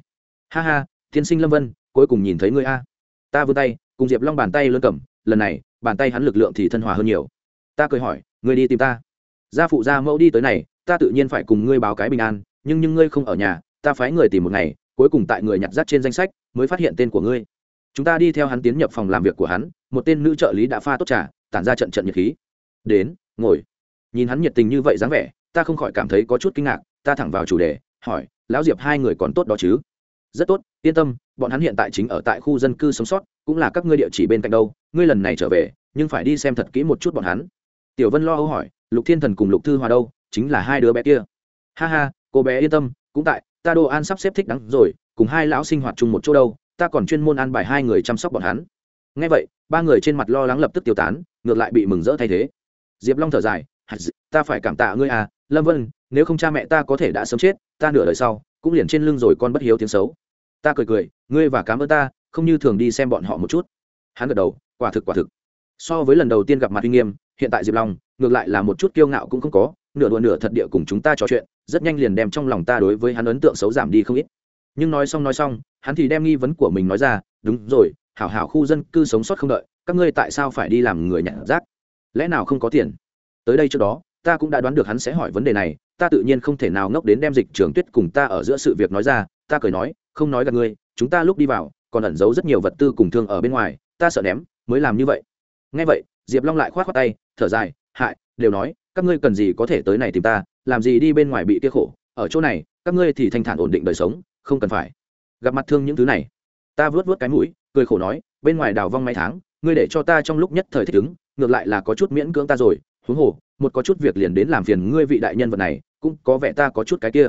Ha ha tiên sinh lâm vân cuối cùng nhìn thấy ngươi a. Ta vươn tay cùng diệp long bàn tay lớn cầm lần này bàn tay hắn lực lượng thì thân hòa hơn nhiều ta cười hỏi ngươi đi tìm ta gia phụ gia mẫu đi tới này ta tự nhiên phải cùng ngươi báo cái bình an nhưng nhưng ngươi không ở nhà ta phái người tìm một ngày cuối cùng tại người nhặt rác trên danh sách mới phát hiện tên của ngươi chúng ta đi theo hắn tiến nhập phòng làm việc của hắn một tên nữ trợ lý đã pha tốt trà tản ra trận trận nhiệt khí đến ngồi nhìn hắn nhiệt tình như vậy dáng vẻ ta không khỏi cảm thấy có chút kinh ngạc ta thẳng vào chủ đề hỏi lão diệp hai người còn tốt đó chứ rất tốt, yên tâm, bọn hắn hiện tại chính ở tại khu dân cư sống sót, cũng là các ngươi địa chỉ bên cạnh đâu, ngươi lần này trở về, nhưng phải đi xem thật kỹ một chút bọn hắn. Tiểu vân lo âu hỏi, lục thiên thần cùng lục thư hòa đâu? Chính là hai đứa bé kia. Ha ha, cô bé yên tâm, cũng tại, ta đồ an sắp xếp thích đắng rồi, cùng hai lão sinh hoạt chung một chỗ đâu, ta còn chuyên môn an bài hai người chăm sóc bọn hắn. Ngay vậy, ba người trên mặt lo lắng lập tức tiêu tán, ngược lại bị mừng rỡ thay thế. Diệp long thở dài ta phải cảm tạ ngươi à lâm vân, nếu không cha mẹ ta có thể đã sớm chết, ta nửa đời sau, cũng liền trên lưng rồi con bất hiếu tiếng xấu ta cười cười, ngươi và cảm ơn ta, không như thường đi xem bọn họ một chút. Hắn gật đầu, quả thực quả thực. So với lần đầu tiên gặp mặt uy nghiêm, hiện tại diệp long, ngược lại là một chút kiêu ngạo cũng không có, nửa đùa nửa thật địa cùng chúng ta trò chuyện, rất nhanh liền đem trong lòng ta đối với hắn ấn tượng xấu giảm đi không ít. Nhưng nói xong nói xong, hắn thì đem nghi vấn của mình nói ra, đúng rồi, hảo hảo khu dân cư sống sót không đợi, các ngươi tại sao phải đi làm người nhặt rác? Lẽ nào không có tiền? Tới đây trước đó, ta cũng đã đoán được hắn sẽ hỏi vấn đề này, ta tự nhiên không thể nào ngốc đến đem dịch trường tuyết cùng ta ở giữa sự việc nói ra, ta cười nói không nói gặp ngươi, chúng ta lúc đi vào, còn ẩn giấu rất nhiều vật tư cùng thương ở bên ngoài, ta sợ ném, mới làm như vậy. Ngay vậy, diệp long lại k h o á t k tay, thở dài, hại, đều nói, các ngươi cần gì có thể tới này tìm ta, làm gì đi bên ngoài bị tia khổ, ở chỗ này, các ngươi thì thanh thản ổn định đời sống, không cần phải. Gặp mặt thương những thứ này, ta vớt vớt cái mũi, cười khổ nói, bên ngoài đào vong mấy tháng, ngươi để cho ta trong lúc nhất thời thích ứng, ngược lại là có chút miễn cưỡng ta rồi, huống hồ, một có chút việc liền đến làm phiền ngươi vị đại nhân vật này, cũng có vẻ ta có chút cái kia.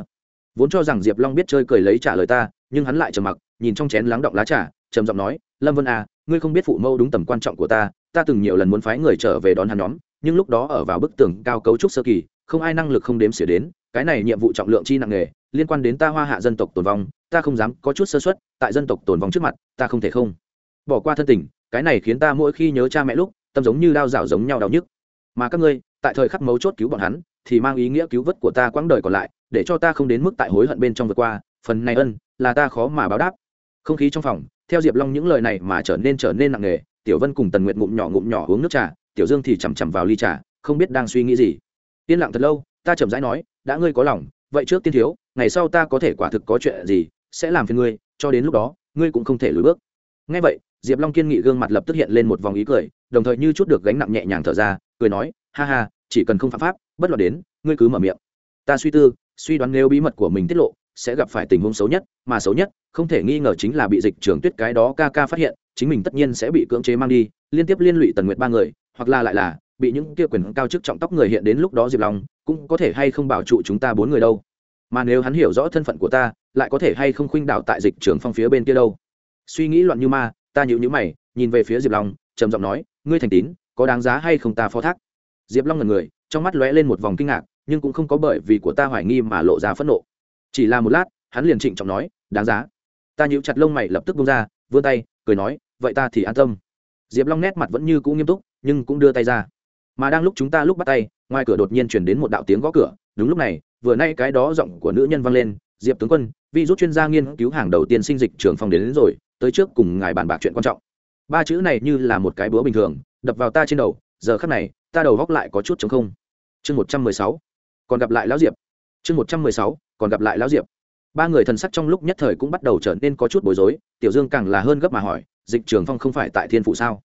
Vốn cho rằng diệp long biết chơi cười lấy trả lời ta nhưng hắn lại trầm mặc, nhìn trong chén lắng động lá trà, trầm giọng nói, lâm vân à ngươi không biết phụ mẫu đúng tầm quan trọng của ta ta từng nhiều lần muốn phái người trở về đón hắn nhóm, nhưng lúc đó ở vào bức tường cao cấu trúc sơ kỳ, không ai năng lực không đếm xỉa đến, cái này nhiệm vụ trọng lượng chi nặng nghề liên quan đến ta hoa hạ dân tộc tồn vong, ta không dám có chút sơ xuất tại dân tộc tồn vong trước mặt, ta không thể không bỏ qua thân tình, cái này khiến ta mỗi khi nhớ cha mẹ lúc, tâm giống như đao rảo giống nhau đau nhức. Mà các ngươi, tại thời khắc mấu chốt cứu bọn hắn, thì mang ý nghĩa cứu vớt của ta quãng đời còn lại, để cho ta không đến mức tại hối hận bên trong vượt qua phần này ân, là ta khó mà báo đáp. Không khí trong phòng, theo diệp long những lời này mà trở nên trở nên nặng nề, tiểu vân cùng tần nguyện ngụm nhỏ ngụm nhỏ uống nước trà, tiểu dương thì chằm chằm vào ly trà, không biết đang suy nghĩ gì. Yên lặng thật lâu, ta chậm rãi nói, đã ngươi có lòng, vậy trước tiên thiếu, ngày sau ta có thể quả thực có chuyện gì, sẽ làm phiền ngươi, cho đến lúc đó, ngươi cũng không thể lùi bước. Ngay vậy, diệp long kiên nghị gương mặt lập tức hiện lên một vòng ý cười, đồng thời như chút được gánh nặng nhẹ nhàng thở ra, cười nói, ha ha, chỉ cần không phạm pháp, bất luận đến, ngươi cứ mở miệng. Ta suy tư, suy đoán nếu bí mật của mình tiết lộ sẽ gặp phải tình huống xấu nhất, mà xấu nhất, không thể nghi ngờ chính là bị dịch trường tuyết cái đó ca ca phát hiện, chính mình tất nhiên sẽ bị cưỡng chế mang đi, liên tiếp liên lụy tần nguyệt ba người, hoặc là lại là bị những kia quyền cao chức trọng tóc người hiện đến lúc đó diệp long, cũng có thể hay không bảo trụ chúng ta bốn người đâu. Mà nếu hắn hiểu rõ thân phận của ta, lại có thể hay không khuynh đảo tại dịch trường phong phía bên kia đâu. Suy nghĩ loạn như ma, ta nhịu nhữ mày, nhìn về phía diệp long, trầm giọng nói, ngươi thành tín, có đáng giá hay không ta phó thác? Diệp long ngần người, trong mắt lóe lên một vòng kinh ngạc, nhưng cũng không có bởi vì của ta hoài nghi mà lộ ra phẫn nộ chỉ là một lát hắn liền trịnh trọng nói đáng giá. Ta nhíu chặt lông mày lập tức bông ra vươn tay cười nói vậy ta thì an tâm. Diệp long nét mặt vẫn như cũ nghiêm túc nhưng cũng đưa tay ra. Mà đang lúc chúng ta lúc bắt tay ngoài cửa đột nhiên chuyển đến một đạo tiếng gõ cửa. Đúng lúc này vừa nay cái đó giọng của nữ nhân vang lên diệp tướng quân vi rút chuyên gia nghiên cứu hàng đầu tiên sinh dịch trường phòng đến, đến rồi tới trước cùng ngài bàn bạc chuyện quan trọng. Ba chữ này như là một cái búa bình thường đập vào ta trên đầu giờ khắc này ta đầu góc lại có chút chống không. Chương một trăm mười sáu. Còn gặp lại lão diệp. Chương một trăm mười sáu còn gặp lại lão diệp ba người thần sắc trong lúc nhất thời cũng bắt đầu trở nên có chút bối rối tiểu dương càng là hơn gấp mà hỏi dịch trường phong không phải tại thiên phụ sao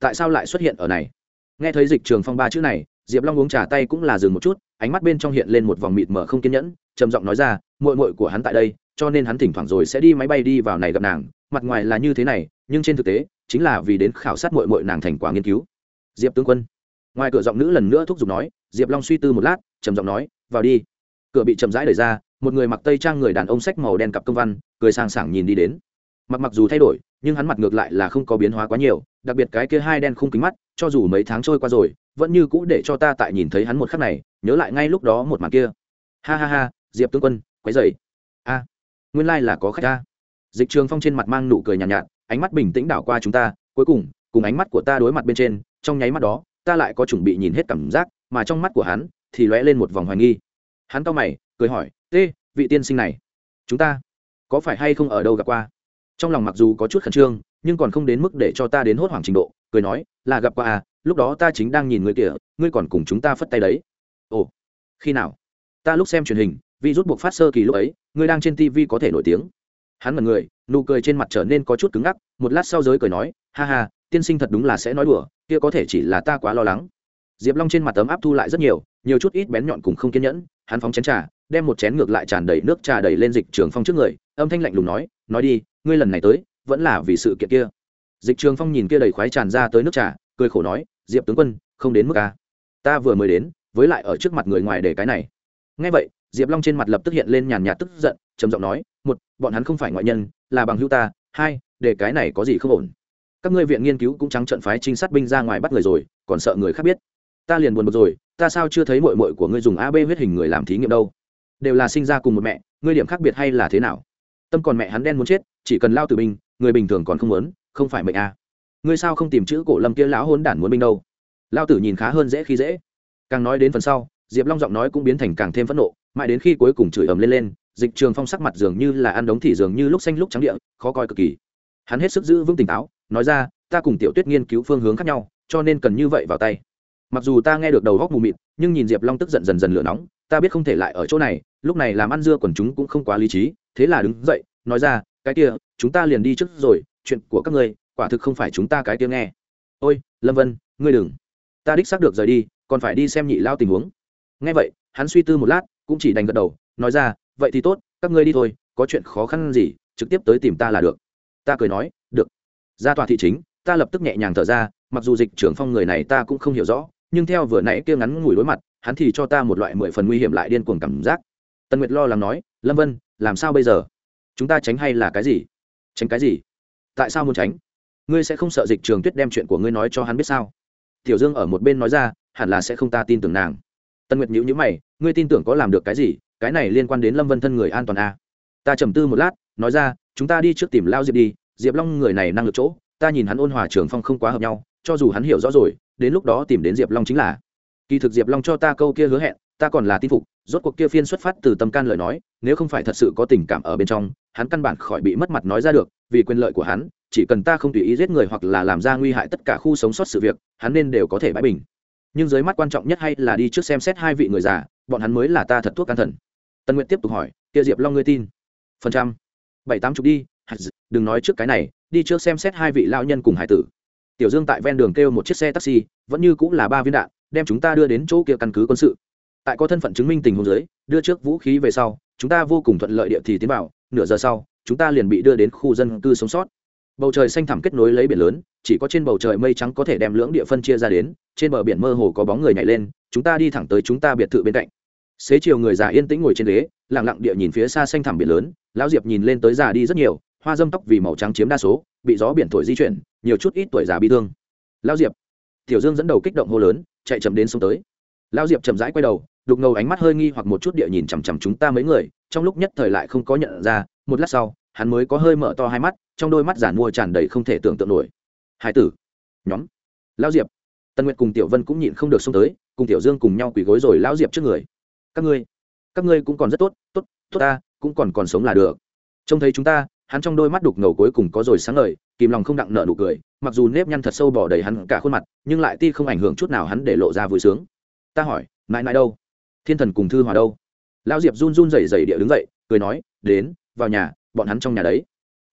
tại sao lại xuất hiện ở này nghe thấy dịch trường phong ba chữ này diệp long uống trà tay cũng là dừng một chút ánh mắt bên trong hiện lên một vòng mịt mờ không kiên nhẫn trầm giọng nói ra mội mội của hắn tại đây cho nên hắn thỉnh thoảng rồi sẽ đi máy bay đi vào này gặp nàng mặt ngoài là như thế này nhưng trên thực tế chính là vì đến khảo sát mội mội nàng thành quả nghiên cứu diệp tướng quân ngoài cửa giọng nữ lần nữa thúc giục nói diệp long suy tư một lát trầm giọng nói vào đi cửa bị chậm rãi đẩy ra một người mặc tây trang người đàn ông sách màu đen cặp công văn cười sang sảng nhìn đi đến. Mặc mặc dù thay đổi nhưng hắn mặt ngược lại là không có biến hóa quá nhiều đặc biệt cái kia hai đen khung kính mắt cho dù mấy tháng trôi qua rồi vẫn như cũ để cho ta tại nhìn thấy hắn một khắc này nhớ lại ngay lúc đó một màn kia. Ha ha ha diệp tướng quân quấy dậy a nguyên lai、like、là có khách ta dịch trường phong trên mặt mang nụ cười nhàn nhạt, nhạt ánh mắt bình tĩnh đảo qua chúng ta cuối cùng cùng ánh mắt của ta đối mặt bên trên trong nháy mắt đó ta lại có chuẩn bị nhìn hết cảm giác mà trong mắt của hắn thì lóe lên một vòng hoài nghi. Hắn cau mày cười hỏi t, vị tiên sinh này. Chúng ta có phải hay không ở đâu gặp qua? Trong lòng mặc dù có chút khẩn trương, nhưng còn không đến mức để cho ta đến hốt hoảng trình độ, cười nói, là gặp qua à lúc đó ta chính đang nhìn người kia ngươi còn cùng chúng ta phất tay đấy. Ồ, khi nào? Ta lúc xem truyền hình vi rút buộc phát sơ kỳ lúc ấy, ngươi đang trên tv có thể nổi tiếng. Hắn mật người, nụ cười trên mặt trở nên có chút cứng ngắc, một lát sau giới cười nói, ha ha, tiên sinh thật đúng là sẽ nói đùa, kia có thể chỉ là ta quá lo lắng. Diệp long trên mặt tấm áp thu lại rất nhiều nhiều chút ít bén nhọn cùng không kiên nhẫn, hắn phóng chén trà đem một chén ngược lại tràn đầy nước trà đầy lên dịch trường phong trước người, âm thanh lạnh lùng nói nói đi, ngươi lần này tới, vẫn là vì sự kiện kia. Dịch trường phong nhìn kia đầy khoái tràn ra tới nước trà, cười khổ nói, diệp tướng quân, không đến mức a ta vừa mới đến, với lại ở trước mặt người ngoài để cái này. Ngay vậy, diệp long trên mặt lập tức hiện lên nhàn nhạt tức giận, trầm giọng nói, một, bọn hắn không phải ngoại nhân, là bằng hữu ta. Hai, để cái này có gì không ổn. Các ngươi viện nghiên cứu cũng trắng trận phái trinh sát binh ra ngoài bắt người rồi, còn sợ người khác biết. Ta liền buồn bực rồi, ta sao chưa thấy mội mội của ngươi dùng ab huyết hình người làm thí nghiệm đâu? Đều là sinh ra cùng một mẹ, ngươi điểm khác biệt hay là thế nào? Tâm còn mẹ hắn đen muốn chết, chỉ cần lao tử binh người bình thường còn không muốn, không phải mệnh a à. ngươi sao không tìm chữ cổ lâm kia lão hôn đản muốn binh đâu? Lao tử nhìn khá hơn dễ khi dễ. Càng nói đến phần sau, diệp long giọng nói cũng biến thành càng thêm phẫn nộ, mãi đến khi cuối cùng chửi ầm lên lên, dịch trường phong sắc mặt dường như là ăn đống thì dường như lúc xanh lúc trắng địa, khó coi cực kỳ. Hắn hết sức giữ vững tỉnh táo, nói ra, ta cùng tiểu tuyết nghiên cứu phương hướng khác nhau, cho nên cần như vậy vào tay. Mặc dù ta nghe được đầu góc mù mịt, nhưng nhìn diệp long tức giận dần dần lửa nóng, ta biết không thể lại ở chỗ này lúc này làm ăn dưa quần chúng cũng không quá lý trí, thế là đứng dậy, nói ra, cái kia, chúng ta liền đi trước rồi, chuyện của các ngươi, quả thực không phải chúng ta cái kia nghe. Ôi, lâm vân, ngươi đừng. Ta đích xác được rời đi, còn phải đi xem nhị lao tình huống. Nghe vậy, hắn suy tư một lát, cũng chỉ đành gật đầu, nói ra, vậy thì tốt, các ngươi đi thôi, có chuyện khó khăn gì, trực tiếp tới tìm ta là được. Ta cười nói, được. Ra tòa thị chính, ta lập tức nhẹ nhàng thở ra, mặc dù dịch trưởng phong người này ta cũng không hiểu rõ, nhưng theo vừa nãy kia ngắn ngủi đối mặt, hắn thì cho ta một loại mười phần nguy hiểm lại điên cuồng cảm giác tần nguyệt lo lắng nói, lâm vân, làm sao bây giờ? Chúng ta tránh hay là cái gì? Tránh cái gì? Tại sao muốn tránh? Ngươi sẽ không sợ dịch trường tuyết đem chuyện của ngươi nói cho hắn biết sao? Tiểu dương ở một bên nói ra, hẳn là sẽ không ta tin tưởng nàng. Tân nguyệt nhữ nhữ mày, ngươi tin tưởng có làm được cái gì? Cái này liên quan đến lâm vân thân người an toàn a à? ta trầm tư một lát, nói ra, chúng ta đi trước tìm lao diệp đi, diệp long người này năng lực chỗ, ta nhìn hắn ôn hòa trường phong không quá hợp nhau, cho dù hắn hiểu rõ rồi, đến lúc đó tìm đến diệp long chính là. Kỳ thực diệp long cho ta câu kia hứa hẹn ta còn là tin phục, rốt cuộc kia phiên xuất phát từ tâm can lời nói, nếu không phải thật sự có tình cảm ở bên trong, hắn căn bản khỏi bị mất mặt nói ra được, vì quyền lợi của hắn, chỉ cần ta không tùy ý giết người hoặc là làm ra nguy hại tất cả khu sống sót sự việc, hắn nên đều có thể bãi bình. Nhưng dưới mắt quan trọng nhất hay là đi trước xem xét hai vị người già, bọn hắn mới là ta thật thuốc can thần. Tân nguyện tiếp tục hỏi, kia diệp long ngươi tin? Phần trăm. Bảy tám chục đi. Đừng nói trước cái này, đi trước xem xét hai vị lao nhân cùng hải tử. Tiểu dương tại ven đường kêu một chiếc xe taxi, vẫn như cũng là ba viên đạn, đem chúng ta đưa đến chỗ kia căn cứ quân sự tại có thân phận chứng minh tình huống dưới đưa trước vũ khí về sau, chúng ta vô cùng thuận lợi địa thì tiến vào, nửa giờ sau, chúng ta liền bị đưa đến khu dân cư sống sót. Bầu trời xanh thẳm kết nối lấy biển lớn, chỉ có trên bầu trời mây trắng có thể đem lưỡng địa phân chia ra đến, trên bờ biển mơ hồ có bóng người nhảy lên, chúng ta đi thẳng tới chúng ta biệt thự bên cạnh. Xế chiều người già yên tĩnh ngồi trên ghế, lặng lặng địa nhìn phía xa xanh thẳm biển lớn, lão diệp nhìn lên tới già đi rất nhiều, hoa dâm tóc vì màu trắng chiếm đa số, bị gió biển thổi di chuyển, nhiều chút ít tuổi già bị thương. Lão diệp. Tiểu dương dẫn đầu kích động hô lớn, chạy chậm đến xuống tới. Lão diệp chậm rãi quay đầu đục ngầu ánh mắt hơi nghi hoặc một chút địa nhìn chằm chằm chúng ta mấy người, trong lúc nhất thời lại không có nhận ra, một lát sau, hắn mới có hơi mở to hai mắt, trong đôi mắt giản mua tràn đầy không thể tưởng tượng nổi. Hải tử, nhóm, lão diệp. Tân nguyệt cùng tiểu vân cũng nhịn không được xông tới, cùng tiểu dương cùng nhau quỳ gối rồi lão diệp trước người. Các ngươi các ngươi cũng còn rất tốt tốt tốt ta, cũng còn còn sống là được. Trông thấy chúng ta, hắn trong đôi mắt đục ngầu cuối cùng có rồi sáng ngời, kìm lòng không đặng nợ nụ cười, mặc dù nếp nhăn thật sâu bỏ đầy hắn cả khuôn mặt, nhưng lại ti không ảnh hưởng chút nào hắn để lộ ra vui sướng. Ta hỏi, mãi mãi đâu? Thiên thần cùng thư hòa đâu? Lão diệp run run rẩy rẩy địa đứng dậy, cười nói, đến, vào nhà, bọn hắn trong nhà đấy.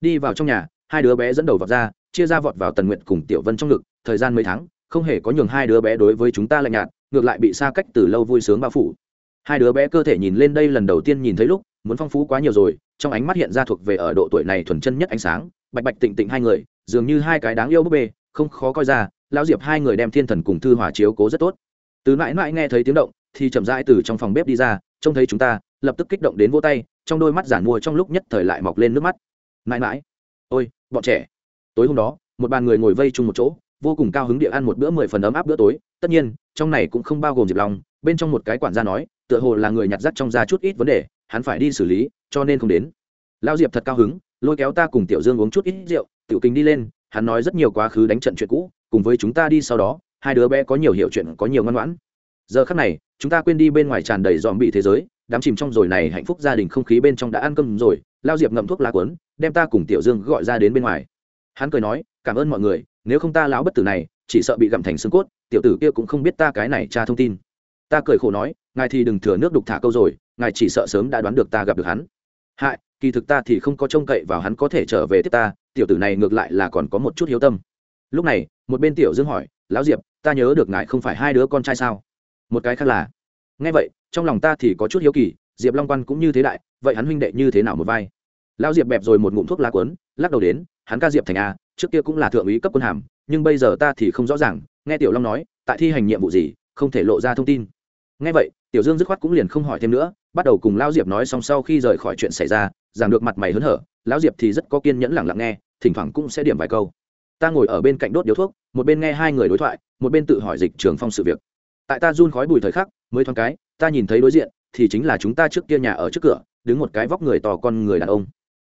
Đi vào trong nhà, hai đứa bé dẫn đầu vọt ra, chia ra vọt vào tần nguyện cùng tiểu vân trong ngực, thời gian mấy tháng, không hề có nhường hai đứa bé đối với chúng ta lạnh nhạt, ngược lại bị xa cách từ lâu vui sướng bao phủ. Hai đứa bé cơ thể nhìn lên đây lần đầu tiên nhìn thấy lúc, muốn phong phú quá nhiều rồi, trong ánh mắt hiện ra thuộc về ở độ tuổi này thuần chân nhất ánh sáng, bạch bạch tịnh tịnh hai người, dường như hai cái đáng yêu búp bê, không khó coi ra, lão diệp hai người đem thiên thần cùng thư hòa chiếu cố rất tốt. Từ mãi mãi nghe thấy tiếng động thì chậm rãi từ trong phòng bếp đi ra, trông thấy chúng ta, lập tức kích động đến vỗ tay, trong đôi mắt giản mua trong lúc nhất thời lại mọc lên nước mắt. Mãi mãi. Ôi, bọn trẻ. Tối hôm đó, một bàn người ngồi vây chung một chỗ, vô cùng cao hứng địa ăn một bữa mười phần ấm áp bữa tối. Tất nhiên, trong này cũng không bao gồm diệp long. Bên trong một cái quản gia nói, tựa hồ là người nhặt rắt trong ra chút ít vấn đề, hắn phải đi xử lý, cho nên không đến. Lao diệp thật cao hứng, lôi kéo ta cùng tiểu dương uống chút ít rượu. Tiểu kinh đi lên, hắn nói rất nhiều quá khứ đánh trận chuyện cũ, cùng với chúng ta đi sau đó, hai đứa bé có nhiều hiểu chuyện, có nhiều ngoan ngoãn. Giờ khắc này chúng ta quên đi bên ngoài tràn đầy dòm bị thế giới, đám chìm trong rồi này hạnh phúc gia đình không khí bên trong đã ăn cơm rồi, lao diệp ngậm thuốc lá cuốn, đem ta cùng tiểu dương gọi ra đến bên ngoài. Hắn cười nói, cảm ơn mọi người, nếu không ta lão bất tử này, chỉ sợ bị gặm thành xương cốt, tiểu tử kia cũng không biết ta cái này tra thông tin. Ta cười khổ nói, ngài thì đừng thừa nước đục thả câu rồi, ngài chỉ sợ sớm đã đoán được ta gặp được hắn. Hại, kỳ thực ta thì không có trông cậy vào hắn có thể trở về tiếp ta, tiểu tử này ngược lại là còn có một chút hiếu tâm. Lúc này, một bên tiểu dương hỏi, lão diệp, ta nhớ được ngài không phải hai đứa con trai sao? Một cái khác là, nghe vậy, trong lòng ta thì có chút hiếu kỳ, diệp long quan cũng như thế đại, vậy hắn huynh đệ như thế nào một vai? Lao diệp bẹp rồi một ngụm thuốc lá quấn lắc đầu đến, hắn ca diệp thành a trước kia cũng là thượng úy cấp quân hàm, nhưng bây giờ ta thì không rõ ràng. Nghe tiểu long nói, tại thi hành nhiệm vụ gì, không thể lộ ra thông tin. Ngay vậy, tiểu dương dứt khoát cũng liền không hỏi thêm nữa, bắt đầu cùng lao diệp nói xong sau khi rời khỏi chuyện xảy ra rằng được mặt mày hớn hở, lão diệp thì rất có kiên nhẫn lẳng lặng nghe, thỉnh thoảng cũng sẽ điểm vài câu. Ta ngồi ở bên cạnh đốt điếu thuốc, một bên nghe hai người đối thoại, một bên tự hỏi dịch trường phong sự việc tại ta run khói bùi thời khắc, mới thoáng cái, ta nhìn thấy đối diện, thì chính là chúng ta trước kia nhà ở trước cửa, đứng một cái vóc người to con người đàn ông.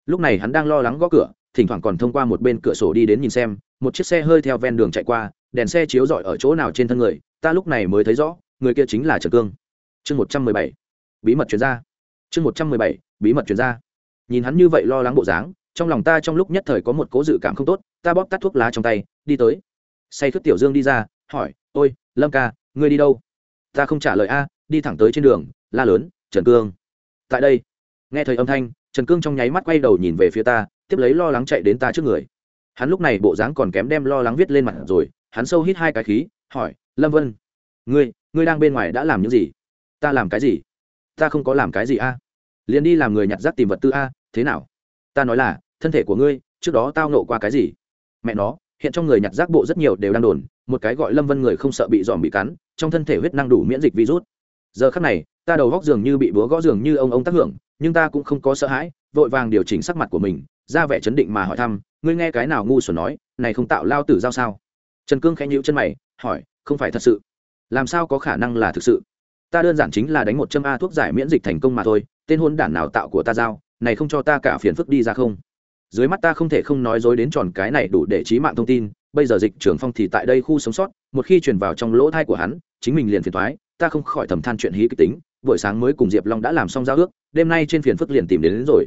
Lúc này hắn đang lo lắng gõ cửa, thỉnh thoảng còn thông qua một bên cửa sổ đi đến nhìn xem, một chiếc xe hơi theo ven đường chạy qua, đèn xe chiếu rọi ở chỗ nào trên thân người, ta lúc này mới thấy rõ, người kia chính là trần cương. Chương một trăm mười bảy, bí mật chuyên gia chương một trăm mười bảy, bí mật chuyên gia nhìn hắn như vậy lo lắng bộ dáng, trong lòng ta trong lúc nhất thời có một cố dự cảm không tốt, ta bóp tắt thuốc lá trong tay, đi tới. Say khước tiểu dương đi ra, hỏi, ôi, lâm ca ngươi đi đâu? Ta không trả lời a, đi thẳng tới trên đường, la lớn, trần cương. Tại đây, nghe thấy âm thanh, trần cương trong nháy mắt quay đầu nhìn về phía ta, tiếp lấy lo lắng chạy đến ta trước người. Hắn lúc này bộ dáng còn kém đem lo lắng viết lên mặt rồi, hắn sâu hít hai cái khí, hỏi, lâm vân, ngươi ngươi đang bên ngoài đã làm những gì? Ta làm cái gì? Ta không có làm cái gì a? Liền đi làm người nhặt rác tìm vật tư a, thế nào? Ta nói là, thân thể của ngươi, trước đó tao nộ qua cái gì? Mẹ nó hiện trong người nhặt rác bộ rất nhiều đều đang đồn, một cái gọi lâm vân người không sợ bị dòm bị cắn, trong thân thể huyết năng đủ miễn dịch virus. Giờ khắc này, ta đầu góc dường như bị búa gõ dường như ông ông tác hưởng, nhưng ta cũng không có sợ hãi, vội vàng điều chỉnh sắc mặt của mình, ra vẻ chấn định mà hỏi thăm, ngươi nghe cái nào ngu xuẩn nói, này không tạo lao tử giao sao? Trần cương khẽ nhíu chân mày, hỏi, không phải thật sự. Làm sao có khả năng là thực sự? Ta đơn giản chính là đánh một châm a thuốc giải miễn dịch thành công mà thôi, tên hôn đản nào tạo của ta giao, này không cho ta cả phiền phức đi ra không? Dưới mắt ta không thể không nói dối đến tròn cái này đủ để trí mạng thông tin bây giờ dịch trưởng phong thì tại đây khu sống sót một khi truyền vào trong lỗ thai của hắn chính mình liền phiền thoái ta không khỏi thầm than chuyện hí kịch tính buổi sáng mới cùng diệp long đã làm xong giao ước đêm nay trên phiền phức liền tìm đến, đến rồi.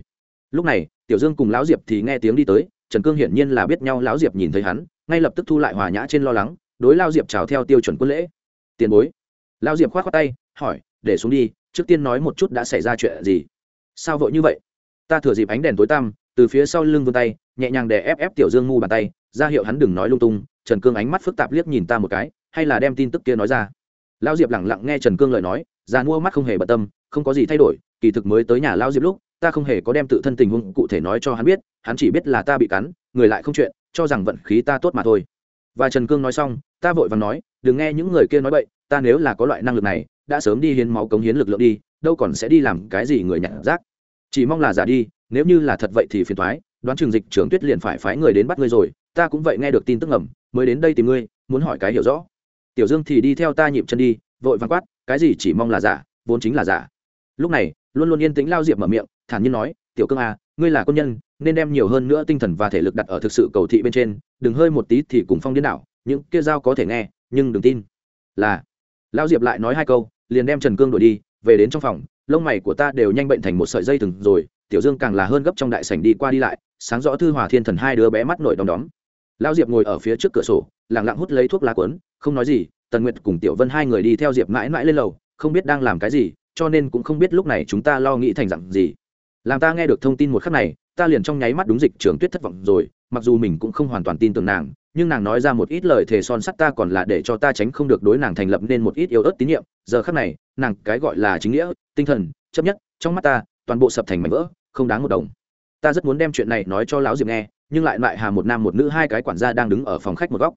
Lúc này tiểu dương cùng lão diệp thì nghe tiếng đi tới trần cương hiển nhiên là biết nhau lão diệp nhìn thấy hắn ngay lập tức thu lại hòa nhã trên lo lắng đối lao diệp chào theo tiêu chuẩn quân lễ. Tiền bối. Lao diệp k h o á t khoác tay hỏi để xuống đi trước tiên nói một chút đã xảy ra chuyện gì? Sao vội như vậy? Ta thừa dịp ánh đèn tối tăm từ phía sau lưng vươn tay, nhẹ nhàng để ép ép tiểu dương ngu bàn tay, ra hiệu hắn đừng nói lung tung, trần cương ánh mắt phức tạp liếc nhìn ta một cái, hay là đem tin tức kia nói ra. Lao diệp lẳng lặng nghe trần cương lời nói, già mua mắt không hề bận tâm, không có gì thay đổi, kỳ thực mới tới nhà lao diệp lúc, ta không hề có đem tự thân tình huống cụ thể nói cho hắn biết, hắn chỉ biết là ta bị cắn, người lại không chuyện, cho rằng vận khí ta tốt mà thôi. Và trần cương nói xong, ta vội và nói, đừng nghe những người kia nói bậy, ta nếu là có loại năng lực này, đã sớm đi hiến máu cống hiến lực lượng đi, đâu còn sẽ đi làm cái gì người nhặt rác. Chỉ mong là giả đi nếu như là thật vậy thì phiền thoái đoán trường dịch trưởng tuyết liền phải phái người đến bắt ngươi rồi, ta cũng vậy nghe được tin tức ngầm, mới đến đây tìm ngươi, muốn hỏi cái hiểu rõ. Tiểu dương thì đi theo ta nhịp chân đi, vội vàng quát, cái gì chỉ mong là giả, vốn chính là giả. Lúc này, luôn luôn yên tĩnh lao diệp mở miệng, thản nhiên nói, tiểu cương à ngươi là quân nhân, nên đem nhiều hơn nữa tinh thần và thể lực đặt ở thực sự cầu thị bên trên, đừng hơi một tí thì cùng phong điên đảo, những kia giao có thể nghe, nhưng đừng tin. Là. Lao diệp lại nói hai câu, liền đem trần cương đuổi đi, về đến trong phòng, lông mày của ta đều nhanh bệnh thành một sợi dây thừng rồi tiểu dương càng là hơn gấp trong đại sảnh đi qua đi lại, sáng rõ thư hòa thiên thần hai đứa bé mắt nổi đom đóm. Lao diệp ngồi ở phía trước cửa sổ lẳng lặng hút lấy thuốc lá quấn không nói gì, tần nguyệt cùng tiểu vân hai người đi theo diệp mãi mãi lên lầu, không biết đang làm cái gì, cho nên cũng không biết lúc này chúng ta lo nghĩ thành dặn gì. Làm ta nghe được thông tin một khắc này, ta liền trong nháy mắt đúng dịch trường tuyết thất vọng rồi, mặc dù mình cũng không hoàn toàn tin tưởng nàng, nhưng nàng nói ra một ít lời thề son sắt ta còn là để cho ta tránh không được đối nàng thành lập nên một ít yếu ớt tín nhiệm. Giờ khắc này, nàng cái gọi là chính nghĩa, tinh thần, chấp nhất, trong mắt ta, toàn bộ sập thành mảnh vỡ không đáng một đồng. Ta rất muốn đem chuyện này nói cho lão diệp nghe, nhưng lại lại hà một nam một nữ hai cái quản gia đang đứng ở phòng khách một góc.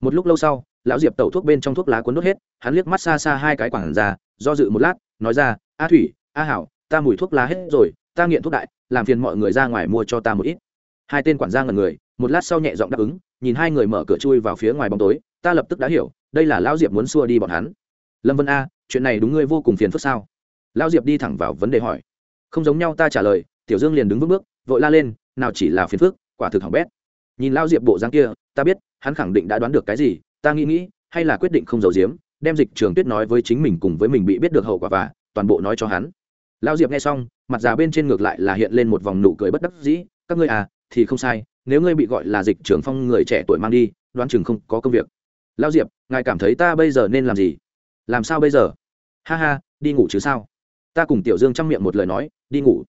Một lúc lâu sau, lão diệp tẩu thuốc bên trong thuốc lá cuốn đốt hết, hắn liếc mắt xa xa hai cái quản gia, do dự một lát, nói ra, a thủy, a hảo, ta mùi thuốc lá hết rồi, ta nghiện thuốc đại, làm phiền mọi người ra ngoài mua cho ta một ít. Hai tên quản gia ngần người, một lát sau nhẹ giọng đáp ứng, nhìn hai người mở cửa chui vào phía ngoài bóng tối, ta lập tức đã hiểu, đây là lão diệp muốn xua đi bọn hắn. Lâm vân a, chuyện này đúng ngươi vô cùng phiền phức sao? Lão diệp đi thẳng vào vấn đề hỏi. Không giống nhau ta trả lời tiểu dương liền đứng vững bước, vội la lên, nào chỉ là phiền phức, quả thực hỏng bét. Nhìn lão diệp bộ dáng kia, ta biết, hắn khẳng định đã đoán được cái gì, ta nghĩ nghĩ, hay là quyết định không giấu giếm, đem dịch trường tuyết nói với chính mình cùng với mình bị biết được hậu quả và toàn bộ nói cho hắn. Lão diệp nghe xong, mặt già bên trên ngược lại là hiện lên một vòng nụ cười bất đắc dĩ, các ngươi à thì không sai, nếu ngươi bị gọi là dịch trưởng phong người trẻ tuổi mang đi, đoán chừng không có công việc. Lão diệp, ngài cảm thấy ta bây giờ nên làm gì? Làm sao bây giờ? Ha ha, đi ngủ chứ sao? Ta cùng tiểu dương chăm miệng một lời nói, đi ngủ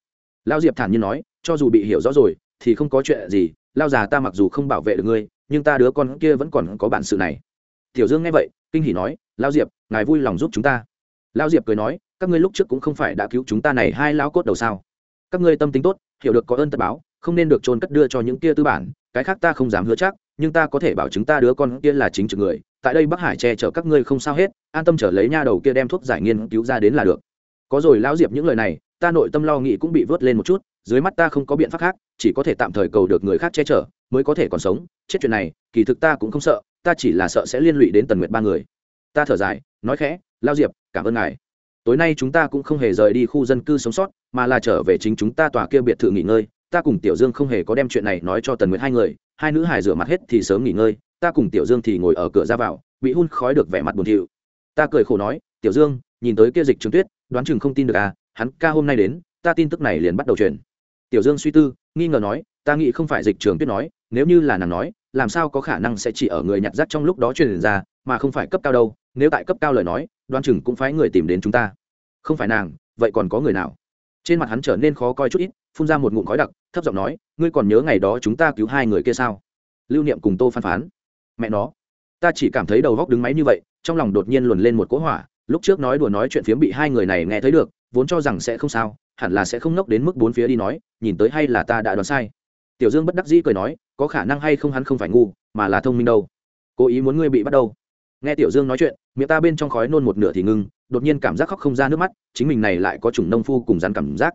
lão diệp thản nhiên nói, cho dù bị hiểu rõ rồi, thì không có chuyện gì. Lao già ta mặc dù không bảo vệ được ngươi, nhưng ta đứa con kia vẫn còn có bản sự này. Tiểu dương nghe vậy, kinh hỉ nói, lao diệp, ngài vui lòng giúp chúng ta. Lao diệp cười nói, các ngươi lúc trước cũng không phải đã cứu chúng ta này hai lão cốt đầu sao? Các ngươi tâm tính tốt, hiểu được có ơn tất báo, không nên được trôn cất đưa cho những kia tư bản. Cái khác ta không dám hứa chắc, nhưng ta có thể bảo chứng ta đứa con kia là chính trực người. Tại đây bắc hải che chở các ngươi không sao hết, an tâm trở lấy nha đầu kia đem thuốc giải nghiên cứu ra đến là được. Có rồi, lão diệp những lời này ta nội tâm lo nghĩ cũng bị vớt lên một chút, dưới mắt ta không có biện pháp khác, chỉ có thể tạm thời cầu được người khác che chở, mới có thể còn sống. Chết chuyện này, kỳ thực ta cũng không sợ, ta chỉ là sợ sẽ liên lụy đến tần nguyệt ba người. Ta thở dài, nói khẽ, lao diệp, cảm ơn ngài. Tối nay chúng ta cũng không hề rời đi khu dân cư sống sót, mà là trở về chính chúng ta tòa kia biệt thự nghỉ ngơi. Ta cùng tiểu dương không hề có đem chuyện này nói cho tần nguyệt hai người, hai nữ hài rửa mặt hết thì sớm nghỉ ngơi, ta cùng tiểu dương thì ngồi ở cửa ra vào, bị hun khói được vẻ mặt buồn thiu. Ta cười khổ nói, tiểu dương, nhìn tới kia dịch trường tuyết, đoán chừng không tin được à hắn ca hôm nay đến, ta tin tức này liền bắt đầu truyền. Tiểu dương suy tư, nghi ngờ nói, ta nghĩ không phải dịch trường tuyết nói, nếu như là nàng nói, làm sao có khả năng sẽ chỉ ở người nhặt rác trong lúc đó truyền ra, mà không phải cấp cao đâu, nếu tại cấp cao lời nói đoan chừng cũng phải người tìm đến chúng ta. Không phải nàng, vậy còn có người nào? Trên mặt hắn trở nên khó coi chút ít, phun ra một ngụm khói đặc, thấp giọng nói, ngươi còn nhớ ngày đó chúng ta cứu hai người kia sao? Lưu niệm cùng tô phan phán. Mẹ nó, ta chỉ cảm thấy đầu góc đứng máy như vậy, trong lòng đột nhiên luồn lên một cỗ hỏa, lúc trước nói đùa nói chuyện phiếm bị hai người này nghe thấy được vốn cho rằng sẽ không sao, hẳn là sẽ không nốc đến mức bốn phía đi nói, nhìn tới hay là ta đã đoán sai. Tiểu dương bất đắc dĩ cười nói, có khả năng hay không hắn không phải ngu, mà là thông minh đâu. Cố ý muốn ngươi bị bắt đâu. Nghe tiểu dương nói chuyện, miệng ta bên trong khói nôn một nửa thì ngưng, đột nhiên cảm giác khóc không ra nước mắt, chính mình này lại có chủng nông phu cùng rắn cảm giác.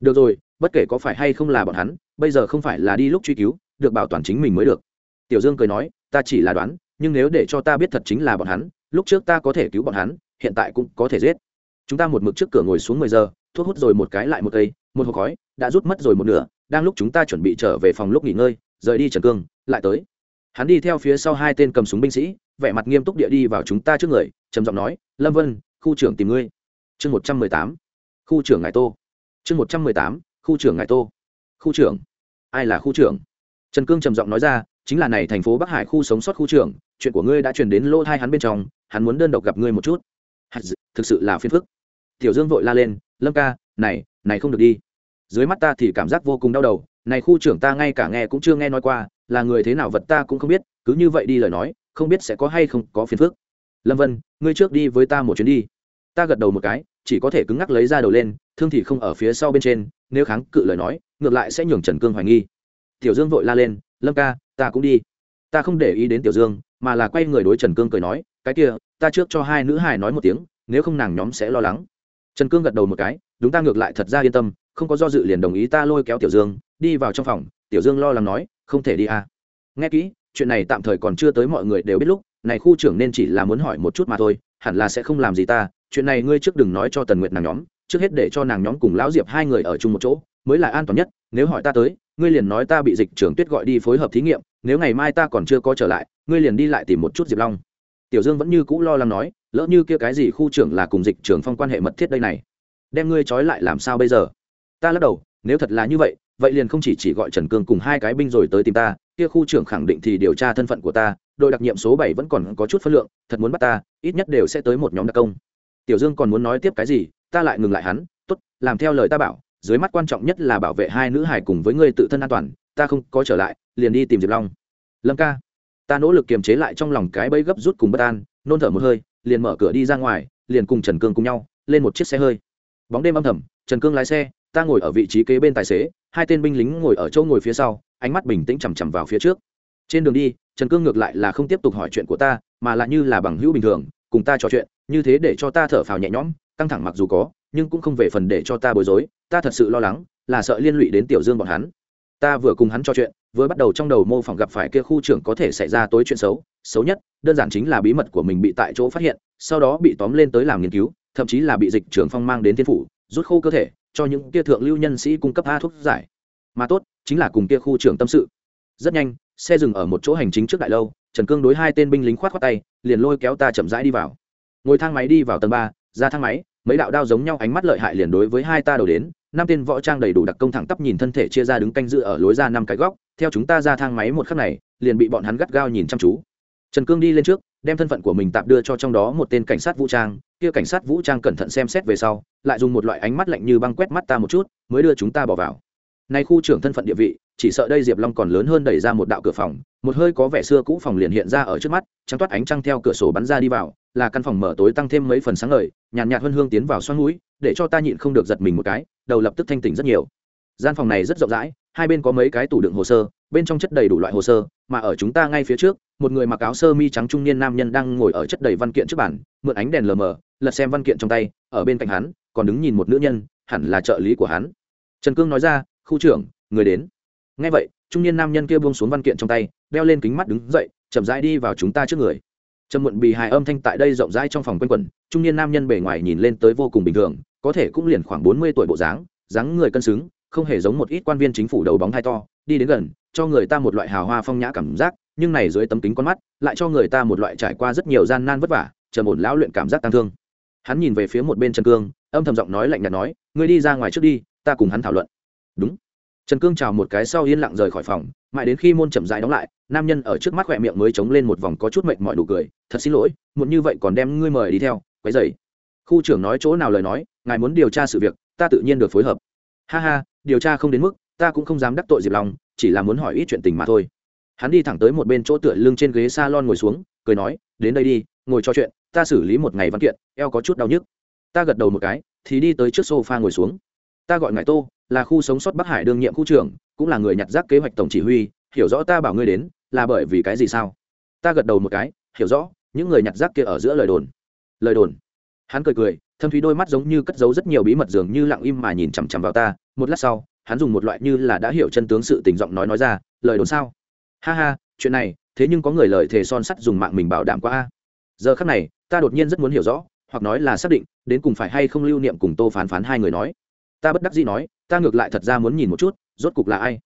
Được rồi, bất kể có phải hay không là bọn hắn, bây giờ không phải là đi lúc truy cứu, được bảo toàn chính mình mới được. Tiểu dương cười nói, ta chỉ là đoán, nhưng nếu để cho ta biết thật chính là bọn hắn, lúc trước ta có thể cứu bọn hắn, hiện tại cũng có thể giết chúng ta một mực trước cửa ngồi xuống mười giờ, thuốc hút rồi một cái lại một cây, một hộp khói, đã rút mất rồi một nửa, đang lúc chúng ta chuẩn bị trở về phòng lúc nghỉ ngơi, rời đi trần cương, lại tới. Hắn đi theo phía sau hai tên cầm súng binh sĩ, vẻ mặt nghiêm túc địa đi vào chúng ta trước người, trầm giọng nói, lâm vân, khu trưởng tìm ngươi. Chương một trăm mười tám. Khu trưởng ngài tô. Chương một trăm mười tám. Khu trưởng ngài tô. Khu trưởng. Ai là khu trưởng? Trần cương trầm giọng nói ra, chính là này thành phố bắc hải khu sống sót khu trưởng, chuyện của ngươi đã truyền đến lỗ thai hắn bên trong, hắn muốn đơn độc gặp ngươi một chút thực sự là phiền phức. Tiểu dương vội la lên, lâm ca, này này không được đi. Dưới mắt ta thì cảm giác vô cùng đau đầu, này khu trưởng ta ngay cả nghe cũng chưa nghe nói qua, là người thế nào vật ta cũng không biết, cứ như vậy đi lời nói, không biết sẽ có hay không có phiền phức. Lâm vân, ngươi trước đi với ta một chuyến đi. Ta gật đầu một cái, chỉ có thể cứng ngắc lấy ra đầu lên, thương thì không ở phía sau bên trên, nếu kháng cự lời nói, ngược lại sẽ nhường trần cương hoài nghi. Tiểu dương vội la lên, lâm ca, ta cũng đi. Ta không để ý đến tiểu dương, mà là quay người đối trần cương cười nói cái kia, ta trước cho hai nữ hài nói một tiếng, nếu không nàng nhóm sẽ lo lắng. Trần cương gật đầu một cái, đúng ta ngược lại thật ra yên tâm, không có do dự liền đồng ý ta lôi kéo tiểu dương, đi vào trong phòng. Tiểu dương lo lắng nói, không thể đi à. nghe kỹ, chuyện này tạm thời còn chưa tới mọi người đều biết lúc, này khu trưởng nên chỉ là muốn hỏi một chút mà thôi, hẳn là sẽ không làm gì ta. Chuyện này ngươi trước đừng nói cho tần nguyệt nàng nhóm, trước hết để cho nàng nhóm cùng lão diệp hai người ở chung một chỗ, mới là an toàn nhất. Nếu hỏi ta tới, ngươi liền nói ta bị dịch trưởng tuyết gọi đi phối hợp thí nghiệm, nếu ngày mai ta còn chưa có trở lại, ngươi liền đi lại tìm một chút diệp long tiểu dương vẫn như cũ lo lắng nói, lỡ như kia cái gì khu trưởng là cùng dịch trưởng phong quan hệ mật thiết đây này, đem ngươi trói lại làm sao bây giờ? Ta lắc đầu, nếu thật là như vậy vậy liền không chỉ chỉ gọi trần cương cùng hai cái binh rồi tới tìm ta, kia khu trưởng khẳng định thì điều tra thân phận của ta, đội đặc nhiệm số bảy vẫn còn có chút phân lượng, thật muốn bắt ta, ít nhất đều sẽ tới một nhóm đặc công. Tiểu dương còn muốn nói tiếp cái gì, ta lại ngừng lại hắn, tốt, làm theo lời ta bảo, dưới mắt quan trọng nhất là bảo vệ hai nữ hải cùng với ngươi tự thân an toàn, ta không có trở lại, liền đi tìm diệp long. Lâm ca ta nỗ lực kiềm chế lại trong lòng cái bẫy gấp rút cùng bất an, nôn thở một hơi, liền mở cửa đi ra ngoài, liền cùng trần cương cùng nhau, lên một chiếc xe hơi. Bóng đêm âm thầm, trần cương lái xe, ta ngồi ở vị trí kế bên tài xế, hai tên binh lính ngồi ở chỗ ngồi phía sau, ánh mắt bình tĩnh chằm chằm vào phía trước. Trên đường đi, trần cương ngược lại là không tiếp tục hỏi chuyện của ta, mà lại như là bằng hữu bình thường, cùng ta trò chuyện, như thế để cho ta thở phào nhẹ nhõm, căng thẳng mặc dù có, nhưng cũng không về phần để cho ta bối rối, ta thật sự lo lắng, là sợ liên lụy đến tiểu dương bọn hắn ta vừa cùng hắn trò chuyện, vừa bắt đầu trong đầu mô phỏng gặp phải kia khu trưởng có thể xảy ra tối chuyện xấu xấu nhất, đơn giản chính là bí mật của mình bị tại chỗ phát hiện, sau đó bị tóm lên tới làm nghiên cứu, thậm chí là bị dịch trưởng phong mang đến thiên phủ, rút khô cơ thể, cho những kia thượng lưu nhân sĩ cung cấp a thuốc giải. Mà tốt, chính là cùng kia khu trưởng tâm sự. Rất nhanh, xe dừng ở một chỗ hành chính trước đại lâu, trần cương đối hai tên binh lính khoát khoát tay, liền lôi kéo ta chậm rãi đi vào. Ngồi thang máy đi vào tầng ba, ra thang máy, mấy đạo đao giống nhau ánh mắt lợi hại liền đối với hai ta đầu đến năm tên võ trang đầy đủ đặc công thẳng tắp nhìn thân thể chia ra đứng canh giữ ở lối ra năm cái góc, theo chúng ta ra thang máy một khắc này, liền bị bọn hắn gắt gao nhìn chăm chú. Trần cương đi lên trước, đem thân phận của mình tạm đưa cho trong đó một tên cảnh sát vũ trang, kia cảnh sát vũ trang cẩn thận xem xét về sau, lại dùng một loại ánh mắt lạnh như băng quét mắt ta một chút, mới đưa chúng ta bỏ vào. Nay khu trưởng thân phận địa vị, chỉ sợ đây diệp long còn lớn hơn đẩy ra một đạo cửa phòng một hơi có vẻ xưa cũ phòng liền hiện ra ở trước mắt, trắng toát ánh trăng theo cửa sổ bắn ra đi vào, là căn phòng mở tối tăng thêm mấy phần sáng ngời, nhàn nhạt hơn hương tiến vào xoắn mũi để cho ta nhịn không được giật mình một cái, đầu lập tức thanh tỉnh rất nhiều. Gian phòng này rất rộng rãi, hai bên có mấy cái tủ đựng hồ sơ, bên trong chất đầy đủ loại hồ sơ, mà ở chúng ta ngay phía trước, một người mặc áo sơ mi trắng trung niên nam nhân đang ngồi ở chất đầy văn kiện trước bàn, mượn ánh đèn lờ mờ, lật xem văn kiện trong tay, ở bên cạnh hắn, còn đứng nhìn một nữ nhân, hẳn là trợ lý của hắn. Trần cương nói ra, khu trưởng, người đến. Ngay vậy trung niên nam nhân kia buông xuống văn kiện trong tay, đeo lên kính mắt đứng dậy, chậm rãi đi vào chúng ta trước người. Trầm muộn bì hài âm thanh tại đây rộng rãi trong phòng quanh quẩn, trung niên nam nhân bề ngoài nhìn lên tới vô cùng bình thường, có thể cũng liền khoảng bốn mươi tuổi bộ dáng dáng người cân xứng, không hề giống một ít quan viên chính phủ đầu bóng hai to, đi đến gần, cho người ta một loại hào hoa phong nhã cảm giác, nhưng này dưới tấm kính con mắt, lại cho người ta một loại trải qua rất nhiều gian nan vất vả, trầm ổn lão luyện cảm giác tăng thương. Hắn nhìn về phía một bên trần cương, âm thầm giọng nói lạnh nhạt nói, ngươi đi ra ngoài trước đi, ta cùng hắn thảo luận. Đúng trần cương chào một cái sau yên lặng rời khỏi phòng, mãi đến khi môn chậm rãi đóng lại, nam nhân ở trước mắt khỏe miệng mới chống lên một vòng có chút mệt mỏi đủ cười, thật xin lỗi, muộn như vậy còn đem ngươi mời đi theo, quấy dày khu trưởng nói chỗ nào lời nói, ngài muốn điều tra sự việc, ta tự nhiên được phối hợp. Ha ha, điều tra không đến mức, ta cũng không dám đắc tội diệp long, chỉ là muốn hỏi ít chuyện tình mà thôi. Hắn đi thẳng tới một bên chỗ tựa lưng trên ghế s a lon ngồi xuống, cười nói, đến đây đi, ngồi cho chuyện, ta xử lý một ngày văn kiện, eo có chút đau nhức. Ta gật đầu một cái, thì đi tới trước sofa ngồi xuống. Ta gọi ngài tô là khu sống sót bắc hải đương nhiệm khu trưởng, cũng là người nhặt rác kế hoạch tổng chỉ huy, hiểu rõ ta bảo ngươi đến, là bởi vì cái gì sao? Ta gật đầu một cái, hiểu rõ, những người nhặt rác kia ở giữa lời đồn. Lời đồn. Hắn cười cười, thâm thúy đôi mắt giống như cất giấu rất nhiều bí mật dường như lặng im mà nhìn chằm chằm vào ta, một lát sau, hắn dùng một loại như là đã hiểu chân tướng sự tình giọng nói nói ra, lời đồn sao? Ha ha, chuyện này, thế nhưng có người lời thề son sắt dùng mạng mình bảo đảm qua a giờ khắc này, ta đột nhiên rất muốn hiểu rõ, hoặc nói là xác định, đến cùng phải hay không lưu niệm cùng tô phán phán hai người nói. Ta bất đắc dĩ nói ta ngược lại thật ra muốn nhìn một chút, rốt cục là ai.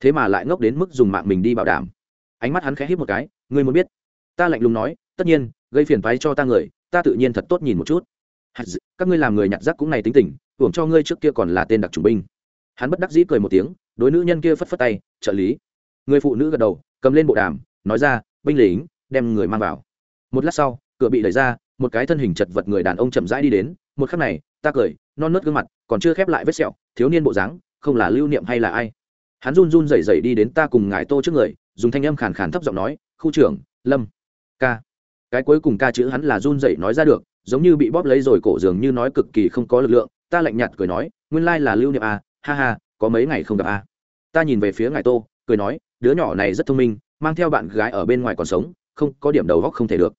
Thế mà lại ngốc đến mức dùng mạng mình đi bảo đảm. Ánh mắt hắn khẽ hít một cái, ngươi muốn biết. Ta lạnh lùng nói, tất nhiên, gây phiền phái cho ta người, ta tự nhiên thật tốt nhìn một chút. Các ngươi làm người nhặt rác cũng này tính tình, hưởng cho ngươi trước kia còn là tên đặc trùng binh. Hắn bất đắc dĩ cười một tiếng, đối nữ nhân kia phất phất tay, trợ lý. Người phụ nữ gật đầu, cầm lên bộ đàm, nói ra, binh lính, đem người mang vào. Một lát sau, cửa bị đẩy ra, một cái thân hình chật vật người đàn ông chậm rãi đi đến một khắc này ta cười non nớt gương mặt còn chưa khép lại vết sẹo thiếu niên bộ dáng không là lưu niệm hay là ai? Hắn run run rẩy rẩy đi đến ta cùng ngài tô trước người dùng thanh âm khàn khàn thấp giọng nói khu trưởng lâm ca. Cái cuối cùng ca chữ hắn là run rẩy nói ra được giống như bị bóp lấy rồi cổ dường như nói cực kỳ không có lực lượng ta lạnh nhạt cười nói nguyên lai là lưu niệm à, ha ha có mấy ngày không gặp à. ta nhìn về phía ngài tô cười nói đứa nhỏ này rất thông minh mang theo bạn gái ở bên ngoài còn sống không có điểm đầu góc không thể được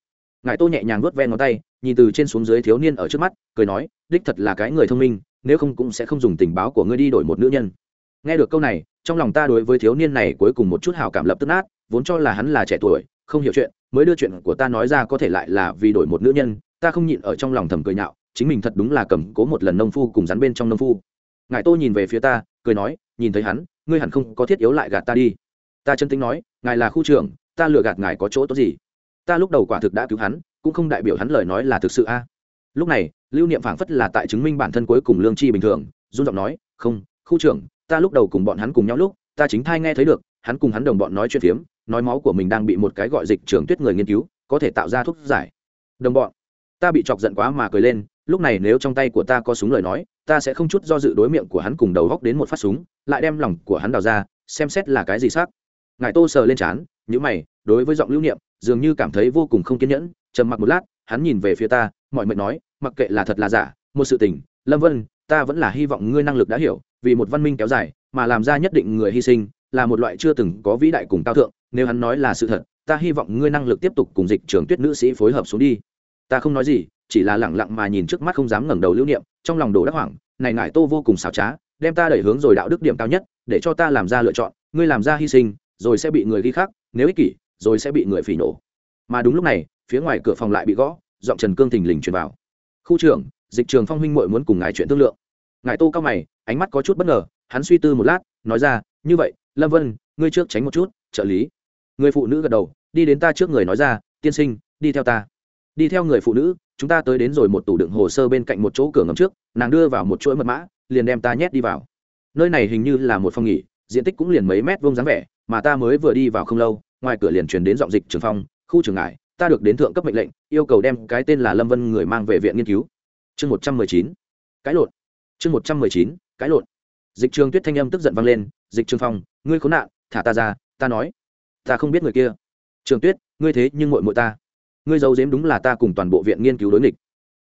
ngài tô nhẹ nhàng nuốt ven ngón tay, nhìn từ trên xuống dưới thiếu niên ở trước mắt, cười nói, đích thật là cái người thông minh, nếu không cũng sẽ không dùng tình báo của ngươi đi đổi một nữ nhân. Nghe được câu này, trong lòng ta đối với thiếu niên này cuối cùng một chút hào cảm lập tức nát, vốn cho là hắn là trẻ tuổi, không hiểu chuyện, mới đưa chuyện của ta nói ra có thể lại là vì đổi một nữ nhân, ta không nhịn ở trong lòng thầm cười nhạo, chính mình thật đúng là cầm cố một lần nông phu cùng rắn bên trong nông phu. Ngài tô nhìn về phía ta, cười nói, nhìn thấy hắn, ngươi hẳn không có thiết yếu lại gạt ta đi. Ta chân tính nói, ngài là khu trưởng, ta lừa gạt ngài có chỗ tốt gì? Ta lúc đầu quả thực đã cứu hắn, cũng không đại biểu hắn lời nói là thực sự a. Lúc này, lưu niệm phảng phất là tại chứng minh bản thân cuối cùng lương tri bình thường, run giọng nói, không, khu trưởng, ta lúc đầu cùng bọn hắn cùng nhau lúc, ta chính thai nghe thấy được, hắn cùng hắn đồng bọn nói chuyện phiếm, nói máu của mình đang bị một cái gọi dịch trưởng tuyết người nghiên cứu, có thể tạo ra thuốc giải. Đồng bọn, ta bị chọc giận quá mà cười lên, lúc này nếu trong tay của ta có súng lời nói, ta sẽ không chút do dự đối miệng của hắn cùng đầu góc đến một phát súng, lại đem lòng của hắn đào ra, xem xét là cái gì xác. Ngài tô sờ lên trán nhữ mày đối với giọng lưu niệm, dường như cảm thấy vô cùng không kiên nhẫn, trầm mặc một lát, hắn nhìn về phía ta, mọi mệnh nói, mặc kệ là thật là giả, một sự tình, lâm vân, ta vẫn là hy vọng ngươi năng lực đã hiểu, vì một văn minh kéo dài, mà làm ra nhất định người hy sinh, là một loại chưa từng có vĩ đại cùng cao thượng, nếu hắn nói là sự thật, ta hy vọng ngươi năng lực tiếp tục cùng dịch trường tuyết nữ sĩ phối hợp xuống đi. Ta không nói gì, chỉ là lẳng lặng mà nhìn trước mắt không dám ngẩng đầu lưu niệm, trong lòng đồ đắc hoảng, này ngại tô vô cùng xảo trá, đem ta đẩy hướng rồi đạo đức điểm cao nhất, để cho ta làm ra lựa chọn, ngươi làm ra hy sinh, rồi sẽ bị người ghi khác nếu ích kỷ rồi sẽ bị người phỉ nổ. Mà đúng lúc này, phía ngoài cửa phòng lại bị gõ, giọng trần cương thình lình truyền vào. Khu trưởng, dịch trường phong huynh muội muốn cùng ngài chuyện thương lượng. Ngài tô cao mày, ánh mắt có chút bất ngờ, hắn suy tư một lát, nói ra, như vậy, lâm vân, ngươi trước tránh một chút, trợ lý. Người phụ nữ gật đầu, đi đến ta trước người nói ra, tiên sinh, đi theo ta đi theo người phụ nữ, chúng ta tới đến rồi một tủ đựng hồ sơ bên cạnh một chỗ cửa ngầm trước, nàng đưa vào một chuỗi mật mã, liền đem ta nhét đi vào. Nơi này hình như là một phòng nghỉ, diện tích cũng liền mấy mét vuông dáng vẻ, mà ta mới vừa đi vào không lâu ngoài cửa liền truyền đến giọng dịch trường phong, khu trường ngại ta được đến thượng cấp mệnh lệnh, yêu cầu đem cái tên là lâm vân người mang về viện nghiên cứu. Chương một trăm mười chín cái lộn. Chương một trăm mười chín cái lộn. Dịch trường tuyết thanh âm tức giận vang lên, dịch trường phong, ngươi khốn nạn, thả ta ra, ta nói. Ta không biết người kia. Trường tuyết, ngươi thế nhưng muội muội ta. Ngươi giấu giếm đúng là ta cùng toàn bộ viện nghiên cứu đối nghịch.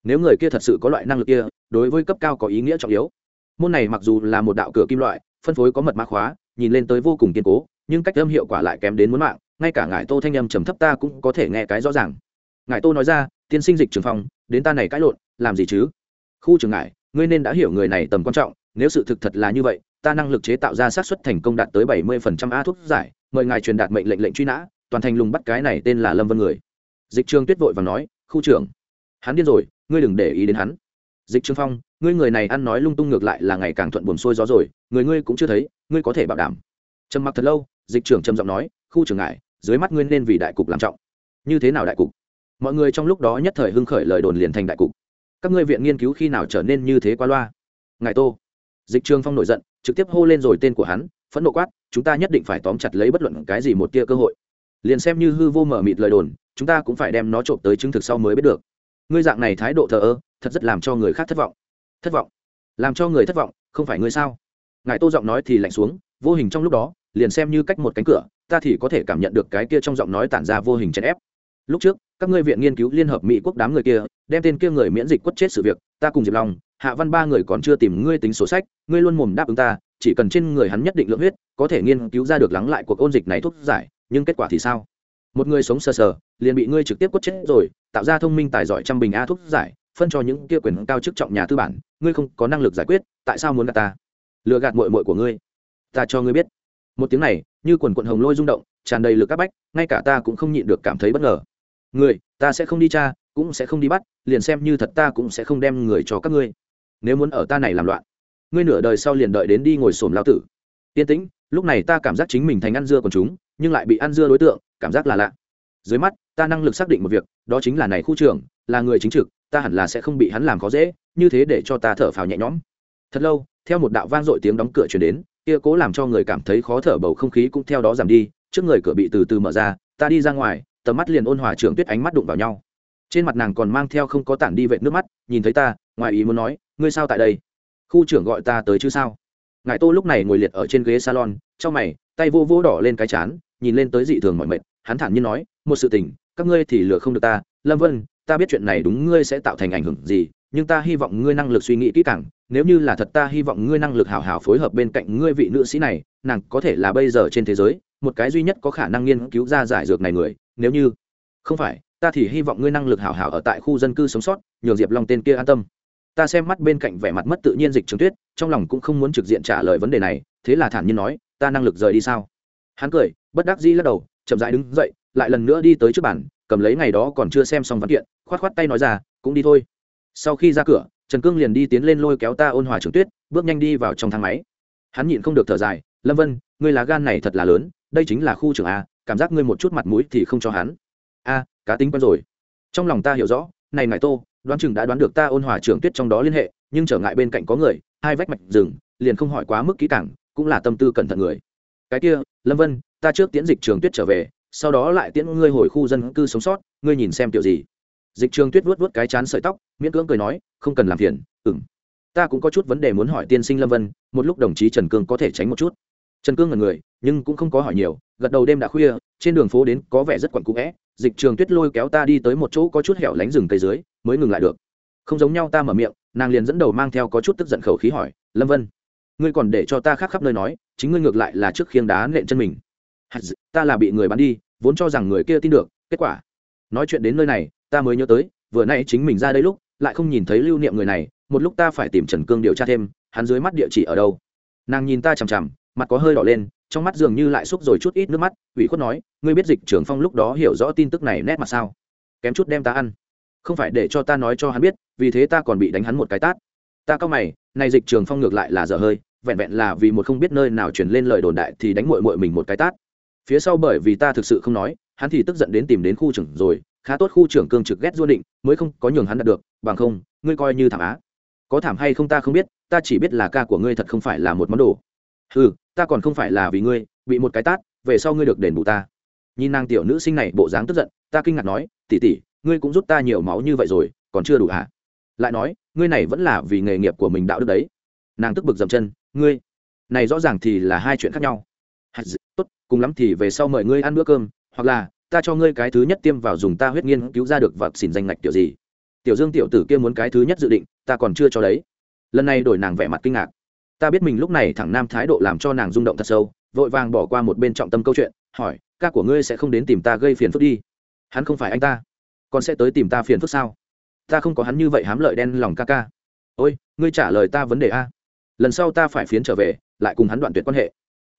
Nếu người kia thật sự có loại năng lực kia, đối với cấp cao có ý nghĩa trọng yếu. Môn này mặc dù là một đạo cửa kim loại, phân phối có mật mã khóa, nhìn lên tới vô cùng kiên cố nhưng cách âm hiệu quả lại kém đến muốn mạng, ngay cả ngài tô thanh âm trầm thấp ta cũng có thể nghe cái rõ ràng. Ngài tô nói ra, tiên sinh dịch trường phong, đến ta này cãi lộn, làm gì chứ? Khu trường ngài, ngươi nên đã hiểu người này tầm quan trọng, nếu sự thực thật là như vậy, ta năng lực chế tạo ra xác suất thành công đạt tới bảy mươi phần trăm a thuốc giải, mời ngài truyền đạt mệnh lệnh lệnh truy nã, toàn thành lùng bắt cái này tên là lâm vân người. Dịch trường tuyết vội và nói, khu trưởng, hắn điên rồi, ngươi đừng để ý đến hắn. Dịch trường phong, ngươi người này ăn nói lung tung ngược lại là ngày càng thuận buồn xuôi gió rồi, người ngươi cũng chưa thấy, ngươi có thể bảo đảm. Trầm mặc thật lâu dịch trưởng trầm giọng nói, khu trường ngại dưới mắt ngươi nên vì đại cục làm trọng. Như thế nào đại cục? Mọi người trong lúc đó nhất thời hưng khởi lời đồn liền thành đại cục. Các ngươi viện nghiên cứu khi nào trở nên như thế qua loa? Ngài tô. Dịch trường phong nổi giận, trực tiếp hô lên rồi tên của hắn, phẫn nộ quát, chúng ta nhất định phải tóm chặt lấy bất luận cái gì một tia cơ hội. Liền xem như hư vô mở mịt lời đồn, chúng ta cũng phải đem nó trộm tới chứng thực sau mới biết được. Ngươi dạng này thái độ thờ ơ, thật rất làm cho người khác thất vọng. Thất vọng? Làm cho người thất vọng, không phải ngươi sao? Ngài tô giọng nói thì lạnh xuống, vô hình trong lúc đó liền xem như cách một cánh cửa, ta thì có thể cảm nhận được cái kia trong giọng nói tản ra vô hình chèn ép. Lúc trước, các ngươi viện nghiên cứu liên hợp mỹ quốc đám người kia, đem tên kia người miễn dịch quất chết sự việc, ta cùng diệp long, hạ văn ba người còn chưa tìm ngươi tính sổ sách, ngươi luôn mồm đáp ứng ta, chỉ cần trên người hắn nhất định lượng huyết, có thể nghiên cứu ra được lắng lại cuộc ôn dịch này thuốc giải, nhưng kết quả thì sao? Một người sống sờ sờ, liền bị ngươi trực tiếp quất chết rồi, tạo ra thông minh tài giỏi trăm bình a thuốc giải, phân cho những kia quyền cao chức trọng nhà tư bản, ngươi không có năng lực giải quyết, tại sao muốn gạt ta? Lừa gạt mội mội của ngươi. Ta cho ngươi biết một tiếng này, như quần quận hồng lôi rung động, tràn đầy lực các bách, ngay cả ta cũng không nhịn được cảm thấy bất ngờ. Người, ta sẽ không đi cha, cũng sẽ không đi bắt, liền xem như thật ta cũng sẽ không đem người cho các ngươi. Nếu muốn ở ta này làm loạn, ngươi nửa đời sau liền đợi đến đi ngồi xổm lao tử. Yên tĩnh, lúc này ta cảm giác chính mình thành ăn dưa còn chúng, nhưng lại bị ăn dưa đối tượng, cảm giác là lạ. Dưới mắt, ta năng lực xác định một việc, đó chính là này khu trưởng, là người chính trực, ta hẳn là sẽ không bị hắn làm khó dễ, như thế để cho ta thở phào nhẹ nhõm. Thật lâu, theo một đạo vang dội tiếng đóng cửa chuyển đến kia cố làm cho người cảm thấy khó thở bầu không khí cũng theo đó giảm đi, trước người cửa bị từ từ mở ra, ta đi ra ngoài, tầm mắt liền ôn hòa trưởng tuyết ánh mắt đụng vào nhau. Trên mặt nàng còn mang theo không có tản đi vệt nước mắt, nhìn thấy ta, ngoài ý muốn nói, ngươi sao tại đây? Khu trưởng gọi ta tới chứ sao? Ngài tô lúc này ngồi liệt ở trên ghế salon, trong mày, tay vô vô đỏ lên cái chán, nhìn lên tới dị thường mọi mệt, hắn thản nhiên nói, một sự tình, các ngươi thì lừa không được ta, lâm vân ta biết chuyện này đúng ngươi sẽ tạo thành ảnh hưởng gì, nhưng ta hy vọng ngươi năng lực suy nghĩ kỹ càng, nếu như là thật ta hy vọng ngươi năng lực hảo hảo phối hợp bên cạnh ngươi vị nữ sĩ này, nàng có thể là bây giờ trên thế giới, một cái duy nhất có khả năng nghiên cứu ra giải dược này người, nếu như không phải, ta thì hy vọng ngươi năng lực hảo hảo ở tại khu dân cư sống sót, nhường diệp long tên kia an tâm. Ta xem mắt bên cạnh vẻ mặt mất tự nhiên dịch trường tuyết, trong lòng cũng không muốn trực diện trả lời vấn đề này, thế là thản nhiên nói, ta năng lực rời đi sao? Hắn cười, bất đắc dĩ lắc đầu, chậm rãi đứng dậy, lại lần nữa đi tới trước bàn, cầm lấy ngày đó còn chưa xem xong văn kiện khoát khoát tay nói ra, cũng đi thôi. Sau khi ra cửa, trần cương liền đi tiến lên lôi kéo ta ôn hòa trường tuyết, bước nhanh đi vào trong thang máy. Hắn nhịn không được thở dài, lâm vân, ngươi lá gan này thật là lớn, đây chính là khu trưởng a, cảm giác ngươi một chút mặt mũi thì không cho hắn. A, cá tính quen rồi. Trong lòng ta hiểu rõ, này ngại tô, đoán chừng đã đoán được ta ôn hòa trường tuyết trong đó liên hệ, nhưng trở ngại bên cạnh có người, hai vách mạch rừng, liền không hỏi quá mức kỹ càng, cũng là tâm tư cẩn thận người. Cái kia, lâm vân, ta trước tiễn dịch trường tuyết trở về, sau đó lại tiễn ngươi hồi khu dân cư sống sót, ngươi nhìn xem kiểu gì? Dịch trường tuyết vuốt vuốt cái chán sợi tóc, miễn cưỡng cười nói, không cần làm phiền ừng ta cũng có chút vấn đề muốn hỏi tiên sinh lâm vân, một lúc đồng chí trần cương có thể tránh một chút. Trần cương là người, nhưng cũng không có hỏi nhiều, gật đầu đêm đã khuya, trên đường phố đến có vẻ rất quặn cũ vẽ dịch trường tuyết lôi kéo ta đi tới một chỗ có chút hẻo lánh rừng cây dưới, mới ngừng lại được. Không giống nhau ta mở miệng, nàng liền dẫn đầu mang theo có chút tức giận khẩu khí hỏi, lâm vân, ngươi còn để cho ta khác khắp nơi nói, chính ngươi ngược lại là trước khiêng đá nện chân mình. Ta là bị người bắn đi, vốn cho rằng người kia tin được, kết quả. Nói chuyện đến nơi này ta mới nhớ tới, vừa nay chính mình ra đây lúc, lại không nhìn thấy lưu niệm người này, một lúc ta phải tìm trần cương điều tra thêm, hắn dưới mắt địa chỉ ở đâu. Nàng nhìn ta chằm chằm, mặt có hơi đỏ lên, trong mắt dường như lại xúc rồi chút ít nước mắt, ủy khuất nói, ngươi biết dịch trưởng phong lúc đó hiểu rõ tin tức này nét mặt sao? Kém chút đem ta ăn. Không phải để cho ta nói cho hắn biết, vì thế ta còn bị đánh hắn một cái tát. Ta cao mày, này dịch trường phong ngược lại là dở hơi, vẹn vẹn là vì một không biết nơi nào truyền lên lời đồn đại thì đánh mội mội mình một cái tát. Phía sau bởi vì ta thực sự không nói, hắn thì tức giận đến tìm đến khu trưởng rồi khá tốt khu trưởng cương trực ghét du định, mới không có nhường hắn đạt được, bằng không, ngươi coi như thảm á. Có thảm hay không ta không biết, ta chỉ biết là ca của ngươi thật không phải là một món đồ. Ừ ta còn không phải là vì ngươi, bị một cái tát, về sau ngươi được đền bù ta. Nhìn nàng tiểu nữ sinh này bộ dáng tức giận, ta kinh ngạc nói tỉ tỉ ngươi cũng rút ta nhiều máu như vậy rồi, còn chưa đủ hả? Lại nói, ngươi này vẫn là vì nghề nghiệp của mình đạo đức đấy. Nàng tức bực dậm chân, ngươi, này rõ ràng thì là hai chuyện khác nhau. Tốt, cùng lắm thì về sau mời ngươi ăn bữa cơm, hoặc là ta cho ngươi cái thứ nhất tiêm vào dùng ta huyết nghiên cứu ra được vật xỉn danh ngạch tiểu gì? Tiểu dương tiểu tử kia muốn cái thứ nhất dự định, ta còn chưa cho đấy. Lần này đổi nàng vẻ mặt kinh ngạc. Ta biết mình lúc này thẳng nam thái độ làm cho nàng rung động thật sâu, vội vàng bỏ qua một bên trọng tâm câu chuyện, hỏi, ca của ngươi sẽ không đến tìm ta gây phiền phức đi? Hắn không phải anh ta. Còn sẽ tới tìm ta phiền phức sao? Ta không có hắn như vậy hám lợi đen lòng ca ca. Ôi, ngươi trả lời ta vấn đề a. Lần sau ta phải phiến trở về, lại cùng hắn đoạn tuyệt quan hệ.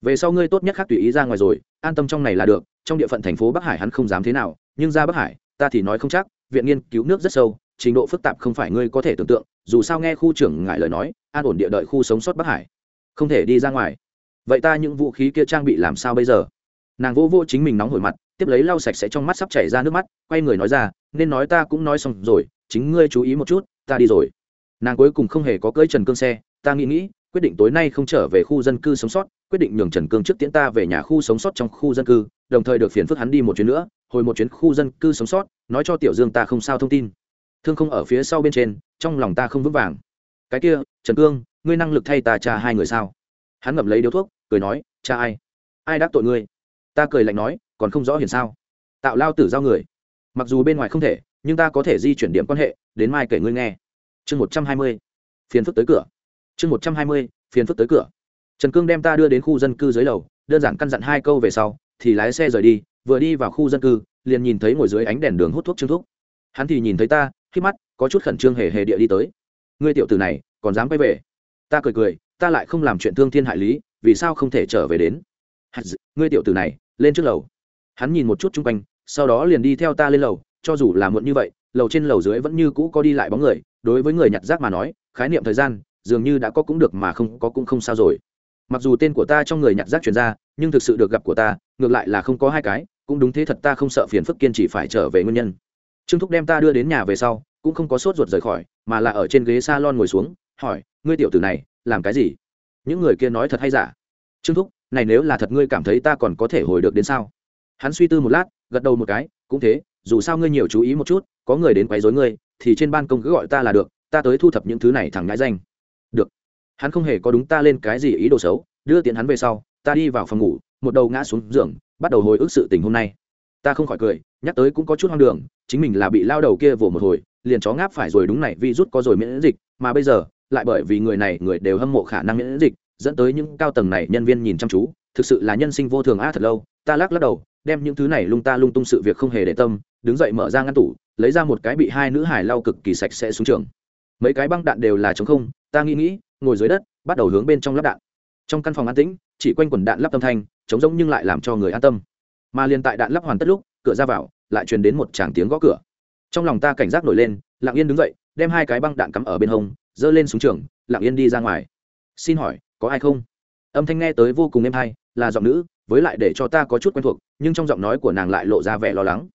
Về sau ngươi tốt nhất khác tùy ý ra ngoài rồi, an tâm trong này là được trong địa phận thành phố bắc hải hắn không dám thế nào, nhưng ra bắc hải, ta thì nói không chắc, viện nghiên cứu nước rất sâu, trình độ phức tạp không phải ngươi có thể tưởng tượng, dù sao nghe khu trưởng ngại lời nói, an ổn địa đợi khu sống sót bắc hải, không thể đi ra ngoài. Vậy ta những vũ khí kia trang bị làm sao bây giờ? Nàng vô vô chính mình nóng hổi mặt, tiếp lấy lau sạch sẽ trong mắt sắp chảy ra nước mắt, quay người nói ra, nên nói ta cũng nói xong rồi, chính ngươi chú ý một chút, ta đi rồi. Nàng cuối cùng không hề có cưỡi trần cương xe, ta nghĩ nghĩ, quyết định tối nay không trở về khu dân cư sống sót quyết định nhường trần cương trước tiễn ta về nhà khu sống sót trong khu dân cư, đồng thời được phiền phức hắn đi một chuyến nữa, hồi một chuyến khu dân cư sống sót, nói cho tiểu dương ta không sao thông tin. Thương không ở phía sau bên trên, trong lòng ta không vững vàng. Cái kia, trần cương, ngươi năng lực thay ta cha hai người sao? Hắn ngậm lấy điếu thuốc, cười nói cha ai? Ai đắc tội ngươi? Ta cười lạnh nói, còn không rõ hiển sao. Tạo lao tử giao người. Mặc dù bên ngoài không thể, nhưng ta có thể di chuyển điểm quan hệ, đến mai kể ngươi nghe. Chương một trăm hai mươi, phiền phức tới cửa. Chương một trăm hai mươi, phiền phức tới cửa trần cương đem ta đưa đến khu dân cư dưới lầu, đơn giản căn dặn hai câu về sau, thì lái xe rời đi, vừa đi vào khu dân cư, liền nhìn thấy ngồi dưới ánh đèn đường hút thuốc trương thúc. Hắn thì nhìn thấy ta, khi mắt có chút khẩn trương hề hề địa đi tới. Ngươi tiểu tử này, còn dám quay về? Ta cười cười, ta lại không làm chuyện thương thiên hại lý, vì sao không thể trở về đến? Ngươi tiểu tử này, lên trước lầu. Hắn nhìn một chút chung quanh, sau đó liền đi theo ta lên lầu, cho dù là muộn như vậy, lầu trên lầu dưới vẫn như cũ có đi lại bóng người, đối với người nhặt rác mà nói, khái niệm thời gian, dường như đã có cũng được mà không có cũng không sao rồi mặc dù tên của ta trong người nhặt rác chuyển ra, nhưng thực sự được gặp của ta, ngược lại là không có hai cái, cũng đúng thế thật ta không sợ phiền phức kiên chỉ phải trở về nguyên nhân. Trương thúc đem ta đưa đến nhà về sau, cũng không có sốt ruột rời khỏi, mà là ở trên ghế s a lon ngồi xuống, hỏi, ngươi tiểu tử này, làm cái gì? Những người kia nói thật hay giả? Trương thúc, này nếu là thật ngươi cảm thấy ta còn có thể hồi được đến sao? Hắn suy tư một lát, gật đầu một cái, cũng thế, dù sao ngươi nhiều chú ý một chút, có người đến quấy rối ngươi, thì trên ban công cứ gọi ta là được, ta tới thu thập những thứ này thẳng ngãi danh. Được hắn không hề có đúng ta lên cái gì ý đồ xấu, đưa tiền hắn về sau, ta đi vào phòng ngủ, một đầu ngã xuống giường, bắt đầu hồi ức sự tình hôm nay. Ta không khỏi cười, nhắc tới cũng có chút hoang đường, chính mình là bị lao đầu kia vồ một hồi, liền chó ngáp phải rồi đúng này vi rút có rồi miễn dịch, mà bây giờ, lại bởi vì người này, người đều hâm mộ khả năng miễn dịch, dẫn tới những cao tầng này nhân viên nhìn chăm chú, thực sự là nhân sinh vô thường a thật lâu, ta lắc lắc đầu, đem những thứ này lung ta lung tung sự việc không hề để tâm, đứng dậy mở ra ngăn tủ, lấy ra một cái bị hai nữ hải lau cực kỳ sạch sẽ xuống trường. Mấy cái băng đạn đều là chống không, ta nghĩ nghĩ ngồi dưới đất, bắt đầu hướng bên trong lắp đạn. Trong căn phòng an tĩnh, chỉ quanh quần đạn lắp tâm thanh chống rỗng nhưng lại làm cho người an tâm. Mà liền tại đạn lắp hoàn tất lúc, cửa ra vào, lại truyền đến một tràng tiếng gõ cửa. Trong lòng ta cảnh giác nổi lên, lặng yên đứng dậy, đem hai cái băng đạn cắm ở bên hông, giơ lên xuống trường, lặng yên đi ra ngoài. Xin hỏi, có ai không? Âm thanh nghe tới vô cùng êm hay, là giọng nữ, với lại để cho ta có chút quen thuộc, nhưng trong giọng nói của nàng lại lộ ra vẻ lo lắng.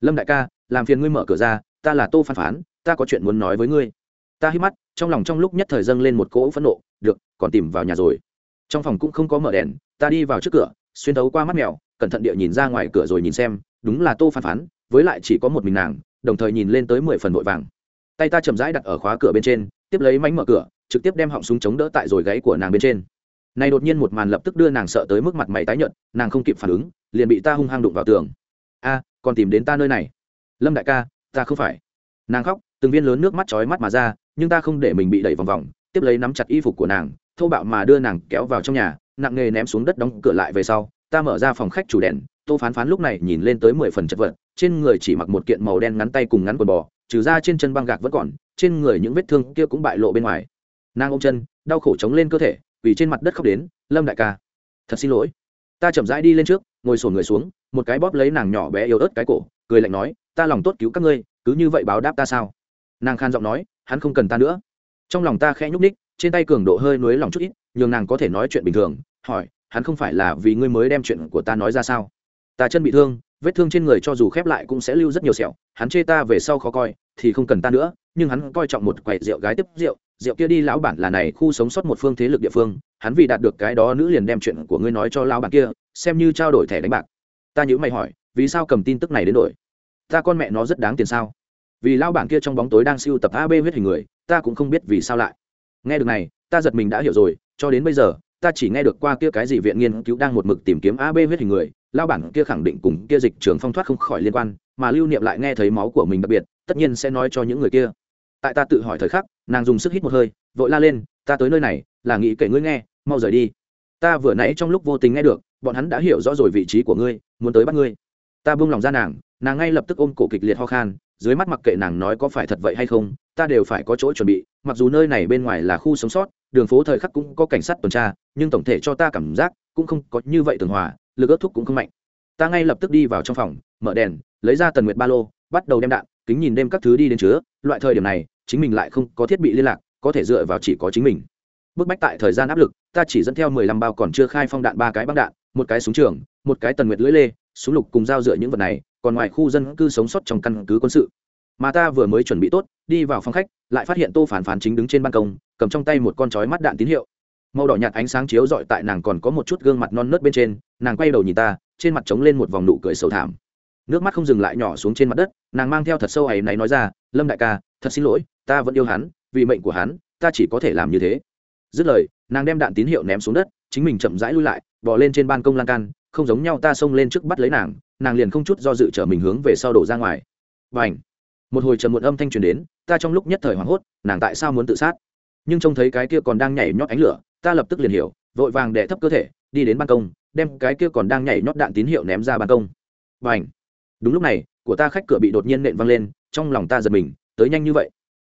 Lâm đại ca, làm phiền ngươi mở cửa ra, ta là tô phán phán, ta có chuyện muốn nói với ngươi. Ta hít mắt trong lòng trong lúc nhất thời dâng lên một cỗ phẫn nộ, được, còn tìm vào nhà rồi. Trong phòng cũng không có mở đèn, ta đi vào trước cửa, xuyên thấu qua mắt mèo, cẩn thận địa nhìn ra ngoài cửa rồi nhìn xem, đúng là tô phán phán, với lại chỉ có một mình nàng, đồng thời nhìn lên tới mười phần vội vàng. Tay ta chậm rãi đặt ở khóa cửa bên trên, tiếp lấy mánh mở cửa, trực tiếp đem họng súng chống đỡ tại rồi gáy của nàng bên trên. Này đột nhiên một màn lập tức đưa nàng sợ tới mức mặt mày tái nhợt, nàng không kịp phản ứng, liền bị ta hung hăng đụng vào tường. A, còn tìm đến ta nơi này. Lâm đại ca, ta không phải. Nàng khóc từng viên lớn nước mắt chói mắt mà ra, nhưng ta không để mình bị đẩy vòng vòng, tiếp lấy nắm chặt y phục của nàng, thô bạo mà đưa nàng kéo vào trong nhà, nặng nghề ném xuống đất đóng cửa lại về sau, ta mở ra phòng khách chủ đèn, tô phán phán lúc này nhìn lên tới mười phần chật vật, trên người chỉ mặc một kiện màu đen ngắn tay cùng ngắn quần bò, trừ ra trên chân băng gạc vẫn còn, trên người những vết thương kia cũng bại lộ bên ngoài. Nàng ôm chân, đau khổ chống lên cơ thể, vì trên mặt đất khóc đến, lâm đại ca, thật xin lỗi. Ta chậm rãi đi lên trước, ngồi sổn người xuống, một cái bóp lấy nàng nhỏ bé yếu ớt cái cổ, cười lạnh nói, ta lòng tốt cứu các ngươi, cứ như vậy báo đáp ta sao? Nàng khan giọng nói, hắn không cần ta nữa. Trong lòng ta khẽ nhúc ních trên tay cường độ hơi nuối lòng chút ít, nhường nàng có thể nói chuyện bình thường, hỏi, hắn không phải là vì ngươi mới đem chuyện của ta nói ra sao? Ta chân bị thương, vết thương trên người cho dù khép lại cũng sẽ lưu rất nhiều sẹo, hắn chê ta về sau khó coi, thì không cần ta nữa, nhưng hắn coi trọng một quầy rượu gái tiếp rượu rượu kia đi lão bản là này, khu sống sót một phương thế lực địa phương, hắn vì đạt được cái đó nữ liền đem chuyện của ngươi nói cho lão bản kia, xem như trao đổi thẻ đánh bạc. Ta nhữ mày hỏi, vì sao cầm tin tức này đến đổi? Ta con mẹ nó rất đáng tiền sao? Vì lao bản kia trong bóng tối đang siêu tập ab huyết hình người, ta cũng không biết vì sao lại. Nghe được này, ta giật mình đã hiểu rồi, cho đến bây giờ, ta chỉ nghe được qua kia cái gì viện nghiên cứu đang một mực tìm kiếm ab huyết hình người lao bản kia khẳng định cùng kia dịch trường phong thoát không khỏi liên quan, mà lưu niệm lại nghe thấy máu của mình đặc biệt, tất nhiên sẽ nói cho những người kia. Tại ta tự hỏi thời khắc, nàng dùng sức hít một hơi, vội la lên, ta tới nơi này, là nghĩ kể ngươi nghe, mau rời đi. Ta vừa nãy trong lúc vô tình nghe được, bọn hắn đã hiểu rõ rồi vị trí của ngươi, muốn tới bắt ngươi. Ta buông lòng ra nàng nàng ngay lập tức ôm cổ kịch liệt ho khan dưới mắt mặc kệ nàng nói có phải thật vậy hay không, ta đều phải có chỗ chuẩn bị, mặc dù nơi này bên ngoài là khu sống sót, đường phố thời khắc cũng có cảnh sát tuần tra, nhưng tổng thể cho ta cảm giác cũng không có như vậy tường hòa, lực ớt thúc cũng không mạnh. Ta ngay lập tức đi vào trong phòng, mở đèn, lấy ra tần nguyệt ba lô, bắt đầu đem đạn, kính nhìn đêm các thứ đi đến chứa, loại thời điểm này, chính mình lại không có thiết bị liên lạc, có thể dựa vào chỉ có chính mình. Bức bách tại thời gian áp lực, ta chỉ dẫn theo mười lăm bao còn chưa khai phong đạn ba cái băng đạn, một cái súng trường, một cái tần nguyệt lưỡi lê, súng lục cùng dao dựa những vật này còn ngoài khu dân cư sống sót trong căn cứ quân sự. Mà ta vừa mới chuẩn bị tốt, đi vào phòng khách, lại phát hiện tô phản phản chính đứng trên ban công, cầm trong tay một con chói mắt đạn tín hiệu. Màu đỏ nhạt ánh sáng chiếu dọi tại nàng còn có một chút gương mặt non nớt bên trên, nàng quay đầu nhìn ta, trên mặt trống lên một vòng nụ cười sầu thảm. Nước mắt không dừng lại nhỏ xuống trên mặt đất, nàng mang theo thật sâu ấy náy nói ra, lâm đại ca, thật xin lỗi, ta vẫn yêu hắn, vì mệnh của hắn, ta chỉ có thể làm như thế. Dứt lời, nàng đem đạn tín hiệu ném xuống đất, chính mình chậm rãi lui lại bỏ lên trên ban công lan can, không giống nhau ta xông lên trước bắt lấy nàng nàng liền không chút do dự trở mình hướng về sau đổ ra ngoài. Và ảnh một hồi trầm một âm thanh truyền đến, ta trong lúc nhất thời hoảng hốt, nàng tại sao muốn tự sát? Nhưng trông thấy cái kia còn đang nhảy nhót ánh lửa, ta lập tức liền hiểu, vội vàng đè thấp cơ thể, đi đến ban công, đem cái kia còn đang nhảy nhót đạn tín hiệu ném ra ban công. Và ảnh đúng lúc này, của ta khách cửa bị đột nhiên nện văng lên, trong lòng ta giật mình, tới nhanh như vậy.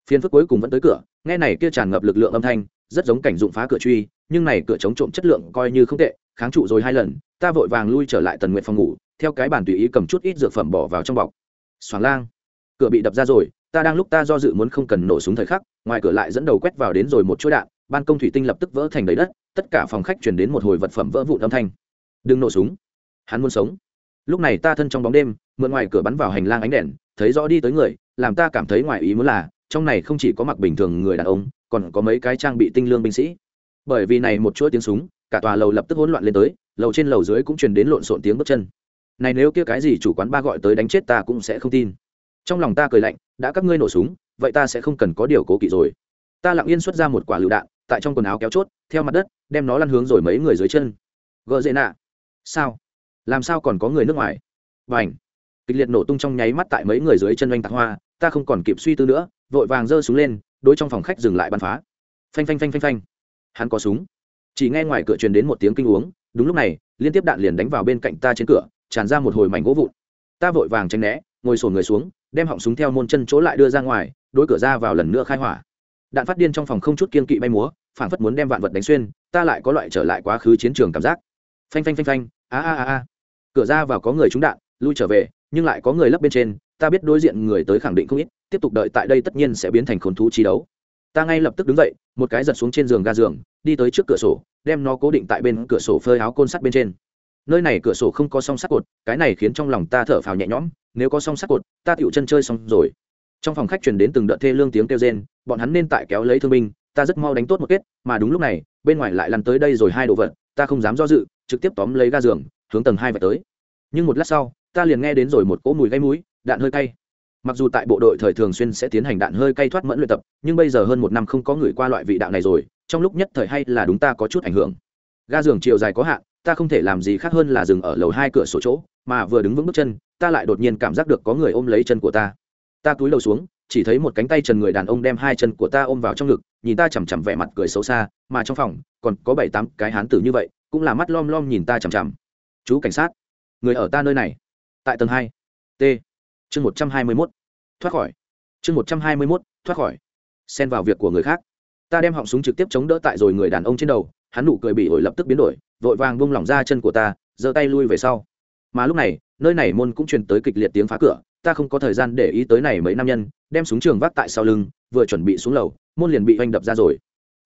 Phiên phức cuối cùng vẫn tới cửa, nghe này kia tràn ngập lực lượng âm thanh, rất giống cảnh dụng phá cửa truy, nhưng này cửa chống trộm chất lượng coi như không tệ, kháng trụ rồi hai lần, ta vội vàng lui trở lại tần nguyện phòng ngủ theo cái bàn tùy ý cầm chút ít dược phẩm bỏ vào trong bọc. Xoàng lang, cửa bị đập ra rồi, ta đang lúc ta do dự muốn không cần nổ súng thời khắc, ngoài cửa lại dẫn đầu quét vào đến rồi một chuỗi đạn, ban công thủy tinh lập tức vỡ thành đầy đất, tất cả phòng khách chuyển đến một hồi vật phẩm vỡ vụn âm thanh. Đừng nổ súng, hắn muốn sống. Lúc này ta thân trong bóng đêm, mượn ngoài cửa bắn vào hành lang ánh đèn, thấy rõ đi tới người, làm ta cảm thấy ngoài ý muốn là, trong này không chỉ có mặc bình thường người đàn ông, còn có mấy cái trang bị tinh lương binh sĩ. Bởi vì này một chuỗi tiếng súng, cả tòa lầu lập tức hỗn loạn lên tới, lầu trên lầu dưới cũng truyền đến lộn xộn tiếng bước chân này nếu kia cái gì chủ quán ba gọi tới đánh chết ta cũng sẽ không tin. Trong lòng ta cười lạnh, đã các ngươi nổ súng, vậy ta sẽ không cần có điều cố kỵ rồi. Ta lặng yên xuất ra một quả lựu đạn, tại trong quần áo kéo chốt, theo mặt đất, đem nó lăn hướng rồi mấy người dưới chân. Gợ dễ nạ. Sao? Làm sao còn có người nước ngoài? Và ảnh kịch liệt nổ tung trong nháy mắt tại mấy người dưới chân oanh tạc hoa, ta không còn kịp suy tư nữa, vội vàng giơ súng lên, đối trong phòng khách dừng lại bắn phá. Phanh phanh phanh phanh phanh. Hắn có súng. Chỉ nghe ngoài cửa truyền đến một tiếng kinh uống, đúng lúc này, liên tiếp đạn liền đánh vào bên cạnh ta trên cửa tràn ra một hồi mảnh gỗ vụn. Ta vội vàng tránh né, ngồi sổn người xuống, đem họng súng theo môn chân chỗ lại đưa ra ngoài, đối cửa ra vào lần nữa khai hỏa. Đạn phát điên trong phòng không chút kiên kỵ bay múa phản phất muốn đem vạn vật đánh xuyên, ta lại có loại trở lại quá khứ chiến trường cảm giác. Phanh phanh phanh phanh, a a a a. Cửa ra vào có người trúng đạn, lui trở về, nhưng lại có người lấp bên trên, ta biết đối diện người tới khẳng định không ít, tiếp tục đợi tại đây tất nhiên sẽ biến thành khốn thú chi đấu. Ta ngay lập tức đứng dậy, một cái giật xuống trên giường ga giường, đi tới trước cửa sổ, đem nó cố định tại bên cửa sổ phơi áo côn sắt bên trên nơi này cửa sổ không có song sắt cột, cái này khiến trong lòng ta thở phào nhẹ nhõm, nếu có song sắt cột, ta tựu chân chơi xong rồi. Trong phòng khách truyền đến từng đợt thê lương tiếng kêu rên, bọn hắn nên tại kéo lấy thương binh, ta rất mau đánh tốt một kết, mà đúng lúc này, bên ngoài lại lăn tới đây rồi hai đồ vật, ta không dám do dự, trực tiếp tóm lấy ga giường, hướng tầng hai và tới. Nhưng một lát sau, ta liền nghe đến rồi một cỗ mùi gây mũi, đạn hơi cay. Mặc dù tại bộ đội thời thường xuyên sẽ tiến hành đạn hơi cay thoát mẫn luyện tập, nhưng bây giờ hơn một năm không có người qua loại vị đạo này rồi, trong lúc nhất thời hay là đúng ta có chút ảnh hưởng. Ga giường chiều dài có hạn ta không thể làm gì khác hơn là dừng ở lầu hai cửa sổ chỗ, mà vừa đứng vững bước chân, ta lại đột nhiên cảm giác được có người ôm lấy chân của ta. Ta cúi lầu xuống, chỉ thấy một cánh tay trần người đàn ông đem hai chân của ta ôm vào trong ngực, nhìn ta chằm chằm vẻ mặt cười xấu xa, mà trong phòng, còn có bảy tám cái hán tử như vậy, cũng là mắt lom lom nhìn ta chằm chằm. Chú cảnh sát, người ở ta nơi này. Tại tầng hai, t, chương một trăm hai mươi mốt, thoát khỏi. Chương một trăm hai mươi mốt, thoát khỏi. Xen vào việc của người khác. Ta đem họng súng trực tiếp chống đỡ tại rồi người đàn ông trên đầu, hắn nụ cười bị ổi lập tức biến đổi vội vàng bung lỏng ra chân của ta, giơ tay lui về sau. Mà lúc này, nơi này môn cũng truyền tới kịch liệt tiếng phá cửa, ta không có thời gian để ý tới này mấy nam nhân, đem súng trường vác tại sau lưng, vừa chuẩn bị xuống lầu, môn liền bị oanh đập ra rồi.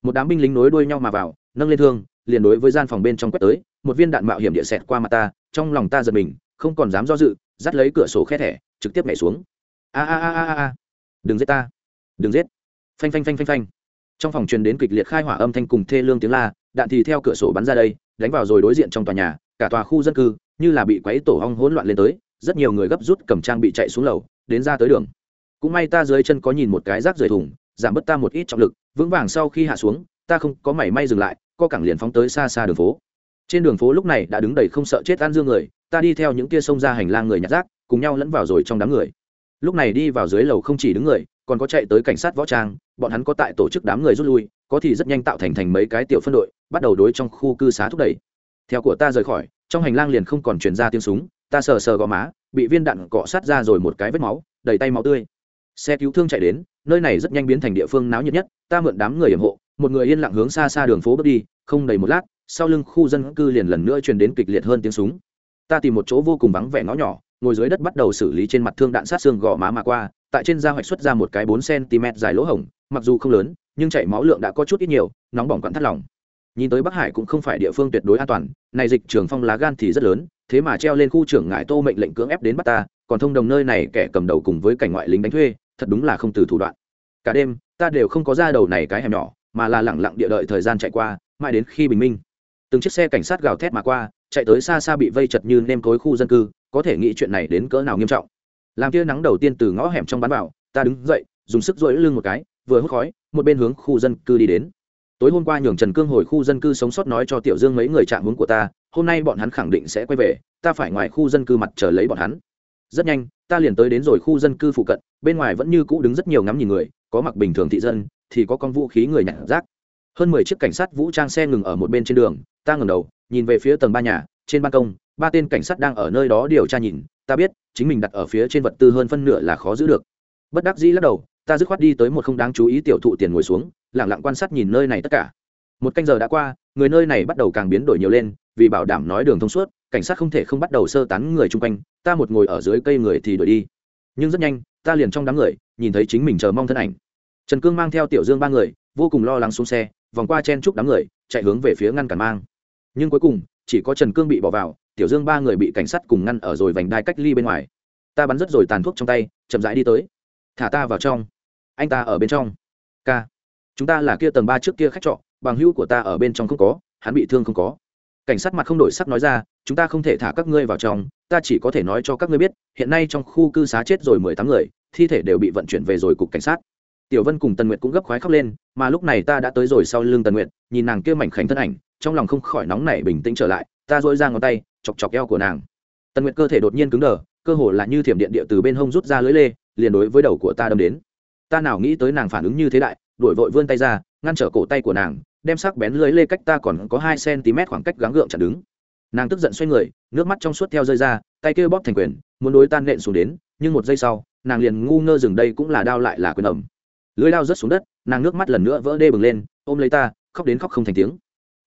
Một đám binh lính nối đuôi nhau mà vào, nâng lên thương, liền đối với gian phòng bên trong quét tới, một viên đạn mạo hiểm địa xẹt qua mặt ta, trong lòng ta giật mình, không còn dám do dự, dắt lấy cửa sổ khe thẻ, trực tiếp nhảy xuống. A a a a a. Đừng giết ta. Đừng giết. Phanh phanh phanh phanh phanh. Trong phòng truyền đến kịch liệt khai hỏa âm thanh cùng thê lương tiếng la, đạn thì theo cửa sổ bắn ra đây đánh vào rồi đối diện trong tòa nhà, cả tòa khu dân cư như là bị quấy tổ hong hỗn loạn lên tới, rất nhiều người gấp rút cầm trang bị chạy xuống lầu, đến ra tới đường. Cũng may ta dưới chân có nhìn một cái rác rời thùng, giảm bớt ta một ít trọng lực, vững vàng sau khi hạ xuống, ta không có mảy may dừng lại, co cẳng liền phóng tới xa xa đường phố. Trên đường phố lúc này đã đứng đầy không sợ chết ăn dương người, ta đi theo những kia xông ra hành lang người nhặt rác, cùng nhau lẫn vào rồi trong đám người. Lúc này đi vào dưới lầu không chỉ đứng người, còn có chạy tới cảnh sát võ trang, bọn hắn có tại tổ chức đám người rút lui có thì rất nhanh tạo thành thành mấy cái tiểu phân đội, bắt đầu đối trong khu cư xá thúc đẩy. Theo của ta rời khỏi, trong hành lang liền không còn truyền ra tiếng súng, ta sờ sờ gò má, bị viên đạn cọ sát ra rồi một cái vết máu, đầy tay máu tươi. Xe cứu thương chạy đến, nơi này rất nhanh biến thành địa phương náo nhiệt nhất, ta mượn đám người hiểm hộ, một người yên lặng hướng xa xa đường phố bước đi, không đầy một lát, sau lưng khu dân cư liền lần nữa truyền đến kịch liệt hơn tiếng súng. Ta tìm một chỗ vô cùng vắng vẻ ngõ nhỏ, ngồi dưới đất bắt đầu xử lý trên mặt thương đạn sát xương gò má mà qua, tại trên da hoạch xuất ra một cái bốn cm dài lỗ hổng, mặc dù không lớn nhưng chảy máu lượng đã có chút ít nhiều, nóng bỏng quặn thắt lòng. Nhìn tới bắc hải cũng không phải địa phương tuyệt đối an toàn, này dịch trường phong lá gan thì rất lớn, thế mà treo lên khu trưởng ngại tô mệnh lệnh cưỡng ép đến bắt ta, còn thông đồng nơi này kẻ cầm đầu cùng với cảnh ngoại lính đánh thuê, thật đúng là không từ thủ đoạn. Cả đêm, ta đều không có ra đầu này cái hẻm nhỏ, mà là lẳng lặng địa đợi thời gian chạy qua, mãi đến khi bình minh. Từng chiếc xe cảnh sát gào thét mà qua, chạy tới xa xa bị vây chật như nêm cối khu dân cư, có thể nghĩ chuyện này đến cỡ nào nghiêm trọng. Làm tia nắng đầu tiên từ ngõ hẻm trong bán vào ta đứng dậy, dùng sức rỗi lưng một cái vừa hút khói, một bên hướng khu dân cư đi đến. Tối hôm qua nhường trần cương hồi khu dân cư sống sót nói cho tiểu dương mấy người chạm hướng của ta, hôm nay bọn hắn khẳng định sẽ quay về, ta phải ngoài khu dân cư mặt chờ lấy bọn hắn. Rất nhanh, ta liền tới đến rồi khu dân cư phụ cận, bên ngoài vẫn như cũ đứng rất nhiều ngắm nhìn người, có mặc bình thường thị dân, thì có con vũ khí người nhặt rác. Hơn mười chiếc cảnh sát vũ trang xe ngừng ở một bên trên đường, ta ngẩng đầu, nhìn về phía tầng ba nhà, trên ban công, ba tên cảnh sát đang ở nơi đó điều tra nhìn, ta biết, chính mình đặt ở phía trên vật tư hơn phân nửa là khó giữ được. Bất đắc dĩ lắc đầu ta dứt khoát đi tới một không đáng chú ý tiểu thụ tiền ngồi xuống lẳng lặng quan sát nhìn nơi này tất cả. Một canh giờ đã qua, người nơi này bắt đầu càng biến đổi nhiều lên, vì bảo đảm nói đường thông suốt, cảnh sát không thể không bắt đầu sơ tán người chung quanh, ta một ngồi ở dưới cây người thì đuổi đi. Nhưng rất nhanh, ta liền trong đám người, nhìn thấy chính mình chờ mong thân ảnh. Trần cương mang theo tiểu dương ba người, vô cùng lo lắng xuống xe, vòng qua chen chúc đám người, chạy hướng về phía ngăn cản mang. Nhưng cuối cùng, chỉ có trần cương bị bỏ vào, tiểu dương ba người bị cảnh sát cùng ngăn ở rồi vành đai cách ly bên ngoài. Ta bắn rất rồi tàn thuốc trong tay, chậm rãi đi tới. Thả ta vào trong anh ta ở bên trong. K. Chúng ta là kia tầng ba trước kia khách trọ, bằng hữu của ta ở bên trong không có, hắn bị thương không có. Cảnh sát mặt không đổi sắc nói ra, chúng ta không thể thả các ngươi vào trong, ta chỉ có thể nói cho các ngươi biết, hiện nay trong khu cư xá chết rồi mười tám người, thi thể đều bị vận chuyển về rồi cục cảnh sát. Tiểu vân cùng tần nguyệt cũng gấp khoái khóc lên, mà lúc này ta đã tới rồi sau lưng tần nguyệt, nhìn nàng kia mảnh khảnh thân ảnh, trong lòng không khỏi nóng nảy bình tĩnh trở lại, ta dỗi ra ngón tay, chọc chọc eo của nàng. Tần nguyệt cơ thể đột nhiên cứng đờ, cơ hồ là như thiểm điện địa từ bên hông rút ra lưới lê, liền đối với đầu của ta đâm đến ta nào nghĩ tới nàng phản ứng như thế đại đổi vội vươn tay ra, ngăn trở cổ tay của nàng, đem sắc bén lưới lê cách ta còn có hai cm khoảng cách gắng gượng chặn đứng. Nàng tức giận xoay người, nước mắt trong suốt theo rơi ra, tay kêu bóp thành quyền, muốn đối tan nện xuống đến, nhưng một giây sau, nàng liền ngu ngơ dừng đây cũng là đau lại là quyền ẩm. Lưới đao rớt xuống đất, nàng nước mắt lần nữa vỡ đê bừng lên, ôm lấy ta, khóc đến khóc không thành tiếng.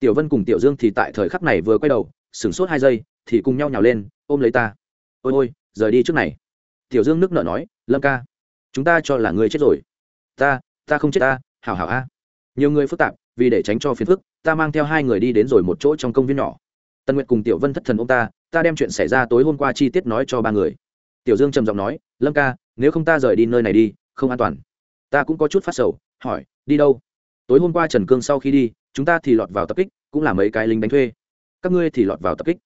Tiểu vân cùng tiểu dương thì tại thời khắc này vừa quay đầu, sửng sốt hai giây, thì cùng nhau nhào lên, ôm lấy ta. Ôi ôi, rời đi trước này. Tiểu dương nước nợ nói, lâm ca chúng ta cho là người chết rồi. Ta ta không chết ta, hảo hảo a. Nhiều người phức tạp, vì để tránh cho phiền phức, ta mang theo hai người đi đến rồi một chỗ trong công viên nhỏ. Tân nguyệt cùng tiểu vân thất thần ô m ta ta đem chuyện xảy ra tối hôm qua chi tiết nói cho ba người. Tiểu dương trầm giọng nói, lâm ca, nếu không ta rời đi nơi này đi, không an toàn. Ta cũng có chút phát sầu, hỏi, đi đâu? Tối hôm qua trần cương sau khi đi, chúng ta thì lọt vào tập kích, cũng là mấy cái lính đánh thuê. Các ngươi thì lọt vào tập kích.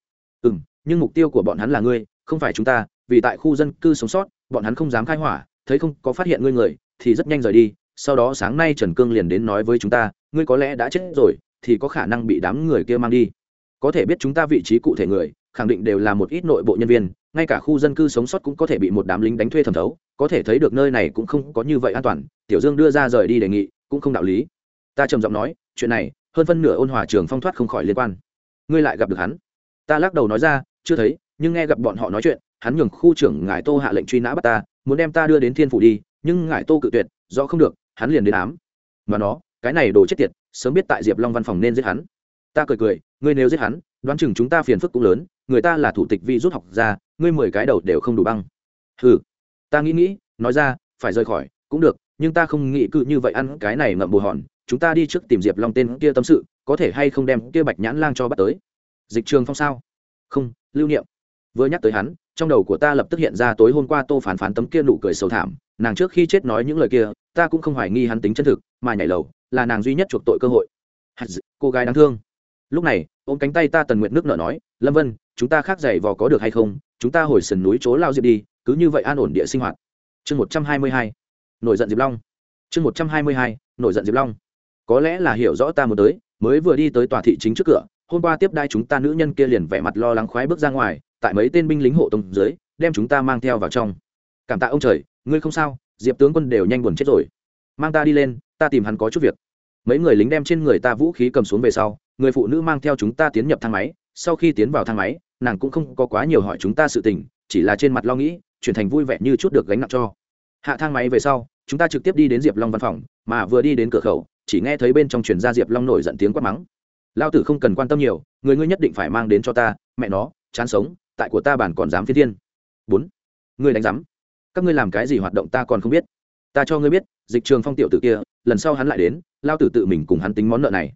Ừ m nhưng mục tiêu của bọn hắn là ngươi, không phải chúng ta, vì tại khu dân cư sống sót, bọn hắn không dám khai hỏa thấy không, có phát hiện ngươi người, thì rất nhanh rời đi, sau đó sáng nay trần cương liền đến nói với chúng ta, ngươi có lẽ đã chết rồi, thì có khả năng bị đám người kia mang đi. Có thể biết chúng ta vị trí cụ thể người, khẳng định đều là một ít nội bộ nhân viên, ngay cả khu dân cư sống sót cũng có thể bị một đám lính đánh thuê thẩm thấu, có thể thấy được nơi này cũng không có như vậy an toàn, tiểu dương đưa ra rời đi đề nghị, cũng không đạo lý. Ta trầm giọng nói, chuyện này, hơn phân nửa ôn hòa trường phong thoát không khỏi liên quan. Ngươi lại gặp được hắn. Ta lắc đầu nói ra, chưa thấy, nhưng nghe gặp bọn họ nói chuyện, hắn nhường khu trưởng ngài tô hạ lệnh truy nã bắt ta muốn đem ta đưa đến thiên phủ đi, nhưng ngại tô cự tuyệt do không được, hắn liền đến ám. Mà nó, cái này đồ chết tiệt, sớm biết tại diệp long văn phòng nên giết hắn. Ta cười cười, ngươi nếu giết hắn, đoán chừng chúng ta phiền phức cũng lớn, người ta là thủ tịch vi rút học ra ngươi mười cái đầu đều không đủ băng. Ừ ta nghĩ nghĩ, nói ra, phải rời khỏi, cũng được, nhưng ta không nghĩ cự như vậy ăn cái này ngậm bù hòn, chúng ta đi trước tìm diệp long tên kia tâm sự, có thể hay không đem kia bạch nhãn lang cho bắt tới. Dịch trường phong sao? Không, lưu niệm vừa nhắc tới hắn, trong đầu của ta lập tức hiện ra tối hôm qua tô phán phán tấm kia nụ cười sầu thảm, nàng trước khi chết nói những lời kia, ta cũng không hoài nghi hắn tính chân thực, mà nhảy lầu, là nàng duy nhất chuộc tội cơ hội. Cô gái đáng thương. Lúc này, ôm cánh tay ta tần nguyện nước nở nói, lâm vân, chúng ta khác giày vò có được hay không? Chúng ta hồi sườn núi chỗ lao diệp đi, cứ như vậy an ổn địa sinh hoạt. Chương một trăm hai mươi hai. Nổi giận diệp long. Chương một trăm hai mươi hai. Nổi giận diệp long. Có lẽ là hiểu rõ ta muốn tới, mới vừa đi tới tòa thị chính trước cửa, hôm qua tiếp đai chúng ta nữ nhân kia liền vẻ mặt lo lắng khoái bước ra ngoài tại mấy tên binh lính hộ tông dưới, đem chúng ta mang theo vào trong. Cảm tạ ông trời, ngươi không sao, diệp tướng quân đều nhanh buồn chết rồi. Mang ta đi lên, ta tìm hắn có chút việc. Mấy người lính đem trên người ta vũ khí cầm xuống về sau, người phụ nữ mang theo chúng ta tiến nhập thang máy. Sau khi tiến vào thang máy, nàng cũng không có quá nhiều hỏi chúng ta sự tình, chỉ là trên mặt lo nghĩ, chuyển thành vui vẻ như chút được gánh nặng cho. Hạ thang máy về sau, chúng ta trực tiếp đi đến diệp long văn phòng, mà vừa đi đến cửa khẩu, chỉ nghe thấy bên trong chuyển ra diệp long nổi giận tiếng quát mắng. Lao tử không cần quan tâm nhiều, người ngươi nhất định phải mang đến cho ta, mẹ nó, chán sống tại của ta bản còn dám phi thiên. Bốn. Ngươi đánh giám. Các ngươi làm cái gì hoạt động ta còn không biết. Ta cho ngươi biết, dịch trường phong tiểu tử kia, lần sau hắn lại đến, lao tử tự mình cùng hắn tính món nợ này.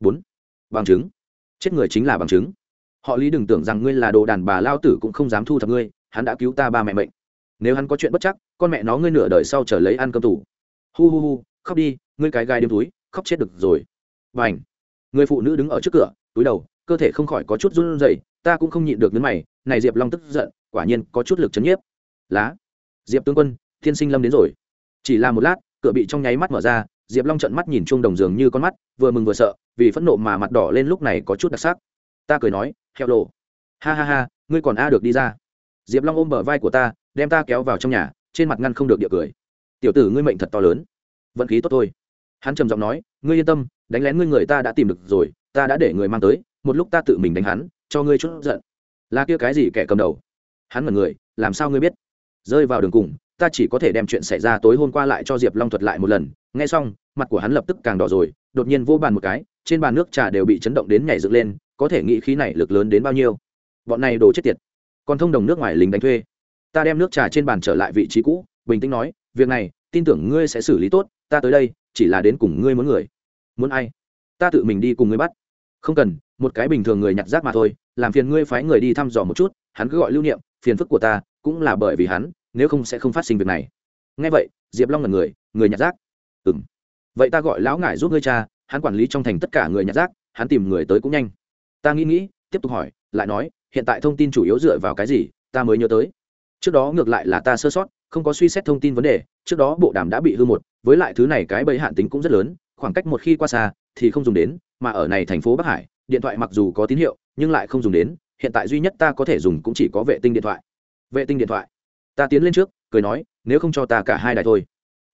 Bốn. Bằng chứng. Chết người chính là bằng chứng. Họ lý đừng tưởng rằng ngươi là đồ đàn bà, lao tử cũng không dám thu thập ngươi, hắn đã cứu ta ba mẹ mệnh. Nếu hắn có chuyện bất chắc, con mẹ nó ngươi nửa đời sau trở lấy ăn cơm tủ. Hu hu hu, khóc đi, ngươi cái gai đêm túi, khóc chết được rồi. Và người phụ nữ đứng ở trước cửa, túi đầu cơ thể không khỏi có chút run rẩy, ta cũng không nhịn được nước mày, này diệp long tức giận, quả nhiên có chút lực chấn nhiếp. Lá, diệp tướng quân, thiên sinh lâm đến rồi. Chỉ là một lát, cửa bị trong nháy mắt mở ra, diệp long trận mắt nhìn chuông đồng dường như con mắt, vừa mừng vừa sợ, vì phẫn nộ mà mặt đỏ lên lúc này có chút đặc sắc. Ta cười nói, heo lộ ha ha ha, ngươi còn a được đi ra. Diệp long ôm bờ vai của ta, đem ta kéo vào trong nhà, trên mặt ngăn không được địa cười. Tiểu tử ngươi mệnh thật to lớn, vận khí tốt thôi. Hắn trầm giọng nói, ngươi yên tâm, đánh lén ngươi người ta đã tìm được rồi, ta đã để người mang tới một lúc ta tự mình đánh hắn, cho ngươi chút giận. Là kia cái gì kẻ cầm đầu? Hắn mật người, làm sao ngươi biết? Rơi vào đường cùng, ta chỉ có thể đem chuyện xảy ra tối hôm qua lại cho diệp long thuật lại một lần. Nghe xong, mặt của hắn lập tức càng đỏ rồi, đột nhiên vô bàn một cái, trên bàn nước trà đều bị chấn động đến nhảy dựng lên, có thể nghĩ khí này lực lớn đến bao nhiêu? Bọn này đồ chết tiệt. Còn thông đồng nước ngoài lính đánh thuê. Ta đem nước trà trên bàn trở lại vị trí cũ, bình tĩnh nói, việc này, tin tưởng ngươi sẽ xử lý tốt, ta tới đây, chỉ là đến cùng ngươi muốn người. Muốn ai? Ta tự mình đi cùng ngươi bắt không cần, một cái bình thường người nhặt rác mà thôi, làm phiền ngươi phái người đi thăm dò một chút, hắn cứ gọi lưu niệm, phiền phức của ta cũng là bởi vì hắn, nếu không sẽ không phát sinh việc này. Ngay vậy, diệp long là người người nhặt rác. Ừ m vậy ta gọi lão ngải giúp ngươi cha, hắn quản lý trong thành tất cả người nhặt rác, hắn tìm người tới cũng nhanh. Ta nghĩ nghĩ, tiếp tục hỏi, lại nói, hiện tại thông tin chủ yếu dựa vào cái gì, ta mới nhớ tới. Trước đó ngược lại là ta sơ sót, không có suy xét thông tin vấn đề, trước đó bộ đàm đã bị hư một, với lại thứ này cái bẫy hạn tính cũng rất lớn, khoảng cách một khi qua xa thì không dùng đến, mà ở này thành phố bắc hải, điện thoại mặc dù có tín hiệu, nhưng lại không dùng đến, hiện tại duy nhất ta có thể dùng cũng chỉ có vệ tinh điện thoại. Vệ tinh điện thoại. Ta tiến lên trước, cười nói, nếu không cho ta cả hai đài thôi.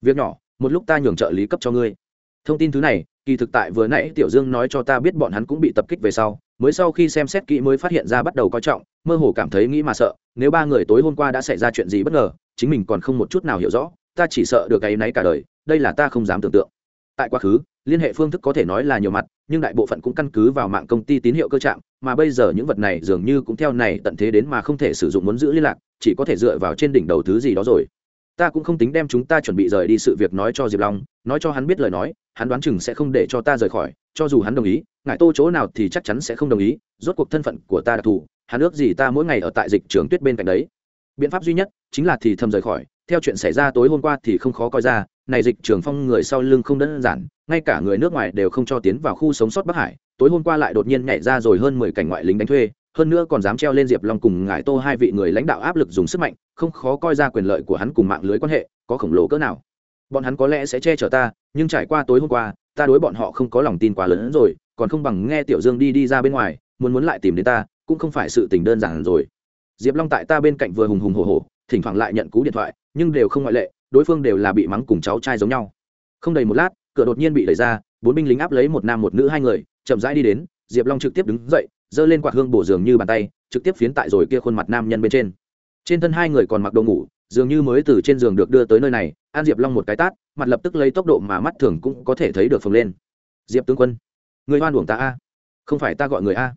Việc nhỏ, một lúc ta nhường trợ lý cấp cho ngươi. Thông tin thứ này, kỳ thực tại vừa nãy tiểu dương nói cho ta biết bọn hắn cũng bị tập kích về sau, mới sau khi xem xét kỹ mới phát hiện ra bắt đầu coi trọng, mơ hồ cảm thấy nghĩ mà sợ, nếu ba người tối hôm qua đã xảy ra chuyện gì bất ngờ, chính mình còn không một chút nào hiểu rõ, ta chỉ sợ được cái náy cả đời, đây là ta không dám tưởng tượng tại quá khứ, liên hệ phương thức có thể nói là nhiều mặt, nhưng đại bộ phận cũng căn cứ vào mạng công ty tín hiệu cơ trạng, mà bây giờ những vật này dường như cũng theo này tận thế đến mà không thể sử dụng muốn giữ liên lạc, chỉ có thể dựa vào trên đỉnh đầu thứ gì đó rồi. Ta cũng không tính đem chúng ta chuẩn bị rời đi sự việc nói cho diệp long, nói cho hắn biết lời nói, hắn đoán chừng sẽ không để cho ta rời khỏi, cho dù hắn đồng ý ngại tô chỗ nào thì chắc chắn sẽ không đồng ý, rốt cuộc thân phận của ta đặc thù, hắn ước gì ta mỗi ngày ở tại dịch trường tuyết bên cạnh đấy. Biện pháp duy nhất chính là thì thầm rời khỏi, theo chuyện xảy ra tối hôm qua thì không khó coi ra này dịch trường phong người sau lưng không đơn giản, ngay cả người nước ngoài đều không cho tiến vào khu sống sót bắc hải. Tối hôm qua lại đột nhiên nhảy ra rồi hơn mười cảnh ngoại lính đánh thuê, hơn nữa còn dám treo lên diệp long cùng ngải tô hai vị người lãnh đạo áp lực dùng sức mạnh, không khó coi ra quyền lợi của hắn cùng mạng lưới quan hệ, có khổng lồ cỡ nào. Bọn hắn có lẽ sẽ che chở ta, nhưng trải qua tối hôm qua, ta đối bọn họ không có lòng tin quá lớn hơn rồi, còn không bằng nghe tiểu dương đi đi ra bên ngoài, muốn muốn lại tìm đến ta, cũng không phải sự tình đơn giản rồi. Diệp long tại ta bên cạnh vừa hùng hùng hồ hồ thỉnh thoảng lại nhận cú điện thoại, nhưng đều không ngoại lệ đối phương đều là bị mắng cùng cháu trai giống nhau. Không đầy một lát, cửa đột nhiên bị đẩy ra, bốn binh lính áp lấy một nam một nữ hai người, chậm rãi đi đến, diệp long trực tiếp đứng dậy, giơ lên quạt hương bổ giường như bàn tay, trực tiếp phiến tại rồi kia khuôn mặt nam nhân bên trên. Trên thân hai người còn mặc đồ ngủ, dường như mới từ trên giường được đưa tới nơi này, an diệp long một cái tát, mặt lập tức lấy tốc độ mà mắt thường cũng có thể thấy được phồng lên. Diệp tướng quân, người hoan uổng ta a? Không phải ta gọi người a.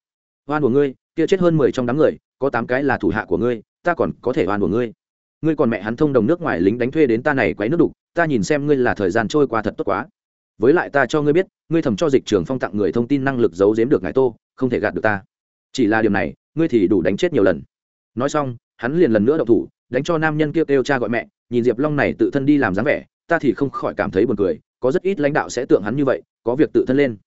Hoan uổng ngươi, kia chết hơn mười trong đám người, có tám cái là thủ hạ của ngươi, ta còn có thể hoan uổng ngươi ngươi còn mẹ hắn thông đồng nước ngoài lính đánh thuê đến ta này quấy nước đục, ta nhìn xem ngươi là thời gian trôi qua thật tốt quá. Với lại ta cho ngươi biết, ngươi thầm cho dịch trường phong tặng người thông tin năng lực giấu giếm được ngài tô, không thể gạt được ta. Chỉ là điều này, ngươi thì đủ đánh chết nhiều lần. Nói xong, hắn liền lần nữa đậu thủ, đánh cho nam nhân kia kêu cha gọi mẹ, nhìn diệp long này tự thân đi làm dáng vẻ, ta thì không khỏi cảm thấy buồn cười, có rất ít lãnh đạo sẽ tượng hắn như vậy, có việc tự thân lên.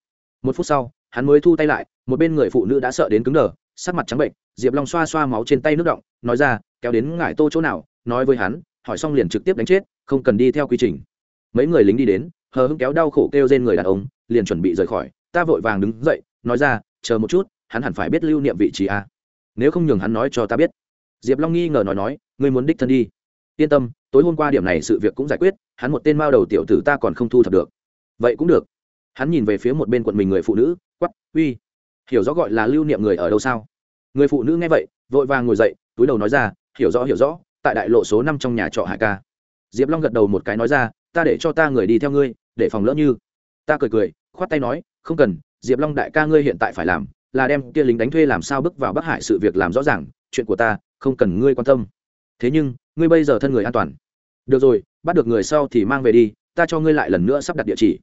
Một phút sau, hắn mới thu tay lại, một bên người phụ nữ đã sợ đến cứng đờ, sắc mặt trắng bệnh, diệp long xoa xoa máu trên tay nước động, nói ra, kéo đến ngải tô chỗ nào nói với hắn, hỏi xong liền trực tiếp đánh chết, không cần đi theo quy trình. Mấy người lính đi đến, hờ hững kéo đau khổ kêu trên người đàn ông, liền chuẩn bị rời khỏi. Ta vội vàng đứng dậy, nói ra, chờ một chút, hắn hẳn phải biết lưu niệm vị trí a. Nếu không nhường hắn nói cho ta biết. Diệp long nghi ngờ nói nói, ngươi muốn đích thân đi. Yên tâm, tối hôm qua điểm này sự việc cũng giải quyết, hắn một tên mao đầu tiểu tử ta còn không thu thập được. Vậy cũng được. Hắn nhìn về phía một bên quận mình người phụ nữ quắp uy, hiểu rõ gọi là lưu niệm người ở đâu sao? Người phụ nữ nghe vậy, vội vàng ngồi dậy, túi đầu nói ra, hiểu rõ hiểu rõ tại đại lộ số năm trong nhà trọ hải ca. Diệp long gật đầu một cái nói ra, ta để cho ta người đi theo ngươi, để phòng lỡ như. Ta cười cười, khoát tay nói, không cần, diệp long đại ca ngươi hiện tại phải làm là đem kia lính đánh thuê làm sao bước vào bắc hải sự việc làm rõ ràng, chuyện của ta không cần ngươi quan tâm. Thế nhưng, ngươi bây giờ thân người an toàn. Được rồi, bắt được người sau thì mang về đi, ta cho ngươi lại lần nữa sắp đặt địa chỉ.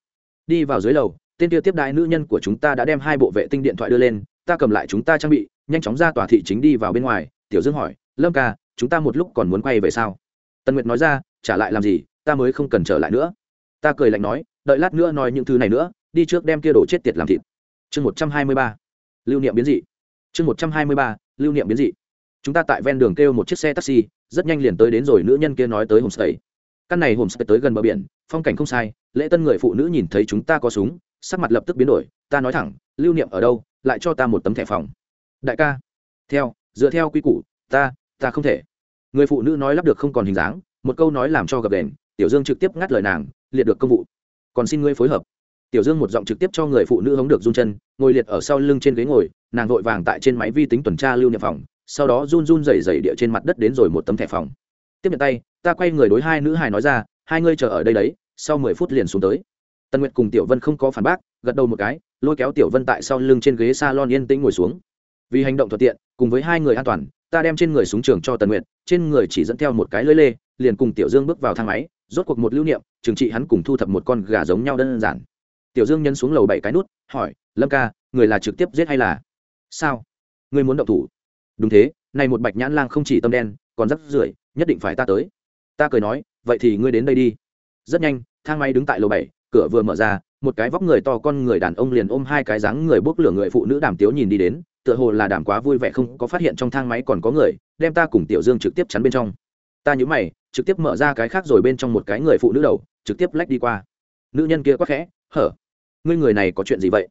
Đi vào dưới lầu, tên kia tiếp đại nữ nhân của chúng ta đã đem hai bộ vệ tinh điện thoại đưa lên, ta cầm lại chúng ta trang bị, nhanh chóng ra tòa thị chính đi vào bên ngoài. Tiểu dương hỏi, lâm ca chúng ta một lúc còn muốn quay về sao? Tần nguyệt nói ra, trả lại làm gì? Ta mới không cần trở lại nữa. Ta cười lạnh nói, đợi lát nữa nói những thứ này nữa, đi trước đem kia đổ chết tiệt làm thịt. Chương một trăm hai mươi ba. Lưu niệm biến dị. Chương một trăm hai mươi ba, lưu niệm biến dị. Chúng ta tại ven đường kêu một chiếc xe taxi, rất nhanh liền tới đến rồi nữ nhân kia nói tới homestay căn này homestay tới gần bờ biển, phong cảnh không sai, lễ tân người phụ nữ nhìn thấy chúng ta có súng, sắc mặt lập tức biến đổi, ta nói thẳng, lưu niệm ở đâu, lại cho ta một tấm thẻ phòng. Đại ca. Theo, dựa theo quy củ, ta ta không thể người phụ nữ nói lắp được không còn hình dáng, một câu nói làm cho gập đền, tiểu dương trực tiếp ngắt lời nàng, liệt được công vụ. Còn xin ngươi phối hợp. Tiểu dương một giọng trực tiếp cho người phụ nữ hống được run chân, ngồi liệt ở sau lưng trên ghế ngồi, nàng vội vàng tại trên máy vi tính tuần tra lưu niệm phòng, sau đó run run rẩy rẩy địa trên mặt đất đến rồi một tấm thẻ phòng. Tiếp nhận tay, ta quay người đối hai nữ hài nói ra, hai ngươi chờ ở đây đấy, sau mười phút liền xuống tới. Tân nguyệt cùng tiểu vân không có phản bác, gật đầu một cái, lôi kéo tiểu vân tại sau lưng trên ghế s a lon yên tĩnh ngồi xuống. Vì hành động thuận tiện, cùng với hai người an toàn ta đem trên người súng trường cho tần nguyện, trên người chỉ dẫn theo một cái lưới lê liền cùng tiểu dương bước vào thang máy rốt cuộc một lưu niệm trừng trị hắn cùng thu thập một con gà giống nhau đơn giản. Tiểu dương nhân xuống lầu bảy cái nút hỏi lâm ca người là trực tiếp giết hay là? Sao? Người muốn động thủ. Đúng thế này một bạch nhãn lang không chỉ tâm đen còn rắc rưởi nhất định phải ta tới. Ta cười nói vậy thì ngươi đến đây đi. Rất nhanh thang máy đứng tại lầu bảy cửa vừa mở ra một cái vóc người to con người đàn ông liền ôm hai cái dáng người bốc lửa người phụ nữ đàm tiếu nhìn đi đến tựa hồ là đảm quá vui vẻ không có phát hiện trong thang máy còn có người, đem ta cùng tiểu dương trực tiếp chắn bên trong. Ta nhữ mày, trực tiếp mở ra cái khác rồi bên trong một cái người phụ nữ đầu, trực tiếp lách đi qua. Nữ nhân kia quắc khẽ, hở, ngươi người này có chuyện gì vậy?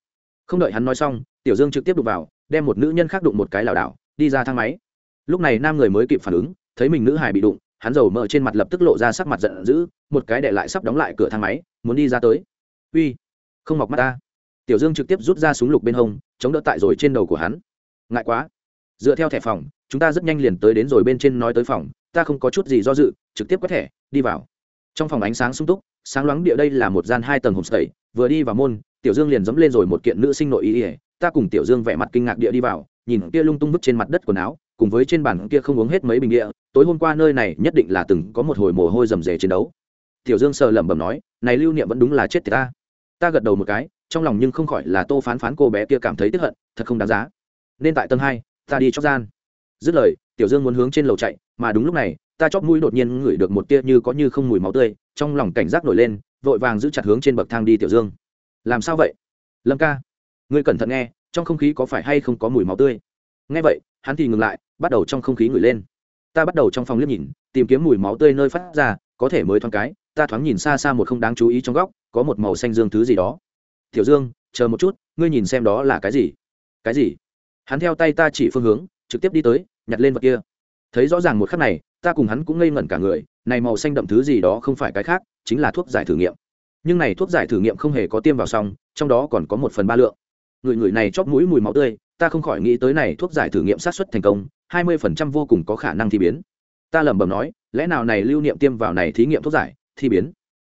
Không đợi hắn nói xong, tiểu dương trực tiếp đụng vào, đem một nữ nhân khác đụng một cái lảo đảo, đi ra thang máy. Lúc này nam người mới kịp phản ứng, thấy mình nữ hải bị đụng, hắn dầu mỡ trên mặt lập tức lộ ra sắc mặt giận dữ, một cái đệ lại sắp đóng lại cửa thang máy, muốn đi ra tới. Uy, không mọc mắt ta tiểu dương trực tiếp rút ra súng lục bên hông, chống đỡ tại rồi trên đầu của hắn. Ngại quá. Dựa theo thẻ phòng, chúng ta rất nhanh liền tới đến rồi bên trên nói tới phòng, ta không có chút gì do dự, trực tiếp quét thẻ, đi vào. Trong phòng ánh sáng sung túc, sáng loáng địa đây là một gian hai tầng homestay, vừa đi vào môn, tiểu dương liền dẫm lên rồi một kiện nữ sinh nội ý ỉa ta cùng tiểu dương vẻ mặt kinh ngạc địa đi vào, nhìn kia lung tung vứt trên mặt đất quần áo, cùng với trên bàn kia không uống hết mấy bình địa, tối hôm qua nơi này nhất định là từng có một hồi mồ hôi rầm rề chiến đấu. Tiểu dương sờ lẩm bẩm nói, này lưu niệm vẫn đúng là chết thì ta. Ta gật đầu một cái trong lòng nhưng không khỏi là tô phán phán cô bé kia cảm thấy tức hận, thật không đáng giá. Nên tại tầng hai, ta đi chóc gian. Dứt lời, tiểu dương muốn hướng trên lầu chạy, mà đúng lúc này, ta chóp mũi đột nhiên ngửi được một tia như có như không mùi máu tươi, trong lòng cảnh giác nổi lên, vội vàng giữ chặt hướng trên bậc thang đi, tiểu dương. Làm sao vậy? Lâm ca, ngươi cẩn thận nghe, trong không khí có phải hay không có mùi máu tươi? Nghe vậy, hắn thì ngừng lại, bắt đầu trong không khí ngửi lên. Ta bắt đầu trong phòng liếc nhìn, tìm kiếm mùi máu tươi nơi phát ra, có thể mới thoáng cái, ta thoáng nhìn xa xa một không đáng chú ý trong góc, có một màu xanh dương thứ gì đó tiểu dương, chờ một chút, ngươi nhìn xem đó là cái gì. Cái gì? Hắn theo tay ta chỉ phương hướng, trực tiếp đi tới, nhặt lên vật kia. Thấy rõ ràng một khắc này, ta cùng hắn cũng ngây ngẩn cả người, này màu xanh đậm thứ gì đó không phải cái khác, chính là thuốc giải thử nghiệm. Nhưng này thuốc giải thử nghiệm không hề có tiêm vào xong, trong đó còn có một phần ba lượng. Người người này chóp mũi mùi máu tươi, ta không khỏi nghĩ tới này thuốc giải thử nghiệm sát xuất thành công, hai mươi phần trăm vô cùng có khả năng thi biến. Ta lẩm bẩm nói, lẽ nào này lưu niệm tiêm vào này thí nghiệm thuốc giải, thi biến?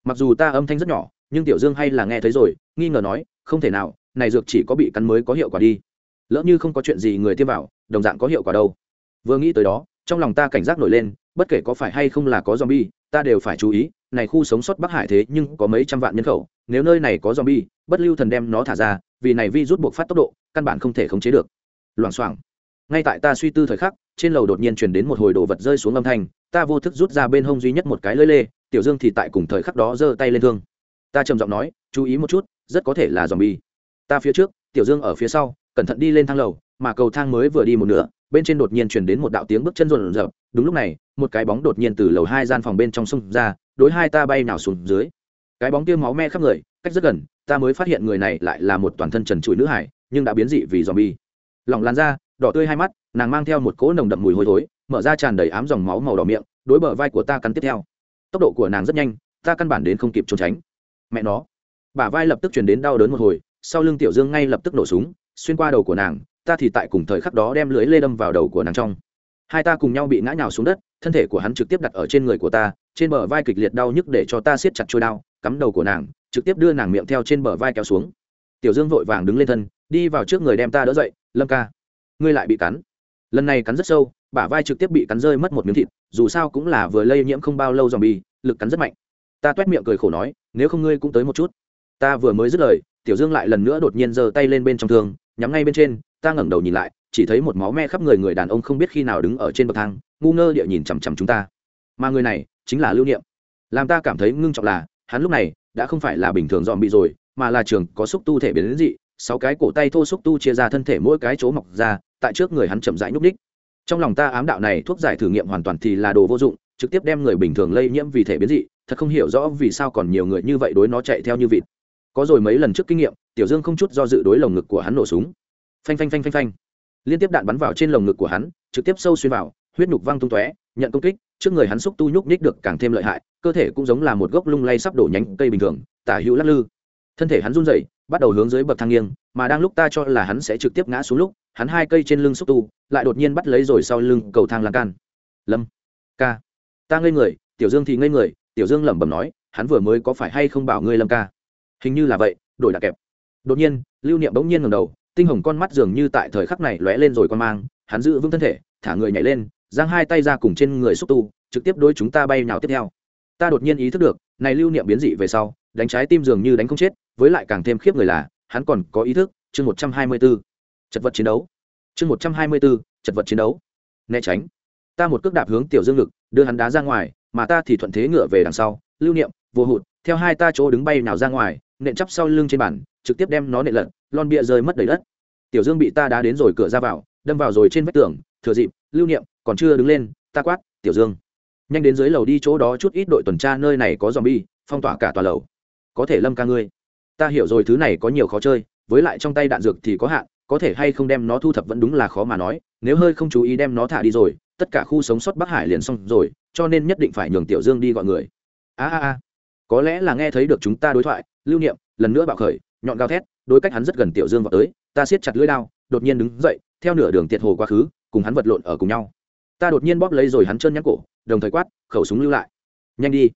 Mặc dù ta âm thanh rất nhỏ, nhưng tiểu dương hay là nghe thấy rồi nghi ngờ nói, không thể nào, này dược chỉ có bị cắn mới có hiệu quả đi. Lỡ như không có chuyện gì người tiêm vào, đồng dạng có hiệu quả đâu. Vừa nghĩ tới đó, trong lòng ta cảnh giác nổi lên, bất kể có phải hay không là có zombie, ta đều phải chú ý, này khu sống sót bắc hải thế nhưng có mấy trăm vạn nhân khẩu, nếu nơi này có zombie, bất lưu thần đem nó thả ra, vì này vi rút buộc phát tốc độ, căn bản không thể khống chế được. Loảng xoảng. Ngay tại ta suy tư thời khắc, trên lầu đột nhiên truyền đến một hồi đồ vật rơi xuống âm thanh, ta vô thức rút ra bên hông duy nhất một cái lưỡi lê, tiểu dương thì tại cùng thời khắc đó giơ tay lên thương. Ta trầm giọng nói, chú ý một chút rất có thể là zombie ta phía trước, tiểu dương ở phía sau, cẩn thận đi lên thang lầu, mà cầu thang mới vừa đi một nửa, bên trên đột nhiên truyền đến một đạo tiếng bước chân rộn rợp đúng lúc này, một cái bóng đột nhiên từ lầu hai gian phòng bên trong sông ra, đối hai ta bay nào xuống dưới. Cái bóng kia máu me khắp người, cách rất gần, ta mới phát hiện người này lại là một toàn thân trần trụi nữ hải, nhưng đã biến dị vì dòm bi. Lỏng làn da, đỏ tươi hai mắt, nàng mang theo một cỗ nồng đậm mùi hôi thối, mở ra tràn đầy ám dòng máu màu đỏ miệng, đối bờ vai của ta cắn tiếp theo. Tốc độ của nàng rất nhanh, ta căn bản đến không kịp trốn tránh. Mẹ nó bả vai lập tức chuyển đến đau đớn một hồi, sau lưng tiểu dương ngay lập tức nổ súng, xuyên qua đầu của nàng, ta thì tại cùng thời khắc đó đem lưới lê đâm vào đầu của nàng trong. Hai ta cùng nhau bị ngã nhào xuống đất, thân thể của hắn trực tiếp đặt ở trên người của ta, trên bờ vai kịch liệt đau nhức để cho ta siết chặt trôi đao, cắm đầu của nàng, trực tiếp đưa nàng miệng theo trên bờ vai kéo xuống. Tiểu dương vội vàng đứng lên thân, đi vào trước người đem ta đỡ dậy, lâm ca, ngươi lại bị cắn. Lần này cắn rất sâu, bả vai trực tiếp bị cắn rơi mất một miếng thịt, dù sao cũng là vừa lây nhiễm không bao lâu dòng bì lực cắn rất mạnh. Ta t u é t miệng cười khổ nói, nếu không ngươi cũng tới một chút ta vừa mới dứt lời, tiểu dương lại lần nữa đột nhiên giơ tay lên bên trong thương, nhắm ngay bên trên, ta ngẩng đầu nhìn lại, chỉ thấy một máu me khắp người người đàn ông không biết khi nào đứng ở trên bậc thang, ngu ngơ địa nhìn chằm chằm chúng ta. Mà người này chính là lưu niệm. Làm ta cảm thấy ngưng trọng là, hắn lúc này đã không phải là bình thường dọn bị rồi, mà là trường có xúc tu thể biến đến dị, sáu cái cổ tay thô xúc tu chia ra thân thể mỗi cái chỗ mọc ra, tại trước người hắn chậm rãi nhúc đích trong lòng ta ám đạo này thuốc giải thử nghiệm hoàn toàn thì là đồ vô dụng, trực tiếp đem người bình thường lây nhiễm vì thể biến dị, thật không hiểu rõ vì sao còn nhiều người như vậy đối nó chạy theo như vịt có rồi mấy lần trước kinh nghiệm, tiểu dương không chút do dự đối lồng ngực của hắn nổ súng. Phanh phanh phanh phanh phanh. Liên tiếp đạn bắn vào trên lồng ngực của hắn, trực tiếp sâu xuyên vào, huyết nhục văng tung tóe, nhận công kích, trước người hắn xúc tu nhúc nhích được càng thêm lợi hại, cơ thể cũng giống là một gốc lung lay sắp đổ nhánh cây bình thường, tả hữu lắc lư. Thân thể hắn run rẩy, bắt đầu hướng dưới bậc thang nghiêng, mà đang lúc ta cho là hắn sẽ trực tiếp ngã xuống lúc, hắn hai cây trên lưng xúc tu, lại đột nhiên bắt lấy rồi sau lưng cầu thang lan can. Lâm. Ca. Ta ngây người, tiểu dương thì ngây người, tiểu dương lẩm bẩm nói, hắn vừa mới có phải hay không bảo ngươi lâm ca? Hình như là vậy đổi đặc kẹp. Đột nhiên lưu niệm bỗng nhiên ngầm đầu tinh hồng con mắt dường như tại thời khắc này lóe lên rồi con mang hắn giữ vững thân thể thả người nhảy lên giang hai tay ra cùng trên người xúc tu trực tiếp đôi chúng ta bay nào tiếp theo. Ta đột nhiên ý thức được này lưu niệm biến dị về sau đánh trái tim dường như đánh không chết với lại càng thêm khiếp người là hắn còn có ý thức chương một trăm hai mươi b ố chật vật chiến đấu. Chương một trăm hai mươi b ố chật vật chiến đấu. Né tránh. Ta một cước đạp hướng tiểu dương lực, đưa hắn đá ra ngoài mà ta thì thuận thế ngựa về đằng sau. Lưu niệm vô hụt theo hai ta chỗ đứng bay nào ra ngoài nện chắp sau lưng trên bàn, trực tiếp đem nó nện lật lon bia rơi mất đầy đất. Tiểu dương bị ta đá đến rồi cửa ra vào đâm vào rồi trên vách tường thừa dịp lưu niệm còn chưa đứng lên ta quát tiểu dương nhanh đến dưới lầu đi chỗ đó chút ít đội tuần tra nơi này có dòm bi phong tỏa cả tòa lầu. Có thể lâm ca ngươi. Ta hiểu rồi thứ này có nhiều khó chơi với lại trong tay đạn dược thì có hạn có thể hay không đem nó thu thập vẫn đúng là khó mà nói nếu hơi không chú ý đem nó thả đi rồi tất cả khu sống sót bắc hải liền xong rồi cho nên nhất định phải nhường tiểu dương đi gọi người. A a a có lẽ là nghe thấy được chúng ta đối thoại, lưu niệm, lần nữa bạo khởi, nhọn gào thét, đối cách hắn rất gần tiểu dương vào tới, ta siết chặt lưỡi đao, đột nhiên đứng dậy, theo nửa đường tiệt hồ quá khứ, cùng hắn vật lộn ở cùng nhau. Ta đột nhiên bóp lấy rồi hắn chân nhắc cổ, đồng thời quát, khẩu súng lưu lại. Nhanh đi.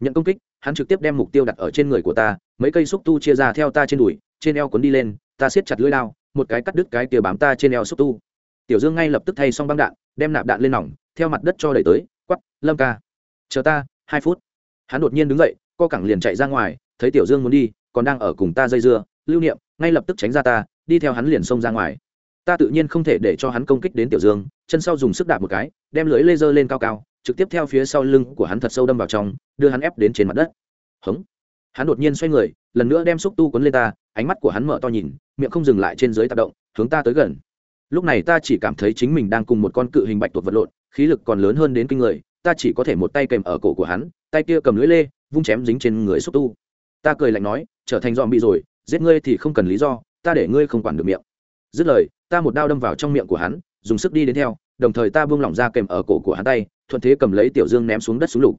Nhận công kích, hắn trực tiếp đem mục tiêu đặt ở trên người của ta, mấy cây xúc tu chia ra theo ta trên đùi, trên eo cuốn đi lên, ta siết chặt lưỡi đao, một cái cắt đứt cái kia bám ta trên eo xúc tu. Tiểu dương ngay lập tức thay xong băng đạn, đem nạp đạn lên nòng, theo mặt đất cho đẩy tới quắp lâm ca, chờ ta, hai phút. Hắn đột nhiên đứng dậy co cẳng liền chạy ra ngoài, thấy tiểu dương muốn đi, còn đang ở cùng ta dây dưa, lưu niệm, ngay lập tức tránh ra ta, đi theo hắn liền xông ra ngoài. Ta tự nhiên không thể để cho hắn công kích đến tiểu dương, chân sau dùng sức đạp một cái, đem lưới laser lên cao cao, trực tiếp theo phía sau lưng của hắn thật sâu đâm vào trong, đưa hắn ép đến trên mặt đất. Hống. Hắn đột nhiên xoay người, lần nữa đem xúc tu quấn lên ta, ánh mắt của hắn mở to nhìn, miệng không dừng lại trên dưới tác động, hướng ta tới gần. Lúc này ta chỉ cảm thấy chính mình đang cùng một con cự hình bạch tuộc vật lộn, khí lực còn lớn hơn đến kinh người, ta chỉ có thể một tay kèm ở cổ của hắn, tay kia cầm lưới lê vung chém dính trên người xúc tu. Ta cười lạnh nói, trở thành dòm bị rồi, giết ngươi thì không cần lý do, ta để ngươi không quản được miệng. Dứt lời, ta một đao đâm vào trong miệng của hắn, dùng sức đi đến theo, đồng thời ta buông lỏng ra kèm ở cổ của hắn tay, thuận thế cầm lấy tiểu dương ném xuống đất xuống lục.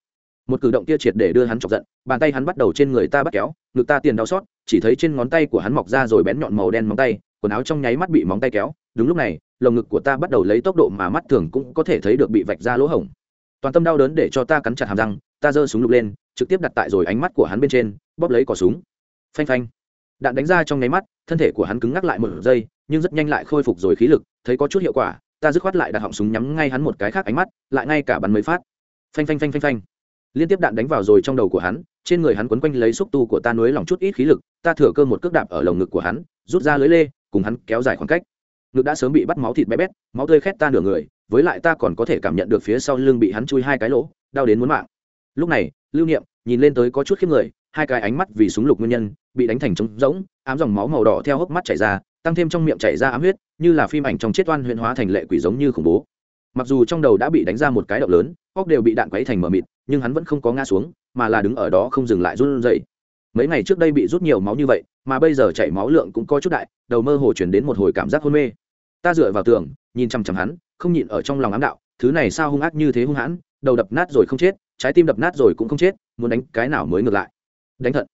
Một cử động kia triệt để đưa hắn chọc giận, bàn tay hắn bắt đầu trên người ta bắt kéo, ngực ta tiền đau xót, chỉ thấy trên ngón tay của hắn mọc ra rồi bén nhọn màu đen móng tay, quần áo trong nháy mắt bị móng tay kéo. Đúng lúc này, lồng ngực của ta bắt đầu lấy tốc độ mà mắt thường cũng có thể thấy được bị vạch ra lỗ hổng toàn tâm đau đớn để cho ta cắn chặt hàm răng, ta giơ súng lục lên, trực tiếp đặt tại rồi ánh mắt của hắn bên trên, bóp lấy cỏ súng. Phanh phanh. Đạn đánh ra trong nháy mắt, thân thể của hắn cứng ngắc lại một giây, nhưng rất nhanh lại khôi phục rồi khí lực, thấy có chút hiệu quả, ta dứt khoát lại đặt họng súng nhắm ngay hắn một cái khác ánh mắt, lại ngay cả bắn mấy phát. Phanh phanh phanh phanh phanh. Liên tiếp đạn đánh vào rồi trong đầu của hắn, trên người hắn quấn quanh lấy xúc tu của ta nối lòng chút ít khí lực, ta thừa cơ một cước đạp ở lồng ngực của hắn, rút ra lưới lê, cùng hắn kéo dài khoảng cách. Ngực đã sớm bị bắt máu thịt bé bét, máu tươi khét ta nửa người với lại ta còn có thể cảm nhận được phía sau lưng bị hắn chui hai cái lỗ, đau đến muốn mạng. Lúc này, lưu niệm nhìn lên tới có chút khiếp người, hai cái ánh mắt vì súng lục nguyên nhân, bị đánh thành trống rỗng, ám dòng máu màu đỏ theo hốc mắt chảy ra, tăng thêm trong miệng chảy ra ám huyết, như là phim ảnh trong chết oan huyện hóa thành lệ quỷ giống như khủng bố. Mặc dù trong đầu đã bị đánh ra một cái động lớn, óc đều bị đạn quấy thành mờ mịt, nhưng hắn vẫn không có ngã xuống, mà là đứng ở đó không dừng lại run rẩy. Mấy ngày trước đây bị rút nhiều máu như vậy, mà bây giờ chảy máu lượng cũng có chút đại, đầu mơ hồ chuyển đến một hồi cảm giác hôn mê. Ta dựa vào tường, nhìn chằm chằm hắn không nhịn ở trong lòng ám đạo, thứ này sao hung ác như thế hung hãn, đầu đập nát rồi không chết, trái tim đập nát rồi cũng không chết, muốn đánh cái nào mới ngược lại. Đánh thận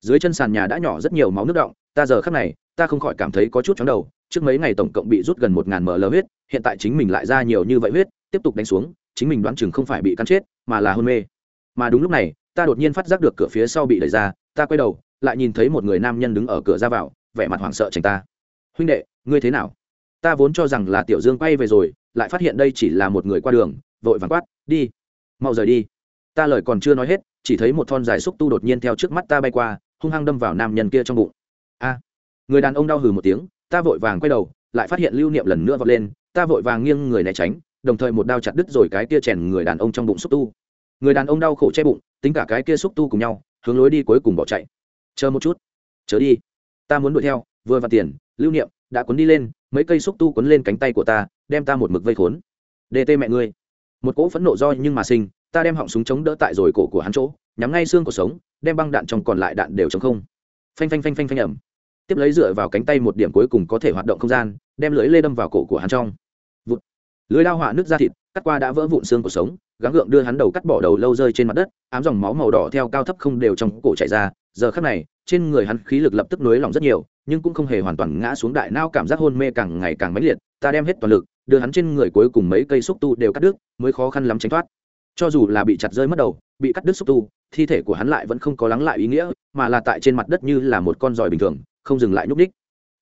dưới chân sàn nhà đã nhỏ rất nhiều máu nước động ta giờ khắc này, ta không khỏi cảm thấy có chút chóng đầu, trước mấy ngày tổng cộng bị rút gần một ngàn ml huyết, hiện tại chính mình lại ra nhiều như vậy huyết, tiếp tục đánh xuống, chính mình đoán chừng không phải bị cắn chết, mà là hôn mê. Mà đúng lúc này, ta đột nhiên phát giác được cửa phía sau bị đẩy ra, ta quay đầu, lại nhìn thấy một người nam nhân đứng ở cửa ra vào, vẻ mặt hoảng sợ tránh ta. Huynh đệ, ngươi thế nào? Ta vốn cho rằng là tiểu dương quay về rồi, lại phát hiện đây chỉ là một người qua đường, vội vàng quát, đi, mau rời đi. Ta lời còn chưa nói hết, chỉ thấy một thon dài xúc tu đột nhiên theo trước mắt ta bay qua, hung hăng đâm vào nam nhân kia trong bụng. A. Người đàn ông đau hừ một tiếng, ta vội vàng quay đầu, lại phát hiện lưu niệm lần nữa vọt lên, ta vội vàng nghiêng người né tránh, đồng thời một đao chặt đứt rồi cái kia chèn người đàn ông trong bụng xúc tu. Người đàn ông đau khổ che bụng, tính cả cái kia xúc tu cùng nhau, hướng lối đi cuối cùng bỏ chạy. Chờ một chút, chờ đi, ta muốn đuổi theo, vừa vặt tiền, lưu niệm, đã cuốn đi lên mấy cây xúc tu cuốn lên cánh tay của ta, đem ta một mực vây khốn. Dt mẹ ngươi. Một cỗ phẫn nộ do nhưng mà sinh, ta đem họng súng chống đỡ tại rồi cổ của hắn chỗ, nhắm ngay xương cuộc sống, đem băng đạn trong còn lại đạn đều chống không. Phanh phanh phanh phanh phanh ẩm tiếp lấy dựa vào cánh tay một điểm cuối cùng có thể hoạt động không gian, đem lưới lê đâm vào cổ của hắn trong. Vụt. lưới lao hỏa nước ra thịt, cắt qua đã vỡ vụn xương cuộc sống, gắng gượng đưa hắn đầu cắt bỏ đầu lâu rơi trên mặt đất, ám dòng máu màu đỏ theo cao thấp không đều trong cổ chảy ra. Giờ khắc này, trên người hắn khí lực lập tức nối lỏng rất nhiều nhưng cũng không hề hoàn toàn ngã xuống đại nao cảm giác hôn mê càng ngày càng mãnh liệt, ta đem hết toàn lực, đưa hắn trên người cuối cùng mấy cây xúc tu đều cắt đứt, mới khó khăn lắm tránh thoát. Cho dù là bị chặt rơi mất đầu, bị cắt đứt xúc tu, thi thể của hắn lại vẫn không có lắng lại ý nghĩa, mà là tại trên mặt đất như là một con giỏi bình thường, không dừng lại nhúc đích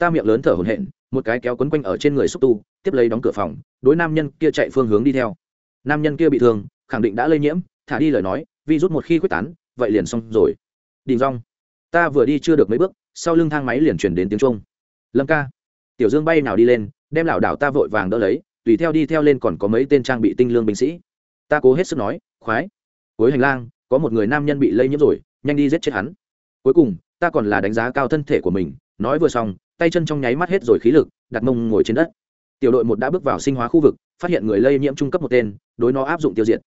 ta miệng lớn thở hổn hển, một cái kéo quấn quanh ở trên người xúc tu, tiếp lấy đóng cửa phòng, đối nam nhân kia chạy phương hướng đi theo. Nam nhân kia bị thương, khẳng định đã lây nhiễm, thả đi lời nói, vi rút một khi quyết tán, vậy liền xong rồi. Đình rong ta vừa đi chưa được mấy bước sau lưng thang máy liền chuyển đến tiếng trung lâm ca. Tiểu dương bay nào đi lên, đem lảo đảo ta vội vàng đỡ lấy, tùy theo đi theo lên còn có mấy tên trang bị tinh lương binh sĩ. Ta cố hết sức nói, khoái. Cuối hành lang, có một người nam nhân bị lây nhiễm rồi, nhanh đi giết chết hắn. Cuối cùng, ta còn là đánh giá cao thân thể của mình, nói vừa xong, tay chân trong nháy mắt hết rồi khí lực, đặt mông ngồi trên đất. Tiểu đội một đã bước vào sinh hóa khu vực, phát hiện người lây nhiễm trung cấp một tên, đối nó áp dụng tiêu diệt.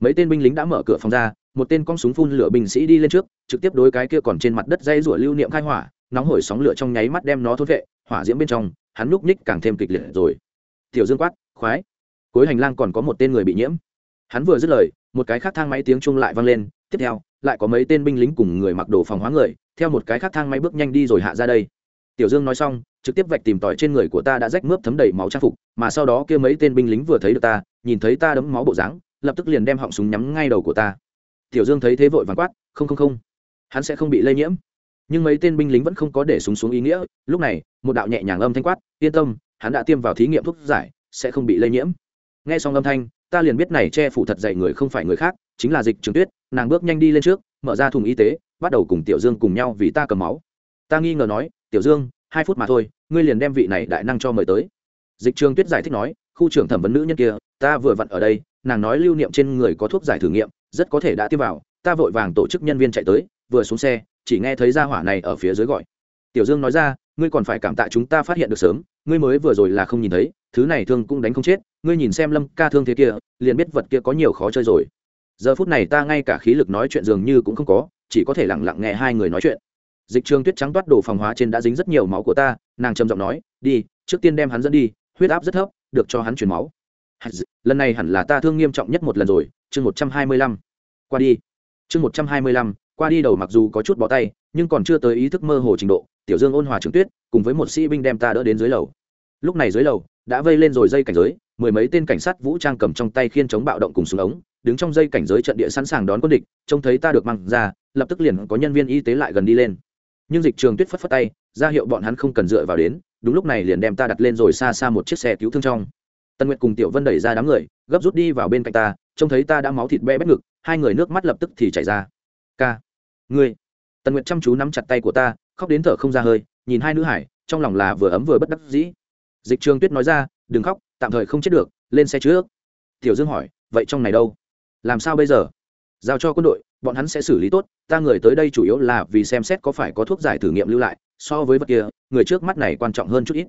Mấy tên binh lính đã mở cửa phòng ra một tên con súng phun lửa binh sĩ đi lên trước, trực tiếp đối cái kia còn trên mặt đất dây rủa lưu niệm khai hỏa, nóng hổi sóng lửa trong nháy mắt đem nó thốt vệ, hỏa diễm bên trong, hắn núp ních càng thêm kịch liệt rồi. Tiểu dương quát, khoái, cuối hành lang còn có một tên người bị nhiễm. Hắn vừa dứt lời, một cái khác thang máy tiếng chung lại vang lên, tiếp theo, lại có mấy tên binh lính cùng người mặc đồ phòng hóa người, theo một cái khác thang máy bước nhanh đi rồi hạ ra đây. Tiểu dương nói xong, trực tiếp vạch tìm tỏi trên người của ta đã rách mướp thấm đầy máu trang phục, mà sau đó kia mấy tên binh lính vừa thấy được ta, nhìn thấy ta đấm máu bộ dáng, lập tức liền đem họng súng nhắm ngay đầu của ta tiểu dương thấy thế vội vàng quát, không không không, hắn sẽ không bị lây nhiễm. Nhưng mấy tên binh lính vẫn không có để súng xuống ý nghĩa, lúc này, một đạo nhẹ nhàng âm thanh quát, yên tâm, hắn đã tiêm vào thí nghiệm thuốc giải, sẽ không bị lây nhiễm. Nghe xong âm thanh, ta liền biết này che phủ thật dạy người không phải người khác, chính là dịch trường tuyết, nàng bước nhanh đi lên trước, mở ra thùng y tế, bắt đầu cùng tiểu dương cùng nhau vì ta cầm máu. Ta nghi ngờ nói, tiểu dương, hai phút mà thôi, ngươi liền đem vị này đại năng cho mời tới. Dịch trường tuyết giải thích nói, khu trưởng thẩm vấn nữ nhân kia, ta vừa vặn ở đây, nàng nói lưu niệm trên người có thuốc giải thử nghiệm rất có thể đã tiêm vào, ta vội vàng tổ chức nhân viên chạy tới, vừa xuống xe, chỉ nghe thấy ra hỏa này ở phía dưới gọi. Tiểu dương nói ra, ngươi còn phải cảm tạ chúng ta phát hiện được sớm, ngươi mới vừa rồi là không nhìn thấy, thứ này thương cũng đánh không chết, ngươi nhìn xem lâm ca thương thế kia, liền biết vật kia có nhiều khó chơi rồi. Giờ phút này ta ngay cả khí lực nói chuyện dường như cũng không có, chỉ có thể lẳng lặng nghe hai người nói chuyện. Dịch trường tuyết trắng toát đồ phòng hóa trên đã dính rất nhiều máu của ta, nàng trầm giọng nói, đi, trước tiên đem hắn dẫn đi, huyết áp rất thấp, được cho hắn chuyển máu lần này hẳn là ta thương nghiêm trọng nhất một lần rồi, chương một trăm hai mươi lăm. Qua đi. Chương một trăm hai mươi lăm, qua đi đầu mặc dù có chút bỏ tay, nhưng còn chưa tới ý thức mơ hồ trình độ, tiểu dương ôn hòa trường tuyết, cùng với một sĩ binh đem ta đỡ đến dưới lầu. Lúc này dưới lầu, đã vây lên rồi dây cảnh giới, mười mấy tên cảnh sát vũ trang cầm trong tay khiên chống bạo động cùng súng ống, đứng trong dây cảnh giới trận địa sẵn sàng đón quân địch, trông thấy ta được mang ra, lập tức liền có nhân viên y tế lại gần đi lên. Nhưng dịch trường tuyết phất phất tay, ra hiệu bọn hắn không cần dựa vào đến, đúng lúc này liền đem ta đặt lên rồi xa xa một chiếc xe cứu thương trong tân nguyệt cùng tiểu vân đẩy ra đám người, gấp rút đi vào bên cạnh ta, trông thấy ta đã máu thịt be bét ngực, hai người nước mắt lập tức thì chảy ra. Ca, ngươi. Tần nguyệt chăm chú nắm chặt tay của ta, khóc đến thở không ra hơi, nhìn hai nữ hải, trong lòng là vừa ấm vừa bất đắc dĩ. Dịch trường tuyết nói ra, đừng khóc, tạm thời không chết được, lên xe trước. Tiểu dương hỏi, vậy trong này đâu? Làm sao bây giờ? Giao cho quân đội, bọn hắn sẽ xử lý tốt, ta người tới đây chủ yếu là vì xem xét có phải có thuốc giải thử nghiệm lưu lại, so với vật kia, người trước mắt này quan trọng hơn chút ít.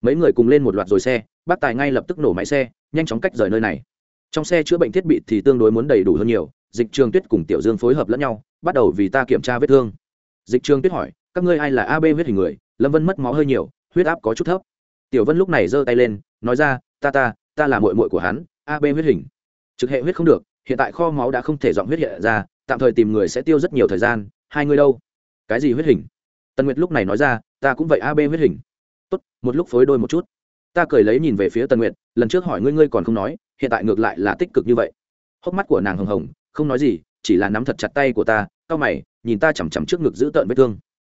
Mấy người cùng lên một loạt rồi xe bác tài ngay lập tức nổ máy xe, nhanh chóng cách rời nơi này. Trong xe chữa bệnh thiết bị thì tương đối muốn đầy đủ hơn nhiều, dịch trường tuyết cùng tiểu dương phối hợp lẫn nhau, bắt đầu vì ta kiểm tra vết thương. Dịch trường tuyết hỏi, các ngươi ai là ab huyết hình người? Lâm vân mất máu hơi nhiều, huyết áp có chút thấp. Tiểu vân lúc này giơ tay lên, nói ra, ta ta ta là mội mội của hắn ab huyết hình. Trực hệ huyết không được, hiện tại kho máu đã không thể dọn huyết hiện ra, tạm thời tìm người sẽ tiêu rất nhiều thời gian, hai người đâu? Cái gì huyết hình? Tần nguyệt lúc này nói ra, ta cũng vậy ab huyết hình. Tốt, một lúc phối đôi một chút ta cười lấy nhìn về phía tần nguyệt, lần trước hỏi ngươi ngươi còn không nói, hiện tại ngược lại là tích cực như vậy. Hốc mắt của nàng hồng hồng, không nói gì, chỉ là nắm thật chặt tay của ta, cau mày, nhìn ta chằm chằm trước ngực giữ tợn vết thương.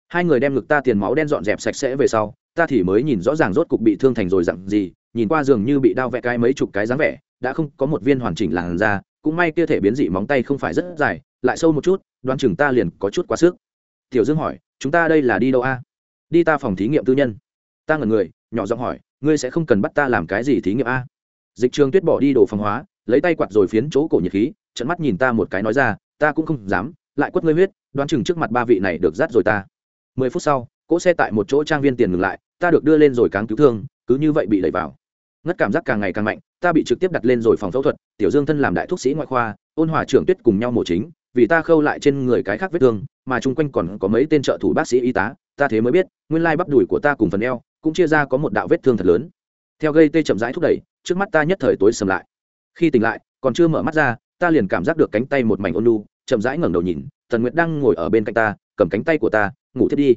Hai người đem ngực ta tiền máu đen dọn dẹp sạch sẽ về sau, ta thì mới nhìn rõ ràng rốt cục bị thương thành rồi dặn gì, nhìn qua giường như bị đau vẽ cái mấy chục cái dáng vẻ, đã không có một viên hoàn chỉnh làn da, cũng may kia thể biến dị móng tay không phải rất dài, lại sâu một chút, đoán chừng ta liền có chút quá sức. Tiểu dương hỏi, chúng ta đây là đi đâu a? Đi ta phòng thí nghiệm tư nhân. Ta ngẩn người, nhỏ giọng hỏi ngươi sẽ không cần bắt ta làm cái gì thí nghiệm a. Dịch trường tuyết bỏ đi đồ phòng hóa, lấy tay quạt rồi phiến chỗ cổ nhiệt khí trận mắt nhìn ta một cái nói ra, ta cũng không dám, lại quất ngươi huyết, đoán chừng trước mặt ba vị này được dắt rồi ta. Mười phút sau, cỗ xe tại một chỗ trang viên tiền ngừng lại, ta được đưa lên rồi cáng cứu thương, cứ như vậy bị đẩy vào. Ngất cảm giác càng ngày càng mạnh, ta bị trực tiếp đặt lên rồi phòng phẫu thuật, tiểu dương thân làm đại thuốc sĩ ngoại khoa, ôn hòa trưởng tuyết cùng nhau mổ chính, vì ta khâu lại trên người cái khác vết thương, mà chung quanh còn có mấy tên trợ thủ bác sĩ y tá, ta thế mới biết, nguyên lai bắp đùi của ta cùng phần eo cũng chia ra có một đạo vết thương thật lớn. Theo gây tê chậm rãi thúc đẩy, trước mắt ta nhất thời tối sầm lại. Khi tỉnh lại, còn chưa mở mắt ra, ta liền cảm giác được cánh tay một mảnh ôn lu chậm rãi ngẩng đầu nhìn, tần nguyệt đang ngồi ở bên cạnh ta, cầm cánh tay của ta, ngủ thiết đi.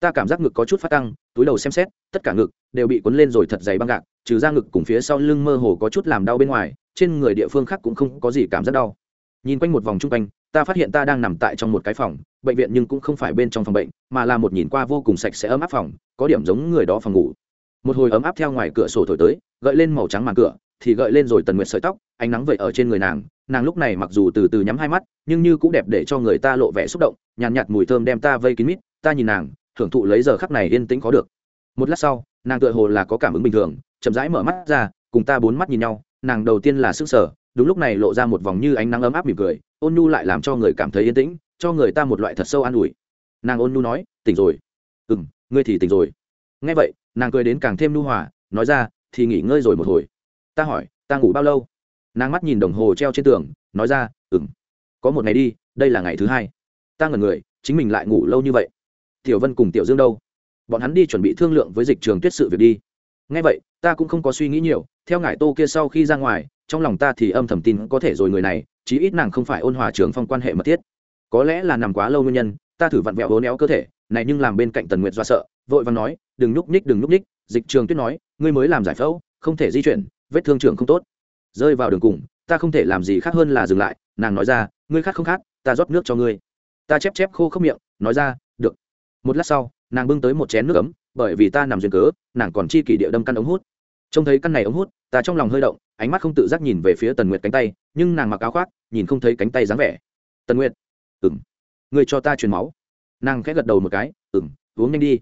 Ta cảm giác ngực có chút phát căng, túi đầu xem xét, tất cả ngực đều bị cuốn lên rồi thật dày băng gạc, trừ ra ngực cùng phía sau lưng mơ hồ có chút làm đau bên ngoài, trên người địa phương khác cũng không có gì cảm giác đau. Nhìn quanh một vòng chung quanh ta phát hiện ta đang nằm tại trong một cái phòng bệnh viện nhưng cũng không phải bên trong phòng bệnh mà là một nhìn qua vô cùng sạch sẽ ấm áp phòng có điểm giống người đó phòng ngủ. Một hồi ấm áp theo ngoài cửa sổ thổi tới gợi lên màu trắng màn cửa thì gợi lên rồi tần nguyệt sợi tóc ánh nắng vậy ở trên người nàng nàng lúc này mặc dù từ từ nhắm hai mắt nhưng như cũng đẹp để cho người ta lộ vẻ xúc động nhàn nhạt, nhạt mùi thơm đem ta vây kín mít ta nhìn nàng thưởng thụ lấy giờ khắc này yên tĩnh có được. Một lát sau nàng tựa hồ là có cảm ứng bình thường chậm rãi mở mắt ra cùng ta bốn mắt nhìn nhau nàng đầu tiên là sức sở đúng lúc này lộ ra một vòng như ánh nắng ấm áp mỉm cười, ôn nhu lại làm cho người cảm thấy yên tĩnh, cho người ta một loại thật sâu an ủi. Nàng ôn nhu nói, tỉnh rồi. Ừ m ngươi thì tỉnh rồi. Nghe vậy, nàng cười đến càng thêm nhu hòa, nói ra, thì nghỉ ngơi rồi một hồi. Ta hỏi, ta ngủ bao lâu? Nàng mắt nhìn đồng hồ treo trên tường, nói ra ừng có một ngày đi, đây là ngày thứ hai. Ta ngẩn người, chính mình lại ngủ lâu như vậy. Tiểu vân cùng tiểu dương đâu? Bọn hắn đi chuẩn bị thương lượng với dịch trường tuyết sự việc đi ngay vậy, ta cũng không có suy nghĩ nhiều, theo ngài tô kia sau khi ra ngoài, trong lòng ta thì âm thầm tin có thể rồi người này, chí ít nàng không phải ôn hòa trường phong quan hệ mật thiết. Có lẽ là nằm quá lâu nguyên nhân, ta thử vặn vẹo hố néo cơ thể, này nhưng làm bên cạnh tần nguyệt do sợ, vội vàng nói, đừng nhúc nhích, đừng nhúc nhích. Dịch trường tuyết nói, ngươi mới làm giải phẫu, không thể di chuyển, vết thương trường không tốt. Rơi vào đường cùng, ta không thể làm gì khác hơn là dừng lại. Nàng nói ra, ngươi khát không khát ta rót nước cho ngươi. Ta chép chép khô khốc miệng, nói ra, được. Một lát sau, nàng bưng tới một chén nước ấm bởi vì ta nằm duyên cớ, nàng còn chi kỷ địa đâm căn ống hút. Trông thấy căn này ống hút, ta trong lòng hơi động, ánh mắt không tự giác nhìn về phía tần nguyệt cánh tay, nhưng nàng mặc áo khoác, nhìn không thấy cánh tay dáng vẻ. Tần nguyệt ừng người cho ta truyền máu. Nàng khẽ gật đầu một cái ừng uống nhanh đi.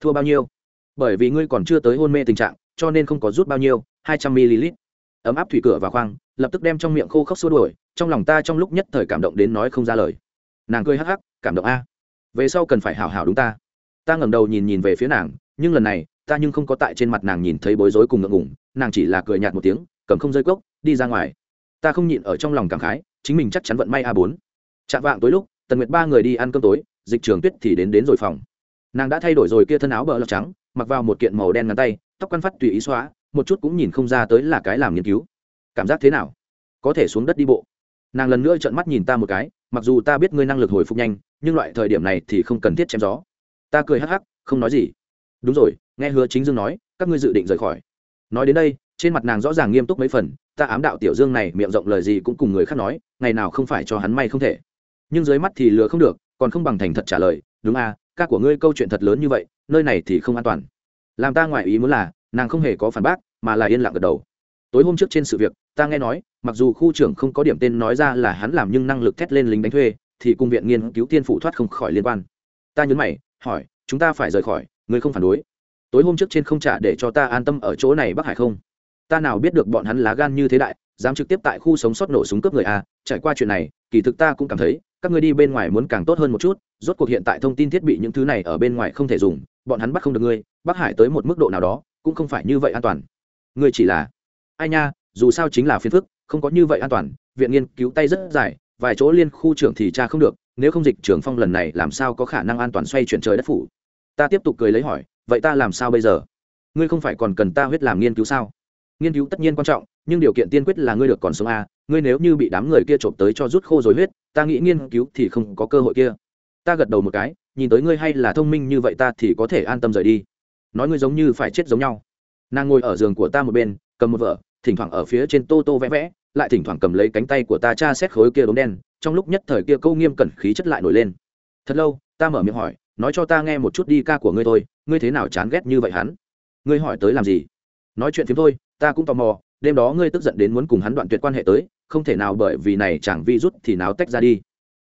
Thua bao nhiêu? Bởi vì ngươi còn chưa tới hôn mê tình trạng, cho nên không có rút bao nhiêu, hai trăm ml. Ấm áp thủy cửa và khoang, lập tức đem trong miệng khô khốc xua đuổi, trong lòng ta trong lúc nhất thời cảm động đến nói không ra lời. Nàng cười hắc hắc, cảm động a. Về sau cần phải hảo hảo đúng ta ta ngẩng đầu nhìn nhìn về phía nàng, nhưng lần này, ta nhưng không có tại trên mặt nàng nhìn thấy bối rối cùng ngượng ngủng nàng chỉ là cười nhạt một tiếng, cầm không rơi cốc, đi ra ngoài. Ta không nhịn ở trong lòng cảm khái, chính mình chắc chắn vận may a bốn. Chạm vạng tối lúc, tần nguyệt ba người đi ăn cơm tối, dịch trường tuyết thì đến đến rồi phòng. Nàng đã thay đổi rồi kia thân áo bờ lọc trắng, mặc vào một kiện màu đen ngắn tay, tóc căn phát tùy ý xóa, một chút cũng nhìn không ra tới là cái làm nghiên cứu. Cảm giác thế nào? Có thể xuống đất đi bộ. Nàng lần nữa trợn mắt nhìn ta một cái, mặc dù ta biết ngươi năng lực hồi phục nhanh, nhưng loại thời điểm này thì không cần thiết chém gió ta cười hắc hắc, không nói gì. Đúng rồi, nghe hứa chính dương nói, các ngươi dự định rời khỏi. Nói đến đây, trên mặt nàng rõ ràng nghiêm túc mấy phần, ta ám đạo tiểu dương này miệng rộng lời gì cũng cùng người khác nói, ngày nào không phải cho hắn may không thể. Nhưng dưới mắt thì lừa không được, còn không bằng thành thật trả lời, đúng à ca của ngươi câu chuyện thật lớn như vậy, nơi này thì không an toàn. Làm ta ngoại ý muốn là, nàng không hề có phản bác, mà là yên lặng gật đầu. Tối hôm trước trên sự việc, ta nghe nói, mặc dù khu trưởng không có điểm tên nói ra là hắn làm nhưng năng lực thét lên lính đánh thuê, thì cung viện nghiên cứu tiên phụ thoát không khỏi liên quan. Ta nhấn mày hỏi, chúng ta phải rời khỏi, ngươi không phản đối. Tối hôm trước trên không trả để cho ta an tâm ở chỗ này bắc hải không? Ta nào biết được bọn hắn lá gan như thế đại, dám trực tiếp tại khu sống sót nổ súng cướp người a trải qua chuyện này, kỳ thực ta cũng cảm thấy, các ngươi đi bên ngoài muốn càng tốt hơn một chút, rốt cuộc hiện tại thông tin thiết bị những thứ này ở bên ngoài không thể dùng, bọn hắn bắt không được ngươi, bắc hải tới một mức độ nào đó, cũng không phải như vậy an toàn. Ngươi chỉ là? Ai nha, dù sao chính là phiền phức, không có như vậy an toàn, viện nghiên cứu tay rất dài vài chỗ liên khu trưởng thì cha không được, nếu không dịch trường phong lần này làm sao có khả năng an toàn xoay chuyển trời đất phủ? Ta tiếp tục cười lấy hỏi, vậy ta làm sao bây giờ? Ngươi không phải còn cần ta huyết làm nghiên cứu sao? Nghiên cứu tất nhiên quan trọng, nhưng điều kiện tiên quyết là ngươi được còn sống a ngươi nếu như bị đám người kia trộm tới cho rút khô rồi huyết, ta nghĩ nghiên cứu thì không có cơ hội kia. Ta gật đầu một cái, nhìn tới ngươi hay là thông minh như vậy ta thì có thể an tâm rời đi. Nói ngươi giống như phải chết giống nhau. Nàng ngồi ở giường của ta một bên, cầm một vợ thỉnh thoảng ở phía trên tô tô vẽ vẽ lại thỉnh thoảng cầm lấy cánh tay của ta cha xét khối kia đốm đen, trong lúc nhất thời kia câu nghiêm cẩn khí chất lại nổi lên. Thật lâu, ta mở miệng hỏi, nói cho ta nghe một chút đi ca của ngươi thôi, ngươi thế nào chán ghét như vậy hắn? Ngươi hỏi tới làm gì? Nói chuyện phiếm thôi, ta cũng tò mò, đêm đó ngươi tức giận đến muốn cùng hắn đoạn tuyệt quan hệ tới, không thể nào bởi vì này chẳng vi rút thì náo tách ra đi.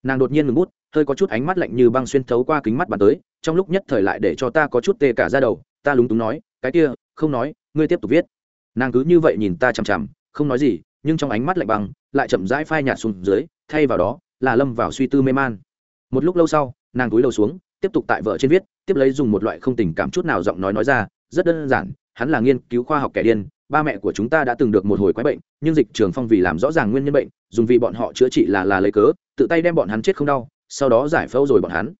Nàng đột nhiên ngừng bút, hơi có chút ánh mắt lạnh như băng xuyên thấu qua kính mắt bàn tới, trong lúc nhất thời lại để cho ta có chút tê cả ra đầu, ta lúng túng nói, cái kia, không nói, ngươi tiếp tục viết. Nàng cứ như vậy nhìn ta chằm chằm, không nói gì nhưng trong ánh mắt lạnh băng, lại chậm rãi phai nhạt xuống dưới, thay vào đó là lâm vào suy tư mê man. Một lúc lâu sau, nàng túi đầu xuống, tiếp tục tại vợ trên viết, tiếp lấy dùng một loại không tình cảm chút nào giọng nói nói ra, rất đơn giản, hắn là nghiên cứu khoa học kẻ điên, ba mẹ của chúng ta đã từng được một hồi quái bệnh, nhưng dịch trường phong vì làm rõ ràng nguyên nhân bệnh, dùng vì bọn họ chữa trị là là lấy cớ, tự tay đem bọn hắn chết không đau, sau đó giải phẫu rồi bọn hắn.